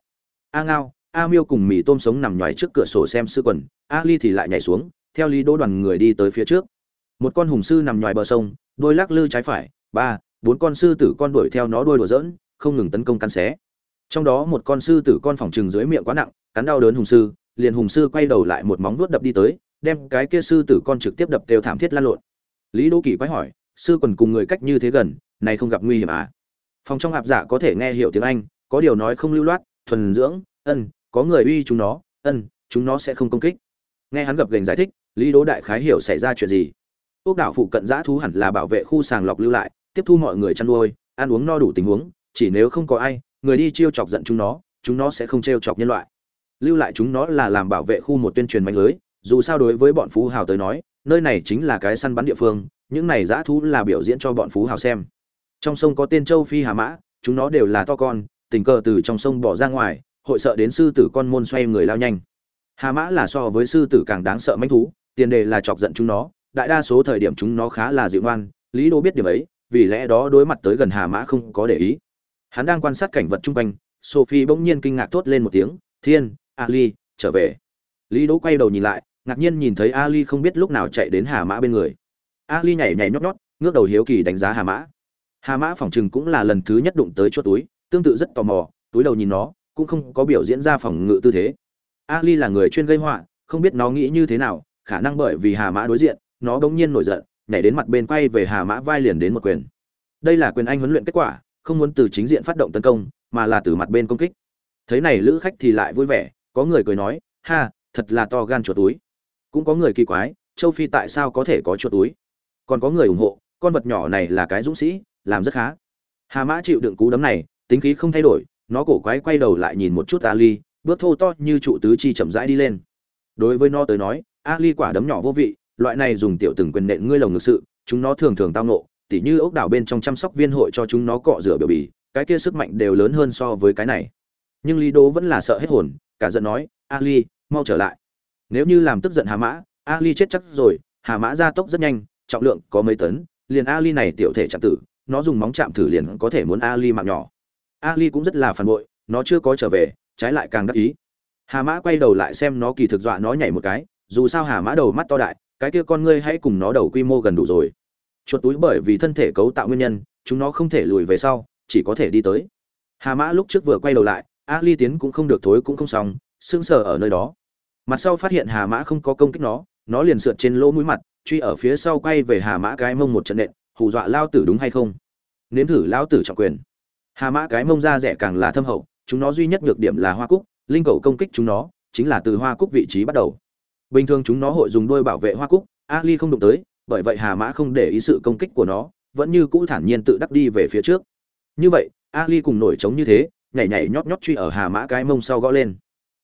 A ngao a miêu cùng mì tôm sống nằm nhoài trước cửa sổ xem sư quần, a ly thì lại nhảy xuống, theo lý đỗ đoàn người đi tới phía trước. Một con hùng sư nằm nhoài bờ sông, đôi lắc lư trái phải, ba, bốn con sư tử con đuổi theo nó đuôi đùa dỡn không ngừng tấn công cắn xé. Trong đó một con sư tử con phòng trừng dưới miệng quá nặng, cắn đau đớn hùng sư, liền hùng sư quay đầu lại một móng vuốt đập đi tới, đem cái kia sư tử con trực tiếp đập đều thảm thiết lan lộn. Lý đỗ kỳ quái hỏi, sư quần cùng người cách như thế gần, này không gặp nguy hiểm à? Phòng trong hạp giả có thể nghe hiểu tiếng anh, có điều nói không lưu loát, thuần dưỡng, ân có người uy chúng nó, ân, chúng nó sẽ không công kích. Nghe hắn gập gành giải thích, lý đỗ đại khái hiểu xảy ra chuyện gì. Ốc đảo phụ cận giã thú hẳn là bảo vệ khu sàng lọc lưu lại, tiếp thu mọi người chăn nuôi, ăn uống no đủ tình huống, chỉ nếu không có ai, người đi chiêu chọc giận chúng nó chúng nó sẽ không trêu chọc nhân loại. Lưu lại chúng nó là làm bảo vệ khu một tuyên truyền mạnh lưới, dù sao đối với bọn phú hào tới nói, nơi này chính là cái săn bắn địa phương, những này dã thú là biểu diễn cho bọn phú hào xem. Trong sông có tên châu phi hà mã, chúng nó đều là to con, tình cờ từ trong sông bỏ ra ngoài hội sợ đến sư tử con môn xoay người lao nhanh. Hà mã là so với sư tử càng đáng sợ manh thú, tiền đề là chọc giận chúng nó, đại đa số thời điểm chúng nó khá là dịu ngoan, lý đô biết điểm ấy, vì lẽ đó đối mặt tới gần hà mã không có để ý. Hắn đang quan sát cảnh vật chung quanh, sophie bỗng nhiên kinh ngạc thốt lên một tiếng, thiên, ali, trở về. Lý đỗ quay đầu nhìn lại, ngạc nhiên nhìn thấy ali không biết lúc nào chạy đến hà mã bên người. Ali nhảy nhảy nhót nhót, ngước đầu hiếu kỳ đánh giá hà mã. Hà mã phỏng chừng cũng là lần thứ nhất đụng tới chỗ túi, tương tự rất tò mò, túi đầu nhìn nó cũng không có biểu diễn ra phòng ngự tư thế. Ali là người chuyên gây họa, không biết nó nghĩ như thế nào, khả năng bởi vì hà mã đối diện, nó bỗng nhiên nổi giận, nhảy đến mặt bên quay về hà mã vai liền đến một quyền. Đây là quyền anh huấn luyện kết quả, không muốn từ chính diện phát động tấn công, mà là từ mặt bên công kích. Thấy này lữ khách thì lại vui vẻ, có người cười nói, ha, thật là to gan chuột túi. Cũng có người kỳ quái, châu phi tại sao có thể có chuột túi? Còn có người ủng hộ, con vật nhỏ này là cái dũng sĩ, làm rất khá. Hà mã chịu đựng cú đấm này, tính khí không thay đổi nó cổ quái quay đầu lại nhìn một chút ali, bước thô to như trụ tứ chi chậm rãi đi lên. Đối với nó tới nói, ali quả đấm nhỏ vô vị, loại này dùng tiểu từng quyền nện ngươi lồng ngực sự, chúng nó thường thường tao nộ tỉ như ốc đảo bên trong chăm sóc viên hội cho chúng nó cọ rửa biểu bì, cái kia sức mạnh đều lớn hơn so với cái này. Nhưng lý đố vẫn là sợ hết hồn, cả giận nói, ali, mau trở lại. Nếu như làm tức giận hà mã, ali chết chắc rồi, hà mã ra tốc rất nhanh, trọng lượng có mấy tấn, liền ali này tiểu thể chạm tử, nó dùng móng chạm thử liền có thể muốn ali mạng nhỏ ali cũng rất là phản bội, nó chưa có trở về, trái lại càng đắc ý. Hà mã quay đầu lại xem nó kỳ thực dọa nó nhảy một cái, dù sao hà mã đầu mắt to đại, cái kia con ngươi hãy cùng nó đầu quy mô gần đủ rồi. Chuột túi bởi vì thân thể cấu tạo nguyên nhân, chúng nó không thể lùi về sau, chỉ có thể đi tới. Hà mã lúc trước vừa quay đầu lại a ly tiến cũng không được thối cũng không xong, sững sờ ở nơi đó. Mặt sau phát hiện hà mã không có công kích nó nó liền sượt trên lỗ mũi mặt, truy ở phía sau quay về hà mã cái mông một trận nện, hù dọa lao tử đúng hay không? Nếm thử lao tử trọng quyền hà mã cái mông ra rẻ càng là thâm hậu, chúng nó duy nhất nhược điểm là hoa cúc, linh cầu công kích chúng nó, chính là từ hoa cúc vị trí bắt đầu. Bình thường chúng nó hội dùng đôi bảo vệ hoa cúc ali không đụng tới, bởi vậy hà mã không để ý sự công kích của nó, vẫn như cũ thản nhiên tự đắc đi về phía trước. Như vậy ali cùng nổi trống như thế, nhảy nhảy nhót nhót truy ở hà mã cái mông sau gõ lên.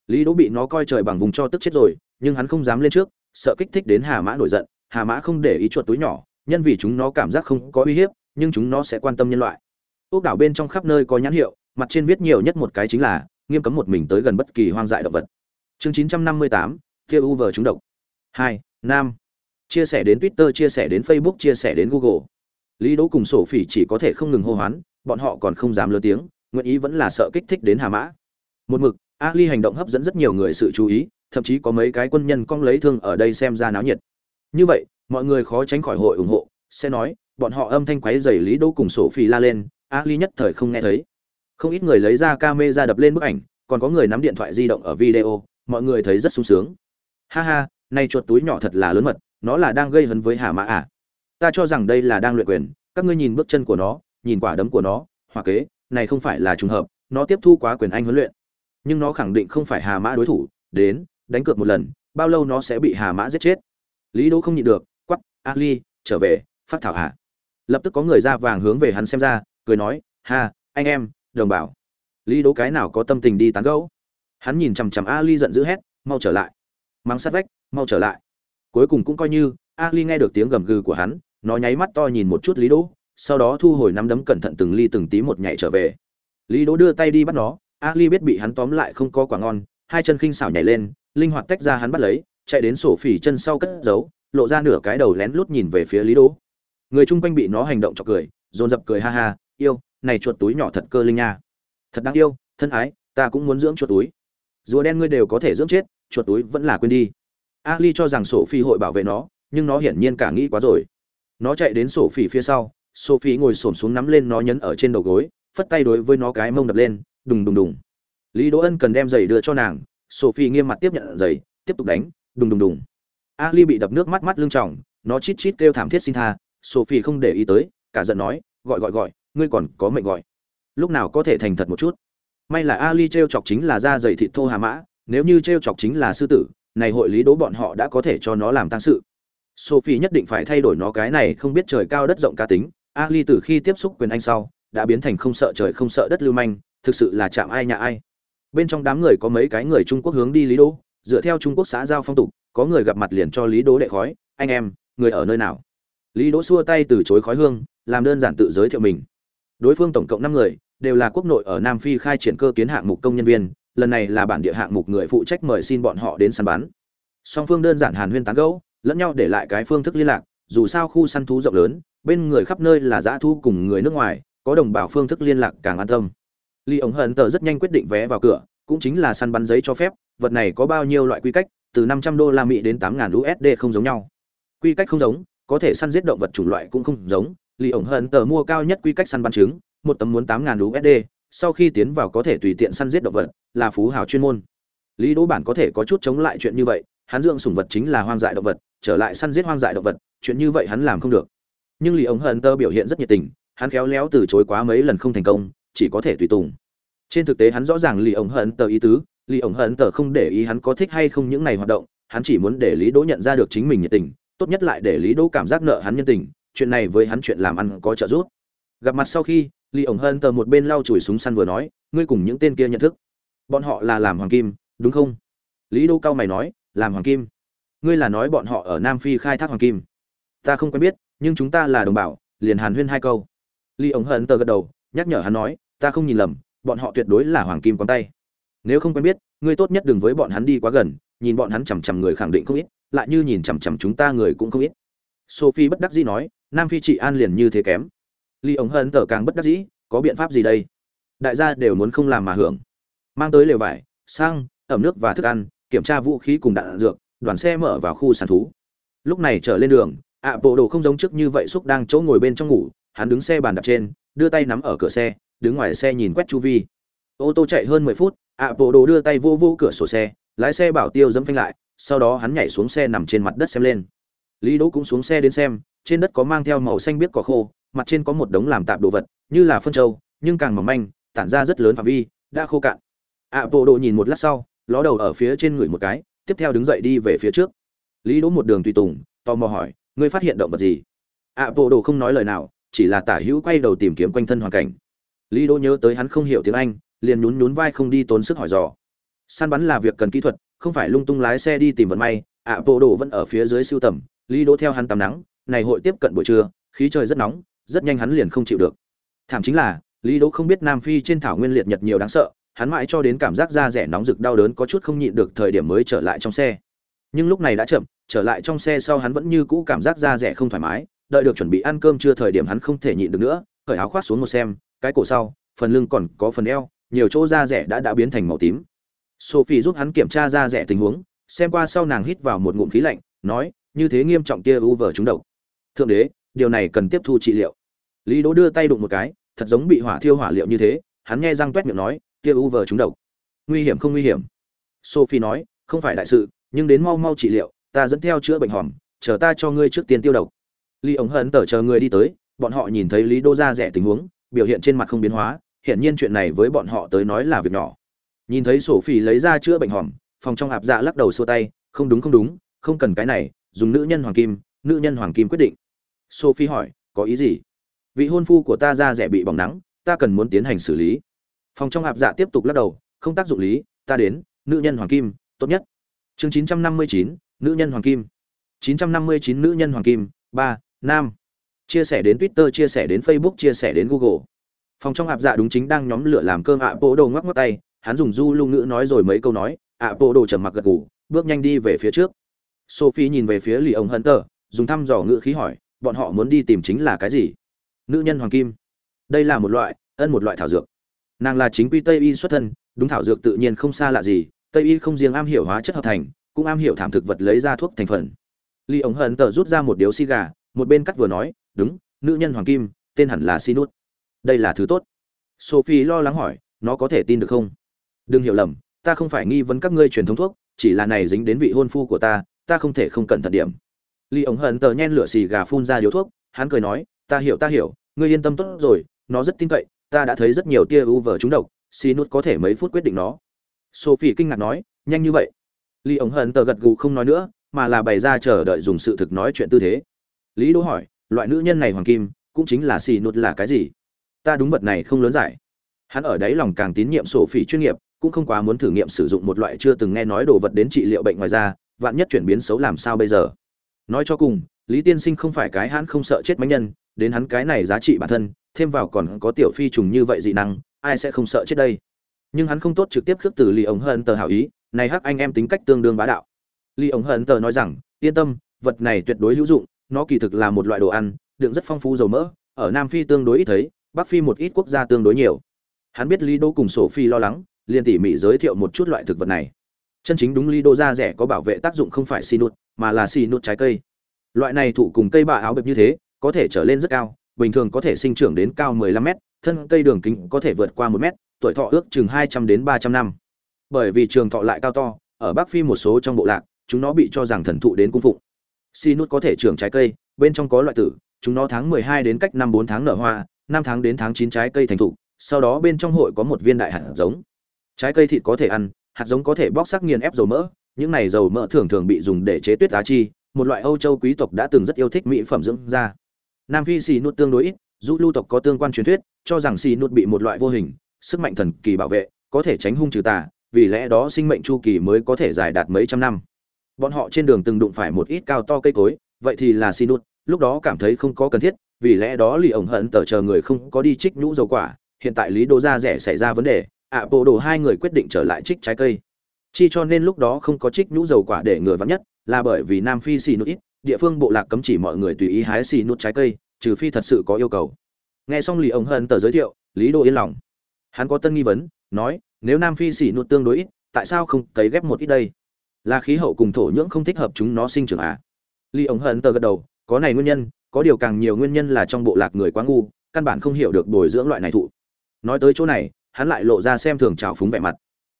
Lý đỗ bị nó coi trời bằng vùng cho tức chết rồi, nhưng hắn không dám lên trước, sợ kích thích đến hà mã nổi giận, hà mã không để ý chuột túi nhỏ, nhân vì chúng nó cảm giác không có uy hiếp, nhưng chúng nó sẽ quan tâm nhân loại ốc đảo bên trong khắp nơi có nhãn hiệu mặt trên viết nhiều nhất một cái chính là nghiêm cấm một mình tới gần bất kỳ hoang dại động vật. Chương 958, kia u vờ chúng độc. Hai nam. Chia sẻ đến twitter chia sẻ đến facebook chia sẻ đến google. Lý đỗ cùng sổ phỉ chỉ có thể không ngừng hô hoán bọn họ còn không dám lớn tiếng nguyện ý vẫn là sợ kích thích đến hà mã. Một mực ali hành động hấp dẫn rất nhiều người sự chú ý thậm chí có mấy cái quân nhân cong lấy thương ở đây xem ra náo nhiệt. Như vậy mọi người khó tránh khỏi hội ủng hộ sẽ nói bọn họ âm thanh quấy dày lý đỗ cùng sổ phỉ la lên ali nhất thời không nghe thấy. Không ít người lấy ra camera đập lên bức ảnh, còn có người nắm điện thoại di động ở video, mọi người thấy rất sung sướng. Ha ha nay chuột túi nhỏ thật là lớn mật, nó là đang gây hấn với hà mã à? Ta cho rằng đây là đang luyện quyền, các ngươi nhìn bước chân của nó, nhìn quả đấm của nó hoặc kế, này không phải là trùng hợp, nó tiếp thu quá quyền anh huấn luyện. Nhưng nó khẳng định không phải hà mã đối thủ, đến, đánh cược một lần, bao lâu nó sẽ bị hà mã giết chết? Lý đỗ không nhịn được quắp ali trở về, phát thảo hạ lập tức có người ra vàng hướng về hắn xem ra cười nói, ha, anh em, đồng bảo lý đỗ cái nào có tâm tình đi tán gẫu? Hắn nhìn chằm chằm ali giận dữ hét, mau trở lại. Mang sát vách, mau trở lại. Cuối cùng cũng coi như, ali nghe được tiếng gầm gừ của hắn, nó nháy mắt to nhìn một chút lý đỗ, sau đó thu hồi nắm đấm cẩn thận từng ly từng tí một nhảy trở về. Lý đỗ đưa tay đi bắt nó, ali biết bị hắn tóm lại không có quả ngon, hai chân khinh xảo nhảy lên, linh hoạt tách ra hắn bắt lấy, chạy đến sổ phỉ chân sau cất giấu, lộ ra nửa cái đầu lén lút nhìn về phía lý đỗ. Người chung quanh bị nó hành động chọc cười, dồn dập cười ha ha yêu, này chuột túi nhỏ thật cơ linh nha. Thật đáng yêu, thân ái, ta cũng muốn dưỡng chuột túi. Rùa đen ngươi đều có thể dưỡng chết, chuột túi vẫn là quên đi. Ali cho rằng sổ phi hội bảo vệ nó, nhưng nó hiển nhiên cả nghĩ quá rồi. Nó chạy đến sổ phi phía sau, sophie ngồi xổm xuống nắm lên nó nhấn ở trên đầu gối, phất tay đối với nó cái mông đập lên, đùng đùng đùng. Lý đỗ ân cần đem giày đưa cho nàng, sophie nghiêm mặt tiếp nhận giày, tiếp tục đánh, đùng đùng đùng. Ali bị đập nước mắt mắt lưng tròng, nó chít chít kêu thảm thiết xin tha, sophie không để ý tới, cả giận nói, gọi gọi gọi ngươi còn có mệnh gọi. Lúc nào có thể thành thật một chút? May là ali t chọc chính là da dày thịt thô hà mã nếu như t chọc chính là sư tử này hội lý đố bọn họ đã có thể cho nó làm tăng sự. Sophie nhất định phải thay đổi nó cái này không biết trời cao đất rộng cá tính. Ali từ khi tiếp xúc quyền anh sau đã biến thành không sợ trời không sợ đất lưu manh thực sự là chạm ai nhà ai. Bên trong đám người có mấy cái người trung quốc hướng đi lý đố, dựa theo trung quốc xã giao phong tục có người gặp mặt liền cho lý đố đệ khói anh em người ở nơi nào? Lý đỗ xua tay từ chối khói hương làm đơn giản tự giới thiệu mình đối phương tổng cộng năm người, đều là quốc nội ở nam phi khai triển cơ kiến hạng mục công nhân viên, lần này là bản địa hạng mục người phụ trách mời xin bọn họ đến săn bắn. Song phương đơn giản hàn huyên tán gẫu, lẫn nhau để lại cái phương thức liên lạc, dù sao khu săn thú rộng lớn, bên người khắp nơi là dã thu cùng người nước ngoài, có đồng bào phương thức liên lạc càng an tâm. Lý ống hận tờ rất nhanh quyết định vé vào cửa, cũng chính là săn bắn giấy cho phép, vật này có bao nhiêu loại quy cách, từ 500 đô la mỹ đến 8.000 usd không giống nhau. Quy cách không giống, có thể săn giết động vật chủng loại cũng không giống Lý ổng hận tờ mua cao nhất quy cách săn bắn trứng, một tấm muốn 8.000 usd sau khi tiến vào có thể tùy tiện săn giết động vật, là phú hào chuyên môn. Lý đỗ bản có thể có chút chống lại chuyện như vậy, hắn dưỡng sủng vật chính là hoang dại động vật, trở lại săn giết hoang dại động vật, chuyện như vậy hắn làm không được. Nhưng lì ống hận tơ biểu hiện rất nhiệt tình, hắn khéo léo từ chối quá mấy lần không thành công, chỉ có thể tùy tùng. Trên thực tế hắn rõ ràng lì ống hận tơ ý tứ lì ống hận tơ không để ý hắn có thích hay không những này hoạt động, hắn chỉ muốn để lý đỗ nhận ra được chính mình nhiệt tình, tốt nhất lại để lý đỗ cảm giác nợ hắn nhân tình chuyện này với hắn chuyện làm ăn có trợ giúp. Gặp mặt sau khi, Lý ống Hân tờ một bên lau chùi súng săn vừa nói, ngươi cùng những tên kia nhận thức. Bọn họ là làm hoàng kim, đúng không? Lý Đô cao mày nói, làm hoàng kim? Ngươi là nói bọn họ ở nam phi khai thác hoàng kim. Ta không quen biết, nhưng chúng ta là đồng bào, liền hàn huyên hai câu. Lý ống Hân tờ gật đầu, nhắc nhở hắn nói, ta không nhìn lầm, bọn họ tuyệt đối là hoàng kim quán tay. Nếu không quen biết, ngươi tốt nhất đừng với bọn hắn đi quá gần, nhìn bọn hắn chằm chằm người khẳng định không ít, lại như nhìn chằm chằm chúng ta người cũng không ít. Sophie bất đắc dĩ nói nam phi trị an liền như thế kém. Ly ống hận tờ càng bất đắc dĩ, có biện pháp gì đây? Đại gia đều muốn không làm mà hưởng. Mang tới lều vải, xăng, ẩm nước và thức ăn, kiểm tra vũ khí cùng đạn dược, đoàn xe mở vào khu sàn thú. Lúc này trở lên đường, ạ bộ đồ không giống trước như vậy xúc đang chỗ ngồi bên trong ngủ, hắn đứng xe bàn đạp trên, đưa tay nắm ở cửa xe, đứng ngoài xe nhìn quét chu vi. Ô tô chạy hơn mười phút, ạ bộ đồ đưa tay vô vô cửa sổ xe, lái xe bảo tiêu dẫm phanh lại, sau đó hắn nhảy xuống xe nằm trên mặt đất xem lên. Lý đỗ cũng xuống xe đến xem trên đất có mang theo màu xanh biếc cỏ khô, mặt trên có một đống làm tạp đồ vật, như là phân trâu nhưng càng mỏng manh, tản ra rất lớn phạm vi, đã khô cạn. Ạ bộ đồ nhìn một lát sau, ló đầu ở phía trên người một cái, tiếp theo đứng dậy đi về phía trước. Lý đỗ một đường tùy tùng, tò mò hỏi, ngươi phát hiện động vật gì? Ạ bộ đồ không nói lời nào, chỉ là tả hữu quay đầu tìm kiếm quanh thân hoàn cảnh. Lý đỗ nhớ tới hắn không hiểu tiếng anh, liền nhún nhún vai không đi tốn sức hỏi dò. Săn bắn là việc cần kỹ thuật, không phải lung tung lái xe đi tìm vận may ạ bộ đồ vẫn ở phía dưới siêu tầm, lý đỗ theo hắn tắm nắng này hội tiếp cận buổi trưa, khí trời rất nóng, rất nhanh hắn liền không chịu được. Thảm chính là, lý đỗ không biết nam phi trên thảo nguyên liệt nhật nhiều đáng sợ, hắn mãi cho đến cảm giác da rẻ nóng rực đau đớn có chút không nhịn được thời điểm mới trở lại trong xe. Nhưng lúc này đã chậm, trở lại trong xe sau hắn vẫn như cũ cảm giác da rẻ không thoải mái, đợi được chuẩn bị ăn cơm chưa thời điểm hắn không thể nhịn được nữa, cởi áo khoác xuống một xem, cái cổ sau, phần lưng còn có phần eo, nhiều chỗ da rẻ đã đã biến thành màu tím. Sophie giúp hắn kiểm tra da rẻ tình huống, xem qua sau nàng hít vào một ngụm khí lạnh, nói, như thế nghiêm trọng kia u vờ trúng độc thượng đế, điều này cần tiếp thu trị liệu. Lý đỗ đưa tay đụng một cái, thật giống bị hỏa thiêu hỏa liệu như thế, hắn nghe răng toét miệng nói, kia u vờ trúng độc. Nguy hiểm không nguy hiểm. Sophie nói, không phải đại sự, nhưng đến mau mau trị liệu, ta dẫn theo chữa bệnh hòm, chờ ta cho ngươi trước tiên tiêu độc. Lý ống hận tở chờ người đi tới, bọn họ nhìn thấy lý đô ra rẻ tình huống, biểu hiện trên mặt không biến hóa hiện nhiên chuyện này với bọn họ tới nói là việc nhỏ. Nhìn thấy sổ phỉ lấy ra chữa bệnh hòm, phòng trong hạp dạ lắc đầu xua tay, không đúng không đúng, không cần cái này, dùng nữ nhân hoàng kim, nữ nhân hoàng kim quyết định sophie hỏi có ý gì? Vị hôn phu của ta ra rẻ bị bỏng nắng ta cần muốn tiến hành xử lý. Phòng trong hạp dạ tiếp tục lắc đầu không tác dụng lý ta đến nữ nhân hoàng kim tốt nhất. Chương 959, nữ nhân hoàng kim. 959 nữ nhân hoàng kim ba nam. Chia sẻ đến twitter chia sẻ đến facebook chia sẻ đến google. Phòng trong hạp dạ đúng chính đang nhóm lửa làm cơm ạ bộ đồ ngoắc ngoắc tay hắn dùng du lung ngữ nói rồi mấy câu nói ạ bộ đồ trầm mặc gật gù bước nhanh đi về phía trước. Sophie nhìn về phía lì ông hunter dùng thăm dò ngữ khí hỏi bọn họ muốn đi tìm chính là cái gì? Nữ nhân hoàng kim. Đây là một loại, ân một loại thảo dược. Nàng là chính quy tây y xuất thân, đúng thảo dược tự nhiên không xa lạ gì, tây y không riêng am hiểu hóa chất hợp thành, cũng am hiểu thảm thực vật lấy ra thuốc thành phần. Ly ống hận tờ rút ra một điếu xi gà, một bên cắt vừa nói, đúng, nữ nhân hoàng kim, tên hẳn là sinut. Đây là thứ tốt. Sophie lo lắng hỏi, nó có thể tin được không? Đừng hiểu lầm, ta không phải nghi vấn các ngươi truyền thống thuốc, chỉ là này dính đến vị hôn phu của ta ta không thể không cẩn thận điểm. Lý ống hận tờ nhen lửa xì gà phun ra điếu thuốc, hắn cười nói, ta hiểu ta hiểu, ngươi yên tâm tốt rồi, nó rất tin cậy, ta đã thấy rất nhiều tia u vở chúng độc nút có thể mấy phút quyết định nó. Sophie kinh ngạc nói, nhanh như vậy? Lý ống hận tờ gật gù không nói nữa, mà là bày ra chờ đợi dùng sự thực nói chuyện tư thế. Lý đỗ hỏi, loại nữ nhân này hoàng kim, cũng chính là xì nút là cái gì? Ta đúng vật này không lớn giải. Hắn ở đấy lòng càng tín nhiệm Sophie phỉ chuyên nghiệp, cũng không quá muốn thử nghiệm sử dụng một loại chưa từng nghe nói đồ vật đến trị liệu bệnh ngoài da, vạn nhất chuyển biến xấu làm sao bây giờ? Nói cho cùng, lý tiên sinh không phải cái hắn không sợ chết máy nhân, đến hắn cái này giá trị bản thân, thêm vào còn có tiểu phi trùng như vậy dị năng, ai sẽ không sợ chết đây? Nhưng hắn không tốt trực tiếp khước từ lì ống Hận tờ hảo ý, này hắc anh em tính cách tương đương bá đạo. Lì ống hận tờ nói rằng, yên tâm, vật này tuyệt đối hữu dụng, nó kỳ thực là một loại đồ ăn, đựng rất phong phú dầu mỡ, ở nam phi tương đối ít thấy, bắc phi một ít quốc gia tương đối nhiều. Hắn biết lý đô cùng sổ phi lo lắng, liền tỉ mỉ giới thiệu một chút loại thực vật này chân chính đúng lý đô da rẻ có bảo vệ tác dụng không phải xì nút mà là xì nút trái cây. Loại này thụ cùng cây bạ áo bẹp như thế có thể trở lên rất cao bình thường có thể sinh trưởng đến cao 15 mét thân cây đường kính có thể vượt qua 1 mét tuổi thọ ước chừng 200 đến 300 năm. Bởi vì trường thọ lại cao to ở bắc phi một số trong bộ lạc chúng nó bị cho rằng thần thụ đến cung phụng. Xì nút có thể trưởng trái cây bên trong có loại tử chúng nó tháng 12 đến cách năm 4 tháng nở hoa, 5 tháng đến tháng 9 trái cây thành thụ, sau đó bên trong hội có một viên đại hạt giống. Trái cây thịt có thể ăn, hạt giống có thể bóc sắc nghiền ép dầu mỡ, những này dầu mỡ thường thường bị dùng để chế tuyết á chi, một loại Âu Châu quý tộc đã từng rất yêu thích mỹ phẩm dưỡng da. Nam Phi xì nút tương đối ít, dù lưu tộc có tương quan truyền thuyết, cho rằng xì nút bị một loại vô hình, sức mạnh thần kỳ bảo vệ, có thể tránh hung trừ tà, vì lẽ đó sinh mệnh chu kỳ mới có thể dài đạt mấy trăm năm. Bọn họ trên đường từng đụng phải một ít cao to cây cối, vậy thì là xì nút, lúc đó cảm thấy không có cần thiết vì lẽ đó lì ổng hận tờ chờ người không có đi trích nhũ dầu quả hiện tại lý đô ra rẻ xảy ra vấn đề ạ bộ đồ hai người quyết định trở lại trích trái cây. Chi cho nên lúc đó không có trích nhũ dầu quả để người vắng nhất, là bởi vì nam phi xì nút ít, địa phương bộ lạc cấm chỉ mọi người tùy ý hái xì nút trái cây, trừ phi thật sự có yêu cầu. Nghe xong lì ông hận tờ giới thiệu, lý đô yên lòng. Hắn có tân nghi vấn, nói, nếu nam phi xì nút tương đối ít, tại sao không cấy ghép một ít đây? Là khí hậu cùng thổ nhưỡng không thích hợp chúng nó sinh trưởng à? Lý ông hận tờ gật đầu, có này nguyên nhân, có điều càng nhiều nguyên nhân là trong bộ lạc người quá ngu, căn bản không hiểu được bồi dưỡng loại này thụ. Nói tới chỗ này hắn lại lộ ra xem thường trào phúng vẻ mặt.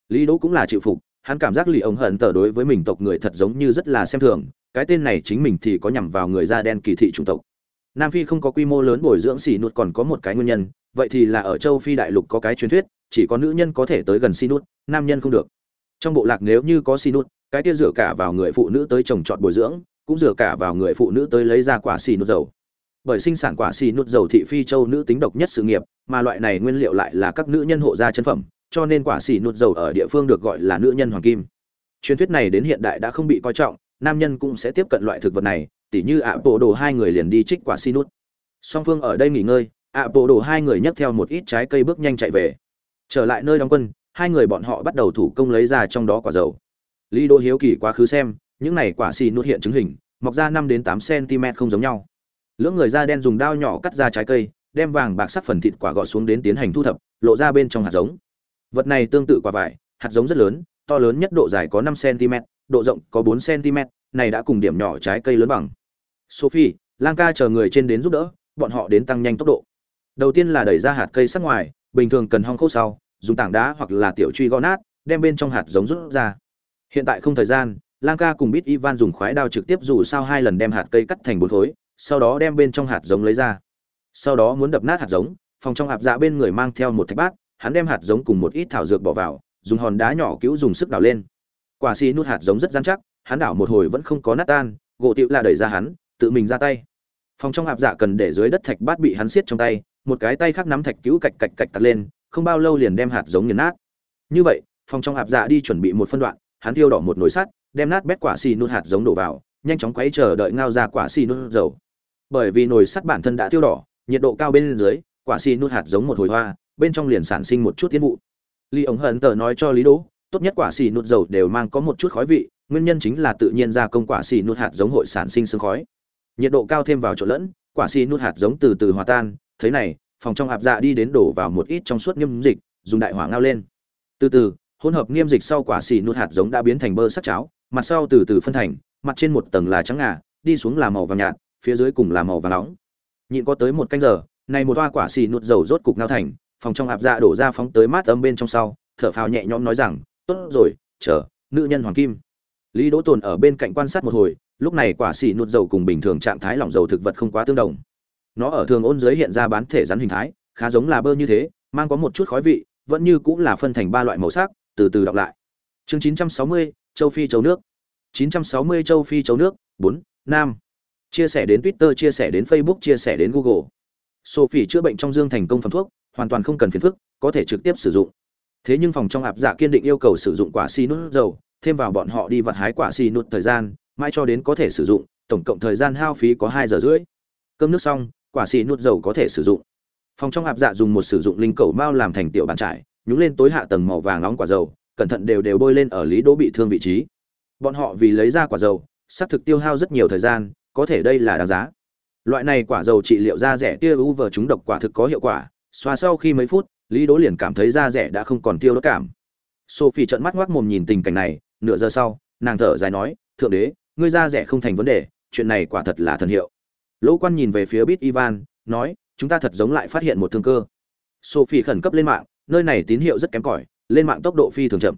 Lý đỗ cũng là chịu phục, hắn cảm giác lì ông hận tờ đối với mình tộc người thật giống như rất là xem thường, cái tên này chính mình thì có nhằm vào người da đen kỳ thị chủng tộc. Nam phi không có quy mô lớn bồi dưỡng xì nút còn có một cái nguyên nhân, vậy thì là ở châu phi đại lục có cái truyền thuyết, chỉ có nữ nhân có thể tới gần xì nút, nam nhân không được. Trong bộ lạc nếu như có xì nút, cái kia dựa cả vào người phụ nữ tới trồng trọt bồi dưỡng, cũng dựa cả vào người phụ nữ tới lấy ra quả xì nút dầu bởi sinh sản quả xì nút dầu thị phi châu nữ tính độc nhất sự nghiệp, mà loại này nguyên liệu lại là các nữ nhân hộ gia chân phẩm, cho nên quả xì nút dầu ở địa phương được gọi là nữ nhân hoàng kim. Truyền thuyết này đến hiện đại đã không bị coi trọng, nam nhân cũng sẽ tiếp cận loại thực vật này, tỉ như ạ bộ đồ hai người liền đi trích quả xì nút song phương ở đây nghỉ ngơi, ạ bộ đồ hai người nhấc theo một ít trái cây bước nhanh chạy về. Trở lại nơi đóng quân, hai người bọn họ bắt đầu thủ công lấy ra trong đó quả dầu. Lý đô hiếu kỳ quá khứ xem, những này quả xì nút hiện chứng hình, mọc ra năm đến tám cm không giống nhau lưỡng người da đen dùng dao nhỏ cắt ra trái cây, đem vàng bạc sắc phần thịt quả gọt xuống đến tiến hành thu thập, lộ ra bên trong hạt giống. Vật này tương tự quả vải, hạt giống rất lớn, to lớn nhất độ dài có năm cm độ rộng có bốn cm này đã cùng điểm nhỏ trái cây lớn bằng. Sophie, lang ca chờ người trên đến giúp đỡ, bọn họ đến tăng nhanh tốc độ. Đầu tiên là đẩy ra hạt cây sắc ngoài, bình thường cần hong khô sau, dùng tảng đá hoặc là tiểu truy gõ nát, đem bên trong hạt giống rút ra. Hiện tại không thời gian, lang ca cùng bít ivan dùng khoái đao trực tiếp dù sao hai lần đem hạt cây cắt thành bốn khối sau đó đem bên trong hạt giống lấy ra. Sau đó muốn đập nát hạt giống, phòng trong hạp dạ bên người mang theo một thạch bát, hắn đem hạt giống cùng một ít thảo dược bỏ vào, dùng hòn đá nhỏ cứu dùng sức đào lên. Quả xi nút hạt giống rất dán chắc, hắn đảo một hồi vẫn không có nát tan, gỗ tiệu là đẩy ra hắn, tự mình ra tay. Phòng trong hạp dạ cần để dưới đất thạch bát bị hắn siết trong tay, một cái tay khác nắm thạch cứu cạch cạch cạch tạt lên, không bao lâu liền đem hạt giống nghiền nát. Như vậy, phòng trong hạp dạ đi chuẩn bị một phân đoạn, hắn thiêu đỏ một nồi sắt, đem nát bét quả xì nút hạt giống đổ vào, nhanh chóng quấy chờ đợi ngao ra quả xì nút dầu bởi vì nồi sắt bản thân đã tiêu đỏ, nhiệt độ cao bên dưới, quả xì nút hạt giống một hồi hoa, bên trong liền sản sinh một chút tiến vụ. Lý ống hận tờ nói cho lý đỗ, tốt nhất quả xì nút dầu đều mang có một chút khói vị, nguyên nhân chính là tự nhiên gia công quả xì nút hạt giống hội sản sinh sương khói. Nhiệt độ cao thêm vào chỗ lẫn, quả xì nút hạt giống từ từ hòa tan thế này, phòng trong hạp dạ đi đến đổ vào một ít trong suốt nghiêm dịch, dùng đại hỏa ngao lên. Từ từ, hỗn hợp nghiêm dịch sau quả xì nút hạt giống đã biến thành bơ sắc cháo, mặt sau từ từ phân thành, mặt trên một tầng là trắng ngà, đi xuống là màu vàng nhạt phía dưới cùng là màu vàng nóng. Nhịn có tới một canh giờ này một toa quả xì nuốt dầu rốt cục ngao thành phòng trong áp dạ đổ ra phóng tới mát âm bên trong sau thở phào nhẹ nhõm nói rằng tốt rồi chờ nữ nhân hoàng kim. Lý đỗ tồn ở bên cạnh quan sát một hồi lúc này quả xì nuốt dầu cùng bình thường trạng thái lỏng dầu thực vật không quá tương đồng. Nó ở thường ôn dưới hiện ra bán thể rắn hình thái khá giống là bơ như thế mang có một chút khói vị vẫn như cũng là phân thành ba loại màu sắc từ từ đọc lại. Chương 960, châu phi châu nước. 960 châu phi châu nước 4, nam chia sẻ đến twitter, chia sẻ đến facebook, chia sẻ đến google. Sophie chữa bệnh trong dương thành công phẩm thuốc, hoàn toàn không cần phiền phức, có thể trực tiếp sử dụng. Thế nhưng phòng trong ạp dạ kiên định yêu cầu sử dụng quả xi nút dầu, thêm vào bọn họ đi vặt hái quả xi nút thời gian, mãi cho đến có thể sử dụng, tổng cộng thời gian hao phí có hai giờ rưỡi. Cơm nước xong, quả xi nút dầu có thể sử dụng. Phòng trong ạp dạ dùng một sử dụng linh cầu mao làm thành tiểu bàn trải, nhúng lên tối hạ tầng màu vàng nóng quả dầu, cẩn thận đều đều bôi lên ở lý đỗ bị thương vị trí. Bọn họ vì lấy ra quả dầu, xác thực tiêu hao rất nhiều thời gian có thể đây là đáng giá. Loại này quả dầu trị liệu da rẻ tia u vờ chúng độc quả thực có hiệu quả, xoa sau khi mấy phút, lý đỗ liền cảm thấy da rẻ đã không còn tiêu đốt cảm. Sophie trợn mắt ngoác mồm nhìn tình cảnh này, nửa giờ sau, nàng thở dài nói, thượng đế, ngươi da rẻ không thành vấn đề, chuyện này quả thật là thần hiệu. Lỗ quan nhìn về phía bít ivan, nói, chúng ta thật giống lại phát hiện một thương cơ. Sophie khẩn cấp lên mạng, nơi này tín hiệu rất kém cỏi, lên mạng tốc độ phi thường chậm.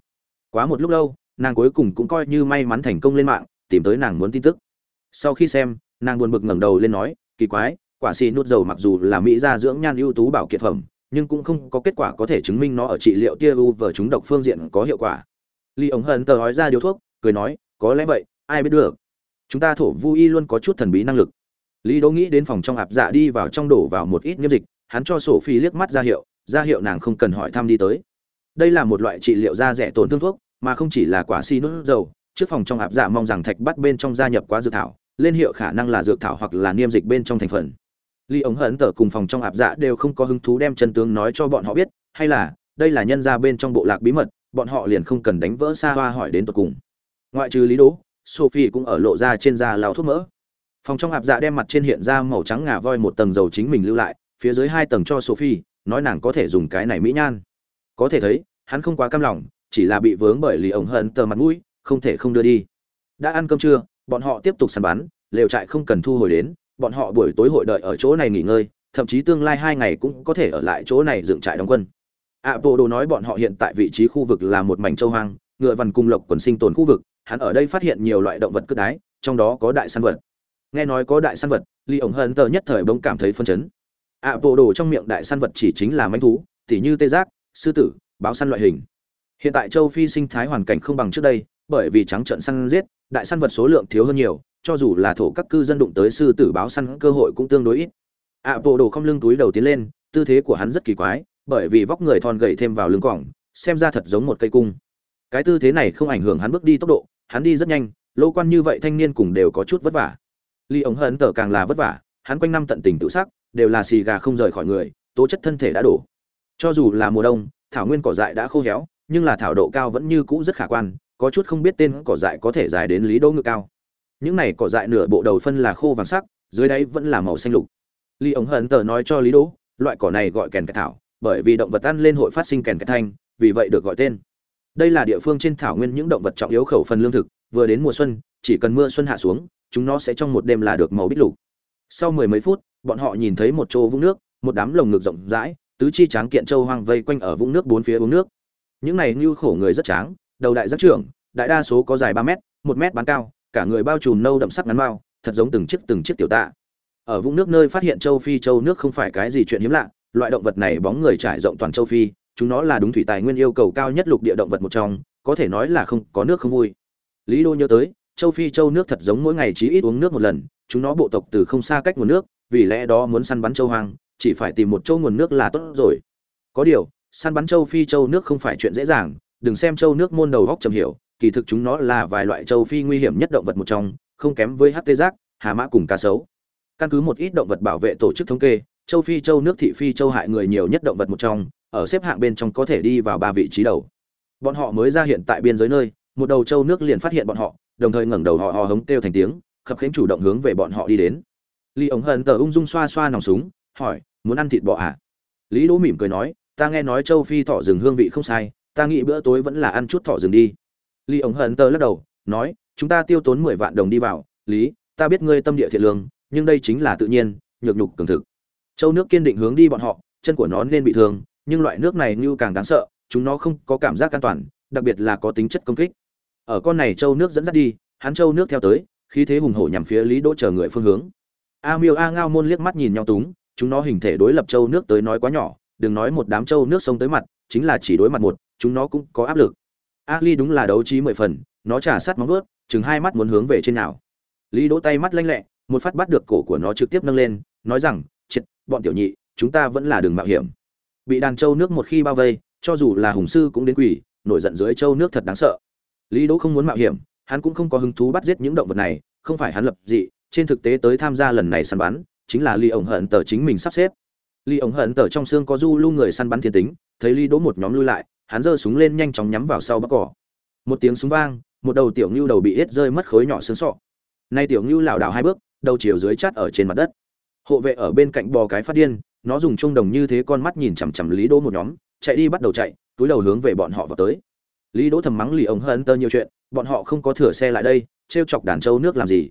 Quá một lúc lâu, nàng cuối cùng cũng coi như may mắn thành công lên mạng, tìm tới nàng muốn tin tức sau khi xem, nàng buồn bực ngẩng đầu lên nói, kỳ quái, quả xì nút dầu mặc dù là mỹ gia dưỡng nhan ưu tú bảo kiệt phẩm, nhưng cũng không có kết quả có thể chứng minh nó ở trị liệu tia u vờ chúng độc phương diện có hiệu quả. Ly ống hận tờ nói ra điếu thuốc, cười nói, có lẽ vậy, ai biết được. Chúng ta thổ vu y luôn có chút thần bí năng lực. Lý đỗ nghĩ đến phòng trong ạp dạ đi vào trong đổ vào một ít nghiêm dịch, hắn cho sổ phi liếc mắt ra hiệu ra hiệu nàng không cần hỏi thăm đi tới. Đây là một loại trị liệu da rẻ tổn thương thuốc, mà không chỉ là quả xi nút dầu, trước phòng trong ạp dạ mong rằng thạch bắt bên trong gia nhập quá dự thảo lên hiệu khả năng là dược thảo hoặc là niêm dịch bên trong thành phần. Ly ống hận tờ cùng phòng trong ạp dạ đều không có hứng thú đem chân tướng nói cho bọn họ biết, hay là, đây là nhân ra bên trong bộ lạc bí mật, bọn họ liền không cần đánh vỡ xa hoa hỏi đến tột cùng. Ngoại trừ lý đố sophie cũng ở lộ ra trên da lao thuốc mỡ. Phòng trong ạp dạ đem mặt trên hiện ra màu trắng ngà voi một tầng dầu chính mình lưu lại, phía dưới hai tầng cho sophie, nói nàng có thể dùng cái này mỹ nhan. Có thể thấy, hắn không quá cam lòng, chỉ là bị vướng bởi lì ổng hận tờ mặt mũi, không thể không đưa đi. Đã ăn cơm trưa bọn họ tiếp tục săn bắn, lều trại không cần thu hồi đến, bọn họ buổi tối hội đợi ở chỗ này nghỉ ngơi, thậm chí tương lai hai ngày cũng có thể ở lại chỗ này dựng trại đóng quân. Ạ bộ đồ nói bọn họ hiện tại vị trí khu vực là một mảnh châu hoang, ngựa vằn cung lộc quần sinh tồn khu vực, hắn ở đây phát hiện nhiều loại động vật cướp đái, trong đó có đại săn vật. Nghe nói có đại săn vật ly ổng hận tờ nhất thời bỗng cảm thấy phân chấn. Ạ bộ đồ trong miệng đại săn vật chỉ chính là manh thú, tỉ như tê giác, sư tử, báo săn loại hình. Hiện tại châu phi sinh thái hoàn cảnh không bằng trước đây, bởi vì trắng trợn săn giết đại săn vật số lượng thiếu hơn nhiều, cho dù là thổ các cư dân đụng tới sư tử báo săn cơ hội cũng tương đối ít. Ạ, bộ đồ không lưng túi đầu tiến lên, tư thế của hắn rất kỳ quái, bởi vì vóc người thon gầy thêm vào lưng cỏng xem ra thật giống một cây cung. Cái tư thế này không ảnh hưởng hắn bước đi tốc độ, hắn đi rất nhanh, lô quan như vậy thanh niên cùng đều có chút vất vả. Ly ống hận tở càng là vất vả, hắn quanh năm tận tình tự sắc, đều là xì gà không rời khỏi người, tố chất thân thể đã đổ cho dù là mùa đông, thảo nguyên cỏ dại đã khô héo, nhưng là thảo độ cao vẫn như cũ rất khả quan có chút không biết tên cỏ dại có thể dài đến lý đỗ ngực cao. Những này cỏ dại nửa bộ đầu phân là khô vàng sắc, dưới đáy vẫn là màu xanh lục. Lý ống hận tờ nói cho lý đỗ loại cỏ này gọi kèn cái thảo, bởi vì động vật ăn lên hội phát sinh kèn cái thanh, vì vậy được gọi tên. Đây là địa phương trên thảo nguyên những động vật trọng yếu khẩu phần lương thực, vừa đến mùa xuân, chỉ cần mưa xuân hạ xuống, chúng nó sẽ trong một đêm là được màu bích lục. Sau mười mấy phút, bọn họ nhìn thấy một chỗ vũng nước, một đám lồng ngực rộng rãi, tứ chi tráng kiện châu hoang vây quanh ở vũng nước bốn phía uống nước. Những này như khổ người rất tráng đầu đại rất trưởng, đại đa số có dài ba mét, một mét bán cao, cả người bao trùm nâu đậm sắc ngắn mao, thật giống từng chiếc từng chiếc tiểu tạ. Ở vũng nước nơi phát hiện châu phi, châu nước không phải cái gì chuyện hiếm lạ, loại động vật này bóng người trải rộng toàn châu phi, chúng nó là đúng thủy tài nguyên yêu cầu cao nhất lục địa động vật một trong, có thể nói là không, có nước không vui. Lý đô nhớ tới, châu phi, châu nước thật giống mỗi ngày chỉ ít uống nước một lần, chúng nó bộ tộc từ không xa cách nguồn nước, vì lẽ đó muốn săn bắn châu hoang, chỉ phải tìm một châu nguồn nước là tốt rồi. Có điều, săn bắn châu phi, châu nước không phải chuyện dễ dàng đừng xem châu nước môn đầu góc trầm hiểu, kỳ thực chúng nó là vài loại châu phi nguy hiểm nhất động vật một trong, không kém với ht giác, hà mã cùng cá sấu. Căn cứ một ít động vật bảo vệ tổ chức thống kê, châu phi châu nước thị phi châu hại người nhiều nhất động vật một trong, ở xếp hạng bên trong có thể đi vào ba vị trí đầu. Bọn họ mới ra hiện tại biên giới nơi, một đầu châu nước liền phát hiện bọn họ, đồng thời ngẩng đầu họ hò hống kêu thành tiếng, khập khiễng chủ động hướng về bọn họ đi đến. Lý ống hận tờ ung dung xoa xoa nòng súng, hỏi, muốn ăn thịt bò à? Lý đỗ mỉm cười nói, ta nghe nói châu phi thỏ rừng hương vị không sai ta nghĩ bữa tối vẫn là ăn chút thỏ rừng đi. Lý ống hận tờ lắc đầu, nói, chúng ta tiêu tốn mười vạn đồng đi vào. Lý, ta biết ngươi tâm địa thiện lương, nhưng đây chính là tự nhiên, nhược nhục cường thực. Châu nước kiên định hướng đi bọn họ, chân của nó nên bị thương, nhưng loại nước này như càng đáng sợ, chúng nó không có cảm giác an toàn, đặc biệt là có tính chất công kích. Ở con này châu nước dẫn dắt đi, hắn châu nước theo tới, khí thế hùng hổ nhằm phía lý đỗ chờ người phương hướng. A miêu a ngao môn liếc mắt nhìn nhau túng, chúng nó hình thể đối lập châu nước tới nói quá nhỏ, đừng nói một đám châu nước sông tới mặt, chính là chỉ đối mặt một chúng nó cũng có áp lực. Ali đúng là đấu trí mười phần, nó trả sát móng vuốt, chừng hai mắt muốn hướng về trên nào. Lý đỗ tay mắt lanh lẹ, một phát bắt được cổ của nó trực tiếp nâng lên, nói rằng triệt bọn tiểu nhị, chúng ta vẫn là đường mạo hiểm. Bị đàn châu nước một khi bao vây, cho dù là hùng sư cũng đến quỷ, nổi giận dưới châu nước thật đáng sợ. Lý đỗ không muốn mạo hiểm, hắn cũng không có hứng thú bắt giết những động vật này, không phải hắn lập dị, trên thực tế tới tham gia lần này săn bắn, chính là ly ổng hận tờ chính mình sắp xếp. Ly ổng hận tờ trong xương có du lưu người săn bắn thiên tính, thấy Lý đỗ một nhóm lui lại hắn giơ súng lên nhanh chóng nhắm vào sau bắc cỏ. Một tiếng súng vang, một đầu tiểu ngưu đầu bị hết rơi mất khối nhỏ xương sọ. Nay tiểu ngưu lảo đảo hai bước, đầu chiều dưới chát ở trên mặt đất. Hộ vệ ở bên cạnh bò cái phát điên, nó dùng trung đồng như thế con mắt nhìn chằm chằm lý đỗ một nhóm, chạy đi bắt đầu chạy, túi đầu hướng về bọn họ vào tới. Lý đỗ thầm mắng lì ống hận tơ nhiều chuyện, bọn họ không có thừa xe lại đây, trêu chọc đàn trâu nước làm gì.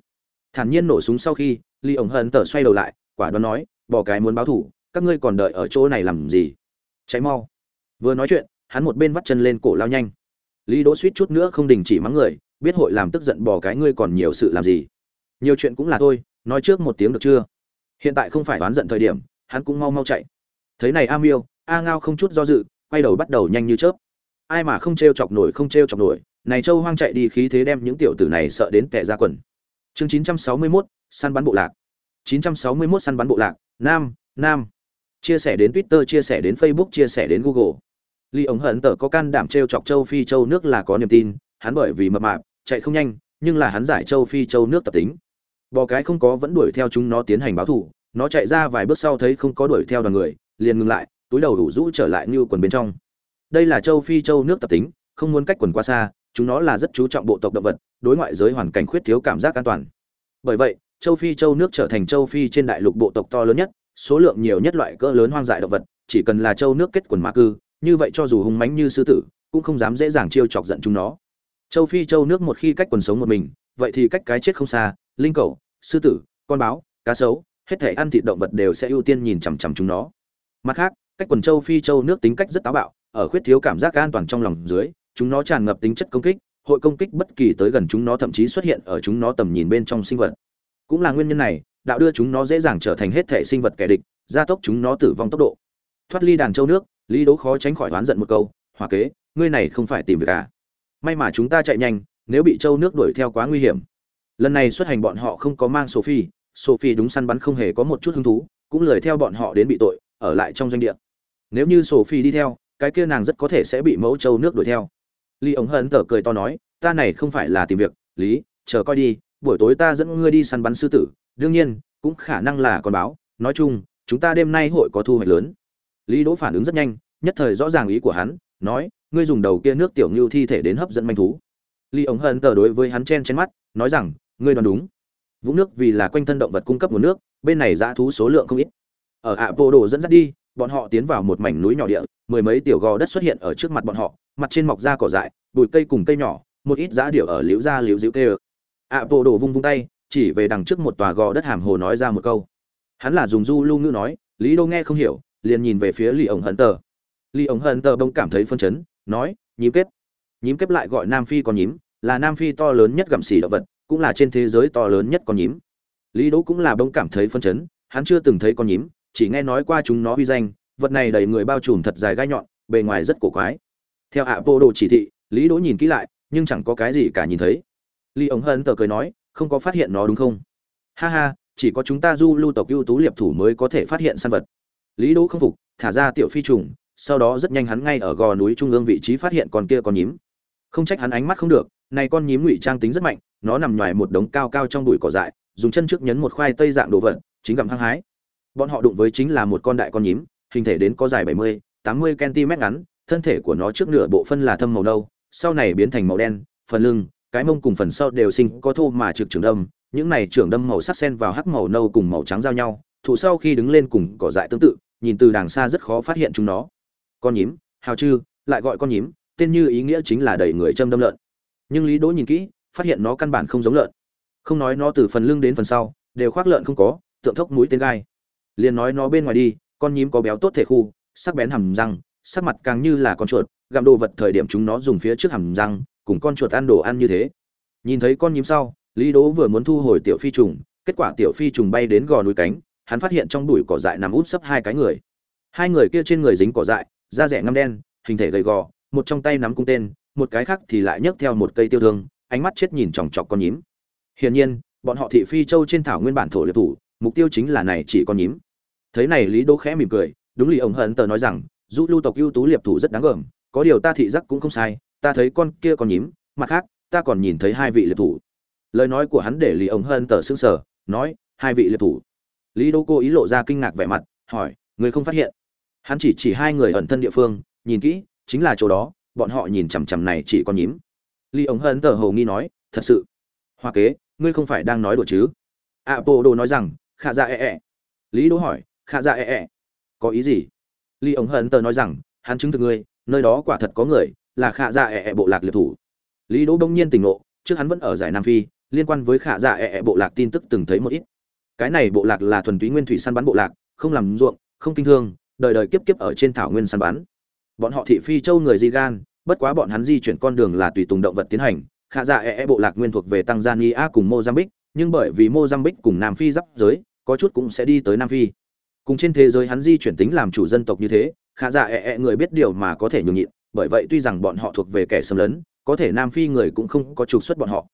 Thản nhiên nổ súng sau khi, lì ống hận tơ xoay đầu lại, quả đoán nói, bò cái muốn báo thủ, các ngươi còn đợi ở chỗ này làm gì? Cháy mau. Vừa nói chuyện hắn một bên vắt chân lên cổ lao nhanh. Lý đỗ suýt chút nữa không đình chỉ mắng người biết hội làm tức giận bỏ cái ngươi còn nhiều sự làm gì. Nhiều chuyện cũng là thôi nói trước một tiếng được chưa? Hiện tại không phải oán giận thời điểm hắn cũng mau mau chạy. Thấy này a miêu a ngao không chút do dự quay đầu bắt đầu nhanh như chớp. Ai mà không t chọc nổi không t chọc nổi này châu hoang chạy đi khí thế đem những tiểu tử này sợ đến tẻ ra quần. Chương 961, săn bắn bộ lạc. 961 săn bắn bộ lạc nam nam. Chia sẻ đến twitter chia sẻ đến facebook chia sẻ đến google. Lý ống hận tở có can đảm trêu chọc châu phi châu nước là có niềm tin, hắn bởi vì mập mạp, chạy không nhanh, nhưng là hắn giải châu phi châu nước tập tính. Bò cái không có vẫn đuổi theo chúng nó tiến hành báo thủ, nó chạy ra vài bước sau thấy không có đuổi theo đoàn người, liền ngừng lại, túi đầu đủ rũ trở lại như quần bên trong. Đây là châu phi châu nước tập tính, không muốn cách quần quá xa, chúng nó là rất chú trọng bộ tộc động vật, đối ngoại giới hoàn cảnh khuyết thiếu cảm giác an toàn. Bởi vậy, châu phi châu nước trở thành châu phi trên đại lục bộ tộc to lớn nhất, số lượng nhiều nhất loại cỡ lớn hoang dại động vật, chỉ cần là châu nước kết quần mà cư như vậy cho dù hung mãnh như sư tử cũng không dám dễ dàng chiêu chọc giận chúng nó. Châu phi châu nước một khi cách quần sống một mình vậy thì cách cái chết không xa linh cẩu, sư tử con báo cá sấu hết thể ăn thịt động vật đều sẽ ưu tiên nhìn chằm chằm chúng nó. Mặt khác cách quần châu phi châu nước tính cách rất táo bạo ở khuyết thiếu cảm giác an toàn trong lòng dưới chúng nó tràn ngập tính chất công kích hội công kích bất kỳ tới gần chúng nó thậm chí xuất hiện ở chúng nó tầm nhìn bên trong sinh vật. Cũng là nguyên nhân này đạo đưa chúng nó dễ dàng trở thành hết thể sinh vật kẻ địch gia tốc chúng nó tử vong tốc độ. Thoát ly đàn châu nước lý Đấu khó tránh khỏi oán giận một câu hòa kế, ngươi này không phải tìm việc à? May mà chúng ta chạy nhanh, nếu bị châu nước đuổi theo quá nguy hiểm. Lần này xuất hành bọn họ không có mang sophie sophie đúng săn bắn không hề có một chút hứng thú, cũng lười theo bọn họ đến bị tội, ở lại trong doanh địa. Nếu như sophie đi theo, cái kia nàng rất có thể sẽ bị mẫu châu nước đuổi theo. Lý ống hận tở cười to nói, ta này không phải là tìm việc, lý, chờ coi đi, buổi tối ta dẫn ngươi đi săn bắn sư tử, đương nhiên, cũng khả năng là con báo. Nói chung, chúng ta đêm nay hội có thu hoạch lớn lý đỗ phản ứng rất nhanh, nhất thời rõ ràng ý của hắn, nói, ngươi dùng đầu kia nước tiểu ngưu thi thể đến hấp dẫn manh thú. Lý ống hận tờ đối với hắn chen chen mắt, nói rằng, ngươi đoán đúng. Vũng nước vì là quanh thân động vật cung cấp nguồn nước, bên này dã thú số lượng không ít. Ở ạ bộ đồ dẫn dắt đi, bọn họ tiến vào một mảnh núi nhỏ địa, mười mấy tiểu gò đất xuất hiện ở trước mặt bọn họ, mặt trên mọc ra cỏ dại, bụi cây cùng cây nhỏ, một ít giá điểu ở liễu ra liễu dịu kê ạ bộ đồ vung vung tay, chỉ về đằng trước một tòa gò đất hàm hồ nói ra một câu. Hắn là dùng du lưu ngữ nói, lý đô nghe không hiểu liền nhìn về phía lì ổng hận tờ. Lì ổng hận tờ bông cảm thấy phân chấn, nói, nhím kết nhím kết lại gọi nam phi con nhím, là nam phi to lớn nhất gặm xỉ động vật, cũng là trên thế giới to lớn nhất con nhím. Lý đỗ cũng là bông cảm thấy phân chấn, hắn chưa từng thấy con nhím, chỉ nghe nói qua chúng nó uy danh, vật này đầy người bao trùm thật dài gai nhọn, bề ngoài rất cổ quái. Theo ạ vô đồ chỉ thị, lý đỗ nhìn kỹ lại, nhưng chẳng có cái gì cả nhìn thấy. Lý ống hân tờ cười nói, không có phát hiện nó đúng không? Ha ha, chỉ có chúng ta du lưu tộc ưu tú liệp thủ mới có thể phát hiện săn vật lý đỗ không phục thả ra tiểu phi trùng sau đó rất nhanh hắn ngay ở gò núi trung ương vị trí phát hiện con kia con nhím. Không trách hắn ánh mắt không được này con nhím ngụy trang tính rất mạnh nó nằm ngoài một đống cao cao trong bụi cỏ dại dùng chân trước nhấn một khoai tây dạng đồ vật chính gặm hăng hái. Bọn họ đụng với chính là một con đại con nhím hình thể đến có dài 70, 80 cm ngắn thân thể của nó trước nửa bộ phân là thâm màu nâu sau này biến thành màu đen phần lưng cái mông cùng phần sau đều sinh có thô mà trực trưởng đâm những này trưởng đâm màu sắc xen vào hắc màu nâu cùng màu trắng giao nhau thủ sau khi đứng lên cùng cỏ dại tương tự nhìn từ đàng xa rất khó phát hiện chúng nó. Con nhím, hào chư, lại gọi con nhím, tên như ý nghĩa chính là đầy người châm đâm lợn. Nhưng lý đỗ nhìn kỹ, phát hiện nó căn bản không giống lợn. Không nói nó từ phần lưng đến phần sau, đều khoác lợn không có, tượng thốc mũi tên gai. Liền nói nó bên ngoài đi, con nhím có béo tốt thể khu, sắc bén hầm răng, sắc mặt càng như là con chuột, gặm đồ vật thời điểm chúng nó dùng phía trước hầm răng, cùng con chuột ăn đồ ăn như thế. Nhìn thấy con nhím sau, lý đỗ vừa muốn thu hồi tiểu phi trùng, kết quả tiểu phi trùng bay đến gò núi cánh hắn phát hiện trong bụi cỏ dại nằm úp sấp hai cái người. Hai người kia trên người dính cỏ dại, da rẻ ngăm đen, hình thể gầy gò, một trong tay nắm cung tên, một cái khác thì lại nhấc theo một cây tiêu thương, ánh mắt chết nhìn chòng chọc con nhím. Hiển nhiên, bọn họ thị phi châu trên thảo nguyên bản thổ liệt thủ, mục tiêu chính là này chỉ con nhím. Thấy này lý đỗ khẽ mỉm cười, đúng lì ổng hận tờ nói rằng du lưu tộc ưu tú liệp thủ rất đáng gờm, có điều ta thị giác cũng không sai, ta thấy con kia con nhím, mặt khác, ta còn nhìn thấy hai vị liệp thủ. Lời nói của hắn để lì ổng hận tờ sững sờ, nói, hai vị liệp thủ lý đỗ cố ý lộ ra kinh ngạc vẻ mặt, hỏi, người không phát hiện? Hắn chỉ chỉ hai người ẩn thân địa phương, nhìn kỹ, chính là chỗ đó, bọn họ nhìn chằm chằm này chỉ có nhím. Lý ống hận tờ hầu nghi nói, thật sự? Hoa kế, ngươi không phải đang nói đùa chứ? Ạ đồ nói rằng, khả Dạ e e lý đỗ hỏi, khả Dạ e e có ý gì? Lý ống hận tờ nói rằng, hắn chứng thực ngươi, nơi đó quả thật có người, là khả Dạ e e bộ lạc liệt thủ. Lý đỗ bỗng nhiên tỉnh ngộ, trước hắn vẫn ở giải nam phi, liên quan với khả dạ e e bộ lạc tin tức từng thấy một ít cái này bộ lạc là thuần túy nguyên thủy săn bắn bộ lạc, không làm ruộng, không kinh thương, đời đời kiếp kiếp ở trên thảo nguyên săn bắn. Bọn họ thị phi châu người di gan, bất quá bọn hắn di chuyển con đường là tùy tùng động vật tiến hành. Khả dạ e e bộ lạc nguyên thuộc về tanzania cùng mozambique, nhưng bởi vì mozambique cùng nam phi giáp giới, có chút cũng sẽ đi tới nam phi. Cùng trên thế giới hắn di chuyển tính làm chủ dân tộc như thế, khả dạ e e người biết điều mà có thể nhường nhịn, bởi vậy tuy rằng bọn họ thuộc về kẻ xâm lấn, có thể nam phi người cũng không có trục xuất bọn họ.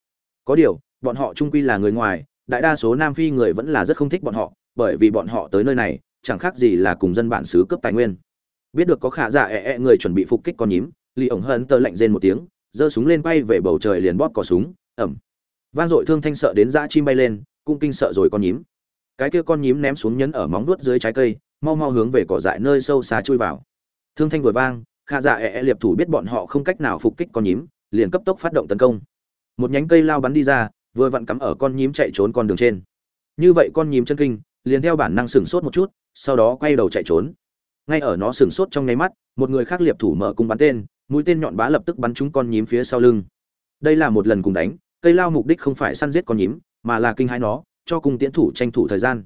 Có điều, bọn họ trung quy là người ngoài đại đa số nam phi người vẫn là rất không thích bọn họ, bởi vì bọn họ tới nơi này, chẳng khác gì là cùng dân bản xứ cướp tài nguyên. Biết được có khả dạ ẹ e người chuẩn bị phục kích con nhím lì ổng hận tơ lạnh rên một tiếng, giơ súng lên bay về bầu trời liền bóp cò súng ẩm vang dội thương thanh sợ đến dã chim bay lên, cũng kinh sợ rồi con nhím. Cái kia con nhím ném xuống nhấn ở móng vuốt dưới trái cây, mau mau hướng về cỏ dại nơi sâu xa chui vào. Thương thanh vừa vang, khả dạ ẹ e liệp thủ biết bọn họ không cách nào phục kích con nhím, liền cấp tốc phát động tấn công. Một nhánh cây lao bắn đi ra vừa vặn cắm ở con nhím chạy trốn con đường trên. Như vậy con nhím chân kinh, liền theo bản năng sửng sốt một chút, sau đó quay đầu chạy trốn. Ngay ở nó sửng sốt trong nháy mắt, một người khác liệp thủ mở cung bắn tên, mũi tên nhọn bá lập tức bắn trúng con nhím phía sau lưng. Đây là một lần cùng đánh, cây lao mục đích không phải săn giết con nhím, mà là kinh hãi nó, cho cung tiễn thủ tranh thủ thời gian.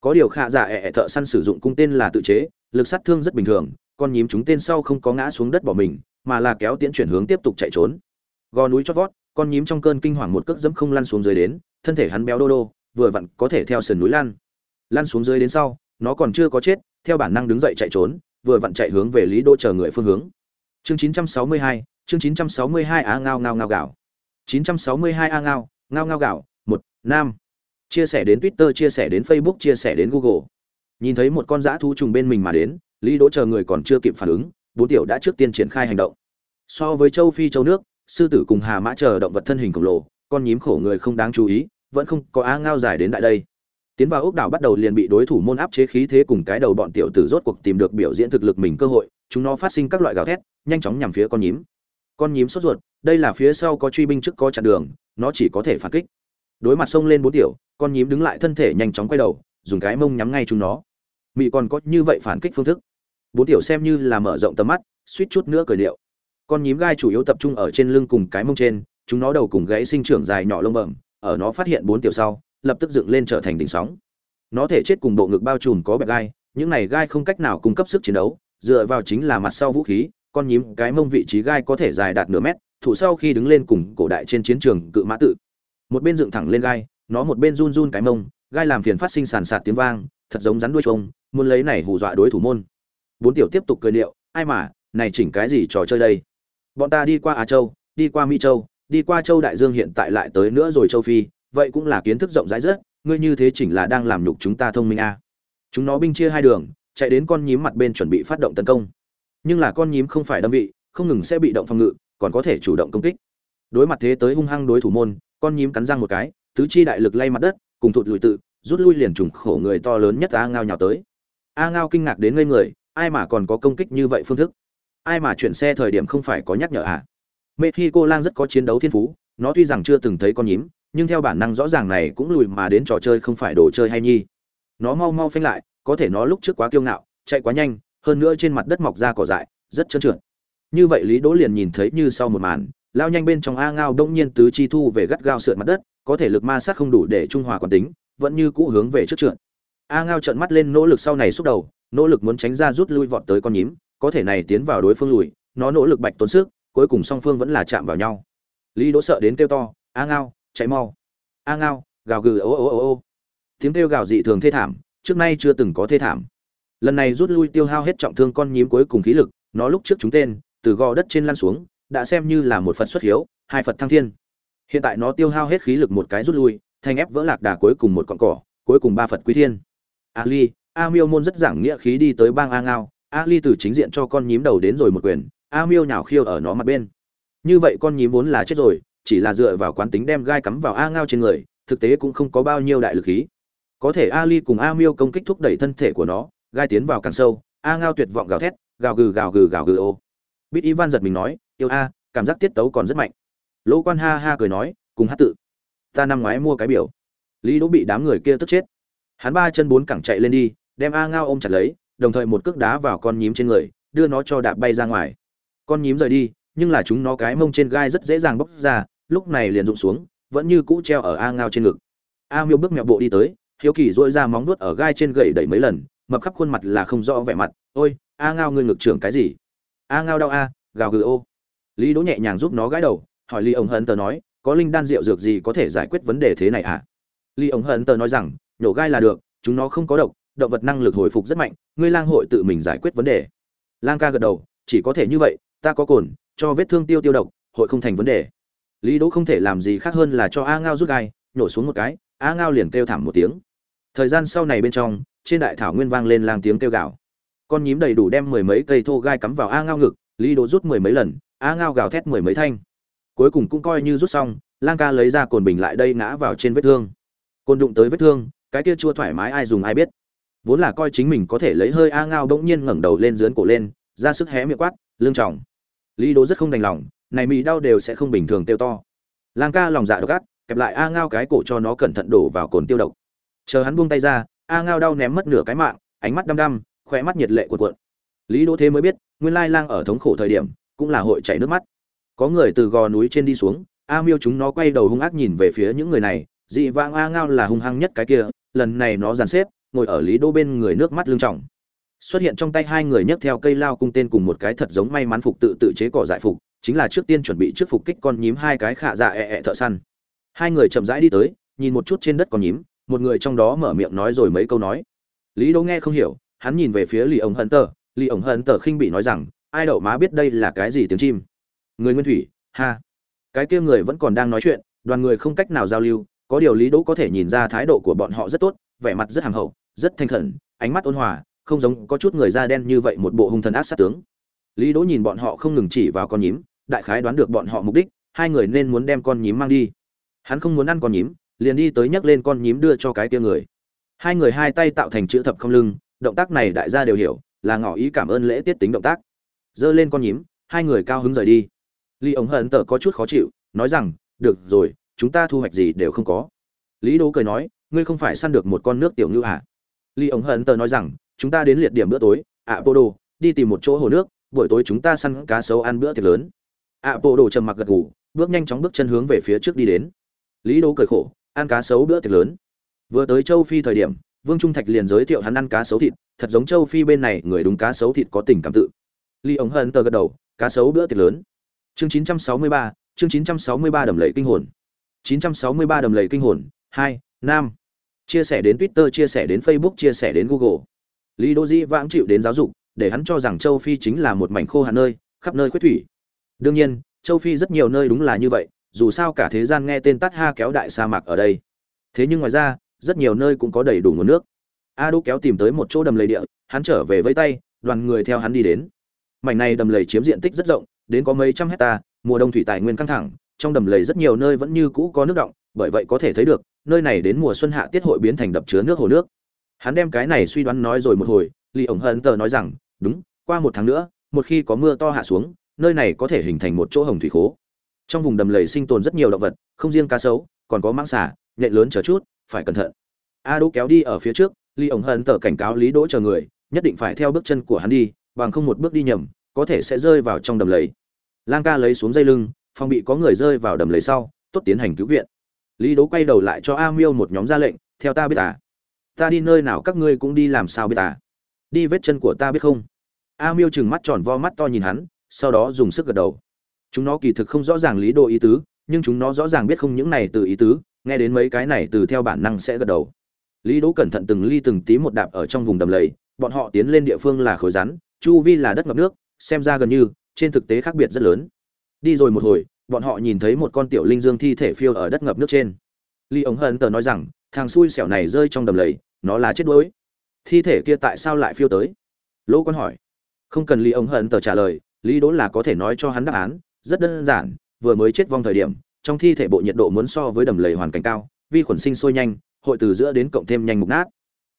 Có điều khạ dạ ẹ thợ săn sử dụng cung tên là tự chế, lực sát thương rất bình thường, con nhím chúng tên sau không có ngã xuống đất bỏ mình, mà là kéo tiễn chuyển hướng tiếp tục chạy trốn. Gò núi chót vót con nhím trong cơn kinh hoàng một cước dẫm không lăn xuống dưới đến thân thể hắn béo đô đô vừa vặn có thể theo sườn núi lăn. Lăn xuống dưới đến sau nó còn chưa có chết theo bản năng đứng dậy chạy trốn vừa vặn chạy hướng về lý đô chờ người phương hướng. Chương 962, chương 962 a ngao ngao ngao gạo. 962 a ngao ngao ngao gạo một nam chia sẻ đến twitter chia sẻ đến facebook chia sẻ đến google. Nhìn thấy một con dã thú trùng bên mình mà đến lý đỗ chờ người còn chưa kịp phản ứng bốn tiểu đã trước tiên triển khai hành động. So với châu phi châu nước sư tử cùng hà mã chờ động vật thân hình khổng lồ, con nhím khổ người không đáng chú ý, vẫn không có á ngao dài đến đại đây. Tiến vào ốc đảo bắt đầu liền bị đối thủ môn áp chế khí thế cùng cái đầu bọn tiểu tử rốt cuộc tìm được biểu diễn thực lực mình cơ hội, chúng nó phát sinh các loại gào thét, nhanh chóng nhằm phía con nhím. Con nhím sốt ruột, đây là phía sau có truy binh trước có chặn đường, nó chỉ có thể phản kích. Đối mặt sông lên bốn tiểu, con nhím đứng lại thân thể nhanh chóng quay đầu, dùng cái mông nhắm ngay chúng nó. Mỹ còn có như vậy phản kích phương thức. Bốn tiểu xem như là mở rộng tầm mắt, suýt chút nữa cười điệu con nhím gai chủ yếu tập trung ở trên lưng cùng cái mông trên, chúng nó đầu cùng gãy sinh trưởng dài nhỏ lông bẩm, ở nó phát hiện bốn tiểu sau, lập tức dựng lên trở thành đỉnh sóng. Nó thể chết cùng bộ ngực bao trùm có bẹp gai, những này gai không cách nào cung cấp sức chiến đấu, dựa vào chính là mặt sau vũ khí, con nhím, cái mông vị trí gai có thể dài đạt nửa mét, thủ sau khi đứng lên cùng cổ đại trên chiến trường cự mã tự. Một bên dựng thẳng lên gai, nó một bên run run cái mông, gai làm phiền phát sinh sàn sạt tiếng vang, thật giống rắn đuôi trông, muốn lấy này hù dọa đối thủ môn. Bốn tiểu tiếp tục cười điệu, ai mà, này chỉnh cái gì trò chơi đây? Bọn ta đi qua á châu, đi qua mỹ châu, đi qua châu đại dương hiện tại lại tới nữa rồi châu phi, vậy cũng là kiến thức rộng rãi rất, ngươi như thế chỉnh là đang làm nhục chúng ta thông minh à. chúng nó binh chia hai đường, chạy đến con nhím mặt bên chuẩn bị phát động tấn công. Nhưng là con nhím không phải đâm vị, không ngừng sẽ bị động phòng ngự, còn có thể chủ động công kích. Đối mặt thế tới hung hăng đối thủ môn, con nhím cắn răng một cái, tứ chi đại lực lay mặt đất, cùng thụt lùi tự, rút lui liền trùng khổ người to lớn nhất a ngao nhào tới. A ngao kinh ngạc đến ngây người, ai mà còn có công kích như vậy phương thức? Ai mà chuyển xe thời điểm không phải có nhắc nhở à? Mexico lang rất có chiến đấu thiên phú, nó tuy rằng chưa từng thấy con nhím, nhưng theo bản năng rõ ràng này cũng lùi mà đến trò chơi không phải đồ chơi hay nhi. Nó mau mau phanh lại, có thể nó lúc trước quá kiêu ngạo, chạy quá nhanh, hơn nữa trên mặt đất mọc ra cỏ dại, rất trơn trượt. Như vậy lý đỗ liền nhìn thấy như sau một màn, lao nhanh bên trong a ngao đông nhiên tứ chi thu về gắt gao sượt mặt đất, có thể lực ma sát không đủ để trung hòa quán tính, vẫn như cũ hướng về trước trượt. A ngao trợn mắt lên nỗ lực sau này xúc đầu, nỗ lực muốn tránh ra rút lui vọt tới con nhím có thể này tiến vào đối phương lùi, nó nỗ lực bạch tốn sức, cuối cùng song phương vẫn là chạm vào nhau. Lý đỗ sợ đến kêu to, a ngao, chạy mau. A ngao, gào gừ, ô ô ô ô. Tiếng kêu gào dị thường thê thảm, trước nay chưa từng có thê thảm. Lần này rút lui tiêu hao hết trọng thương con nhím cuối cùng khí lực, nó lúc trước chúng tên, từ gò đất trên lăn xuống, đã xem như là một phật xuất hiếu, hai phật thăng thiên. Hiện tại nó tiêu hao hết khí lực một cái rút lui thành ép vỡ lạc đà cuối cùng một con cỏ, cuối cùng ba phật quý thiên. Ali a miêu môn rất giảng nghĩa khí đi tới bang a ngao ali từ chính diện cho con nhím đầu đến rồi một quyền, a miêu nhào khiêu ở nó mặt bên. Như vậy con nhím vốn là chết rồi, chỉ là dựa vào quán tính đem gai cắm vào a ngao trên người, thực tế cũng không có bao nhiêu đại lực khí. Có thể ali cùng a miêu công kích thúc đẩy thân thể của nó, gai tiến vào càng sâu, a ngao tuyệt vọng gào thét, gào gừ gào gừ gào gừ ô. Bít ivan giật mình nói, yêu a, cảm giác tiết tấu còn rất mạnh. Lỗ quan ha ha cười nói, cùng hát tự. Ta năm ngoái mua cái biểu. Lý đỗ bị đám người kia tức chết. Hắn ba chân bốn cẳng chạy lên đi, đem a ngao ôm chặt lấy đồng thời một cước đá vào con nhím trên người, đưa nó cho đạp bay ra ngoài. Con nhím rời đi, nhưng là chúng nó cái mông trên gai rất dễ dàng bốc ra, lúc này liền rụng xuống, vẫn như cũ treo ở a ngao trên ngực. A miêu bước mẹo bộ đi tới, hiếu kỳ dội ra móng nuốt ở gai trên gậy đẩy mấy lần, mập khắp khuôn mặt là không rõ vẻ mặt. Ôi, a ngao ngươi ngực trưởng cái gì? A ngao đau a, gào gừ ô. Lý đỗ nhẹ nhàng giúp nó gãi đầu, hỏi lý ông Hận tờ nói, có linh đan rượu dược gì có thể giải quyết vấn đề thế này à? Lý ống hận tờ nói rằng nhổ gai là được, chúng nó không có độc động vật năng lực hồi phục rất mạnh, ngươi lang hội tự mình giải quyết vấn đề. Lang ca gật đầu, chỉ có thể như vậy, ta có cồn, cho vết thương tiêu tiêu độc, hội không thành vấn đề. Lý đỗ không thể làm gì khác hơn là cho a ngao rút gai, nhổ xuống một cái, a ngao liền kêu thảm một tiếng. Thời gian sau này bên trong, trên đại thảo nguyên vang lên lang tiếng kêu gào. Con nhím đầy đủ đem mười mấy cây thô gai cắm vào a ngao ngực, lý đỗ rút mười mấy lần, a ngao gào thét mười mấy thanh. Cuối cùng cũng coi như rút xong, lang ca lấy ra cồn bình lại đây ngã vào trên vết thương. Cồn đụng tới vết thương, cái kia chua thoải mái ai dùng ai biết vốn là coi chính mình có thể lấy hơi a ngao bỗng nhiên ngẩng đầu lên dướn cổ lên, ra sức hé miệng quát, lương trọng. Lý đỗ rất không đành lòng, này mì đau đều sẽ không bình thường tiêu to. Lang ca lòng dạ độc ác, kẹp lại a ngao cái cổ cho nó cẩn thận đổ vào cồn tiêu độc. Chờ hắn buông tay ra, a ngao đau ném mất nửa cái mạng, ánh mắt đăm đăm khỏe mắt nhiệt lệ cuộn cuộn. Lý đỗ thế mới biết, nguyên lai lang ở thống khổ thời điểm, cũng là hội chảy nước mắt. Có người từ gò núi trên đi xuống, a miêu chúng nó quay đầu hung ác nhìn về phía những người này, dị vãng a ngao là hung hăng nhất cái kia, lần này nó dàn xếp ngồi ở lý đô bên người nước mắt lưng trọng. Xuất hiện trong tay hai người nhấc theo cây lao cung tên cùng một cái thật giống may mắn phục tự tự chế cỏ dại phục, chính là trước tiên chuẩn bị trước phục kích con nhím hai cái khả dạ ẹ ẹ thợ săn. Hai người chậm rãi đi tới, nhìn một chút trên đất con nhím, một người trong đó mở miệng nói rồi mấy câu nói. Lý Đô nghe không hiểu, hắn nhìn về phía lì ổng hận tờ. Lì ổng hận tờ khinh bị nói rằng, ai đậu má biết đây là cái gì tiếng chim? Người nguyên thủy, ha. Cái kia người vẫn còn đang nói chuyện, đoàn người không cách nào giao lưu, có điều lý đỗ có thể nhìn ra thái độ của bọn họ rất tốt, vẻ mặt rất hàng hậu rất thanh khẩn, ánh mắt ôn hòa, không giống có chút người da đen như vậy một bộ hung thần ác sát tướng. Lý đỗ nhìn bọn họ không ngừng chỉ vào con nhím, đại khái đoán được bọn họ mục đích, hai người nên muốn đem con nhím mang đi. Hắn không muốn ăn con nhím, liền đi tới nhấc lên con nhím đưa cho cái kia người. Hai người hai tay tạo thành chữ thập không lưng, động tác này đại gia đều hiểu, là ngỏ ý cảm ơn lễ tiết tính động tác. Giơ lên con nhím, hai người cao hứng rời đi. Lý ống hận tở có chút khó chịu, nói rằng, được rồi, chúng ta thu hoạch gì đều không có. Lý đỗ cười nói, ngươi không phải săn được một con nước tiểu ngư à? Lý ống hận tờ nói rằng chúng ta đến liệt điểm bữa tối ạ bộ đồ đi tìm một chỗ hồ nước buổi tối chúng ta săn cá sấu ăn bữa tiệc lớn. Ạ bộ đồ trầm mặc gật gù bước nhanh chóng bước chân hướng về phía trước đi đến. Lý đỗ cười khổ ăn cá sấu bữa tiệc lớn. Vừa tới châu phi thời điểm vương trung thạch liền giới thiệu hắn ăn cá sấu thịt thật giống châu phi bên này người đúng cá sấu thịt có tình cảm tự. Lý ống hận tờ gật đầu cá sấu bữa tiệc lớn. Chương 963, chương 963 đầm lầy kinh hồn. 963 đầm lầy kinh hồn 2, nam chia sẻ đến twitter, chia sẻ đến facebook, chia sẻ đến google. Lý đỗ dĩ vãng chịu đến giáo dục, để hắn cho rằng châu phi chính là một mảnh khô hạn nơi, khắp nơi khuyết thủy đương nhiên, châu phi rất nhiều nơi đúng là như vậy, dù sao cả thế gian nghe tên tát ha kéo đại sa mạc ở đây. Thế nhưng ngoài ra, rất nhiều nơi cũng có đầy đủ nguồn nước. A đỗ kéo tìm tới một chỗ đầm lầy địa, hắn trở về với tay, đoàn người theo hắn đi đến. Mảnh này đầm lầy chiếm diện tích rất rộng, đến có mấy trăm hecta, mùa đông thủy tài nguyên căng thẳng, trong đầm lầy rất nhiều nơi vẫn như cũ có nước động, bởi vậy có thể thấy được nơi này đến mùa xuân hạ tiết hội biến thành đập chứa nước hồ nước. Hắn đem cái này suy đoán nói rồi một hồi, Lý ổng hận tờ nói rằng, đúng, qua một tháng nữa, một khi có mưa to hạ xuống, nơi này có thể hình thành một chỗ hồng thủy khố. Trong vùng đầm lầy sinh tồn rất nhiều động vật, không riêng cá sấu, còn có mãng xả nhện lớn chờ chút, phải cẩn thận. A đỗ kéo đi ở phía trước, Lý ổng hận tờ cảnh cáo lý đỗ chờ người, nhất định phải theo bước chân của hắn đi, bằng không một bước đi nhầm, có thể sẽ rơi vào trong đầm lầy. Lang ca lấy xuống dây lưng, phòng bị có người rơi vào đầm lầy sau, tốt tiến hành cứu viện lý đố quay đầu lại cho a miêu một nhóm ra lệnh, theo ta biết à? Ta đi nơi nào các ngươi cũng đi làm sao biết à? Đi vết chân của ta biết không? A miêu chừng mắt tròn vo mắt to nhìn hắn, sau đó dùng sức gật đầu. Chúng nó kỳ thực không rõ ràng lý đồ ý tứ, nhưng chúng nó rõ ràng biết không những này từ ý tứ, nghe đến mấy cái này từ theo bản năng sẽ gật đầu. Lý đỗ cẩn thận từng ly từng tí một đạp ở trong vùng đầm lầy, bọn họ tiến lên địa phương là khối rắn, chu vi là đất ngập nước, xem ra gần như, trên thực tế khác biệt rất lớn. Đi rồi một hồi bọn họ nhìn thấy một con tiểu linh dương thi thể phiêu ở đất ngập nước trên. Ly ống hận tờ nói rằng, thằng xui xẻo này rơi trong đầm lầy, nó là chết đuối. Thi thể kia tại sao lại phiêu tới? Lỗ con hỏi. Không cần ly ống hận tờ trả lời, lý đỗ là có thể nói cho hắn đáp án, rất đơn giản, vừa mới chết vong thời điểm, trong thi thể bộ nhiệt độ muốn so với đầm lầy hoàn cảnh cao, vi khuẩn sinh sôi nhanh, hội từ giữa đến cộng thêm nhanh mục nát.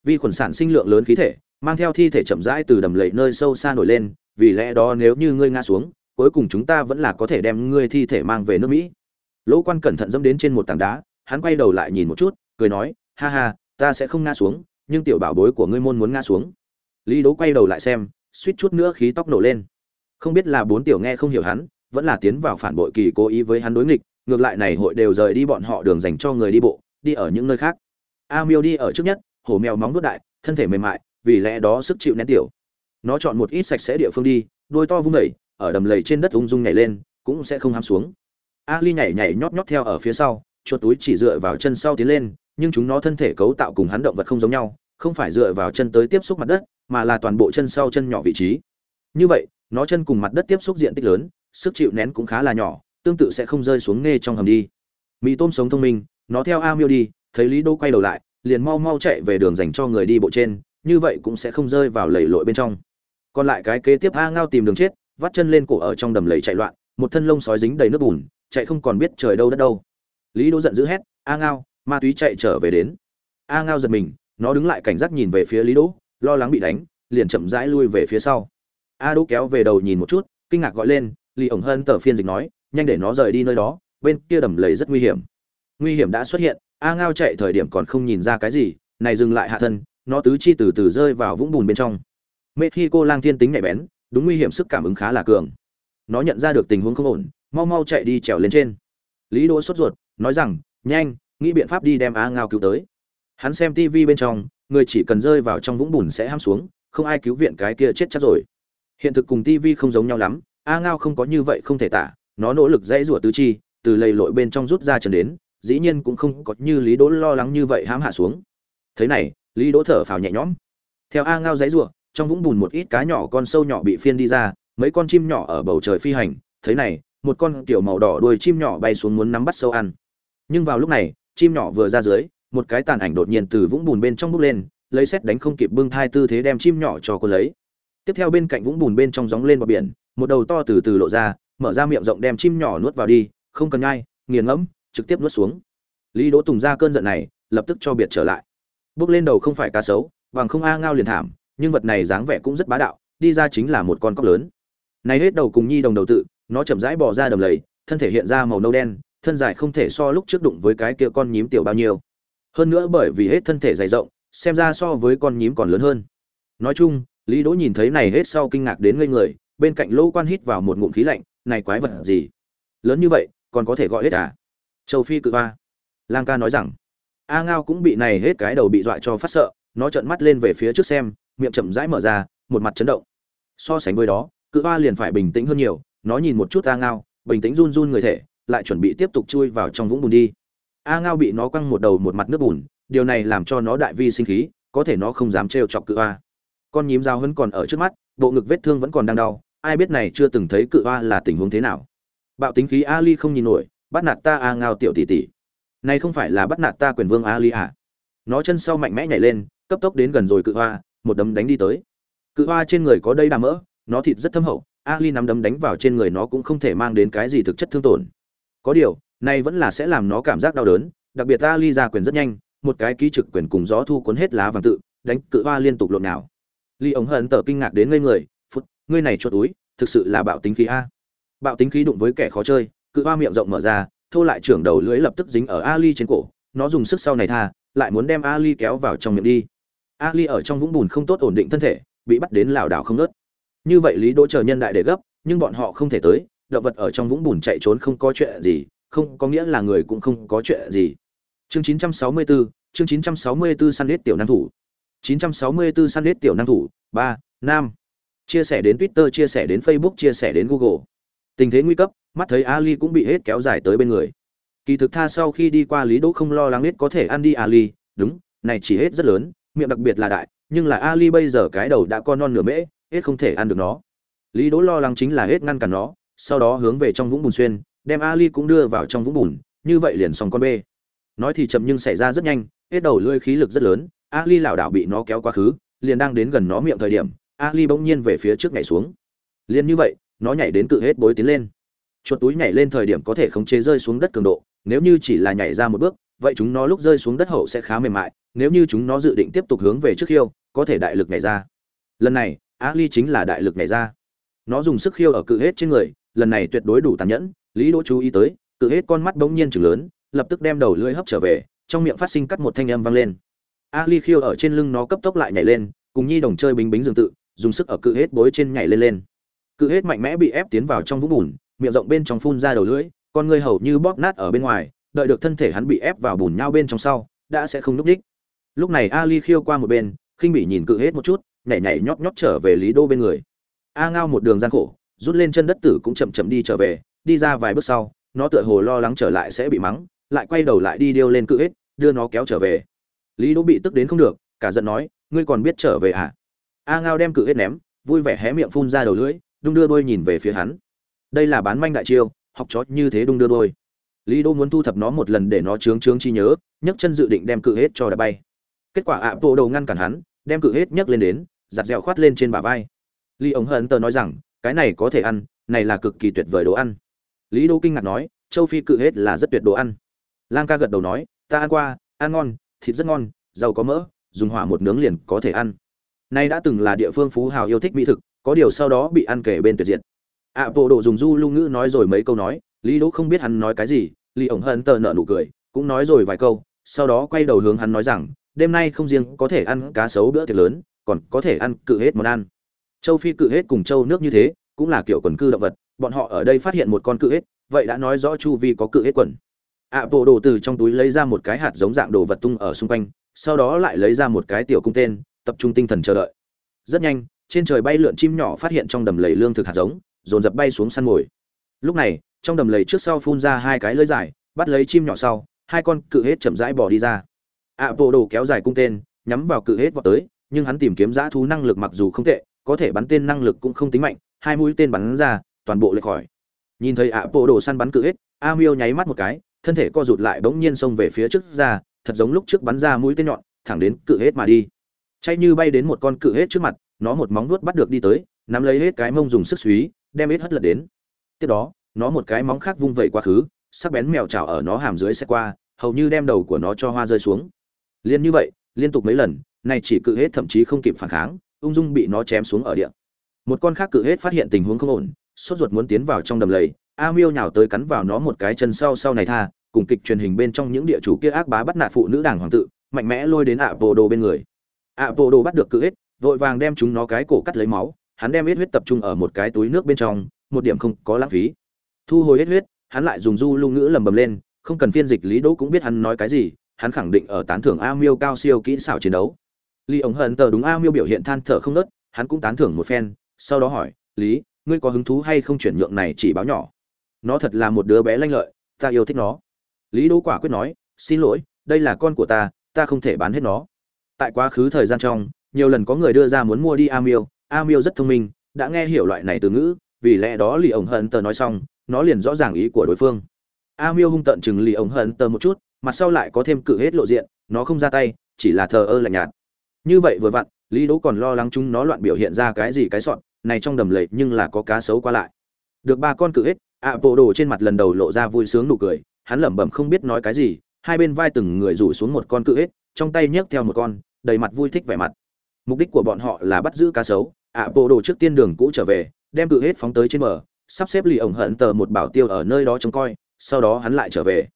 Vi khuẩn sản sinh lượng lớn khí thể, mang theo thi thể chậm rãi từ đầm lầy nơi sâu xa nổi lên, vì lẽ đó nếu như ngươi ngã xuống cuối cùng chúng ta vẫn là có thể đem ngươi thi thể mang về nước mỹ. Lỗ quan cẩn thận dẫm đến trên một tảng đá, hắn quay đầu lại nhìn một chút, cười nói, ha ha, ta sẽ không ngã xuống, nhưng tiểu bảo bối của ngươi môn muốn ngã xuống. Lý đố quay đầu lại xem, suýt chút nữa khí tóc nổ lên. Không biết là bốn tiểu nghe không hiểu hắn, vẫn là tiến vào phản bội kỳ cố ý với hắn đối nghịch, ngược lại này hội đều rời đi bọn họ đường dành cho người đi bộ, đi ở những nơi khác. A miêu đi ở trước nhất, hổ mèo móng nuốt đại, thân thể mềm mại, vì lẽ đó sức chịu nén tiểu. Nó chọn một ít sạch sẽ địa phương đi, đôi to vung đẩy ở đầm lầy trên đất ung dung nhảy lên, cũng sẽ không hám xuống. Ali nhảy nhảy nhót nhót theo ở phía sau, chuột túi chỉ dựa vào chân sau tiến lên, nhưng chúng nó thân thể cấu tạo cùng hắn động vật không giống nhau, không phải dựa vào chân tới tiếp xúc mặt đất, mà là toàn bộ chân sau chân nhỏ vị trí. Như vậy, nó chân cùng mặt đất tiếp xúc diện tích lớn, sức chịu nén cũng khá là nhỏ, tương tự sẽ không rơi xuống nghe trong hầm đi. Mì tôm sống thông minh, nó theo a miêu đi, thấy lý đô quay đầu lại, liền mau mau chạy về đường dành cho người đi bộ trên, như vậy cũng sẽ không rơi vào lầy lội bên trong. Còn lại cái kế tiếp a ngao tìm đường chết vắt chân lên cổ ở trong đầm lầy chạy loạn, một thân lông sói dính đầy nước bùn, chạy không còn biết trời đâu đất đâu. Lý đỗ giận dữ hét, a ngao, ma túy chạy trở về đến. A ngao giật mình, nó đứng lại cảnh giác nhìn về phía lý đỗ, lo lắng bị đánh, liền chậm rãi lui về phía sau. A đỗ kéo về đầu nhìn một chút, kinh ngạc gọi lên, lý ổng hơn tờ phiên dịch nói, nhanh để nó rời đi nơi đó, bên kia đầm lầy rất nguy hiểm. Nguy hiểm đã xuất hiện, a ngao chạy thời điểm còn không nhìn ra cái gì, này dừng lại hạ thân, nó tứ chi từ từ rơi vào vũng bùn bên trong. Mệt khi cô lang thiên tính nhạy bén đúng nguy hiểm sức cảm ứng khá là cường. Nó nhận ra được tình huống không ổn, mau mau chạy đi trèo lên trên. Lý đỗ sốt ruột, nói rằng, nhanh, nghĩ biện pháp đi đem a ngao cứu tới. Hắn xem tv bên trong, người chỉ cần rơi vào trong vũng bùn sẽ ham xuống, không ai cứu viện cái kia chết chắc rồi. Hiện thực cùng tv không giống nhau lắm, a ngao không có như vậy không thể tả, nó nỗ lực dãy rủa tứ chi, từ lầy lội bên trong rút ra trần đến, dĩ nhiên cũng không có như lý đỗ lo lắng như vậy hãm hạ xuống. Thế này, lý đỗ thở phào nhẹ nhõm. Theo a ngao dãy rủa trong vũng bùn một ít cá nhỏ con sâu nhỏ bị phiên đi ra, mấy con chim nhỏ ở bầu trời phi hành. Thế này, một con kiểu màu đỏ đuôi chim nhỏ bay xuống muốn nắm bắt sâu ăn. Nhưng vào lúc này, chim nhỏ vừa ra dưới, một cái tàn ảnh đột nhiên từ vũng bùn bên trong bước lên, lấy xét đánh không kịp bưng thai tư thế đem chim nhỏ cho cô lấy. Tiếp theo bên cạnh vũng bùn bên trong gióng lên bờ biển, một đầu to từ từ lộ ra, mở ra miệng rộng đem chim nhỏ nuốt vào đi, không cần nhai nghiền ngẫm, trực tiếp nuốt xuống. Lý đỗ tùng ra cơn giận này, lập tức cho biệt trở lại. Bước lên đầu không phải cá sấu, bằng không a ngao liền thảm nhưng vật này dáng vẻ cũng rất bá đạo, đi ra chính là một con cóc lớn. Này hết đầu cùng nhi đồng đầu tự, nó chậm rãi bỏ ra đầm lầy, thân thể hiện ra màu nâu đen, thân dài không thể so lúc trước đụng với cái kia con nhím tiểu bao nhiêu. Hơn nữa bởi vì hết thân thể dày rộng, xem ra so với con nhím còn lớn hơn. Nói chung, lý đỗ nhìn thấy này hết sau kinh ngạc đến ngây người, bên cạnh lỗ quan hít vào một ngụm khí lạnh, này quái vật gì? Lớn như vậy, còn có thể gọi hết à? Châu phi cự ba lang ca nói rằng, a ngao cũng bị này hết cái đầu bị dọa cho phát sợ, nó trợn mắt lên về phía trước xem miệng chậm rãi mở ra, một mặt chấn động. So sánh với đó, cự hoa liền phải bình tĩnh hơn nhiều, nó nhìn một chút a ngao, bình tĩnh run run người thể, lại chuẩn bị tiếp tục chui vào trong vũng bùn đi. A ngao bị nó quăng một đầu một mặt nước bùn, điều này làm cho nó đại vi sinh khí, có thể nó không dám trêu chọc cự hoa. con nhím dao vẫn còn ở trước mắt, bộ ngực vết thương vẫn còn đang đau, ai biết này chưa từng thấy cự hoa là tình huống thế nào. Bạo tính khí ali không nhìn nổi, bắt nạt ta a ngao tiểu tỷ tỷ. Này không phải là bắt nạt ta quyền vương ali à? Nó chân sau mạnh mẽ nhảy lên, cấp tốc đến gần rồi cự hoa một đấm đánh đi tới. Cự hoa trên người có đây đà mỡ, nó thịt rất thâm hậu, ali nắm đấm đánh vào trên người nó cũng không thể mang đến cái gì thực chất thương tổn. Có điều, này vẫn là sẽ làm nó cảm giác đau đớn, đặc biệt ali ra quyền rất nhanh, một cái ký trực quyền cùng gió thu cuốn hết lá vàng tự, đánh cự hoa liên tục lộn nào. Ly ống hận tở kinh ngạc đến ngây người, phút, ngươi này chuột túi, thực sự là bạo tính khí a. Bạo tính khí đụng với kẻ khó chơi, cự hoa miệng rộng mở ra, thô lại trưởng đầu lưỡi lập tức dính ở ali trên cổ, nó dùng sức sau này tha, lại muốn đem ali kéo vào trong miệng đi ali ở trong vũng bùn không tốt ổn định thân thể bị bắt đến lảo đảo không nớt như vậy lý đỗ chờ nhân đại để gấp nhưng bọn họ không thể tới động vật ở trong vũng bùn chạy trốn không có chuyện gì không có nghĩa là người cũng không có chuyện gì. Chương 964, chương 964 săn lết tiểu năng thủ. 964 săn lết tiểu năng thủ ba nam chia sẻ đến twitter chia sẻ đến facebook chia sẻ đến google. Tình thế nguy cấp mắt thấy ali cũng bị hết kéo dài tới bên người. Kỳ thực tha sau khi đi qua lý đỗ không lo lắng biết có thể ăn đi ali đúng này chỉ hết rất lớn miệng đặc biệt là đại, nhưng là ali bây giờ cái đầu đã con non nửa mễ, hết không thể ăn được nó. Lý đỗ lo lắng chính là hết ngăn cản nó, sau đó hướng về trong vũng bùn xuyên, đem ali cũng đưa vào trong vũng bùn, như vậy liền xong con bê. Nói thì chậm nhưng xảy ra rất nhanh, hết đầu lưỡi khí lực rất lớn, ali lảo đảo bị nó kéo quá khứ, liền đang đến gần nó miệng thời điểm, ali bỗng nhiên về phía trước nhảy xuống. Liền như vậy, nó nhảy đến cự hết bối tiến lên. Chuột túi nhảy lên thời điểm có thể khống chế rơi xuống đất cường độ, nếu như chỉ là nhảy ra một bước vậy chúng nó lúc rơi xuống đất hậu sẽ khá mềm mại, nếu như chúng nó dự định tiếp tục hướng về trước khiêu, có thể đại lực nhảy ra. Lần này ali chính là đại lực nhảy ra. Nó dùng sức khiêu ở cự hết trên người, lần này tuyệt đối đủ tàn nhẫn, lý đỗ chú ý tới, cự hết con mắt bỗng nhiên chừng lớn, lập tức đem đầu lưỡi hấp trở về, trong miệng phát sinh cắt một thanh âm vang lên. Ali khiêu ở trên lưng nó cấp tốc lại nhảy lên, cùng nhi đồng chơi bính bính dương tự, dùng sức ở cự hết bối trên nhảy lên lên. Cự hết mạnh mẽ bị ép tiến vào trong vũng bùn, miệng rộng bên trong phun ra đầu lưỡi, con người hầu như bóp nát ở bên ngoài đợi được thân thể hắn bị ép vào bùn nhau bên trong sau, đã sẽ không núp đích. Lúc này ali khiêu qua một bên, khinh bị nhìn cự hết một chút, nhảy nhảy nhót nhót trở về lý đô bên người. A ngao một đường gian khổ, rút lên chân đất tử cũng chậm chậm đi trở về, đi ra vài bước sau, nó tựa hồ lo lắng trở lại sẽ bị mắng, lại quay đầu lại đi điêu lên cự hết, đưa nó kéo trở về. Lý đỗ bị tức đến không được, cả giận nói, ngươi còn biết trở về à? A ngao đem cự hết ném, vui vẻ hé miệng phun ra đầu lưỡi, đung đưa đôi nhìn về phía hắn. Đây là bán manh đại chiêu, học chó như thế đung đưa đôi lý đỗ muốn thu thập nó một lần để nó chướng chướng chi nhớ, nhấc chân dự định đem cự hết cho đã bay. Kết quả ạ, bộ đầu ngăn cản hắn, đem cự hết nhấc lên đến, giặt dẻo khoát lên trên bả vai. Lý ống hận tờ nói rằng, cái này có thể ăn, này là cực kỳ tuyệt vời đồ ăn. Lý đô kinh ngạc nói, châu phi cự hết là rất tuyệt đồ ăn. Lang ca gật đầu nói, ta ăn qua, ăn ngon, thịt rất ngon giàu có mỡ, dùng hỏa một nướng liền có thể ăn. Nay đã từng là địa phương phú hào yêu thích mỹ thực, có điều sau đó bị ăn kể bên tuyệt diệt. Ạ, bộ độ dùng du lưu ngữ nói rồi mấy câu nói, lý đỗ không biết hắn nói cái gì lý ổng hận tờ nợ nụ cười, cũng nói rồi vài câu, sau đó quay đầu hướng hắn nói rằng, đêm nay không riêng có thể ăn cá sấu bữa tiệc lớn, còn có thể ăn cự hết món ăn. Châu phi cự hết cùng châu nước như thế, cũng là kiểu quần cư động vật, bọn họ ở đây phát hiện một con cự hết, vậy đã nói rõ chu vi có cự hết quần. Ạ bộ đồ từ trong túi lấy ra một cái hạt giống dạng đồ vật tung ở xung quanh, sau đó lại lấy ra một cái tiểu cung tên, tập trung tinh thần chờ đợi. Rất nhanh, trên trời bay lượn chim nhỏ phát hiện trong đầm lầy lương thực hạt giống, dồn dập bay xuống săn mồi. Lúc này trong đầm lầy trước sau phun ra hai cái lưỡi dài, bắt lấy chim nhỏ sau, hai con cự hết chậm rãi bỏ đi ra. Ạ bộ đồ kéo dài cung tên, nhắm vào cự hết vọt tới, nhưng hắn tìm kiếm dã thú năng lực mặc dù không tệ, có thể bắn tên năng lực cũng không tính mạnh, hai mũi tên bắn ra, toàn bộ lệch khỏi. Nhìn thấy ạ bộ đồ săn bắn cự hết a miêu nháy mắt một cái, thân thể co rụt lại bỗng nhiên xông về phía trước ra, thật giống lúc trước bắn ra mũi tên nhọn, thẳng đến cự hết mà đi. Chay như bay đến một con cự hết trước mặt, nó một móng vuốt bắt được đi tới, nắm lấy hết cái mông dùng sức suý đem hết hất lật đến. Tiếp đó nó một cái móng khác vung vẩy quá khứ, sắc bén mèo chảo ở nó hàm dưới xe qua, hầu như đem đầu của nó cho hoa rơi xuống. Liên như vậy, liên tục mấy lần, này chỉ cự hết thậm chí không kịp phản kháng, ung dung bị nó chém xuống ở địa. Một con khác cự hết phát hiện tình huống không ổn, sốt ruột muốn tiến vào trong đầm lầy, a miêu nhào tới cắn vào nó một cái chân sau sau này tha, cùng kịch truyền hình bên trong những địa chủ kia ác bá bắt nạt phụ nữ đảng hoàng tự, mạnh mẽ lôi đến ạ bộ đồ bên người. Ạ bộ đồ bắt được cự hết, vội vàng đem chúng nó cái cổ cắt lấy máu, hắn đem ít huyết tập trung ở một cái túi nước bên trong, một điểm không có lãng phí thu hồi hết huyết, hắn lại dùng du lưu ngữ lầm bầm lên, không cần phiên dịch lý đỗ cũng biết hắn nói cái gì, hắn khẳng định ở tán thưởng a miêu cao siêu kỹ xảo chiến đấu. Lý ống hận tờ đúng a miêu biểu hiện than thở không nớt, hắn cũng tán thưởng một phen, sau đó hỏi, lý, ngươi có hứng thú hay không chuyển nhượng này chỉ báo nhỏ? Nó thật là một đứa bé lanh lợi, ta yêu thích nó. Lý đỗ quả quyết nói, xin lỗi, đây là con của ta ta không thể bán hết nó. Tại quá khứ thời gian trong, nhiều lần có người đưa ra muốn mua đi a miêu a miêu rất thông minh, đã nghe hiểu loại này từ ngữ, vì lẽ đó lì ổng hận tờ nói xong nó liền rõ ràng ý của đối phương. A miêu hung tận chừng lì ông hận tờ một chút, mặt sau lại có thêm cự hết lộ diện, nó không ra tay, chỉ là thờ ơ lạnh nhạt. Như vậy vừa vặn lý đỗ còn lo lắng chúng nó loạn biểu hiện ra cái gì cái sọn này trong đầm lầy nhưng là có cá sấu qua lại. Được ba con cự hết ạ bộ đồ trên mặt lần đầu lộ ra vui sướng nụ cười, hắn lẩm bẩm không biết nói cái gì, hai bên vai từng người rủ xuống một con cự hết, trong tay nhấc theo một con, đầy mặt vui thích vẻ mặt. Mục đích của bọn họ là bắt giữ cá sấu ạ bộ đồ trước tiên đường cũ trở về, đem cự hết phóng tới trên bờ sắp xếp lì ổng hận tờ một bảo tiêu ở nơi đó trông coi, sau đó hắn lại trở về.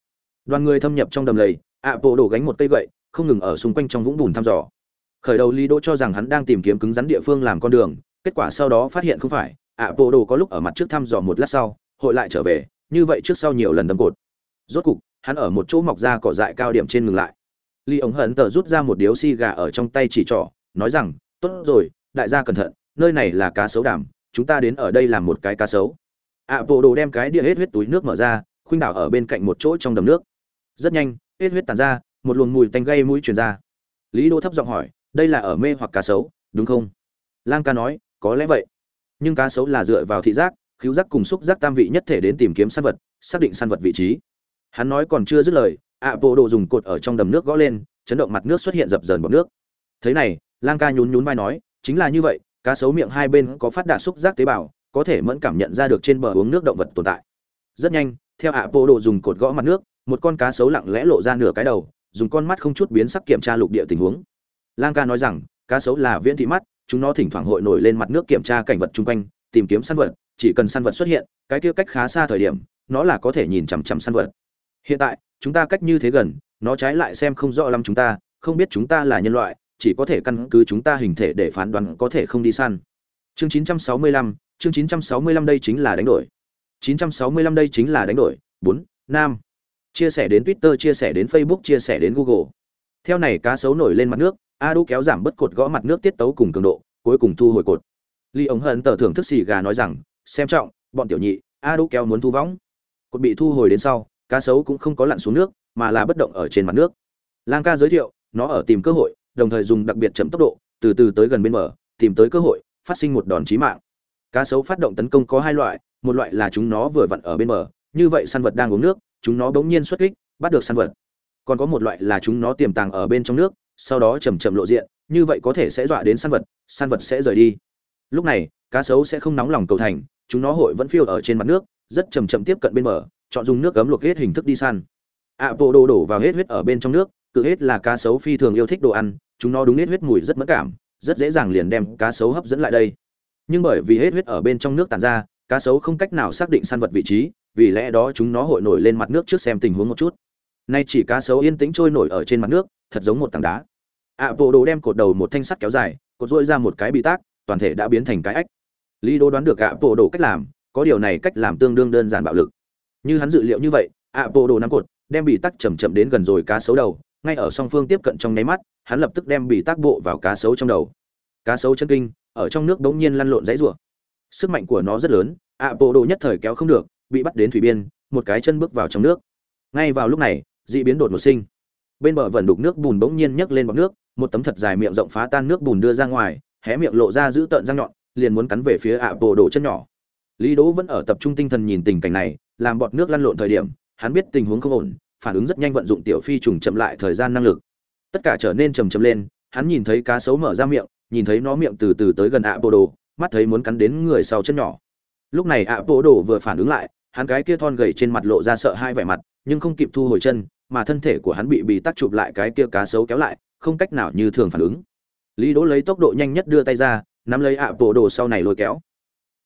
Đoàn người thâm nhập trong đầm lầy, ạ bộ đồ gánh một cây gậy, không ngừng ở xung quanh trong vũng bùn thăm dò. Khởi đầu lý đỗ cho rằng hắn đang tìm kiếm cứng rắn địa phương làm con đường, kết quả sau đó phát hiện không phải, ạ bộ đồ có lúc ở mặt trước thăm dò một lát sau, hội lại trở về, như vậy trước sau nhiều lần đâm cột. Rốt cục, hắn ở một chỗ mọc ra cỏ dại cao điểm trên ngừng lại. Lý ống hận tờ rút ra một điếu xi gà ở trong tay chỉ trỏ, nói rằng, tốt rồi, đại gia cẩn thận, nơi này là cá sấu đàm chúng ta đến ở đây làm một cái cá sấu. Ạ, bộ đồ đem cái đĩa hết huyết túi nước mở ra, khuynh đảo ở bên cạnh một chỗ trong đầm nước. Rất nhanh, hết huyết tàn ra, một luồng mùi tanh gây mũi truyền ra. Lý đô thấp giọng hỏi, đây là ở mê hoặc cá sấu, đúng không? Lang ca nói, có lẽ vậy. Nhưng cá sấu là dựa vào thị giác khiếu giác cùng xúc giác tam vị nhất thể đến tìm kiếm săn vật, xác định săn vật vị trí. Hắn nói còn chưa dứt lời, ạ, bộ đồ dùng cột ở trong đầm nước gõ lên, chấn động mặt nước xuất hiện dập dờn bọt nước. Thế này, lang ca nhún nhún vai nói, chính là như vậy cá sấu miệng hai bên có phát đạt xúc giác tế bào, có thể mẫn cảm nhận ra được trên bờ uống nước động vật tồn tại. Rất nhanh, theo ạ bộ đồ dùng cột gõ mặt nước, một con cá sấu lặng lẽ lộ ra nửa cái đầu, dùng con mắt không chút biến sắc kiểm tra lục địa tình huống. Lang ca nói rằng, cá sấu là viễn thị mắt, chúng nó thỉnh thoảng hội nổi lên mặt nước kiểm tra cảnh vật chung quanh, tìm kiếm săn vật, chỉ cần săn vật xuất hiện, cái kia cách khá xa thời điểm, nó là có thể nhìn chằm chằm săn vật. Hiện tại, chúng ta cách như thế gần, nó trái lại xem không rõ lắm chúng ta, không biết chúng ta là nhân loại chỉ có thể căn cứ chúng ta hình thể để phán đoán có thể không đi săn. Chương 965, chương 965 đây chính là đánh đổi. 965 đây chính là đánh đổi. 4, nam. Chia sẻ đến twitter chia sẻ đến facebook chia sẻ đến google. Theo này cá sấu nổi lên mặt nước a Đỗ kéo giảm bất cột gõ mặt nước tiết tấu cùng cường độ cuối cùng thu hồi cột. Ly ống hận tờ thưởng thức xì gà nói rằng xem trọng bọn tiểu nhị a Đỗ kéo muốn thu võng. Cột bị thu hồi đến sau cá sấu cũng không có lặn xuống nước mà là bất động ở trên mặt nước. Lang ca giới thiệu nó ở tìm cơ hội đồng thời dùng đặc biệt chậm tốc độ từ từ tới gần bên mở, tìm tới cơ hội phát sinh một đòn chí mạng. Cá sấu phát động tấn công có hai loại một loại là chúng nó vừa vặn ở bên mở, như vậy săn vật đang uống nước chúng nó bỗng nhiên xuất kích bắt được săn vật. Còn có một loại là chúng nó tiềm tàng ở bên trong nước sau đó chầm chậm lộ diện như vậy có thể sẽ dọa đến săn vật săn vật sẽ rời đi. Lúc này cá sấu sẽ không nóng lòng cầu thành chúng nó hội vẫn phiêu ở trên mặt nước rất chầm chậm tiếp cận bên mở, chọn dùng nước cấm luộc hết hình thức đi săn. Ạ bộ đồ đổ vào hết huyết ở bên trong nước cự hết là cá sấu phi thường yêu thích đồ ăn, chúng nó đúng hết huyết mùi rất mất cảm, rất dễ dàng liền đem cá sấu hấp dẫn lại đây. Nhưng bởi vì hết huyết ở bên trong nước tàn ra, cá sấu không cách nào xác định săn vật vị trí, vì lẽ đó chúng nó hội nổi lên mặt nước trước xem tình huống một chút. Nay chỉ cá sấu yên tĩnh trôi nổi ở trên mặt nước, thật giống một tảng đá. Ạ, bộ đồ đem cột đầu một thanh sắt kéo dài, cột dội ra một cái bị tác toàn thể đã biến thành cái ách lý đô đoán được ạ, bộ đồ cách làm, có điều này cách làm tương đương đơn giản bạo lực. Như hắn dự liệu như vậy, ạ, bộ đồ nắm cột, đem bị tắc chầm chậm đến gần rồi cá sấu đầu ngay ở song phương tiếp cận trong nháy mắt, hắn lập tức đem bị tác bộ vào cá sấu trong đầu. Cá sấu chân kinh, ở trong nước bỗng nhiên lăn lộn dãy rủa. Sức mạnh của nó rất lớn, ạ, bộ đồ nhất thời kéo không được, bị bắt đến thủy biên, một cái chân bước vào trong nước. Ngay vào lúc này, dị biến đột ngột sinh. Bên bờ vẩn đục nước bùn bỗng nhiên nhấc lên bọc nước, một tấm thật dài miệng rộng phá tan nước bùn đưa ra ngoài, hé miệng lộ ra giữ tợn răng nhọn, liền muốn cắn về phía ạ, bộ đồ chân nhỏ. Lý đỗ vẫn ở tập trung tinh thần nhìn tình cảnh này, làm bọt nước lăn lộn thời điểm, hắn biết tình huống không ổn phản ứng rất nhanh vận dụng tiểu phi trùng chậm lại thời gian năng lực. Tất cả trở nên chầm chậm lên, hắn nhìn thấy cá sấu mở ra miệng, nhìn thấy nó miệng từ từ tới gần ạ bộ đồ, mắt thấy muốn cắn đến người sau chân nhỏ. Lúc này ạ bộ đồ vừa phản ứng lại, hắn cái kia thon gầy trên mặt lộ ra sợ hai vẻ mặt, nhưng không kịp thu hồi chân, mà thân thể của hắn bị bị tắc chụp lại cái kia cá sấu kéo lại, không cách nào như thường phản ứng. Lý đỗ lấy tốc độ nhanh nhất đưa tay ra, nắm lấy ạ bộ đồ sau này lôi kéo.